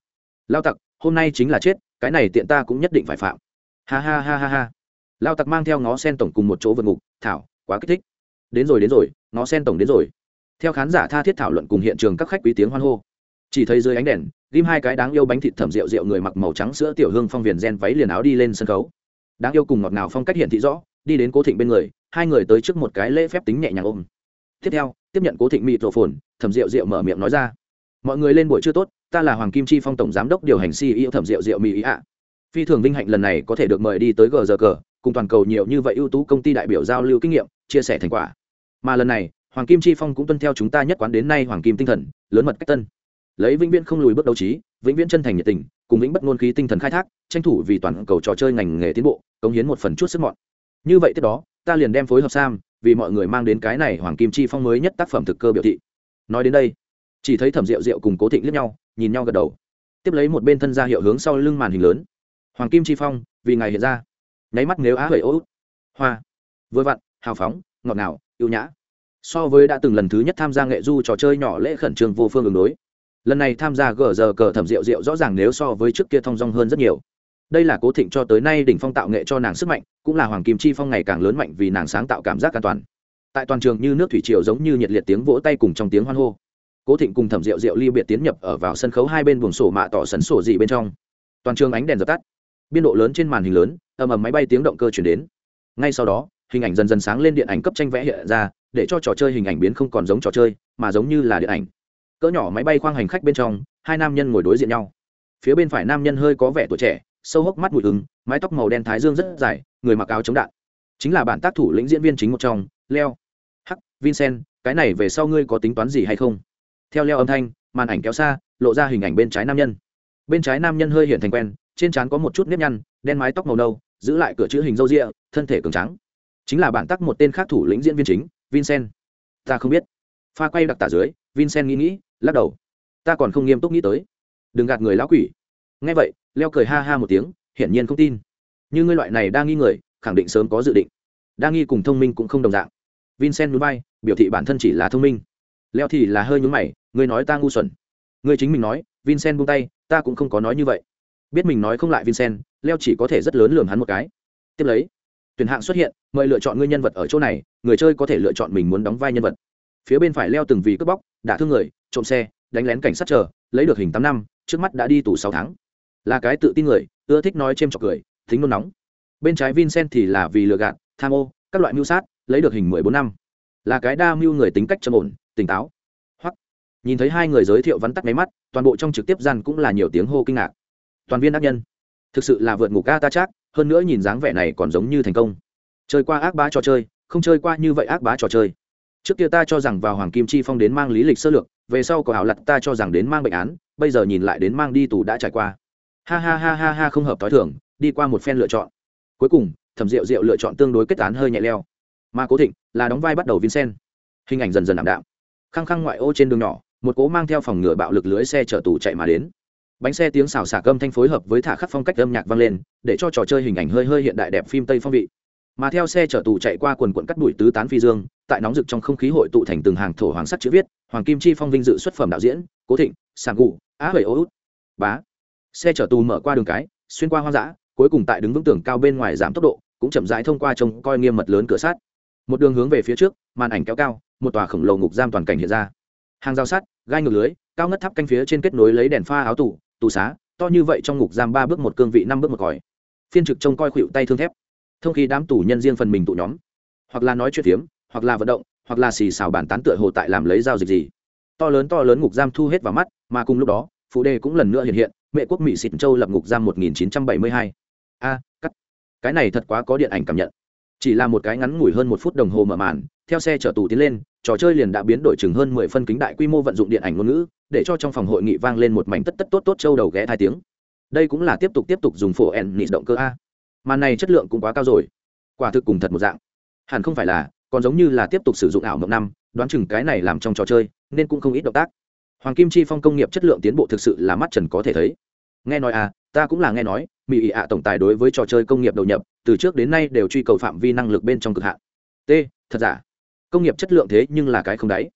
Lao tặc, hôm nay chính là chết cái này tiện ta cũng nhất định phải phạm. Ha ha ha ha ha. Lao tặc mang theo ngó sen tổng cùng một chỗ vượt ngục, thảo, quá kích thích. Đến rồi đến rồi, ngó sen tổng đến rồi. Theo khán giả tha thiết thảo luận cùng hiện trường các khách quý tiếng hoan hô. Chỉ thấy dưới ánh đèn, ghim hai cái đáng yêu bánh thịt thẩm rượu rượu người mặc màu trắng sữa tiểu hương phong viền gen váy liền áo đi lên sân khấu. Đáng yêu cùng ngọt ngào phong cách hiện thị rõ, đi đến cố thịnh bên người, hai người tới trước một cái lễ phép tính nhẹ nhàng ôm. Tiếp theo, tiếp nhận cố thịnh mịt rổ phồn, thẩm rượu rượu mở miệng nói ra. Mọi người lên buổi chưa tốt ta là hoàng kim chi phong tổng giám đốc điều hành ceo thẩm rượu rượu mỹ ý ạ. Phi thường vinh hạnh lần này có thể được mời đi tới gờ cờ cùng toàn cầu nhiều như vậy ưu tú công ty đại biểu giao lưu kinh nghiệm, chia sẻ thành quả. Mà lần này, hoàng kim chi phong cũng tuân theo chúng ta nhất quán đến nay hoàng kim tinh thần, lớn mật cách tân. Lấy vĩnh viễn không lùi bước đấu trí, vĩnh viễn chân thành nhiệt tình, cùng vĩnh bất ngôn khí tinh thần khai thác, tranh thủ vì toàn cầu trò chơi ngành nghề tiến bộ, cống hiến một phần chút sức mọn. Như vậy tiếp đó, ta liền đem phối hợp sam, vì mọi người mang đến cái này hoàng kim chi phong mới nhất tác phẩm thực cơ biểu thị. Nói đến đây chỉ thấy thẩm rượu rượu cùng cố thịnh liếc nhau, nhìn nhau gật đầu. Tiếp lấy một bên thân ra hiệu hướng sau lưng màn hình lớn. Hoàng kim chi phong, vì ngài hiện ra. Nháy mắt nếu á hời ô hoa. Vừa vặn, hào phóng, ngọt ngào, yêu nhã. So với đã từng lần thứ nhất tham gia nghệ du trò chơi nhỏ lễ khẩn trương vô phương ứng đối. Lần này tham gia gờ giờ cờ thẩm rượu rượu rõ ràng nếu so với trước kia thong dong hơn rất nhiều. Đây là cố thịnh cho tới nay đỉnh phong tạo nghệ cho nàng sức mạnh, cũng là hoàng kim chi phong ngày càng lớn mạnh vì nàng sáng tạo cảm giác an toàn. Tại toàn trường như nước thủy triều giống như nhiệt liệt tiếng vỗ tay cùng trong tiếng hoan hô cố thịnh cùng thẩm rượu rượu ly biệt tiến nhập ở vào sân khấu hai bên buồng sổ mạ tỏ sấn sổ dị bên trong. Toàn trường ánh đèn dập tắt. Biên độ lớn trên màn hình lớn, ầm ầm máy bay tiếng động cơ chuyển đến. Ngay sau đó, hình ảnh dần dần sáng lên điện ảnh cấp tranh vẽ hiện ra, để cho trò chơi hình ảnh biến không còn giống trò chơi, mà giống như là điện ảnh. Cỡ nhỏ máy bay khoang hành khách bên trong, hai nam nhân ngồi đối diện nhau. Phía bên phải nam nhân hơi có vẻ tuổi trẻ, sâu hốc mắt mùi ứng mái tóc màu đen thái dương rất dài, người mặc áo chống đạn. Chính là bản tác thủ lĩnh diễn viên chính một trong, leo. Hắc, vincent, cái này về sau ngươi có tính toán gì hay không? Theo leo âm thanh, màn ảnh kéo xa, lộ ra hình ảnh bên trái nam nhân. Bên trái nam nhân hơi hiện thành quen, trên trán có một chút nếp nhăn, đen mái tóc màu nâu, giữ lại cửa chữ hình râu rịa thân thể cường trắng chính là bản tắc một tên khác thủ lĩnh diễn viên chính, vincent. Ta không biết. Pha quay đặc tả dưới, vincent nghĩ nghĩ, lắc đầu. Ta còn không nghiêm túc nghĩ tới. Đừng gạt người lão quỷ. Nghe vậy, leo cười ha ha một tiếng, hiển nhiên không tin. Như ngươi loại này đang nghi người, khẳng định sớm có dự định. Đang nghi cùng thông minh cũng không đồng dạng. Vincent núi bay biểu thị bản thân chỉ là thông minh. Leo thì là hơi nhúng mày ngươi nói ta ngu xuẩn. Ngươi chính mình nói, vincent buông tay, ta cũng không có nói như vậy. Biết mình nói không lại vincent, leo chỉ có thể rất lớn lường hắn một cái. Tiếp lấy, tuyển hạng xuất hiện, mời lựa chọn ngươi nhân vật ở chỗ này, người chơi có thể lựa chọn mình muốn đóng vai nhân vật. Phía bên phải leo từng vì cướp bóc, đả thương người, trộm xe, đánh lén cảnh sát chờ, lấy được hình tám năm, trước mắt đã đi tù sáu tháng. Là cái tự tin người, ưa thích nói c h trọc cười, thính nôn nóng. Bên trái vincent thì là vì lừa gạt, tham ô, các loại mưu sát, lấy được hình mười bốn năm. Là cái đa mưu người tính cách trầm ổn, tỉnh táo nhìn thấy hai người giới thiệu vắn tắt máy mắt, toàn bộ trong trực tiếp gian cũng là nhiều tiếng hô kinh ngạc. Toàn viên ác nhân. Thực sự là vượt ngục ca ta chắc, hơn nữa nhìn dáng vẻ này còn giống như thành công. Chơi qua ác bá trò chơi, không chơi qua như vậy ác bá trò chơi. Trước kia ta cho rằng vào hoàng kim chi phong đến mang lý lịch sơ lược, về sau có hảo lặt ta cho rằng đến mang bệnh án, bây giờ nhìn lại đến mang đi tù đã trải qua. Ha ha ha ha ha không hợp t h i thường, đi qua một phen lựa chọn. Cuối cùng, thẩm rượu rượu lựa chọn tương đối kết án hơi nhẹ leo. Mà cố thịnh là đóng vai bắt đầu vincent. Hình ảnh dần dần ảm đạm. Khăng khăng ngoại ô trên đường nhỏ một cố mang theo phòng ngựa bạo lực lưới xe chở tù chạy mà đến. Bánh xe tiếng xào xạc âm thanh phối hợp với thả khắc phong cách âm nhạc vang lên, để cho trò chơi hình ảnh hơi hơi hiện đại đẹp phim tây phong vị. Mà theo xe chở tù chạy qua quần quận cắt đuổi tứ tán phi dương, tại nóng rực trong không khí hội tụ thành từng hàng thổ hoàng sắt chữ viết, hoàng kim chi phong vinh dự xuất phẩm đạo diễn, cố thịnh sàng gù, á hầy ô út, bá. Xe chở tù mở qua đường cái, xuyên qua hoang dã, cuối cùng tại đứng vững tường cao bên ngoài giảm tốc độ, cũng chậm rãi thông qua trông coi nghiêm mật lớn cửa sắt. Một đường hướng về phía trước, màn ảnh kéo cao, một tòa khổng lồ ngục giam toàn cảnh hiện ra hàng rào sắt, gai ngược lưới, cao ngất tháp canh phía trên kết nối lấy đèn pha áo tủ tủ xá, to như vậy trong ngục giam ba bước một cương vị, năm bước một còi. Phiên trực trông coi khuỵu tay thương thép. Thông khi đám tù nhân riêng phần mình tụ nhóm. Hoặc là nói chuyện phiếm, hoặc là vận động, hoặc là xì xào bàn tán tựa hồ tại làm lấy giao dịch gì. To lớn to lớn ngục giam thu hết vào mắt, mà cùng lúc đó, phụ đề cũng lần nữa hiện hiện, mẹ quốc mỹ xịt châu lập ngục giam 1972. a, cắt. Cái này thật quá có điện ảnh cảm nhận chỉ là một cái ngắn ngủi hơn một phút đồng hồ mở màn, theo xe chở tù tiến lên, trò chơi liền đã biến đổi chừng hơn mười phân kính đại quy mô vận dụng điện ảnh ngôn ngữ, để cho trong phòng hội nghị vang lên một mảnh tất tất tốt tốt châu đầu ghé hai tiếng. Đây cũng là tiếp tục tiếp tục dùng phổ ẻn nị động cơ a. Màn này chất lượng cũng quá cao rồi. Quả thực cùng thật một dạng. Hẳn không phải là, còn giống như là tiếp tục sử dụng ảo mộng năm, đoán chừng cái này làm trong trò chơi, nên cũng không ít động tác. Hoàng kim chi phong công nghiệp chất lượng tiến bộ thực sự là mắt trần có thể thấy. Nghe nói à ta cũng là nghe nói mỹ ị ạ tổng tài đối với trò chơi công nghiệp đầu nhập, từ trước đến nay đều truy cầu phạm vi năng lực bên trong cực hạn. T, thật giả? Công nghiệp chất lượng thế nhưng là cái không đáy.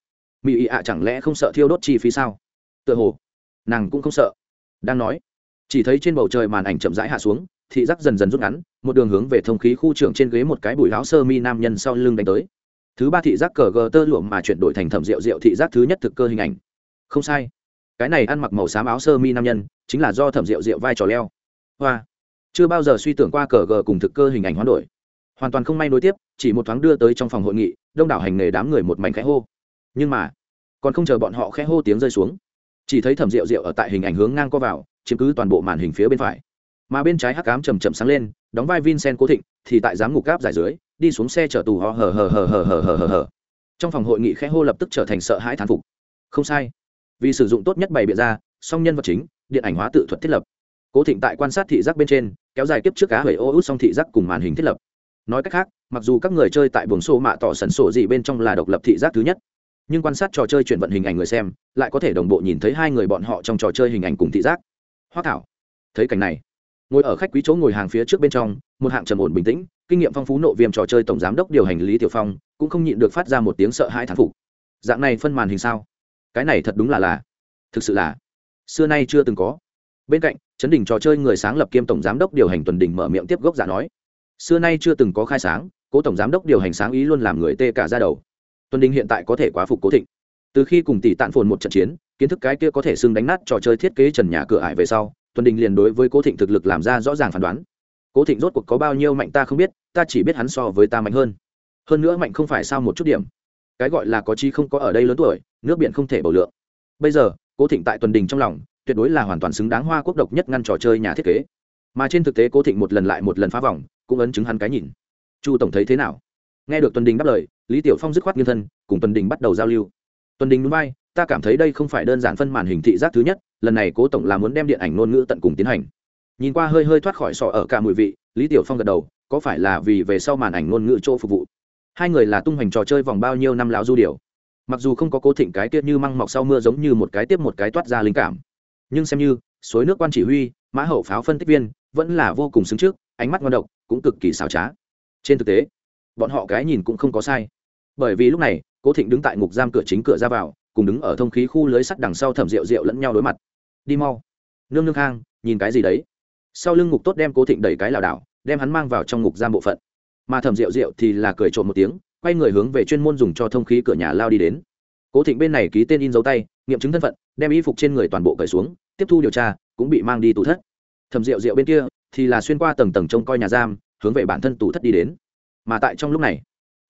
Mỹ ị ạ chẳng lẽ không sợ thiêu đốt chi phí sao? Tựa hồ, nàng cũng không sợ. Đang nói, chỉ thấy trên bầu trời màn ảnh chậm rãi hạ xuống, thị giác dần dần rút ngắn, một đường hướng về thông khí khu trưởng trên ghế một cái bùi láo sơ mi nam nhân sau lưng đánh tới. Thứ ba thị giác cờ gờ tơ lụa mà chuyển đổi thành thẩm rượu rượu thị giác thứ nhất thực cơ hình ảnh. Không sai cái này ăn mặc màu xám áo sơ mi nam nhân, chính là do thẩm rượu rượu vai trò leo. Hoa. Chưa bao giờ suy tưởng qua cờ gờ cùng thực cơ hình ảnh hoán đổi. Hoàn toàn không may nối tiếp, chỉ một thoáng đưa tới trong phòng hội nghị, đông đảo hành nghề đám người một mảnh khẽ hô. Nhưng mà, còn không chờ bọn họ khẽ hô tiếng rơi xuống. Chỉ thấy thẩm rượu rượu ở tại hình ảnh hướng ngang co vào, chiếm cứ toàn bộ màn hình phía bên phải. Mà bên trái hắc cám chầm chậm sáng lên, đóng vai vincent cố thịnh, thì tại giám ngục cáp giải dưới, đi xuống xe chở tù ho hờ hờ hờ hờ hờ hờ hờ hờ. Trong phòng hội nghị khẽ hô lập tức trở thành sợ hãi thán phục. Không sai vì sử dụng tốt nhất bày biện ra, song nhân vật chính, điện ảnh hóa tự thuật thiết lập. Cố thịnh tại quan sát thị giác bên trên, kéo dài kiếp trước cá hầy ô út song thị giác cùng màn hình thiết lập. Nói cách khác, mặc dù các người chơi tại buồng xô mạ tỏ sần sổ gì bên trong là độc lập thị giác thứ nhất, nhưng quan sát trò chơi chuyển vận hình ảnh người xem, lại có thể đồng bộ nhìn thấy hai người bọn họ trong trò chơi hình ảnh cùng thị giác. Hoa thảo, thấy cảnh này, ngồi ở khách quý chỗ ngồi hàng phía trước bên trong, một hạng trầm ổn bình tĩnh, kinh nghiệm phong phú nộ viêm trò chơi tổng giám đốc điều hành lý tiểu phong, cũng không nhịn được phát ra một tiếng sợ hãi thán phục. Dạng này phân màn hình sao? Cái này thật đúng là là, thực sự là, xưa nay chưa từng có. Bên cạnh chấn đình trò chơi người sáng lập kiêm tổng giám đốc điều hành tuần đình mở miệng tiếp gốc giả nói, xưa nay chưa từng có khai sáng, cố tổng giám đốc điều hành sáng ý luôn làm người tê cả ra đầu. Tuần đình hiện tại có thể quá phục cố thịnh. Từ khi cùng tỷ tạn phồn một trận chiến, kiến thức cái kia có thể xưng đánh nát trò chơi thiết kế trần nhà cửa ải về sau, tuần đình liền đối với cố thịnh thực lực làm ra rõ ràng phán đoán. Cố thịnh rốt cuộc có bao nhiêu mạnh ta không biết, ta chỉ biết hắn so với ta mạnh hơn. Hơn nữa mạnh không phải sao một chút điểm cái gọi là có chi không có ở đây lớn tuổi, nước biển không thể bầu lượng. Bây giờ, cố thịnh tại tuần đình trong lòng, tuyệt đối là hoàn toàn xứng đáng hoa quốc độc nhất ngăn trò chơi nhà thiết kế. Mà trên thực tế cố thịnh một lần lại một lần phá vòng, cũng ấn chứng hắn cái nhìn. Chu tổng thấy thế nào? Nghe được tuần đình đáp lời, lý tiểu phong dứt khoát nhân thân, cùng tuần đình bắt đầu giao lưu. Tuần đình núi bay, ta cảm thấy đây không phải đơn giản phân màn hình thị giác thứ nhất, lần này cố tổng là muốn đem điện ảnh ngôn ngữ tận cùng tiến hành. Nhìn qua hơi hơi thoát khỏi sọ ở cả mùi vị, lý tiểu phong gật đầu, có phải là vì về sau màn ảnh ngôn ngữ chỗ phục vụ? Hai người là tung hoành trò chơi vòng bao nhiêu năm lão du điều. Mặc dù không có cố thịnh cái tiết như măng mọc sau mưa giống như một cái tiếp một cái toát ra linh cảm. Nhưng xem như, suối nước quan chỉ huy, mã hậu pháo phân tích viên, vẫn là vô cùng xứng trước, ánh mắt ngon độc, cũng cực kỳ xảo trá. Trên thực tế, bọn họ cái nhìn cũng không có sai. Bởi vì lúc này, cố thịnh đứng tại ngục giam cửa chính cửa ra vào, cùng đứng ở thông khí khu lưới sắt đằng sau thẩm rượu rượu lẫn nhau đối mặt. Đi mau. Nương nương khang nhìn cái gì đấy. Sau lưng ngục tốt đem cố thịnh đẩy cái lảo đảo, đem hắn mang vào trong ngục giam bộ phận mà thẩm rượu rượu thì là cười trộm một tiếng, quay người hướng về chuyên môn dùng cho thông khí cửa nhà lao đi đến. Cố thịnh bên này ký tên in dấu tay, nghiệm chứng thân phận, đem y phục trên người toàn bộ cởi xuống, tiếp thu điều tra, cũng bị mang đi tù thất. Thẩm rượu rượu bên kia thì là xuyên qua tầng tầng trông coi nhà giam, hướng về bản thân tù thất đi đến. Mà tại trong lúc này,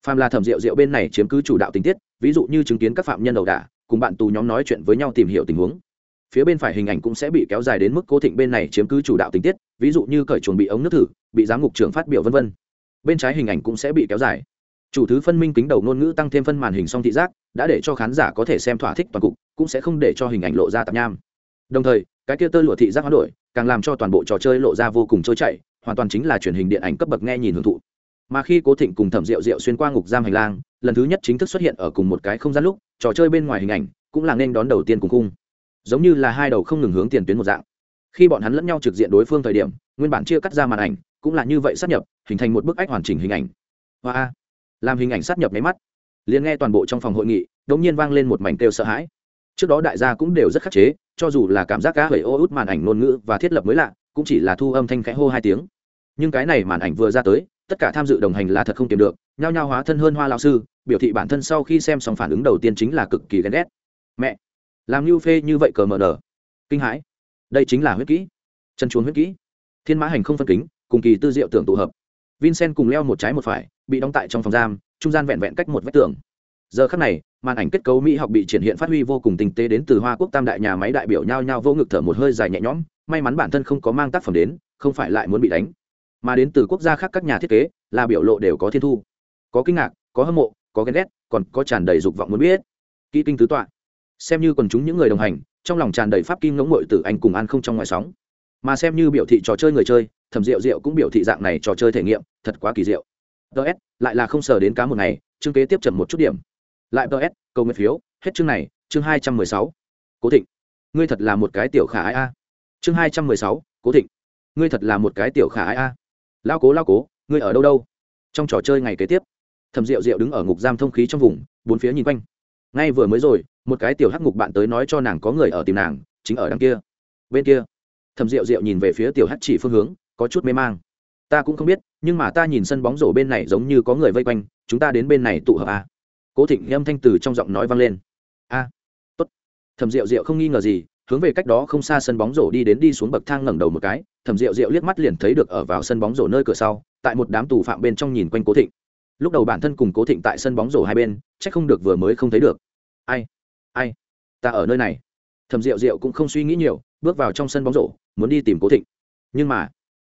phàm là thẩm rượu rượu bên này chiếm cứ chủ đạo tình tiết, ví dụ như chứng kiến các phạm nhân đầu đả, cùng bạn tù nhóm nói chuyện với nhau tìm hiểu tình huống. Phía bên phải hình ảnh cũng sẽ bị kéo dài đến mức cố thịnh bên này chiếm cứ chủ đạo tình tiết, ví dụ như cởi chuồng bị ống nước thử, bị giám ngục trưởng phát biểu v v bên trái hình ảnh cũng sẽ bị kéo dài. Chủ thứ phân minh kính đầu ngôn ngữ tăng thêm phân màn hình song thị giác, đã để cho khán giả có thể xem thỏa thích toàn cục, cũng sẽ không để cho hình ảnh lộ ra tạp nham. Đồng thời, cái kia tơ lụa thị giác hoán đổi, càng làm cho toàn bộ trò chơi lộ ra vô cùng trôi chảy, hoàn toàn chính là truyền hình điện ảnh cấp bậc nghe nhìn hưởng thụ. Mà khi cố thịnh cùng thẩm rượu rượu xuyên qua ngục giam hành lang, lần thứ nhất chính thức xuất hiện ở cùng một cái không gian lúc, trò chơi bên ngoài hình ảnh cũng là nên đón đầu tiên cùng khung. Giống như là hai đầu không ngừng hướng tiền tuyến một dạng. Khi bọn hắn lẫn nhau trực diện đối phương thời điểm, nguyên bản chia cắt ra màn ảnh cũng là như vậy sát nhập, hình thành một bức ách hoàn chỉnh hình ảnh. Hoa! Làm hình ảnh sát nhập mấy mắt, liền nghe toàn bộ trong phòng hội nghị, đột nhiên vang lên một mảnh kêu sợ hãi. Trước đó đại gia cũng đều rất khắc chế, cho dù là cảm giác cá hởi ô út màn ảnh ngôn ngữ và thiết lập mới lạ, cũng chỉ là thu âm thanh khẽ hô hai tiếng. Nhưng cái này màn ảnh vừa ra tới, tất cả tham dự đồng hành là thật không tìm được, nhao nhao hóa thân hơn hoa lão sư, biểu thị bản thân sau khi xem xong phản ứng đầu tiên chính là cực kỳ ghen ghét. Mẹ! Làm như phê như vậy cờ mờ nở. Kinh hãi. Đây chính là huyết kỹ. Chân chuồn huyết kỹ. Thiên mã hành không phân kính cùng kỳ tư diệu tưởng tụ hợp. Vincent cùng leo một trái một phải, bị đóng tại trong phòng giam, trung gian vẹn vẹn cách một vách tường. Giờ khắc này, màn ảnh kết cấu mỹ học bị triển hiện phát huy vô cùng tinh tế đến từ hoa quốc tam đại nhà máy đại biểu nhao nhau vô ngực thở một hơi dài nhẹ nhõm, may mắn bản thân không có mang tác phẩm đến, không phải lại muốn bị đánh. Mà đến từ quốc gia khác các nhà thiết kế, là biểu lộ đều có thiên thu. Có kinh ngạc, có hâm mộ, có ghen ghét, còn có tràn đầy dục vọng muốn biết. Kỹ kinh tứ tọa. Xem như còn chúng những người đồng hành, trong lòng tràn đầy pháp kim ngỗng mội từ anh cùng ăn không trong ngoài sóng. Mà xem như biểu thị trò chơi người chơi thẩm rượu rượu cũng biểu thị dạng này trò chơi thể nghiệm, thật quá kỳ diệu. Ts lại là không sờ đến cá một ngày, chương kế tiếp chậm một chút điểm. Lại ts câu nguyện phiếu, hết chương này, chương hai trăm mười sáu. Cố thịnh, ngươi thật là một cái tiểu khả ai a. Chương hai trăm mười sáu, cố thịnh, ngươi thật là một cái tiểu khả ai a. Lao cố lao cố, ngươi ở đâu đâu? Trong trò chơi ngày kế tiếp thầm rượu rượu đứng ở ngục giam thông khí trong vùng, bốn phía nhìn quanh. Ngay vừa mới rồi, một cái tiểu hắc ngục bạn tới nói cho nàng có người ở tìm nàng, chính ở đằng kia. Bên kia thầm rượu rượu nhìn về phía tiểu hắc chỉ phương hướng có chút mê mang. Ta cũng không biết, nhưng mà ta nhìn sân bóng rổ bên này giống như có người vây quanh, chúng ta đến bên này tụ hợp a cố thịnh âm thanh từ trong giọng nói vang lên. A, tốt. Thầm rượu rượu không nghi ngờ gì, hướng về cách đó không xa sân bóng rổ đi đến đi xuống bậc thang ngẩng đầu một cái thầm rượu rượu liếc mắt liền thấy được ở vào sân bóng rổ nơi cửa sau, tại một đám tù phạm bên trong nhìn quanh cố thịnh. Lúc đầu bản thân cùng cố thịnh tại sân bóng rổ hai bên c h ắ c không được vừa mới không thấy được. Ai ai, ta ở nơi này. Thầm rượu rượu cũng không suy nghĩ nhiều, bước vào trong sân bóng rổ, muốn đi tìm cố thịnh. Nhưng mà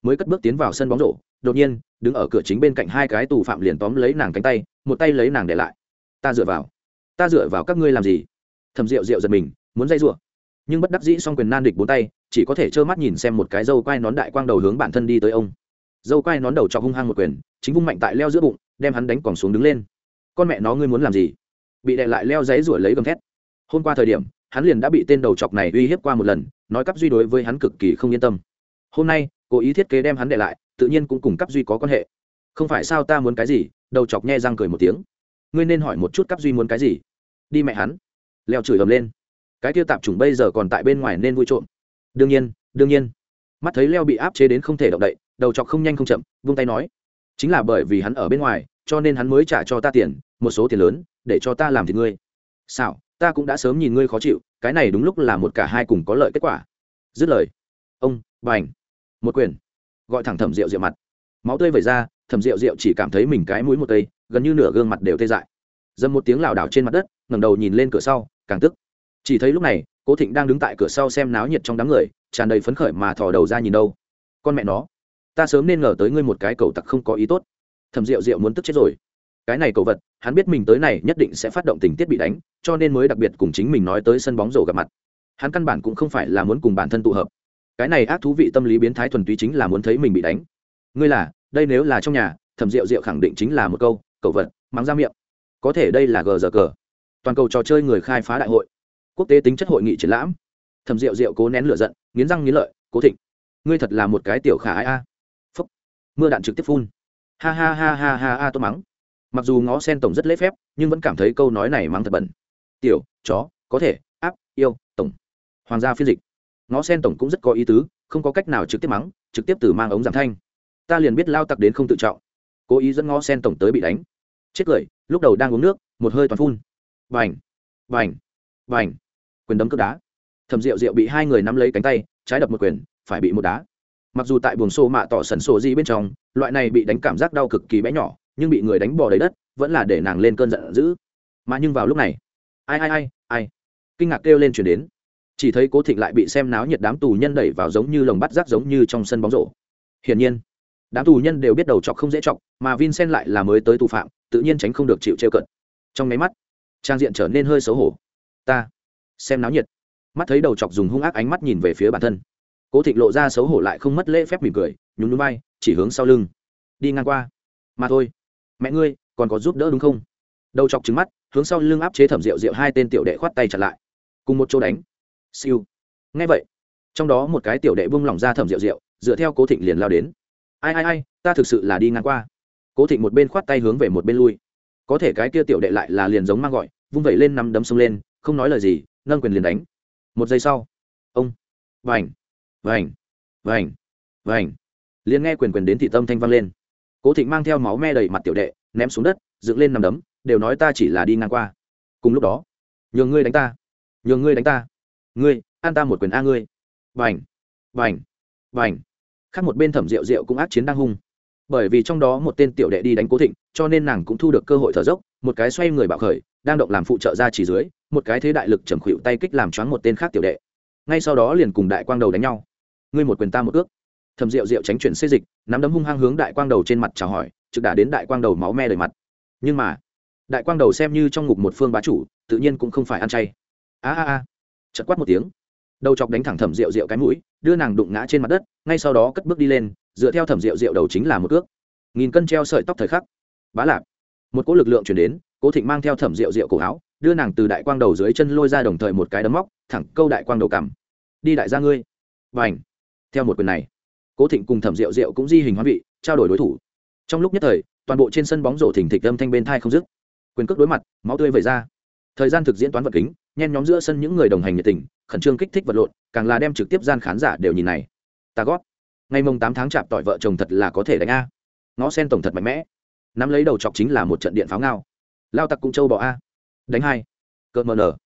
mới cất bước tiến vào sân bóng rổ. Đột nhiên, đứng ở cửa chính bên cạnh hai cái tù phạm liền tóm lấy nàng cánh tay, một tay lấy nàng để lại. Ta dựa vào. Ta dựa vào các ngươi làm gì? Thầm rượu rượu giật mình, muốn dây rủa. Nhưng bất đắc dĩ song quyền nan địch bốn tay, chỉ có thể trơ mắt nhìn xem một cái dâu quai nón đại quang đầu hướng bản thân đi tới ông. Dâu quai nón đầu cho hung hăng một quyền, chính vung mạnh tại leo giữa bụng, đem hắn đánh còn xuống đứng lên. Con mẹ nó, ngươi muốn làm gì? Bị đệ lại leo giấy rủa lấy gầm thét. Hôm qua thời điểm, hắn liền đã bị tên đầu chọc này uy hiếp qua một lần, nói cắp duy đối với hắn cực kỳ không yên tâm. Hôm nay cố ý thiết kế đem hắn đệ lại, tự nhiên cũng cùng cấp duy có quan hệ. Không phải sao ta muốn cái gì? Đầu chọc nhe răng cười một tiếng. Ngươi nên hỏi một chút cấp duy muốn cái gì? Đi mẹ hắn. Leo chửi ầm lên. Cái tiêu tạp chủng bây giờ còn tại bên ngoài nên vui trộm. Đương nhiên đương nhiên. Mắt thấy leo bị áp chế đến không thể động đậy, đầu chọc không nhanh không chậm, vung tay nói. Chính là bởi vì hắn ở bên ngoài, cho nên hắn mới trả cho ta tiền, một số tiền lớn, để cho ta làm thì ngươi. Sao ta cũng đã sớm nhìn ngươi khó chịu, cái này đúng lúc là một cả hai cùng có lợi kết quả. Dứt lời. Ông b một quyền. Gọi thẳng thẩm rượu rượu mặt. Máu tươi vẩy ra, thẩm rượu rượu chỉ cảm thấy mình cái mũi một tây, gần như nửa gương mặt đều tê dại. Dầm một tiếng lảo đảo trên mặt đất, ngẩng đầu nhìn lên cửa sau, càng tức. Chỉ thấy lúc này, cố thịnh đang đứng tại cửa sau xem náo nhiệt trong đám người, tràn đầy phấn khởi mà thò đầu ra nhìn đâu. Con mẹ nó, ta sớm nên ngờ tới ngươi một cái cầu tặc không có ý tốt. Thầm rượu rượu muốn tức chết rồi. Cái này cầu vật, hắn biết mình tới này nhất định sẽ phát động tình tiết bị đánh, cho nên mới đặc biệt cùng chính mình nói tới sân bóng rổ gặp mặt. Hắn căn bản cũng không phải là muốn cùng bản thân tụ hợp cái này ác thú vị tâm lý biến thái thuần túy chính là muốn thấy mình bị đánh. Ngươi là, đây nếu là trong nhà, thẩm rượu rượu khẳng định chính là một câu cậu vật, mắng ra miệng. Có thể đây là gờ giờ cờ. Toàn cầu trò chơi người khai phá đại hội. Quốc tế tính chất hội nghị triển lãm. Thẩm rượu rượu cố nén lửa giận, nghiến răng nghiến lợi, cố thịnh. Ngươi thật là một cái tiểu khả ai a. Phúc. Mưa đạn trực tiếp phun. Ha ha ha ha ha ha, tôi mắng. Mặc dù ngó sen tổng rất lễ phép, nhưng vẫn cảm thấy câu nói này mắng thật bẩn. Tiểu, chó, có thể, áp, yêu, tổng. Hoàng gia phiên dịch ngó sen tổng cũng rất có ý tứ, không có cách nào trực tiếp mắng, trực tiếp từ mang ống giảm thanh. Ta liền biết lao tặc đến không tự trọng. Cố ý dẫn ngó sen tổng tới bị đánh. Chết cười, lúc đầu đang uống nước, một hơi toàn phun. Vành vành vành quyền đấm cướp đá. Thầm rượu rượu bị hai người nắm lấy cánh tay, trái đập một quyền, phải bị một đá. Mặc dù tại buồng xô mạ tỏ sần sổ di bên trong, loại này bị đánh cảm giác đau cực kỳ bé nhỏ, nhưng bị người đánh bỏ đầy đất, vẫn là để nàng lên cơn giận dữ. Mà nhưng vào lúc này, ai ai ai ai? Kinh ngạc kêu lên chuyển đến chỉ thấy cố thịnh lại bị xem náo nhiệt đám tù nhân đẩy vào giống như lồng bắt rác giống như trong sân bóng rổ. Hiển nhiên, đám tù nhân đều biết đầu chọc không dễ chọc, mà vincent lại là mới tới tù phạm, tự nhiên tránh không được chịu trêu cận. Trong máy mắt, trang diện trở nên hơi xấu hổ. Ta xem náo nhiệt. Mắt thấy đầu chọc dùng hung ác ánh mắt nhìn về phía bản thân. Cố thịnh lộ ra xấu hổ lại không mất lễ phép mỉm cười, nhún núi bay chỉ hướng sau lưng. Đi ngang qua. Mà thôi. Mẹ ngươi, còn có giúp đỡ đúng không? Đầu chọc trứng mắt, hướng sau lưng áp chế thẩm rượu rượu hai tên tiểu đệ khoát tay chặt lại. Cùng một chỗ đánh siêu. Ngay vậy, trong đó một cái tiểu đệ bung lỏng ra thẩm rượu rượu, dựa theo cố thịnh liền lao đến. Ai ai ai, ta thực sự là đi ngang qua. Cố thịnh một bên khoát tay hướng về một bên lui. Có thể cái kia tiểu đệ lại là liền giống mang gọi, vung vẩy lên nằm đấm xông lên, không nói lời gì, nâng quyền liền đánh. Một giây sau, ông, vành vành vành vành. Liền nghe quyền quyền đến thị tâm thanh vang lên. Cố thịnh mang theo máu me đầy mặt tiểu đệ, ném xuống đất, dựng lên nằm đấm, đều nói ta chỉ là đi ngang qua. Cùng lúc đó, nhường ngươi đánh ta, nhường ngươi đánh ta ngươi an ta một quyền a ngươi. Vành vành vành khác một bên thẩm rượu rượu cũng ác chiến đang hung. Bởi vì trong đó một tên tiểu đệ đi đánh cố thịnh, cho nên nàng cũng thu được cơ hội thở dốc, một cái xoay người bạo khởi, đang động làm phụ trợ ra chỉ dưới, một cái thế đại lực trầm khuỵu tay kích làm choáng một tên khác tiểu đệ. Ngay sau đó liền cùng đại quang đầu đánh nhau. Ngươi một quyền ta một ước. Thầm rượu rượu tránh chuyển xê dịch, nắm đấm hung hăng hướng đại quang đầu trên mặt chào hỏi, trực đả đến đại quang đầu máu me đầy mặt. Nhưng mà, đại quang đầu xem như trong ngục một phương bá chủ, tự nhiên cũng không phải ăn chay. A a a chật quát một tiếng. Đầu chọc đánh thẳng thẩm rượu rượu cái mũi, đưa nàng đụng ngã trên mặt đất, ngay sau đó cất bước đi lên, dựa theo thẩm rượu rượu đầu chính là một ước. Nghìn cân treo sợi tóc thời khắc. Bá lạp. Một cỗ lực lượng chuyển đến, cố thịnh mang theo thẩm rượu rượu cổ áo, đưa nàng từ đại quang đầu dưới chân lôi ra đồng thời một cái đấm móc, thẳng câu đại quang đầu cằm. Đi đại gia ngươi. Và ảnh theo một quyền này, cố thịnh cùng thẩm rượu rượu cũng di hình hóa vị, trao đổi đối thủ. Trong lúc nhất thời, toàn bộ trên sân bóng rổ thỉnh thịch âm thanh bên thai không dứt. Quyền cước đối mặt, máu tươi vẩy ra. Thời gian thực diễn toán vật kính nhen nhóm giữa sân những người đồng hành nhiệt tình, khẩn trương kích thích vật lộn, càng là đem trực tiếp gian khán giả đều nhìn này. Ta gót ngày mồng tám tháng chạp tỏi vợ chồng thật là có thể đánh a. Ngõ sen tổng thật mạnh mẽ. Nắm lấy đầu chọc chính là một trận điện pháo ngao. Lao tặc cũng châu bỏ a. Đánh hai. Cờ mờ nở.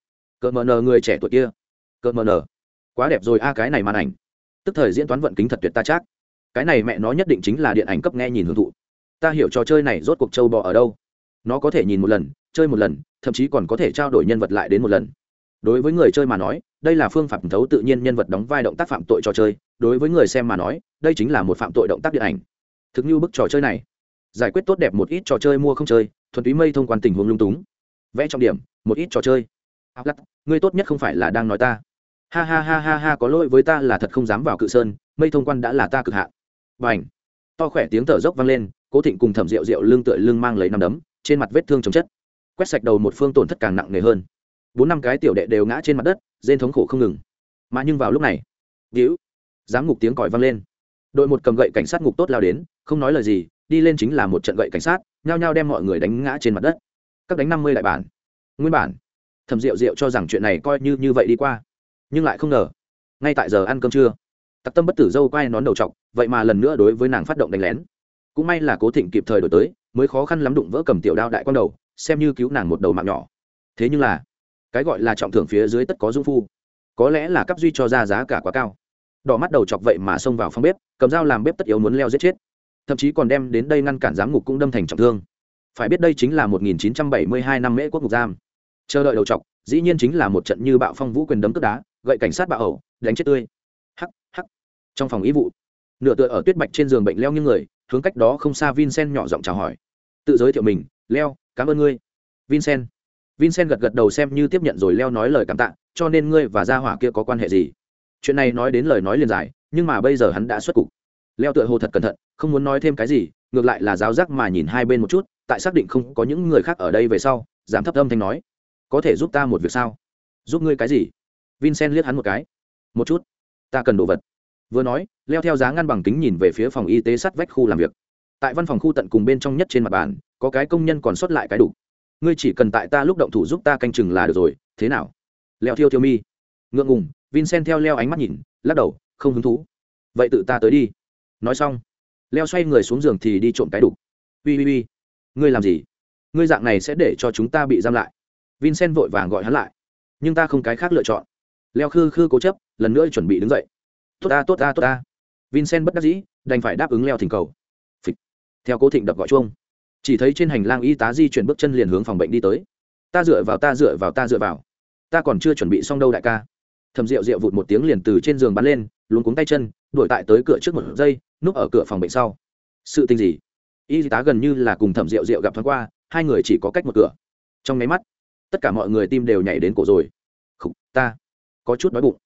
Cờ mờ nở người trẻ tuổi kia. Cờ mờ nở. Quá đẹp rồi a cái này màn ảnh. Tức thời diễn toán vận kính thật tuyệt ta chắc. Cái này mẹ nó nhất định chính là điện ảnh cấp nghe nhìn hưởng thụ. Ta hiểu trò chơi này rốt cuộc châu bò ở đâu. Nó có thể nhìn một lần, chơi một lần, thậm chí còn có thể trao đổi nhân vật lại đến một lần đối với người chơi mà nói, đây là phương pháp thấu tự nhiên nhân vật đóng vai động tác phạm tội trò chơi. Đối với người xem mà nói, đây chính là một phạm tội động tác điện ảnh. Thực như bức trò chơi này. Giải quyết tốt đẹp một ít trò chơi mua không chơi, thuần túy mây thông quan tình huống lung túng. Vẽ trọng điểm, một ít trò chơi. Áo gắt ngươi tốt nhất không phải là đang nói ta. Ha ha ha ha ha, có lỗi với ta là thật không dám vào cự sơn, mây thông quan đã là ta cực hạn. B à n h to khỏe tiếng thở dốc vang lên, cố thịnh cùng thẩm rượu rượu lưng tựa lưng mang lấy năm đấm, trên mặt vết thương chống chất. Quét sạch đầu một phương tổn thất càng nặng nề hơn bốn năm cái tiểu đệ đều ngã trên mặt đất, rên thống khổ không ngừng. Mà nhưng vào lúc này víu giám ngục tiếng còi vang lên. Đội một cầm gậy cảnh sát ngục tốt lao đến, không nói lời gì, đi lên chính là một trận gậy cảnh sát, nhao nhao đem mọi người đánh ngã trên mặt đất. Các đánh năm mươi đại bản. Nguyên bản thầm rượu rượu cho rằng chuyện này coi như như vậy đi qua, nhưng lại không ngờ, ngay tại giờ ăn cơm trưa, tặc tâm bất tử dâu quay nón đầu t vậy mà lần nữa đối với nàng phát động đánh lén. Cũng may là cố thịnh kịp thời đổi tới, mới khó khăn lắm đụng vỡ cầm tiểu đao đại quang đầu, xem như cứu nàng một đầu mạng nhỏ. Thế nhưng là cái gọi là trọng thưởng phía dưới tất có dung phu. Có lẽ là cấp duy cho ra giá cả quá cao. Đỏ mắt đầu chọc vậy mà xông vào phòng bếp, cầm dao làm bếp tất yếu muốn leo giết chết. Thậm chí còn đem đến đây ngăn cản giám ngục cũng đâm thành trọng thương. Phải biết đây chính là 1972 năm mễ quốc ngục giam. Chờ đợi đầu chọc, dĩ nhiên chính là một trận như bạo phong vũ quyền đấm cướp đá, gậy cảnh sát bạo ẩu, đánh chết tươi. Hắc hắc. Trong phòng ý vụ, nửa tựa ở tuyết bạch trên giường bệnh leo như người, hướng cách đó không xa vincent nhỏ giọng chào hỏi. Tự giới thiệu mình, leo, cảm ơn ngươi. Vincent vincent gật gật đầu xem như tiếp nhận rồi leo nói lời cảm tạ, cho nên ngươi và gia hỏa kia có quan hệ gì? Chuyện này nói đến lời nói liền dài, nhưng mà bây giờ hắn đã xuất cục. Leo tựa hồ thật cẩn thận, không muốn nói thêm cái gì, ngược lại là giáo giác mà nhìn hai bên một chút, tại xác định không có những người khác ở đây về sau, giảm thấp âm thanh nói, có thể giúp ta một việc sao? Giúp ngươi cái gì? Vincent liếc hắn một cái. Một chút, ta cần đồ vật. Vừa nói, leo theo giá ngăn bằng kính nhìn về phía phòng y tế sắt vách khu làm việc. Tại văn phòng khu tận cùng bên trong nhất trên mặt bàn, có cái công nhân còn sót lại cái đủ ngươi chỉ cần tại ta lúc động thủ giúp ta canh chừng là được rồi, thế nào? Leo thiêu thiêu mi. Ngượng ngùng, vincent theo leo ánh mắt nhìn, lắc đầu, không hứng thú. Vậy tự ta tới đi. Nói xong, leo xoay người xuống giường thì đi trộm cái đục. Ui ui ui. Ngươi làm gì? Ngươi dạng này sẽ để cho chúng ta bị giam lại. Vincent vội vàng gọi hắn lại. Nhưng ta không cái khác lựa chọn. Leo khư khư cố chấp, lần nữa chuẩn bị đứng dậy. Tốt ta tốt ta tốt ta. Vincent bất đắc dĩ, đành phải đáp ứng leo thỉnh cầu. Phịch. theo cố thịnh đập gọi chuông chỉ thấy trên hành lang y tá di chuyển bước chân liền hướng phòng bệnh đi tới. Ta dựa vào ta dựa vào ta dựa vào. Ta còn chưa chuẩn bị xong đâu đại ca. Thầm rượu rượu vụt một tiếng liền từ trên giường bắn lên luống cuống tay chân đuổi tại tới cửa trước một giây núp ở cửa phòng bệnh sau. Sự tình gì? Y tá gần như là cùng thẩm rượu rượu gặp thoáng qua hai người chỉ có cách một cửa. Trong máy mắt tất cả mọi người tim đều nhảy đến cổ rồi. Khúc, ta có chút đói bụng.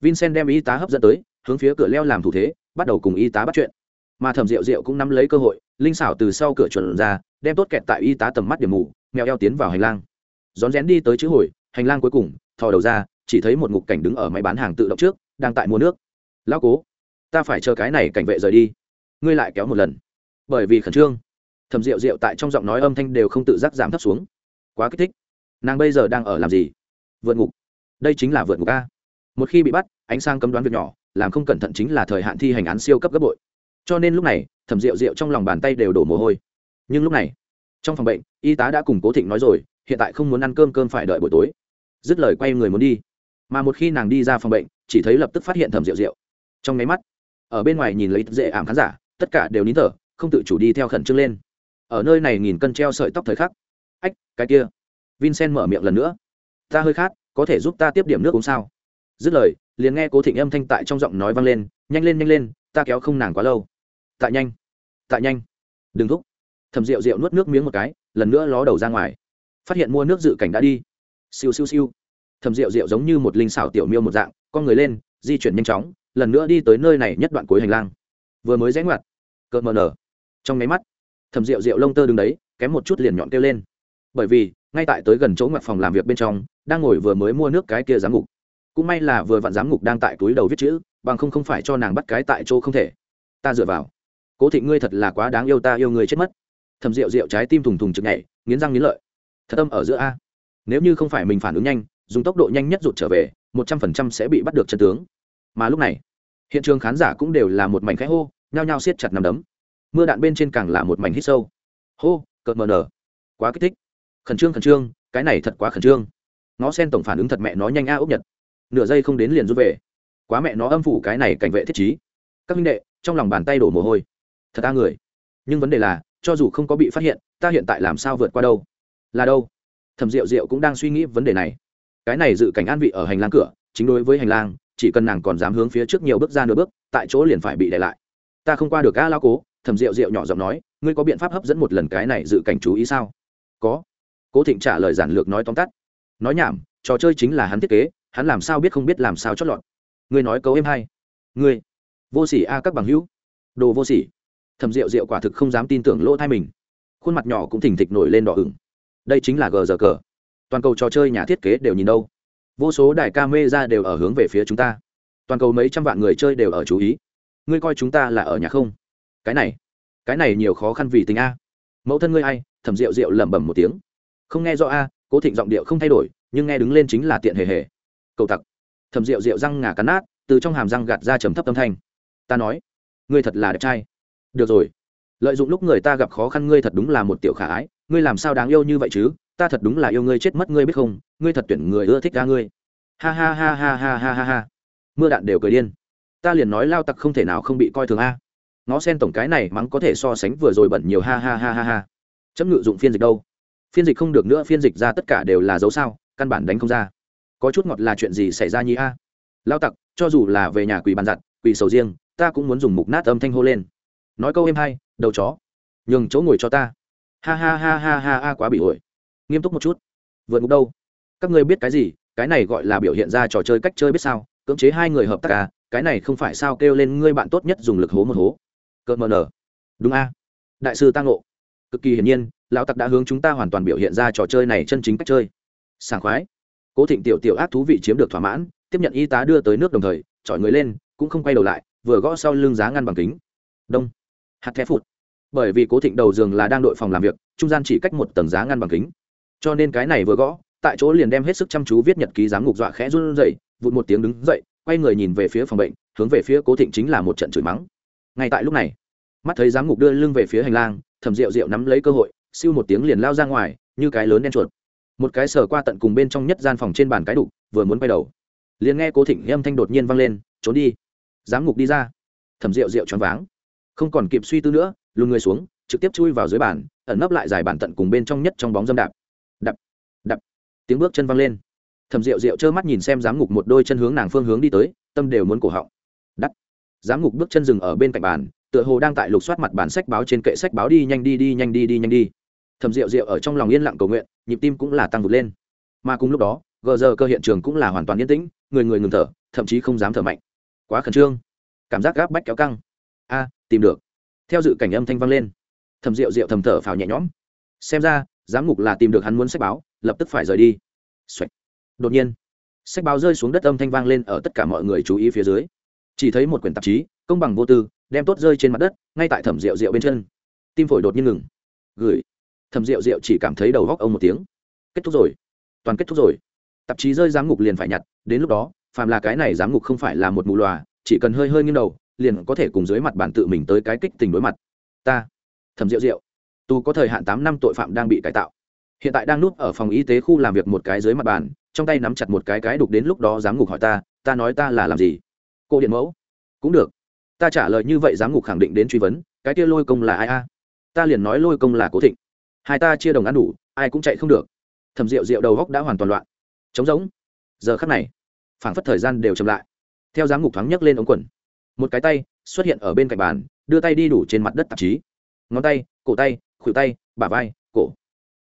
Vincent đem y tá hấp dẫn tới hướng phía cửa leo làm thủ thế bắt đầu cùng y tá bắt chuyện mà thẩm rượu rượu cũng nắm lấy cơ hội, linh xảo từ sau cửa chuẩn ra, đem tốt kẹt tại y tá tầm mắt điểm mù, mèo eo tiến vào hành lang. Rón rén đi tới chữ hồi, hành lang cuối cùng, thò đầu ra, chỉ thấy một ngục cảnh đứng ở máy bán hàng tự động trước, đang tại mua nước. Lão cố, ta phải chờ cái này cảnh vệ rời đi. Ngươi lại kéo một lần. Bởi vì khẩn trương thầm rượu rượu tại trong giọng nói âm thanh đều không tự giác giảm thấp xuống. Quá kích thích. Nàng bây giờ đang ở làm gì? Vượt ngục. Đây chính là vượt ngục a. Một khi bị bắt, ánh sang cấm đoán việc nhỏ, làm không cẩn thận chính là thời hạn thi hành án siêu cấp gấp bội cho nên lúc này, thẩm rượu rượu trong lòng bàn tay đều đổ mồ hôi. Nhưng lúc này, trong phòng bệnh, y tá đã cùng cố thịnh nói rồi, hiện tại không muốn ăn cơm cơm phải đợi buổi tối. Dứt lời quay người muốn đi. Mà một khi nàng đi ra phòng bệnh, chỉ thấy lập tức phát hiện thẩm rượu rượu trong máy mắt, ở bên ngoài nhìn lấy dễ ảm khán giả, tất cả đều nín thở, không tự chủ đi theo khẩn trương lên. Ở nơi này nghìn cân treo sợi tóc thời khắc. Ách, cái kia. Vincent mở miệng lần nữa. Ta hơi khát, có thể giúp ta tiếp điểm nước uống sao? Dứt lời, liền nghe cố thịnh âm thanh tại trong giọng nói vang lên, nhanh lên nhanh lên, ta kéo không nàng quá lâu tại nhanh. Tại nhanh. Đừng thúc. Thầm rượu rượu nuốt nước miếng một cái, lần nữa ló đầu ra ngoài. Phát hiện mua nước dự cảnh đã đi. Siêu siêu siêu. Thầm rượu rượu giống như một linh xảo tiểu miêu một dạng, con người lên, di chuyển nhanh chóng, lần nữa đi tới nơi này nhất đoạn cuối hành lang. Vừa mới rẽ ngoặt, cợt mờ nở. Trong máy mắt thầm rượu rượu lông tơ đứng đấy, kém một chút liền nhọn kêu lên. Bởi vì, ngay tại tới gần chỗ ngoặt phòng làm việc bên trong, đang ngồi vừa mới mua nước cái kia giám ngục. Cũng may là vừa vặn giám ngục đang tại túi đầu viết chữ, bằng không không phải cho nàng bắt cái tại chỗ không thể. Ta dựa vào cố thị ngươi thật là quá đáng yêu ta yêu người chết mất. Thầm rượu rượu trái tim thùng thùng chực nhảy, nghiến răng nghiến lợi. Thật âm ở giữa a. Nếu như không phải mình phản ứng nhanh, dùng tốc độ nhanh nhất rụt trở về, một trăm phần trăm sẽ bị bắt được chân tướng. Mà lúc này, hiện trường khán giả cũng đều là một mảnh khẽ hô, nhao nhao siết chặt nằm đấm. Mưa đạn bên trên càng là một mảnh hít sâu. Hô, cợt mờ nở. Quá kích thích. Khẩn trương khẩn trương, cái này thật quá khẩn trương. Nó sen tổng phản ứng thật mẹ nó nhanh a ốc nhật. Nửa giây không đến liền rút về. Quá mẹ nó âm phủ cái này cảnh vệ thiết trí. Các minh đệ, trong lòng bàn tay đổ mồ hôi thật ta người. Nhưng vấn đề là, cho dù không có bị phát hiện, ta hiện tại làm sao vượt qua đâu? Là đâu? Thẩm rượu rượu cũng đang suy nghĩ vấn đề này. Cái này dự cảnh an vị ở hành lang cửa, chính đối với hành lang, chỉ cần nàng còn dám hướng phía trước nhiều bước ra nửa bước, tại chỗ liền phải bị để lại. Ta không qua được a lao cố, thẩm rượu rượu nhỏ giọng nói, ngươi có biện pháp hấp dẫn một lần cái này dự cảnh chú ý sao? Có. Cố thịnh trả lời giản lược nói tóm tắt. Nói nhảm, trò chơi chính là hắn thiết kế, hắn làm sao biết không biết làm sao chót lọt. Ngươi nói cấu em hay. Ngươi. Vô sỉ a các bằng hữu. Đồ vô sỉ thầm rượu rượu quả thực không dám tin tưởng lỗ thai mình. Khuôn mặt nhỏ cũng thỉnh thịch nổi lên đỏ ửng. Đây chính là gờ giờ cờ. Toàn cầu trò chơi nhà thiết kế đều nhìn đâu. Vô số đài ca mê ra đều ở hướng về phía chúng ta. Toàn cầu mấy trăm vạn người chơi đều ở chú ý. Ngươi coi chúng ta là ở nhà không? Cái này cái này nhiều khó khăn vì tình a. Mẫu thân ngươi ai? Thầm rượu rượu lẩm bẩm một tiếng. Không nghe rõ a, cố thịnh giọng điệu không thay đổi, nhưng nghe đứng lên chính là tiện hề hề. Cầu tặc. Thầm rượu rượu răng ngà cắn nát, từ trong hàm răng gạt ra trầm thấp âm thanh. Ta nói, ngươi thật là đẹp trai được rồi. Lợi dụng lúc người ta gặp khó khăn ngươi thật đúng là một tiểu khả ái. Ngươi làm sao đáng yêu như vậy chứ? Ta thật đúng là yêu ngươi chết mất ngươi biết không? Ngươi thật tuyển người ưa thích ra ngươi. Ha ha ha ha ha ha ha ha. Mưa đạn đều cười điên. Ta liền nói lao tặc không thể nào không bị coi thường a. Ngó sen tổng cái này mắng có thể so sánh vừa rồi bẩn nhiều ha ha ha ha ha. Chấm ngự dụng phiên dịch đâu? Phiên dịch không được nữa, phiên dịch ra tất cả đều là dấu sao, căn bản đánh không ra. Có chút ngọt là chuyện gì xảy ra nhỉ a? Lao tặc, cho dù là về nhà quỳ bàn giặt, quỳ sầu riêng, ta cũng muốn dùng mục nát âm thanh hô lên nói câu em hay, đầu chó. Nhường chỗ ngồi cho ta. Ha ha ha ha ha ha, quá bị ổi. Nghiêm túc một chút. Vượt ngục đâu? Các ngươi biết cái gì? Cái này gọi là biểu hiện ra trò chơi cách chơi biết sao? Cưỡng chế hai người hợp tác à? Cái này không phải sao kêu lên ngươi bạn tốt nhất dùng lực hố một hố. Cợt mờ nở. Đúng a. Đại sư tăng ngộ. Cực kỳ hiển nhiên, lão tặc đã hướng chúng ta hoàn toàn biểu hiện ra trò chơi này chân chính cách chơi. Sảng khoái. Cố thịnh tiểu tiểu ác thú vị chiếm được thỏa mãn, tiếp nhận y tá đưa tới nước đồng thời, chọi người lên, cũng không quay đầu lại, vừa gõ sau lưng giá ngăn bằng kính. Đông hạt thép phụt. Bởi vì cố thịnh đầu giường là đang đội phòng làm việc, trung gian chỉ cách một tầng giá ngăn bằng kính. Cho nên cái này vừa gõ, tại chỗ liền đem hết sức chăm chú viết nhật ký giám ngục dọa khẽ run rẩy, vụt một tiếng đứng dậy, quay người nhìn về phía phòng bệnh, hướng về phía cố thịnh chính là một trận chửi mắng. Ngay tại lúc này, mắt thấy giám ngục đưa lưng về phía hành lang thẩm rượu rượu nắm lấy cơ hội, siêu một tiếng liền lao ra ngoài, như cái lớn đen chuột. Một cái sờ qua tận cùng bên trong nhất gian phòng trên bàn cái đục, vừa muốn quay đầu, liền nghe cố thịnh âm thanh đột nhiên vang lên, trốn đi. Giám ngục đi ra thẩm rượu rượu choáng váng không còn kịp suy tư nữa lùn người xuống, trực tiếp chui vào dưới bàn, ẩn nấp lại dài bàn tận cùng bên trong nhất trong bóng dâm đạp. Đập đập tiếng bước chân văng lên. Thầm rượu rượu trơ mắt nhìn xem giám ngục một đôi chân hướng nàng phương hướng đi tới, tâm đều muốn cổ họng. Đắt. Giám ngục bước chân dừng ở bên cạnh bàn, tựa hồ đang tại lục soát mặt bản sách báo trên kệ sách báo đi nhanh đi đi nhanh đi đi nhanh đi. Thầm rượu rượu ở trong lòng yên lặng cầu nguyện, nhịp tim cũng là tăng vụt lên. Mà cùng lúc đó, gờ giờ cơ hiện trường cũng là hoàn toàn yên tĩnh, người người ngừng thở, thậm chí không dám thở mạnh. Quá khẩn trương. Cảm giác gáp bách kéo căng. A tìm được. Theo dự cảnh âm thanh vang lên thầm rượu rượu thầm thở phào nhẹ nhõm. Xem ra, giám ngục là tìm được hắn muốn sách báo, lập tức phải rời đi、Xoạch. đột nhiên, sách báo rơi xuống đất âm thanh vang lên ở tất cả mọi người chú ý phía dưới. Chỉ thấy một quyển tạp chí, công bằng vô tư, đem tốt rơi trên mặt đất, ngay tại thẩm rượu rượu bên chân. Tim phổi đột nhiên ngừng. Gửi. Thẩm rượu rượu chỉ cảm thấy đầu góc ông một tiếng. Kết thúc rồi. Toàn kết thúc rồi. Tạp chí rơi giám ngục liền phải nhặt, đến lúc đó, phàm là cái này giám ngục không phải là một mù loà, chỉ cần hơi hơi nghiêng đầu liền có thể cùng dưới mặt bản tự mình tới cái kích tình đối mặt. Ta, thẩm rượu rượu tù có thời hạn tám năm tội phạm đang bị cải tạo. Hiện tại đang núp ở phòng y tế khu làm việc một cái dưới mặt bàn, trong tay nắm chặt một cái cái đục đến lúc đó giám ngục hỏi ta ta nói ta là làm gì? Cô điện mẫu, cũng được. Ta trả lời như vậy giám ngục khẳng định đến truy vấn, cái kia lôi công là ai a? Ta liền nói lôi công là cố thịnh. Hai ta chia đồng ăn đủ, ai cũng chạy không được. Thầm rượu rượu đầu góc đã hoàn toàn loạn. Trống rỗng. Giờ khắc này, phảng phất thời gian đều chậm lại. Theo giám ngục thoáng nhấc lên ống quần một cái tay xuất hiện ở bên cạnh bàn đưa tay đi đủ trên mặt đất tạp chí. Ngón tay cổ tay khuỷu tay bả vai cổ.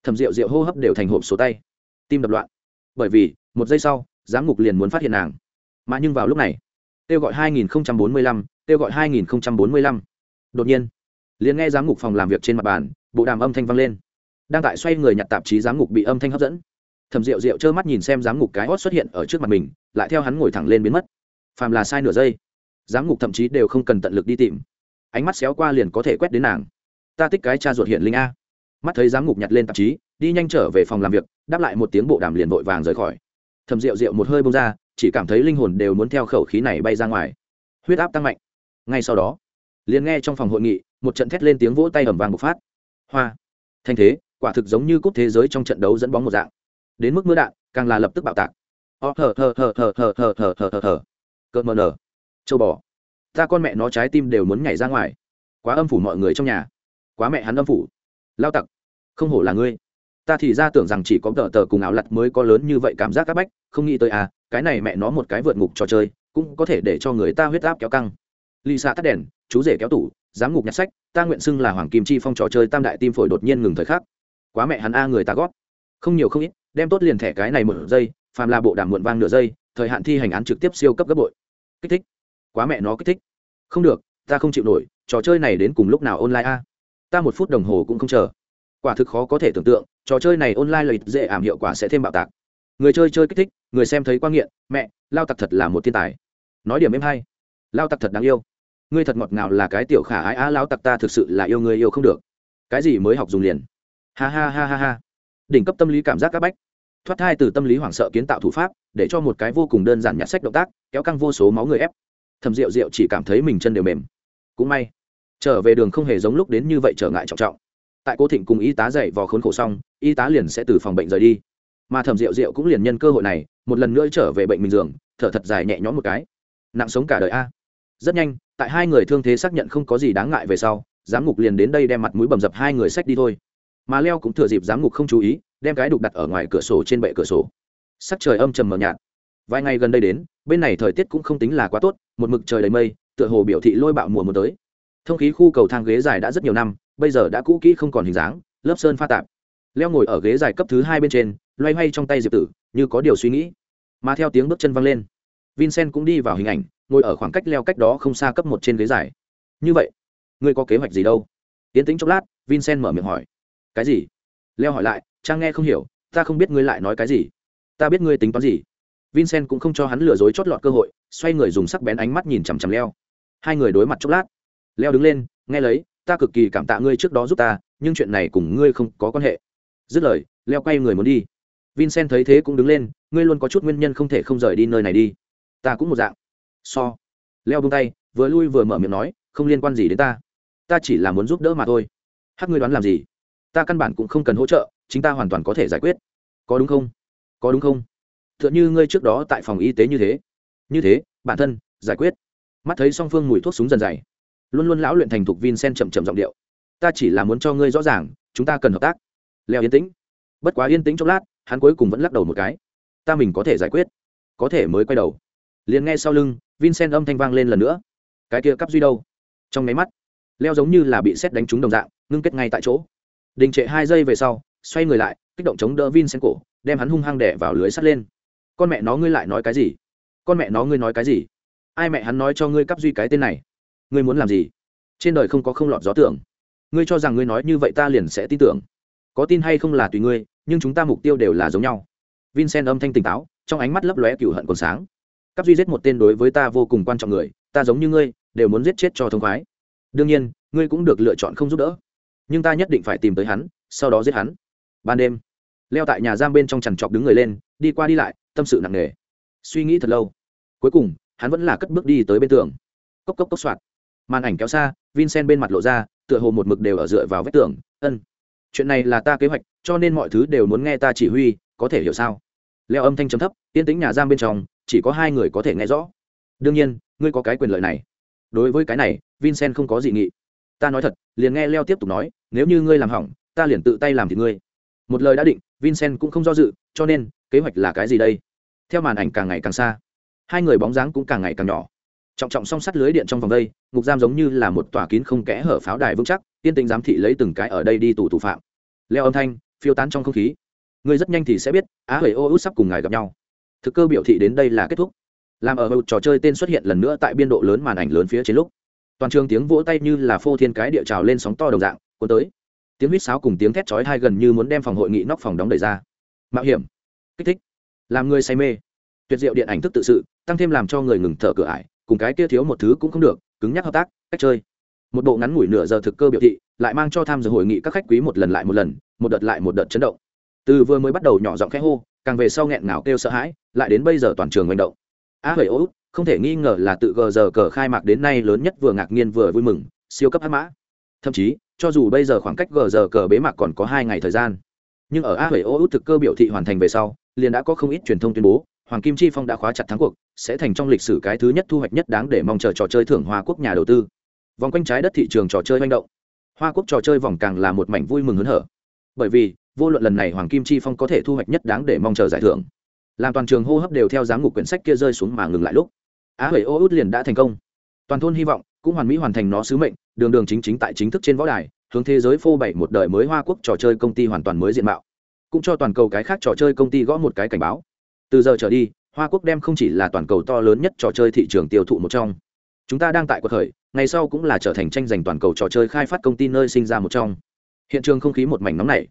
Thầm rượu rượu hô hấp đều thành hộp số tay. Tim đập loạn. Bởi vì một giây sau giám ngục liền muốn phát hiện nàng. Mà nhưng vào lúc này kêu gọi 2045, kêu gọi 2045. đột nhiên liền nghe giám ngục phòng làm việc trên mặt bàn bộ đàm âm thanh vang lên. Đang tại xoay người nhặt tạp chí giám ngục bị âm thanh hấp dẫn. Thầm rượu rượu trơ mắt nhìn xem giám ngục cái hót xuất hiện ở trước mặt mình lại theo hắn ngồi thẳng lên biến mất. Phàm là sai nửa giây giám ngục thậm chí đều không cần tận lực đi tìm. Ánh mắt xéo qua liền có thể quét đến nàng. Ta thích cái cha ruột hiện linh a. Mắt thấy giám ngục nhặt lên tạp chí đi nhanh trở về phòng làm việc đáp lại một tiếng bộ đàm liền vội vàng rời khỏi. Thầm rượu rượu một hơi bông ra chỉ cảm thấy linh hồn đều muốn theo khẩu khí này bay ra ngoài. Huyết áp tăng mạnh. Ngay sau đó liền nghe trong phòng hội nghị một trận thét lên tiếng vỗ tay ẩm vàng bộc phát. Hoa. Thanh thế quả thực giống như cúp thế giới trong trận đấu dẫn bóng một dạng. Đến mức mưa đạn càng là lập tức bạo tạc. Oh, thở thở thở thở thở thở thở thở thở thở cơn mờ nở châu bò. Ta con mẹ nó trái tim đều muốn nhảy ra ngoài. Quá âm phủ mọi người trong nhà. Quá mẹ hắn âm phủ. Lao tặc, không hổ là ngươi. Ta thì ra tưởng rằng chỉ có tờ tờ cùng áo lặt mới có lớn như vậy cảm giác áp bách, không nghĩ tới à cái này mẹ nó một cái vượt ngục trò chơi, cũng có thể để cho người ta huyết áp kéo căng. Lì xạ tắt đèn, chú rể kéo tủ, giám ngục nhặt sách, ta nguyện xưng là hoàng kim chi phong trò chơi tam đại tim phổi đột nhiên ngừng thời khắc. Quá mẹ hắn a, người ta gót không nhiều không ít, đem tốt liền thẻ cái này một giây, phàm là bộ đàm muộn vang nửa giây, thời hạn thi hành án trực tiếp siêu cấp gấp bội. Kích thích quá mẹ nó kích thích. Không được, ta không chịu nổi, trò chơi này đến cùng lúc nào online a? Ta một phút đồng hồ cũng không chờ. Quả thực khó có thể tưởng tượng, trò chơi này online lợi dễ ảm hiệu quả sẽ thêm bạo tạc. Người chơi chơi kích thích, người xem thấy quan nghiện, mẹ, lao tặc thật là một thiên tài. Nói điểm em hay. Lao tặc thật đáng yêu. Ngươi thật ngọt ngào là cái tiểu khả ái á, lao tặc ta thực sự là yêu người yêu không được. Cái gì mới học dùng liền. Ha ha ha ha ha. Đỉnh cấp tâm lý cảm giác các bách. Thoát thai từ tâm lý hoảng sợ kiến tạo thủ pháp, để cho một cái vô cùng đơn giản nhặt sách động tác, kéo căng vô số máu người ép thầm rượu rượu chỉ cảm thấy mình chân đều mềm. Cũng may, trở về đường không hề giống lúc đến như vậy trở ngại trọng trọng. Tại cô thịnh cùng y tá dậy vào khốn khổ xong, y tá liền sẽ từ phòng bệnh rời đi. Mà thầm rượu rượu cũng liền nhân cơ hội này, một lần nữa trở về bệnh mình giường, thở thật dài nhẹ nhõm một cái. Nặng sống cả đời a. Rất nhanh, tại hai người thương thế xác nhận không có gì đáng ngại về sau, giám ngục liền đến đây đem mặt mũi bầm dập hai người sách đi thôi. Mà leo cũng thừa dịp giám ngục không chú ý, đem cái đục đặt ở ngoài cửa sổ trên bệ cửa sổ. Sắc trời âm trầm mờ nhạt vài ngày gần đây đến, bên này thời tiết cũng không tính là quá tốt, một mực trời đầy mây, tựa hồ biểu thị lôi bạo mùa mùa tới. Thông khí khu cầu thang ghế dài đã rất nhiều năm, bây giờ đã cũ kỹ không còn hình dáng, lớp sơn pha tạp. Leo ngồi ở ghế dài cấp thứ hai bên trên, loay hoay trong tay diệp tử, như có điều suy nghĩ. Mà theo tiếng bước chân văng lên, vincent cũng đi vào hình ảnh, ngồi ở khoảng cách leo cách đó không xa cấp một trên ghế dài. Như vậy, ngươi có kế hoạch gì đâu? Yến tính chốc lát, vincent mở miệng hỏi. Cái gì? Leo hỏi lại, trang nghe không hiểu, ta không biết ngươi lại nói cái gì. Ta biết ngươi tính toán gì vincent cũng không cho hắn lừa dối chót lọt cơ hội, xoay người dùng sắc bén ánh mắt nhìn chằm chằm leo. Hai người đối mặt chốc lát. Leo đứng lên, nghe lấy, ta cực kỳ cảm tạ ngươi trước đó giúp ta, nhưng chuyện này cùng ngươi không có quan hệ. Dứt lời, leo quay người muốn đi. Vincent thấy thế cũng đứng lên, ngươi luôn có chút nguyên nhân không thể không rời đi nơi này đi. Ta cũng một dạng. So, leo bung tay, vừa lui vừa mở miệng nói, không liên quan gì đến ta. Ta chỉ là muốn giúp đỡ mà thôi. Hắc, ngươi đoán làm gì? Ta căn bản cũng không cần hỗ trợ, chính ta hoàn toàn có thể giải quyết. Có đúng không? Có đúng không? Tựa như ngươi trước đó tại phòng y tế như thế. Như thế, bản thân, giải quyết. Mắt thấy song phương mùi thuốc súng dần dày. Luôn luôn lão luyện thành thục vin sen chậm chậm giọng điệu. Ta chỉ là muốn cho ngươi rõ ràng, chúng ta cần hợp tác. Leo yên tĩnh. Bất quá yên tĩnh chốc lát, hắn cuối cùng vẫn lắc đầu một cái. Ta mình có thể giải quyết. Có thể mới quay đầu. Liền nghe sau lưng, vincent âm thanh vang lên lần nữa. Cái kia cắp duy đâu? Trong máy mắt, leo giống như là bị xét đánh trúng đồng dạng, ngưng kết ngay tại chỗ. Đình trệ hai giây về sau, xoay người lại, kích động chống đỡ vin sen cổ, đem hắn hung hăng đẻ vào lưới sắt lên con mẹ nó ngươi lại nói cái gì? Con mẹ nó ngươi nói cái gì? Ai mẹ hắn nói cho ngươi cắp duy cái tên này? Ngươi muốn làm gì? Trên đời không có không lọt gió tưởng. Ngươi cho rằng ngươi nói như vậy ta liền sẽ tin tưởng. Có tin hay không là tùy ngươi, nhưng chúng ta mục tiêu đều là giống nhau. Vincent âm thanh tỉnh táo, trong ánh mắt lấp lóe cựu hận còn sáng. Cắp duy giết một tên đối với ta vô cùng quan trọng người, ta giống như ngươi, đều muốn giết chết cho thông khoái. Đương nhiên, ngươi cũng được lựa chọn không giúp đỡ. Nhưng ta nhất định phải tìm tới hắn, sau đó giết hắn. Ban đêm, leo tại nhà giam bên trong chằn trọc đứng người lên, đi qua đi lại tâm sự nặng nề. Suy nghĩ thật lâu. Cuối cùng, hắn vẫn là cất bước đi tới bên tường. Cốc cốc cốc soạt. Màn ảnh kéo xa, vincent bên mặt lộ ra, tựa hồ một mực đều ở dựa vào vách tường. Ân, chuyện này là ta kế hoạch, cho nên mọi thứ đều muốn nghe ta chỉ huy, có thể hiểu sao? Leo âm thanh chấm thấp, yên tĩnh nhà giam bên trong, chỉ có hai người có thể nghe rõ. Đương nhiên, ngươi có cái quyền lợi này. Đối với cái này, vincent không có gì nghị. Ta nói thật, liền nghe leo tiếp tục nói, nếu như ngươi làm hỏng, ta liền tự tay làm thì ngươi một lời đã định, vincent cũng không do dự, cho nên, kế hoạch là cái gì đây? Theo màn ảnh càng ngày càng xa, hai người bóng dáng cũng càng ngày càng nhỏ. Trọng trọng song sắt lưới điện trong vòng đây, ngục giam giống như là một tòa kín không kẽ hở pháo đài vững chắc, tiên tình giám thị lấy từng cái ở đây đi tù thủ phạm. Leo âm thanh, phiêu tán trong không khí. Người rất nhanh thì sẽ biết, á huệ ô út sắp cùng ngài gặp nhau. Thực cơ biểu thị đến đây là kết thúc. Làm ở một trò chơi tên xuất hiện lần nữa tại biên độ lớn màn ảnh lớn phía trên lúc. Toàn trường tiếng vỗ tay như là phô thiên cái địa trào lên sóng to đồng dạng, cuốn tới tiếng huýt sáo cùng tiếng thét chói hai gần như muốn đem phòng hội nghị nóc phòng đóng đầy ra. Mạo hiểm, kích thích, làm người say mê. Tuyệt diệu điện ảnh thức tự sự, tăng thêm làm cho người ngừng thở cửa ải, cùng cái kia thiếu một thứ cũng không được, cứng nhắc hợp tác, cách chơi. Một bộ ngắn ngủi nửa giờ thực cơ biểu thị, lại mang cho tham dự hội nghị các khách quý một lần lại một lần, một đợt lại một đợt chấn động. Từ vừa mới bắt đầu nhỏ giọng khẽ hô, càng về sau nghẹn ngào kêu sợ hãi, lại đến bây giờ toàn trường manh động. A hời ô không thể nghi ngờ là tự gờ giờ cờ khai mạc đến nay lớn nhất vừa ngạc nhiên vừa vui mừng, siêu cấp hát mã. Thậm chí cho dù bây giờ khoảng cách gờ giờ cờ bế mạc còn có hai ngày thời gian, nhưng ở a huệ ô thực cơ biểu thị hoàn thành về sau, liền đã có không ít truyền thông tuyên bố, hoàng kim chi phong đã khóa chặt thắng cuộc, sẽ thành trong lịch sử cái thứ nhất thu hoạch nhất đáng để mong chờ trò chơi thưởng hoa quốc nhà đầu tư. Vòng quanh trái đất thị trường trò chơi manh động. Hoa quốc trò chơi vòng càng là một mảnh vui mừng hớn hở. Bởi vì, vô luận lần này hoàng kim chi phong có thể thu hoạch nhất đáng để mong chờ giải thưởng, làm toàn trường hô hấp đều theo giám ngục quyển sách kia rơi xuống mà ngừng lại lúc á huệ ô út liền đã thành công. Toàn thôn hy vọng cũng hoàn mỹ hoàn thành nó sứ mệnh, đường đường chính chính tại chính thức trên võ đài, hướng thế giới phô bày một đời mới hoa quốc trò chơi công ty hoàn toàn mới diện mạo. Cũng cho toàn cầu cái khác trò chơi công ty gõ một cái cảnh báo. Từ giờ trở đi, hoa quốc đem không chỉ là toàn cầu to lớn nhất trò chơi thị trường tiêu thụ một trong. Chúng ta đang tại cuộc khởi, ngày sau cũng là trở thành tranh giành toàn cầu trò chơi khai phát công ty nơi sinh ra một trong. Hiện trường không khí một mảnh nóng này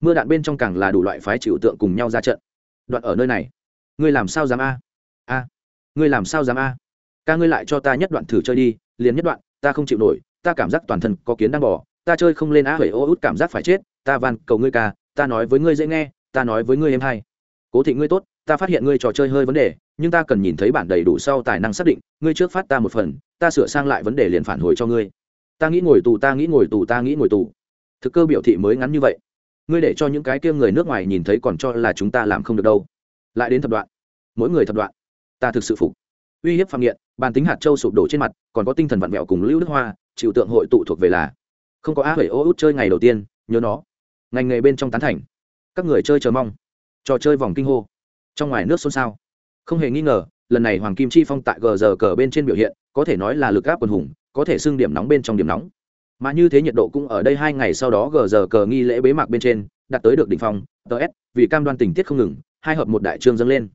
mưa đạn bên trong càng là đủ loại phái chịu tượng cùng nhau ra trận. Đoạn ở nơi này. Ngươi làm sao dám a? A. Ngươi làm sao dám a? Ca ngươi lại cho ta nhất đoạn thử chơi đi, liền nhất đoạn, ta không chịu nổi, ta cảm giác toàn thân có kiến đang bỏ ta chơi không lên á hủy ô út cảm giác phải chết, ta van cầu ngươi ca, ta nói với ngươi dễ nghe, ta nói với ngươi em hay. Cố thị ngươi tốt, ta phát hiện ngươi trò chơi hơi vấn đề, nhưng ta cần nhìn thấy bản đầy đủ sau tài năng xác định, ngươi trước phát ta một phần, ta sửa sang lại vấn đề liền phản hồi cho ngươi. Ta nghĩ ngồi tù, ta nghĩ ngồi tù, ta nghĩ ngồi tù. Thực cơ biểu thị mới ngắn như vậy. Ngươi để cho những cái kia người nước ngoài nhìn thấy còn cho là chúng ta làm không được đâu. Lại đến thập đoạn. Mỗi người thập đoạn. Ta thực sự phục uy hiếp phạm nghiện, bàn tính hạt châu sụp đổ trên mặt, còn có tinh thần vặn vẹo cùng lưu đức hoa, chịu tượng hội tụ thuộc về là. Không có á hủy ô út chơi ngày đầu tiên, nhớ nó. Ngành nghề bên trong tán thành. Các người chơi chờ mong. Trò chơi vòng kinh hô. Trong ngoài nước xôn xao. Không hề nghi ngờ, lần này hoàng kim chi phong tại gờ giờ cờ bên trên biểu hiện, có thể nói là lực áp quần hùng, có thể xưng điểm nóng bên trong điểm nóng. Mà như thế nhiệt độ cũng ở đây hai ngày sau đó gờ giờ cờ nghi lễ bế mạc bên trên, đạt tới được đỉnh phong ts vì cam đoan tình tiết không ngừng, hai hợp một đại trương dâng lên.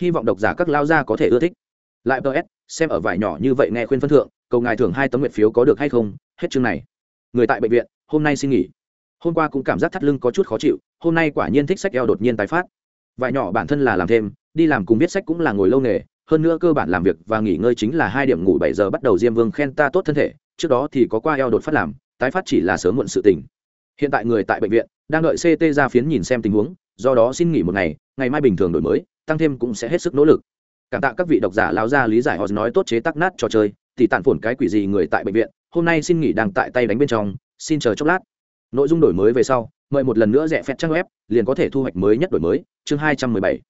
Hy vọng độc giả các lao gia có thể ưa thích lại ps xem ở vải nhỏ như vậy nghe khuyên phân thượng, cầu ngài thưởng hai tấm nguyện phiếu có được hay không, hết chương này. Người tại bệnh viện, hôm nay xin nghỉ. Hôm qua cũng cảm giác thắt lưng có chút khó chịu, hôm nay quả nhiên thích sách eo đột nhiên tái phát. Vải nhỏ bản thân là làm thêm, đi làm cùng viết sách cũng là ngồi lâu nghề, hơn nữa cơ bản làm việc và nghỉ ngơi chính là hai điểm ngủ bảy giờ bắt đầu diêm vương khen ta tốt thân thể, trước đó thì có qua eo đột phát làm, tái phát chỉ là sớm muộn sự tình. Hiện tại người tại bệnh viện, đang đợi ct ra phiến nhìn xem tình huống, do đó xin nghỉ một ngày ngày mai bình thường đổi mới, tăng thêm cũng sẽ hết sức nỗ lực cảm tạ các vị độc giả lao ra lý giải họ nói tốt chế tắc nát trò chơi thì tàn phổn cái quỷ gì người tại bệnh viện, hôm nay xin nghỉ đang tại tay đánh bên trong, xin chờ chốc lát. Nội dung đổi mới về sau, mời một lần nữa rẻ phép trang web, liền có thể thu hoạch mới nhất đổi mới, chương hai trăm mười bảy.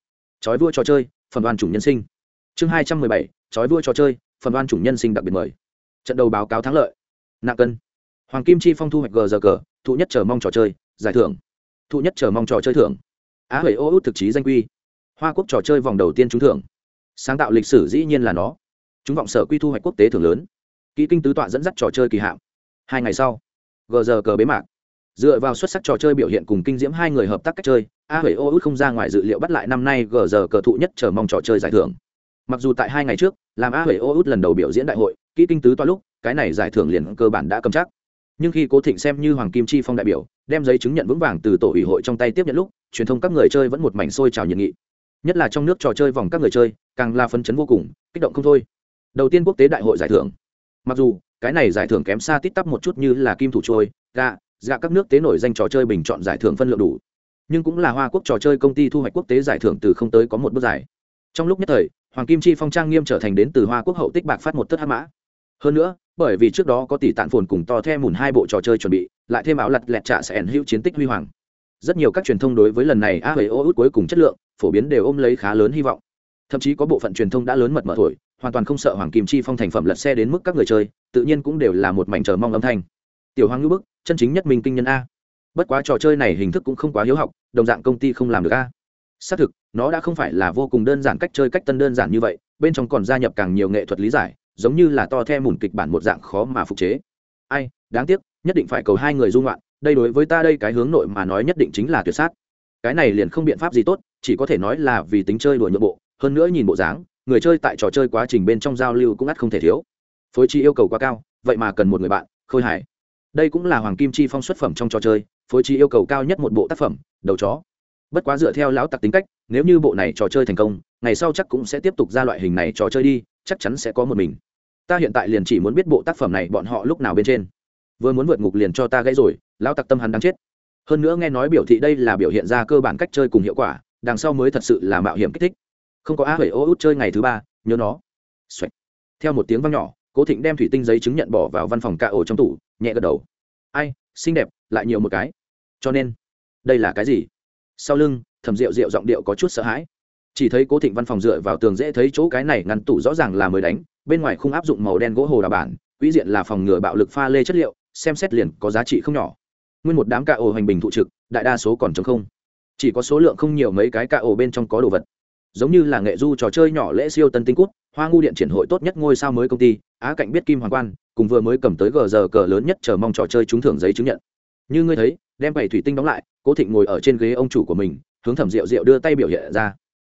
Chói vua trò chơi, phần đoan chủng nhân sinh. Chương hai trăm mười bảy, chói vua trò chơi, phần đoan chủng nhân sinh đặc biệt mời. Trận đầu báo cáo thắng lợi. Nặng cân. Hoàng kim chi phong thu hoạch gờ giờ cờ thụ nhất chờ mong trò chơi, giải thưởng. Thụ nhất chờ mong trò chơi thưởng. Á huệ ô út thực chí danh quy. Hoa quốc trò chơi vòng đầu tiên trúng thưởng sáng tạo lịch sử dĩ nhiên là nó. Chúng vọng sở quy thu hoạch quốc tế thưởng lớn. Kỹ kinh tứ tọa dẫn dắt trò chơi kỳ hạm hai ngày sau gờ giờ cờ bế mạc. Dựa vào xuất sắc trò chơi biểu hiện cùng kinh diễm hai người hợp tác cách chơi, a huệ ô út không ra ngoài dự liệu bắt lại năm nay gờ giờ cờ thụ nhất chờ mong trò chơi giải thưởng. Mặc dù tại hai ngày trước, làm a huệ ô út lần đầu biểu diễn đại hội, kỹ kinh tứ toa lúc, cái này giải thưởng liền cơ bản đã cầm chắc. Nhưng khi cố thịnh xem như hoàng kim chi phong đại biểu, đem giấy chứng nhận vững vàng từ tổ ủy hội trong tay tiếp nhận lúc, truyền thông các người chơi vẫn một mảnh sôi trào nhiệt nghị nhất là trong nước trò chơi vòng các người chơi, càng là phấn chấn vô cùng, kích động không thôi. Đầu tiên quốc tế đại hội giải thưởng. Mặc dù, cái này giải thưởng kém xa tít tắp một chút như là kim thủ trôi gạ dạ gạ các nước tế nổi danh trò chơi bình chọn giải thưởng phân lượng đủ. Nhưng cũng là hoa quốc trò chơi công ty thu hoạch quốc tế giải thưởng từ không tới có một bước giải trong lúc nhất thời, hoàng kim chi phong trang nghiêm trở thành đến từ hoa quốc hậu tích bạc phát một tất hát mã. Hơn nữa, bởi vì trước đó có tỷ tạn phồn cùng to the mùn hai bộ trò chơi chuẩn bị, lại thêm áo lặt lẹt trả sẽ ẩn hữu chiến tích huy hoàng. Rất nhiều các truyền thông đối với lần này a huế ô út cuối cùng chất lượng phổ biến đều ôm lấy khá lớn hy vọng. Thậm chí có bộ phận truyền thông đã lớn mật mở thổi, hoàn toàn không sợ hoàng kim chi phong thành phẩm lật xe đến mức các người chơi, tự nhiên cũng đều là một mảnh chờ mong âm thanh. Tiểu hoàng ngữ bức, chân chính nhất minh kinh nhân a. Bất quá trò chơi này hình thức cũng không quá hiếu học, đồng dạng công ty không làm được a. Xác thực, nó đã không phải là vô cùng đơn giản cách chơi cách tân đơn giản như vậy, bên trong còn gia nhập càng nhiều nghệ thuật lý giải, giống như là to the mùn kịch bản một dạng khó mà phục chế. Ai, đáng tiếc, nhất định phải cầu hai người dung loạn đây đối với ta đây cái hướng nội mà nói nhất định chính là tuyệt sát. Cái này liền không biện pháp gì tốt chỉ có thể nói là vì tính chơi đùa nhượng bộ, hơn nữa nhìn bộ dáng, người chơi tại trò chơi quá trình bên trong giao lưu cũng ắt không thể thiếu. Phối chi yêu cầu quá cao, vậy mà cần một người bạn, khôi hài đây cũng là hoàng kim chi phong xuất phẩm trong trò chơi, phối chi yêu cầu cao nhất một bộ tác phẩm, đầu chó. Bất quá dựa theo lão tặc tính cách, nếu như bộ này trò chơi thành công, ngày sau chắc cũng sẽ tiếp tục ra loại hình này trò chơi đi, chắc chắn sẽ có một mình. Ta hiện tại liền chỉ muốn biết bộ tác phẩm này bọn họ lúc nào bên trên. Vừa muốn vượt ngục liền cho ta gãy rồi, lão tặc tâm hắn đang chết. Hơn nữa nghe nói biểu thị đây là biểu hiện ra cơ bản cách chơi cùng hiệu quả đằng sau mới thật sự là mạo hiểm kích thích. Không có á hẩy ô út chơi ngày thứ ba, nhớ nó、Xoạch. theo một tiếng vang nhỏ, cố thịnh đem thủy tinh giấy chứng nhận bỏ vào văn phòng cạ ổ trong tủ, nhẹ gật đầu. Ai, xinh đẹp, lại nhiều một cái. Cho nên, đây là cái gì? Sau lưng, thầm rượu rượu giọng điệu có chút sợ hãi. Chỉ thấy cố thịnh văn phòng dựa vào tường dễ thấy chỗ cái này ngăn tủ rõ ràng là mới đánh, bên ngoài không áp dụng màu đen gỗ hồ đà bản, quỹ diện là phòng ngừa bạo lực pha lê chất liệu, xem xét liền có giá trị không nhỏ. Nguyên một đám cạ ổ hành bình thụ trực, đại đa số còn chống không chỉ có số lượng không nhiều mấy cái cạ ổ bên trong có đồ vật. Giống như là nghệ du trò chơi nhỏ lễ siêu tân tinh cút, hoa ngu điện triển hội tốt nhất ngôi sao mới công ty, á cạnh biết kim hoàng quan, cùng vừa mới cầm tới gờ giờ cờ lớn nhất chờ mong trò chơi trúng thưởng giấy chứng nhận. Như ngươi thấy, đem bảy thủy tinh đóng lại, cố thịnh ngồi ở trên ghế ông chủ của mình, hướng thẩm rượu rượu đưa tay biểu hiện ra.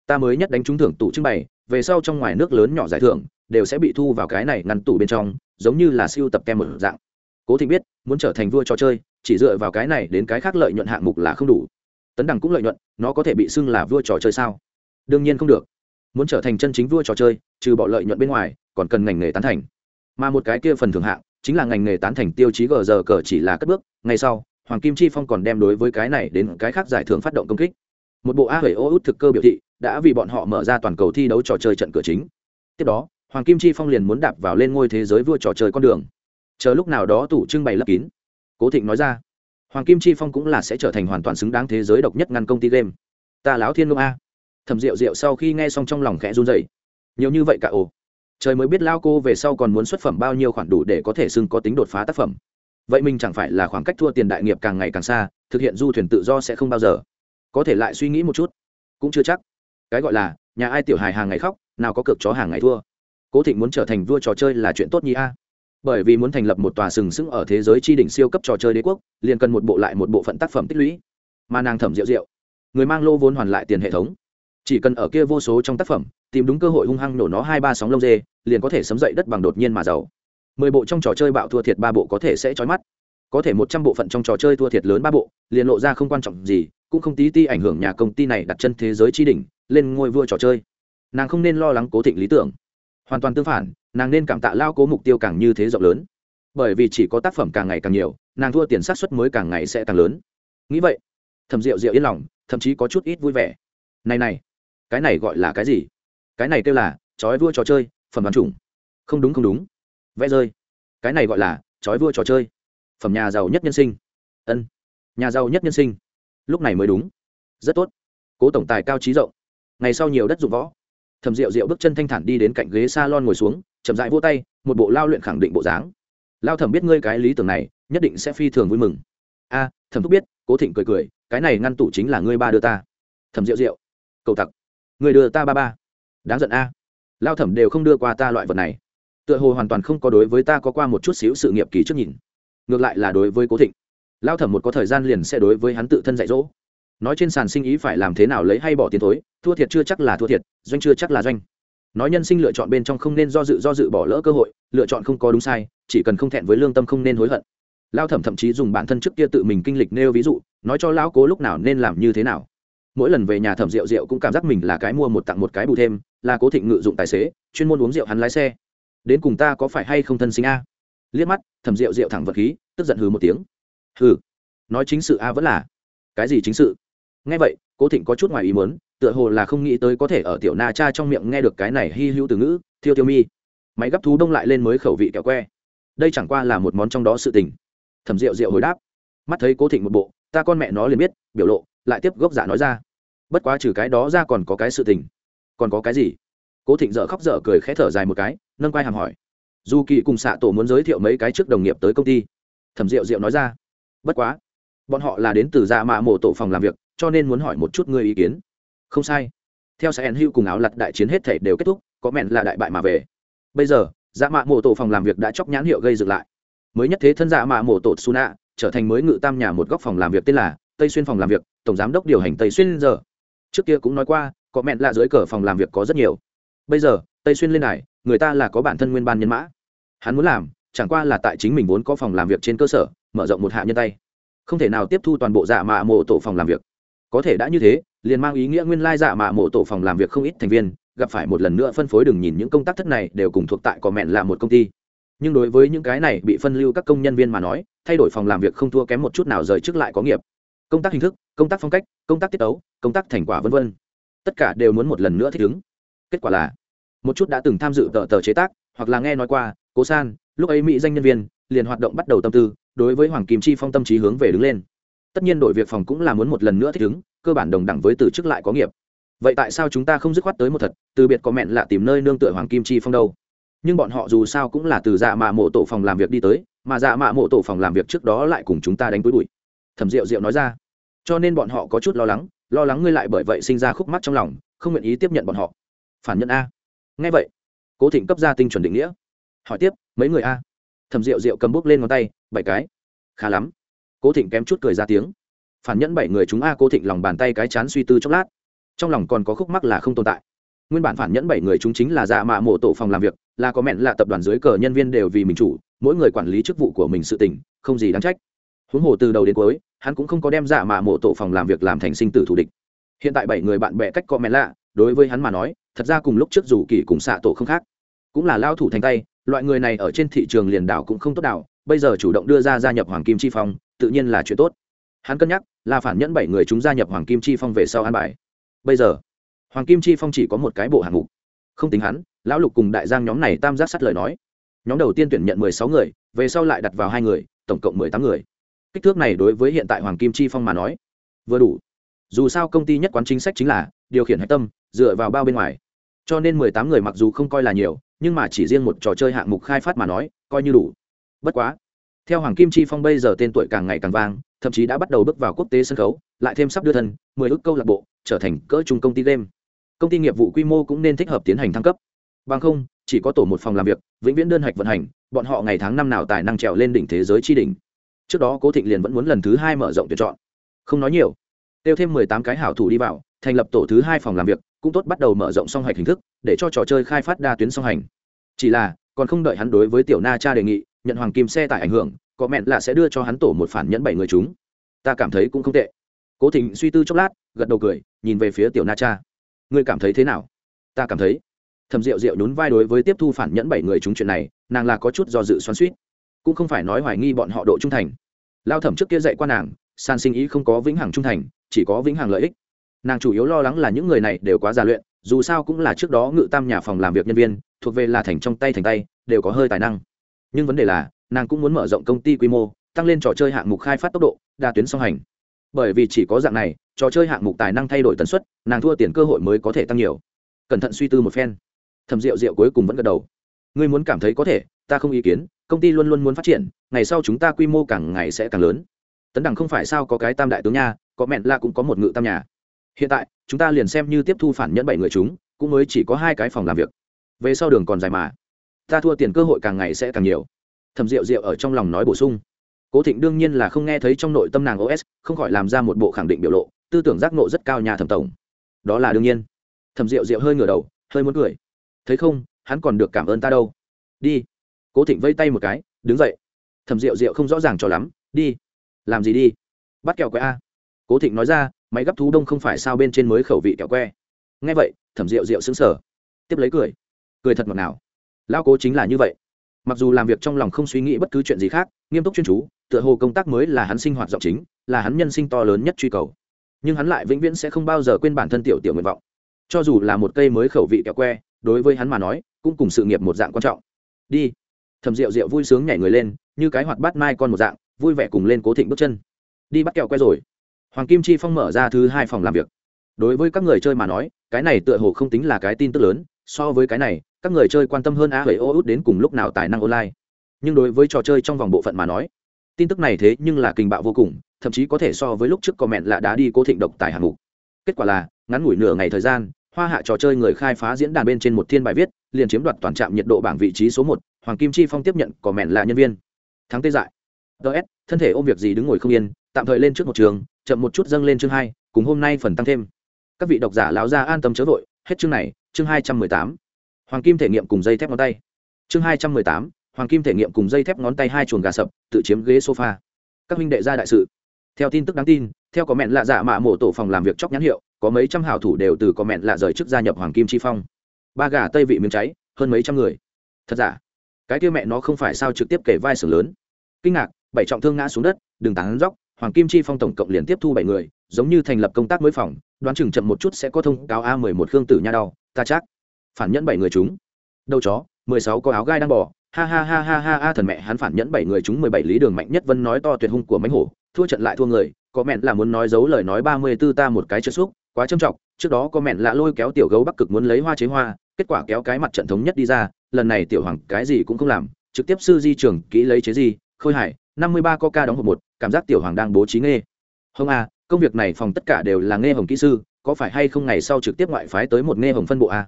Ta mới nhất đánh trúng thưởng tủ trưng bày, về sau trong ngoài nước lớn nhỏ giải thưởng, đều sẽ bị thu vào cái này ngăn tủ bên trong, giống như là siêu tập kem một dạng. Cố thịnh biết, muốn trở thành vua trò chơi, chỉ dựa vào cái này đến cái khác lợi nhuận hạng mục là không đủ tấn đẳng cũng lợi nhuận, nó có thể bị xưng là vua trò chơi sao? Đương nhiên không được. Muốn trở thành chân chính vua trò chơi, trừ bỏ lợi nhuận bên ngoài, còn cần ngành nghề tán thành. Mà một cái kia phần thưởng hạng, chính là ngành nghề tán thành tiêu chí gờ giờ cờ chỉ là cất bước ngay sau, hoàng kim chi phong còn đem đối với cái này đến cái khác giải thưởng phát động công kích. Một bộ a hẩy ô út thực cơ biểu thị, đã vì bọn họ mở ra toàn cầu thi đấu trò chơi trận cửa chính. Tiếp đó, hoàng kim chi phong liền muốn đạp vào lên ngôi thế giới vua trò chơi con đường. Chờ lúc nào đó tủ trưng bày lấp kín. Cố thịnh nói ra hoàng kim chi phong cũng là sẽ trở thành hoàn toàn xứng đáng thế giới độc nhất ngăn công ty game. Ta láo thiên ngông a. Thầm rượu rượu sau khi nghe xong trong lòng khẽ run dậy nhiều như vậy cả ồ. Trời mới biết lao cô về sau còn muốn xuất phẩm bao nhiêu khoản đủ để có thể xưng có tính đột phá tác phẩm. Vậy mình chẳng phải là khoảng cách thua tiền đại nghiệp càng ngày càng xa, thực hiện du thuyền tự do sẽ không bao giờ. Có thể lại suy nghĩ một chút. Cũng chưa chắc. Cái gọi là, nhà ai tiểu hài hàng ngày khóc, nào có cược chó hàng ngày thua. Cố thịnh muốn trở thành vua trò chơi là chuyện tốt nhỉ a bởi vì muốn thành lập một tòa sừng sững ở thế giới tri đỉnh siêu cấp trò chơi đế quốc, liền cần một bộ lại một bộ phận tác phẩm tích lũy. Mà nàng thẩm rượu rượu người mang lô vốn hoàn lại tiền hệ thống. Chỉ cần ở kia vô số trong tác phẩm, tìm đúng cơ hội hung hăng nổ nó hai ba sóng lông dê, liền có thể sấm dậy đất bằng đột nhiên mà giàu. Mười bộ trong trò chơi bạo thua thiệt ba bộ có thể sẽ trói mắt. Có thể một trăm bộ phận trong trò chơi thua thiệt lớn ba bộ, liền lộ ra không quan trọng gì, cũng không tí ti ảnh hưởng nhà công ty này đặt chân thế giới tri đỉnh, lên ngôi vua trò chơi. Nàng không nên lo lắng cố thịnh lý tưởng. Hoàn toàn tương phản nàng nên cảm tạ lao cố mục tiêu càng như thế rộng lớn. Bởi vì chỉ có tác phẩm càng ngày càng nhiều, nàng thua tiền sát xuất mới càng ngày sẽ càng lớn. Nghĩ vậy thầm rượu rượu yên lòng, thậm chí có chút ít vui vẻ. Này này, cái này gọi là cái gì? Cái này kêu là trói vua trò chơi, phẩm đoàn chủng. Không đúng không đúng. Vẽ rơi. Cái này gọi là trói vua trò chơi, phẩm nhà giàu nhất nhân sinh. Ân, nhà giàu nhất nhân sinh. Lúc này mới đúng. Rất tốt. Cố tổng tài cao trí rộng. Ngày sau nhiều đất dụng võ. Thầm rượu rượu bước chân thanh thản đi đến cạnh ghế s a lon ngồi xuống chậm dại vô tay, một bộ lao luyện khẳng định bộ dáng. Lao thẩm biết ngươi cái lý tưởng này, nhất định sẽ phi thường vui mừng. A, thẩm thúc biết, cố thịnh cười cười, cái này ngăn tủ chính là ngươi ba đưa ta. Thẩm rượu rượu cầu tặc người đưa ta ba ba. Đáng giận a. Lao thẩm đều không đưa qua ta loại vật này. Tựa hồ hoàn toàn không có đối với ta có qua một chút xíu sự nghiệp kỳ trước nhìn. Ngược lại là đối với cố thịnh. Lao thẩm một có thời gian liền sẽ đối với hắn tự thân dạy dỗ. Nói trên sàn sinh ý phải làm thế nào lấy hay bỏ tiền thối, thua thiệt chưa chắc là thua thiệt, doanh chưa chắc là doanh nói nhân sinh lựa chọn bên trong không nên do dự do dự bỏ lỡ cơ hội, lựa chọn không có đúng sai, chỉ cần không thẹn với lương tâm không nên hối hận. Lao thẩm thậm chí dùng bản thân trước kia tự mình kinh lịch nêu ví dụ, nói cho lão cố lúc nào nên làm như thế nào. Mỗi lần về nhà thẩm rượu rượu cũng cảm giác mình là cái mua một tặng một cái bù thêm, là cố thịnh ngự dụng tài xế, chuyên môn uống rượu hắn lái xe. Đến cùng ta có phải hay không thân sinh a? Liếc mắt, thẩm rượu rượu thẳng vật khí, tức giận hừ một tiếng. Hừ. Nói chính sự a vẫn là. Cái gì chính sự? Nghe vậy, cố thịnh có chút ngoài ý muốn tựa hồ là không nghĩ tới có thể ở tiểu na cha trong miệng nghe được cái này hy hữu từ ngữ, thiêu tiêu mi. Máy gấp thú đông lại lên mới khẩu vị kẹo que. Đây chẳng qua là một món trong đó sự tình. Thẩm rượu rượu hồi đáp. Mắt thấy cố thịnh một bộ, ta con mẹ nó liền biết, biểu lộ, lại tiếp gốc giả nói ra. Bất quá trừ cái đó ra còn có cái sự tình. Còn có cái gì? Cố thịnh dở khóc dở cười khẽ thở dài một cái, nâng quai hàm hỏi. Dù kỳ cùng xạ tổ muốn giới thiệu mấy cái trước đồng nghiệp tới công ty. Thẩm rượu rượu nói ra. Bất quá, bọn họ là đến từ dạ mạ mổ tổ phòng làm việc, cho nên muốn hỏi một chút ngươi ý kiến không sai. Theo sẽ hữu cùng áo lặt đại chiến hết thể đều kết thúc, có mẹn là đại bại mà về. Bây giờ dạ mạ mộ tổ phòng làm việc đã chóc nhãn hiệu gây dựng lại. Mới nhất thế thân dạ mạ mộ tổ suna trở thành mới ngự tam nhà một góc phòng làm việc tên là tây xuyên phòng làm việc, tổng giám đốc điều hành tây xuyên giờ. Trước kia cũng nói qua, có mẹn là dưới cờ phòng làm việc có rất nhiều. Bây giờ, tây xuyên lên này, người ta là có bản thân nguyên ban nhân mã. Hắn muốn làm, chẳng qua là tại chính mình vốn có phòng làm việc trên cơ sở, mở rộng một hạ nhân tay. Không thể nào tiếp thu toàn bộ dạ mạ mộ tổ phòng làm việc. Có thể đã như thế liền mang ý nghĩa nguyên lai giả mạ mộ tổ phòng làm việc không ít thành viên, gặp phải một lần nữa phân phối đừng nhìn những công tác thất này đều cùng thuộc tại có mẹn là một công ty. Nhưng đối với những cái này bị phân lưu các công nhân viên mà nói, thay đổi phòng làm việc không thua kém một chút nào rời trước lại có nghiệp. Công tác hình thức, công tác phong cách, công tác tiết tấu, công tác thành quả v v tất cả đều muốn một lần nữa thích ứng. Kết quả là, một chút đã từng tham dự tờ tờ chế tác, hoặc là nghe nói qua, cố san, lúc ấy mỹ danh nhân viên, liền hoạt động bắt đầu tâm tư, đối với hoàng kim chi phong tâm trí hướng về đứng lên. Tất nhiên đội việc phòng cũng là muốn một lần nữa thích ứng cơ bản đồng đẳng với từ chức lại có nghiệp. Vậy tại sao chúng ta không dứt khoát tới một thật, từ biệt có mẹn lạ tìm nơi nương tựa hoàng kim chi phong đâu? Nhưng bọn họ dù sao cũng là từ dạ mạ mộ tổ phòng làm việc đi tới, mà dạ mạ mộ tổ phòng làm việc trước đó lại cùng chúng ta đánh túi bụi. Thẩm rượu rượu nói ra. Cho nên bọn họ có chút lo lắng lo lắng ngươi lại bởi vậy sinh ra khúc mắt trong lòng, không nguyện ý tiếp nhận bọn họ. Phản nhận a. Ngay vậy, cố thịnh cấp ra tinh chuẩn định nghĩa. Hỏi tiếp, mấy người a? Thẩm rượu rượu cầm bút lên ngón tay, bảy cái. Khá lắm. Cố thịnh kém chút cười ra tiếng phản nhẫn bảy người chúng a cố thịnh lòng bàn tay cái chán suy tư chốc lát. Trong lòng còn có khúc mắc là không tồn tại. Nguyên bản phản nhẫn bảy người chúng chính là dạ mạ mộ tổ phòng làm việc, là có mẹn là tập đoàn dưới cờ nhân viên đều vì mình chủ, mỗi người quản lý chức vụ của mình sự tình, không gì đáng trách. Huống hồ từ đầu đến cuối, hắn cũng không có đem dạ mạ mộ tổ phòng làm việc làm thành sinh tử thủ địch. Hiện tại bảy người bạn bè cách có mẹn lạ đối với hắn mà nói, thật ra cùng lúc trước dù kỳ cùng xạ tổ không khác. Cũng là lao thủ thành tay, loại người này ở trên thị trường liền đảo cũng không tốt đảo, bây giờ chủ động đưa ra gia nhập hoàng kim chi phong, tự nhiên là chuyện tốt. Hắn cân nhắc là phản nhẫn bảy người chúng gia nhập hoàng kim chi phong về sau an bài. Bây giờ, hoàng kim chi phong chỉ có một cái bộ hạng mục. Không tính hắn, lão lục cùng đại giang nhóm này tam giác sắt lời nói. Nhóm đầu tiên tuyển nhận mười sáu người, về sau lại đặt vào hai người, tổng cộng mười tám người. Kích thước này đối với hiện tại hoàng kim chi phong mà nói, vừa đủ. Dù sao công ty nhất quán chính sách chính là điều khiển hạch tâm, dựa vào bao bên ngoài. Cho nên mười tám người mặc dù không coi là nhiều, nhưng mà chỉ riêng một trò chơi hạng mục khai phát mà nói, coi như đủ. Bất quá, theo hoàng kim chi phong bây giờ tên tuổi càng ngày càng vang thậm chí đã bắt đầu bước vào quốc tế sân khấu, lại thêm sắp đưa thân, mười ước câu lạc bộ, trở thành cỡ trung công ty game. Công ty nghiệp vụ quy mô cũng nên thích hợp tiến hành thăng cấp. Bằng không, chỉ có tổ một phòng làm việc, vĩnh viễn đơn hạch vận hành, bọn họ ngày tháng năm nào tài năng trèo lên đỉnh thế giới chi đỉnh. Trước đó cố thịnh liền vẫn muốn lần thứ hai mở rộng tuyển chọn. Không nói nhiều, tiêu thêm mười tám cái hảo thủ đi vào, thành lập tổ thứ hai phòng làm việc, cũng tốt bắt đầu mở rộng song hạch hình thức, để cho trò chơi khai phát đa tuyến song hành. Chỉ là, còn không đợi hắn đối với tiểu na cha đề nghị nhận hoàng kim xe tải ảnh hưởng, có mẹn là sẽ đưa cho hắn tổ một phản nhẫn bảy người chúng. Ta cảm thấy cũng không tệ. Cố thịnh suy tư chốc lát, gật đầu cười, nhìn về phía tiểu na cha. Ngươi cảm thấy thế nào? Ta cảm thấy. Thầm rượu rượu nhún vai đối với tiếp thu phản nhẫn bảy người chúng chuyện này, nàng là có chút do dự xoắn suýt cũng không phải nói hoài nghi bọn họ độ trung thành. Lao thẩm trước kia dạy qua nàng, san sinh ý không có vĩnh hằng trung thành, chỉ có vĩnh hằng lợi ích. Nàng chủ yếu lo lắng là những người này đều quá già luyện, dù sao cũng là trước đó ngự tam nhà phòng làm việc nhân viên, thuộc về là thành trong tay thành tay, đều có hơi tài năng nhưng vấn đề là, nàng cũng muốn mở rộng công ty quy mô, tăng lên trò chơi hạng mục khai phát tốc độ, đa tuyến song hành. Bởi vì chỉ có dạng này, trò chơi hạng mục tài năng thay đổi tần suất, nàng thua tiền cơ hội mới có thể tăng nhiều. Cẩn thận suy tư một phen. Thầm rượu rượu cuối cùng vẫn gật đầu. Ngươi muốn cảm thấy có thể, ta không ý kiến, công ty luôn luôn muốn phát triển, ngày sau chúng ta quy mô càng ngày sẽ càng lớn. Tấn đẳng không phải sao có cái tam đại tướng nha, có mẹn la cũng có một ngự tam nhà. Hiện tại, chúng ta liền xem như tiếp thu phản nhẫn bảy người chúng, cũng mới chỉ có hai cái phòng làm việc. Về sau đường còn dài mà ta thua tiền cơ hội càng ngày sẽ càng nhiều. Thầm rượu rượu ở trong lòng nói bổ sung. Cố thịnh đương nhiên là không nghe thấy trong nội tâm nàng os không khỏi làm ra một bộ khẳng định biểu lộ, tư tưởng giác nộ rất cao nhà thẩm tổng. Đó là đương nhiên. Thầm rượu rượu hơi ngửa đầu, hơi muốn cười. Thấy không, hắn còn được cảm ơn ta đâu. Đi. Cố thịnh vây tay một cái, đứng dậy. Thầm rượu rượu không rõ ràng cho lắm. Đi. Làm gì đi? Bắt kẹo que a. Cố thịnh nói ra, máy gấp thú đông không phải sao bên trên mới khẩu vị kẹo que. Nghe vậy, thẩm rượu rượu xứng sở tiếp lấy cười. Cười thật ngọt nào lao cố chính là như vậy. Mặc dù làm việc trong lòng không suy nghĩ bất cứ chuyện gì khác, nghiêm túc chuyên chú, tựa hồ công tác mới là hắn sinh hoạt giọng chính, là hắn nhân sinh to lớn nhất truy cầu. Nhưng hắn lại vĩnh viễn sẽ không bao giờ quên bản thân tiểu tiểu nguyện vọng. Cho dù là một cây mới khẩu vị kẹo que, đối với hắn mà nói, cũng cùng sự nghiệp một dạng quan trọng. Đi. Thầm rượu rượu vui sướng nhảy người lên, như cái hoạt bát mai con một dạng, vui vẻ cùng lên cố thịnh bước chân. Đi bắt kẹo que rồi. Hoàng kim chi phong mở ra thứ hai phòng làm việc. Đối với các người chơi mà nói, cái này tựa hồ không tính là cái tin tức lớn, so với cái này các người chơi quan tâm hơn a huệ ô út đến cùng lúc nào tài năng online. Nhưng đối với trò chơi trong vòng bộ phận mà nói, tin tức này thế nhưng là kinh bạo vô cùng, thậm chí có thể so với lúc trước comment lạ đã đi cố thịnh độc tài hạng mục. Kết quả là, ngắn ngủi nửa ngày thời gian, hoa hạ trò chơi người khai phá diễn đàn bên trên một thiên bài viết, liền chiếm đoạt toàn trạm nhiệt độ bảng vị trí số một, hoàng kim chi phong tiếp nhận có mẹn là nhân viên. Thắng tê dại. Ts thân thể ôm việc gì đứng ngồi không yên, tạm thời lên trước một trường, chậm một chút dâng lên chương hai, cùng hôm nay phần tăng thêm. Các vị độc giả lão ra an tâm chớ vội, hết chương này, chương hai trăm mười tám hoàng kim thể nghiệm cùng dây thép ngón tay. Chương hai trăm mười tám hoàng kim thể nghiệm cùng dây thép ngón tay hai chuồng gà sập tự chiếm ghế sofa. Các minh đệ ra đại sự. Theo tin tức đáng tin theo có mẹn lạ dạ mạ mổ tổ phòng làm việc chóc nhãn hiệu có mấy trăm hảo thủ đều từ có mẹn lạ rời chức gia nhập hoàng kim chi phong. Ba gà tây vị miếng cháy hơn mấy trăm người. Thật giả? Cái kia mẹ nó không phải sao trực tiếp kể vai sưởng lớn. Kinh ngạc bảy trọng thương ngã xuống đất đừng tán dốc, hoàng kim chi phong tổng cộng liền tiếp thu bảy người giống như thành lập công tác mới phòng đoán chừng chậm một chút sẽ có thông cáo a mười một khương tử nha đau ta chắc phản nhẫn bảy người chúng. Đầu chó, mười sáu có áo gai đang bỏ ha ha ha ha ha ha, thần mẹ, hắn phản nhẫn bảy người chúng, mười bảy lý đường mạnh nhất vân nói to tuyệt hung của mánh hổ. Thua trận lại thua người, có mẹn là muốn nói giấu lời nói ba mươi tư ta một cái chất xúc, quá trâm trọng. Trước đó có mẹn là lôi kéo tiểu gấu bắc cực muốn lấy hoa chế hoa, kết quả kéo cái mặt trận thống nhất đi ra. Lần này tiểu hoàng cái gì cũng không làm, trực tiếp sư di trường kỹ lấy chế gì khôi hải, năm mươi ba có ca đóng hộp một, cảm giác tiểu hoàng đang bố trí nghe hông a, công việc này phòng tất cả đều là nghe hồng kỹ sư, có phải hay không ngày sau trực tiếp ngoại phái tới một nghe hồng phân bộ a?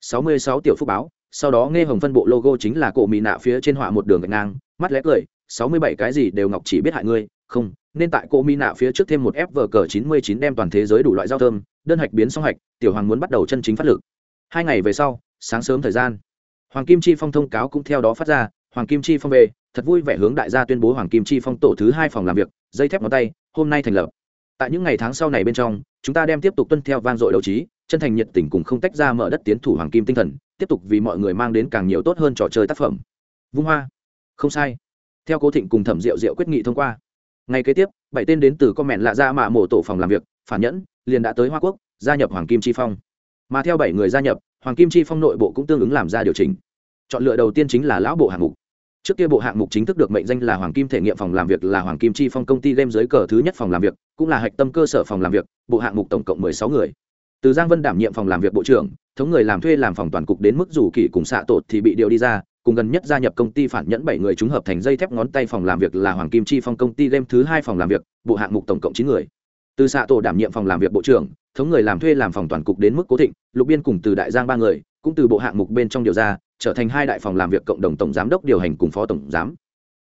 66 tiểu phúc báo, sau đó nghe hồng phân bộ logo chính là cổ mì nạ phía trên họa một đường gạch ngang, mắt lẽ cười, 67 cái gì đều ngọc chỉ biết hại ngươi, không, nên tại cổ mì nạ phía trước thêm một FV cờ 99 đem toàn thế giới đủ loại giao thơm, đơn hạch biến song hạch, tiểu hoàng muốn bắt đầu chân chính phát lực. Hai ngày về sau, sáng sớm thời gian, Hoàng Kim Chi Phong thông cáo cũng theo đó phát ra, Hoàng Kim Chi Phong về, thật vui vẻ hướng đại gia tuyên bố Hoàng Kim Chi Phong tổ thứ hai phòng làm việc, dây thép ngón tay, hôm nay thành lập. Tại những ngày tháng sau này bên trong, chúng ta đem tiếp tục tuân theo vang dội đấu trí, chân thành nhiệt tình cùng không tách ra mở đất tiến thủ hoàng kim tinh thần, tiếp tục vì mọi người mang đến càng nhiều tốt hơn trò chơi tác phẩm. Vung hoa. Không sai. Theo cố thịnh cùng thẩm diệu diệu quyết nghị thông qua. Ngày kế tiếp, bảy tên đến từ con mẹn lạ ra mạ mổ tổ phòng làm việc, phản nhẫn, liền đã tới hoa quốc, gia nhập hoàng kim chi phong. Mà theo bảy người gia nhập, hoàng kim chi phong nội bộ cũng tương ứng làm ra điều chỉnh. Chọn lựa đầu tiên chính là lão bộ hạng mục. Trước kia bộ hạng mục chính thức được mệnh danh là hoàng kim thể nghiệm phòng làm việc là hoàng kim chi phong công ty game dưới cờ thứ nhất phòng làm việc, cũng là hạch tâm cơ sở phòng làm việc, bộ hạng mục tổng cộng mười sáu người từ giang vân đảm nhiệm phòng làm việc bộ trưởng, thống người làm thuê làm phòng toàn cục đến mức dù kỳ cùng xạ tột thì bị điều đi ra, cùng gần nhất gia nhập công ty phản nhẫn bảy người chúng hợp thành dây thép ngón tay phòng làm việc là hoàng kim chi phong công ty game thứ hai phòng làm việc, bộ hạng mục tổng cộng chín người. Từ xạ tổ đảm nhiệm phòng làm việc bộ trưởng, thống người làm thuê làm phòng toàn cục đến mức cố thịnh, lục biên cùng từ đại giang ba người, cũng từ bộ hạng mục bên trong điều ra, trở thành hai đại phòng làm việc cộng đồng tổng giám đốc điều hành cùng phó tổng giám.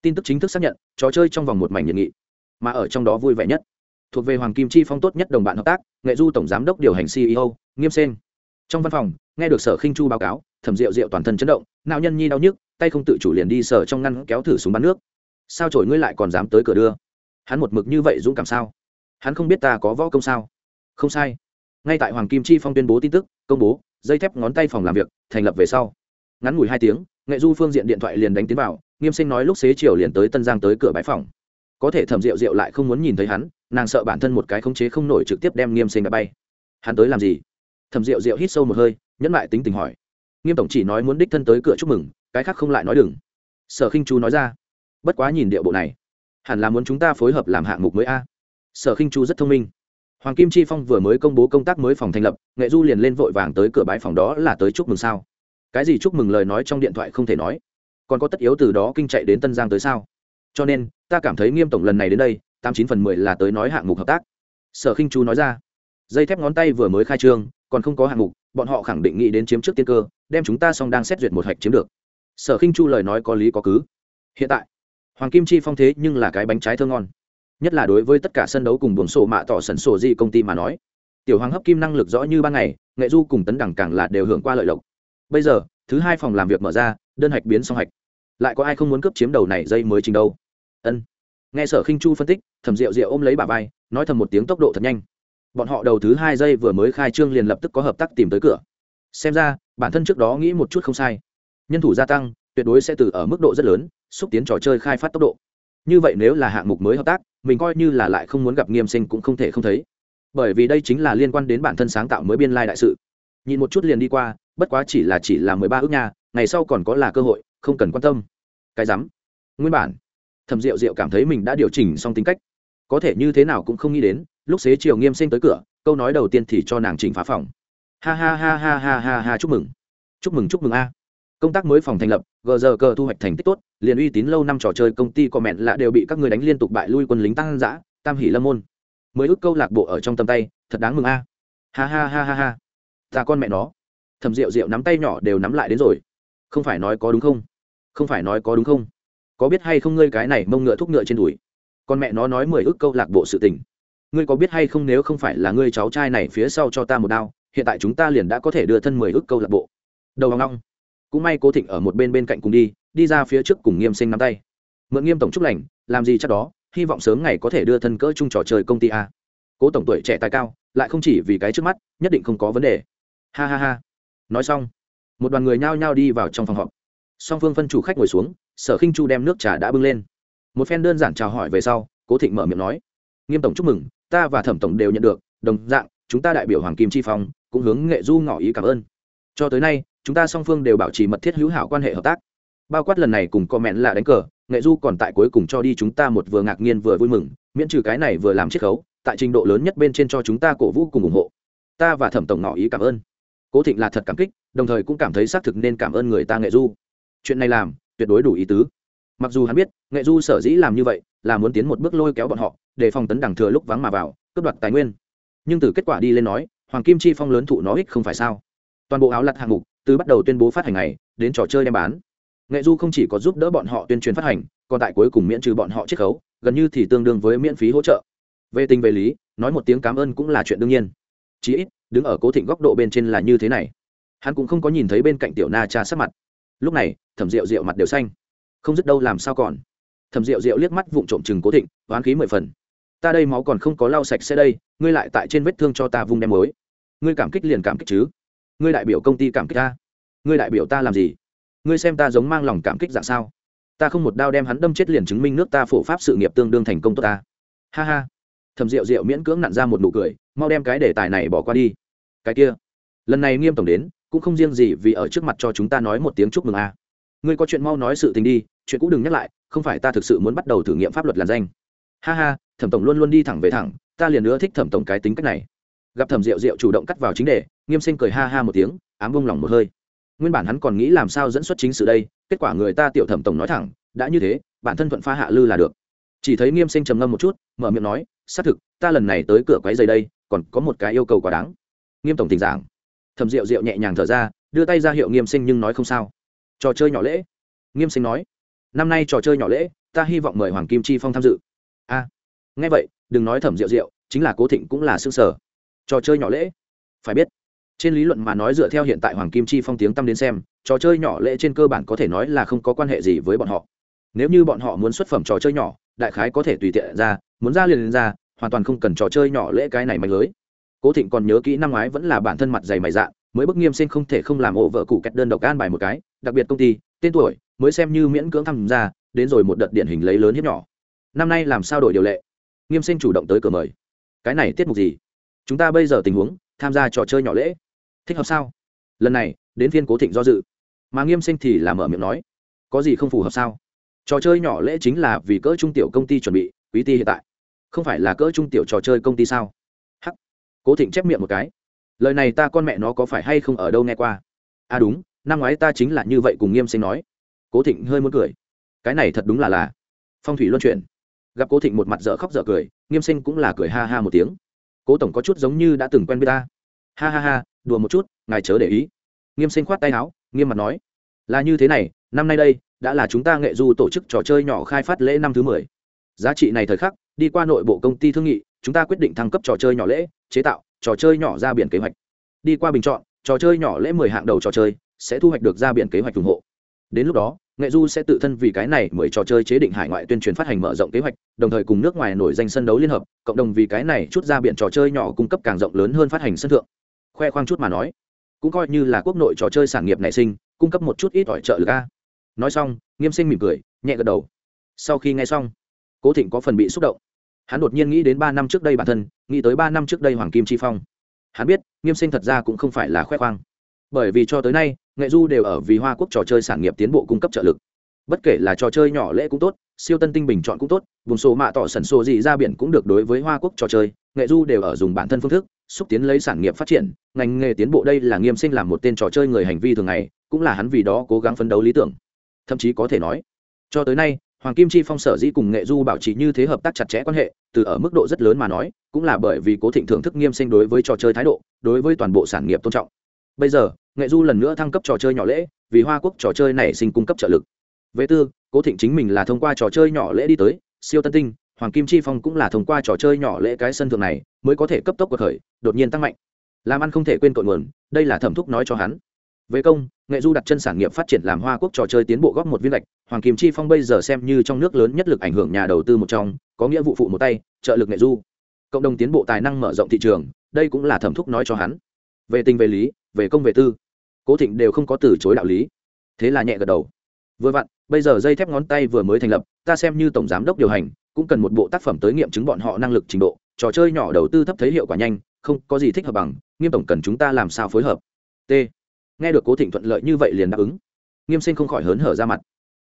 Tin tức chính thức xác nhận, trò chơi trong vòng một mảnh nhiệt nghị. Mà ở trong đó vui vẻ nhất thuộc về hoàng kim chi phong tốt nhất đồng bạn hợp tác, nghệ du tổng giám đốc điều hành ceo nghiêm sen trong văn phòng, nghe được sở khinh chu báo cáo, thẩm rượu rượu toàn thân chấn động nạo nhân nhi đau nhức, tay không tự chủ liền đi sở trong ngăn kéo thử súng bắn nước. Sao trổi ngươi lại còn dám tới cửa đưa? Hắn một mực như vậy dũng cảm sao? Hắn không biết ta có võ công sao? Không sai. Ngay tại hoàng kim chi phong tuyên bố tin tức, công bố, dây thép ngón tay phòng làm việc, thành lập về sau. Ngắn ngủi hai tiếng, nghệ du phương diện điện thoại liền đánh tiến vào, nghiêm sinh nói lúc xế chiều liền tới tân giang tới cửa bãi phòng. Có thể thẩm rượu rượu lại không muốn nhìn thấy hắn nàng sợ bản thân một cái khống chế không nổi trực tiếp đem nghiêm sinh đã bay. Hắn tới làm gì? Thẩm rượu rượu hít sâu một hơi, nhẫn lại tính tình hỏi. Nghiêm tổng chỉ nói muốn đích thân tới cửa chúc mừng, cái khác không lại nói đừng. Sở khinh chu nói ra. Bất quá nhìn điệu bộ này, hẳn là muốn chúng ta phối hợp làm hạng mục mới a. Sở khinh chu rất thông minh. Hoàng kim chi phong vừa mới công bố công tác mới phòng thành lập, nghệ du liền lên vội vàng tới cửa bãi phòng đó là tới chúc mừng sao? Cái gì chúc mừng lời nói trong điện thoại không thể nói. Còn có tất yếu từ đó kinh chạy đến tân giang tới sao? Cho nên, ta cảm thấy nghiêm tổng lần này đến đây tám chín phần mười là tới nói hạng mục hợp tác. Sở khinh chu nói ra. Dây thép ngón tay vừa mới khai trương, còn không có hạng mục, bọn họ khẳng định nghĩ đến chiếm trước tiên cơ, đem chúng ta xong đang xét duyệt một hạch chiếm được. Sở khinh chu lời nói có lý có cứ. Hiện tại, hoàng kim chi phong thế nhưng là cái bánh trái thơ ngon. Nhất là đối với tất cả sân đấu cùng buồng sổ mạ tỏ sần sổ di công ty mà nói. Tiểu hoàng hấp kim năng lực rõ như ban ngày, nghệ du cùng tấn đẳng càng là đều hưởng qua lợi lộc. Bây giờ, thứ hai phòng làm việc mở ra, đơn hạch biến song hạch. Lại có ai không muốn cướp chiếm đầu này dây mới trình đâu? Ân nghe sở khinh chu phân tích, thẩm rượu rượu ôm lấy bà vai, nói thầm một tiếng tốc độ thật nhanh. Bọn họ đầu thứ hai giây vừa mới khai trương liền lập tức có hợp tác tìm tới cửa. Xem ra, bản thân trước đó nghĩ một chút không sai. Nhân thủ gia tăng, tuyệt đối sẽ từ ở mức độ rất lớn, xúc tiến trò chơi khai phát tốc độ. Như vậy nếu là hạng mục mới hợp tác, mình coi như là lại không muốn gặp nghiêm sinh cũng không thể không thấy. Bởi vì đây chính là liên quan đến bản thân sáng tạo mới biên lai、like、đại sự. Nhìn một chút liền đi qua, bất quá chỉ là chỉ là mười ba ước nhà. ngày sau còn có là cơ hội, không cần quan tâm. Cái rắm. Nguyên bản thẩm diệu diệu cảm thấy mình đã điều chỉnh xong tính cách. Có thể như thế nào cũng không nghĩ đến, lúc xế chiều nghiêm sinh tới cửa, câu nói đầu tiên thì cho nàng chỉnh phá phòng. Ha ha ha ha ha ha ha, chúc mừng. Chúc mừng chúc mừng a. Công tác mới phòng thành lập, gờ giờ cờ thu hoạch thành tích tốt, liền uy tín lâu năm trò chơi công ty có mẹn lạ đều bị các người đánh liên tục bại lui quân lính tăng giã, tam hỷ lâm môn. Mới ước câu lạc bộ ở trong tầm tay, thật đáng mừng a. Ha ha ha ha ha. Ta con mẹ nó. Thầm rượu rượu nắm tay nhỏ đều nắm lại đến rồi. Không phải nói có đúng không? Không phải nói có đúng không? Có biết hay không ngươi cái này mông ngựa thúc ngựa trên đùi? Con mẹ nó nói mười ước câu lạc bộ sự tình. Ngươi có biết hay không nếu không phải là ngươi cháu trai này phía sau cho ta một đao, hiện tại chúng ta liền đã có thể đưa thân mười ước câu lạc bộ. Đầu hoang long cũng may cố thịnh ở một bên bên cạnh cùng đi đi ra phía trước cùng nghiêm sinh nắm tay. Mượn nghiêm tổng chúc lành, làm gì chắc đó, hy vọng sớm ngày có thể đưa thân cỡ chung trò chơi công ty a. Cố tổng tuổi trẻ tài cao, lại không chỉ vì cái trước mắt, nhất định không có vấn đề. Ha ha ha. Nói xong, một đoàn người nhao nhao đi vào trong phòng họp. Song phương phân chủ khách ngồi xuống sở khinh chu đem nước trà đã bưng lên. Một phen đơn giản chào hỏi về sau, cố thịnh mở miệng nói, nghiêm tổng chúc mừng, ta và thẩm tổng đều nhận được, đồng dạng, chúng ta đại biểu hoàng kim chi phong, cũng hướng nghệ du ngỏ ý cảm ơn. Cho tới nay, chúng ta song phương đều bảo trì mật thiết hữu hảo quan hệ hợp tác. Bao quát lần này cùng comment là đánh cờ, nghệ du còn tại cuối cùng cho đi chúng ta một vừa ngạc nhiên vừa vui mừng, miễn trừ cái này vừa làm chiết khấu, tại trình độ lớn nhất bên trên cho chúng ta cổ vũ cùng ủng hộ. Ta và thẩm tổng ngỏ ý cảm ơn. Cố thịnh là thật cảm kích, đồng thời cũng cảm thấy xác thực nên cảm ơn người ta nghệ du. Chuyện này làm tuyệt đối đủ ý tứ. Mặc dù hắn biết, nghệ du sở dĩ làm như vậy là muốn tiến một bước lôi kéo bọn họ, để phòng tấn đằng thừa lúc vắng mà vào, cướp đoạt tài nguyên. Nhưng từ kết quả đi lên nói, hoàng kim chi phong lớn thụ nó ích không phải sao? Toàn bộ áo lặt hạng mục, từ bắt đầu tuyên bố phát hành này đến trò chơi đem bán. Nghệ du không chỉ có giúp đỡ bọn họ tuyên truyền phát hành, còn tại cuối cùng miễn trừ bọn họ chiết khấu, gần như thì tương đương với miễn phí hỗ trợ. Về tình về lý, nói một tiếng cảm ơn cũng là chuyện đương nhiên. Chí ít, đứng ở cố thịnh góc độ bên trên là như thế này. Hắn cũng không có nhìn thấy bên cạnh tiểu na cha sắc mặt lúc này, thẩm rượu rượu mặt đều xanh. Không dứt đâu làm sao còn? Thẩm rượu rượu liếc mắt vụng trộm chừng cố thịnh, oán khí mười phần. Ta đây máu còn không có lau sạch xe đây, ngươi lại tại trên vết thương cho ta vung đem mới. Ngươi cảm kích liền cảm kích chứ. Ngươi đại biểu công ty cảm kích ta. Ngươi đại biểu ta làm gì? Ngươi xem ta giống mang lòng cảm kích dạng sao? Ta không một đao đem hắn đâm chết liền chứng minh nước ta phổ pháp sự nghiệp tương đương thành công tốt ta. Ha ha. Thầm rượu rượu miễn cưỡng nặn ra một nụ cười, mau đem cái đề tài này bỏ qua đi. Cái kia. Lần này nghiêm tổng đến cũng không riêng gì vì ở trước mặt cho chúng ta nói một tiếng chúc mừng a. Ngươi có chuyện mau nói sự tình đi, chuyện cũ đừng nhắc lại, không phải ta thực sự muốn bắt đầu thử nghiệm pháp luật làn danh. Ha ha, thẩm tổng luôn luôn đi thẳng về thẳng, ta liền nữa thích thẩm tổng cái tính cách này. Gặp thẩm rượu rượu chủ động cắt vào chính đề, nghiêm sinh cười ha ha một tiếng, ám bông lòng một hơi. Nguyên bản hắn còn nghĩ làm sao dẫn xuất chính sự đây, kết quả người ta tiểu thẩm tổng nói thẳng, đã như thế, bản thân thuận pha hạ lư là được. Chỉ thấy nghiêm sinh trầm ngâm một chút, mở miệng nói, xác thực, ta lần này tới cửa quấy giày đây, còn có một cái yêu cầu quá đáng. Nghiêm tổng tình giảng thẩm rượu rượu nhẹ nhàng thở ra, đưa tay ra hiệu nghiêm sinh nhưng nói không sao. Trò chơi nhỏ lễ. Nghiêm sinh nói, năm nay trò chơi nhỏ lễ, ta hy vọng mời hoàng kim chi phong tham dự. A, nghe vậy, đừng nói thẩm rượu rượu, chính là cố thịnh cũng là xương sở. Trò chơi nhỏ lễ. Phải biết, trên lý luận mà nói dựa theo hiện tại hoàng kim chi phong tiếng tăm đến xem, trò chơi nhỏ lễ trên cơ bản có thể nói là không có quan hệ gì với bọn họ. Nếu như bọn họ muốn xuất phẩm trò chơi nhỏ, đại khái có thể tùy tiện ra, muốn ra liền ra, hoàn toàn không cần trò chơi nhỏ lễ cái này mạnh lưới cố thịnh còn nhớ kỹ năm ngoái vẫn là bản thân mặt dày mày dạ mới bức nghiêm sinh không thể không làm ổ vợ cụ kẹt đơn độc an bài một cái, đặc biệt công ty, tên tuổi, mới xem như miễn cưỡng tham gia, đến rồi một đợt điển hình lấy lớn hiếp nhỏ. Năm nay làm sao đổi điều lệ? Nghiêm sinh chủ động tới cửa mời. Cái này tiết mục gì? Chúng ta bây giờ tình huống, tham gia trò chơi nhỏ lễ. Thích hợp sao? Lần này, đến phiên cố thịnh do dự. Mà nghiêm sinh thì làm mở miệng nói. Có gì không phù hợp sao? Trò chơi nhỏ lễ chính là vì cỡ trung tiểu công ty chuẩn bị, quý ty hiện tại. Không phải là cỡ trung tiểu trò chơi công ty sao? Cố thịnh chép miệng một cái. Lời này ta con mẹ nó có phải hay không ở đâu nghe qua? À đúng, năm ngoái ta chính là như vậy cùng nghiêm sinh nói. Cố thịnh hơi muốn cười. Cái này thật đúng là là phong thủy luân chuyển. Gặp cố thịnh một mặt dở khóc dở cười, nghiêm sinh cũng là cười ha ha một tiếng. Cố tổng có chút giống như đã từng quen với ta. Ha ha ha, đùa một chút, ngài chớ để ý. Nghiêm sinh khoát tay áo, nghiêm mặt nói. Là như thế này, năm nay đây, đã là chúng ta nghệ du tổ chức trò chơi nhỏ khai phát lễ năm thứ mười. Giá trị này thời khắc, đi qua nội bộ công ty thương nghị chúng ta quyết định thăng cấp trò chơi nhỏ lễ, chế tạo trò chơi nhỏ ra biển kế hoạch. Đi qua bình chọn, trò chơi nhỏ lễ mười hạng đầu trò chơi sẽ thu hoạch được ra biển kế hoạch ủng hộ. Đến lúc đó, nghệ du sẽ tự thân vì cái này mười trò chơi chế định hải ngoại tuyên truyền phát hành mở rộng kế hoạch, đồng thời cùng nước ngoài nổi danh sân đấu liên hợp, cộng đồng vì cái này chút ra biển trò chơi nhỏ cung cấp càng rộng lớn hơn phát hành sân thượng. Khoe khoang chút mà nói, cũng coi như là quốc nội trò chơi sản nghiệp nảy sinh, cung cấp một chút ít ỏi trợ lực a. Nói xong, nghiêm sinh mỉm cười, nhẹ gật đầu. Sau khi nghe xong, cố thịnh có phần bị xúc động hắn đột nhiên nghĩ đến ba năm trước đây bản thân, nghĩ tới ba năm trước đây hoàng kim chi phong. Hắn biết, nghiêm sinh thật ra cũng không phải là khoe khoang. Bởi vì cho tới nay, nghệ du đều ở vì hoa quốc trò chơi sản nghiệp tiến bộ cung cấp trợ lực. Bất kể là trò chơi nhỏ lễ cũng tốt, siêu tân tinh bình chọn cũng tốt, vùng số mạ tỏ sẩn sổ gì ra biển cũng được đối với hoa quốc trò chơi, nghệ du đều ở dùng bản thân phương thức, xúc tiến lấy sản nghiệp phát triển, ngành nghề tiến bộ đây là nghiêm sinh làm một tên trò chơi người hành vi thường ngày, cũng là hắn vì đó cố gắng phấn đấu lý tưởng. Thậm chí có thể nói, cho tới nay hoàng kim chi phong sở dĩ cùng nghệ du bảo trì như thế hợp tác chặt chẽ quan hệ, từ ở mức độ rất lớn mà nói, cũng là bởi vì cố thịnh thưởng thức nghiêm sinh đối với trò chơi thái độ, đối với toàn bộ sản nghiệp tôn trọng. Bây giờ, nghệ du lần nữa thăng cấp trò chơi nhỏ lễ, vì hoa quốc trò chơi này sinh cung cấp trợ lực. Vệ tư, cố thịnh chính mình là thông qua trò chơi nhỏ lễ đi tới, siêu tân tinh, hoàng kim chi phong cũng là thông qua trò chơi nhỏ lễ cái sân thượng này, mới có thể cấp tốc cuộc khởi, đột nhiên tăng mạnh. Làm ăn không thể quên cội nguồn, đây là thẩm thúc nói cho hắn về công, nghệ du đặt chân sản nghiệp phát triển làm hoa quốc trò chơi tiến bộ góp một viên lệch, hoàng kim chi phong bây giờ xem như trong nước lớn nhất lực ảnh hưởng nhà đầu tư một trong, có nghĩa vụ phụ một tay, trợ lực nghệ du. Cộng đồng tiến bộ tài năng mở rộng thị trường, đây cũng là thẩm thúc nói cho hắn. Về tình về lý, về công về tư, cố thịnh đều không có từ chối đạo lý. Thế là nhẹ gật đầu. Vừa vặn, bây giờ dây thép ngón tay vừa mới thành lập, ta xem như tổng giám đốc điều hành, cũng cần một bộ tác phẩm tới nghiệm chứng bọn họ năng lực trình độ, trò chơi nhỏ đầu tư thấp thấy hiệu quả nhanh, không có gì thích hợp bằng, nghiêm tổng cần chúng ta làm sao phối hợp. T nghe được cố thịnh thuận lợi như vậy liền đáp ứng. Nghiêm sinh không khỏi hớn hở ra mặt.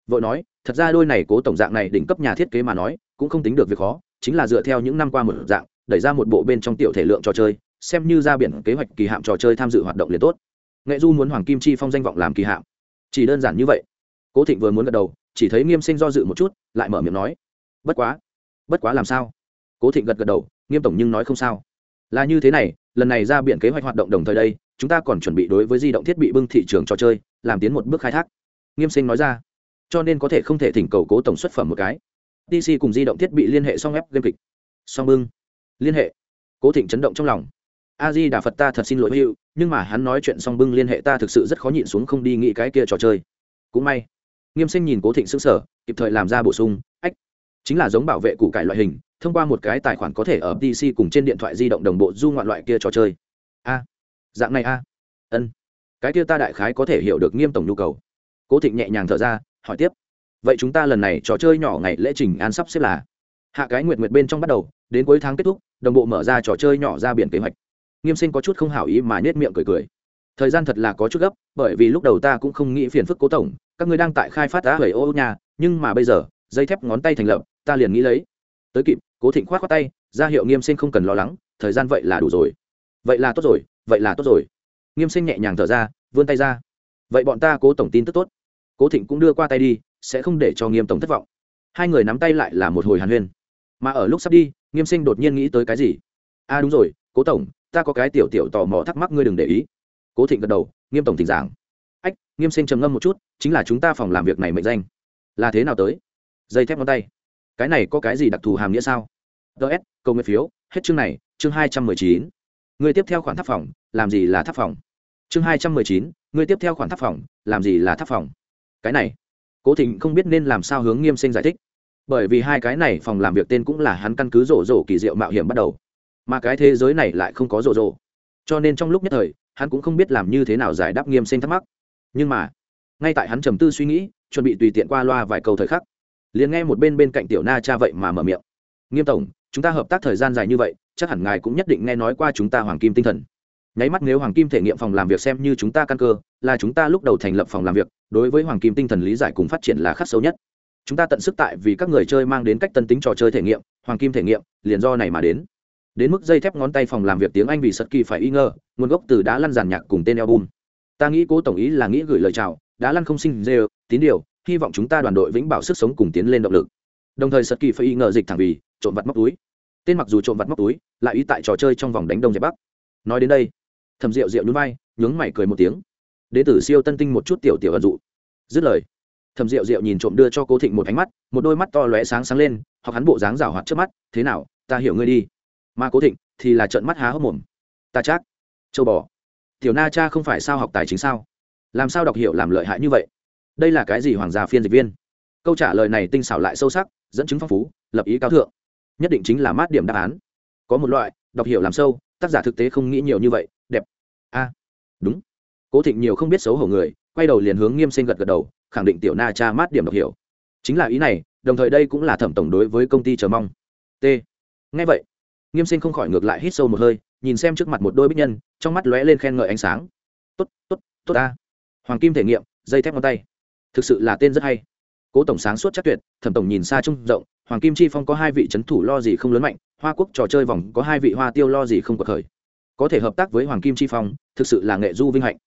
Vội nói, thật ra đôi này cố tổng dạng này đỉnh cấp nhà thiết kế mà nói, cũng không tính được việc khó, chính là dựa theo những năm qua một dạng, đẩy ra một bộ bên trong tiểu thể lượng trò chơi, xem như ra biển kế hoạch kỳ hạm trò chơi tham dự hoạt động liền tốt. Nghệ du muốn hoàng kim chi phong danh vọng làm kỳ hạm. Chỉ đơn giản như vậy. Cố thịnh vừa muốn gật đầu, chỉ thấy nghiêm sinh do dự một chút, lại mở miệng nói, bất quá bất quá làm sao? Cố thịnh gật gật đầu, nghiêm tổng nhưng nói không sao là như thế này, lần này ra biển kế hoạch hoạt động đồng thời đây, chúng ta còn chuẩn bị đối với di động thiết bị bưng thị trường trò chơi, làm tiến một bước khai thác. Nghiêm sinh nói ra. Cho nên có thể không thể thỉnh cầu cố tổng xuất phẩm một cái. Dc cùng di động thiết bị liên hệ song ép game kịch. Song bưng. Liên hệ. Cố thịnh chấn động trong lòng. A di đà phật ta thật xin lỗi hữu, nhưng mà hắn nói chuyện song bưng liên hệ ta thực sự rất khó nhịn xuống không đi nghĩ cái kia trò chơi. Cũng may. Nghiêm sinh nhìn cố thịnh xứng sở kịp thời làm ra bổ sung, ách, chính là giống bảo vệ củ cải loại hình thông qua một cái tài khoản có thể ở pc cùng trên điện thoại di động đồng bộ du ngoạn loại kia trò chơi. A, dạng này a. Ân, cái kia ta đại khái có thể hiểu được nghiêm tổng nhu cầu. Cố thịnh nhẹ nhàng thở ra, hỏi tiếp. Vậy chúng ta lần này trò chơi nhỏ ngày lễ trình an sắp xếp là? Hạ cái nguyệt nguyệt bên trong bắt đầu, đến cuối tháng kết thúc, đồng bộ mở ra trò chơi nhỏ ra biển kế hoạch. Nghiêm sinh có chút không hảo ý mà nhét miệng cười cười. Thời gian thật là có chút gấp, bởi vì lúc đầu ta cũng không nghĩ phiền phức cố tổng, các người đang tại khai phát đá hầy ô nhà, nhưng mà bây giờ, dây thép ngón tay thành lập, ta liền nghĩ lấy tới kịp, cố thịnh khoát khoát tay, ra hiệu nghiêm sinh không cần lo lắng, thời gian vậy là đủ rồi. Vậy là tốt rồi, vậy là tốt rồi. Nghiêm sinh nhẹ nhàng thở ra, vươn tay ra. Vậy bọn ta cố tổng tin tức tốt. Cố thịnh cũng đưa qua tay đi, sẽ không để cho nghiêm tổng thất vọng. Hai người nắm tay lại là một hồi hàn huyên. Mà ở lúc sắp đi, nghiêm sinh đột nhiên nghĩ tới cái gì? A à đúng rồi, cố tổng, ta có cái tiểu tiểu tò mò thắc mắc ngươi đừng để ý. Cố thịnh gật đầu, nghiêm tổng thỉnh giảng. Ách, nghiêm sinh trầm ngâm một chút, chính là chúng ta phòng làm việc này mệnh danh. Là thế nào tới? Dây thép ngón tay cái này có cái gì đặc thù hàm nghĩa sao? Ts câu nguyện phiếu, hết chương này, chương hai trăm mười chín. Người tiếp theo khoản tháp phòng, làm gì là tháp phòng? Chương hai trăm mười chín, người tiếp theo khoản tháp phòng, làm gì là tháp phòng? Cái này, cố thịnh không biết nên làm sao hướng nghiêm sinh giải thích. Bởi vì hai cái này phòng làm việc tên cũng là hắn căn cứ rổ rổ kỳ diệu mạo hiểm bắt đầu. Mà cái thế giới này lại không có rổ rổ. Cho nên trong lúc nhất thời, hắn cũng không biết làm như thế nào giải đáp nghiêm sinh thắc mắc. Nhưng mà, ngay tại hắn trầm tư suy nghĩ, chuẩn bị tùy tiện qua loa vài câu thời khắc liền nghe một bên bên cạnh tiểu na cha vậy mà mở miệng. Nghiêm tổng, chúng ta hợp tác thời gian dài như vậy, chắc hẳn ngài cũng nhất định nghe nói qua chúng ta hoàng kim tinh thần. Nháy mắt nếu hoàng kim thể nghiệm phòng làm việc xem như chúng ta căn cơ, là chúng ta lúc đầu thành lập phòng làm việc, đối với hoàng kim tinh thần lý giải cùng phát triển là khắc sâu nhất. Chúng ta tận sức tại vì các người chơi mang đến cách tân tính trò chơi thể nghiệm, hoàng kim thể nghiệm, liền do này mà đến. Đến mức dây thép ngón tay phòng làm việc tiếng anh vì sật kỳ phải y ngờ, nguồn gốc từ đá lăn giàn nhạc cùng tên album. Ta nghĩ cố tổng ý là nghĩ gửi lời chào, đá lăn không sinh dê tín điều hy vọng chúng ta đoàn đội vĩnh bảo sức sống cùng tiến lên động lực. Đồng thời, sật kỳ phải y ngờ dịch thẳng vì, trộm vặt móc túi. Tên mặc dù trộm vặt móc túi, lại ý tại trò chơi trong vòng đánh đông dẹp bắc. Nói đến đây thầm rượu rượu nhún vai, nhướng mày cười một tiếng. Đế tử siêu tân tinh một chút tiểu tiểu ẩn dụ. Dứt lời thầm rượu rượu nhìn trộm đưa cho cố thịnh một ánh mắt, một đôi mắt to lóe sáng sáng lên, hoặc hắn bộ dáng rào hoạt trước mắt, thế nào, ta hiểu ngươi đi. Mà cố thịnh thì là trận mắt há hốc mồm. Ta chắc, châu bò. Tiểu na cha không phải sao học tài chính sao? Làm sao đọc hiểu làm lợi hại như vậy? Đây là cái gì hoàng gia phiên dịch viên? Câu trả lời này tinh xảo lại sâu sắc, dẫn chứng phong phú, lập ý cao thượng. Nhất định chính là mát điểm đáp án. Có một loại, đọc hiểu làm sâu, tác giả thực tế không nghĩ nhiều như vậy, đẹp. A à, đúng. Cố thịnh nhiều không biết xấu hổ người, quay đầu liền hướng nghiêm sinh gật gật đầu, khẳng định tiểu na cha mát điểm đọc hiểu. Chính là ý này, đồng thời đây cũng là thẩm tổng đối với công ty chờ mong. T. Ngay vậy, nghiêm sinh không khỏi ngược lại hít sâu một hơi, nhìn xem trước mặt một đôi bích nhân, trong mắt lóe lên khen ngợi ánh sáng. Tốt tốt tốt ta. Hoàng kim thể nghiệm, dây thép ngón tay thực sự là tên rất hay. Cố tổng sáng suốt chắc tuyệt, thẩm tổng nhìn xa trông rộng, hoàng kim chi phong có hai vị c h ấ n thủ lo gì không lớn mạnh, hoa quốc trò chơi vòng có hai vị hoa tiêu lo gì không có khởi. Có thể hợp tác với hoàng kim chi phong, thực sự là nghệ du vinh hạnh.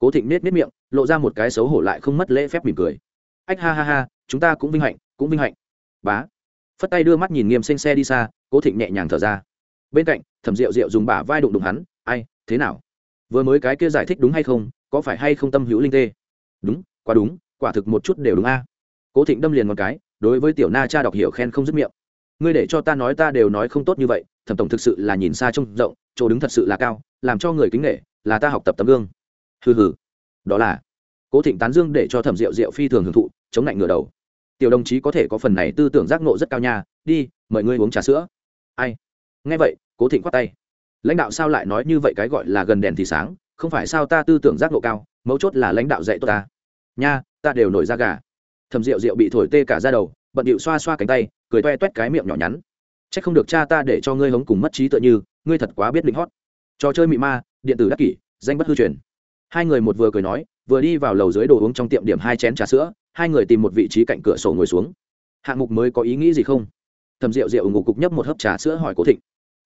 Cố thịnh nết nết miệng, lộ ra một cái xấu hổ lại không mất lễ phép mỉm cười. Ách ha ha ha, chúng ta cũng vinh hạnh, cũng vinh hạnh. Bá. Phất tay đưa mắt nhìn nghiêm xanh xe đi xa, cố thịnh nhẹ nhàng thở ra. Bên cạnh, thẩm rượu rượu dùng bả vai đụng đụng hắn, ai, thế nào? Vừa mới cái kia giải thích đúng hay không? Có phải hay không tâm hữu linh tê? Đúng, quá đúng quả thực một chút đều đúng a. À. Cố thịnh đâm liền một cái, đối với tiểu na cha đọc hiểu khen không dứt miệng. Ngươi để cho ta nói ta đều nói không tốt như vậy, thẩm tổng thực sự là nhìn xa trông rộng, chỗ đứng thật sự là cao, làm cho người kính nghệ là ta học tập tấm gương. Hừ hừ. Đó là. Cố thịnh tán dương để cho thẩm rượu rượu phi thường hưởng thụ, chống lạnh ngửa đầu. Tiểu đồng chí có thể có phần này tư tưởng giác nộ rất cao nha, đi, mời ngươi uống trà sữa. Ai? Nghe vậy, cố thịnh khoát tay. Lãnh đạo sao lại nói như vậy cái gọi là gần đèn thì sáng, không phải sao ta tư tưởng giác nộ cao, mấu chốt là lãnh đạo dạy tôi ta. Nha ta đều nổi da gà. Thầm rượu rượu bị thổi tê cả ra đầu, bận điệu xoa xoa cánh tay, cười toe toét cái miệng nhỏ nhắn. C h ắ c không được cha ta để cho ngươi hống cùng mất trí tựa như, ngươi thật quá biết lính hót. Trò chơi mị ma, điện tử đắc kỷ, danh bất hư truyền. Hai người một vừa cười nói, vừa đi vào lầu dưới đồ uống trong tiệm điểm hai chén trà sữa, hai người tìm một vị trí cạnh cửa sổ ngồi xuống. Hạng mục mới có ý nghĩ gì không? Thầm rượu rượu ngủ cục nhấp một hớp trà sữa hỏi cố thịnh.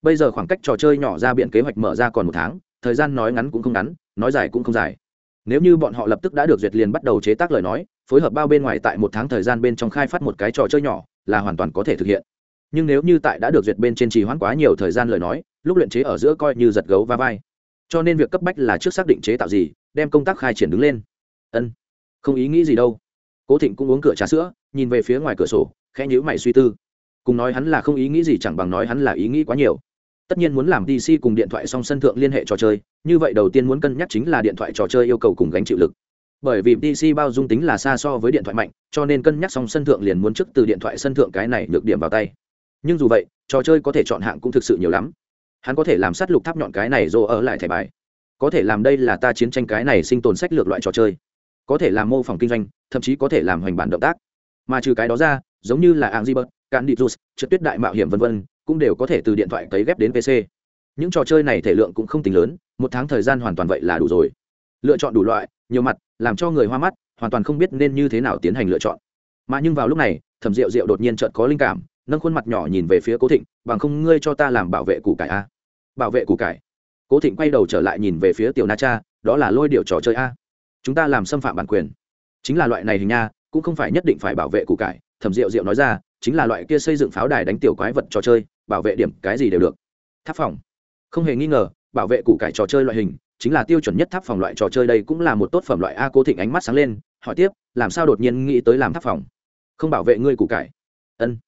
Bây giờ khoảng cách trò chơi nhỏ ra biện kế hoạch mở ra còn một tháng, thời gian nói ngắn cũng không ngắn, nói dài cũng không dài nếu như bọn họ lập tức đã được duyệt liền bắt đầu chế tác lời nói, phối hợp bao bên ngoài tại một tháng thời gian bên trong khai phát một cái trò chơi nhỏ, là hoàn toàn có thể thực hiện. Nhưng nếu như tại đã được duyệt bên trên trì hoãn quá nhiều thời gian lời nói, lúc luyện chế ở giữa coi như giật gấu va vai. Cho nên việc cấp bách là trước xác định chế tạo gì, đem công tác khai triển đứng lên. Ân, không ý nghĩ gì đâu. Cố thịnh cũng uống cửa trà sữa, nhìn về phía ngoài cửa sổ, khẽ nhíu mày suy tư. Cùng nói hắn là không ý nghĩ gì chẳng bằng nói hắn là ý nghĩ quá nhiều tất nhiên muốn làm dc cùng điện thoại song sân thượng liên hệ trò chơi như vậy đầu tiên muốn cân nhắc chính là điện thoại trò chơi yêu cầu cùng gánh chịu lực. Bởi vì dc bao dung tính là xa so với điện thoại mạnh cho nên cân nhắc song sân thượng liền muốn trước từ điện thoại sân thượng cái này được điểm vào tay. Nhưng dù vậy trò chơi có thể chọn hạng cũng thực sự nhiều lắm. Hắn có thể làm sát lục tháp nhọn cái này rồi ở lại thẻ bài. Có thể làm đây là ta chiến tranh cái này sinh tồn sách lược loại trò chơi. Có thể làm mô phỏng kinh doanh thậm chí có thể làm hoành bản động tác. Mà trừ cái đó ra giống như là Angry Birds, Candy trượt tuyết đại mạo hiểm vân vân, cũng đều có thể từ điện thoại cấy ghép đến PC. Những trò chơi này thể lượng cũng không tính lớn, một tháng thời gian hoàn toàn vậy là đủ rồi. Lựa chọn đủ loại, nhiều mặt, làm cho người hoa mắt, hoàn toàn không biết nên như thế nào tiến hành lựa chọn. Mà nhưng vào lúc này, Thẩm Diệu Diệu đột nhiên chợt có linh cảm, nâng khuôn mặt nhỏ nhìn về phía Cố Thịnh, bằng không ngươi cho ta làm bảo vệ củ cải a. Bảo vệ củ cải. Cố Thịnh quay đầu trở lại nhìn về phía Tiểu Na Cha, đó là lôi điệu trò chơi a. Chúng ta làm xâm phạm bản quyền. Chính là loại này hình nha, cũng không phải nhất định phải bảo vệ củ cải, thẩm diệu diệu nói ra chính là loại kia xây dựng pháo đài đánh tiểu quái vật trò chơi bảo vệ điểm cái gì đều được. Tháp phòng. Không hề nghi ngờ, bảo vệ củ cải trò chơi loại hình chính là tiêu chuẩn nhất tháp phòng loại trò chơi đây cũng là một tốt phẩm loại a cố thịnh ánh mắt sáng lên, hỏi tiếp, làm sao đột nhiên nghĩ tới làm tháp phòng? Không bảo vệ ngươi củ cải. Ân.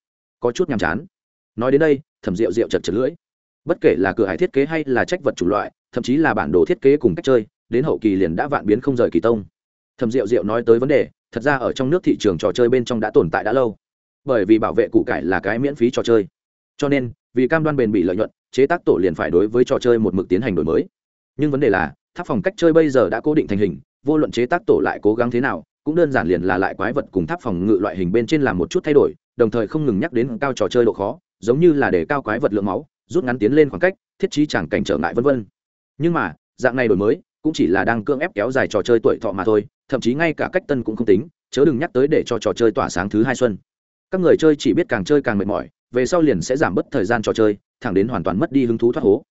Có chút nhàm chán. Nói đến đây, thẩm rượu rượu chật chật lưỡi. Bất kể là cửa hải thiết kế hay là trách vật chủ loại, thậm chí là bản đồ thiết kế cùng cách chơi, đến hậu kỳ liền đã vạn biến không rời kỳ tông. Thẩm rượu rượu nói tới vấn đề, thật ra ở trong nước thị trường trò chơi bên trong đã tồn tại đã lâu. Bởi vì bảo vệ củ cải là cái miễn phí trò chơi cho nên, vì cam đoan bền bị lợi nhuận, chế tác tổ liền phải đối với trò chơi một mực tiến hành đổi mới. Nhưng vấn đề là, tháp phòng cách chơi bây giờ đã cố định thành hình, vô luận chế tác tổ lại cố gắng thế nào, cũng đơn giản liền là lại quái vật cùng tháp phòng ngự loại hình bên trên làm một chút thay đổi, đồng thời không ngừng nhắc đến cao trò chơi độ khó, giống như là để cao quái vật lượng máu, rút ngắn tiến lên khoảng cách, thiết trí chẳng cảnh trở ngại vân vân. Nhưng mà, dạng này đổi mới, cũng chỉ là đang cưỡng ép kéo dài trò chơi tuổi thọ mà thôi, thậm chí ngay cả cách tân cũng không tính, chớ đừng nhắc tới để cho trò chơi tỏa sáng thứ hai xuân. Các người chơi chỉ biết càng chơi càng mệt mỏi về sau liền sẽ giảm bớt thời gian trò chơi, thẳng đến hoàn toàn mất đi hứng thú thoát hố.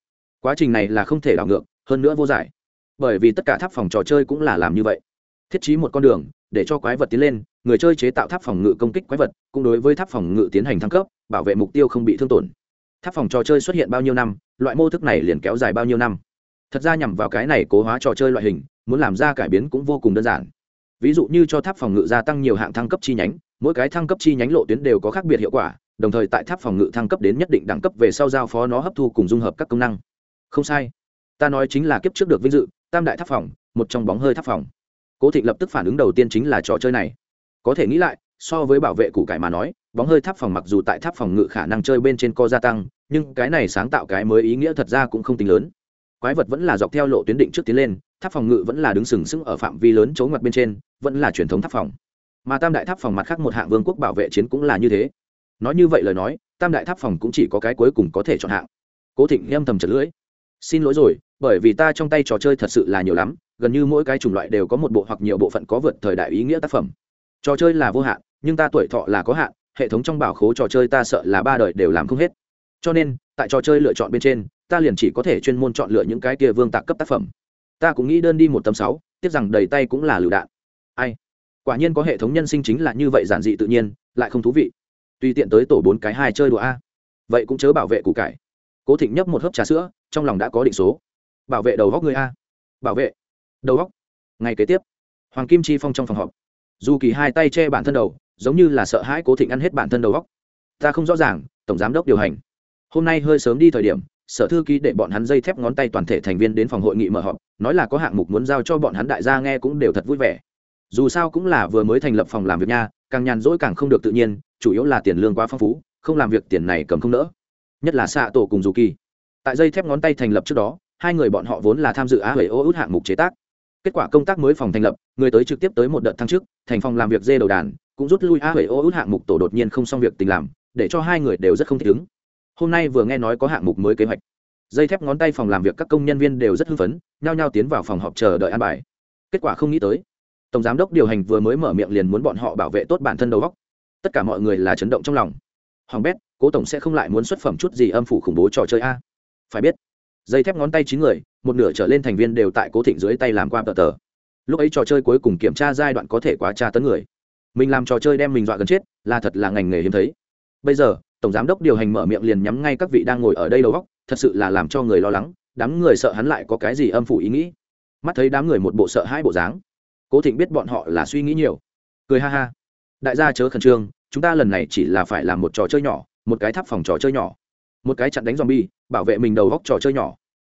Quá trình này là không thể đảo ngược, hơn nữa vô giải. Bởi vì tất cả tháp phòng trò chơi cũng là làm như vậy. Thiết trí một con đường, để cho quái vật tiến lên, người chơi chế tạo tháp phòng ngự công kích quái vật, cũng đối với tháp phòng ngự tiến hành thăng cấp, bảo vệ mục tiêu không bị thương tổn. Tháp phòng trò chơi xuất hiện bao nhiêu năm, loại mô thức này liền kéo dài bao nhiêu năm. Thật ra nhằm vào cái này cố hóa trò chơi loại hình, muốn làm ra cải biến cũng vô cùng đơn giản. Ví dụ như cho tháp phòng ngự gia tăng nhiều hạng thăng cấp chi nhánh, mỗi cái thăng cấp chi nhánh lộ tuyến đều có khác biệt hiệu quả đồng thời tại tháp phòng ngự thăng cấp đến nhất định đẳng cấp về sau giao phó nó hấp thu cùng dung hợp các công năng. Không sai. Ta nói chính là kiếp trước được vinh dự, tam đại tháp phòng, một trong bóng hơi tháp phòng. Cố thịnh lập tức phản ứng đầu tiên chính là trò chơi này. Có thể nghĩ lại, so với bảo vệ củ cải mà nói, bóng hơi tháp phòng mặc dù tại tháp phòng ngự khả năng chơi bên trên co gia tăng, nhưng cái này sáng tạo cái mới ý nghĩa thật ra cũng không tính lớn. Quái vật vẫn là dọc theo lộ tuyến định trước tiến lên, tháp phòng ngự vẫn là đứng sừng sững ở phạm vi lớn chỗ ngoặt bên trên, vẫn là truyền thống tháp phòng. Mà tam đại tháp phòng mặt khác một hạng vương quốc bảo vệ chiến cũng là như thế nói như vậy lời nói, tam đại tháp phòng cũng chỉ có cái cuối cùng có thể chọn hạng. Cố thịnh âm thầm chật lưỡi. Xin lỗi rồi, bởi vì ta trong tay trò chơi thật sự là nhiều lắm, gần như mỗi cái chủng loại đều có một bộ hoặc nhiều bộ phận có vượt thời đại ý nghĩa tác phẩm. Trò chơi là vô hạn, nhưng ta tuổi thọ là có hạn, hệ thống trong bảo khố trò chơi ta sợ là ba đời đều làm không hết. Cho nên, tại trò chơi lựa chọn bên trên, ta liền chỉ có thể chuyên môn chọn lựa những cái kia vương tạc cấp tác phẩm. Ta cũng nghĩ đơn đi một tấm sáu, tiếc rằng đầy tay cũng là lựu đạn. Ai? Quả nhiên có hệ thống nhân sinh chính là như vậy giản dị tự nhiên, lại không thú vị tùy tiện tới tổ bốn cái hai chơi đùa a. Vậy cũng chớ bảo vệ củ cải. Cố thịnh nhấp một hớp trà sữa, trong lòng đã có định số. Bảo vệ đầu góc người a. Bảo vệ. Đầu góc. Ngày kế tiếp, hoàng kim chi phong trong phòng họp. Dù kỳ hai tay che bản thân đầu, giống như là sợ hãi cố thịnh ăn hết bản thân đầu góc. Ta không rõ ràng, tổng giám đốc điều hành. Hôm nay hơi sớm đi thời điểm, sở thư ký để bọn hắn dây thép ngón tay toàn thể thành viên đến phòng hội nghị mở họp, nói là có hạng mục muốn giao cho bọn hắn đại gia nghe cũng đều thật vui vẻ. Dù sao cũng là vừa mới thành lập phòng làm việc nha càng nhàn rỗi càng không được tự nhiên, chủ yếu là tiền lương quá phong phú, không làm việc tiền này cầm không đỡ nhất là xạ tổ cùng dù kỳ. Tại dây thép ngón tay thành lập trước đó, hai người bọn họ vốn là tham dự á hầy ô út hạng mục chế tác. Kết quả công tác mới phòng thành lập, người tới trực tiếp tới một đợt thăng chức, thành phòng làm việc dê đầu đàn, cũng rút lui á hầy ô út hạng mục tổ đột nhiên không xong việc tình làm, để cho hai người đều rất không thích ứng. Hôm nay vừa nghe nói có hạng mục mới kế hoạch. Dây thép ngón tay phòng làm việc các công nhân viên đều rất hưng phấn, nhao nhao tiến vào phòng họp chờ đợi an bài. Kết quả không nghĩ tới tổng giám đốc điều hành vừa mới mở miệng liền muốn bọn họ bảo vệ tốt bản thân đầu góc. Tất cả mọi người là chấn động trong lòng. Hoàng bét, cố tổng sẽ không lại muốn xuất phẩm chút gì âm phủ khủng bố trò chơi a? Phải biết, dây thép ngón tay chín người, một nửa trở lên thành viên đều tại cố thịnh dưới tay làm qua tờ tờ. Lúc ấy trò chơi cuối cùng kiểm tra giai đoạn có thể quá tra tấn người. Mình làm trò chơi đem mình dọa gần chết, là thật là ngành nghề hiếm thấy. Bây giờ, tổng giám đốc điều hành mở miệng liền nhắm ngay các vị đang ngồi ở đây đầu góc, thật sự là làm cho người lo lắng, đám người sợ hắn lại có cái gì âm phủ ý nghĩ. Mắt thấy đám người một bộ sợ hai bộ dáng cố thịnh biết bọn họ là suy nghĩ nhiều. Cười ha ha. Đại gia chớ khẩn trương, chúng ta lần này chỉ là phải làm một trò chơi nhỏ, một cái tháp phòng trò chơi nhỏ. Một cái chặn đánh zombie, bảo vệ mình đầu góc trò chơi nhỏ.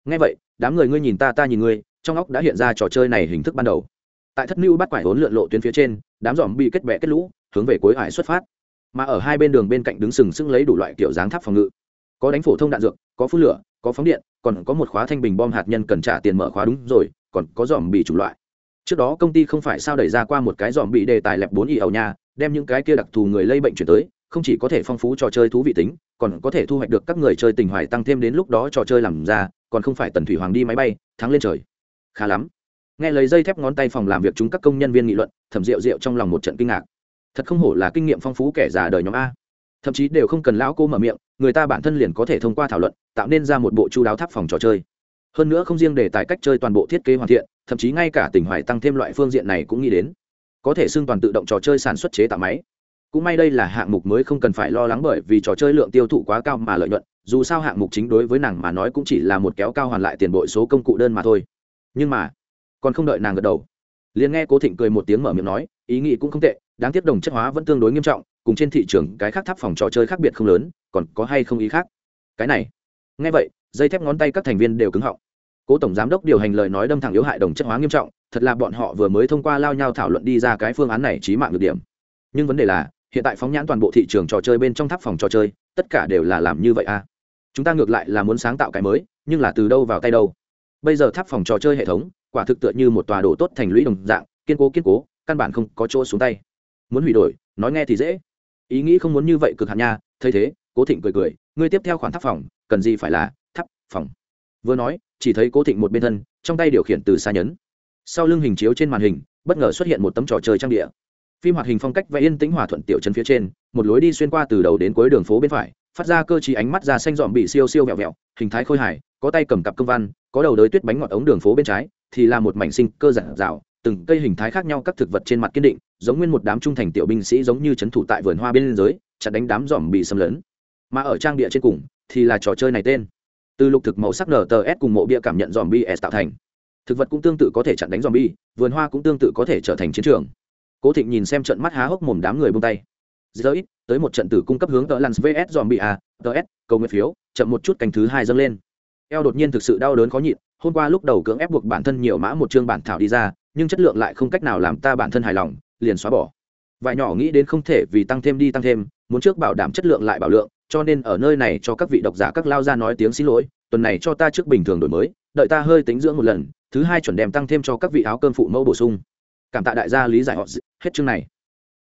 Ngay vậy, đám người ngươi nhìn ta ta nhìn ngươi, trong óc đã hiện ra trò chơi này hình thức ban đầu. Tại thất lưu bắt quải hốn lượn lộ tuyến phía trên, đám dòm bị kết bẹ kết lũ, hướng về cuối ải xuất phát. Mà ở hai bên đường bên cạnh đứng sừng sững lấy đủ loại kiểu dáng tháp phòng ngự. Có đánh phổ thông đạn dược, có phun lửa, có phóng điện, còn có một khóa thanh bình bom hạt nhân cần trả tiền mở khóa đúng rồi, còn có dòm bị chủng loại trước đó công ty không phải sao đẩy ra qua một cái dòm bị đề tài lẹp bốn y ẩu nhà, đem những cái kia đặc thù người lây bệnh chuyển tới, không chỉ có thể phong phú trò chơi thú vị tính, còn có thể thu hoạch được các người chơi tình hoài tăng thêm đến lúc đó trò chơi làm ra, còn không phải tần thủy hoàng đi máy bay, thắng lên trời. Khá lắm. Nghe lấy dây thép ngón tay phòng làm việc chúng các công nhân viên nghị luận, thẩm rượu rượu trong lòng một trận kinh ngạc. Thật không hổ là kinh nghiệm phong phú kẻ già đời nhóm a. Thậm chí đều không cần lão cô mở miệng, người ta bản thân liền có thể thông qua thảo luận, tạo nên ra một bộ chu đáo tháp phòng trò chơi hơn nữa không riêng để tài cách chơi toàn bộ thiết kế hoàn thiện, thậm chí ngay cả tỉnh hoài tăng thêm loại phương diện này cũng nghĩ đến. Có thể xưng toàn tự động trò chơi sản xuất chế tạo máy. Cũng may đây là hạng mục mới không cần phải lo lắng bởi vì trò chơi lượng tiêu thụ quá cao mà lợi nhuận, dù sao hạng mục chính đối với nàng mà nói cũng chỉ là một kéo cao hoàn lại tiền bội số công cụ đơn mà thôi. Nhưng mà, còn không đợi nàng gật đầu. Liền nghe cố thịnh cười một tiếng mở miệng nói, ý nghĩ cũng không tệ, đáng tiếc đồng chất hóa vẫn tương đối nghiêm trọng, cùng trên thị trường cái khác tháp phòng trò chơi khác biệt không lớn, còn có hay không ý khác? Cái này. Nghe vậy dây thép ngón tay các thành viên đều cứng họng. Cố tổng giám đốc điều hành lời nói đâm thẳng yếu hại đồng chất hóa nghiêm trọng, thật là bọn họ vừa mới thông qua lao nhau thảo luận đi ra cái phương án này trí mạng được điểm. Nhưng vấn đề là, hiện tại phóng nhãn toàn bộ thị trường trò chơi bên trong tháp phòng trò chơi, tất cả đều là làm như vậy à? Chúng ta ngược lại là muốn sáng tạo cái mới, nhưng là từ đâu vào tay đâu? Bây giờ tháp phòng trò chơi hệ thống, quả thực tựa như một tòa đổ tốt thành lũy đồng dạng, kiên cố kiên cố, căn bản không có chỗ xuống tay. Muốn hủy đổi, nói nghe thì dễ. Ý nghĩ không muốn như vậy cực hạn nha, thấy thế, cố thịnh cười cười, ngươi tiếp theo khoản tháp phòng cần gì phải là tháp phòng. Vừa nói, chỉ thấy cố thịnh một bên thân, trong tay điều khiển từ xa nhấn. Sau lưng hình chiếu trên màn hình, bất ngờ xuất hiện một tấm trò chơi trang địa phim hoạt hình phong cách vẽ yên tĩnh hòa thuận tiểu chân phía trên, một lối đi xuyên qua từ đầu đến cuối đường phố bên phải, phát ra cơ chí ánh mắt ra xanh dọn bị siêu siêu vẹo vẹo, hình thái khôi hài, có tay cầm cặp công văn, có đầu đới tuyết bánh ngọt ống đường phố bên trái, thì là một mảnh sinh cơ giản rào từng cây hình thái khác nhau các thực vật trên mặt kiên định, giống nguyên một đám trung thành tiểu binh sĩ giống như c thủ tại vườn hoa bên giới chặt đánh đám dòm bị xâm lấn mà ở trang địa trên cùng thì là trò chơi này tên. Từ lục thực màu sắc nở tờ s cùng mộ bia cảm nhận dòm bi s tạo thành. Thực vật cũng tương tự có thể chặn đánh dòm bi vườn hoa cũng tương tự có thể trở thành chiến trường. Cố thịnh nhìn xem trận mắt há hốc mồm đám người buông tay. Giờ ít, tới một trận tử cung cấp hướng tờ lans vs dòm bi a, tờ s, cầu nguyện phiếu, chậm một chút canh thứ hai dâng lên. Eo đột nhiên thực sự đau đớn khó nhịn, hôm qua lúc đầu cưỡng ép buộc bản thân nhiều mã một chương bản thảo đi ra, nhưng chất lượng lại không cách nào làm ta bản thân hài lòng, liền xóa bỏ. Vài nhỏ nghĩ đến không thể vì tăng thêm đi tăng thêm, muốn trước bảo đảm chất lượng lại bảo lượng cho nên ở nơi này cho các vị độc giả, các lao ra nói tiếng xin lỗi, tuần này cho ta trước bình thường đổi mới, đợi ta hơi tính dưỡng một lần, thứ hai chuẩn đem tăng thêm cho các vị áo cơm phụ mẫu bổ sung. Cảm tạ đại gia lý giải họ hết chương này.